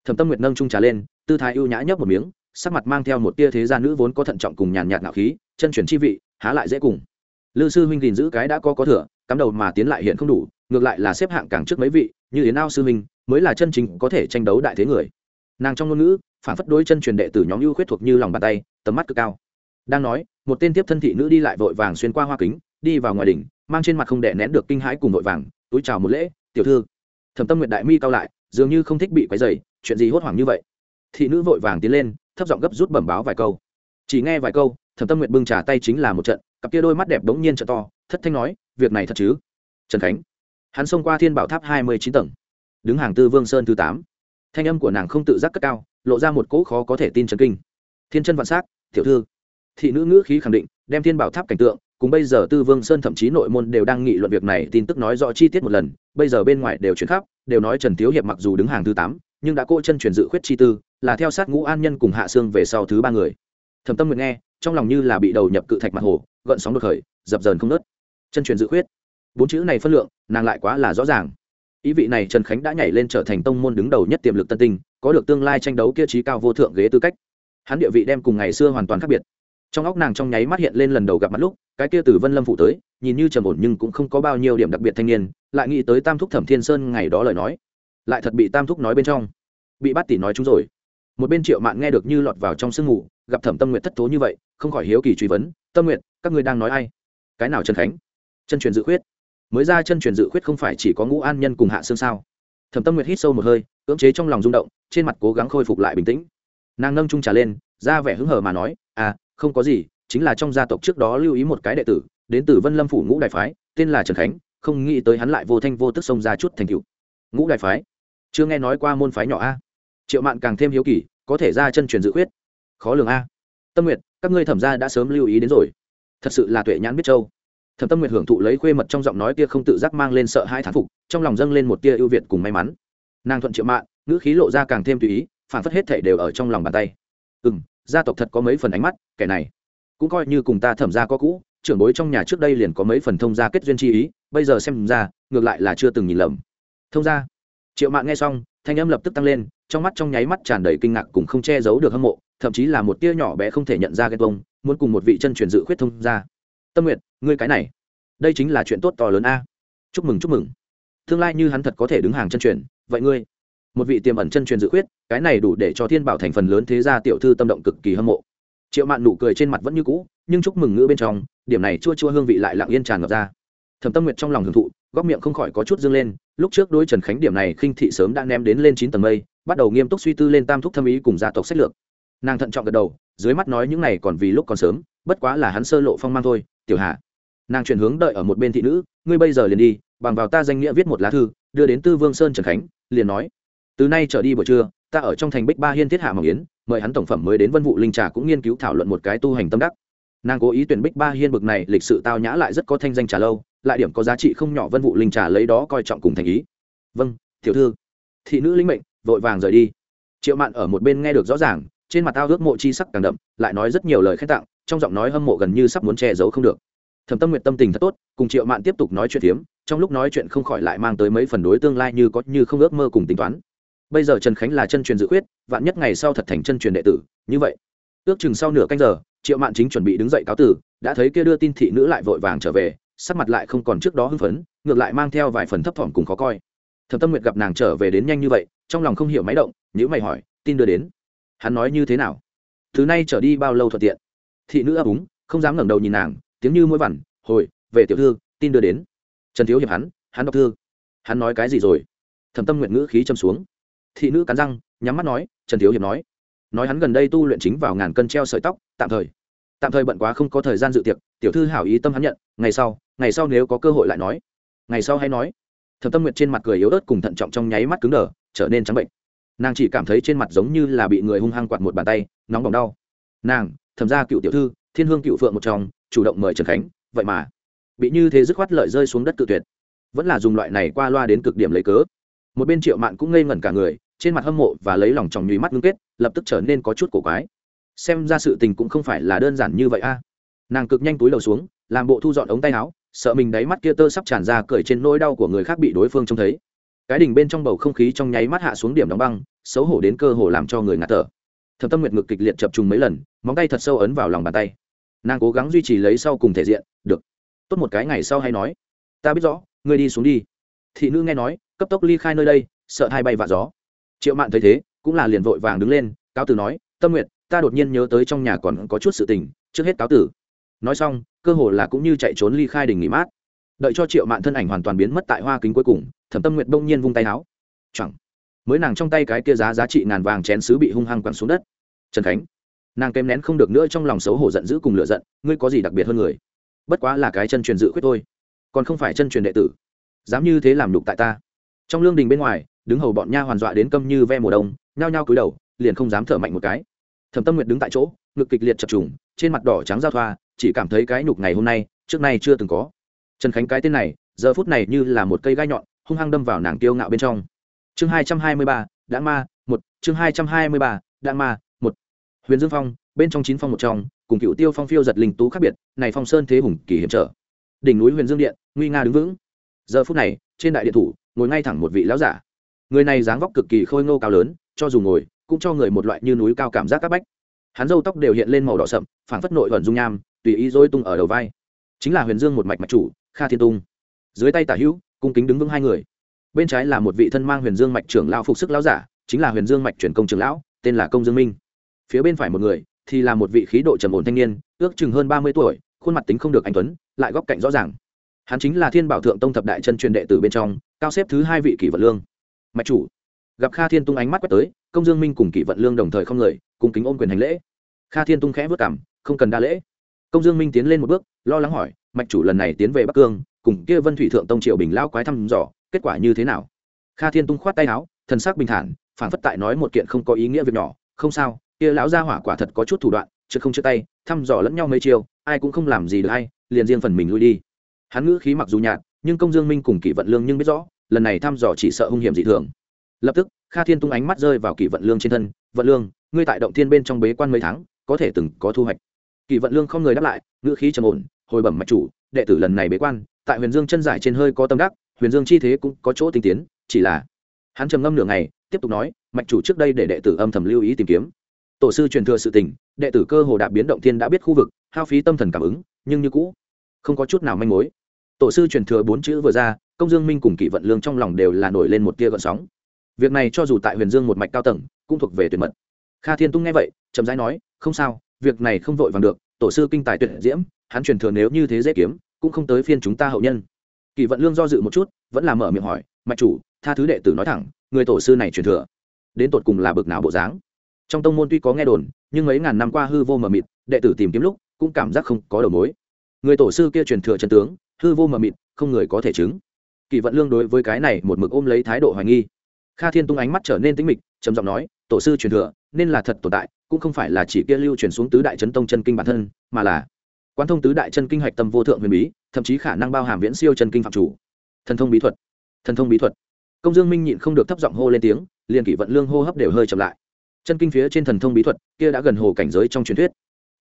Thẩm tâm nguyệt nâng trung trà lên, tư thái ưu nhã nhấp một miếng, sắc mặt mang theo một tia thế gia nữ vốn có thận trọng cùng nhàn nhạt ngạo khí, chân truyền chi vị, há lại dễ cùng. Lư sư huynh gìn giữ cái đã có có thừa, cắm đầu mà tiến lại hiện không đủ, ngược lại là xếp hạng càng trước mấy vị, như yến ao sư huynh, mới là chân chính có thể tranh đấu đại thế người. Nàng trong ngôn ngữ phản phất đôi chân truyền đệ tử nhóm ưu khuyết thuộc như lòng bàn tay, tầm mắt cực cao. Đang nói, một tên tiếp thân thị nữ đi lại vội vàng xuyên qua hoa kính, đi vào ngoài đỉnh, mang trên mặt không đệ nén được kinh hãi cùng vội vàng, túi chào một lễ, tiểu thư. Thẩm tâm nguyện đại mi cao lại, dường như không thích bị quấy dày chuyện gì hốt hoảng như vậy? Thị nữ vội vàng tiến lên, thấp giọng gấp rút bẩm báo vài câu. Chỉ nghe vài câu, thẩm tâm nguyện bưng trả tay chính là một trận, cặp kia đôi mắt đẹp bỗng nhiên trợ to, thất thanh nói, việc này thật chứ? Trần khánh. Hắn xông qua thiên bảo tháp hai mươi chín tầng. Đứng hàng tư vương sơn thứ tám thanh âm của nàng không tự giác cất cao, lộ ra một cỗ khó có thể tin trần kinh. Thiên chân vạn s á c tiểu thư. Thị nữ ngữ khí khẳng định, đem thiên bảo tháp cảnh tượng, cùng bây giờ tư vương sơn thậm chí nội môn đều đang nghị luận việc này, tin tức nói rõ chi tiết một lần, bây giờ bên ngoài đều chuyển khắp, đều nói trần thiếu hiệp mặc dù đứng hàng thứ tám, nhưng đã cỗ chân truyền dự khuyết chi tư, là theo sát ngũ an nhân cùng hạ sương về sau thứ ba người. Thẩm tâm nguyện nghe, trong lòng như là bị đầu nhập cự thạch mặt hồ, gợn sóng đột khởi, dập dờn không nớt chân truyền dự khuyết. Bốn chữ này phân lượng, nàng lại quá là rõ ràng ý vị này trần khánh đã nhảy lên trở thành tông môn đứng đầu nhất tiềm lực tân tinh, có được tương lai tranh đấu kia trí cao vô thượng ghế tư cách. Hắn địa vị đem cùng ngày xưa hoàn toàn khác biệt. Trong óc nàng trong nháy mắt hiện lên lần đầu gặp mặt lúc, cái kia từ vân lâm phụ tới, nhìn như trầm ổn nhưng cũng không có bao nhiêu điểm đặc biệt thanh niên, lại nghĩ tới tam thúc thẩm thiên sơn ngày đó lời nói. Lại thật bị tam thúc nói bên trong. Bị bắt tỷ nói chúng rồi. Một bên triệu mạn nghe được như lọt vào trong sương mù, gặp thẩm tâm nguyện thất thố như vậy, không khỏi hiếu kỳ truy vấn, tâm nguyện các ngươi đang nói ai? Cái nào trần khánh? Chân truyền dự khuyết mới ra chân truyền dự khuyết không phải chỉ có ngũ an nhân cùng hạ xương sao. Thẩm tâm nguyệt hít sâu một hơi, cưỡng chế trong lòng rung động, trên mặt cố gắng khôi phục lại bình tĩnh. Nàng nâng trung trà lên, ra vẻ hứng hở mà nói à không có gì, chính là trong gia tộc trước đó lưu ý một cái đệ tử, đến từ vân lâm phủ ngũ đại phái, tên là trần khánh, không nghĩ tới hắn lại vô thanh vô tức xông ra chút thành cựu ngũ đại phái? Chưa nghe nói qua môn phái nhỏ a. Triệu mạn càng thêm hiếu kỳ, có thể ra chân truyền dự khuyết? Khó lường a. Tâm nguyệt, các ngươi thẩm ra đã sớm lưu ý đến rồi. Thật sự là tuệ nhãn biết châu thẩm tâm nguyệt hưởng thụ lấy khuê mật trong giọng nói kia không tự giác mang lên sợ hai thán phục, trong lòng dâng lên một tia ưu việt cùng may mắn. Nàng thuận triệu mạng, ngữ khí lộ ra càng thêm tùy ý, phản phất hết thể đều ở trong lòng bàn tay. Ừ m gia tộc thật có mấy phần ánh mắt, kẻ này cũng coi như cùng ta thẩm ra có cũ, trưởng bối trong nhà trước đây liền có mấy phần thông gia kết duyên chi ý, bây giờ xem ra, ngược lại là chưa từng nhìn lầm. Thông gia? Triệu mạng nghe xong, thanh âm lập tức tăng lên, trong mắt trong nháy mắt tràn đầy kinh ngạc cùng không che giấu được hâm mộ, thậm chí là một tia nhỏ bé không thể nhận ra ghen tuông, muốn cùng một vị chân truyền dự khuyết thông gia tâm nguyện ngươi cái này, đây chính là chuyện tốt to lớn a. Chúc mừng chúc mừng. Tương lai như hắn thật có thể đứng hàng chân truyền, vậy ngươi, một vị tiềm ẩn chân truyền dự khuyết, cái này đủ để cho thiên bảo thành phần lớn thế gia tiểu thư tâm động cực kỳ hâm mộ. Triệu mạn nụ cười trên mặt vẫn như cũ, nhưng chúc mừng ngữ bên trong, điểm này chua chua hương vị lại lặng yên tràn ngập ra. Thẩm tâm nguyệt trong lòng hưởng thụ, góc miệng không khỏi có chút dương lên, lúc trước đôi trần khánh điểm này khinh thị sớm đã ném đến lên chín tầng mây, bắt đầu nghiêm túc suy tư lên tam thúc thâm ý cùng gia tộc sách lược. Nàng thận trọng gật đầu, dưới mắt nói những này còn vì lúc còn sớm, bất quá là hắn sơ lộ phong mang thôi tiểu hạ nàng chuyển hướng đợi ở một bên thị nữ, ngươi bây giờ liền đi, bằng vào ta danh nghĩa viết một lá thư, đưa đến tư vương sơn trần khánh, liền nói, từ nay trở đi buổi trưa, ta ở trong thành bích ba hiên thiết hạ mỏng yến, mời hắn tổng phẩm mới đến vân vụ linh trà cũng nghiên cứu thảo luận một cái tu hành tâm đắc. Nàng cố ý tuyển bích ba hiên bực này lịch sự tao nhã lại rất có thanh danh trà lâu, lại điểm có giá trị không nhỏ vân vụ linh trà lấy đó coi trọng cùng thành ý. Vâng tiểu thư. Thị nữ linh mệnh, vội vàng rời đi. Triệu mạn ở một bên nghe được rõ ràng, trên mặt tao ước mộ chi sắc càng đậm, lại nói rất nhiều lời khen tặng trong giọng nói hâm mộ gần như sắp muốn che giấu không được. Thẩm tâm nguyện tâm tình thật tốt, cùng triệu mạn tiếp tục nói chuyện phiếm, trong lúc nói chuyện không khỏi lại mang tới mấy phần đối tương lai như có như không ước mơ cùng tính toán. Bây giờ trần khánh là chân truyền dự khuyết, vạn nhất ngày sau thật thành chân truyền đệ tử, như vậy. Ước chừng sau nửa canh giờ, triệu mạn chính chuẩn bị đứng dậy cáo tử, đã thấy kia đưa tin thị nữ lại vội vàng trở về, sắc mặt lại không còn trước đó hưng phấn, ngược lại mang theo vài phần thấp thỏm cùng khó coi. Thẩm tâm nguyệt gặp nàng trở về đến nhanh như vậy, trong lòng không hiểu máy động nhữ mày hỏi, tin đưa đến? Hắn nói như thế nào? Thứ nay trở đi bao lâu thuận tiện? Thị nữ ấp úng, không dám ngẩng đầu nhìn nàng, tiếng như mũi vằn, hồi, về tiểu thư, tin đưa đến. Trần thiếu hiệp hắn hắn đọc thư. Hắn nói cái gì rồi? Thẩm tâm nguyện ngữ khí châm xuống. Thị nữ cắn răng, nhắm mắt nói, trần thiếu hiệp nói. Nói hắn gần đây tu luyện chính vào ngàn cân treo sợi tóc, tạm thời. Tạm thời bận quá không có thời gian dự tiệc, tiểu thư hảo ý tâm hắn nhận, ngày sau ngày sau nếu có cơ hội lại nói. Ngày sau hay nói. Thẩm tâm nguyện trên mặt cười yếu ớt cùng thận trọng trong nháy mắt cứng đờ, trở nên trắng bệnh. Nàng chỉ cảm thấy trên mặt giống như là bị người hung hăng quạt một bàn tay, nóng bỏng đau. Nàng thẩm ra cựu tiểu thư, thiên hương cựu phượng một trong, chủ động mời trần khánh, vậy mà bị như thế dứt khoát lợi rơi xuống đất tự tuyệt. Vẫn là dùng loại này qua loa đến cực điểm lấy cớ. Một bên triệu mạn cũng ngây ngẩn cả người, trên mặt hâm mộ và lấy lòng tròng nhùy mắt ngưng kết, lập tức trở nên có chút cổ quái. Xem ra sự tình cũng không phải là đơn giản như vậy a. Nàng cực nhanh túi đầu xuống, làm bộ thu dọn ống tay áo, sợ mình đáy mắt kia tơ sắp tràn ra cởi trên nỗi đau của người khác bị đối phương trông thấy. Cái đỉnh bên trong bầu không khí trong nháy mắt hạ xuống điểm đóng băng, xấu hổ đến cơ hồ làm cho người ngạt thở thẩm tâm nguyệt ngực kịch liệt chập trùng mấy lần, móng tay thật sâu ấn vào lòng bàn tay. Nàng cố gắng duy trì lấy sau cùng thể diện, được, tốt một cái ngày sau hay nói. Ta biết rõ, ngươi đi xuống đi. Thị nữ nghe nói, cấp tốc ly khai nơi đây, sợ hai bay vạ gió. Triệu mạn thấy thế, cũng là liền vội vàng đứng lên, cáo tử nói, tâm nguyệt, ta đột nhiên nhớ tới trong nhà còn có chút sự tình, trước hết cáo tử. Nói xong, cơ hồ là cũng như chạy trốn ly khai đình nghỉ mát. Đợi cho triệu mạn thân ảnh hoàn toàn biến mất tại hoa kính cuối cùng, thẩm tâm nguyệt bỗng nhiên vung tay áo chẳng mới nàng trong tay cái kia giá giá trị ngàn vàng chén sứ bị hung hăng quẳng xuống đất. Trần khánh, nàng kém nén không được nữa trong lòng xấu hổ giận dữ cùng lựa giận, ngươi có gì đặc biệt hơn người? Bất quá là cái chân truyền dự khuyết thôi, còn không phải chân truyền đệ tử. Dám như thế làm lục tại ta. Trong lương đình bên ngoài, đứng hầu bọn nha hoàn dọa đến câm như ve mùa đông, nhao nhao cúi đầu, liền không dám thở mạnh một cái. Thẩm tâm nguyệt đứng tại chỗ, ngực kịch liệt chập trùng, trên mặt đỏ trắng giao thoa, chỉ cảm thấy cái nhục ngày hôm nay, trước nay chưa từng có. Trần khánh cái tên này, giờ phút này như là một cây gai nhọn, hung hăng đâm vào nàng kiêu ngạo bên trong chương hai trăm hai mươi ba đã ma, một. Chương hai trăm hai mươi ba đã ma, một. Huyền dương phong, bên trong chín phong một trong, cùng cựu tiêu phong phiêu giật linh tú khác biệt, này phong sơn thế hùng kỳ hiểm trở. Đỉnh núi huyền dương điện, nguy nga đứng vững. Giờ phút này, trên đại điện thủ, ngồi ngay thẳng một vị lão giả. Người này dáng vóc cực kỳ khôi ngô cao lớn, cho dù ngồi, cũng cho người một loại như núi cao cảm giác các bách. Hắn râu tóc đều hiện lên màu đỏ sậm, phảng phất nội thuần dung nham, tùy ý rối tung ở đầu vai. Chính là huyền dương một mạch mạch chủ, kha thiên tung. Dưới tay tả hữu, cung kính đứng vững hai người bên trái là một vị thân mang huyền dương mạch trưởng lão phục sức lão giả, chính là huyền dương mạch truyền công trưởng lão, tên là công dương minh. Phía bên phải một người thì là một vị khí độ trầm ổn thanh niên, ước chừng hơn ba mươi tuổi, khuôn mặt tính không được anh tuấn, lại góc cạnh rõ ràng. Hắn chính là thiên bảo thượng tông thập đại chân truyền đệ tử bên trong, cao xếp thứ hai vị kỷ vận lương. Mạch chủ. Gặp kha thiên tung ánh mắt quét tới, công dương minh cùng kỷ vận lương đồng thời không người, cùng kính ôm quyền hành lễ. Kha thiên tung khẽ vất cảm, không cần đa lễ. Công dương minh tiến lên một bước, lo lắng hỏi, mạch chủ, lần này tiến về bắc cương, cùng kia vân thủy thượng tông triệu bình lao quái thăm dò kết quả như thế nào? Kha thiên tung khoát tay áo, thần sắc bình thản phản phất tại nói một kiện không có ý nghĩa việc nhỏ. Không sao, kia lão gia hỏa quả thật có chút thủ đoạn, chứ không chưa tay, thăm dò lẫn nhau mấy chiều ai cũng không làm gì được hay liền riêng phần mình lui đi. Hắn ngữ khí mặc dù nhạt, nhưng công dương minh cùng kỷ vận lương nhưng biết rõ, lần này thăm dò chỉ sợ hung hiểm dị thường. Lập tức, kha thiên tung ánh mắt rơi vào kỷ vận lương trên thân, vận lương, ngươi tại động thiên bên trong bế quan mấy tháng, có thể từng có thu hoạch. Kỷ vận lương không người đáp lại, ngữ khí trầm ổn, hồi bẩm mạch chủ, đệ tử lần này bế quan, tại huyền dương chân giải trên hơi có tâm đắc huyền dương chi thế cũng có chỗ tinh tiến, chỉ là hắn trầm ngâm nửa ngày, tiếp tục nói, mạch chủ trước đây để đệ tử âm thầm lưu ý tìm kiếm. Tổ sư truyền thừa sự tình, đệ tử cơ hồ đạp biến động thiên đã biết khu vực, hao phí tâm thần cảm ứng, nhưng như cũ, không có chút nào manh mối. Tổ sư truyền thừa bốn chữ vừa ra, công dương minh cùng kỷ vận lương trong lòng đều là nổi lên một tia gợn sóng. Việc này cho dù tại huyền dương một mạch cao tầng, cũng thuộc về tuyệt mật. Kha thiên tung nghe vậy, chậm rãi nói, không sao, việc này không vội vàng được, tổ sư kinh tài tuyệt diễm, hắn truyền thừa nếu như thế dễ kiếm, cũng không tới phiên chúng ta hậu nhân kỳ vận lương do dự một chút, vẫn là mở miệng hỏi, mạch chủ, tha thứ đệ tử nói thẳng, người tổ sư này truyền thừa, đến tột cùng là bực nào bộ dáng? Trong tông môn tuy có nghe đồn, nhưng mấy ngàn năm qua hư vô mờ mịt, đệ tử tìm kiếm lúc cũng cảm giác không có đầu mối. Người tổ sư kia truyền thừa chân tướng, hư vô mờ mịt, không người có thể chứng. Kỳ vận lương đối với cái này một mực ôm lấy thái độ hoài nghi. Kha thiên tung ánh mắt trở nên tĩnh mịch, trầm giọng nói, tổ sư truyền thừa, nên là thật tồn tại, cũng không phải là chỉ kia lưu truyền xuống tứ đại chấn tông chân kinh bản thân, mà là quan thông tứ đại chân kinh hạch tâm vô thượng huyền bí, thậm chí khả năng bao hàm viễn siêu chân kinh phạm chủ. Thần thông bí thuật, thần thông bí thuật. Công dương minh nhịn không được thấp giọng hô lên tiếng, liền kỷ vận lương hô hấp đều hơi chậm lại. Chân kinh phía trên thần thông bí thuật, kia đã gần hồ cảnh giới trong truyền thuyết.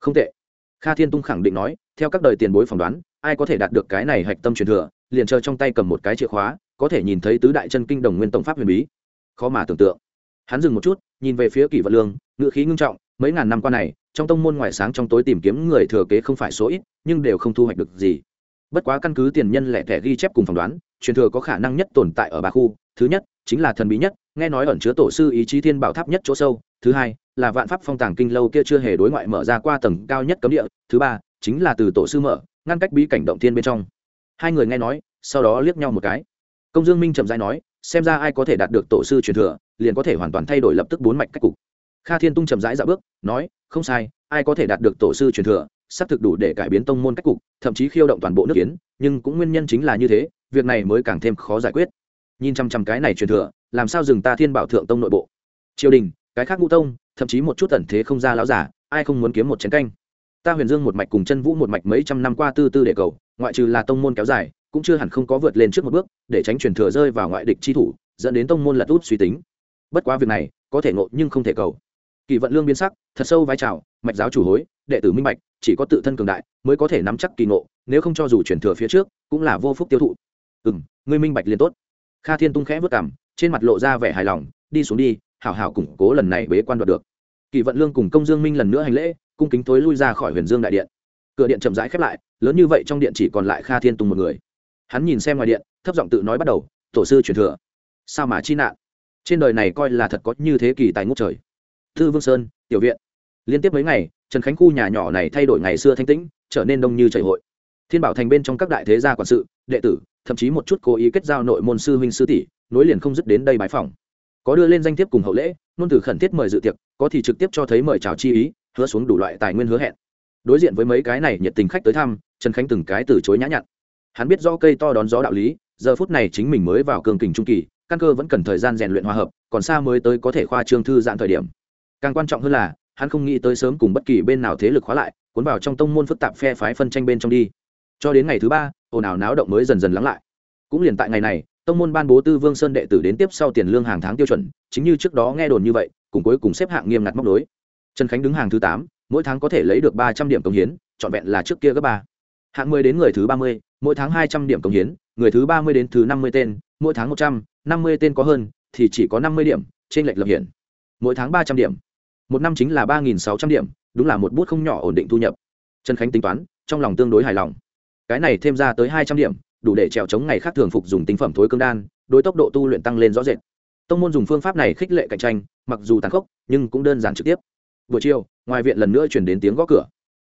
Không tệ. Kha thiên tung khẳng định nói, theo các đời tiền bối phỏng đoán, ai có thể đạt được cái này hạch tâm truyền thừa, liền chờ trong tay cầm một cái chìa khóa, có thể nhìn thấy tứ đại chân kinh đồng nguyên tổng pháp huyền bí. Khó mà tưởng tượng. Hắn dừng một chút, nhìn về phía kỷ vận lương ngự khí ngưng trọng, mấy ngàn năm qua này trong tông môn ngoài sáng trong tối tìm kiếm người thừa kế không phải số ít, nhưng đều không thu hoạch được gì. Bất quá căn cứ tiền nhân lẻ thẻ ghi chép cùng phỏng đoán, truyền thừa có khả năng nhất tồn tại ở ba khu. Thứ nhất, chính là thần bí nhất, nghe nói ẩn chứa tổ sư ý chí thiên bảo tháp nhất chỗ sâu. Thứ hai, là vạn pháp phong tàng kinh lâu kia chưa hề đối ngoại mở ra qua tầng cao nhất cấm địa. Thứ ba, chính là từ tổ sư mở, ngăn cách bí cảnh động thiên bên trong. Hai người nghe nói, sau đó liếc nhau một cái. Công dương minh chậm dãi nói, xem ra ai có thể đạt được tổ sư truyền thừa, liền có thể hoàn toàn thay đổi lập tức bốn mạch cách cục kha thiên tung chậm rãi dạo bước, nói, không sai, ai có thể đạt được tổ sư truyền thừa xác thực đủ để cải biến tông môn cách cục, thậm chí khiêu động toàn bộ nước kiến nhưng cũng nguyên nhân chính là như thế, việc này mới càng thêm khó giải quyết. Nhìn chăm chăm cái này truyền thừa, làm sao dừng ta thiên bảo thượng tông nội bộ? Triều đình, cái khác ngũ tông, thậm chí một chút tẩn thế không ra láo giả, ai không muốn kiếm một chén canh? Ta huyền dương một mạch cùng chân vũ một mạch mấy trăm năm qua tư tư để cầu, ngoại trừ là tông môn kéo dài, cũng chưa hẳn không có vượt lên trước một bước, để tránh truyền thừa rơi vào ngoại địch chi thủ, dẫn đến tông môn lật út suy tính. Bất quá việc này, có thể ngộ nhưng không thể cầu kỳ vận lương biến sắc, thật sâu vai trào, mạch giáo chủ hối, đệ tử minh bạch, chỉ có tự thân cường đại mới có thể nắm chắc kỳ ngộ, nếu không cho dù truyền thừa phía trước, cũng là vô phúc tiêu thụ. Ừ m ngươi minh bạch liền tốt. Kha thiên tung khẽ vất cảm trên mặt lộ ra vẻ hài lòng, đi xuống đi, hảo hảo củng cố lần này bế quan đoạt được. Kỳ vận lương cùng công dương minh lần nữa hành lễ, cung kính tối lui ra khỏi huyền dương đại điện. Cửa điện chậm rãi khép lại, lớn như vậy trong điện chỉ còn lại kha thiên tùng một người. Hắn nhìn xem ngoài điện, thấp giọng tự nói bắt đầu, tổ sư truyền thừa, sao mà chi nạn? Trên đời này coi là thật có như thế kỳ tài ngút trời thư vương sơn, tiểu viện. Liên tiếp mấy ngày, trần khánh khu nhà nhỏ này thay đổi ngày xưa thanh tĩnh, trở nên đông như chảy hội. Thiên bảo thành bên trong các đại thế gia quản sự, đệ tử, thậm chí một chút cố ý kết giao nội môn sư huynh sư tỷ, nối liền không dứt đến đây bái phòng có đưa lên danh thiếp cùng hậu lễ, nôn từ khẩn thiết mời dự tiệc, có thì trực tiếp cho thấy mời chào chi ý, hứa xuống đủ loại tài nguyên hứa hẹn. Đối diện với mấy cái này nhiệt tình khách tới thăm, trần khánh từng cái từ chối nhã nhặn. Hắn biết do cây to đón gió đạo lý, giờ phút này chính mình mới vào cường kình trung kỳ, căn cơ vẫn cần thời gian rèn luyện hòa hợp, còn xa mới tới có thể khoa trương thư giãn thời điểm càng quan trọng hơn là, hắn không nghĩ tới sớm cùng bất kỳ bên nào thế lực khóa lại, cuốn vào trong tông môn phức tạp phe phái phân tranh bên trong đi. Cho đến ngày thứ ba, ồn ào náo động mới dần dần lắng lại. Cũng liền tại ngày này, tông môn ban bố tư vương sơn đệ tử đến tiếp sau tiền lương hàng tháng tiêu chuẩn, chính như trước đó nghe đồn như vậy, cùng cuối cùng xếp hạng nghiêm ngặt móc đối trần khánh đứng hàng thứ tám, mỗi tháng có thể lấy được ba trăm điểm công hiến, trọn vẹn là trước kia gấp ba. Hạng mười đến người thứ ba mươi, mỗi tháng hai trăm điểm công hiến, người thứ ba mươi đến thứ năm mươi tên, mỗi tháng một trăm, năm mươi tên có hơn, thì chỉ có năm mươi điểm, trên lệch lập hiển. Mỗi tháng ba trăm điểm một năm chính là ba nghìn sáu trăm điểm, đúng là một bút không nhỏ ổn định thu nhập. Trần khánh tính toán, trong lòng tương đối hài lòng. Cái này thêm ra tới hai trăm điểm, đủ để trèo chống ngày khác thường phục dùng tinh phẩm thối cương đan, đối tốc độ tu luyện tăng lên rõ rệt. Tông môn dùng phương pháp này khích lệ cạnh tranh, mặc dù tàn khốc, nhưng cũng đơn giản trực tiếp. Buổi chiều, ngoài viện lần nữa chuyển đến tiếng gõ cửa.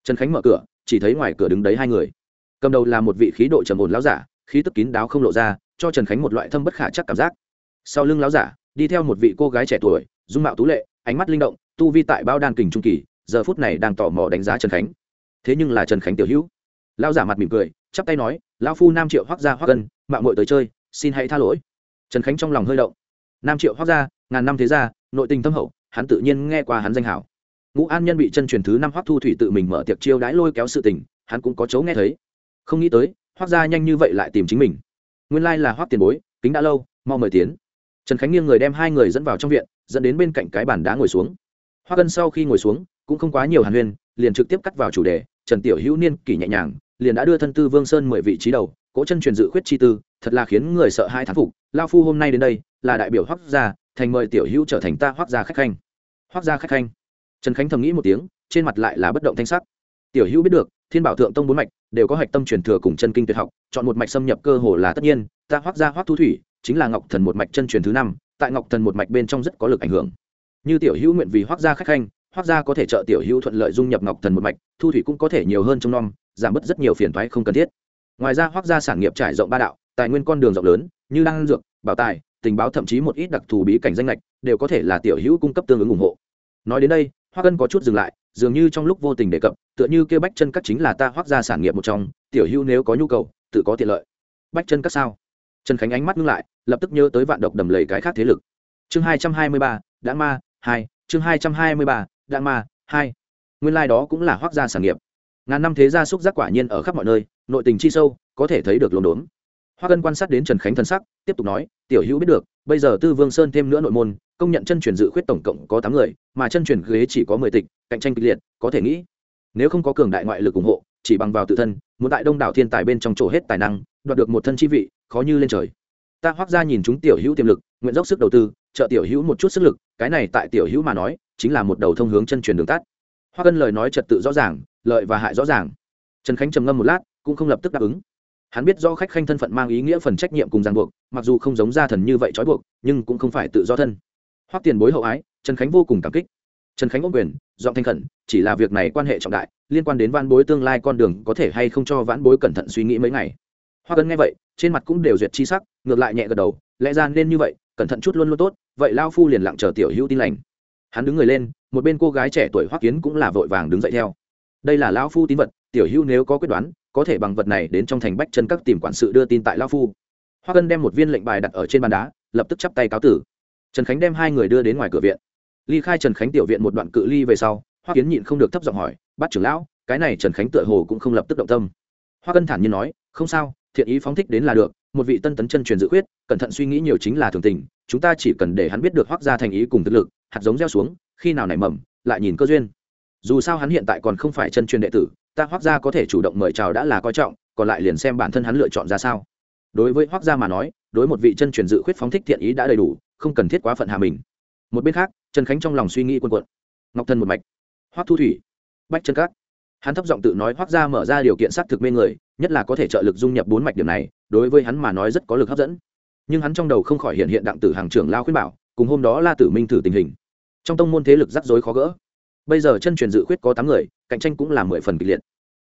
Trần khánh mở cửa, chỉ thấy ngoài cửa đứng đấy hai người. Cầm đầu là một vị khí độ trầm ổn láo giả, khí tức kín đáo không lộ ra, cho trần khánh một loại thâm bất khả chắc cảm giác. Sau lưng láo giả, đi theo một vị cô gái trẻ tuổi, dung mạo tú lệ ánh mắt linh động, tu vi tại bao đan kình trung kỳ, giờ phút này đang tò mò đánh giá trần khánh. Thế nhưng là trần khánh tiểu hữu. Lao giả mặt mỉm cười, chắp tay nói, lão phu nam triệu hoác gia hoác cân mạng mội tới chơi, xin hãy tha lỗi. Trần khánh trong lòng hơi động. Nam triệu hoác gia, ngàn năm thế gia, nội tình thâm hậu, hắn tự nhiên nghe qua hắn danh hảo. Ngũ an nhân bị chân truyền thứ năm hoác thu thủy tự mình mở tiệc chiêu đãi lôi kéo sự tình, hắn cũng có chấu nghe thấy. Không nghĩ tới hoác gia nhanh như vậy lại tìm chính mình. Nguyên lai là hoác tiền bối, kính đã lâu, mau mời tiến. Trần khánh nghiêng người đem hai người dẫn vào trong viện dẫn đến bên cạnh cái bàn đá ngồi xuống. Hoa cân sau khi ngồi xuống, cũng không quá nhiều hàn huyên, liền trực tiếp cắt vào chủ đề, trần tiểu hữu niên kỷ nhẹ nhàng, liền đã đưa thân tư vương sơn mười vị trí đầu cỗ chân truyền dự khuyết chi tư, thật là khiến người sợ hai thán phục, lao phu hôm nay đến đây, là đại biểu hoác gia, thành mời tiểu hữu trở thành ta hoác gia khách khanh. Hoác gia khách khanh. Trần khánh thầm nghĩ một tiếng, trên mặt lại là bất động thanh sắc. Tiểu hữu biết được, thiên bảo thượng tông bốn mạch, đều có hạch tâm truyền thừa cùng chân kinh tuyệt học, chọn một mạch xâm nhập cơ hồ là tất nhiên, ta hoác gia hoác thu thủy, chính là ngọc thần một mạch chân truyền thứ năm tại ngọc thần một mạch bên trong rất có lực ảnh hưởng. Như tiểu hữu nguyện vì hoác gia khách khanh hoác gia có thể trợ tiểu hữu thuận lợi dung nhập ngọc thần một mạch, thu thủy cũng có thể nhiều hơn trong nom giảm bớt rất nhiều phiền thoái không cần thiết. Ngoài ra hoác gia sản nghiệp trải rộng ba đạo, tài nguyên con đường rộng lớn, như đăng dược, bảo tài, tình báo thậm chí một ít đặc thù bí cảnh danh lệch đều có thể là tiểu hữu cung cấp tương ứng ủng hộ. Nói đến đây hoa cân có chút dừng lại, dường như trong lúc vô tình đề cập, tựa như kêu bách chân các chính là ta hoác gia sản nghiệp một trong, tiểu hữu nếu có nhu cầu, tự có tiện lợi. Bách chân các sao? Trần khánh ánh mắt ngưng lại lập tức nhớ tới vạn độc đầm lầy cái khác thế lực. Chương hai trăm hai mươi ba đã ma, hai, chương hai trăm hai mươi ba đã ma, hai. Nguyên lai、like、đó cũng là hoác gia sản nghiệp. Ngàn năm thế gia xúc giác quả nhiên ở khắp mọi nơi, nội tình chi sâu, có thể thấy được lồn đốn. Hoa cân quan sát đến trần khánh thân sắc, tiếp tục nói, tiểu hữu biết được, bây giờ tư vương sơn thêm nữa nội môn, công nhận chân truyền dự khuyết tổng cộng có tám người, mà chân truyền ghế chỉ có mười tịch, cạnh tranh kịch liệt, có thể nghĩ, nếu không có cường đại ngoại lực ủng hộ, chỉ bằng vào tự thân, muốn tại đông đảo thiên tài bên trong chỗ hết tài năng, đoạt được một thân chi vị, khó như lên trời ta hoác ra nhìn chúng tiểu hữu tiềm lực, nguyện dốc sức đầu tư, trợ tiểu hữu một chút sức lực, cái này tại tiểu hữu mà nói, chính là một đầu thông hướng chân truyền đường tắt. Hoa cân lời nói trật tự rõ ràng, lợi và hại rõ ràng. Trần khánh trầm ngâm một lát, cũng không lập tức đáp ứng. Hắn biết do khách khanh thân phận mang ý nghĩa phần trách nhiệm cùng ràng buộc, mặc dù không giống gia thần như vậy trói buộc, nhưng cũng không phải tự do thân. Hoắc tiền bối hậu ái, trần khánh vô cùng cảm kích. Trần khánh ôm quyền dọn thanh khẩn, chỉ là việc này quan hệ trọng đại, liên quan đến van bối tương lai con đường có thể hay không cho vãn bối cẩn thận suy nghĩ mấy ngày. Hoa cân nghe vậy, trên mặt cũng đều duyệt chi sắc ngược lại nhẹ gật đầu, lẽ ra nên như vậy, cẩn thận chút luôn luôn tốt, vậy lao phu liền lặng chờ tiểu hữu tin lành. Hắn đứng người lên, một bên cô gái trẻ tuổi hoắc kiến cũng là vội vàng đứng dậy theo. Đây là lao phu tín vật, tiểu hữu nếu có quyết đoán, có thể bằng vật này đến trong thành bách chân các tìm quản sự đưa tin tại lao phu. Hoa cân đem một viên lệnh bài đặt ở trên bàn đá, lập tức chắp tay cáo tử. Trần khánh đem hai người đưa đến ngoài cửa viện. Ly khai trần khánh tiểu viện một đoạn cự ly về sau hoa kiến nhịn không được thấp giọng hỏi bắt trưởng lão, cái này trần khánh tựa hồ cũng không lập tức động tâm. Hoa cân thản nhiên nói, không sao thiện ý phóng thích đến là được, một vị tân tấn chân truyền dự khuyết, cẩn thận suy nghĩ nhiều chính là thường tình, chúng ta chỉ cần để hắn biết được hoác ra thành ý cùng thực lực, hạt giống gieo xuống, khi nào nảy mầm, lại nhìn cơ duyên. Dù sao hắn hiện tại còn không phải chân truyền đệ tử, ta hoác ra có thể chủ động mời chào đã là coi trọng, còn lại liền xem bản thân hắn lựa chọn ra sao. Đối với hoác gia mà nói, đối một vị chân truyền dự khuyết phóng thích thiện ý đã đầy đủ, không cần thiết quá phận hà mình. Một bên khác, trần khánh trong lòng suy nghĩ quân quận ngọc thân một mạch. Hoác thu thủy. Bách chân cát hắn thấp giọng tự nói hoác ra mở ra điều kiện xác thực mê người, nhất là có thể trợ lực dung nhập bốn mạch điểm này, đối với hắn mà nói rất có lực hấp dẫn. Nhưng hắn trong đầu không khỏi hiện hiện đặng tử hàng trưởng lao khuyên bảo, cùng hôm đó la tử minh thử tình hình. Trong tông môn thế lực rắc rối khó gỡ. Bây giờ chân truyền dự khuyết có tám người, cạnh tranh cũng là mười phần kịch liệt.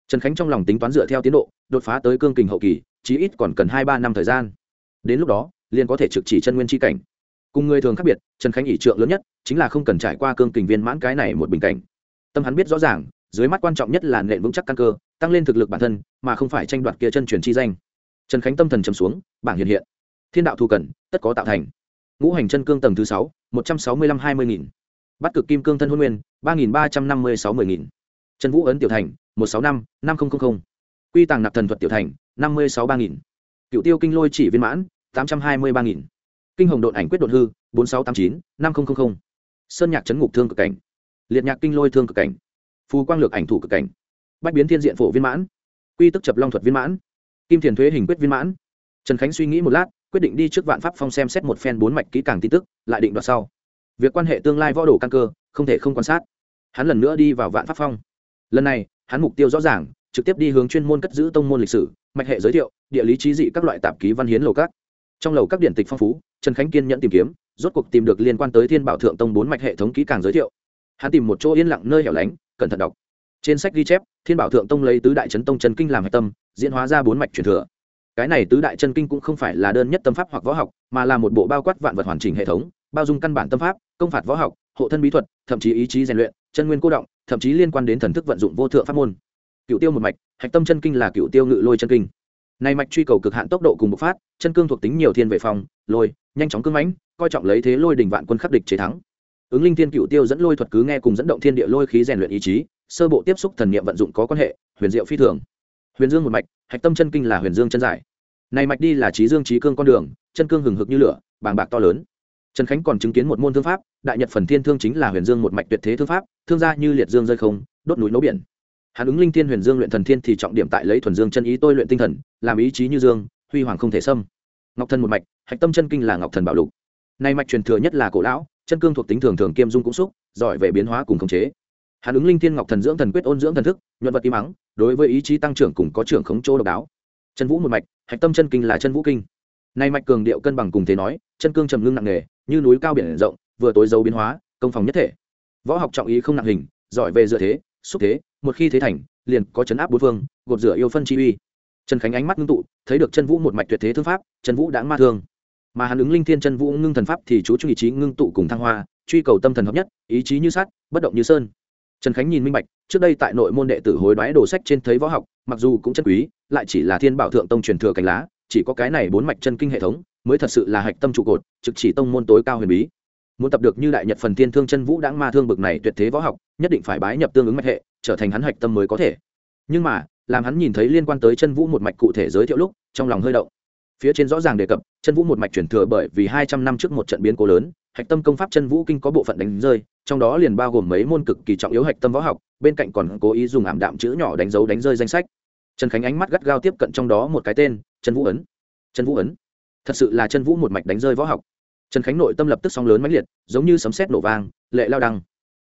Trần khánh trong lòng tính toán dựa theo tiến độ, đột phá tới cương kình hậu kỳ, chí ít còn cần hai ba năm thời gian. Đến lúc đó, liền có thể trực chỉ chân nguyên tri cảnh. Cùng người thường khác biệt, trần khánh ỷ trượng lớn nhất, chính là không cần trải qua cương kình viên mãn cái này một bình cảnh. Tâm hắn biết rõ ràng dưới mắt quan trọng nhất là nện vững chắc căn cơ, tăng lên thực lực bản thân, mà không phải tranh đoạt kia chân truyền chi danh. Trần khánh tâm thần trầm xuống, bảng hiện hiện. Thiên đạo thu cần, tất có tạo thành. Ngũ hành chân cương tầng thứ sáu, một trăm sáu mươi lăm hai mươi nghìn. Bắt cực kim cương thân hôn nguyên, ba nghìn ba trăm năm mươi sáu mươi nghìn. Trần vũ ấn tiểu thành, một sáu năm năm nghìn quy tàng nạp thần thuật tiểu thành, năm mươi sáu ba nghìn. Cựu tiêu kinh lôi chỉ viên mãn, tám trăm hai mươi ba nghìn. Kinh hồng độn ảnh quyết đột hư, bốn sáu tám chín, năm nghìn sơn nhạc chấn ngục thương cực cảnh. Liệt nhạc kinh lôi thương cực cảnh phù quang lược ảnh thủ cực cảnh, bách biến thiên diện phổ viên mãn, quy tức chập long thuật viên mãn, kim thiền thuế hình quyết viên mãn. Trần khánh suy nghĩ một lát, quyết định đi trước vạn pháp phong xem xét một phen bốn mạch kỹ càng tin tức, lại định đoạt sau. Việc quan hệ tương lai võ đồ căn cơ, không thể không quan sát. Hắn lần nữa đi vào vạn pháp phong. Lần này, hắn mục tiêu rõ ràng, trực tiếp đi hướng chuyên môn cất giữ tông môn lịch sử, mạch hệ giới thiệu, địa lý trí dị các loại tạp ký văn hiến lầu các. Trong lầu các điện tịch phong phú, trần khánh kiên nhận tìm kiếm, rốt cuộc tìm được liên quan tới thiên bảo thượng tông bốn mạch hệ thống kỹ càng giới thiệu hắn tìm một chỗ yên lặng nơi hẻo lánh, cẩn thận đọc. Trên sách ghi chép, thiên bảo thượng tông lấy tứ đại chấn tông chân kinh làm hạch tâm, diễn hóa ra bốn mạch truyền thừa. Cái này tứ đại chân kinh cũng không phải là đơn nhất tâm pháp hoặc võ học, mà là một bộ bao quát vạn vật hoàn chỉnh hệ thống, bao dung căn bản tâm pháp, công phạt võ học, hộ thân bí thuật, thậm chí ý chí rèn luyện, chân nguyên cô động, thậm chí liên quan đến thần thức vận dụng vô thượng pháp môn. Cựu tiêu một mạch, hạch tâm chân kinh là cựu tiêu ngự lôi chân kinh. Này mạch truy cầu cực hạn tốc độ cùng bộc phát, chân cương thuộc tính nhiều thiên vệ phòng lôi, nhanh chóng cương mãnh, coi trọng lấy thế lôi đỉnh vạn quân khắc địch chế thắng ứng linh thiên cựu tiêu dẫn lôi thuật cứ nghe cùng dẫn động thiên địa lôi khí rèn luyện ý chí, sơ bộ tiếp xúc thần niệm vận dụng có quan hệ, huyền diệu phi thường. Huyền dương một mạch, hạch tâm chân kinh là huyền dương chân giải. Này mạch đi là trí dương trí cương con đường, chân cương hừng hực như lửa, bàng bạc to lớn. Trần khánh còn chứng kiến một môn thương pháp, đại nhật phần thiên thương chính là huyền dương một mạch tuyệt thế thương pháp, thương gia như liệt dương rơi không, đốt núi nấu biển. Hàn ứng linh thiên huyền dương luyện thần thiên thì trọng điểm tại lấy thuần dương chân ý tôi luyện tinh thần, làm ý chí như dương, huy hoàng không thể xâm. Ngọc thần một mạch, hạch tâm chân kinh là ngọc thần bảo lục. Nay mạch truyền thừa nhất là cổ lão chân cương thuộc tính thường thường kiêm dung cũng xúc giỏi về biến hóa cùng khống chế. Hàn ứng linh thiên ngọc thần dưỡng thần quyết ôn dưỡng thần thức nhuận vật im mắng đối với ý chí tăng trưởng cùng có trưởng khống chỗ độc đáo. Chân vũ một mạch hạch tâm chân kinh là chân vũ kinh. Nay mạch cường điệu cân bằng cùng thế nói chân cương trầm ngưng nặng nghề, như núi cao biển rộng vừa tối dấu biến hóa công phòng nhất thể. Võ học trọng ý không nặng hình giỏi về dựa thế xúc thế một khi thế thành liền có chấn áp bốn phương gột rửa yêu phân chi uy. Trần khánh ánh mắt ngưng tụ thấy được chân vũ một mạch tuyệt thế thương pháp chân vũ đã ma thương mà hắn ứng linh thiên chân vũ ngưng thần pháp thì chú trung ý chí ngưng tụ cùng thăng hoa, truy cầu tâm thần hợp nhất, ý chí như sát bất động như sơn. Trần khánh nhìn minh bạch, trước đây tại nội môn đệ tử hối đoái đồ sách trên thấy võ học, mặc dù cũng chân quý, lại chỉ là thiên bảo thượng tông truyền thừa cành lá, chỉ có cái này bốn mạch chân kinh hệ thống mới thật sự là hạch tâm trụ cột, trực chỉ tông môn tối cao huyền bí. Muốn tập được như đại nhật phần tiên thương chân vũ đáng ma thương bực này tuyệt thế võ học, nhất định phải bái nhập tương ứng mạch hệ, trở thành hắn hạch tâm mới có thể. Nhưng mà, làm hắn nhìn thấy liên quan tới chân vũ một mạch cụ thể giới thiệu lúc, trong lòng hơi động phía trên rõ ràng đề cập, chân vũ một mạch chuyển thừa bởi vì hai trăm năm trước một trận biến cố lớn, hạch tâm công pháp chân vũ kinh có bộ phận đánh rơi, trong đó liền bao gồm mấy môn cực kỳ trọng yếu hạch tâm võ học, bên cạnh còn cố ý dùng ảm đạm chữ nhỏ đánh dấu đánh rơi danh sách. Trần khánh ánh mắt gắt gao tiếp cận trong đó một cái tên, chân vũ ấn. Chân vũ ấn. Thật sự là chân vũ một mạch đánh rơi võ học. Trần khánh nội tâm lập tức song lớn mãnh liệt, giống như sấm sét nổ vang, lệ lao đăng.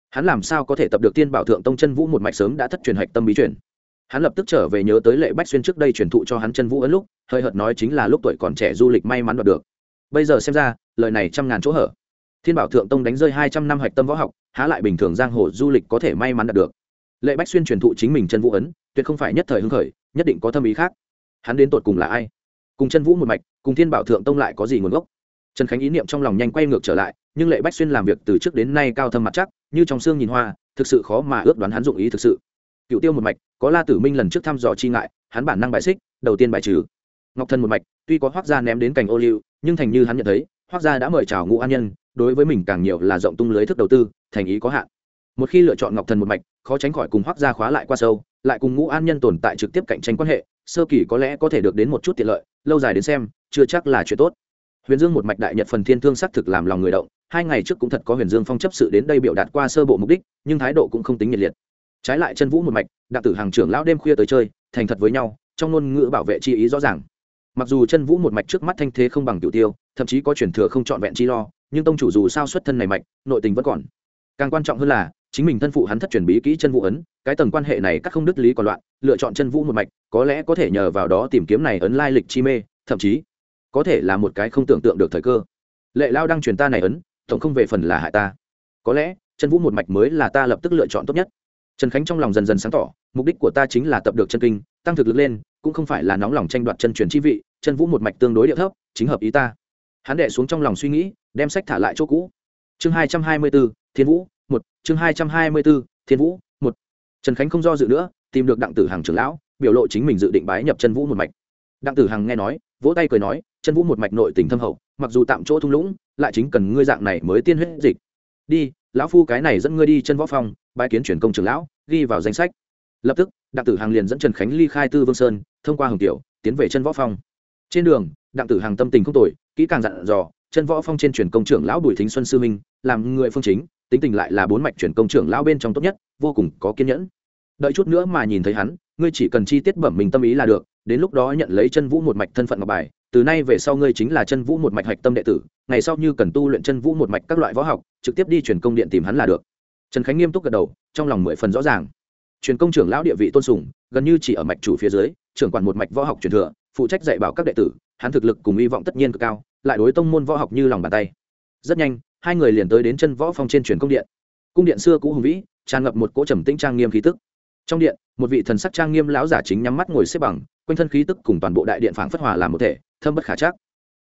Hắn làm sao có thể tập được tiên bảo thượng tông chân vũ một mạch sớm đã thất truyền hạch tâm bí truyền? Hắn lập tức trở về nhớ tới lệ bách xuyên trước đây truyền thụ cho hắn chân vũ ấn lúc, hơi hợt nói chính là lúc tuổi còn trẻ du lịch may mắn đoạt được. Bây giờ xem ra, lời này trăm ngàn chỗ hở. Thiên bảo thượng tông đánh rơi hai trăm năm hạch tâm võ học, há lại bình thường giang hồ du lịch có thể may mắn đạt được. Lệ bách xuyên truyền thụ chính mình chân vũ ấn, tuyệt không phải nhất thời hưng khởi, nhất định có thâm ý khác. Hắn đến tột cùng là ai? Cùng chân vũ một mạch, cùng thiên bảo thượng tông lại có gì nguồn gốc? Trần khánh ý niệm trong lòng nhanh quay ngược trở lại, nhưng lệ bách xuyên làm việc từ trước đến nay cao thâm mặt chắc, như trong xương nhìn hoa, thực sự khó mà ước đoán hắn dụng ý thực sự cựu tiêu một mạch, có la tử minh lần trước thăm dò chi ngại, hắn bản năng bài xích, đầu tiên bài trừ. Ngọc thần một mạch, tuy có hoác gia ném đến cành ô liu, nhưng thành như hắn nhận thấy hoác gia đã mời chào ngũ an nhân, đối với mình càng nhiều là rộng tung lưới thức đầu tư, thành ý có hạn. Một khi lựa chọn ngọc thần một mạch, khó tránh khỏi cùng hoác gia khóa lại qua sâu, lại cùng ngũ an nhân tồn tại trực tiếp cạnh tranh quan hệ, sơ kỳ có lẽ có thể được đến một chút tiện lợi, lâu dài đến xem, chưa chắc là chuyện tốt. Huyền dương một mạch đại nhật phần thiên thương xác thực làm lòng người động, hai ngày trước cũng thật có huyền dương phong chấp sự đến đây biểu đạt qua sơ bộ mục đích, nhưng thái độ cũng không tính nhiệt liệt trái lại chân vũ một mạch, đặng tử hàng trưởng lão đêm khuya tới chơi, thành thật với nhau, trong ngôn ngữ bảo vệ chi ý rõ ràng. Mặc dù chân vũ một mạch trước mắt thanh thế không bằng tiểu tiêu, thậm chí có chuyển thừa không trọn vẹn chi lo, nhưng tông chủ dù sao xuất thân này mạch, nội tình vẫn còn. Càng quan trọng hơn là, chính mình thân phụ hắn thất truyền bí kỹ chân vũ ấn, cái tầng quan hệ này các không đứt lý còn loạn, lựa chọn chân vũ một mạch, có lẽ có thể nhờ vào đó tìm kiếm này ấn lai lịch chi mê, thậm chí có thể là một cái không tưởng tượng được thời cơ. Lệ lao đang truyền ta này ấn, tổng không về phần là hại ta. Có lẽ, chân vũ một mạch mới là ta lập tức lựa chọn tốt nhất trần khánh trong lòng dần dần sáng tỏ, mục đích của ta chính là tập được chân kinh, tăng thực lực lên, cũng không phải là nóng lòng tranh đoạt chân truyền chi vị, chân vũ một mạch tương đối địa thấp, chính hợp ý ta. Hắn đệ xuống trong lòng suy nghĩ, đem sách thả lại chỗ cũ. Chương hai trăm hai mươi b ố thiên vũ, một. Chương hai trăm hai mươi b ố thiên vũ, một. Trần khánh không do dự nữa, tìm được đặng tử hằng trưởng lão, biểu lộ chính mình dự định bái nhập chân vũ một mạch. Đặng tử hằng nghe nói, vỗ tay cười nói, chân vũ một mạch nội tình thâm hậu, mặc dù tạm chỗ thung lũng, lại chính cần ngươi dạng này mới tiên huyết dịch. Đi lão phu cái này dẫn ngươi đi chân võ phong bãi kiến chuyển công trưởng lão, ghi vào danh sách. Lập tức, đặng tử hằng liền dẫn trần khánh ly khai tư vương sơn, thông qua hồng tiểu, tiến về chân võ phong. Trên đường, đặng tử hằng tâm tình không tội kỹ càng dặn dò, chân võ phong trên truyền công trưởng lão bùi thính xuân sư minh làm người phương chính, tính tình lại là bốn mạch truyền công trưởng lão bên trong tốt nhất, vô cùng có kiên nhẫn. Đợi chút nữa mà nhìn thấy hắn, ngươi chỉ cần chi tiết bẩm mình tâm ý là được đến lúc đó nhận lấy chân vũ một mạch thân phận ngọc bài, từ nay về sau ngươi chính là chân vũ một mạch hạch tâm đệ tử, ngày sau như cần tu luyện chân vũ một mạch các loại võ học, trực tiếp đi truyền công điện tìm hắn là được. Trần khánh nghiêm túc gật đầu, trong lòng mười phần rõ ràng. Truyền công trưởng lão địa vị tôn sùng, gần như chỉ ở mạch chủ phía dưới, trưởng quản một mạch võ học truyền thừa, phụ trách dạy bảo các đệ tử, hắn thực lực cùng hy vọng tất nhiên cực cao, lại đối tông môn võ học như lòng bàn tay. Rất nhanh, hai người liền tới đến chân võ phong trên truyền công điện. Cung điện xưa cũ hùng vĩ, tràn ngập một cỗ trầm tĩnh trang nghiêm khí tức trong điện, một vị thần sắc trang nghiêm lão giả chính nhắm mắt ngồi xếp bằng, quanh thân khí tức cùng toàn bộ đại điện phảng phất hòa làm một thể, thâm bất khả chắc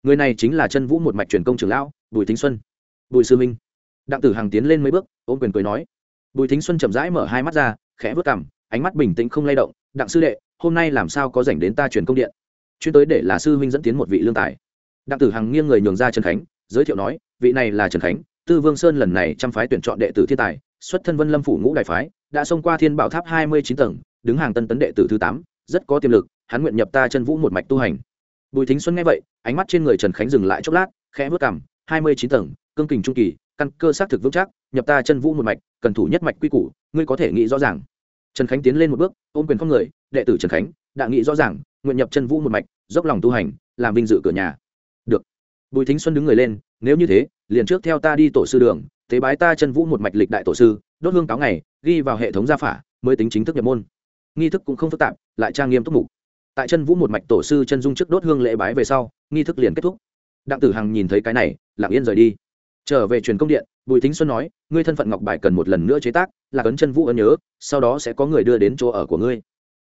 người này chính là chân vũ một mạch truyền công trưởng lão, bùi thính xuân. Bùi sư minh đặng tử hằng tiến lên mấy bước, ôm quyền cười nói. Bùi thính xuân chậm rãi mở hai mắt ra, khẽ vớt cằm, ánh mắt bình tĩnh không lay động, đặng sư đệ, hôm nay làm sao có dành đến ta truyền công điện? Chuyên tới để là sư huynh dẫn tiến một vị lương tài. Đặng tử hằng nghiêng người nhường ra trần khánh, giới thiệu nói, vị này là trần khánh, tư vương sơn lần này trăm phái tuyển chọn đệ tử thiên tài xuất thân vân lâm phủ ngũ đại phái, đã xông qua thiên bảo tháp hai mươi chín tầng, đứng hàng tân tấn đệ tử thứ tám, rất có tiềm lực, hắn nguyện nhập ta chân vũ một mạch tu hành. Bùi thính xuân nghe vậy, ánh mắt trên người trần khánh dừng lại chốc lát, khẽ vớt cảm hai mươi chín tầng, cương kình trung kỳ, căn cơ xác thực vững chắc, nhập ta chân vũ một mạch, cần thủ nhất mạch quy củ, ngươi có thể nghĩ rõ ràng. Trần khánh tiến lên một bước, ôm quyền con người, đệ tử trần khánh, đã nghĩ rõ ràng, nguyện nhập chân vũ một mạch, dốc lòng tu hành, làm vinh dự cửa nhà. Được. Bùi thính xuân đứng người lên, nếu như thế, liền trước theo ta đi tổ sư đường tế bái ta chân vũ một mạch lịch đại tổ sư, đốt hương cáo ngày, ghi vào hệ thống gia phả, mới tính chính thức nhập môn. Nghi thức cũng không phức tạp, lại trang nghiêm túc mục. Tại chân vũ một mạch tổ sư chân dung trước đốt hương lễ bái về sau, nghi thức liền kết thúc. Đặng tử hằng nhìn thấy cái này, lặng yên rời đi. Trở về truyền công điện, bùi thính xuân nói, ngươi thân phận ngọc bài cần một lần nữa chế tác, là cấn chân vũ ấn nhớ, sau đó sẽ có người đưa đến chỗ ở của ngươi.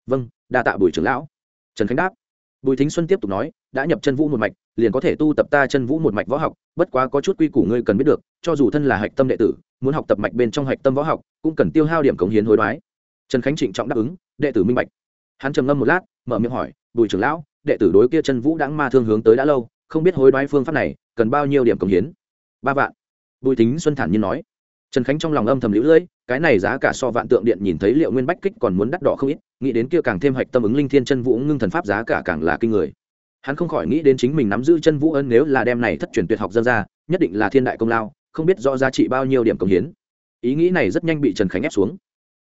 Vâng đa tạ bùi trưởng lão. Trần khánh đáp. Bùi thính xuân tiếp tục nói, đã nhập chân vũ một mạch liền có thể tu tập ta chân vũ một mạch võ học, bất quá có chút quy củ ngươi cần biết được, cho dù thân là hạch tâm đệ tử, muốn học tập mạch bên trong hạch tâm võ học, cũng cần tiêu hao điểm cống hiến hối đoái. Trần khánh trịnh trọng đáp ứng, đệ tử minh bạch. Hắn trầm ngâm một lát, mở miệng hỏi, bùi trưởng lão, đệ tử đối kia chân vũ đáng ma thương hướng tới đã lâu, không biết hối đoái phương pháp này, cần bao nhiêu điểm cống hiến? Ba vạn. Bùi thính xuân thản nhiên nói. Trần khánh trong lòng âm thầm lũ lưỡi, cái này giá cả so vạn tượng điện nhìn thấy liệu nguyên bách kích còn muốn đắt đỏ không ít, nghĩ đến kia càng thêm hạch tâm ứng linh thiên chân vũ ngưng thần pháp giá cả càng là kinh người hắn không khỏi nghĩ đến chính mình nắm giữ chân vũ ân nếu là đem này thất truyền tuyệt học dân ra, nhất định là thiên đại công lao, không biết rõ giá trị bao nhiêu điểm công hiến. Ý nghĩ này rất nhanh bị trần khánh ép xuống.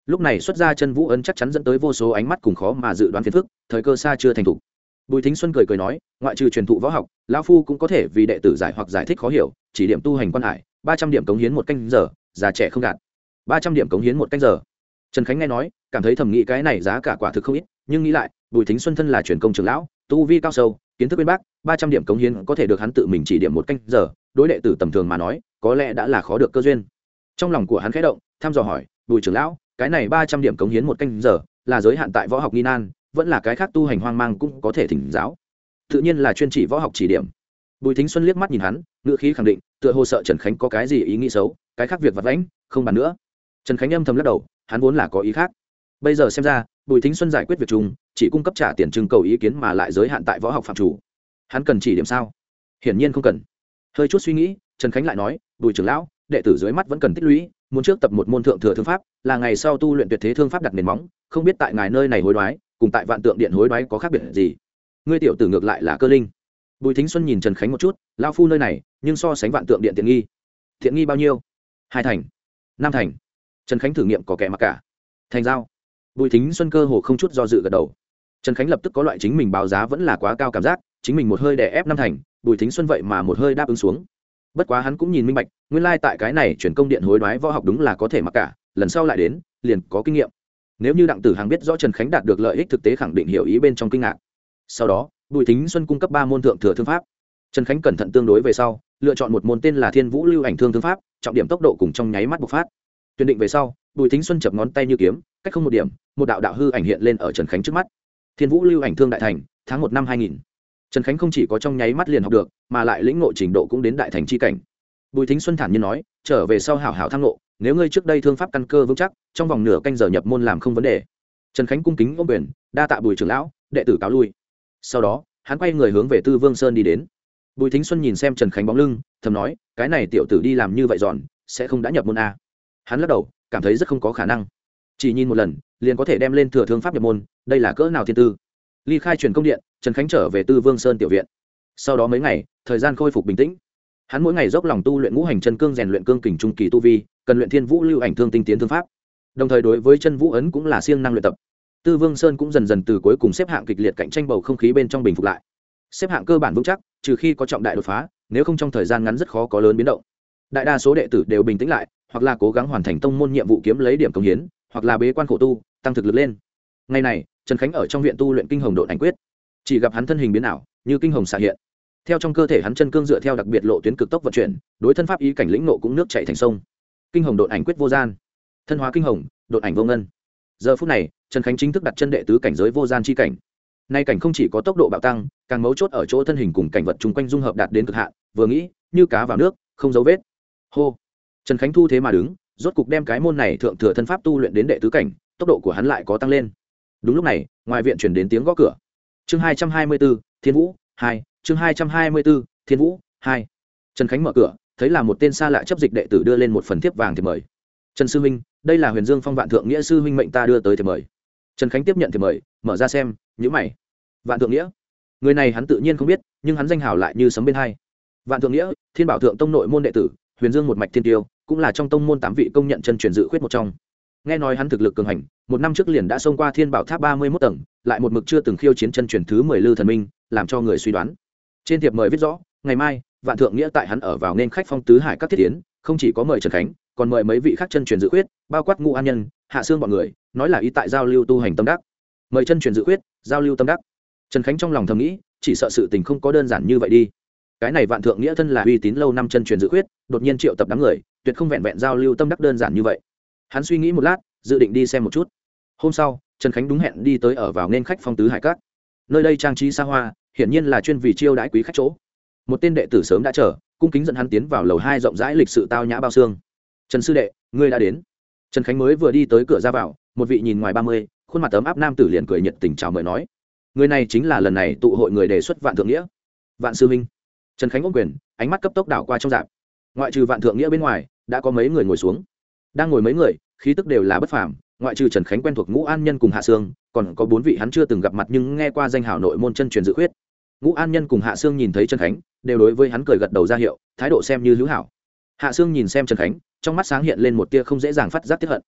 Lúc này xuất ra chân vũ ân chắc chắn dẫn tới vô số ánh mắt cùng khó mà dự đoán phiền phức, thời cơ xa chưa thành thục. Bùi thính xuân cười cười nói, ngoại trừ truyền thụ võ học, lão phu cũng có thể vì đệ tử giải hoặc giải thích khó hiểu, chỉ điểm tu hành quan hải, ba trăm điểm cống hiến một canh giờ, già trẻ không gạt. Ba trăm điểm cống hiến một canh giờ. Trần khánh nghe nói, cảm thấy thầm nghĩ cái này giá cả quả thực không ít, nhưng nghĩ lại, bùi thính xuân thân là truyền công trường lão, tu vi cao sâu kiến thức bên bác, ba trăm điểm cống hiến có thể được hắn tự mình chỉ điểm một canh giờ, đối đệ tử tầm thường mà nói, có lẽ đã là khó được cơ duyên. Trong lòng của hắn khẽ động, thăm dò hỏi, bùi trưởng lão, cái này ba trăm điểm cống hiến một canh giờ, là giới hạn tại võ học nghi nan vẫn là cái khác tu hành hoang mang cũng có thể thỉnh giáo? Tự nhiên là chuyên chỉ võ học chỉ điểm. Bùi thính xuân liếc mắt nhìn hắn, ngữ khí khẳng định, tựa hồ sợ trần khánh có cái gì ý nghĩ xấu, cái khác việc vật lãnh không bàn nữa. Trần khánh âm thầm lắc đầu, hắn vốn là có ý khác. Bây giờ xem ra bùi thính xuân giải quyết việc chung, chỉ cung cấp trả tiền trưng cầu ý kiến mà lại giới hạn tại võ học phạm chủ. Hắn cần chỉ điểm sao? Hiển nhiên không cần. Hơi chút suy nghĩ, trần khánh lại nói, bùi trưởng lão, đệ tử dưới mắt vẫn cần tích lũy, muốn trước tập một môn thượng thừa thương pháp, là ngày sau tu luyện tuyệt thế thương pháp đặt nền móng, không biết tại ngài nơi này hối đoái, cùng tại vạn tượng điện hối đoái có khác biệt gì? Ngươi tiểu tử ngược lại là cơ linh. Bùi thính xuân nhìn trần khánh một chút lao phu nơi này, nhưng so sánh vạn tượng điện tiện nghi. Thiện nghi bao nhiêu? Hai thành. Năm thành. Trần khánh thử nghiệm có kẻ mặc cả. Thành giao bùi thính xuân cơ hồ không chút do dự gật đầu. Trần khánh lập tức có loại chính mình báo giá vẫn là quá cao cảm giác, chính mình một hơi đè ép năm thành, bùi thính xuân vậy mà một hơi đáp ứng xuống. Bất quá hắn cũng nhìn minh bạch, nguyên lai、like、tại cái này chuyển công điện hối đoái võ học đúng là có thể mặc cả, lần sau lại đến, liền có kinh nghiệm. Nếu như đặng tử hằng biết rõ trần khánh đạt được lợi ích thực tế khẳng định hiểu ý bên trong kinh ngạc. Sau đó, bùi thính xuân cung cấp ba môn thượng thừa thương pháp. Trần khánh cẩn thận tương đối về sau, lựa chọn một môn tên là thiên vũ lưu ảnh thương thương pháp, trọng điểm tốc độ cùng trong nháy mắt bộc phát. Tuyển định về sau bùi thính xuân chập ngón tay như kiếm, cách không một điểm, một đạo đạo hư ảnh hiện lên ở trần khánh trước mắt. Thiên vũ lưu ảnh thương đại thành, tháng một năm hai nghìn. Trần khánh không chỉ có trong nháy mắt liền học được, mà lại lĩnh ngộ trình độ cũng đến đại thành c h i cảnh. Bùi thính xuân thản nhiên nói, trở về sau hảo hảo thăng ngộ, nếu ngươi trước đây thương pháp căn cơ vững chắc, trong vòng nửa canh giờ nhập môn làm không vấn đề. Trần khánh cung kính ôm quyền, đa tạ bùi trưởng lão, đệ tử cáo lui. Sau đó, hắn quay người hướng về tư vương sơn đi đến. Bùi thính xuân nhìn xem trần khánh bóng lưng, thầm nói, cái này tiểu tử đi làm như vậy giòn, sẽ không đã nhập môn a. Hắn lắc đầu cảm thấy rất không có khả năng. Chỉ nhìn một lần, liền có thể đem lên thừa thương pháp nhập môn, đây là cỡ nào thiên tư. Ly khai truyền công điện, trần khánh trở về tư vương sơn tiểu viện. Sau đó mấy ngày, thời gian khôi phục bình tĩnh. Hắn mỗi ngày dốc lòng tu luyện ngũ hành chân cương, rèn luyện cương kình trung kỳ tu vi, cần luyện thiên vũ lưu ảnh thương tinh tiến thương pháp. Đồng thời đối với chân vũ ấn cũng là siêng năng luyện tập. Tư vương sơn cũng dần dần từ cuối cùng xếp hạng kịch liệt cạnh tranh bầu không khí bên trong bình phục lại. Xếp hạng cơ bản vững chắc, trừ khi có trọng đại đột phá, nếu không trong thời gian ngắn rất khó có lớn biến động. Đại đa số đệ tử đều bình tĩnh lại hoặc là cố gắng hoàn thành tông môn nhiệm vụ kiếm lấy điểm công hiến, hoặc là bế quan khổ tu, tăng thực lực lên. Ngày này, trần khánh ở trong viện tu luyện kinh hồng độn ảnh quyết. Chỉ gặp hắn thân hình biến ảo, như kinh hồng xạ hiện. Theo trong cơ thể hắn chân cương dựa theo đặc biệt lộ tuyến cực tốc vận chuyển, đối thân pháp ý cảnh lĩnh nộ cũng nước chạy thành sông. Kinh hồng độn ảnh quyết vô gian. Thân hóa kinh hồng, độn ảnh vô ngân. Giờ phút này, trần khánh chính thức đặt chân đệ tứ cảnh giới vô gian chi cảnh. Nay cảnh không chỉ có tốc độ bạo tăng, càng mấu chốt ở chỗ thân hình cùng cảnh vật chung quanh dung hợp đạt đến cực hạn, vừa nghĩ, như cá vào nước, không dấu vết. Hô trần khánh thu thế mà đứng, rốt cục đem cái môn này thượng thừa thân pháp tu luyện đến đệ tứ cảnh, tốc độ của hắn lại có tăng lên. Đúng lúc này, ngoài viện chuyển đến tiếng gõ cửa. Chương hai trăm hai mươi b ố thiên vũ, hai, chương hai trăm hai mươi b ố thiên vũ, hai. Trần khánh mở cửa, thấy là một tên xa lạ chấp dịch đệ tử đưa lên một phần thiếp vàng thì mời. Trần sư minh, đây là huyền dương phong vạn thượng nghĩa sư huynh mệnh ta đưa tới thì mời. Trần khánh tiếp nhận thì mời, mở ra xem nhữ mày. Vạn thượng nghĩa? Người này hắn tự nhiên không biết, nhưng hắn danh hào lại như sấm bên hai. Vạn thượng nghĩa, thiên bảo thượng tông nội môn đệ tử huyền dương một mạch thiên tiêu, cũng là trong tông môn tám vị công nhận chân truyền dự khuyết một trong. Nghe nói hắn thực lực cường hành, một năm trước liền đã xông qua thiên bảo tháp ba mươi mốt tầng, lại một mực chưa từng khiêu chiến chân truyền thứ mười lư thần minh, làm cho người suy đoán. Trên thiệp mời viết rõ, ngày mai, vạn thượng nghĩa tại hắn ở vào nên khách phong tứ hải các thiết tiến không chỉ có mời trần khánh, còn mời mấy vị khác chân truyền dự khuyết, bao quát ngũ an nhân, hạ xương bọn người, nói là ý tại giao lưu tu hành tâm đắc. Mời chân truyền dự khuyết, giao lưu tâm đắc. Trần khánh trong lòng thầm nghĩ, chỉ sợ sự tình không có đơn giản như vậy đi cái này vạn thượng nghĩa thân là uy tín lâu năm chân truyền dự khuyết, đột nhiên triệu tập đám người, tuyệt không vẹn vẹn giao lưu tâm đắc đơn giản như vậy. Hắn suy nghĩ một lát, dự định đi xem một chút. Hôm sau, trần khánh đúng hẹn đi tới ở vào nên khách phong tứ hải cát. Nơi đây trang trí xa hoa, hiển nhiên là chuyên vì chiêu đãi quý khách chỗ. Một tên đệ tử sớm đã chờ, cung kính dẫn hắn tiến vào lầu hai rộng rãi lịch sự tao nhã bao xương. Trần sư đệ, ngươi đã đến. Trần khánh mới vừa đi tới cửa ra vào, một vị nhìn ngoài ba mươi, khuôn mặt ấm áp nam tử liền cười nhiệt tình chào mời nói, người này chính là lần này tụ hội người đề xuất vạn thượng nghĩa. Vạn sư minh trần khánh ôm quyền, ánh mắt cấp tốc đảo qua trong dạp. Ngoại trừ vạn thượng nghĩa bên ngoài, đã có mấy người ngồi xuống. Đang ngồi mấy người, khí tức đều là bất phàm, ngoại trừ trần khánh quen thuộc ngũ an nhân cùng hạ sương, còn có bốn vị hắn chưa từng gặp mặt nhưng nghe qua danh hảo nội môn chân truyền dự khuyết. Ngũ an nhân cùng hạ sương nhìn thấy trần khánh, đều đối với hắn cười gật đầu ra hiệu, thái độ xem như hữu hảo. Hạ sương nhìn xem trần khánh, trong mắt sáng hiện lên một tia không dễ dàng phát giác tiếp hận.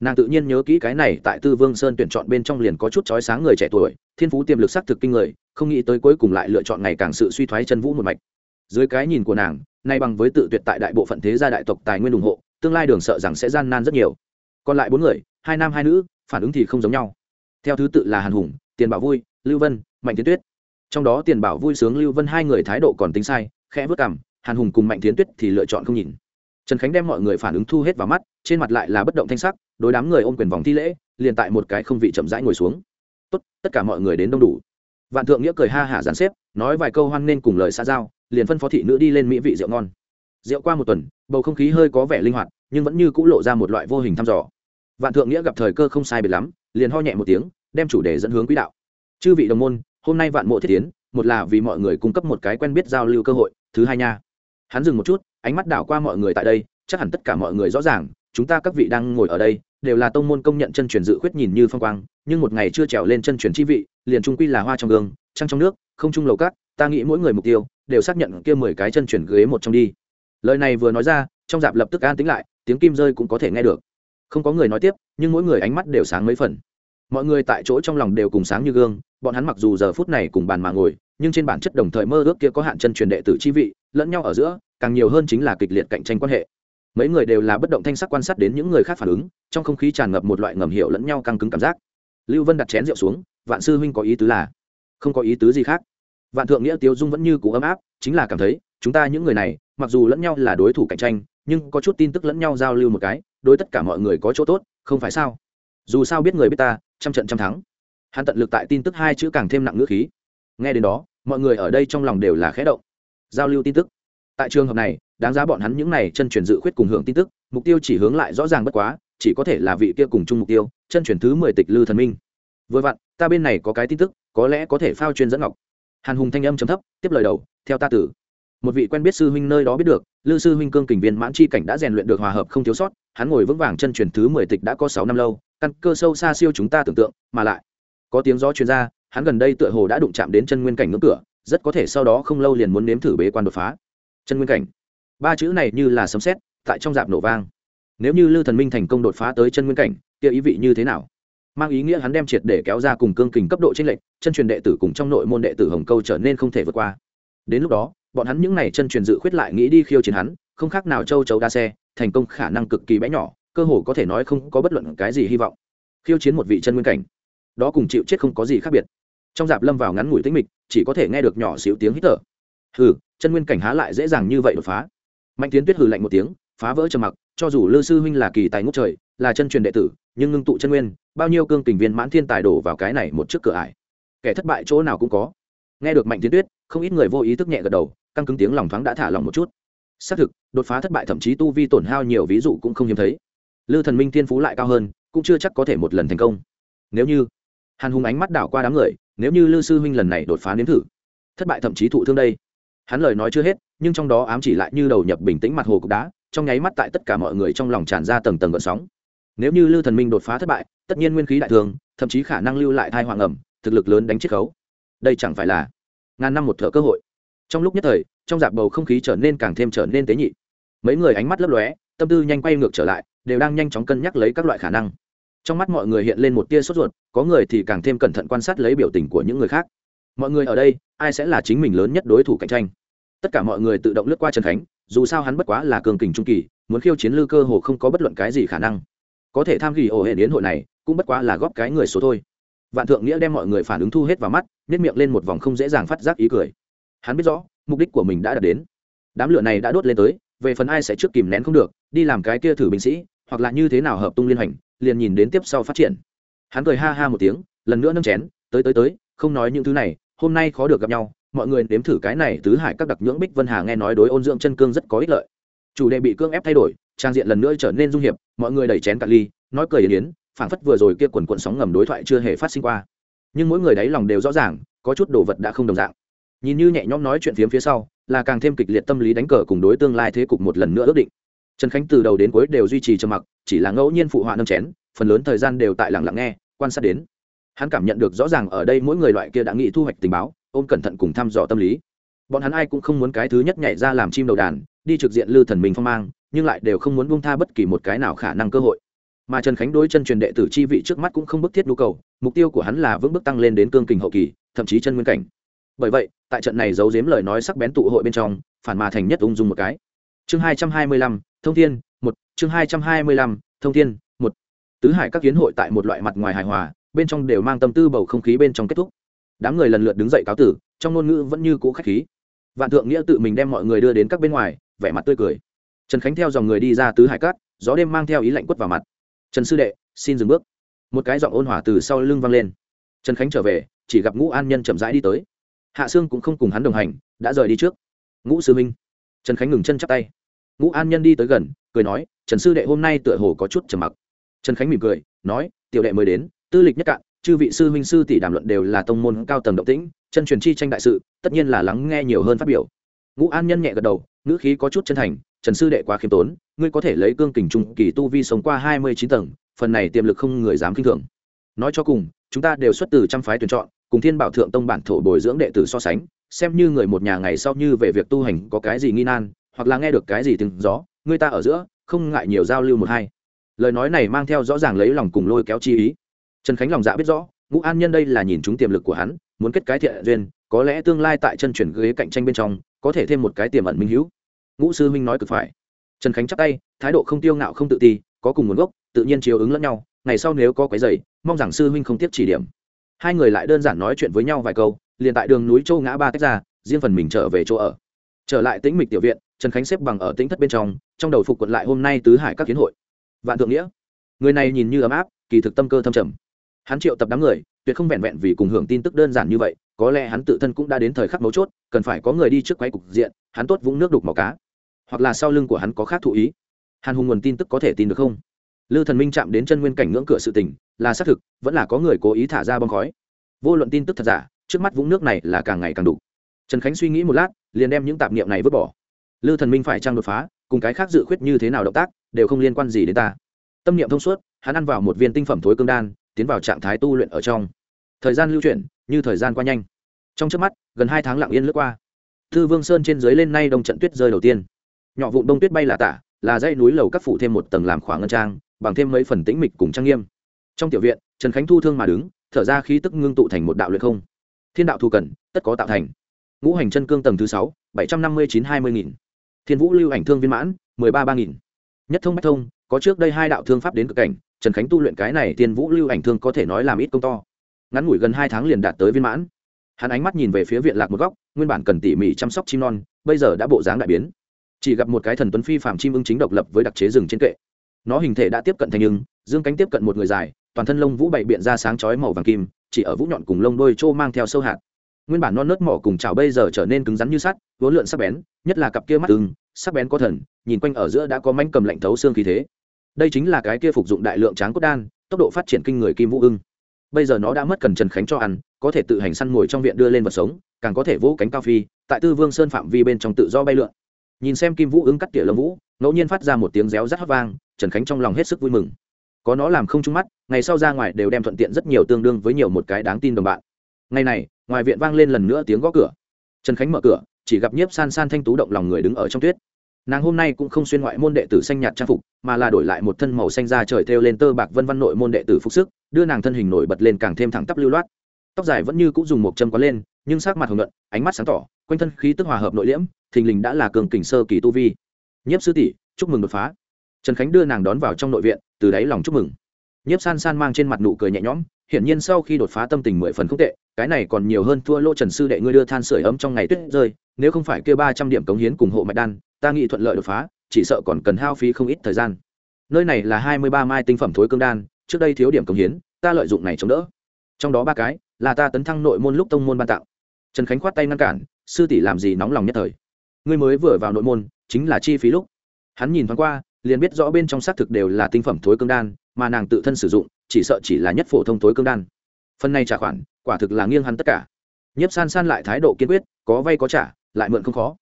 Nàng tự nhiên nhớ kỹ cái này tại tư vương sơn tuyển chọn bên trong liền có chút trói sáng người trẻ tuổi, thiên phú tiềm lực s ắ c thực kinh người, không nghĩ tới cuối cùng lại lựa chọn ngày càng sự suy thoái chân vũ một mạch dưới cái nhìn của nàng, nay bằng với tự tuyệt tại đại bộ phận thế gia đại tộc tài nguyên ủng hộ, tương lai đường sợ rằng sẽ gian nan rất nhiều. Còn lại bốn người, hai nam hai nữ, phản ứng thì không giống nhau. Theo thứ tự là hàn hùng, tiền bảo vui, lưu vân, mạnh tiến tuyết. Trong đó tiền bảo vui sướng lưu vân hai người thái độ còn tính sai, khẽ vớt cảm hàn hùng cùng mạnh tiến tuyết thì lựa chọn không nhìn. Trần khánh đem mọi người phản ứng thu hết vào mắt, trên mặt lại là bất động thanh sắc, đối đám người ôm quyền vòng thi lễ, liền tại một cái không vị chậm rãi ngồi xuống. Tốt, tất cả mọi người đến đông đủ. Vạn thượng nghĩa cười ha hả dàn xếp, nói vài câu hoan nên cùng lời xa giao liền phân phó thị nữ đi lên mỹ vị rượu ngon. Rượu qua một tuần, bầu không khí hơi có vẻ linh hoạt, nhưng vẫn như c ũ lộ ra một loại vô hình thăm dò. Vạn thượng nghĩa gặp thời cơ không sai biệt lắm, liền ho nhẹ một tiếng, đem chủ đề dẫn hướng quỹ đạo. Chư vị đồng môn, hôm nay vạn mộ thiết tiến, một là vì mọi người cung cấp một cái quen biết giao lưu cơ hội, thứ hai nha. Hắn dừng một chút, ánh mắt đảo qua mọi người tại đây, chắc hẳn tất cả mọi người rõ ràng, chúng ta các vị đang ngồi ở đây, đều là tông môn công nhận chân truyền dự khuyết nhìn như phong quang, nhưng một ngày chưa trèo lên chân truyền chi vị, liền trung quy là hoa trong gương, trăng trong nước, không trung lầu cát, ta nghĩ mỗi người mục tiêu đều xác nhận kia mười cái chân truyền ghế một trong đi. Lời này vừa nói ra, trong dạp lập tức an tính lại, tiếng kim rơi cũng có thể nghe được. Không có người nói tiếp, nhưng mỗi người ánh mắt đều sáng mấy phần. Mọi người tại chỗ trong lòng đều cùng sáng như gương, bọn hắn mặc dù giờ phút này cùng bàn mà ngồi, nhưng trên bản chất đồng thời mơ ước kia có hạn chân truyền đệ tử chi vị, lẫn nhau ở giữa, càng nhiều hơn chính là kịch liệt cạnh tranh quan hệ. Mấy người đều là bất động thanh sắc quan sát đến những người khác phản ứng, trong không khí tràn ngập một loại ngầm hiệu lẫn nhau căng cứng cảm giác. Lưu vân đặt chén rượu xuống, vạn sư huynh có ý tứ là? Không có ý tứ gì khác vạn thượng nghĩa tiêu dung vẫn như cũ ấm áp, chính là cảm thấy, chúng ta những người này, mặc dù lẫn nhau là đối thủ cạnh tranh, nhưng có chút tin tức lẫn nhau giao lưu một cái, đối tất cả mọi người có chỗ tốt, không phải sao? Dù sao biết người biết ta, trăm trận trăm thắng. Hắn tận lực tại tin tức hai chữ càng thêm nặng ngữ khí. Nghe đến đó, mọi người ở đây trong lòng đều là khẽ động. Giao lưu tin tức. Tại trường hợp này, đáng giá bọn hắn những này chân truyền dự khuyết cùng hưởng tin tức, mục tiêu chỉ hướng lại rõ ràng bất quá, chỉ có thể là vị kia cùng chung mục tiêu, chân truyền thứ mười tịch lư thần minh. Vừa vặn, ta bên này có cái tin tức, có lẽ có thể phao chuyên dẫn ngọc hàn hùng thanh âm chấm thấp, tiếp lời đầu, theo ta tử. Một vị quen biết sư huynh nơi đó biết được, lư sư huynh cương kình viên mãn chi cảnh đã rèn luyện được hòa hợp không thiếu sót, hắn ngồi vững vàng chân truyền thứ mười tịch đã có sáu năm lâu, căn cơ sâu xa siêu chúng ta tưởng tượng, mà lại, có tiếng gió chuyên gia hắn gần đây tựa hồ đã đụng chạm đến chân nguyên cảnh ngưỡng cửa, rất có thể sau đó không lâu liền muốn nếm thử bế quan đột phá. Chân nguyên cảnh. Ba chữ này như là sấm sét, tại trong dạp nổ vang. Nếu như lư thần minh thành công đột phá tới chân nguyên cảnh, kia ý vị như thế nào? Mang ý nghĩa hắn đem triệt để kéo ra cùng cương kình cấp độ trên lệnh chân truyền đệ tử cùng trong nội môn đệ tử hồng câu trở nên không thể vượt qua. Đến lúc đó, bọn hắn những n à y chân truyền dự khuyết lại nghĩ đi khiêu chiến hắn, không khác nào châu chấu đa xe, thành công khả năng cực kỳ bẽ nhỏ, cơ hồ có thể nói không có bất luận cái gì hy vọng. Khiêu chiến một vị chân nguyên cảnh, đó cùng chịu chết không có gì khác biệt. Trong dạp lâm vào ngắn ngủi tĩnh mịch, chỉ có thể nghe được nhỏ xíu tiếng hít thở. Hừ, chân nguyên cảnh há lại dễ dàng như vậy đột phá. Mạnh tiến tuyết hừ lạnh một tiếng, phá vỡ trầm mặc, cho dù lư sư huynh là kỳ tài ngốc trời là chân truyền đệ tử, nhưng ngưng tụ chân nguyên, bao nhiêu cương tình viên mãn thiên tài đổ vào cái này một trước cửa ải. Kẻ thất bại chỗ nào cũng có. Nghe được mạnh tiến tuyết, không ít người vô ý thức nhẹ gật đầu, căng cứng tiếng lòng thoáng đã thả lòng một chút. Xác thực, đột phá thất bại thậm chí tu vi tổn hao nhiều ví dụ cũng không hiếm thấy. Lư thần minh thiên phú lại cao hơn, cũng chưa chắc có thể một lần thành công. Nếu như hàn hùng ánh mắt đảo qua đám người, nếu như lư sư huynh lần này đột phá nếm thử, thất bại thậm chí thụ thương đây. Hắn lời nói chưa hết, nhưng trong đó ám chỉ lại như đầu nhập bình tĩnh mặt hồ cục đá, trong nháy mắt tại tất cả mọi người trong lòng tràn ra tầng tầng gợn sóng nếu như lư thần minh đột phá thất bại, tất nhiên nguyên khí đại thường, thậm chí khả năng lưu lại thai hoàng ẩm, thực lực lớn đánh chiết khấu. Đây chẳng phải là ngàn năm một thợ cơ hội. Trong lúc nhất thời, trong dạp bầu không khí trở nên càng thêm trở nên tế nhị. Mấy người ánh mắt lấp lóe, tâm tư nhanh quay ngược trở lại, đều đang nhanh chóng cân nhắc lấy các loại khả năng. Trong mắt mọi người hiện lên một tia sốt ruột, có người thì càng thêm cẩn thận quan sát lấy biểu tình của những người khác. Mọi người ở đây, ai sẽ là chính mình lớn nhất đối thủ cạnh tranh? Tất cả mọi người tự động lướt qua trần khánh, dù sao hắn bất quá là cường kình trung kỳ, muốn khiêu chiến lư cơ hồ không có bất luận cái gì khả năng có thể tham ghi ổ hệ đến hội này, cũng bất quá là góp cái người số thôi. Vạn thượng nghĩa đem mọi người phản ứng thu hết vào mắt nếp miệng lên một vòng không dễ dàng phát giác ý cười. Hắn biết rõ, mục đích của mình đã đạt đến. Đám lửa này đã đốt lên tới, về phần ai sẽ trước kìm nén không được, đi làm cái kia thử binh sĩ, hoặc là như thế nào hợp tung liên hành liền nhìn đến tiếp sau phát triển. Hắn cười ha ha một tiếng, lần nữa nâng chén, tới tới tới, không nói những thứ này, hôm nay khó được gặp nhau, mọi người nếm thử cái này tứ hải các đặc nhưỡng bích vân hà nghe nói đối ôn dưỡng chân cương rất có ích lợi. Chủ đề bị cương ép thay đổi trang diện lần nữa trở nên dung hiệp, mọi người đẩy chén cạn ly, nói cười yến yến, phảng phất vừa rồi kia quần quận sóng ngầm đối thoại chưa hề phát sinh qua. Nhưng mỗi người đáy lòng đều rõ ràng, có chút đồ vật đã không đồng dạng. Nhìn như nhẹ nhõm nói chuyện phiếm phía sau, là càng thêm kịch liệt tâm lý đánh cờ cùng đối tương lai thế cục một lần nữa ước định. Trần khánh từ đầu đến cuối đều duy trì trầm mặc, chỉ là ngẫu nhiên phụ họa nâng chén, phần lớn thời gian đều tại lặng lặng nghe, quan sát đến. Hắn cảm nhận được rõ ràng ở đây mỗi người loại kia đã nghĩ thu hoạch tình báo, ôm cẩn thận cùng thăm dò tâm lý. Bọn hắn ai cũng không muốn cái thứ nhất nhảy ra làm chim đầu đàn đi trực diện lư thần mình phong mang, nhưng lại đều không muốn buông tha bất kỳ một cái nào khả năng cơ hội. Mà trần khánh đối chân truyền đệ tử chi vị trước mắt cũng không bức thiết nhu cầu, mục tiêu của hắn là vững bước tăng lên đến cương kình hậu kỳ, thậm chí chân nguyên cảnh. Bởi vậy, tại trận này giấu giếm lời nói sắc bén tụ hội bên trong, phản mà thành nhất ung dung một cái. Chương hai trăm hai mươi lăm, thông thiên, một, chương hai trăm hai mươi lăm, thông thiên, một. Tứ hải các kiến hội tại một loại mặt ngoài hài hòa, bên trong đều mang tâm tư bầu không khí bên trong kết thúc. Đám người lần lượt đứng dậy cáo tử, trong ngôn ngữ vẫn như cũ khách khí. Vạn thượng nghĩa tự mình đem mọi người đưa đến các bên ngoài vẻ mặt tươi cười. Trần khánh theo dòng người đi ra tứ hải cát, gió đêm mang theo ý lạnh quất vào mặt. Trần sư đệ, xin dừng bước. Một cái giọng ôn hỏa từ sau lưng vang lên. Trần khánh trở về, chỉ gặp ngũ an nhân chậm rãi đi tới. Hạ sương cũng không cùng hắn đồng hành, đã rời đi trước. Ngũ sư minh trần khánh ngừng chân chắp tay. Ngũ an nhân đi tới gần, cười nói, trần sư đệ hôm nay tựa hồ có chút trầm mặc. Trần khánh mỉm cười, nói, tiểu đệ mới đến, tư lịch nhất cạn, chư vị sư huynh sư tỷ đàm luận đều là tông môn cao tầng động tĩnh, chân truyền chi tranh đại sự, tất nhiên là lắng nghe nhiều hơn phát biểu. Ngũ an nhân nhẹ gật đầu ngữ khí có chút chân thành, trần sư đệ quá khiêm tốn, ngươi có thể lấy cương kình trung kỳ tu vi sống qua hai mươi chín tầng, phần này tiềm lực không người dám kinh thường. Nói cho cùng, chúng ta đều xuất từ trăm phái tuyển chọn, cùng thiên bảo thượng tông bản thổ bồi dưỡng đệ tử so sánh, xem như người một nhà ngày sau như về việc tu hành có cái gì nghi nan, hoặc là nghe được cái gì từng gió, người ta ở giữa không ngại nhiều giao lưu một hai. Lời nói này mang theo rõ ràng lấy lòng cùng lôi kéo chi ý. Trần khánh lòng dạ biết rõ, ngũ an nhân đây là nhìn chúng tiềm lực của hắn, muốn kết cái thiện duyên, có lẽ tương lai tại chân chuyển ghế cạnh tranh bên trong có thể thêm một cái tiềm ẩn minh hữu. Ngũ sư minh nói cực phải. Trần khánh chắp tay, thái độ không tiêu ngạo không tự ti, có cùng nguồn gốc, tự nhiên chiều ứng lẫn nhau, ngày sau nếu có quái dày mong rằng sư huynh không tiếp chỉ điểm. Hai người lại đơn giản nói chuyện với nhau vài câu, liền tại đường núi châu ngã ba tách ra, riêng phần mình trở về chỗ ở. Trở lại tĩnh mịch tiểu viện, trần khánh xếp bằng ở tĩnh thất bên trong trong đầu phục quận lại hôm nay tứ hải các kiến hội. Vạn thượng nghĩa. Người này nhìn như ấm áp, kỳ thực tâm cơ thâm trầm. Hắn triệu tập đám người tuyệt không vẹn vẹn vì cùng hưởng tin tức đơn giản như vậy, có lẽ hắn tự thân cũng đã đến thời khắc mấu chốt, cần phải có người đi trước quay cục diện, hắn tốt vũng nước đục màu cá. Hoặc là sau lưng của hắn có khác thụ ý. Hàn hùng nguồn tin tức có thể tin được không? Lư thần minh chạm đến chân nguyên cảnh ngưỡng cửa sự tình, là xác thực, vẫn là có người cố ý thả ra bom khói. Vô luận tin tức thật giả, trước mắt vũng nước này là càng ngày càng đủ. Trần khánh suy nghĩ một lát, liền đem những tạp niệm này vứt bỏ. Lư thần minh phải trang đột phá, cùng cái khác dự khuyết như thế nào động tác, đều không liên quan gì đến ta. Tâm niệm thông suốt, hắn ăn vào một viên tinh phẩm thối cương đan tiến vào trạng thái tu luyện ở trong. Thời gian lưu chuyển, như thời gian qua nhanh. Trong trước mắt, gần hai tháng lặng yên lướt qua. Thư vương sơn trên dưới lên nay đông trận tuyết rơi đầu tiên. Nhỏ vụn đông tuyết bay là tả, là dãy núi lầu các phủ thêm một tầng làm khoảng ngân trang, bằng thêm mấy phần tĩnh mịch cùng trang nghiêm. Trong tiểu viện, trần khánh thu thương mà đứng, thở ra khí tức ngưng tụ thành một đạo luyện không. Thiên đạo thu cần, tất có tạo thành. Ngũ hành chân cương tầng thứ sáu, bảy trăm năm mươi chín hai mươi nghìn. Thiên vũ lưu ảnh thương viên mãn, mười ba ba nghìn. Nhất thông bách thông, có trước đây hai đạo thương pháp đến cực cảnh trần khánh tu luyện cái này Tiên vũ lưu ảnh thương có thể nói làm ít công to. Ngắn ngủi gần hai tháng liền đạt tới viên mãn. Hắn ánh mắt nhìn về phía viện lạc một góc, nguyên bản cần tỉ mỉ chăm sóc chim non, bây giờ đã bộ dáng đại biến. Chỉ gặp một cái thần tuấn phi phạm chim ưng chính độc lập với đặc chế rừng trên kệ. Nó hình thể đã tiếp cận thành nhưng dương cánh tiếp cận một người dài, toàn thân lông vũ bậy biện ra sáng chói màu vàng kim, chỉ ở vũ nhọn cùng lông đôi trô mang theo sâu hạt. Nguyên bản non nớt mỏ cùng chảo bây giờ trở nên cứng rắn như sắt, vốn lượn sắc bén, nhất là cặp kia mắt ưng, sắc bén có thần, nhìn quanh ở giữa đã có manh cầm lạnh thấu xương khí thế đây chính là cái kia phục dụng đại lượng tráng cốt đan, tốc độ phát triển kinh người kim vũ ưng. Bây giờ nó đã mất cần trần khánh cho ăn, có thể tự hành săn ngồi trong viện đưa lên vật sống, càng có thể vỗ cánh cao phi, tại tư vương sơn phạm vi bên trong tự do bay lượn. Nhìn xem kim vũ ứng cắt tỉa lông vũ, ngẫu nhiên phát ra một tiếng réo rắt hót vang, trần khánh trong lòng hết sức vui mừng. Có nó làm không trúng mắt, ngày sau ra ngoài đều đem thuận tiện rất nhiều tương đương với nhiều một cái đáng tin đồng bạn. Ngày này, ngoài viện vang lên lần nữa tiếng gõ cửa. Trần khánh mở cửa, chỉ gặp nhiếp san san thanh tú động lòng người đứng ở trong tuyết nàng hôm nay cũng không xuyên ngoại môn đệ tử xanh nhạt trang phục, mà là đổi lại một thân màu xanh da trời theo lên tơ bạc vân văn nội môn đệ tử phục sức, đưa nàng thân hình nổi bật lên càng thêm thẳng tắp lưu loát. Tóc dài vẫn như cũng dùng một châm có lên, nhưng sắc mặt hồng nhuận, ánh mắt sáng tỏ, quanh thân khí tức hòa hợp nội liễm, thình lình đã là cường kình sơ kỳ tu vi. Nhiếp sư tỷ, chúc mừng đột phá. Trần khánh đưa nàng đón vào trong nội viện, từ đáy lòng chúc mừng. Nhiếp san san mang trên mặt nụ cười nhẹ nhõm, hiển nhiên sau khi đột phá tâm tình mười phần không tệ, cái này còn nhiều hơn thua lỗ trần sư đệ ngươi đưa than sửa ấm trong ngày tuyết rơi, nếu không phải kêu ba trăm điểm cống hiến cùng hộ mạch đan ta nghĩ thuận lợi đột phá, chỉ sợ còn cần hao phí không ít thời gian. Nơi này là hai mươi ba mai tinh phẩm thối cương đan, trước đây thiếu điểm công hiến, ta lợi dụng này chống đỡ. Trong đó ba cái, là ta tấn thăng nội môn lúc tông môn ban tặng. trần khánh khoát tay ngăn cản, sư tỷ làm gì nóng lòng nhất thời. Ngươi mới vừa vào nội môn, chính là chi phí lúc. Hắn nhìn thoáng qua, liền biết rõ bên trong xác thực đều là tinh phẩm thối cương đan, mà nàng tự thân sử dụng, chỉ sợ chỉ là nhất phổ thông thối cương đan. Phần này trả khoản, quả thực là nghiêng hắn tất cả. Nhiếp san san lại thái độ kiên quyết, có vay có trả, lại mượn không khó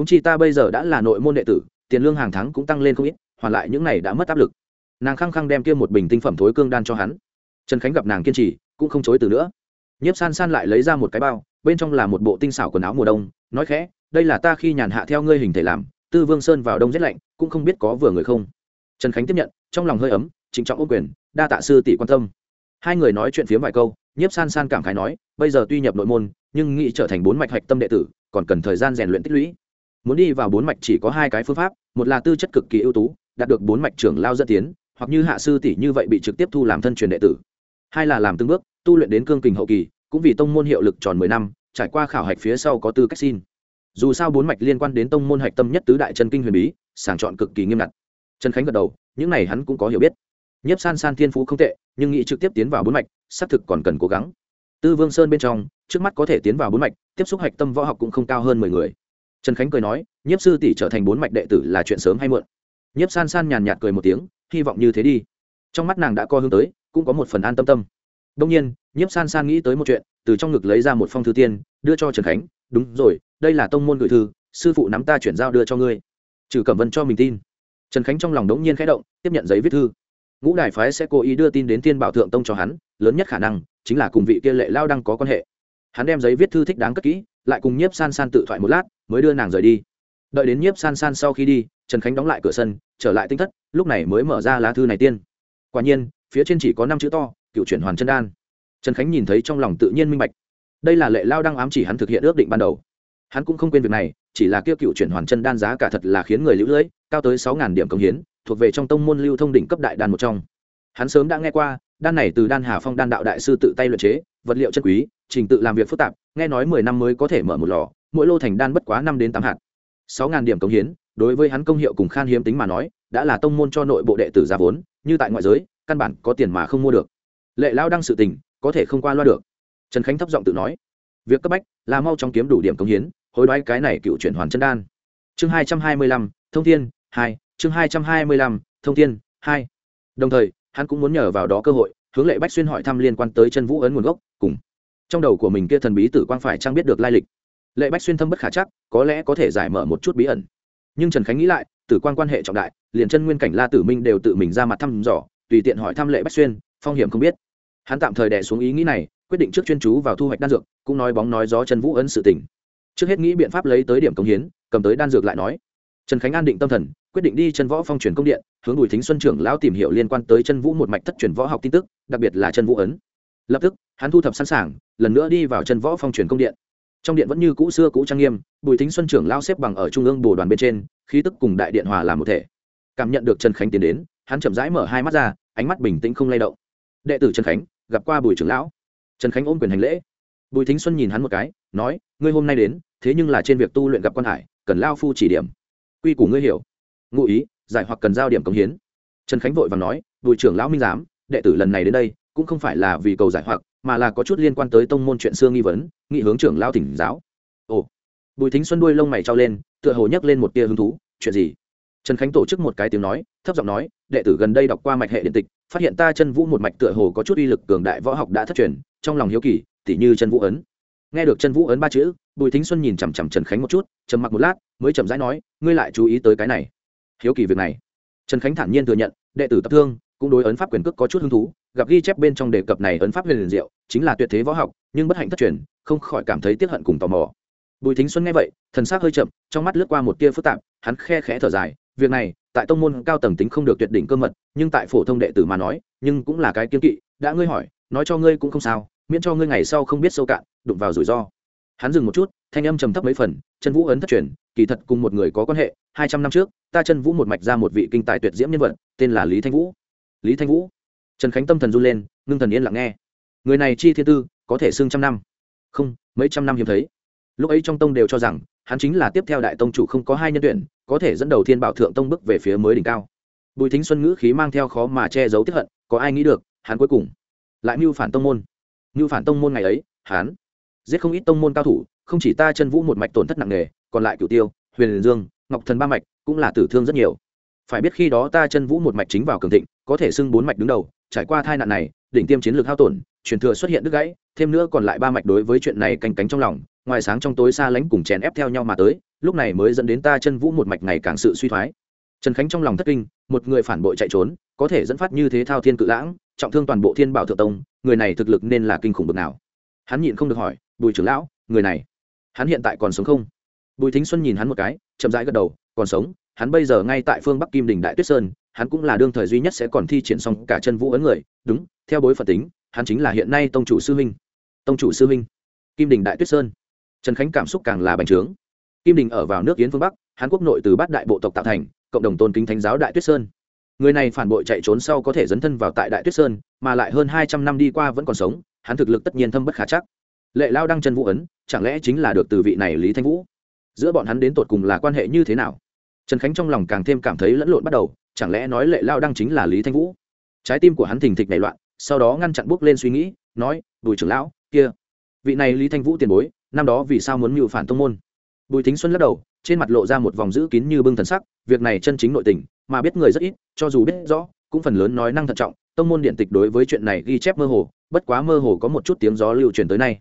húng chi ta bây giờ đã là nội môn đệ tử, tiền lương hàng tháng cũng tăng lên không ít, hoàn lại những này đã mất áp lực. Nàng khăng khăng đem kia một bình tinh phẩm thối cương đan cho hắn. Trần khánh gặp nàng kiên trì, cũng không chối từ nữa. Nhiếp san san lại lấy ra một cái bao, bên trong là một bộ tinh xảo quần áo mùa đông, nói khẽ, đây là ta khi nhàn hạ theo ngươi hình thể làm, tư vương sơn vào đông rét lạnh, cũng không biết có vừa người không. Trần khánh tiếp nhận, trong lòng hơi ấm, trịnh trọng ô quyền, đa tạ sư tỷ quan tâm. Hai người nói chuyện phía vài câu, nhiếp san san cảm khái nói, bây giờ tuy nhập nội môn, nhưng nghĩ trở thành bốn mạch hạch tâm đệ tử, còn cần thời gian rèn luyện tích lũy muốn đi vào bốn mạch chỉ có hai cái phương pháp, một là tư chất cực kỳ ưu tú, đạt được bốn mạch trưởng lao dẫn tiến, hoặc như hạ sư tỷ như vậy bị trực tiếp thu làm thân truyền đệ tử. Hai là làm từng bước, tu luyện đến cương kình hậu kỳ, cũng vì tông môn hiệu lực tròn mười năm, trải qua khảo hạch phía sau có tư cách xin. Dù sao bốn mạch liên quan đến tông môn hạch tâm nhất tứ đại chân kinh huyền bí, sàng chọn cực kỳ nghiêm ngặt. Trần khánh gật đầu, những này hắn cũng có hiểu biết. Nhiếp san san thiên phú không tệ, nhưng nghĩ trực tiếp tiến vào bốn mạch, xác thực còn cần cố gắng. Tư vương sơn bên trong, trước mắt có thể tiến vào bốn mạch, tiếp xúc hạch tâm võ học cũng không cao hơn mười người trần khánh cười nói, nhiếp sư tỷ trở thành bốn mạch đệ tử là chuyện sớm hay muộn. Nhiếp san san nhàn nhạt cười một tiếng, hy vọng như thế đi. Trong mắt nàng đã co hướng tới, cũng có một phần an tâm tâm. Đông nhiên, nhiếp san san nghĩ tới một chuyện, từ trong ngực lấy ra một phong thư tiên, đưa cho trần khánh, đúng rồi, đây là tông môn gửi thư, sư phụ nắm ta chuyển giao đưa cho ngươi. Trừ cẩm vân cho mình tin. Trần khánh trong lòng đống nhiên khẽ động, tiếp nhận giấy viết thư. Ngũ đại phái sẽ cố ý đưa tin đến tiên bảo thượng tông cho hắn, lớn nhất khả năng chính là cùng vị kia lệ lao đang có quan hệ. Hắn đem giấy viết thư thích đáng cất kỹ, lại cùng nhiếp san san tự thoại một lát mới đưa nàng rời đi. Đợi đến nhiếp san san sau khi đi, trần khánh đóng lại cửa sân, trở lại tinh thất, lúc này mới mở ra lá thư này tiên. Quả nhiên, phía trên chỉ có năm chữ to, cựu chuyển hoàn chân đan. Trần khánh nhìn thấy trong lòng tự nhiên minh bạch. Đây là lệ lao đang ám chỉ hắn thực hiện ước định ban đầu. Hắn cũng không quên việc này, chỉ là kia cựu chuyển hoàn chân đan giá cả thật là khiến người lũ lưỡi cao tới sáu điểm công hiến, thuộc về trong tông môn lưu thông đỉnh cấp đại đan một trong. Hắn sớm đã nghe qua, đan này từ đan hà phong đan đạo đại sư tự tay luyện chế, vật liệu chân quý, trình tự làm việc phức tạp, nghe nói mười năm mới có thể mở một lò mỗi lô thành đan bất quá năm đến tám hạt. Sáu ngàn điểm công hiến, đối với hắn công hiệu cùng khan hiếm tính mà nói, đã là tông môn cho nội bộ đệ tử ra vốn, như tại ngoại giới, căn bản có tiền mà không mua được. Lệ lao đang sự tình, có thể không qua loa được. Trần khánh thấp giọng tự nói, việc cấp bách là mau chóng kiếm đủ điểm công hiến, hối đoái cái này cựu chuyển hoàn chân đan. Chương hai trăm hai mươi lăm, thông thiên, hai, chương hai trăm hai mươi lăm, thông thiên, hai. Đồng thời, hắn cũng muốn nhờ vào đó cơ hội, hướng lệ bách xuyên hỏi thăm liên quan tới chân vũ ấn nguồn gốc, cùng. Trong đầu của mình kia thần bí tử quang phải trang biết được lai lịch? Lệ bách xuyên thâm bất khả chắc, có lẽ có thể giải mở một chút bí ẩn. Nhưng trần khánh nghĩ lại, tử quan quan hệ trọng đại, liền chân nguyên cảnh la tử minh đều tự mình ra mặt thăm dò, tùy tiện hỏi thăm lệ bách xuyên, phong hiểm không biết. Hắn tạm thời đẻ xuống ý nghĩ này, quyết định trước chuyên chú vào thu hoạch đan dược, cũng nói bóng nói gió Trần vũ ấn sự tỉnh trước hết nghĩ biện pháp lấy tới điểm công hiến, cầm tới đan dược lại nói. Trần khánh an định tâm thần, quyết định đi chân võ phong truyền công điện, hướng bùi thính xuân trưởng lão tìm hiểu liên quan tới chân vũ một mạch thất truyền võ học tin tức, đặc biệt là chân vũ ấn. Lập tức, hắn thu thập sẵn sàng, lần nữa đi vào chân võ phong truyền công điện trong điện vẫn như cũ xưa cũ trang nghiêm, bùi thính xuân trưởng lao xếp bằng ở trung ương bồ đoàn bên trên, khí tức cùng đại điện hòa làm một thể. Cảm nhận được trần khánh tiến đến, hắn chậm rãi mở hai mắt ra, ánh mắt bình tĩnh không lay động. Đệ tử trần khánh, gặp qua bùi trưởng lão. Trần khánh ôm quyền hành lễ. Bùi thính xuân nhìn hắn một cái, nói, ngươi hôm nay đến, thế nhưng là trên việc tu luyện gặp quan hải, cần lao phu chỉ điểm. Quy củ ngươi hiểu. Ngụ ý, giải hoặc cần giao điểm cống hiến. Trần khánh vội và nói, bùi trưởng lão minh giám, đệ tử lần này đến đây, cũng không phải là vì cầu giải hoặc mà là có chút liên quan tới tông môn chuyện xưa nghi vấn, nghị hướng trưởng lao thỉnh giáo. Ồ, bùi thính xuân đuôi lông mày trao lên, tựa hồ nhấc lên một tia hứng thú, chuyện gì? Trần khánh tổ chức một cái tiếng nói, thấp giọng nói, đệ tử gần đây đọc qua mạch hệ điện tịch, phát hiện ta chân vũ một mạch tựa hồ có chút uy lực cường đại võ học đã thất truyền, trong lòng hiếu kỳ, tỉ như chân vũ ấn. Nghe được chân vũ ấn ba chữ, bùi thính xuân nhìn chằm chằm trần khánh một chút, trầm mặc một lát, mới chậm rãi nói, ngươi lại chú ý tới cái này. Hiếu kỳ việc này. Trần khánh thản nhiên thừa nhận, đệ tử tập thương, cũng đối ấn pháp quyền cước có chút hứng thú gặp ghi chép bên trong đề cập này ấn pháp huyền liền diệu, chính là tuyệt thế võ học, nhưng bất hạnh thất truyền, không khỏi cảm thấy tiếc hận cùng tò mò. Bùi thính xuân nghe vậy, thần s ắ c hơi chậm, trong mắt lướt qua một tia phức tạp, hắn khe khẽ thở dài, việc này, tại tông môn cao tầng tính không được tuyệt đỉnh cơ mật, nhưng tại phổ thông đệ tử mà nói, nhưng cũng là cái kiên kỵ, đã ngươi hỏi, nói cho ngươi cũng không sao, miễn cho ngươi ngày sau không biết sâu cạn, đụng vào rủi ro. Hắn dừng một chút, thanh âm trầm thấp mấy phần chân vũ ấn thất truyền, kỳ thật cùng một người có quan hệ, hai trăm năm trước, ta chân vũ một mạch ra một vị kinh tài tuyệt diễm nhân vật, tên là lý thanh vũ. Lý thanh vũ trần khánh tâm thần run lên, ngưng thần yên lặng nghe. Người này chi thiên tư, có thể xưng trăm năm. Không, mấy trăm năm hiếm thấy. Lúc ấy trong tông đều cho rằng, hắn chính là tiếp theo đại tông chủ không có hai nhân tuyển, có thể dẫn đầu thiên bảo thượng tông bước về phía mới đỉnh cao. Bùi thính xuân ngữ khí mang theo khó mà che giấu tiếp hận, có ai nghĩ được, hắn cuối cùng lại mưu phản tông môn. Mưu phản tông môn ngày ấy, hắn giết không ít tông môn cao thủ, không chỉ ta chân vũ một mạch tổn thất nặng nề, còn lại cửu tiêu, huyền dương, ngọc thần ba mạch cũng là tử thương rất nhiều. Phải biết khi đó ta chân vũ một mạch chính vào cường thịnh, có thể xưng bốn mạch đứng đầu trải qua tai nạn này, đỉnh tiêm chiến lược hao tổn, truyền thừa xuất hiện đứt gãy, thêm nữa còn lại ba mạch đối với chuyện này canh cánh trong lòng, ngoài sáng trong tối xa lánh cùng chèn ép theo nhau mà tới, lúc này mới dẫn đến ta chân vũ một mạch ngày càng sự suy thoái. Trần khánh trong lòng thất kinh, một người phản bội chạy trốn, có thể dẫn phát như thế thao thiên cự lãng, trọng thương toàn bộ thiên bảo thượng tông, người này thực lực nên là kinh khủng bực nào. Hắn nhịn không được hỏi, bùi trưởng lão, người này, hắn hiện tại còn sống không? Bùi thính xuân nhìn hắn một cái, chậm rãi gật đầu, còn sống, hắn bây giờ ngay tại phương bắc kim đình đại tuyết sơn hắn cũng là đương thời duy nhất sẽ còn thi triển xong cả chân vũ ấn người, đúng, theo bối phận tính, hắn chính là hiện nay tông chủ sư huynh. Tông chủ sư huynh, kim đình đại tuyết sơn. Trần khánh cảm xúc càng là bành trướng. Kim đình ở vào nước yến phương bắc hàn quốc nội từ bát đại bộ tộc tạo thành, cộng đồng tôn kính thánh giáo đại tuyết sơn. Người này phản bội chạy trốn sau có thể dấn thân vào tại đại tuyết sơn, mà lại hơn hai trăm năm đi qua vẫn còn sống, hắn thực lực tất nhiên thâm bất khả chắc. Lệ lao đăng chân vũ ấn, chẳng lẽ chính là được từ vị này lý thanh vũ? Giữa bọn hắn đến tột cùng là quan hệ như thế nào? Trần khánh trong lòng càng thêm cảm thấy lẫn lộn bắt đầu chẳng lẽ nói lệ lao đăng chính là lý thanh vũ? Trái tim của hắn thình thịch nảy loạn, sau đó ngăn chặn bước lên suy nghĩ, nói, bùi trưởng lão, kia, vị này lý thanh vũ tiền bối, năm đó vì sao muốn mưu phản tông môn? Bùi thính xuân lắc đầu, trên mặt lộ ra một vòng giữ kín như bưng thần sắc, việc này chân chính nội tình, mà biết người rất ít, cho dù biết rõ, cũng phần lớn nói năng thận trọng, tông môn điện tịch đối với chuyện này ghi chép mơ hồ, bất quá mơ hồ có một chút tiếng gió lưu truyền tới nay.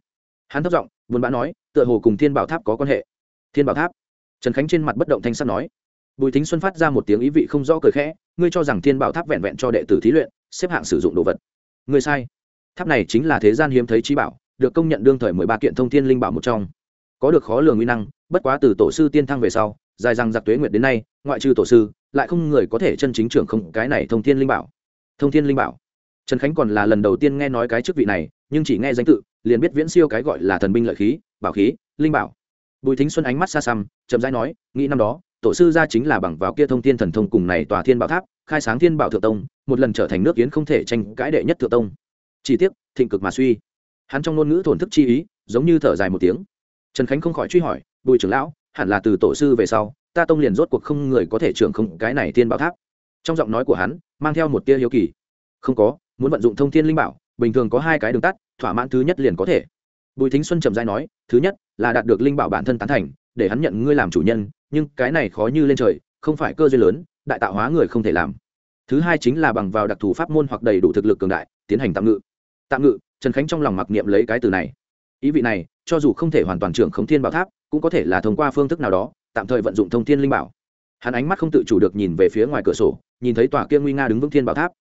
Hắn thất giọng, buồn bã nói, tựa hồ cùng thiên bảo tháp có quan hệ. Thiên bảo tháp, trần khánh trên mặt bất động thanh sắt nói bùi thính xuân phát ra một tiếng ý vị không rõ cười khẽ, ngươi cho rằng thiên bảo tháp vẹn vẹn cho đệ tử thí luyện, xếp hạng sử dụng đồ vật. Ngươi sai. Tháp này chính là thế gian hiếm thấy trí bảo, được công nhận đương thời mười ba kiện thông thiên linh bảo một trong. Có được khó lường uy năng, bất quá từ tổ sư tiên thăng về sau, dài rằng giặc tuế nguyệt đến nay, ngoại trừ tổ sư, lại không người có thể chân chính trưởng không cái này thông thiên linh bảo. Thông thiên linh bảo. Trần khánh còn là lần đầu tiên nghe nói cái chức vị này, nhưng chỉ nghe danh tự, liền biết viễn siêu cái gọi là thần binh lợi khí, bảo khí, linh bảo bùi thính xuân ánh mắt xa xăm, chậm rãi nói, nghĩ năm đó, tổ sư gia chính là bằng vào kia thông thiên thần thông cùng này tòa thiên bảo tháp, khai sáng thiên bảo thượng tông, một lần trở thành nước yến không thể tranh cãi đệ nhất thượng tông. Chỉ tiếc, thịnh cực mà suy. Hắn trong ngôn ngữ thổn thức chi ý, giống như thở dài một tiếng. Trần khánh không khỏi truy hỏi, bùi trưởng lão, hẳn là từ tổ sư về sau, ta tông liền rốt cuộc không người có thể trưởng không cái này thiên bảo tháp? Trong giọng nói của hắn, mang theo một tia hiếu kỳ. Không có, muốn vận dụng thông thiên linh bảo, bình thường có hai cái đường tắt, thỏa mãn thứ nhất liền có thể bùi thính xuân trầm dai nói, thứ nhất, là đạt được linh bảo bản thân tán thành, để hắn nhận ngươi làm chủ nhân, nhưng cái này khó như lên trời, không phải cơ duyên lớn, đại tạo hóa người không thể làm. Thứ hai chính là bằng vào đặc thù pháp môn hoặc đầy đủ thực lực cường đại, tiến hành tạm ngự. Tạm ngự, trần khánh trong lòng mặc niệm lấy cái từ này. Ý vị này, cho dù không thể hoàn toàn trưởng khống thiên bảo tháp, cũng có thể là thông qua phương thức nào đó, tạm thời vận dụng thông thiên linh bảo. Hắn ánh mắt không tự chủ được nhìn về phía ngoài cửa sổ, nhìn thấy tòa kia nguy nga đứng vững thiên bảo tháp.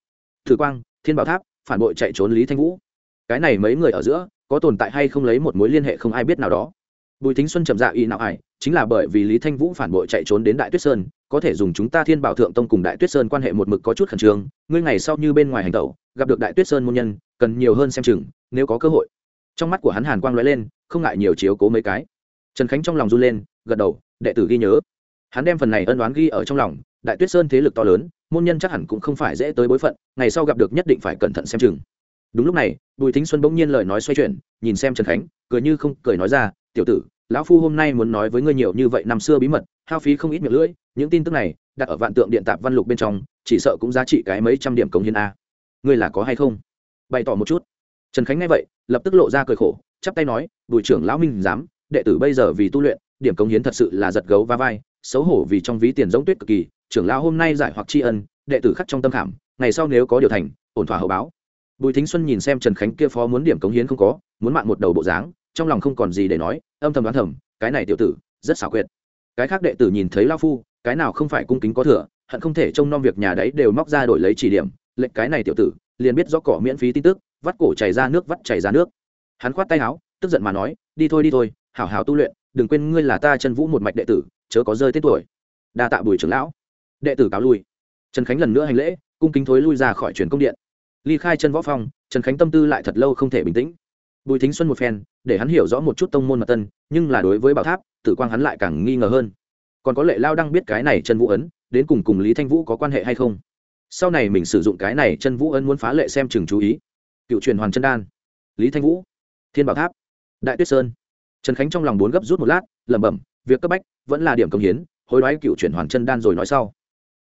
Thử quang, thiên bảo tháp, phản bội chạy trốn lý thanh vũ cái này mấy người ở giữa, có tồn tại hay không lấy một mối liên hệ không ai biết nào đó. Bùi thính xuân trầm dạ y nào ải chính là bởi vì lý thanh vũ phản bội chạy trốn đến đại tuyết sơn, có thể dùng chúng ta thiên bảo thượng tông cùng đại tuyết sơn quan hệ một mực có chút khẩn trương, ngươi ngày sau như bên ngoài hành tẩu, gặp được đại tuyết sơn môn nhân, cần nhiều hơn xem chừng, nếu có cơ hội. Trong mắt của hắn hàn quang lóe lên, không ngại nhiều chiếu cố mấy cái. Trần khánh trong lòng run lên, gật đầu, đệ tử ghi nhớ. Hắn đem phần này ân đoán ghi ở trong lòng, đại tuyết sơn thế lực to lớn, môn nhân chắc hẳn cũng không phải dễ tới bối phận, ngày sau gặp được nhất định phải cẩn thận xem chừng đúng lúc này, bùi thính xuân bỗng nhiên lời nói xoay chuyển, nhìn xem trần khánh, cười như không cười nói ra, tiểu tử, lão phu hôm nay muốn nói với ngươi nhiều như vậy năm xưa bí mật, hao phí không ít miệng lưỡi, những tin tức này đặt ở vạn tượng điện tạp văn lục bên trong, chỉ sợ cũng giá trị cái mấy trăm điểm cống hiến a. Ngươi là có hay không? Bày tỏ một chút. Trần khánh nghe vậy, lập tức lộ ra cười khổ, chắp tay nói, bùi trưởng lão minh dám đệ tử bây giờ vì tu luyện, điểm cống hiến thật sự là giật gấu va vai, xấu hổ vì trong ví tiền giống tuyết cực kỳ, trưởng lão hôm nay giải hoặc tri ân, đệ tử khắc trong tâm khảm, ngày sau nếu có điều thành, ổn thỏa hậu báo bùi thính xuân nhìn xem trần khánh kia phó muốn điểm cống hiến không có, muốn mạng một đầu bộ dáng, trong lòng không còn gì để nói, âm thầm đoán thầm, cái này tiểu tử, rất xảo quyệt. Cái khác đệ tử nhìn thấy lao phu, cái nào không phải cung kính có thừa, hận không thể trông nom việc nhà đấy đều móc ra đổi lấy chỉ điểm, lệnh cái này tiểu tử, liền biết do cỏ miễn phí tin tức, vắt cổ chảy ra nước vắt chảy ra nước. Hắn khoát tay áo, tức giận mà nói, đi thôi đi thôi, hảo hảo tu luyện, đừng quên ngươi là ta chân vũ một mạch đệ tử, chớ có rơi tên tuổi. Đa tạ bùi trưởng lão. Đệ tử cáo lui. Trần khánh lần nữa hành lễ, cung kính thối lui ra khỏi truyền công điện ly khai chân võ phong, trần khánh tâm tư lại thật lâu không thể bình tĩnh. Bùi thính xuân một phen, để hắn hiểu rõ một chút tông môn mật tân, nhưng là đối với bảo tháp, tử quang hắn lại càng nghi ngờ hơn. Còn có lệ lao đang biết cái này chân vũ ấn, đến cùng cùng lý thanh vũ có quan hệ hay không? Sau này mình sử dụng cái này chân vũ ấn muốn phá lệ xem chừng chú ý. Cựu truyền hoàn chân đan. Lý thanh vũ. Thiên bảo tháp. Đại tuyết sơn. Trần khánh trong lòng bốn gấp rút một lát, lẩm bẩm, việc cấp bách vẫn là điểm công hiến, hối đoái cựu chuyển hoàn chân đan rồi nói sau.